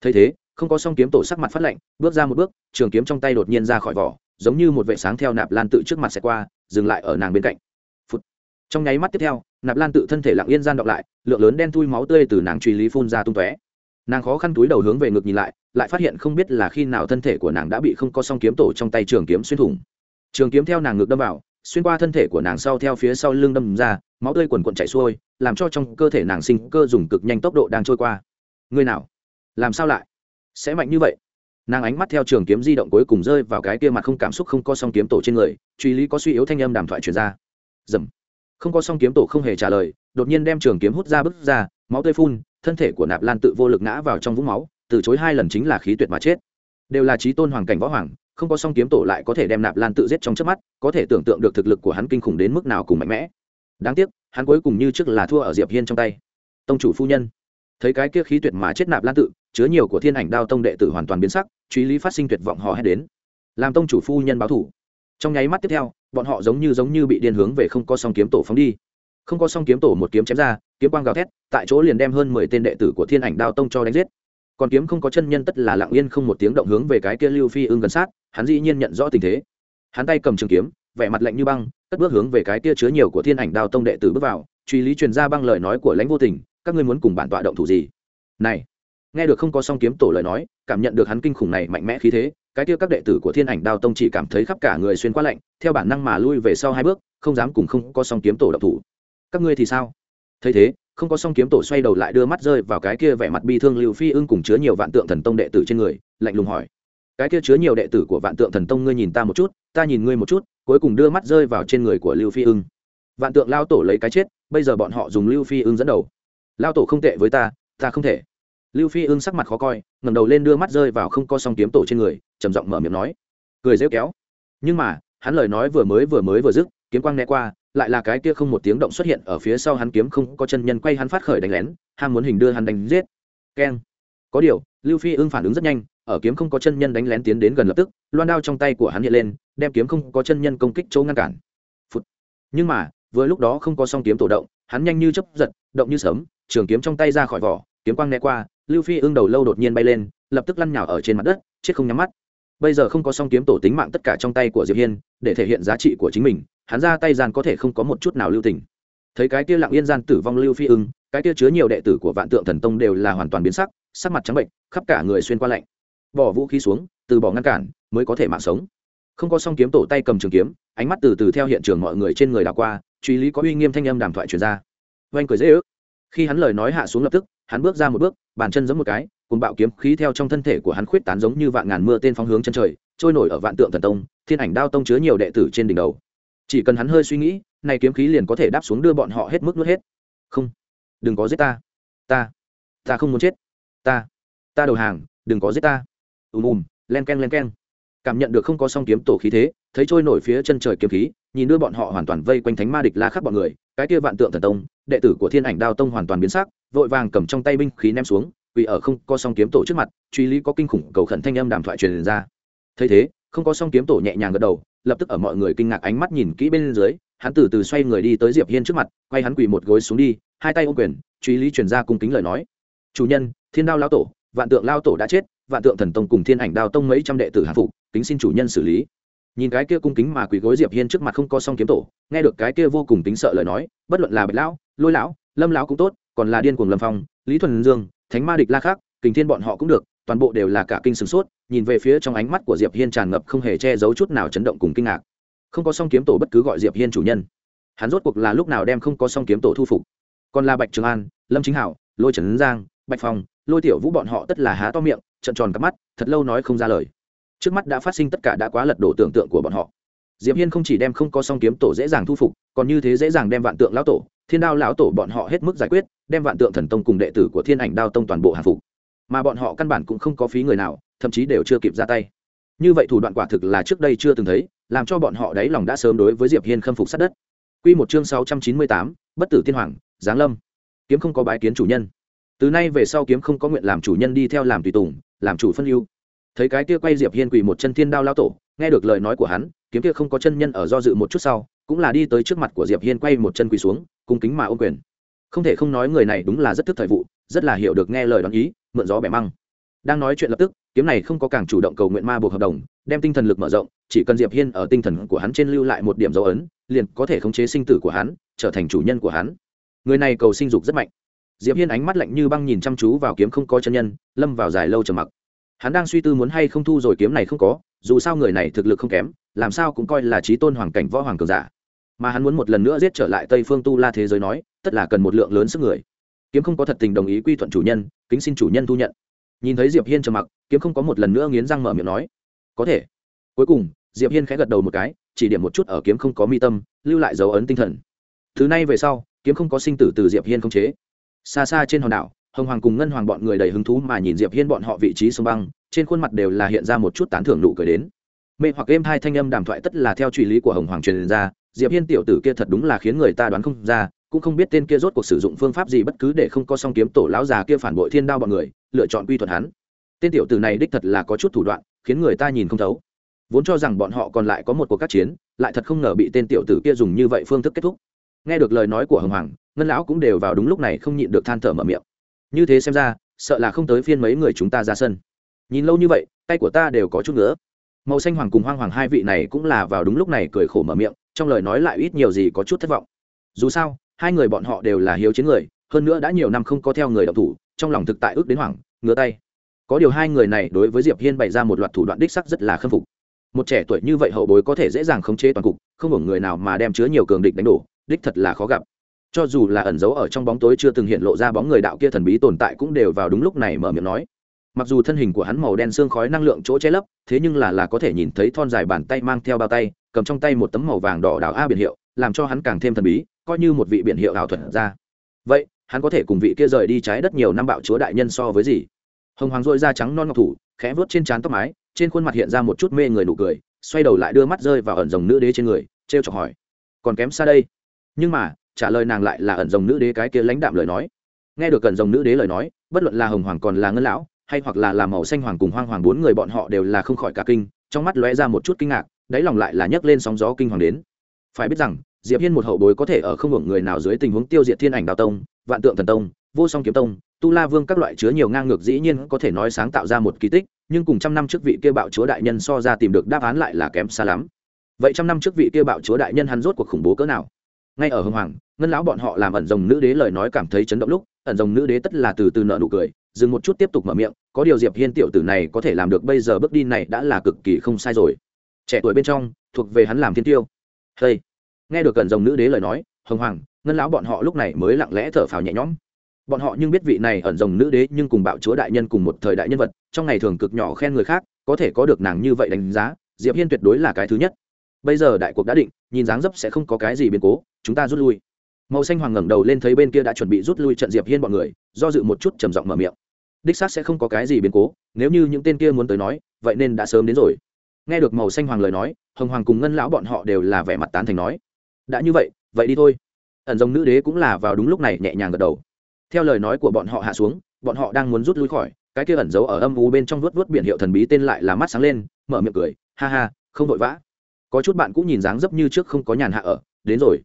thấy thế, không có song kiếm tổ sắc mặt phát lạnh, bước ra một bước, trường kiếm trong tay đột nhiên ra khỏi vỏ, giống như một vệ sáng theo nạp lan tự trước mặt xẹt qua, dừng lại ở nàng bên cạnh、Phụt. Trong nháy mắt tiếp theo, nạp lan tự thân thể lặng yên gian đọc lại, lượng lớn đen thui máu tươi từ nàng truy lý phun ra tung tóe. Nàng khó khăn túi đầu hướng về ngực nhìn lại lại phát hiện không biết là khi nào thân thể của nàng đã bị không có song kiếm tổ trong tay trường kiếm xuyên thủng. Trường kiếm theo nàng ngực đâm vào, xuyên qua thân thể của nàng sau theo phía sau lưng đâm ra, máu tươi quần quần chảy xuôi, làm cho trong cơ thể nàng sinh cơ dùng cực nhanh tốc độ đang trôi qua. Người nào? Làm sao lại? Sẽ mạnh như vậy? Nàng ánh mắt theo trường kiếm di động cuối cùng rơi vào cái kia mặt không cảm xúc không có song kiếm tổ trên người, truy lý có suy yếu thanh âm đàm thoại truyền ra. Dầm. Không có song kiếm tổ không hề trả lời, đột nhiên đem trường kiếm hút ra bứt ra, máu tươi phun, thân thể của nạp lan tự vô lực ngã vào trong vũng máu, từ chối hai lần chính là khí tuyệt mà chết. Đều là trí tôn hoàng cảnh võ hoàng, không có song kiếm tổ lại có thể đem nạp lan tự giết trong trước mắt, có thể tưởng tượng được thực lực của hắn kinh khủng đến mức nào cùng mạnh mẽ. Đáng tiếc, hắn cuối cùng như trước là thua ở diệp hiên trong tay. Tông chủ phu nhân thấy cái kia khí tuyệt mà chết nạp lan tự, chứa nhiều của thiên ảnh đao tông đệ tử hoàn toàn biến sắc, truy lý phát sinh tuyệt vọng họ hét đến. Làm tông chủ phu nhân báo thủ. Trong nháy mắt tiếp theo, bọn họ giống như giống như bị điên hướng về không có song kiếm tổ phóng đi. Không có song kiếm tổ một kiếm chém ra, kiếm quang gào thét, tại chỗ liền đem hơn mười tên đệ tử của thiên ảnh đao tông cho đánh giết. Còn kiếm không có chân nhân tất là lặng yên không một tiếng động hướng về cái kia lưu phi ưng gần sát, hắn dĩ nhiên nhận rõ tình thế. Hắn tay cầm trường kiếm, vẻ mặt lạnh như băng, cất bước hướng về cái kia chứa nhiều của thiên ảnh đao tông đệ tử bước vào, truy lý truyền ra băng lời nói của lãnh vô tình các ngươi muốn cùng bản tọa động thủ gì? Này, nghe được không có song kiếm tổ lời nói, cảm nhận được hắn kinh khủng này mạnh mẽ khí thế, cái kia các đệ tử của thiên ảnh đao tông chỉ cảm thấy khắp cả người xuyên qua lạnh, theo bản năng mà lui về sau hai bước, không dám cùng không có song kiếm tổ động thủ. Các ngươi thì sao? Thấy thế, không có song kiếm tổ xoay đầu lại đưa mắt rơi vào cái kia vẻ mặt bi thương lưu phi ưng cùng chứa nhiều vạn tượng thần tông đệ tử trên người, lạnh lùng hỏi. Cái kia chứa nhiều đệ tử của vạn tượng thần tông ngươi nhìn ta một chút, ta nhìn ngươi một chút, cuối cùng đưa mắt rơi vào trên người của lưu phi ưng. Vạn tượng lao tổ lấy cái chết, bây giờ bọn họ dùng lưu phi ưng dẫn đầu lao tổ không tệ với ta ta không thể. Lưu phi ưng sắc mặt khó coi ngầm đầu lên đưa mắt rơi vào không có song kiếm tổ trên người, trầm giọng mở miệng nói. Cười rêu kéo. Nhưng mà, hắn lời nói vừa mới vừa mới vừa dứt, kiếm quang né qua, lại là cái kia không một tiếng động xuất hiện ở phía sau hắn kiếm không có chân nhân quay hắn phát khởi đánh lén, ham muốn hình đưa hắn đánh giết. Keng. Có điều, lưu phi ưng phản ứng rất nhanh, ở kiếm không có chân nhân đánh lén tiến đến gần lập tức, loan đao trong tay của hắn hiện lên, đem kiếm không có chân nhân công kích chỗ ngăn cản. Phụt. nhưng mà, vừa lúc đó không có song kiếm tổ động hắn nhanh như chấp giật, động như sớm trường kiếm trong tay ra khỏi vỏ, kiếm quang né qua, lưu phi ương đầu lâu đột nhiên bay lên, lập tức lăn nhào ở trên mặt đất, chết không nhắm mắt. Bây giờ không có song kiếm tổ tính mạng tất cả trong tay của diệp hiên, để thể hiện giá trị của chính mình, hắn ra tay gian có thể không có một chút nào lưu tình. Thấy cái kia lặng yên gian tử vong lưu phi ưng, cái kia chứa nhiều đệ tử của vạn tượng thần tông đều là hoàn toàn biến sắc sắc mặt trắng bệnh, khắp cả người xuyên qua lạnh. Bỏ vũ khí xuống, từ bỏ ngăn cản, mới có thể mạng sống. Không có song kiếm tổ tay cầm trường kiếm, ánh mắt từ từ theo hiện trường mọi người trên người đảo qua truy lý có uy nghiêm thanh âm đàm thoại truyền ra. Oanh cười dễ ước. Khi hắn lời nói hạ xuống lập tức, hắn bước ra một bước, bàn chân giống một cái, cùng bạo kiếm khí theo trong thân thể của hắn khuyết tán giống như vạn ngàn mưa tên phóng hướng chân trời, trôi nổi ở vạn tượng thần tông, thiên ảnh đao tông chứa nhiều đệ tử trên đỉnh đầu. Chỉ cần hắn hơi suy nghĩ, này kiếm khí liền có thể đáp xuống đưa bọn họ hết mức nuốt hết. Không. Đừng có giết ta. Ta. Ta không muốn chết. Ta. Ta đầu hàng, đừng có giết ta. Ùm ùm, len k e n len k e n cảm nhận được không có song kiếm tổ khí thế, thấy trôi nổi phía chân trời kiếm khí, nhìn đưa bọn họ hoàn toàn vây quanh thánh ma địch la khắc bọn người, cái kia vạn tượng thần tông, đệ tử của thiên ảnh đao tông hoàn toàn biến sắc, vội vàng cầm trong tay binh khí ném xuống vì ở không có song kiếm tổ trước mặt, truy lý có kinh khủng cầu khẩn thanh âm đàm thoại truyền ra. Thấy thế, không có song kiếm tổ nhẹ nhàng gật đầu, lập tức ở mọi người kinh ngạc ánh mắt nhìn kỹ bên dưới, hắn từ từ xoay người đi tới diệp hiên trước mặt, quay hắn quỳ một gối xuống đi, hai tay ôm quyền, truy lý truyền ra cung kính lời nói. Chủ nhân, thiên đao lao tổ, vạn tượng lao tổ đã chết, vạn tượng thần tông cùng thiên ảnh đao tông mấy trăm đệ tử hạ phục kính xin chủ nhân xử lý. Nhìn cái kia cung kính mà quỳ gối diệp hiên trước mặt không có song kiếm tổ, nghe được cái kia vô cùng tính sợ lời nói, bất luận là bạch lão, lôi lão, lâm lão cũng tốt, còn là điên cuồng lâm phong, lý thuần dương, thánh ma địch la khác kình thiên bọn họ cũng được, toàn bộ đều là cả kinh sửng sốt, nhìn về phía trong ánh mắt của diệp hiên tràn ngập không hề che giấu chút nào chấn động cùng kinh ngạc. Không có song kiếm tổ bất cứ gọi diệp hiên chủ nhân. Hắn rốt cuộc là lúc nào đem không có song kiếm tổ thu phục? Còn là bạch trường an, lâm chính hảo, lôi trần giang, bạch phong, lôi tiểu vũ bọn họ tất là há to miệng trận tròn cắp mắt, thật lâu nói không ra lời trước mắt đã phát sinh tất cả đã quá lật đổ tưởng tượng của bọn họ. Diệp hiên không chỉ đem không có song kiếm tổ dễ dàng thu phục còn như thế dễ dàng đem vạn tượng lão tổ thiên đao lão tổ bọn họ hết mức giải quyết đem vạn tượng thần tông cùng đệ tử của thiên ảnh đao tông toàn bộ hàng phục. Mà bọn họ căn bản cũng không có phí người nào thậm chí đều chưa kịp ra tay. Như vậy thủ đoạn quả thực là trước đây chưa từng thấy làm cho bọn họ đáy lòng đã sớm đối với diệp hiên khâm phục sát đất. Quy một chương sáu trăm chín mươi tám, bất tử tiên hoàng giáng lâm. Kiếm không có bái kiến chủ nhân. Từ nay về sau kiếm không có nguyện làm chủ nhân đi theo làm tùy tùng làm chủ phân ưu thấy cái kia quay diệp hiên quỳ một chân thiên đao lao tổ, nghe được lời nói của hắn, kiếm kia không có chân nhân ở do dự một chút sau, cũng là đi tới trước mặt của diệp hiên quay một chân quỳ xuống, cung kính mà ôm quyền. Không thể không nói người này đúng là rất thức thời vụ, rất là hiểu được nghe lời đoán ý, mượn gió bẻ măng. Đang nói chuyện lập tức, kiếm này không có càng chủ động cầu nguyện ma buộc hợp đồng, đem tinh thần lực mở rộng, chỉ cần diệp hiên ở tinh thần của hắn trên lưu lại một điểm dấu ấn, liền có thể khống chế sinh tử của hắn, trở thành chủ nhân của hắn. Người này cầu sinh dục rất mạnh. Diệp hiên ánh mắt lạnh như băng nhìn chăm chú vào kiếm không có chân nhân, lâm vào dài lâu trầm mặc hắn đang suy tư muốn hay không thu rồi kiếm này không có, dù sao người này thực lực không kém, làm sao cũng coi là trí tôn hoàng cảnh võ hoàng cường giả. Mà hắn muốn một lần nữa giết trở lại tây phương tu la thế giới nói, tất là cần một lượng lớn sức người. Kiếm không có thật tình đồng ý quy thuận chủ nhân, kính xin chủ nhân thu nhận. Nhìn thấy diệp hiên trầm mặc, kiếm không có một lần nữa nghiến răng mở miệng nói, có thể. Cuối cùng, diệp hiên khẽ gật đầu một cái, chỉ điểm một chút ở kiếm không có mi tâm, lưu lại dấu ấn tinh thần. Thứ này về sau, kiếm không có sinh tử từ diệp hiên không chế. Xa xa trên hòn đảo hồng hoàng cùng ngân hoàng bọn người đầy hứng thú mà nhìn diệp hiên bọn họ vị trí sông băng, trên khuôn mặt đều là hiện ra một chút tán thưởng nụ cười đến. Mê hoặc êm hai thanh âm đàm thoại tất là theo truy lý của hồng hoàng truyền ra, diệp hiên tiểu tử kia thật đúng là khiến người ta đoán không ra, cũng không biết tên kia rốt cuộc sử dụng phương pháp gì bất cứ để không có song kiếm tổ lão già kia phản bội thiên đao bọn người, lựa chọn quy thuận hắn. Tên tiểu tử này đích thật là có chút thủ đoạn, khiến người ta nhìn không thấu. Vốn cho rằng bọn họ còn lại có một cuộc các chiến, lại thật không ngờ bị tên tiểu tử kia dùng như vậy phương thức kết thúc. Nghe được lời nói của hồng hoàng, ngân lão cũng đều vào đúng lúc này không nhịn được than thở mở miệng như thế xem ra, sợ là không tới phiên mấy người chúng ta ra sân. Nhìn lâu như vậy, tay của ta đều có chút nữa màu xanh hoàng cùng hoang hoàng hai vị này cũng là vào đúng lúc này cười khổ mở miệng, trong lời nói lại ít nhiều gì có chút thất vọng. Dù sao, hai người bọn họ đều là hiếu chiến người, hơn nữa đã nhiều năm không có theo người đọc thủ, trong lòng thực tại ước đến hoảng, ngứa tay. Có điều hai người này đối với diệp hiên bày ra một loạt thủ đoạn đích sắc rất là khâm phục. Một trẻ tuổi như vậy hậu bối có thể dễ dàng khống chế toàn cục, không hưởng người nào mà đem chứa nhiều cường địch đánh đổ, đích thật là khó gặp cho dù là ẩn giấu ở trong bóng tối chưa từng hiện lộ ra bóng người đạo kia thần bí tồn tại cũng đều vào đúng lúc này mở miệng nói. Mặc dù thân hình của hắn màu đen xương khói năng lượng chỗ che lấp, thế nhưng là là có thể nhìn thấy thon dài bàn tay mang theo bao tay, cầm trong tay một tấm màu vàng đỏ đảo a biển hiệu, làm cho hắn càng thêm thần bí, coi như một vị biển hiệu ảo thuật ra. Vậy, hắn có thể cùng vị kia rời đi trái đất nhiều năm bạo chúa đại nhân so với gì? Hồng hoàng dội da trắng non ngọc thủ, khẽ vớt trên trán tóc mái, trên khuôn mặt hiện ra một chút mê người nụ cười, xoay đầu lại đưa mắt rơi vào ẩn rồng nữ đế trên người t r e o chọc hỏi. Còn kém xa đây. Nhưng mà trả lời nàng lại là ẩn dòng nữ đế cái kia lãnh đạm lời nói. Nghe được ẩn dòng nữ đế lời nói, bất luận là hồng hoàng còn là ngân lão, hay hoặc là làm màu xanh hoàng cùng hoang hoàng bốn người bọn họ đều là không khỏi cả kinh, trong mắt lóe ra một chút kinh ngạc, đáy lòng lại là nhấc lên sóng gió kinh hoàng đến. Phải biết rằng, diệp hiên một hậu bối có thể ở không hưởng người nào dưới tình huống tiêu diệt thiên ảnh đào tông, vạn tượng thần tông, vô song kiếm tông, tu la vương các loại chứa nhiều ngang ngược dĩ nhiên có thể nói sáng tạo ra một kỳ tích, nhưng cùng trăm năm trước vị kia bạo chúa đại nhân so ra tìm được đáp án lại là kém xa lắm. Vậy trăm năm trước vị kia bạo chúa đại nhân hắn rốt cuộc khủng bố cỡ nào? Ngay ở hưng hoàng, ngân lão bọn họ làm ẩn rồng nữ đế lời nói cảm thấy chấn động lúc, ẩn rồng nữ đế tất là từ từ nợ nụ cười, dừng một chút tiếp tục mở miệng, có điều diệp hiên tiểu tử này có thể làm được bây giờ bước đi này đã là cực kỳ không sai rồi. Trẻ tuổi bên trong, thuộc về hắn làm thiên tiêu. Hey. nghe được ẩn rồng nữ đế lời nói hồng hoàng, ngân lão bọn họ lúc này mới lặng lẽ thở phào nhẹ nhõm. Bọn họ nhưng biết vị này ẩn rồng nữ đế nhưng cùng bạo chúa đại nhân cùng một thời đại nhân vật, trong ngày thường cực nhỏ khen người khác, có thể có được nàng như vậy đánh giá, diệp hiên tuyệt đối là cái thứ nhất. Bây giờ đại cuộc đã định nhìn dáng dấp sẽ không có cái gì biến cố, chúng ta rút lui. Màu xanh hoàng ngẩng đầu lên thấy bên kia đã chuẩn bị rút lui trận diệp hiên bọn người, do dự một chút trầm giọng mở miệng. Đích xác sẽ không có cái gì biến cố, nếu như những tên kia muốn tới nói, vậy nên đã sớm đến rồi. Nghe được màu xanh hoàng lời nói, hồng hoàng cùng ngân lão bọn họ đều là vẻ mặt tán thành nói, đã như vậy vậy đi thôi. Ẩn rồng nữ đế cũng là vào đúng lúc này nhẹ nhàng gật đầu. Theo lời nói của bọn họ hạ xuống, bọn họ đang muốn rút lui khỏi, cái kia ẩn giấu ở âm u bên trong vuốt vuốt biển hiệu thần bí tên lại là mắt sáng lên, mở miệng cười, ha ha, không vội vã có chút bạn cũng nhìn dáng dấp như trước không có nhàn hạ ở, đến rồi.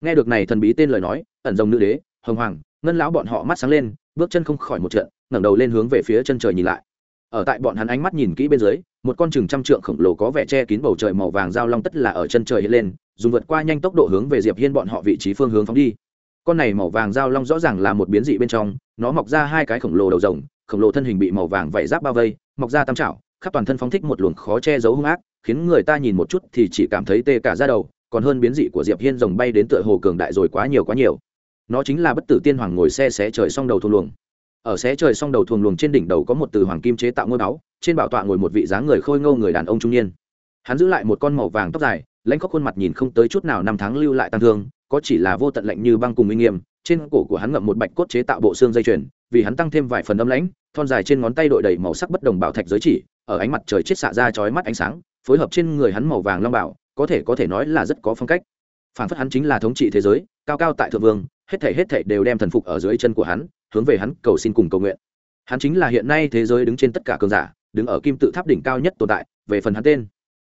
Nghe được này thần bí tên lời nói, ẩn rồng nữ đế, hồng hoàng, ngân lão bọn họ mắt sáng lên, bước chân không khỏi một trận, ngẩng đầu lên hướng về phía chân trời nhìn lại. Ở tại bọn hắn ánh mắt nhìn kỹ bên dưới, một con chừng trăm trượng khổng lồ có vẻ che kín bầu trời màu vàng giao long tất là ở chân trời hiện lên, dùng vượt qua nhanh tốc độ hướng về diệp hiên bọn họ vị trí phương hướng phóng đi. Con này màu vàng giao long rõ ràng là một biến dị bên trong, nó mọc ra hai cái khổng lồ đầu rồng, khổng lồ thân hình bị màu vàng vảy giáp bao vây, mọc ra tam trảo, khắp toàn thân phóng thích một luồng khó che giấu hung ác khiến người ta nhìn một chút thì chỉ cảm thấy tê cả ra đầu, còn hơn biến dị của diệp hiên rồng bay đến tựa hồ cường đại rồi quá nhiều quá nhiều. Nó chính là bất tử tiên hoàng ngồi xe xé trời song đầu thuồng luồng. Ở xé trời song đầu thuồng luồng trên đỉnh đầu có một từ hoàng kim chế tạo ngôi báu trên bảo tọa ngồi một vị dáng người khôi ngô người đàn ông trung niên. Hắn giữ lại một con màu vàng tóc dài, lãnh khóc khuôn mặt nhìn không tới chút nào năm tháng lưu lại tăng thương, có chỉ là vô tận lạnh như băng cùng uy nghiêm, trên cổ của hắn ngậm một bạch cốt chế tạo bộ xương dây chuyền, vì hắn tăng thêm vài phần âm lãnh, thon dài trên ngón tay đội đầy màu sắc bất đồng bảo thạch giới chỉ, ở ánh mặt trời chết xạ ra chói mắt ánh sáng phối hợp trên người hắn màu vàng long bảo, có thể có thể nói là rất có phong cách. Phản phất hắn chính là thống trị thế giới, cao cao tại thượng vương, hết thể hết thể đều đem thần phục ở dưới chân của hắn, hướng về hắn cầu xin cùng cầu nguyện. Hắn chính là hiện nay thế giới đứng trên tất cả cường giả, đứng ở kim tự tháp đỉnh cao nhất tồn tại, về phần hắn tên.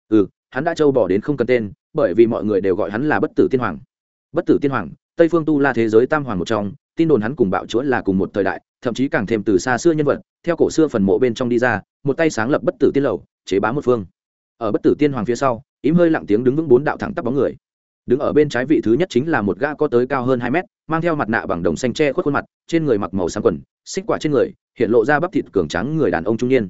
Ừ hắn đã trâu bỏ đến không cần tên, bởi vì mọi người đều gọi hắn là bất tử tiên hoàng. Bất tử tiên hoàng, tây phương tu la thế giới tam hoàng một trong, tin đồn hắn cùng bạo chúa là cùng một thời đại, thậm chí càng thêm từ xa xưa nhân vật, theo cổ xưa phần mộ bên trong đi ra, một tay sáng lập bất tử tiên lầu, chế bá một phương ở bất tử tiên hoàng phía sau im hơi lặng tiếng đứng vững bốn đạo thẳng tắp bóng người. Đứng ở bên trái vị thứ nhất chính là một gã có tới cao hơn hai mét, mang theo mặt nạ bằng đồng xanh tre khuất khuôn mặt, trên người mặc màu sáng quần, xích quả trên người, hiện lộ ra bắp thịt cường trắng người đàn ông trung niên.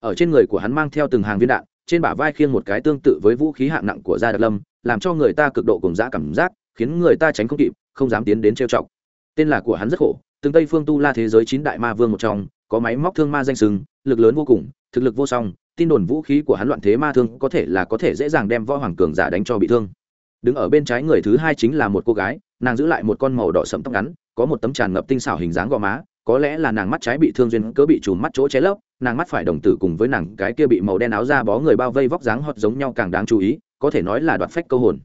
Ở trên người của hắn mang theo từng hàng viên đạn, trên bả vai khiêng một cái tương tự với vũ khí hạng nặng của gia đặc lâm, làm cho người ta cực độ cùng dã cảm giác, khiến người ta tránh không kịp, không dám tiến đến trêu chọc. Tên là của hắn rất khổ, từng tây phương tu la thế giới chín đại ma vương một trong, có máy móc thương ma danh sừng, lực lớn vô cùng, thực lực vô song tin đồn vũ khí của hắn loạn thế ma thương có thể là có thể dễ dàng đem võ hoàng cường giả đánh cho bị thương. Đứng ở bên trái người thứ hai chính là một cô gái, nàng giữ lại một con màu đỏ sẫm tóc ngắn, có một tấm tràn ngập tinh xảo hình dáng gò má, có lẽ là nàng mắt trái bị thương duyên cớ bị trùm mắt chỗ cháy lấp, nàng mắt phải đồng tử cùng với nàng cái kia bị màu đen áo da bó người bao vây vóc dáng hoặc giống nhau càng đáng chú ý, có thể nói là đoạt phách câu hồn.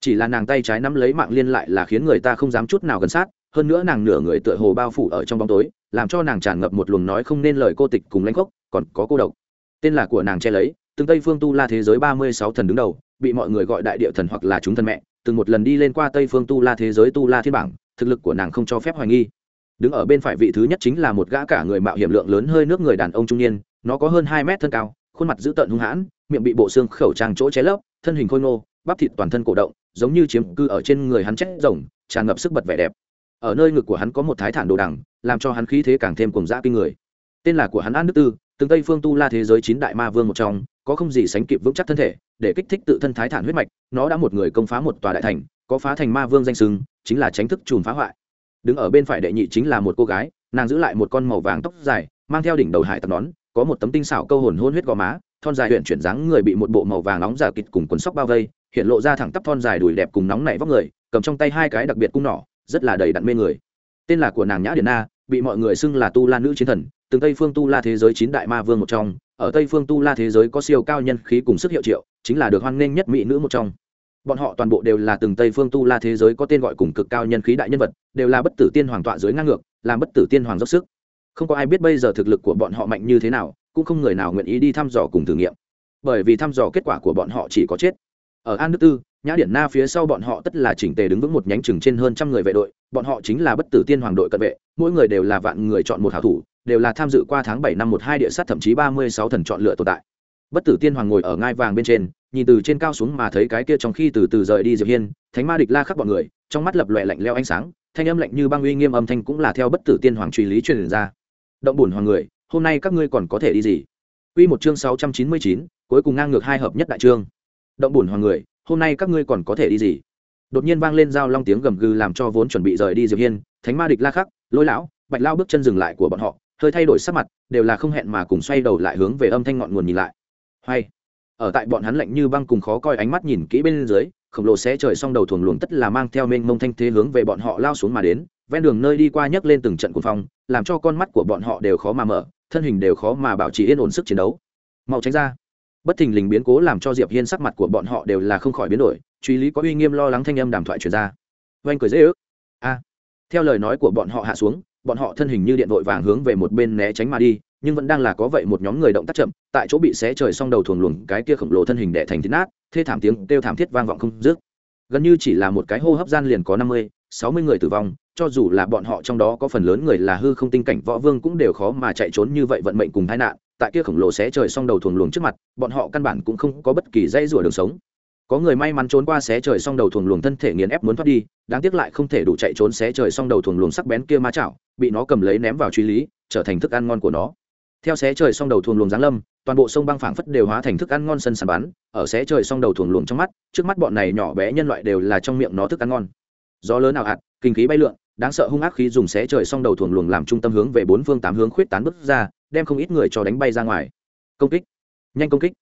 Chỉ là nàng tay trái nắm lấy mạng liên lại là khiến người ta không dám chút nào gần sát, hơn nữa nàng nửa người tựa hồ bao phủ ở trong bóng tối, làm cho nàng tràn ngập một luồng nói không nên lời cô tịch cùng lãnh khốc, còn có cô độc tên là của nàng che lấy, từng tây phương tu la thế giới ba mươi sáu thần đứng đầu, bị mọi người gọi đại địa thần hoặc là chúng thần mẹ, từng một lần đi lên qua tây phương tu la thế giới tu la thiên bảng, thực lực của nàng không cho phép hoài nghi. Đứng ở bên phải vị thứ nhất chính là một gã cả người mạo hiểm lượng lớn hơi nước người đàn ông trung niên, nó có hơn hai mét thân cao, khuôn mặt dữ tợn hung hãn, miệng bị bộ xương khẩu trang chỗ cháy lấp, thân hình khôi ngô, bắp thịt toàn thân cổ động, giống như chiếm cư ở trên người hắn chết rồng, tràn ngập sức bật vẻ đẹp. Ở nơi ngực của hắn có một thái thản đồ đằng, làm cho hắn khí thế càng thêm cùng dã kinh người. Tên là của hắn an đức tư từng tây phương tu la thế giới chín đại ma vương một trong, có không gì sánh kịp vững chắc thân thể, để kích thích tự thân thái thản huyết mạch, nó đã một người công phá một tòa đại thành, có phá thành ma vương danh sưng chính là tránh thức chùm phá hoại. Đứng ở bên phải đệ nhị chính là một cô gái, nàng giữ lại một con màu vàng tóc dài, mang theo đỉnh đầu hải tặc nón, có một tấm tinh xảo câu hồn hôn huyết gò má, thon dài huyện chuyển dáng người bị một bộ màu vàng nóng giả kịch cùng quần sóc bao vây, hiện lộ ra thẳng tắp thon dài đùi đẹp cùng nóng nảy vóc người, cầm trong tay hai cái đặc biệt cung nỏ, rất là đầy đặn mê người. Tên là của nàng nhã điển na, bị mọi người xưng là tu la nữ chiến thần từng tây phương tu la thế giới chín đại ma vương một trong, ở tây phương tu la thế giới có siêu cao nhân khí cùng sức hiệu triệu, chính là được hoan nghênh nhất mỹ nữ một trong. Bọn họ toàn bộ đều là từng tây phương tu la thế giới có tên gọi cùng cực cao nhân khí đại nhân vật, đều là bất tử tiên hoàng tọa dưới ngang ngược, làm bất tử tiên hoàng dốc sức. Không có ai biết bây giờ thực lực của bọn họ mạnh như thế nào, cũng không người nào nguyện ý đi thăm dò cùng thử nghiệm. Bởi vì thăm dò kết quả của bọn họ chỉ có chết ở an đức tư nhã điển na phía sau bọn họ tất là chỉnh tề đứng vững một nhánh chừng trên hơn trăm người vệ đội bọn họ chính là bất tử tiên hoàng đội cận vệ mỗi người đều là vạn người chọn một hảo thủ đều là tham dự qua tháng bảy năm một hai địa sát thậm chí ba mươi sáu thần chọn lựa tồn tại. Bất tử tiên hoàng ngồi ở ngai vàng bên trên nhìn từ trên cao xuống mà thấy cái kia trong khi từ từ rời đi diệp hiên thánh ma địch la khắc bọn người trong mắt lập lòe lạnh leo ánh sáng thanh âm lạnh như băng uy nghiêm âm thanh cũng là theo bất tử tiên hoàng truy lý truyền ra. Động bổn hoàng người hôm nay các ngươi còn có thể đi gì? Quy một chương sáu trăm chín mươi chín, cuối cùng ngang ngược hai hợp nhất đại chương động bùn hoàng người, hôm nay các ngươi còn có thể đi gì? Đột nhiên vang lên giao long tiếng gầm gừ làm cho vốn chuẩn bị rời đi diệp hiên, thánh ma địch la khắc, lôi lão, bạch lao bước chân dừng lại của bọn họ, hơi thay đổi sắc mặt, đều là không hẹn mà cùng xoay đầu lại hướng về âm thanh ngọn nguồn nhìn lại. Hay, ở tại bọn hắn lạnh như băng cùng khó coi ánh mắt nhìn kỹ bên dưới, khổng lồ xé trời xong đầu thuồng luồng tất là mang theo mênh mông thanh thế hướng về bọn họ lao xuống mà đến, ven đường nơi đi qua nhấc lên từng trận cuồng phong, làm cho con mắt của bọn họ đều khó mà mở, thân hình đều khó mà bảo trì yên ổn sức chiến đấu. Mau tránh ra bất thình lình biến cố làm cho diệp hiên sắc mặt của bọn họ đều là không khỏi biến đổi, truy lý có uy nghiêm lo lắng thanh âm đàm thoại truyền ra. Oanh cười dễ ước. A. Theo lời nói của bọn họ hạ xuống, bọn họ thân hình như điện vội vàng hướng về một bên né tránh mà đi, nhưng vẫn đang là có vậy một nhóm người động tác chậm, tại chỗ bị xé trời xong đầu thuồng luồng cái kia khổng lồ thân hình đẻ thành thít nát, thê thảm tiếng kêu thảm thiết vang vọng không dứt. Gần như chỉ là một cái hô hấp gian liền có năm mươi, sáu mươi người tử vong, cho dù là bọn họ trong đó có phần lớn người là hư không tinh cảnh võ vương cũng đều khó mà chạy trốn như vậy vận mệnh cùng tai nạn tại kia khổng lồ xé trời xong đầu thuồng luồng trước mặt, bọn họ căn bản cũng không có bất kỳ dây rủa đường sống. Có người may mắn trốn qua xé trời xong đầu thuồng luồng thân thể nghiền ép muốn thoát đi, đáng tiếc lại không thể đủ chạy trốn xé trời xong đầu thuồng luồng sắc bén kia ma chảo, bị nó cầm lấy ném vào truy lý, trở thành thức ăn ngon của nó. Theo xé trời xong đầu thuồng luồng giáng lâm, toàn bộ sông băng phảng phất đều hóa thành thức ăn ngon sân sàn bắn, ở xé trời xong đầu thuồng luồng trong mắt, trước mắt bọn này nhỏ bé nhân loại đều là trong miệng nó thức ăn ngon. Gió lớn nào hạt kinh khí bay lượn đáng sợ hung ác khí dùng xé trời xong đầu thuồng luồng làm trung tâm hướng về bốn phương tám hướng khuyết tán bứt ra, đem không ít người cho đánh bay ra ngoài. Công kích. Nhanh công kích.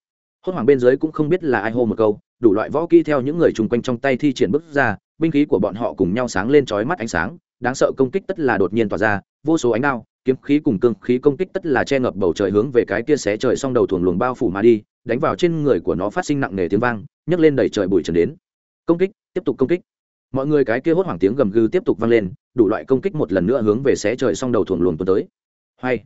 Hốt hoảng bên dưới cũng không biết là ai hô một câu, đủ loại võ kỹ theo những người chung quanh trong tay thi triển bứt ra, binh khí của bọn họ cùng nhau sáng lên chói mắt ánh sáng, đáng sợ công kích tất là đột nhiên tỏa ra, vô số ánh đao, kiếm khí cùng cương khí công kích tất là che ngập bầu trời hướng về cái kia xé trời xong đầu thuồng luồng bao phủ mà đi, đánh vào trên người của nó phát sinh nặng nề tiếng vang, nhấc lên đẩy trời bụi trần đến. Công kích, tiếp tục công kích mọi người cái kia hốt hoảng tiếng gầm gừ tiếp tục vang lên, đủ loại công kích một lần nữa hướng về xé trời song đầu thuồng luồng tuần tới. Hay,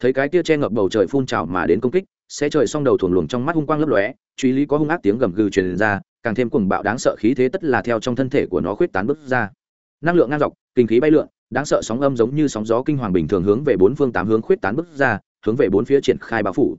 thấy cái kia che ngập bầu trời phun trào mà đến công kích, xé trời song đầu thuồng luồng trong mắt hung quang lấp lóe, truy lý có hung ác tiếng gầm gừ truyền ra, càng thêm cuồng bạo đáng sợ khí thế tất là theo trong thân thể của nó khuyết tán bước ra. Năng lượng ngang dọc, kinh khí bay lượn, đáng sợ sóng âm giống như sóng gió kinh hoàng bình thường hướng về bốn phương tám hướng khuyết tán bước ra, hướng về bốn phía triển khai bao phủ.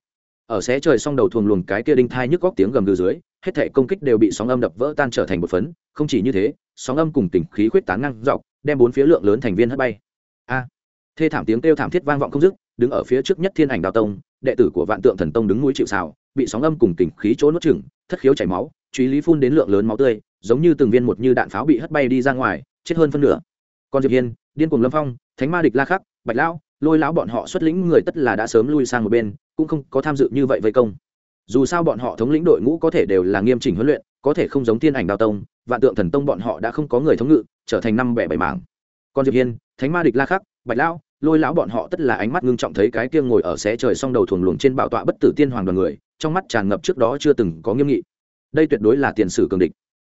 Ở xé trời song đầu thuồng luồng cái kia đinh thai nhức góc tiếng gầm gừ dưới hết thể công kích đều bị sóng âm đập vỡ tan trở thành một phấn, không chỉ như thế, sóng âm cùng tình khí khuyết tán ngang dọc, đem bốn phía lượng lớn thành viên hất bay. A! Thê thảm tiếng kêu thảm thiết vang vọng không dứt, đứng ở phía trước nhất thiên ảnh đào tông, đệ tử của vạn tượng thần tông đứng núi chịu xào bị sóng âm cùng tình khí chỗ nuốt chừng thất khiếu chảy máu, truy lý phun đến lượng lớn máu tươi, giống như từng viên một như đạn pháo bị hất bay đi ra ngoài, chết hơn phân nửa. Còn diệp hiên, điên cuồng lâm phong, thánh ma địch la khắc, bạch lão, lôi lão bọn họ xuất lĩnh người tất là đã sớm lui sang một bên, cũng không có tham dự như vậy vây công dù sao bọn họ thống lĩnh đội ngũ có thể đều là nghiêm chỉnh huấn luyện, có thể không giống thiên ảnh đào tông, vạn tượng thần tông bọn họ đã không có người thống ngự, trở thành năm bẻ bảy mảng. Còn diệp hiên, thánh ma địch la khắc, bạch lão, lôi lão bọn họ tất là ánh mắt ngưng trọng thấy cái kia ngồi ở xé trời song đầu thuồng luồng trên bảo tọa bất tử tiên hoàng đoàn người, trong mắt tràn ngập trước đó chưa từng có nghiêm nghị. Đây tuyệt đối là tiền sử cường địch.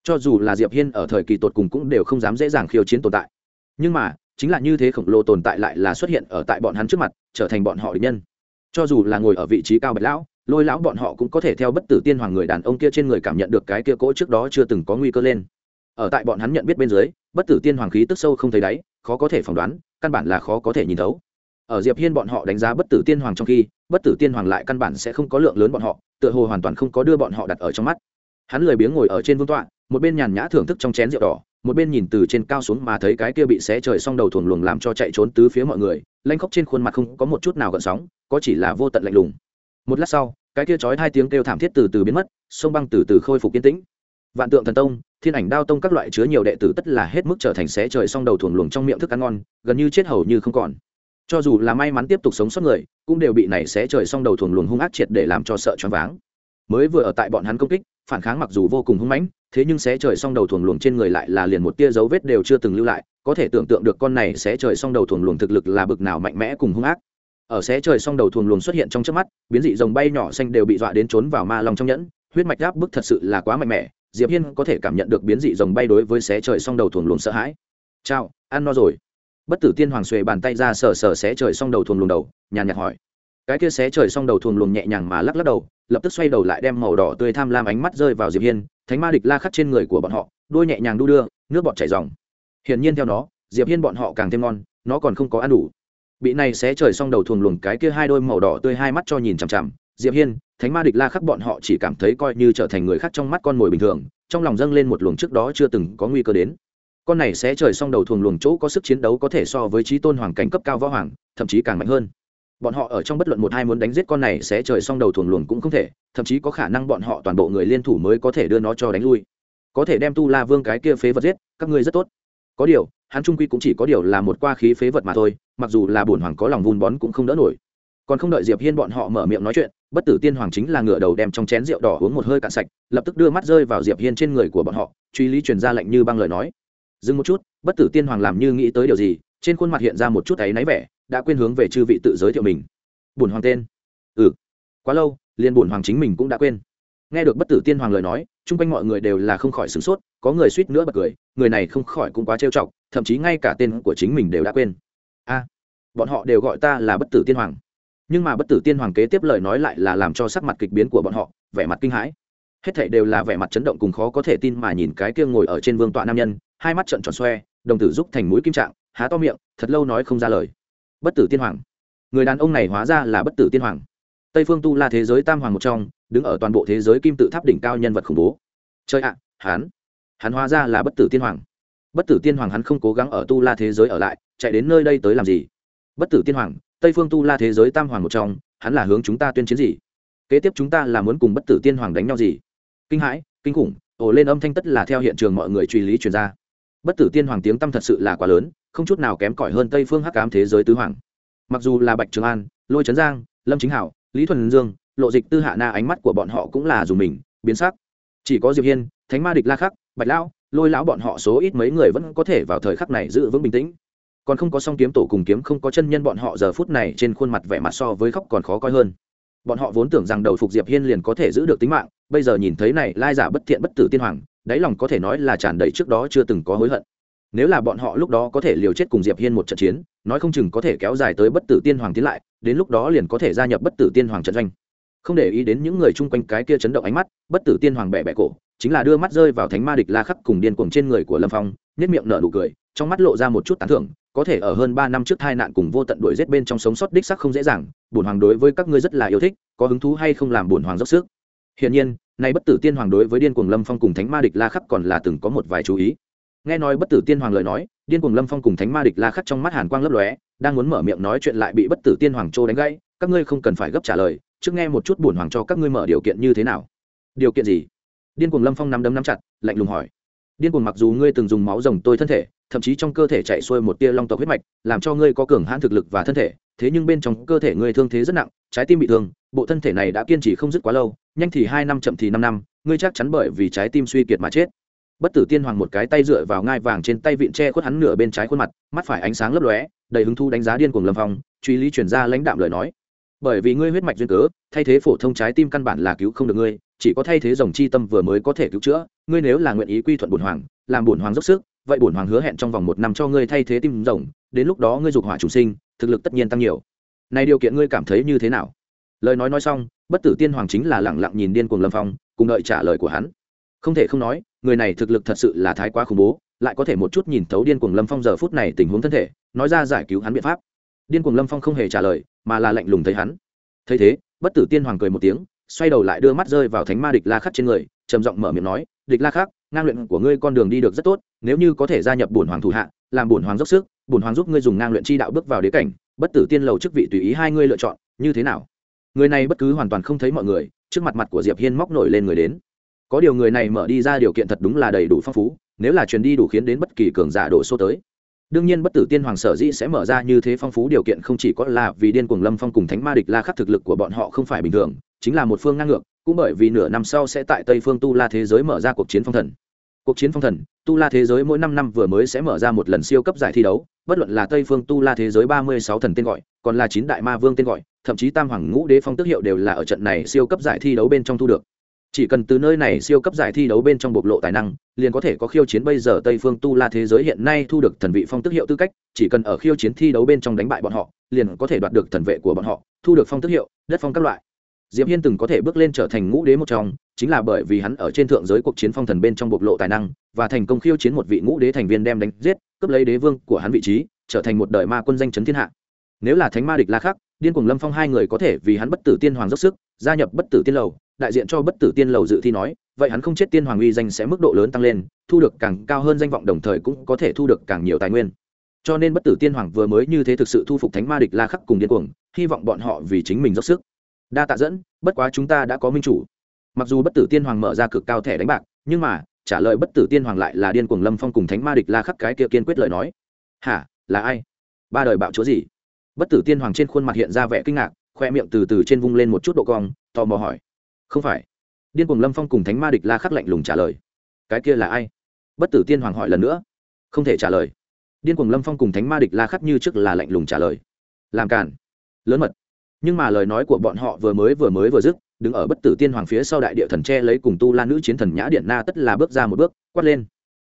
Cho dù là diệp hiên ở thời kỳ tột cùng cũng đều không dám dễ dàng khiêu chiến tồn tại. Nhưng mà, chính là như thế khổng lồ tồn tại lại là xuất hiện ở tại bọn hắn trước mặt, trở thành bọn họ địch nhân. Cho dù là ngồi ở vị trí cao bạch lão lôi lão bọn họ cũng có thể theo bất tử tiên hoàng người đàn ông kia trên người cảm nhận được cái kia cỗ trước đó chưa từng có nguy cơ lên. Ở tại bọn hắn nhận biết bên dưới, bất tử tiên hoàng khí tức sâu không thấy đáy, khó có thể phỏng đoán, căn bản là khó có thể nhìn thấu. Ở diệp hiên bọn họ đánh giá bất tử tiên hoàng trong khi, bất tử tiên hoàng lại căn bản sẽ không có lượng lớn bọn họ, tựa hồ hoàn toàn không có đưa bọn họ đặt ở trong mắt. Hắn lười biếng ngồi ở trên vương tọa, một bên nhàn nhã thưởng thức trong chén rượu đỏ, một bên nhìn từ trên cao xuống mà thấy cái kia bị xé trời xong đầu thuồng luồng làm cho chạy trốn tứ phía mọi người lanh khóc trên khuôn mặt không có một chút nào gợn sóng, có chỉ là vô tận lạnh lùng một lát sau, cái kia chói hai tiếng kêu thảm thiết từ từ biến mất, sông băng từ từ khôi phục yên tĩnh. Vạn tượng thần tông, thiên ảnh đao tông các loại chứa nhiều đệ tử tất là hết mức trở thành xé trời song đầu thuồng luồng trong miệng thức ăn ngon, gần như chết hầu như không còn. Cho dù là may mắn tiếp tục sống sót người, cũng đều bị này xé trời song đầu thuồng luồng hung ác triệt để làm cho sợ choáng váng. Mới vừa ở tại bọn hắn công kích, phản kháng mặc dù vô cùng hung mãnh, thế nhưng xé trời song đầu thuồng luồng trên người lại là liền một tia dấu vết đều chưa từng lưu lại, có thể tưởng tượng được con này xé trời song đầu thuồng luồng thực lực là bực nào mạnh mẽ cùng hung ác ở xé trời song đầu thuồng luồng xuất hiện trong trước mắt, biến dị rồng bay nhỏ xanh đều bị dọa đến trốn vào ma long trong nhẫn. Huyết mạch áp bức thật sự là quá mạnh mẽ, diệp hiên có thể cảm nhận được biến dị rồng bay đối với xé trời song đầu thuồng luồng sợ hãi. Chào, ăn no rồi. Bất tử tiên hoàng xuề bàn tay ra sờ sờ xé trời song đầu thuồng luồng đầu, nhàn nhạt hỏi. Cái kia xé trời song đầu thuồng luồng nhẹ nhàng mà lắc lắc đầu, lập tức xoay đầu lại đem màu đỏ tươi tham lam ánh mắt rơi vào diệp hiên. Thánh ma địch la khắc trên người của bọn họ đuôi nhẹ nhàng đu đưa, nước bọt chảy ròng. Hiển nhiên theo nó, diệp hiên bọn họ càng thêm ngon, nó còn không có ăn đủ bị này xé trời xong đầu thuồng luồng cái kia hai đôi màu đỏ tươi hai mắt cho nhìn chằm chằm, diệp hiên, thánh ma địch la khắc bọn họ chỉ cảm thấy coi như trở thành người khác trong mắt con mồi bình thường, trong lòng dâng lên một luồng trước đó chưa từng có nguy cơ đến. Con này sẽ trời xong đầu thuồng luồng chỗ có sức chiến đấu có thể so với trí tôn hoàng cảnh cấp cao võ hoàng, thậm chí càng mạnh hơn. Bọn họ ở trong bất luận một hai muốn đánh giết con này sẽ trời xong đầu thuồng luồng cũng không thể, thậm chí có khả năng bọn họ toàn bộ người liên thủ mới có thể đưa nó cho đánh lui. Có thể đem tu la vương cái kia phế vật giết, các ngươi rất tốt có điều, hắn trung quy cũng chỉ có điều là một qua khí phế vật mà thôi, mặc dù là bổn hoàng có lòng vun bón cũng không đỡ nổi. Còn không đợi diệp hiên bọn họ mở miệng nói chuyện, bất tử tiên hoàng chính là ngựa đầu đem trong chén rượu đỏ uống một hơi cạn sạch, lập tức đưa mắt rơi vào diệp hiên trên người của bọn họ, truy lý truyền ra lệnh như băng lời nói. Dừng một chút, bất tử tiên hoàng làm như nghĩ tới điều gì, trên khuôn mặt hiện ra một chút ấy náy vẻ, đã quên hướng về chư vị tự giới thiệu mình. Bổn hoàng tên? Ừ. Quá lâu, liền bổn hoàng chính mình cũng đã quên. Nghe được bất tử tiên hoàng lời nói chung quanh mọi người đều là không khỏi sửng sốt, có người suýt nữa bật cười, người này không khỏi cũng quá trêu chọc, thậm chí ngay cả tên của chính mình đều đã quên. A, bọn họ đều gọi ta là bất tử tiên hoàng. Nhưng mà bất tử tiên hoàng kế tiếp lời nói lại là làm cho sắc mặt kịch biến của bọn họ, vẻ mặt kinh hãi. Hết thảy đều là vẻ mặt chấn động cùng khó có thể tin mà nhìn cái kia ngồi ở trên vương tọa nam nhân, hai mắt trợn tròn xoe, đồng tử giúp thành mũi kim trạng, há to miệng, thật lâu nói không ra lời. Bất tử tiên hoàng. Người đàn ông này hóa ra là bất tử tiên hoàng tây phương tu la thế giới tam hoàng một trong đứng ở toàn bộ thế giới kim tự tháp đỉnh cao nhân vật khủng bố. Chơi ạ à, hắn hắn hóa ra là bất tử tiên hoàng. Bất tử tiên hoàng hắn không cố gắng ở tu la thế giới ở lại chạy đến nơi đây tới làm gì? Bất tử tiên hoàng tây phương tu la thế giới tam hoàng một trong hắn là hướng chúng ta tuyên chiến gì? Kế tiếp chúng ta là muốn cùng bất tử tiên hoàng đánh nhau gì? Kinh hãi kinh khủng ồ lên âm thanh tất là theo hiện trường mọi người truy lý truyền ra. Bất tử tiên hoàng tiếng tâm thật sự là quá lớn không chút nào kém cỏi hơn tây phương hắc cám thế giới tứ hoàng. Mặc dù là bạch trường an lôi trấn giang lâm chính hảo lý thuần dương, lộ dịch tư hạ na ánh mắt của bọn họ cũng là dùng mình, biến sắc. Chỉ có diệp hiên, thánh ma địch la khắc, bạch lão, lôi lão bọn họ số ít mấy người vẫn có thể vào thời khắc này giữ vững bình tĩnh. Còn không có song kiếm tổ cùng kiếm, không có chân nhân bọn họ giờ phút này trên khuôn mặt vẻ mặt so với khóc còn khó coi hơn. Bọn họ vốn tưởng rằng đầu phục diệp hiên liền có thể giữ được tính mạng, bây giờ nhìn thấy này, lai giả bất thiện bất tử tiên hoàng, đáy lòng có thể nói là tràn đầy trước đó chưa từng có hối hận nếu là bọn họ lúc đó có thể liều chết cùng diệp hiên một trận chiến, nói không chừng có thể kéo dài tới bất tử tiên hoàng tiến lại, đến lúc đó liền có thể gia nhập bất tử tiên hoàng trận doanh. Không để ý đến những người chung quanh cái kia chấn động ánh mắt, bất tử tiên hoàng bẻ bẻ cổ, chính là đưa mắt rơi vào thánh ma địch la khắc cùng điên cuồng trên người của lâm phong nhất miệng nở nụ cười, trong mắt lộ ra một chút tán thưởng, có thể ở hơn ba năm trước tai nạn cùng vô tận đuổi giết bên trong sống sót đích sắc không dễ dàng, bổn hoàng đối với các ngươi rất là yêu thích, có hứng thú hay không làm bổn hoàng dốc sức. Hiển nhiên, nay bất tử tiên hoàng đối với điên cuồng lâm phong cùng thánh ma địch la khắc còn là từng có một vài chú ý nghe nói bất tử tiên hoàng lời nói, điên cuồng lâm phong cùng thánh ma địch la khắc trong mắt hàn quang lấp lóe, đang muốn mở miệng nói chuyện lại bị bất tử tiên hoàng châu đánh gãy, các ngươi không cần phải gấp trả lời, trước nghe một chút bổn hoàng cho các ngươi mở điều kiện như thế nào. Điều kiện gì? Điên cuồng lâm phong nắm đấm nắm chặt, lạnh lùng hỏi. Điên cuồng mặc dù ngươi từng dùng máu rồng tôi thân thể, thậm chí trong cơ thể chạy xuôi một tia long tộc huyết mạch, làm cho ngươi có cường hãn thực lực và thân thể, thế nhưng bên trong cơ thể ngươi thương thế rất nặng, trái tim bị thương, bộ thân thể này đã kiên trì không dứt quá lâu, nhanh thì hai năm chậm thì năm năm, ngươi chắc chắn bởi vì trái tim suy kiệt mà chết bất tử tiên hoàng một cái tay dựa vào ngai vàng trên tay vịn tre khuất hắn nửa bên trái khuôn mặt, mắt phải ánh sáng lấp lóe, đầy hứng thu đánh giá điên cuồng lâm phong, truy lý chuyển ra lãnh đạm lời nói. Bởi vì ngươi huyết mạch duyên cớ, thay thế phổ thông trái tim căn bản là cứu không được ngươi, chỉ có thay thế dòng chi tâm vừa mới có thể cứu chữa, ngươi nếu là nguyện ý quy thuận bổn hoàng, làm bổn hoàng dốc sức, vậy bổn hoàng hứa hẹn trong vòng một năm cho ngươi thay thế tim rồng, đến lúc đó ngươi dục hỏa chủ sinh, thực lực tất nhiên tăng nhiều. Này điều kiện ngươi cảm thấy như thế nào? Lời nói nói xong, bất tử tiên hoàng chính là lẳng lặng nhìn điên cuồng lâm phong, cùng đợi trả lời của hắn. Không thể không nói người này thực lực thật sự là thái quá khủng bố, lại có thể một chút nhìn thấu điên cuồng lâm phong giờ phút này tình huống thân thể, nói ra giải cứu hắn biện pháp. Điên cuồng lâm phong không hề trả lời, mà là lạnh lùng thấy hắn. Thấy thế, bất tử tiên hoàng cười một tiếng, xoay đầu lại đưa mắt rơi vào thánh ma địch la khắc trên người, trầm giọng mở miệng nói, địch la khắc, ngang luyện của ngươi con đường đi được rất tốt, nếu như có thể gia nhập bổn hoàng thủ hạ, làm bổn hoàng dốc sức, bổn hoàng giúp ngươi dùng ngang luyện chi đạo bước vào đế cảnh, bất tử tiên lầu chức vị tùy ý hai ngươi lựa chọn, như thế nào? Người này bất cứ hoàn toàn không thấy mọi người, trước mặt mặt của diệp hiên móc nổi lên người đến có điều người này mở đi ra điều kiện thật đúng là đầy đủ phong phú, nếu là truyền đi đủ khiến đến bất kỳ cường giả đổ số tới. Đương nhiên bất tử tiên hoàng sở dĩ sẽ mở ra như thế phong phú điều kiện không chỉ có là vì điên cuồng lâm phong cùng thánh ma địch la khắc thực lực của bọn họ không phải bình thường, chính là một phương ngang ngược, cũng bởi vì nửa năm sau sẽ tại tây phương tu la thế giới mở ra cuộc chiến phong thần. Cuộc chiến phong thần, tu la thế giới mỗi năm năm vừa mới sẽ mở ra một lần siêu cấp giải thi đấu, bất luận là tây phương tu la thế giới ba mươi sáu thần tên gọi, còn là chín đại ma vương tên gọi, thậm chí tam hoàng ngũ đế phong tước hiệu đều là ở trận này siêu cấp giải thi đấu bên trong thu được chỉ cần từ nơi này siêu cấp giải thi đấu bên trong bộc lộ tài năng, liền có thể có khiêu chiến bây giờ tây phương tu la thế giới hiện nay thu được thần vị phong tước hiệu tư cách, chỉ cần ở khiêu chiến thi đấu bên trong đánh bại bọn họ, liền có thể đoạt được thần vệ của bọn họ, thu được phong tước hiệu, đất phong các loại. Diệp hiên từng có thể bước lên trở thành ngũ đế một trong, chính là bởi vì hắn ở trên thượng giới cuộc chiến phong thần bên trong bộc lộ tài năng, và thành công khiêu chiến một vị ngũ đế thành viên đem đánh giết, cướp lấy đế vương của hắn vị trí, trở thành một đời ma quân danh chấn thiên hạ. Nếu là thánh ma địch la khắc, điên cuồng lâm phong hai người có thể vì hắn bất tử tiên hoàng dốc sức, gia nhập bất tử tiên lầu đại diện cho bất tử tiên lầu dự thi nói, vậy hắn không chết tiên hoàng uy danh sẽ mức độ lớn tăng lên, thu được càng cao hơn danh vọng đồng thời cũng có thể thu được càng nhiều tài nguyên. Cho nên bất tử tiên hoàng vừa mới như thế thực sự thu phục thánh ma địch la khắc cùng điên cuồng, hy vọng bọn họ vì chính mình dốc sức. Đa tạ dẫn, bất quá chúng ta đã có minh chủ. Mặc dù bất tử tiên hoàng mở ra cực cao thẻ đánh bạc, nhưng mà, trả lời bất tử tiên hoàng lại là điên cuồng lâm phong cùng thánh ma địch la khắc cái kia kiên quyết lời nói. Hả, là ai? Ba đời bạo chúa gì? Bất tử tiên hoàng trên khuôn mặt hiện ra vẻ kinh ngạc, khoe miệng từ từ trên vung lên một chút độ cong, tò mò hỏi không phải. Điên cùng lâm phong cùng thánh ma địch la khắc lạnh lùng trả lời. Cái kia là ai? Bất tử tiên hoàng hỏi lần nữa. Không thể trả lời. Điên cùng lâm phong cùng thánh ma địch la khắc như trước là lạnh lùng trả lời. Làm cản lớn mật. Nhưng mà lời nói của bọn họ vừa mới vừa mới vừa dứt, đứng ở bất tử tiên hoàng phía sau đại địa thần tre lấy cùng tu la nữ chiến thần nhã điện na tất là bước ra một bước, quát lên.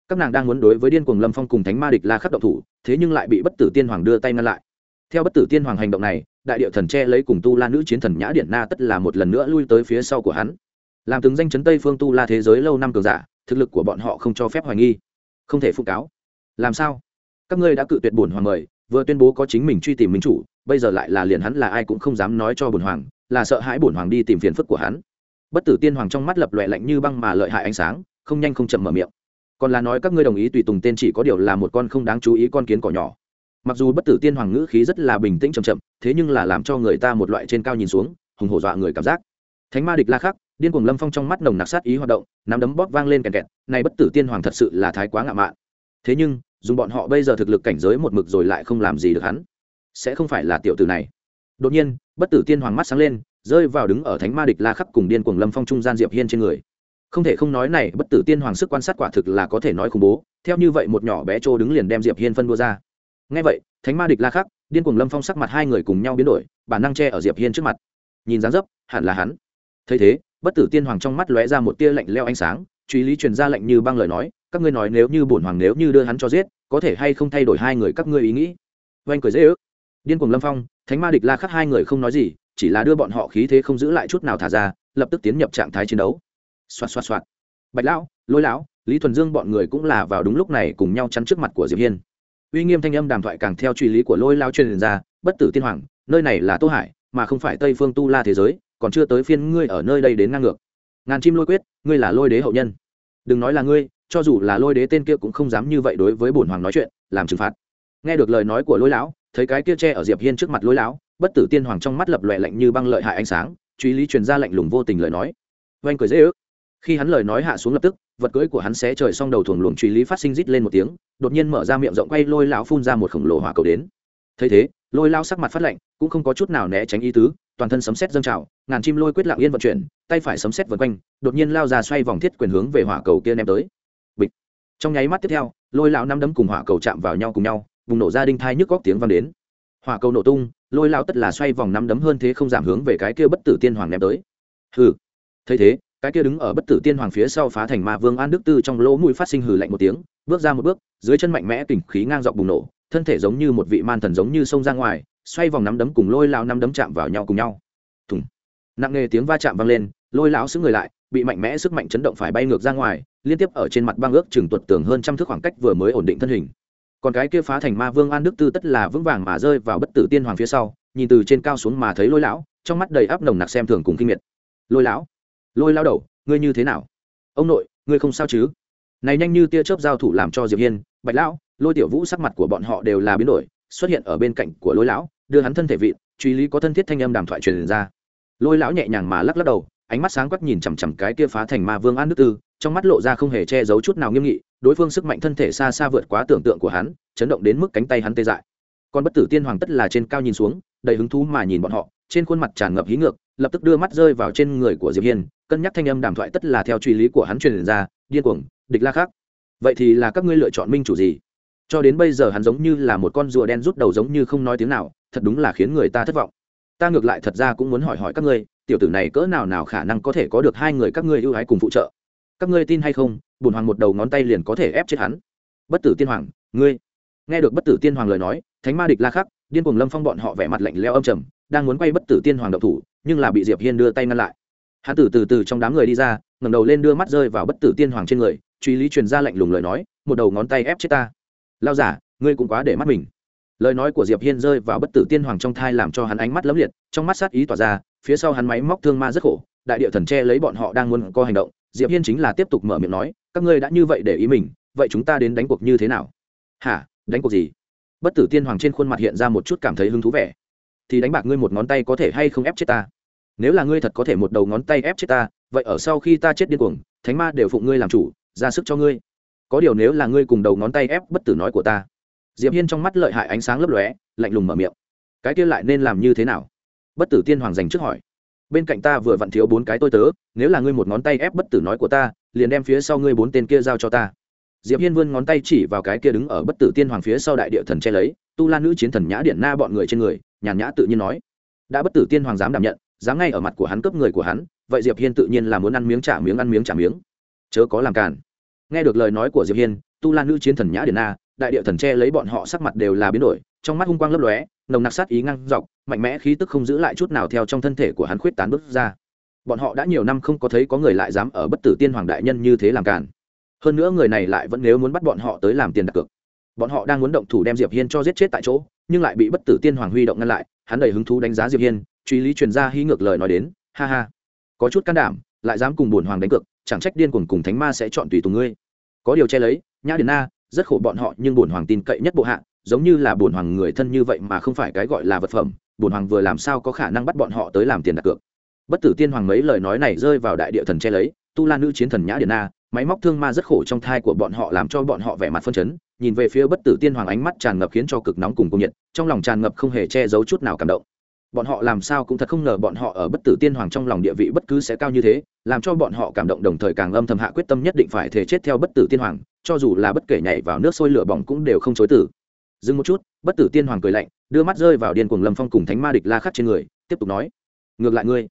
Các nàng đang muốn đối với điên cuồng lâm phong cùng thánh ma địch la khắc động thủ, thế nhưng lại bị bất tử tiên hoàng đưa tay ngăn lại theo bất tử tiên hoàng hành động này, đại điệu thần tre lấy cùng tu la nữ chiến thần nhã điển na tất là một lần nữa lui tới phía sau của hắn. Làm từng danh chấn tây phương tu la thế giới lâu năm cường giả, thực lực của bọn họ không cho phép hoài nghi. Không thể phụ cáo. Làm sao? Các ngươi đã cự tuyệt bổn hoàng mời, vừa tuyên bố có chính mình truy tìm minh chủ, bây giờ lại là liền hắn là ai cũng không dám nói cho bổn hoàng, là sợ hãi bổn hoàng đi tìm phiền phức của hắn. Bất tử tiên hoàng trong mắt lập loẹ lạnh như băng mà lợi hại ánh sáng, không nhanh không chậm mở miệng. Còn là nói các ngươi đồng ý tùy tùng tên chỉ có điều là một con không đáng chú ý con kiến cỏ nhỏ mặc dù bất tử tiên hoàng ngữ khí rất là bình tĩnh chậm chậm, thế nhưng là làm cho người ta một loại trên cao nhìn xuống, hùng hổ dọa người cảm giác. Thánh ma địch la khắc, điên cuồng lâm phong trong mắt nồng nặc sát ý hoạt động, nắm đấm bóp vang lên kèn kẹt, này bất tử tiên hoàng thật sự là thái quá ngạo mạn. Thế nhưng, dùng bọn họ bây giờ thực lực cảnh giới một mực rồi lại không làm gì được hắn. Sẽ không phải là tiểu tử này. Đột nhiên, bất tử tiên hoàng mắt sáng lên, rơi vào đứng ở thánh ma địch la khắc cùng điên cuồng lâm phong trung gian diệp hiên trên người. Không thể không nói này, bất tử tiên hoàng sức quan sát quả thực là có thể nói khủng bố, theo như vậy một nhỏ bé trô đứng liền đem diệp hiên phân đua ra ngay vậy, thánh ma địch la khắc, điên cuồng lâm phong sắc mặt hai người cùng nhau biến đổi, bản năng che ở diệp hiên trước mặt. Nhìn dáng dấp, hẳn là hắn. Thấy thế, bất tử tiên hoàng trong mắt lóe ra một tia lạnh leo ánh sáng, truy lý truyền ra lệnh như băng lời nói, các ngươi nói nếu như bổn hoàng nếu như đưa hắn cho giết, có thể hay không thay đổi hai người các ngươi ý nghĩ? Oanh cười dễ ước. Điên cuồng lâm phong, thánh ma địch la khắc hai người không nói gì, chỉ là đưa bọn họ khí thế không giữ lại chút nào thả ra, lập tức tiến nhập trạng thái chiến đấu. Xoạt xoạt xoạt. Bạch lão, lôi lão, lý thuần dương bọn người cũng là vào đúng lúc này cùng nhau chắn trước mặt của diệp hiên uy nghiêm thanh âm đàm thoại càng theo truy lý của lôi lao truyền ra, bất tử tiên hoàng, nơi này là tô hải, mà không phải tây phương tu la thế giới, còn chưa tới phiên ngươi ở nơi đây đến ngang ngược. Ngàn chim lôi quyết, ngươi là lôi đế hậu nhân. Đừng nói là ngươi, cho dù là lôi đế tên kia cũng không dám như vậy đối với bổn hoàng nói chuyện, làm trừng phạt. Nghe được lời nói của lôi lão, thấy cái kia tre ở diệp hiên trước mặt lôi lão, bất tử tiên hoàng trong mắt lập lòe lạnh như băng lợi hại ánh sáng, truy lý truyền ra lạnh lùng vô tình lời nói. Oanh cười dễ ước. Khi hắn lời nói hạ xuống lập tức vật cưỡi của hắn xé trời xong đầu thuồng luồng truy lý phát sinh rít lên một tiếng, đột nhiên mở ra miệng rộng quay lôi lão phun ra một khổng lồ hỏa cầu đến. Thấy thế, lôi lao sắc mặt phát lạnh, cũng không có chút nào né tránh ý tứ, toàn thân sấm sét dâng trào, ngàn chim lôi quyết lặng yên vận chuyển, tay phải sấm sét vần quanh, đột nhiên lao ra xoay vòng thiết quyền hướng về hỏa cầu kia ném tới. Bịch. Trong nháy mắt tiếp theo, lôi lão năm đấm cùng hỏa cầu chạm vào nhau cùng nhau, bùng nổ ra đinh thai nhức góc tiếng vang đến. Hỏa cầu nổ tung, lôi lao tất là xoay vòng năm đấm hơn thế không giảm hướng về cái kia bất tử tiên hoàng ném tới. Hừ. Thấy thế cái kia đứng ở bất tử tiên hoàng phía sau phá thành ma vương an đức tư trong lỗ mũi phát sinh hừ lạnh một tiếng, bước ra một bước, dưới chân mạnh mẽ kình khí ngang dọc bùng nổ, thân thể giống như một vị man thần giống như sông ra ngoài, xoay vòng nắm đấm cùng lôi lao năm đấm chạm vào nhau cùng nhau. Thùng. Nặng nề tiếng va chạm vang lên, lôi lão xứ người lại, bị mạnh mẽ sức mạnh chấn động phải bay ngược ra ngoài, liên tiếp ở trên mặt băng ước chừng tuột tường hơn trăm thước khoảng cách vừa mới ổn định thân hình. Còn cái kia phá thành ma vương an đức tư tất là vững vàng mà rơi vào bất tử tiên hoàng phía sau, nhìn từ trên cao xuống mà thấy lôi lão, trong mắt đầy áp nồng nặc xem thường cùng kinh miệt. Lôi lão lôi lao đầu, ngươi như thế nào? Ông nội, ngươi không sao chứ? Này nhanh như tia chớp giao thủ làm cho diệp hiên, bạch lão, lôi tiểu vũ sắc mặt của bọn họ đều là biến đổi, xuất hiện ở bên cạnh của lôi lão, đưa hắn thân thể vị truy lý có thân thiết thanh âm đàm thoại truyền ra. Lôi lão nhẹ nhàng mà lắc lắc đầu, ánh mắt sáng quắc nhìn chằm chằm cái kia phá thành ma vương an đức tư, trong mắt lộ ra không hề che giấu chút nào nghiêm nghị, đối phương sức mạnh thân thể xa xa vượt quá tưởng tượng của hắn, chấn động đến mức cánh tay hắn tê dại. Còn bất tử tiên hoàng tất là trên cao nhìn xuống, đầy hứng thú mà nhìn bọn họ, trên khuôn mặt tràn ngập hí ngược, lập tức đưa mắt rơi vào trên người của diệp hiên cân nhắc thanh âm đàm thoại tất là theo truy lý của hắn truyền ra, điên cuồng, địch la khác vậy thì là các ngươi lựa chọn minh chủ gì? Cho đến bây giờ hắn giống như là một con rùa đen rút đầu giống như không nói tiếng nào, thật đúng là khiến người ta thất vọng. Ta ngược lại thật ra cũng muốn hỏi hỏi các ngươi, tiểu tử này cỡ nào nào khả năng có thể có được hai người các ngươi ưu ái cùng phụ trợ? Các ngươi tin hay không, bùn hoàng một đầu ngón tay liền có thể ép chết hắn. Bất tử tiên hoàng, ngươi. Nghe được bất tử tiên hoàng lời nói, thánh ma địch la khắc, điên cuồng lâm phong bọn họ vẻ mặt lạnh leo âm trầm, đang muốn quay bất tử tiên hoàng độc thủ, nhưng là bị diệp hiên đưa tay ngăn lại hắn tử từ từ trong đám người đi ra, ngẩng đầu lên đưa mắt rơi vào bất tử tiên hoàng trên người, truy lý truyền ra lạnh lùng lời nói, một đầu ngón tay ép chết ta. Lao giả, ngươi cũng quá để mắt mình. Lời nói của diệp hiên rơi vào bất tử tiên hoàng trong thai làm cho hắn ánh mắt lấm liệt, trong mắt sát ý tỏa ra, phía sau hắn máy móc thương ma rất khổ, đại địa thần che lấy bọn họ đang muốn có hành động. Diệp hiên chính là tiếp tục mở miệng nói, các ngươi đã như vậy để ý mình, vậy chúng ta đến đánh cuộc như thế nào? Hả, đánh cuộc gì? Bất tử tiên hoàng trên khuôn mặt hiện ra một chút cảm thấy hứng thú vẻ. Thì đánh bạc ngươi một ngón tay có thể hay không ép chết ta? Nếu là ngươi thật có thể một đầu ngón tay ép chết ta, vậy ở sau khi ta chết điên cuồng, thánh ma đều phụng ngươi làm chủ, ra sức cho ngươi. Có điều nếu là ngươi cùng đầu ngón tay ép bất tử nói của ta, diệp hiên trong mắt lợi hại ánh sáng lấp lóe, lạnh lùng mở miệng. Cái kia lại nên làm như thế nào? Bất tử tiên hoàng dành trước hỏi. Bên cạnh ta vừa vặn thiếu bốn cái tôi tớ, nếu là ngươi một ngón tay ép bất tử nói của ta, liền đem phía sau ngươi bốn tên kia giao cho ta. Diệp hiên vươn ngón tay chỉ vào cái kia đứng ở bất tử tiên hoàng phía sau đại địa thần che lấy, tu la nữ chiến thần nhã điện na bọn người trên người, nhàn nhã tự nhiên nói. Đã bất tử tiên hoàng dám đảm nhận dám ngay ở mặt của hắn cướp người của hắn, vậy diệp hiên tự nhiên là muốn ăn miếng trả miếng, ăn miếng trả miếng. Chớ có làm cản nghe được lời nói của diệp hiên, tu la nữ chiến thần nhã điện na, đại địa thần che lấy bọn họ sắc mặt đều là biến đổi, trong mắt hung quang lấp lóe, nồng nặc sát ý ngang dọc, mạnh mẽ khí tức không giữ lại chút nào theo trong thân thể của hắn khuyết tán bước ra. Bọn họ đã nhiều năm không có thấy có người lại dám ở bất tử tiên hoàng đại nhân như thế làm cản hơn nữa người này lại vẫn nếu muốn bắt bọn họ tới làm tiền đặt cược. Bọn họ đang muốn động thủ đem diệp hiên cho giết chết tại chỗ, nhưng lại bị bất tử tiên hoàng huy động ngăn lại, hắn đầy hứng thú đánh giá diệp hiên truy lý truyền ra hí ngược lời nói đến, ha ha. Có chút can đảm, lại dám cùng bổn hoàng đánh cược, chẳng trách điên cuồng cùng thánh ma sẽ chọn tùy tùng ngươi. Có điều che lấy, nhã điền na, rất khổ bọn họ, nhưng bổn hoàng tin cậy nhất bộ hạ, giống như là bổn hoàng người thân như vậy mà không phải cái gọi là vật phẩm, bổn hoàng vừa làm sao có khả năng bắt bọn họ tới làm tiền đặt cược. Bất tử tiên hoàng mấy lời nói này rơi vào đại địa thần che lấy, tu la nữ chiến thần nhã điền na, máy móc thương ma rất khổ trong thai của bọn họ làm cho bọn họ vẻ mặt phân chấn, nhìn về phía bất tử tiên hoàng ánh mắt tràn ngập khiến cho cực nóng cùng cung nhiệt, trong lòng tràn ngập không hề che giấu chút nào cảm động bọn họ làm sao cũng thật không ngờ bọn họ ở bất tử tiên hoàng trong lòng địa vị bất cứ sẽ cao như thế, làm cho bọn họ cảm động đồng thời càng âm thầm hạ quyết tâm nhất định phải thể chết theo bất tử tiên hoàng, cho dù là bất kể nhảy vào nước sôi lửa bỏng cũng đều không chối tử dừng một chút, bất tử tiên hoàng cười lạnh, đưa mắt rơi vào điên cuồng lâm phong cùng thánh ma địch la khắc trên người, tiếp tục nói, ngược lại ngươi,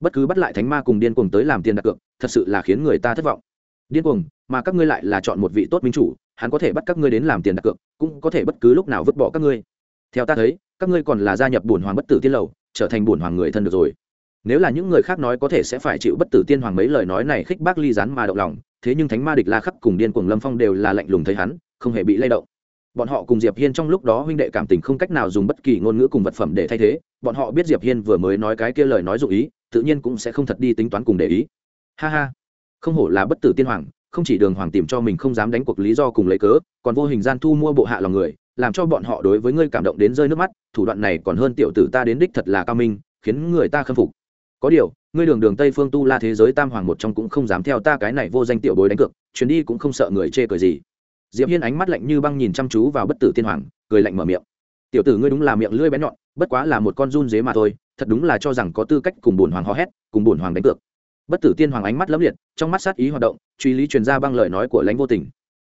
bất cứ bắt lại thánh ma cùng điên cuồng tới làm tiền đặt cược, thật sự là khiến người ta thất vọng. Điên cuồng, mà các ngươi lại là chọn một vị tốt minh chủ, hắn có thể bắt các ngươi đến làm tiền đặt cược, cũng có thể bất cứ lúc nào vứt bỏ các ngươi theo ta thấy, các ngươi còn là gia nhập bổn hoàng bất tử tiên lầu, trở thành bổn hoàng người thân được rồi. Nếu là những người khác nói có thể sẽ phải chịu bất tử tiên hoàng mấy lời nói này khích bác ly rán mà động lòng, thế nhưng thánh ma địch la khắc cùng điên cuồng lâm phong đều là lạnh lùng thấy hắn, không hề bị lay động. Bọn họ cùng diệp hiên trong lúc đó huynh đệ cảm tình không cách nào dùng bất kỳ ngôn ngữ cùng vật phẩm để thay thế, bọn họ biết diệp hiên vừa mới nói cái kia lời nói dụ ý, tự nhiên cũng sẽ không thật đi tính toán cùng để ý. Ha ha, không hổ là bất tử tiên hoàng, không chỉ đường hoàng tìm cho mình không dám đánh cuộc lý do cùng lấy cớ, còn vô hình gian thu mua bộ hạ lòng người làm cho bọn họ đối với ngươi cảm động đến rơi nước mắt, thủ đoạn này còn hơn tiểu tử ta đến đích thật là cao minh, khiến người ta khâm phục. Có điều, ngươi đường đường tây phương tu la thế giới tam hoàng một trong cũng không dám theo ta cái này vô danh tiểu bối đánh cược, chuyến đi cũng không sợ người chê cười gì. Diệp hiên ánh mắt lạnh như băng nhìn chăm chú vào bất tử tiên hoàng, cười lạnh mở miệng. Tiểu tử ngươi đúng là miệng lưỡi bén nhọn, bất quá là một con run dế mà thôi, thật đúng là cho rằng có tư cách cùng bổn hoàng hò hét, cùng bổn hoàng đánh cược. Bất tử tiên hoàng ánh mắt lấm liệt, trong mắt sát ý hoạt động, truy lý truyền ra băng lời nói của lãnh vô tình.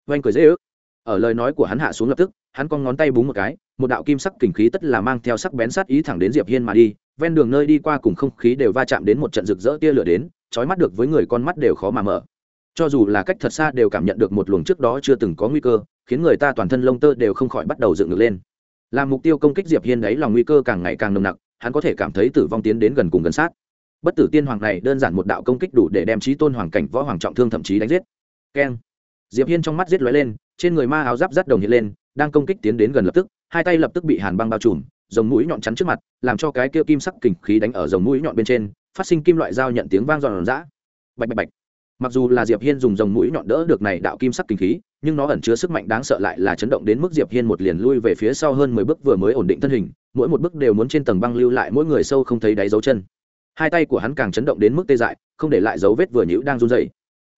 Oanh cười dễ ước ở lời nói của hắn hạ xuống lập tức, hắn con ngón tay búng một cái, một đạo kim sắc kình khí tất là mang theo sắc bén sát ý thẳng đến diệp hiên mà đi, ven đường nơi đi qua cùng không khí đều va chạm đến một trận rực rỡ tia lửa đến trói mắt được với người con mắt đều khó mà mở. Cho dù là cách thật xa đều cảm nhận được một luồng trước đó chưa từng có nguy cơ, khiến người ta toàn thân lông tơ đều không khỏi bắt đầu dựng ngược lên. Làm mục tiêu công kích diệp hiên đấy, lòng nguy cơ càng ngày càng nồng nặc, hắn có thể cảm thấy tử vong tiến đến gần cùng gần sát. Bất tử tiên hoàng này đơn giản một đạo công kích đủ để đem trí tôn hoàng cảnh võ hoàng trọng thương thậm chí đánh giết. Keng. Diệp hiên trong mắt giết lóe lên trên người ma áo giáp rắt đồng hiện lên, đang công kích tiến đến gần lập tức, hai tay lập tức bị hàn băng bao trùm dòng mũi nhọn chắn trước mặt, làm cho cái kia kim sắc kình khí đánh ở dòng mũi nhọn bên trên, phát sinh kim loại dao nhận tiếng vang giòn giã. Bạch bạch bạch. Mặc dù là diệp hiên dùng dòng mũi nhọn đỡ được này đạo kim sắc kinh khí, nhưng nó ẩn chứa sức mạnh đáng sợ lại là chấn động đến mức diệp hiên một liền lui về phía sau hơn mười bước vừa mới ổn định thân hình, mỗi một bước đều muốn trên tầng băng lưu lại mỗi người sâu không thấy đáy dấu chân. Hai tay của hắn càng chấn động đến mức tê dại, không để lại dấu vết vừa nhũ đang run rẩy.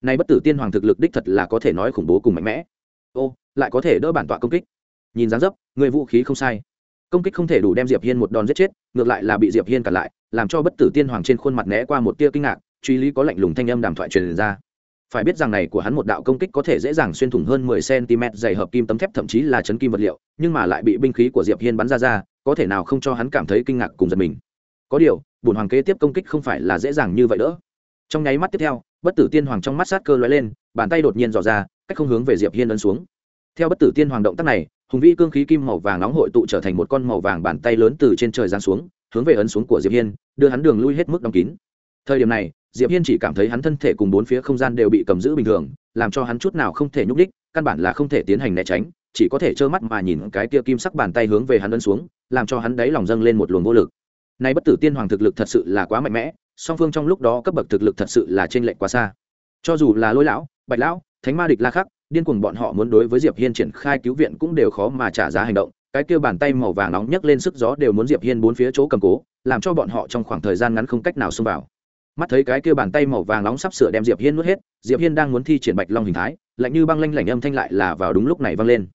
Nay bất tử tiên hoàng thực lực đích thật là có thể nói khủng bố cùng mạnh mẽ ô, lại có thể đỡ bản tọa công kích. Nhìn dáng dấp, người vũ khí không sai. Công kích không thể đủ đem diệp hiên một đòn giết chết, ngược lại là bị diệp hiên cản lại, làm cho bất tử tiên hoàng trên khuôn mặt né qua một tia kinh ngạc, truy lý có lạnh lùng thanh âm đàm thoại truyền ra. Phải biết rằng này của hắn một đạo công kích có thể dễ dàng xuyên thủng hơn 10 cm dày hợp kim tấm thép, thậm chí là chấn kim vật liệu, nhưng mà lại bị binh khí của diệp hiên bắn ra ra, có thể nào không cho hắn cảm thấy kinh ngạc cùng giật mình. Có điều bùn hoàng kế tiếp công kích không phải là dễ dàng như vậy đỡ. Trong nháy mắt tiếp theo, bất tử tiên hoàng trong mắt sát cơ lóe lên, bàn tay đột nhiên dò ra cách không hướng về diệp hiên ấn xuống. Theo bất tử tiên hoàng động tác này, hùng vĩ cương khí kim màu vàng nóng hội tụ trở thành một con màu vàng bàn tay lớn từ trên trời giáng xuống, hướng về ấn xuống của diệp hiên, đưa hắn đường lui hết mức đóng kín. Thời điểm này, diệp hiên chỉ cảm thấy hắn thân thể cùng bốn phía không gian đều bị cầm giữ bình thường, làm cho hắn chút nào không thể nhúc đích căn bản là không thể tiến hành né tránh, chỉ có thể trơ mắt mà nhìn cái tia kim sắc bàn tay hướng về hắn ấn xuống, làm cho hắn đáy lòng dâng lên một luồng vô lực. Nay bất tử tiên hoàng thực lực thật sự là quá mạnh mẽ, song phương trong lúc đó cấp bậc thực lực thật sự là trên lệnh quá xa. Cho dù là lôi lão, bạch lão thánh ma địch la khắc, điên cuồng bọn họ muốn đối với diệp hiên triển khai cứu viện cũng đều khó mà trả giá hành động, cái kia bàn tay màu vàng nóng nhấc lên sức gió đều muốn diệp hiên bốn phía chỗ cầm cố, làm cho bọn họ trong khoảng thời gian ngắn không cách nào xông vào. Mắt thấy cái kia bàn tay màu vàng nóng sắp sửa đem diệp hiên nuốt hết, diệp hiên đang muốn thi triển bạch long hình thái, lạnh như băng lanh lảnh âm thanh lại là vào đúng lúc này vang lên.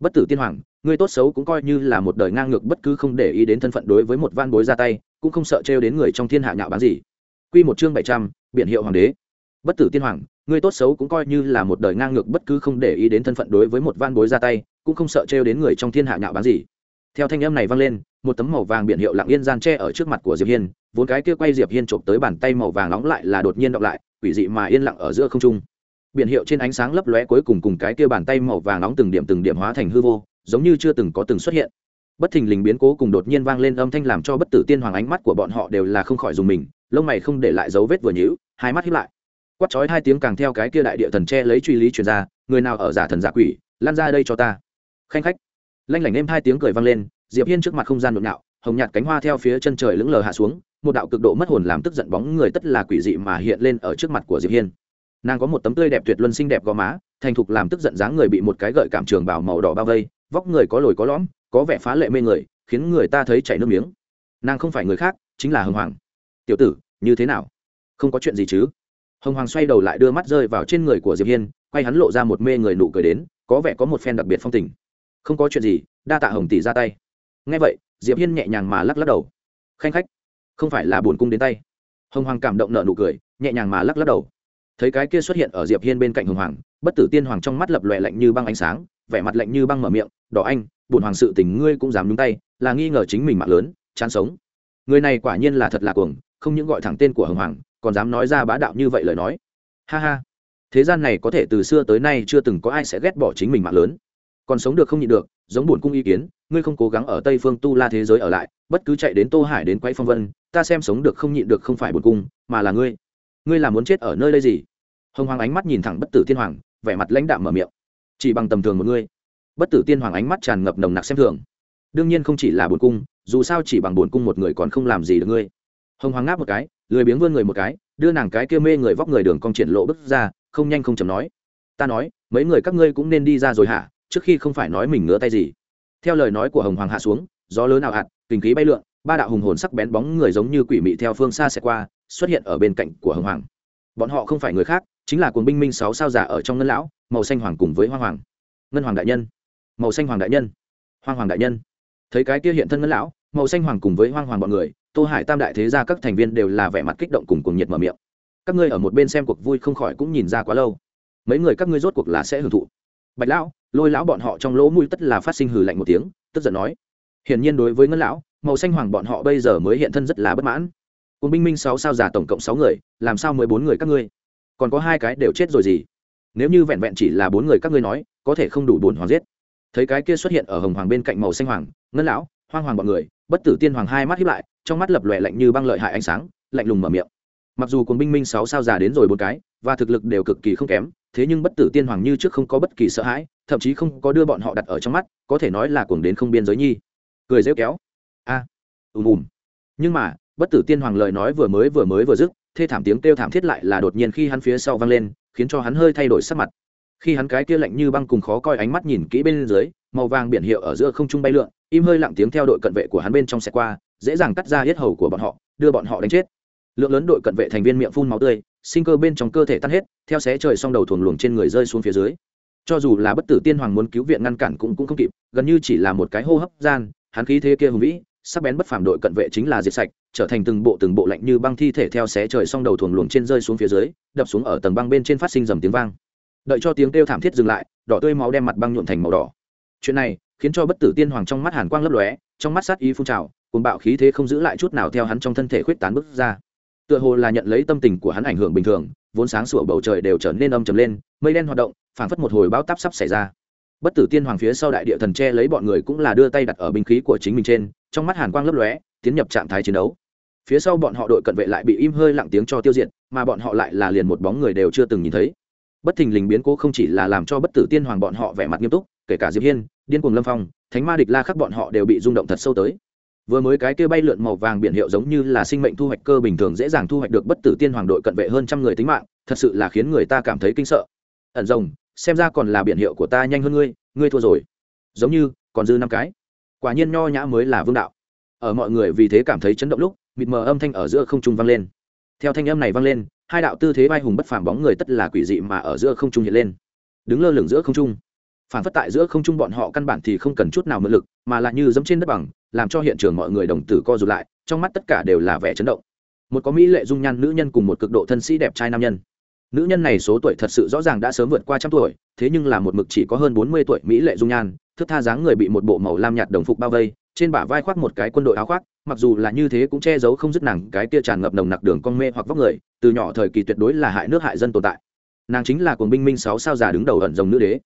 Bất tử tiên hoàng ngươi tốt xấu cũng coi như là một đời ngang ngược bất cứ không để ý đến thân phận đối với một van bối ra tay, cũng không sợ trêu đến người trong thiên hạ nhạo báng gì. Quy một chương bảy biển hiệu hoàng đế. Bất tử tiên hoàng ngươi tốt xấu cũng coi như là một đời ngang ngược bất cứ không để ý đến thân phận đối với một van bối ra tay, cũng không sợ trêu đến người trong thiên hạ nhạo bán gì. Theo thanh âm này vang lên, một tấm màu vàng biển hiệu lặng yên gian tre ở trước mặt của diệp hiên, vốn cái kia quay diệp hiên chộp tới bàn tay màu vàng nóng lại là đột nhiên đọc lại, quỷ dị mà yên lặng ở giữa không trung. Biển hiệu trên ánh sáng lấp lóe cuối cùng cùng cái kia bàn tay màu vàng nóng từng điểm từng điểm hóa thành hư vô, giống như chưa từng có từng xuất hiện. Bất thình lình biến cố cùng đột nhiên vang lên âm thanh làm cho bất tử tiên hoàng ánh mắt của bọn họ đều là không khỏi dùng mình, lông mày không để lại dấu vết vừa nhíu, hai mắt hiếp lại quát chói hai tiếng càng theo cái kia đại địa thần che lấy truy lý truyền ra, người nào ở giả thần giả quỷ lan ra đây cho ta. Khanh khách. Lanh lảnh êm hai tiếng cười vang lên, diệp hiên trước mặt không gian nhộn nhạo, hồng nhạt cánh hoa theo phía chân trời lững lờ hạ xuống, một đạo cực độ mất hồn làm tức giận bóng người tất là quỷ dị mà hiện lên ở trước mặt của diệp hiên. Nàng có một tấm tươi đẹp tuyệt luân xinh đẹp gò má, thành thục làm tức giận dáng người bị một cái gợi cảm trường bảo màu đỏ bao vây, vóc người có lồi có lõm, có vẻ phá lệ mê người, khiến người ta thấy chảy nước miếng. Nàng không phải người khác, chính là hưng hoàng. Tiểu tử, như thế nào? Không có chuyện gì chứ? Hồng hoàng xoay đầu lại đưa mắt rơi vào trên người của diệp hiên, quay hắn lộ ra một mê người nụ cười đến, có vẻ có một phen đặc biệt phong tình. Không có chuyện gì, đa tạ hồng tỷ ra tay. Nghe vậy, diệp hiên nhẹ nhàng mà lắc lắc đầu. Khanh khách, không phải là buồn cung đến tay. Hồng hoàng cảm động nợ nụ cười, nhẹ nhàng mà lắc lắc đầu. Thấy cái kia xuất hiện ở diệp hiên bên cạnh hồng hoàng, bất tử tiên hoàng trong mắt lập lòe lạnh như băng ánh sáng, vẻ mặt lạnh như băng mở miệng, đỏ anh bổn hoàng sự tình ngươi cũng dám nhúng tay, là nghi ngờ chính mình mạng lớn, chán sống. Người này quả nhiên là thật là cuồng, không những gọi thẳng tên của hồng hoàng còn dám nói ra bá đạo như vậy lời nói. Ha ha. Thế gian này có thể từ xưa tới nay chưa từng có ai sẽ ghét bỏ chính mình mạng lớn. Còn sống được không nhịn được, giống bổn cung ý kiến, ngươi không cố gắng ở tây phương tu la thế giới ở lại, bất cứ chạy đến tô hải đến quay phong vân, ta xem sống được không nhịn được không phải bổn cung, mà là ngươi. Ngươi là muốn chết ở nơi đây gì? Hồng hoàng ánh mắt nhìn thẳng bất tử thiên hoàng, vẻ mặt lãnh đạm mở miệng. Chỉ bằng tầm thường một ngươi. Bất tử tiên hoàng ánh mắt tràn ngập nồng nặc xem thường. Đương nhiên không chỉ là bổn cung, dù sao chỉ bằng bổn cung một người còn không làm gì được ngươi. Hồng hoàng ngáp một cái lười biếng vươn người một cái, đưa nàng cái kia mê người vóc người đường cong triển lộ bước ra, không nhanh không chầm nói. Ta nói, mấy người các ngươi cũng nên đi ra rồi hả? Trước khi không phải nói mình ngứa tay gì. Theo lời nói của hồng hoàng hạ xuống, gió lớn nào hạt kinh khí bay lượn, ba đạo hùng hồn sắc bén bóng người giống như quỷ mị theo phương xa sẽ qua, xuất hiện ở bên cạnh của hồng hoàng. Bọn họ không phải người khác, chính là cuồng binh minh sáu sao giả ở trong ngân lão, màu xanh hoàng cùng với hoa hoàng. Ngân hoàng đại nhân. Màu xanh hoàng đại nhân. Hoa hoàng đại nhân. Thấy cái kia hiện thân ngân lão, màu xanh hoàng cùng với hoang hoàng bọn người tô hải tam đại thế gia các thành viên đều là vẻ mặt kích động cùng cùng nhiệt mở miệng. Các ngươi ở một bên xem cuộc vui không khỏi cũng nhìn ra quá lâu. Mấy người các ngươi rốt cuộc là sẽ hưởng thụ. Bạch lão, lôi lão bọn họ trong lỗ mũi tất là phát sinh hừ lạnh một tiếng, tức giận nói. Hiển nhiên đối với ngân lão, màu xanh hoàng bọn họ bây giờ mới hiện thân rất là bất mãn. Cùng binh minh sáu sao giả tổng cộng sáu người, làm sao mới bốn người các ngươi? Còn có hai cái đều chết rồi gì? Nếu như vẹn vẹn chỉ là bốn người các ngươi nói, có thể không đủ bốn hoàng giết. Thấy cái kia xuất hiện ở hồng hoàng bên cạnh màu xanh hoàng, ngân lão, hoang hoàng bọn người, bất tử tiên hoàng hai mắt hiếp lại trong mắt lập lòe lạnh như băng lợi hại ánh sáng, lạnh lùng mở miệng. Mặc dù cuồng binh minh sáu sao già đến rồi bốn cái, và thực lực đều cực kỳ không kém, thế nhưng bất tử tiên hoàng như trước không có bất kỳ sợ hãi, thậm chí không có đưa bọn họ đặt ở trong mắt, có thể nói là cuồng đến không biên giới nhi. Cười rêu kéo. A, ùm ùm. Nhưng mà, bất tử tiên hoàng lời nói vừa mới vừa mới vừa dứt, thê thảm tiếng kêu thảm thiết lại là đột nhiên khi hắn phía sau vang lên, khiến cho hắn hơi thay đổi sắc mặt. Khi hắn cái kia lạnh như băng cùng khó coi ánh mắt nhìn kỹ bên dưới, màu vàng biển hiệu ở giữa không trung bay lượn im hơi lặng tiếng theo đội cận vệ của hắn bên trong xe qua, dễ dàng cắt ra hết hầu của bọn họ, đưa bọn họ đánh chết. Lượng lớn đội cận vệ thành viên miệng phun máu tươi, sinh cơ bên trong cơ thể tan hết, theo xé trời xong đầu thuồng luồng trên người rơi xuống phía dưới. Cho dù là bất tử tiên hoàng muốn cứu viện ngăn cản cũng cũng không kịp, gần như chỉ là một cái hô hấp gian, hắn khí thế kia hùng vĩ, sắc bén bất phàm đội cận vệ chính là diệt sạch, trở thành từng bộ từng bộ lạnh như băng thi thể theo xé trời xong đầu thuồng luồng trên rơi xuống phía dưới, đập xuống ở tầng băng bên trên phát sinh dầm tiếng vang. Đợi cho tiếng kêu thảm thiết dừng lại, đỏ tươi máu đem mặt băng nhuộn thành màu đỏ. Chuyện này khiến cho bất tử tiên hoàng trong mắt hàn quang lấp lóe, trong mắt sát ý phun trào cùng bạo khí thế không giữ lại chút nào theo hắn trong thân thể khuyết tán bước ra. Tựa hồ là nhận lấy tâm tình của hắn ảnh hưởng bình thường, vốn sáng sủa bầu trời đều trở nên âm trầm lên, mây đen hoạt động, phảng phất một hồi bão táp sắp xảy ra. Bất tử tiên hoàng phía sau đại địa thần che lấy bọn người cũng là đưa tay đặt ở binh khí của chính mình trên, trong mắt hàn quang lấp lóe, tiến nhập trạng thái chiến đấu. Phía sau bọn họ đội cận vệ lại bị im hơi lặng tiếng cho tiêu diệt, mà bọn họ lại là liền một bóng người đều chưa từng nhìn thấy. Bất thình lình biến cố không chỉ là làm cho bất tử tiên hoàng bọn họ vẻ mặt nghiêm túc kể cả diệp hiên, điên cuồng lâm phong, thánh ma địch la khắc bọn họ đều bị rung động thật sâu tới. Vừa mới cái kia bay lượn màu vàng biển hiệu giống như là sinh mệnh thu hoạch cơ bình thường dễ dàng thu hoạch được bất tử tiên hoàng đội cận vệ hơn trăm người tính mạng, thật sự là khiến người ta cảm thấy kinh sợ. Ẩn rồng xem ra còn là biển hiệu của ta nhanh hơn ngươi ngươi thua rồi. Giống như, còn dư năm cái. Quả nhiên nho nhã mới là vương đạo. Ở mọi người vì thế cảm thấy chấn động lúc, mịt mờ âm thanh ở giữa không trung vang lên. Theo thanh âm này vang lên, hai đạo tư thế bay hùng bất phàm bóng người tất là quỷ dị mà ở giữa không trung hiện lên. Đứng lơ lửng giữa không trung phản phất tại giữa không trung bọn họ căn bản thì không cần chút nào mượn lực, mà là như dẫm trên đất bằng, làm cho hiện trường mọi người đồng tử co rụt lại, trong mắt tất cả đều là vẻ chấn động. Một có mỹ lệ dung nhan nữ nhân cùng một cực độ thân sĩ đẹp trai nam nhân. Nữ nhân này số tuổi thật sự rõ ràng đã sớm vượt qua trăm tuổi, thế nhưng là một mực chỉ có hơn bốn mươi tuổi mỹ lệ dung nhan thức tha dáng người bị một bộ màu lam nhạt đồng phục bao vây, trên bả vai khoác một cái quân đội áo khoác, mặc dù là như thế cũng che giấu không dứt nàng cái kia tràn ngập nồng nặc đường con mê hoặc vóc người, từ nhỏ thời kỳ tuyệt đối là hại nước hại dân tồn tại. Nàng chính là cuồng binh minh sáu sao già đứng đầu ẩn rồng nữ đế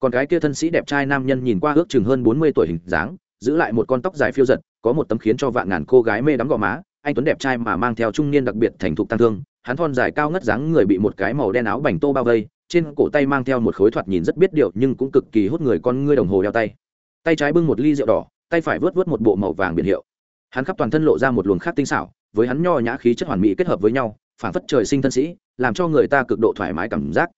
còn cái kia thân sĩ đẹp trai nam nhân nhìn qua ước chừng hơn bốn mươi tuổi hình dáng, giữ lại một con tóc dài phiêu giật, có một tấm khiến cho vạn ngàn cô gái mê đắm gò má, anh tuấn đẹp trai mà mang theo trung niên đặc biệt thành thục tăng thương, hắn thon dài cao ngất dáng người bị một cái màu đen áo bành tô bao vây, trên cổ tay mang theo một khối thoạt nhìn rất biết điệu nhưng cũng cực kỳ hút người con ngươi đồng hồ đeo tay. Tay trái bưng một ly rượu đỏ, tay phải vớt vớt một bộ màu vàng biển hiệu. Hắn khắp toàn thân lộ ra một luồng khác tinh xảo, với hắn nho nhã khí chất hoàn mỹ kết hợp với nhau phản phất trời sinh thân sĩ, làm cho người ta cực độ thoải mái cảm giác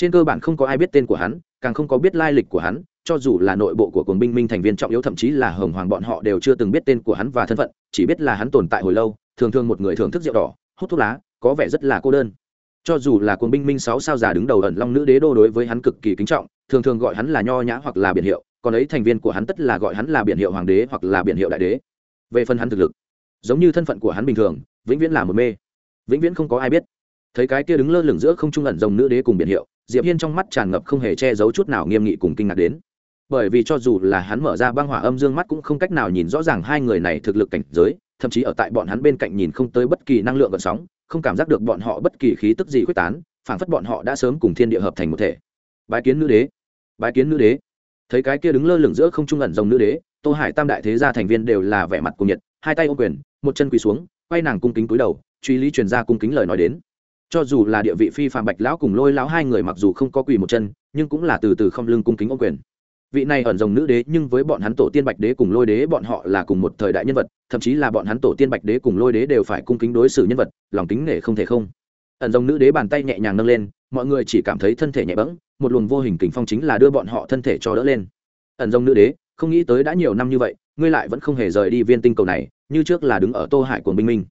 trên cơ bản không có ai biết tên của hắn, càng không có biết lai lịch của hắn, cho dù là nội bộ của cuồng binh minh thành viên trọng yếu thậm chí là hồng hoàng bọn họ đều chưa từng biết tên của hắn và thân phận, chỉ biết là hắn tồn tại hồi lâu, thường thường một người thưởng thức rượu đỏ, hút thuốc lá, có vẻ rất là cô đơn. Cho dù là cuồng binh minh sáu sao già đứng đầu ẩn long nữ đế đô đối với hắn cực kỳ kính trọng, thường thường gọi hắn là nho nhã hoặc là biển hiệu, còn ấy thành viên của hắn tất là gọi hắn là biển hiệu hoàng đế hoặc là biển hiệu đại đế. Về phần hắn thực lực, giống như thân phận của hắn bình thường, vĩnh viễn là một mê. Vĩnh viễn không có ai biết. Thấy cái kia đứng lơ lửng giữa không trung ẩn rồng nữ đế cùng biển hiệu diệp hiên trong mắt tràn ngập không hề che giấu chút nào nghiêm nghị cùng kinh ngạc đến. Bởi vì cho dù là hắn mở ra băng hỏa âm dương mắt cũng không cách nào nhìn rõ ràng hai người này thực lực cảnh giới, thậm chí ở tại bọn hắn bên cạnh nhìn không tới bất kỳ năng lượng gợn sóng, không cảm giác được bọn họ bất kỳ khí tức gì quyết tán, phảng phất bọn họ đã sớm cùng thiên địa hợp thành một thể. Bái kiến nữ đế. Bái kiến nữ đế. Thấy cái kia đứng lơ lửng giữa không trung ẩn rồng nữ đế, tô hải tam đại thế gia thành viên đều là vẻ mặt cùng nhiệt, hai tay ô quyền, một chân quỳ xuống, quay nàng cung kính cúi đầu, truy lý truyền ra cung kính lời nói đến cho dù là địa vị phi phạm bạch lão cùng lôi lão hai người mặc dù không có quỳ một chân, nhưng cũng là từ từ không lưng cung kính ô quyền. Vị này ẩn dòng nữ đế nhưng với bọn hắn tổ tiên bạch đế cùng lôi đế bọn họ là cùng một thời đại nhân vật, thậm chí là bọn hắn tổ tiên bạch đế cùng lôi đế đều phải cung kính đối xử nhân vật, lòng kính nể không thể không. Ẩn dòng nữ đế bàn tay nhẹ nhàng nâng lên, mọi người chỉ cảm thấy thân thể nhẹ bẫng, một luồng vô hình kình phong chính là đưa bọn họ thân thể cho đỡ lên. Ẩn dòng nữ đế, không nghĩ tới đã nhiều năm như vậy, ngươi lại vẫn không hề rời đi viên tinh cầu này, như trước là đứng ở tô hải của binh minh.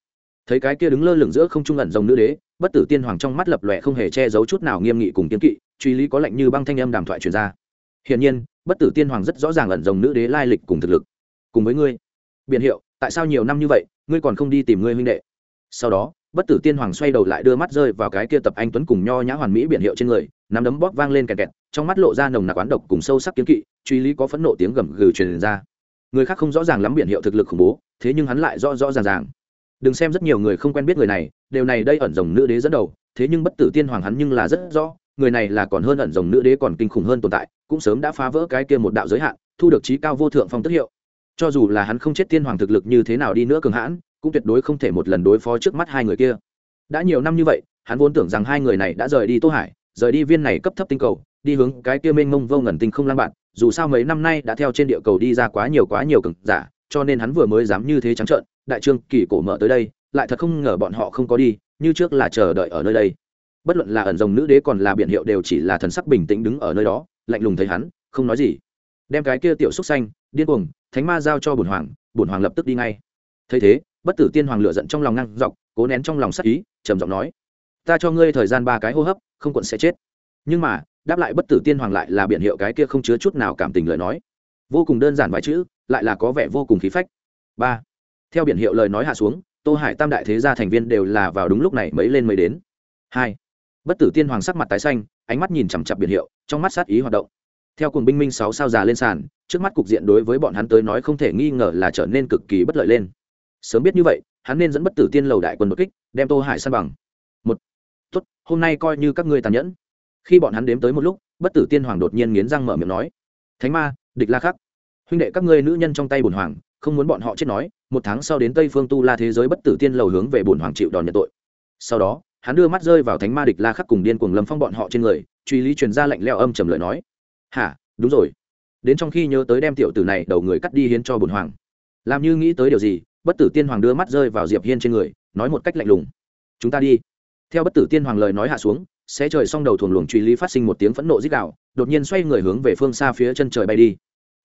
Thấy cái kia đứng lơ lửng giữa không trung ẩn dòng nữ đế bất tử tiên hoàng trong mắt lập lòe không hề che giấu chút nào nghiêm nghị cùng kiến kỵ, truy lý có lệnh như băng thanh âm đàm thoại truyền ra. Hiển nhiên, bất tử tiên hoàng rất rõ ràng ẩn rồng nữ đế lai lịch cùng thực lực. Cùng với ngươi biện hiệu, tại sao nhiều năm như vậy, ngươi còn không đi tìm ngươi huynh đệ? Sau đó, bất tử tiên hoàng xoay đầu lại đưa mắt rơi vào cái kia tập anh tuấn cùng nho nhã hoàn mỹ biện hiệu trên người, nắm đấm bóp vang lên kẹt kẹt, trong mắt lộ ra nồng nặc oán độc cùng sâu sắc kiếm kỵ, truy lý có phẫn nộ tiếng gầm gừ truyền ra. Người khác không rõ ràng lắm biện hiệu thực lực khủng bố, thế nhưng hắn lại rõ rõ ràng ràng đừng xem rất nhiều người không quen biết người này điều này đây ẩn rồng nữ đế dẫn đầu, thế nhưng bất tử tiên hoàng hắn nhưng là rất rõ, người này là còn hơn ẩn rồng nữ đế còn kinh khủng hơn tồn tại, cũng sớm đã phá vỡ cái kia một đạo giới hạn, thu được trí cao vô thượng phong tức hiệu. Cho dù là hắn không chết tiên hoàng thực lực như thế nào đi nữa cường hãn, cũng tuyệt đối không thể một lần đối phó trước mắt hai người kia. Đã nhiều năm như vậy, hắn vốn tưởng rằng hai người này đã rời đi tô hải, rời đi viên này cấp thấp tinh cầu, đi hướng cái kia mênh mông vô ngẩn tinh không lan bạn, dù sao mấy năm nay đã theo trên địa cầu đi ra quá nhiều quá nhiều cực giả, cho nên hắn vừa mới dám như thế trắng trợn đại trương kỳ cổ mở tới đây, lại thật không ngờ bọn họ không có đi, như trước là chờ đợi ở nơi đây. Bất luận là ẩn rồng nữ đế còn là biển hiệu đều chỉ là thần sắc bình tĩnh đứng ở nơi đó, lạnh lùng thấy hắn, không nói gì. Đem cái kia tiểu xúc xanh, điên cuồng, thánh ma giao cho bổn hoàng bổn hoàng lập tức đi ngay. Thấy thế, bất tử tiên hoàng lựa giận trong lòng ngăn dọc, cố nén trong lòng sắc ý, trầm giọng nói, ta cho ngươi thời gian ba cái hô hấp, không quận sẽ chết. Nhưng mà, đáp lại bất tử tiên hoàng lại là biển hiệu cái kia không chứa chút nào cảm tình lời nói. Vô cùng đơn giản vài chữ, lại là có vẻ vô cùng khí phách. Ba theo biển hiệu lời nói hạ xuống, tô hải tam đại thế gia thành viên đều là vào đúng lúc này mới lên mới đến. Hai. Bất tử tiên hoàng sắc mặt tái xanh, ánh mắt nhìn chằm chặp biển hiệu, trong mắt sát ý hoạt động. Theo cùng binh minh sáu sao già lên sàn, trước mắt cục diện đối với bọn hắn tới nói không thể nghi ngờ là trở nên cực kỳ bất lợi lên. Sớm biết như vậy, hắn nên dẫn bất tử tiên lầu đại quân đột kích, đem tô hải san bằng. Một. Tốt, hôm nay coi như các ngươi tàn nhẫn. Khi bọn hắn đếm tới một lúc, bất tử tiên hoàng đột nhiên nghiến răng mở miệng nói, thánh ma, địch la khắc. Huynh đệ các ngươi nữ nhân trong tay bùn hoàng không muốn bọn họ chết nói, một tháng sau đến tây phương tu la thế giới bất tử tiên lầu hướng về bổn hoàng chịu đòn nhận tội. Sau đó, hắn đưa mắt rơi vào thánh ma địch la khắc cùng điên cuồng lâm phong bọn họ trên người, truy lý truyền ra lệnh leo âm trầm lời nói. Hả? Đúng rồi. Đến trong khi nhớ tới đem tiểu tử này đầu người cắt đi hiến cho bùn hoàng. Làm như nghĩ tới điều gì, bất tử tiên hoàng đưa mắt rơi vào diệp hiên trên người, nói một cách lạnh lùng. Chúng ta đi. Theo bất tử tiên hoàng lời nói hạ xuống sẽ trời xong đầu thuồng luồng truy lý phát sinh một tiếng phẫn nộ dích đạo đột nhiên xoay người hướng về phương xa phía chân trời bay đi.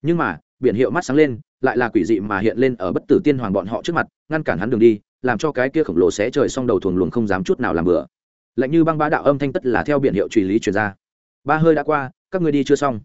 Nhưng mà, biển hiệu mắt sáng lên lại là quỷ dị mà hiện lên ở bất tử tiên hoàng bọn họ trước mặt, ngăn cản hắn đường đi, làm cho cái kia khổng lồ sẽ trời xong đầu thuồng luồng không dám chút nào làm bừa. Lạnh như băng bá đạo âm thanh tất là theo biển hiệu truy lý truyền ra. Ba hơi đã qua, các ngươi đi chưa xong?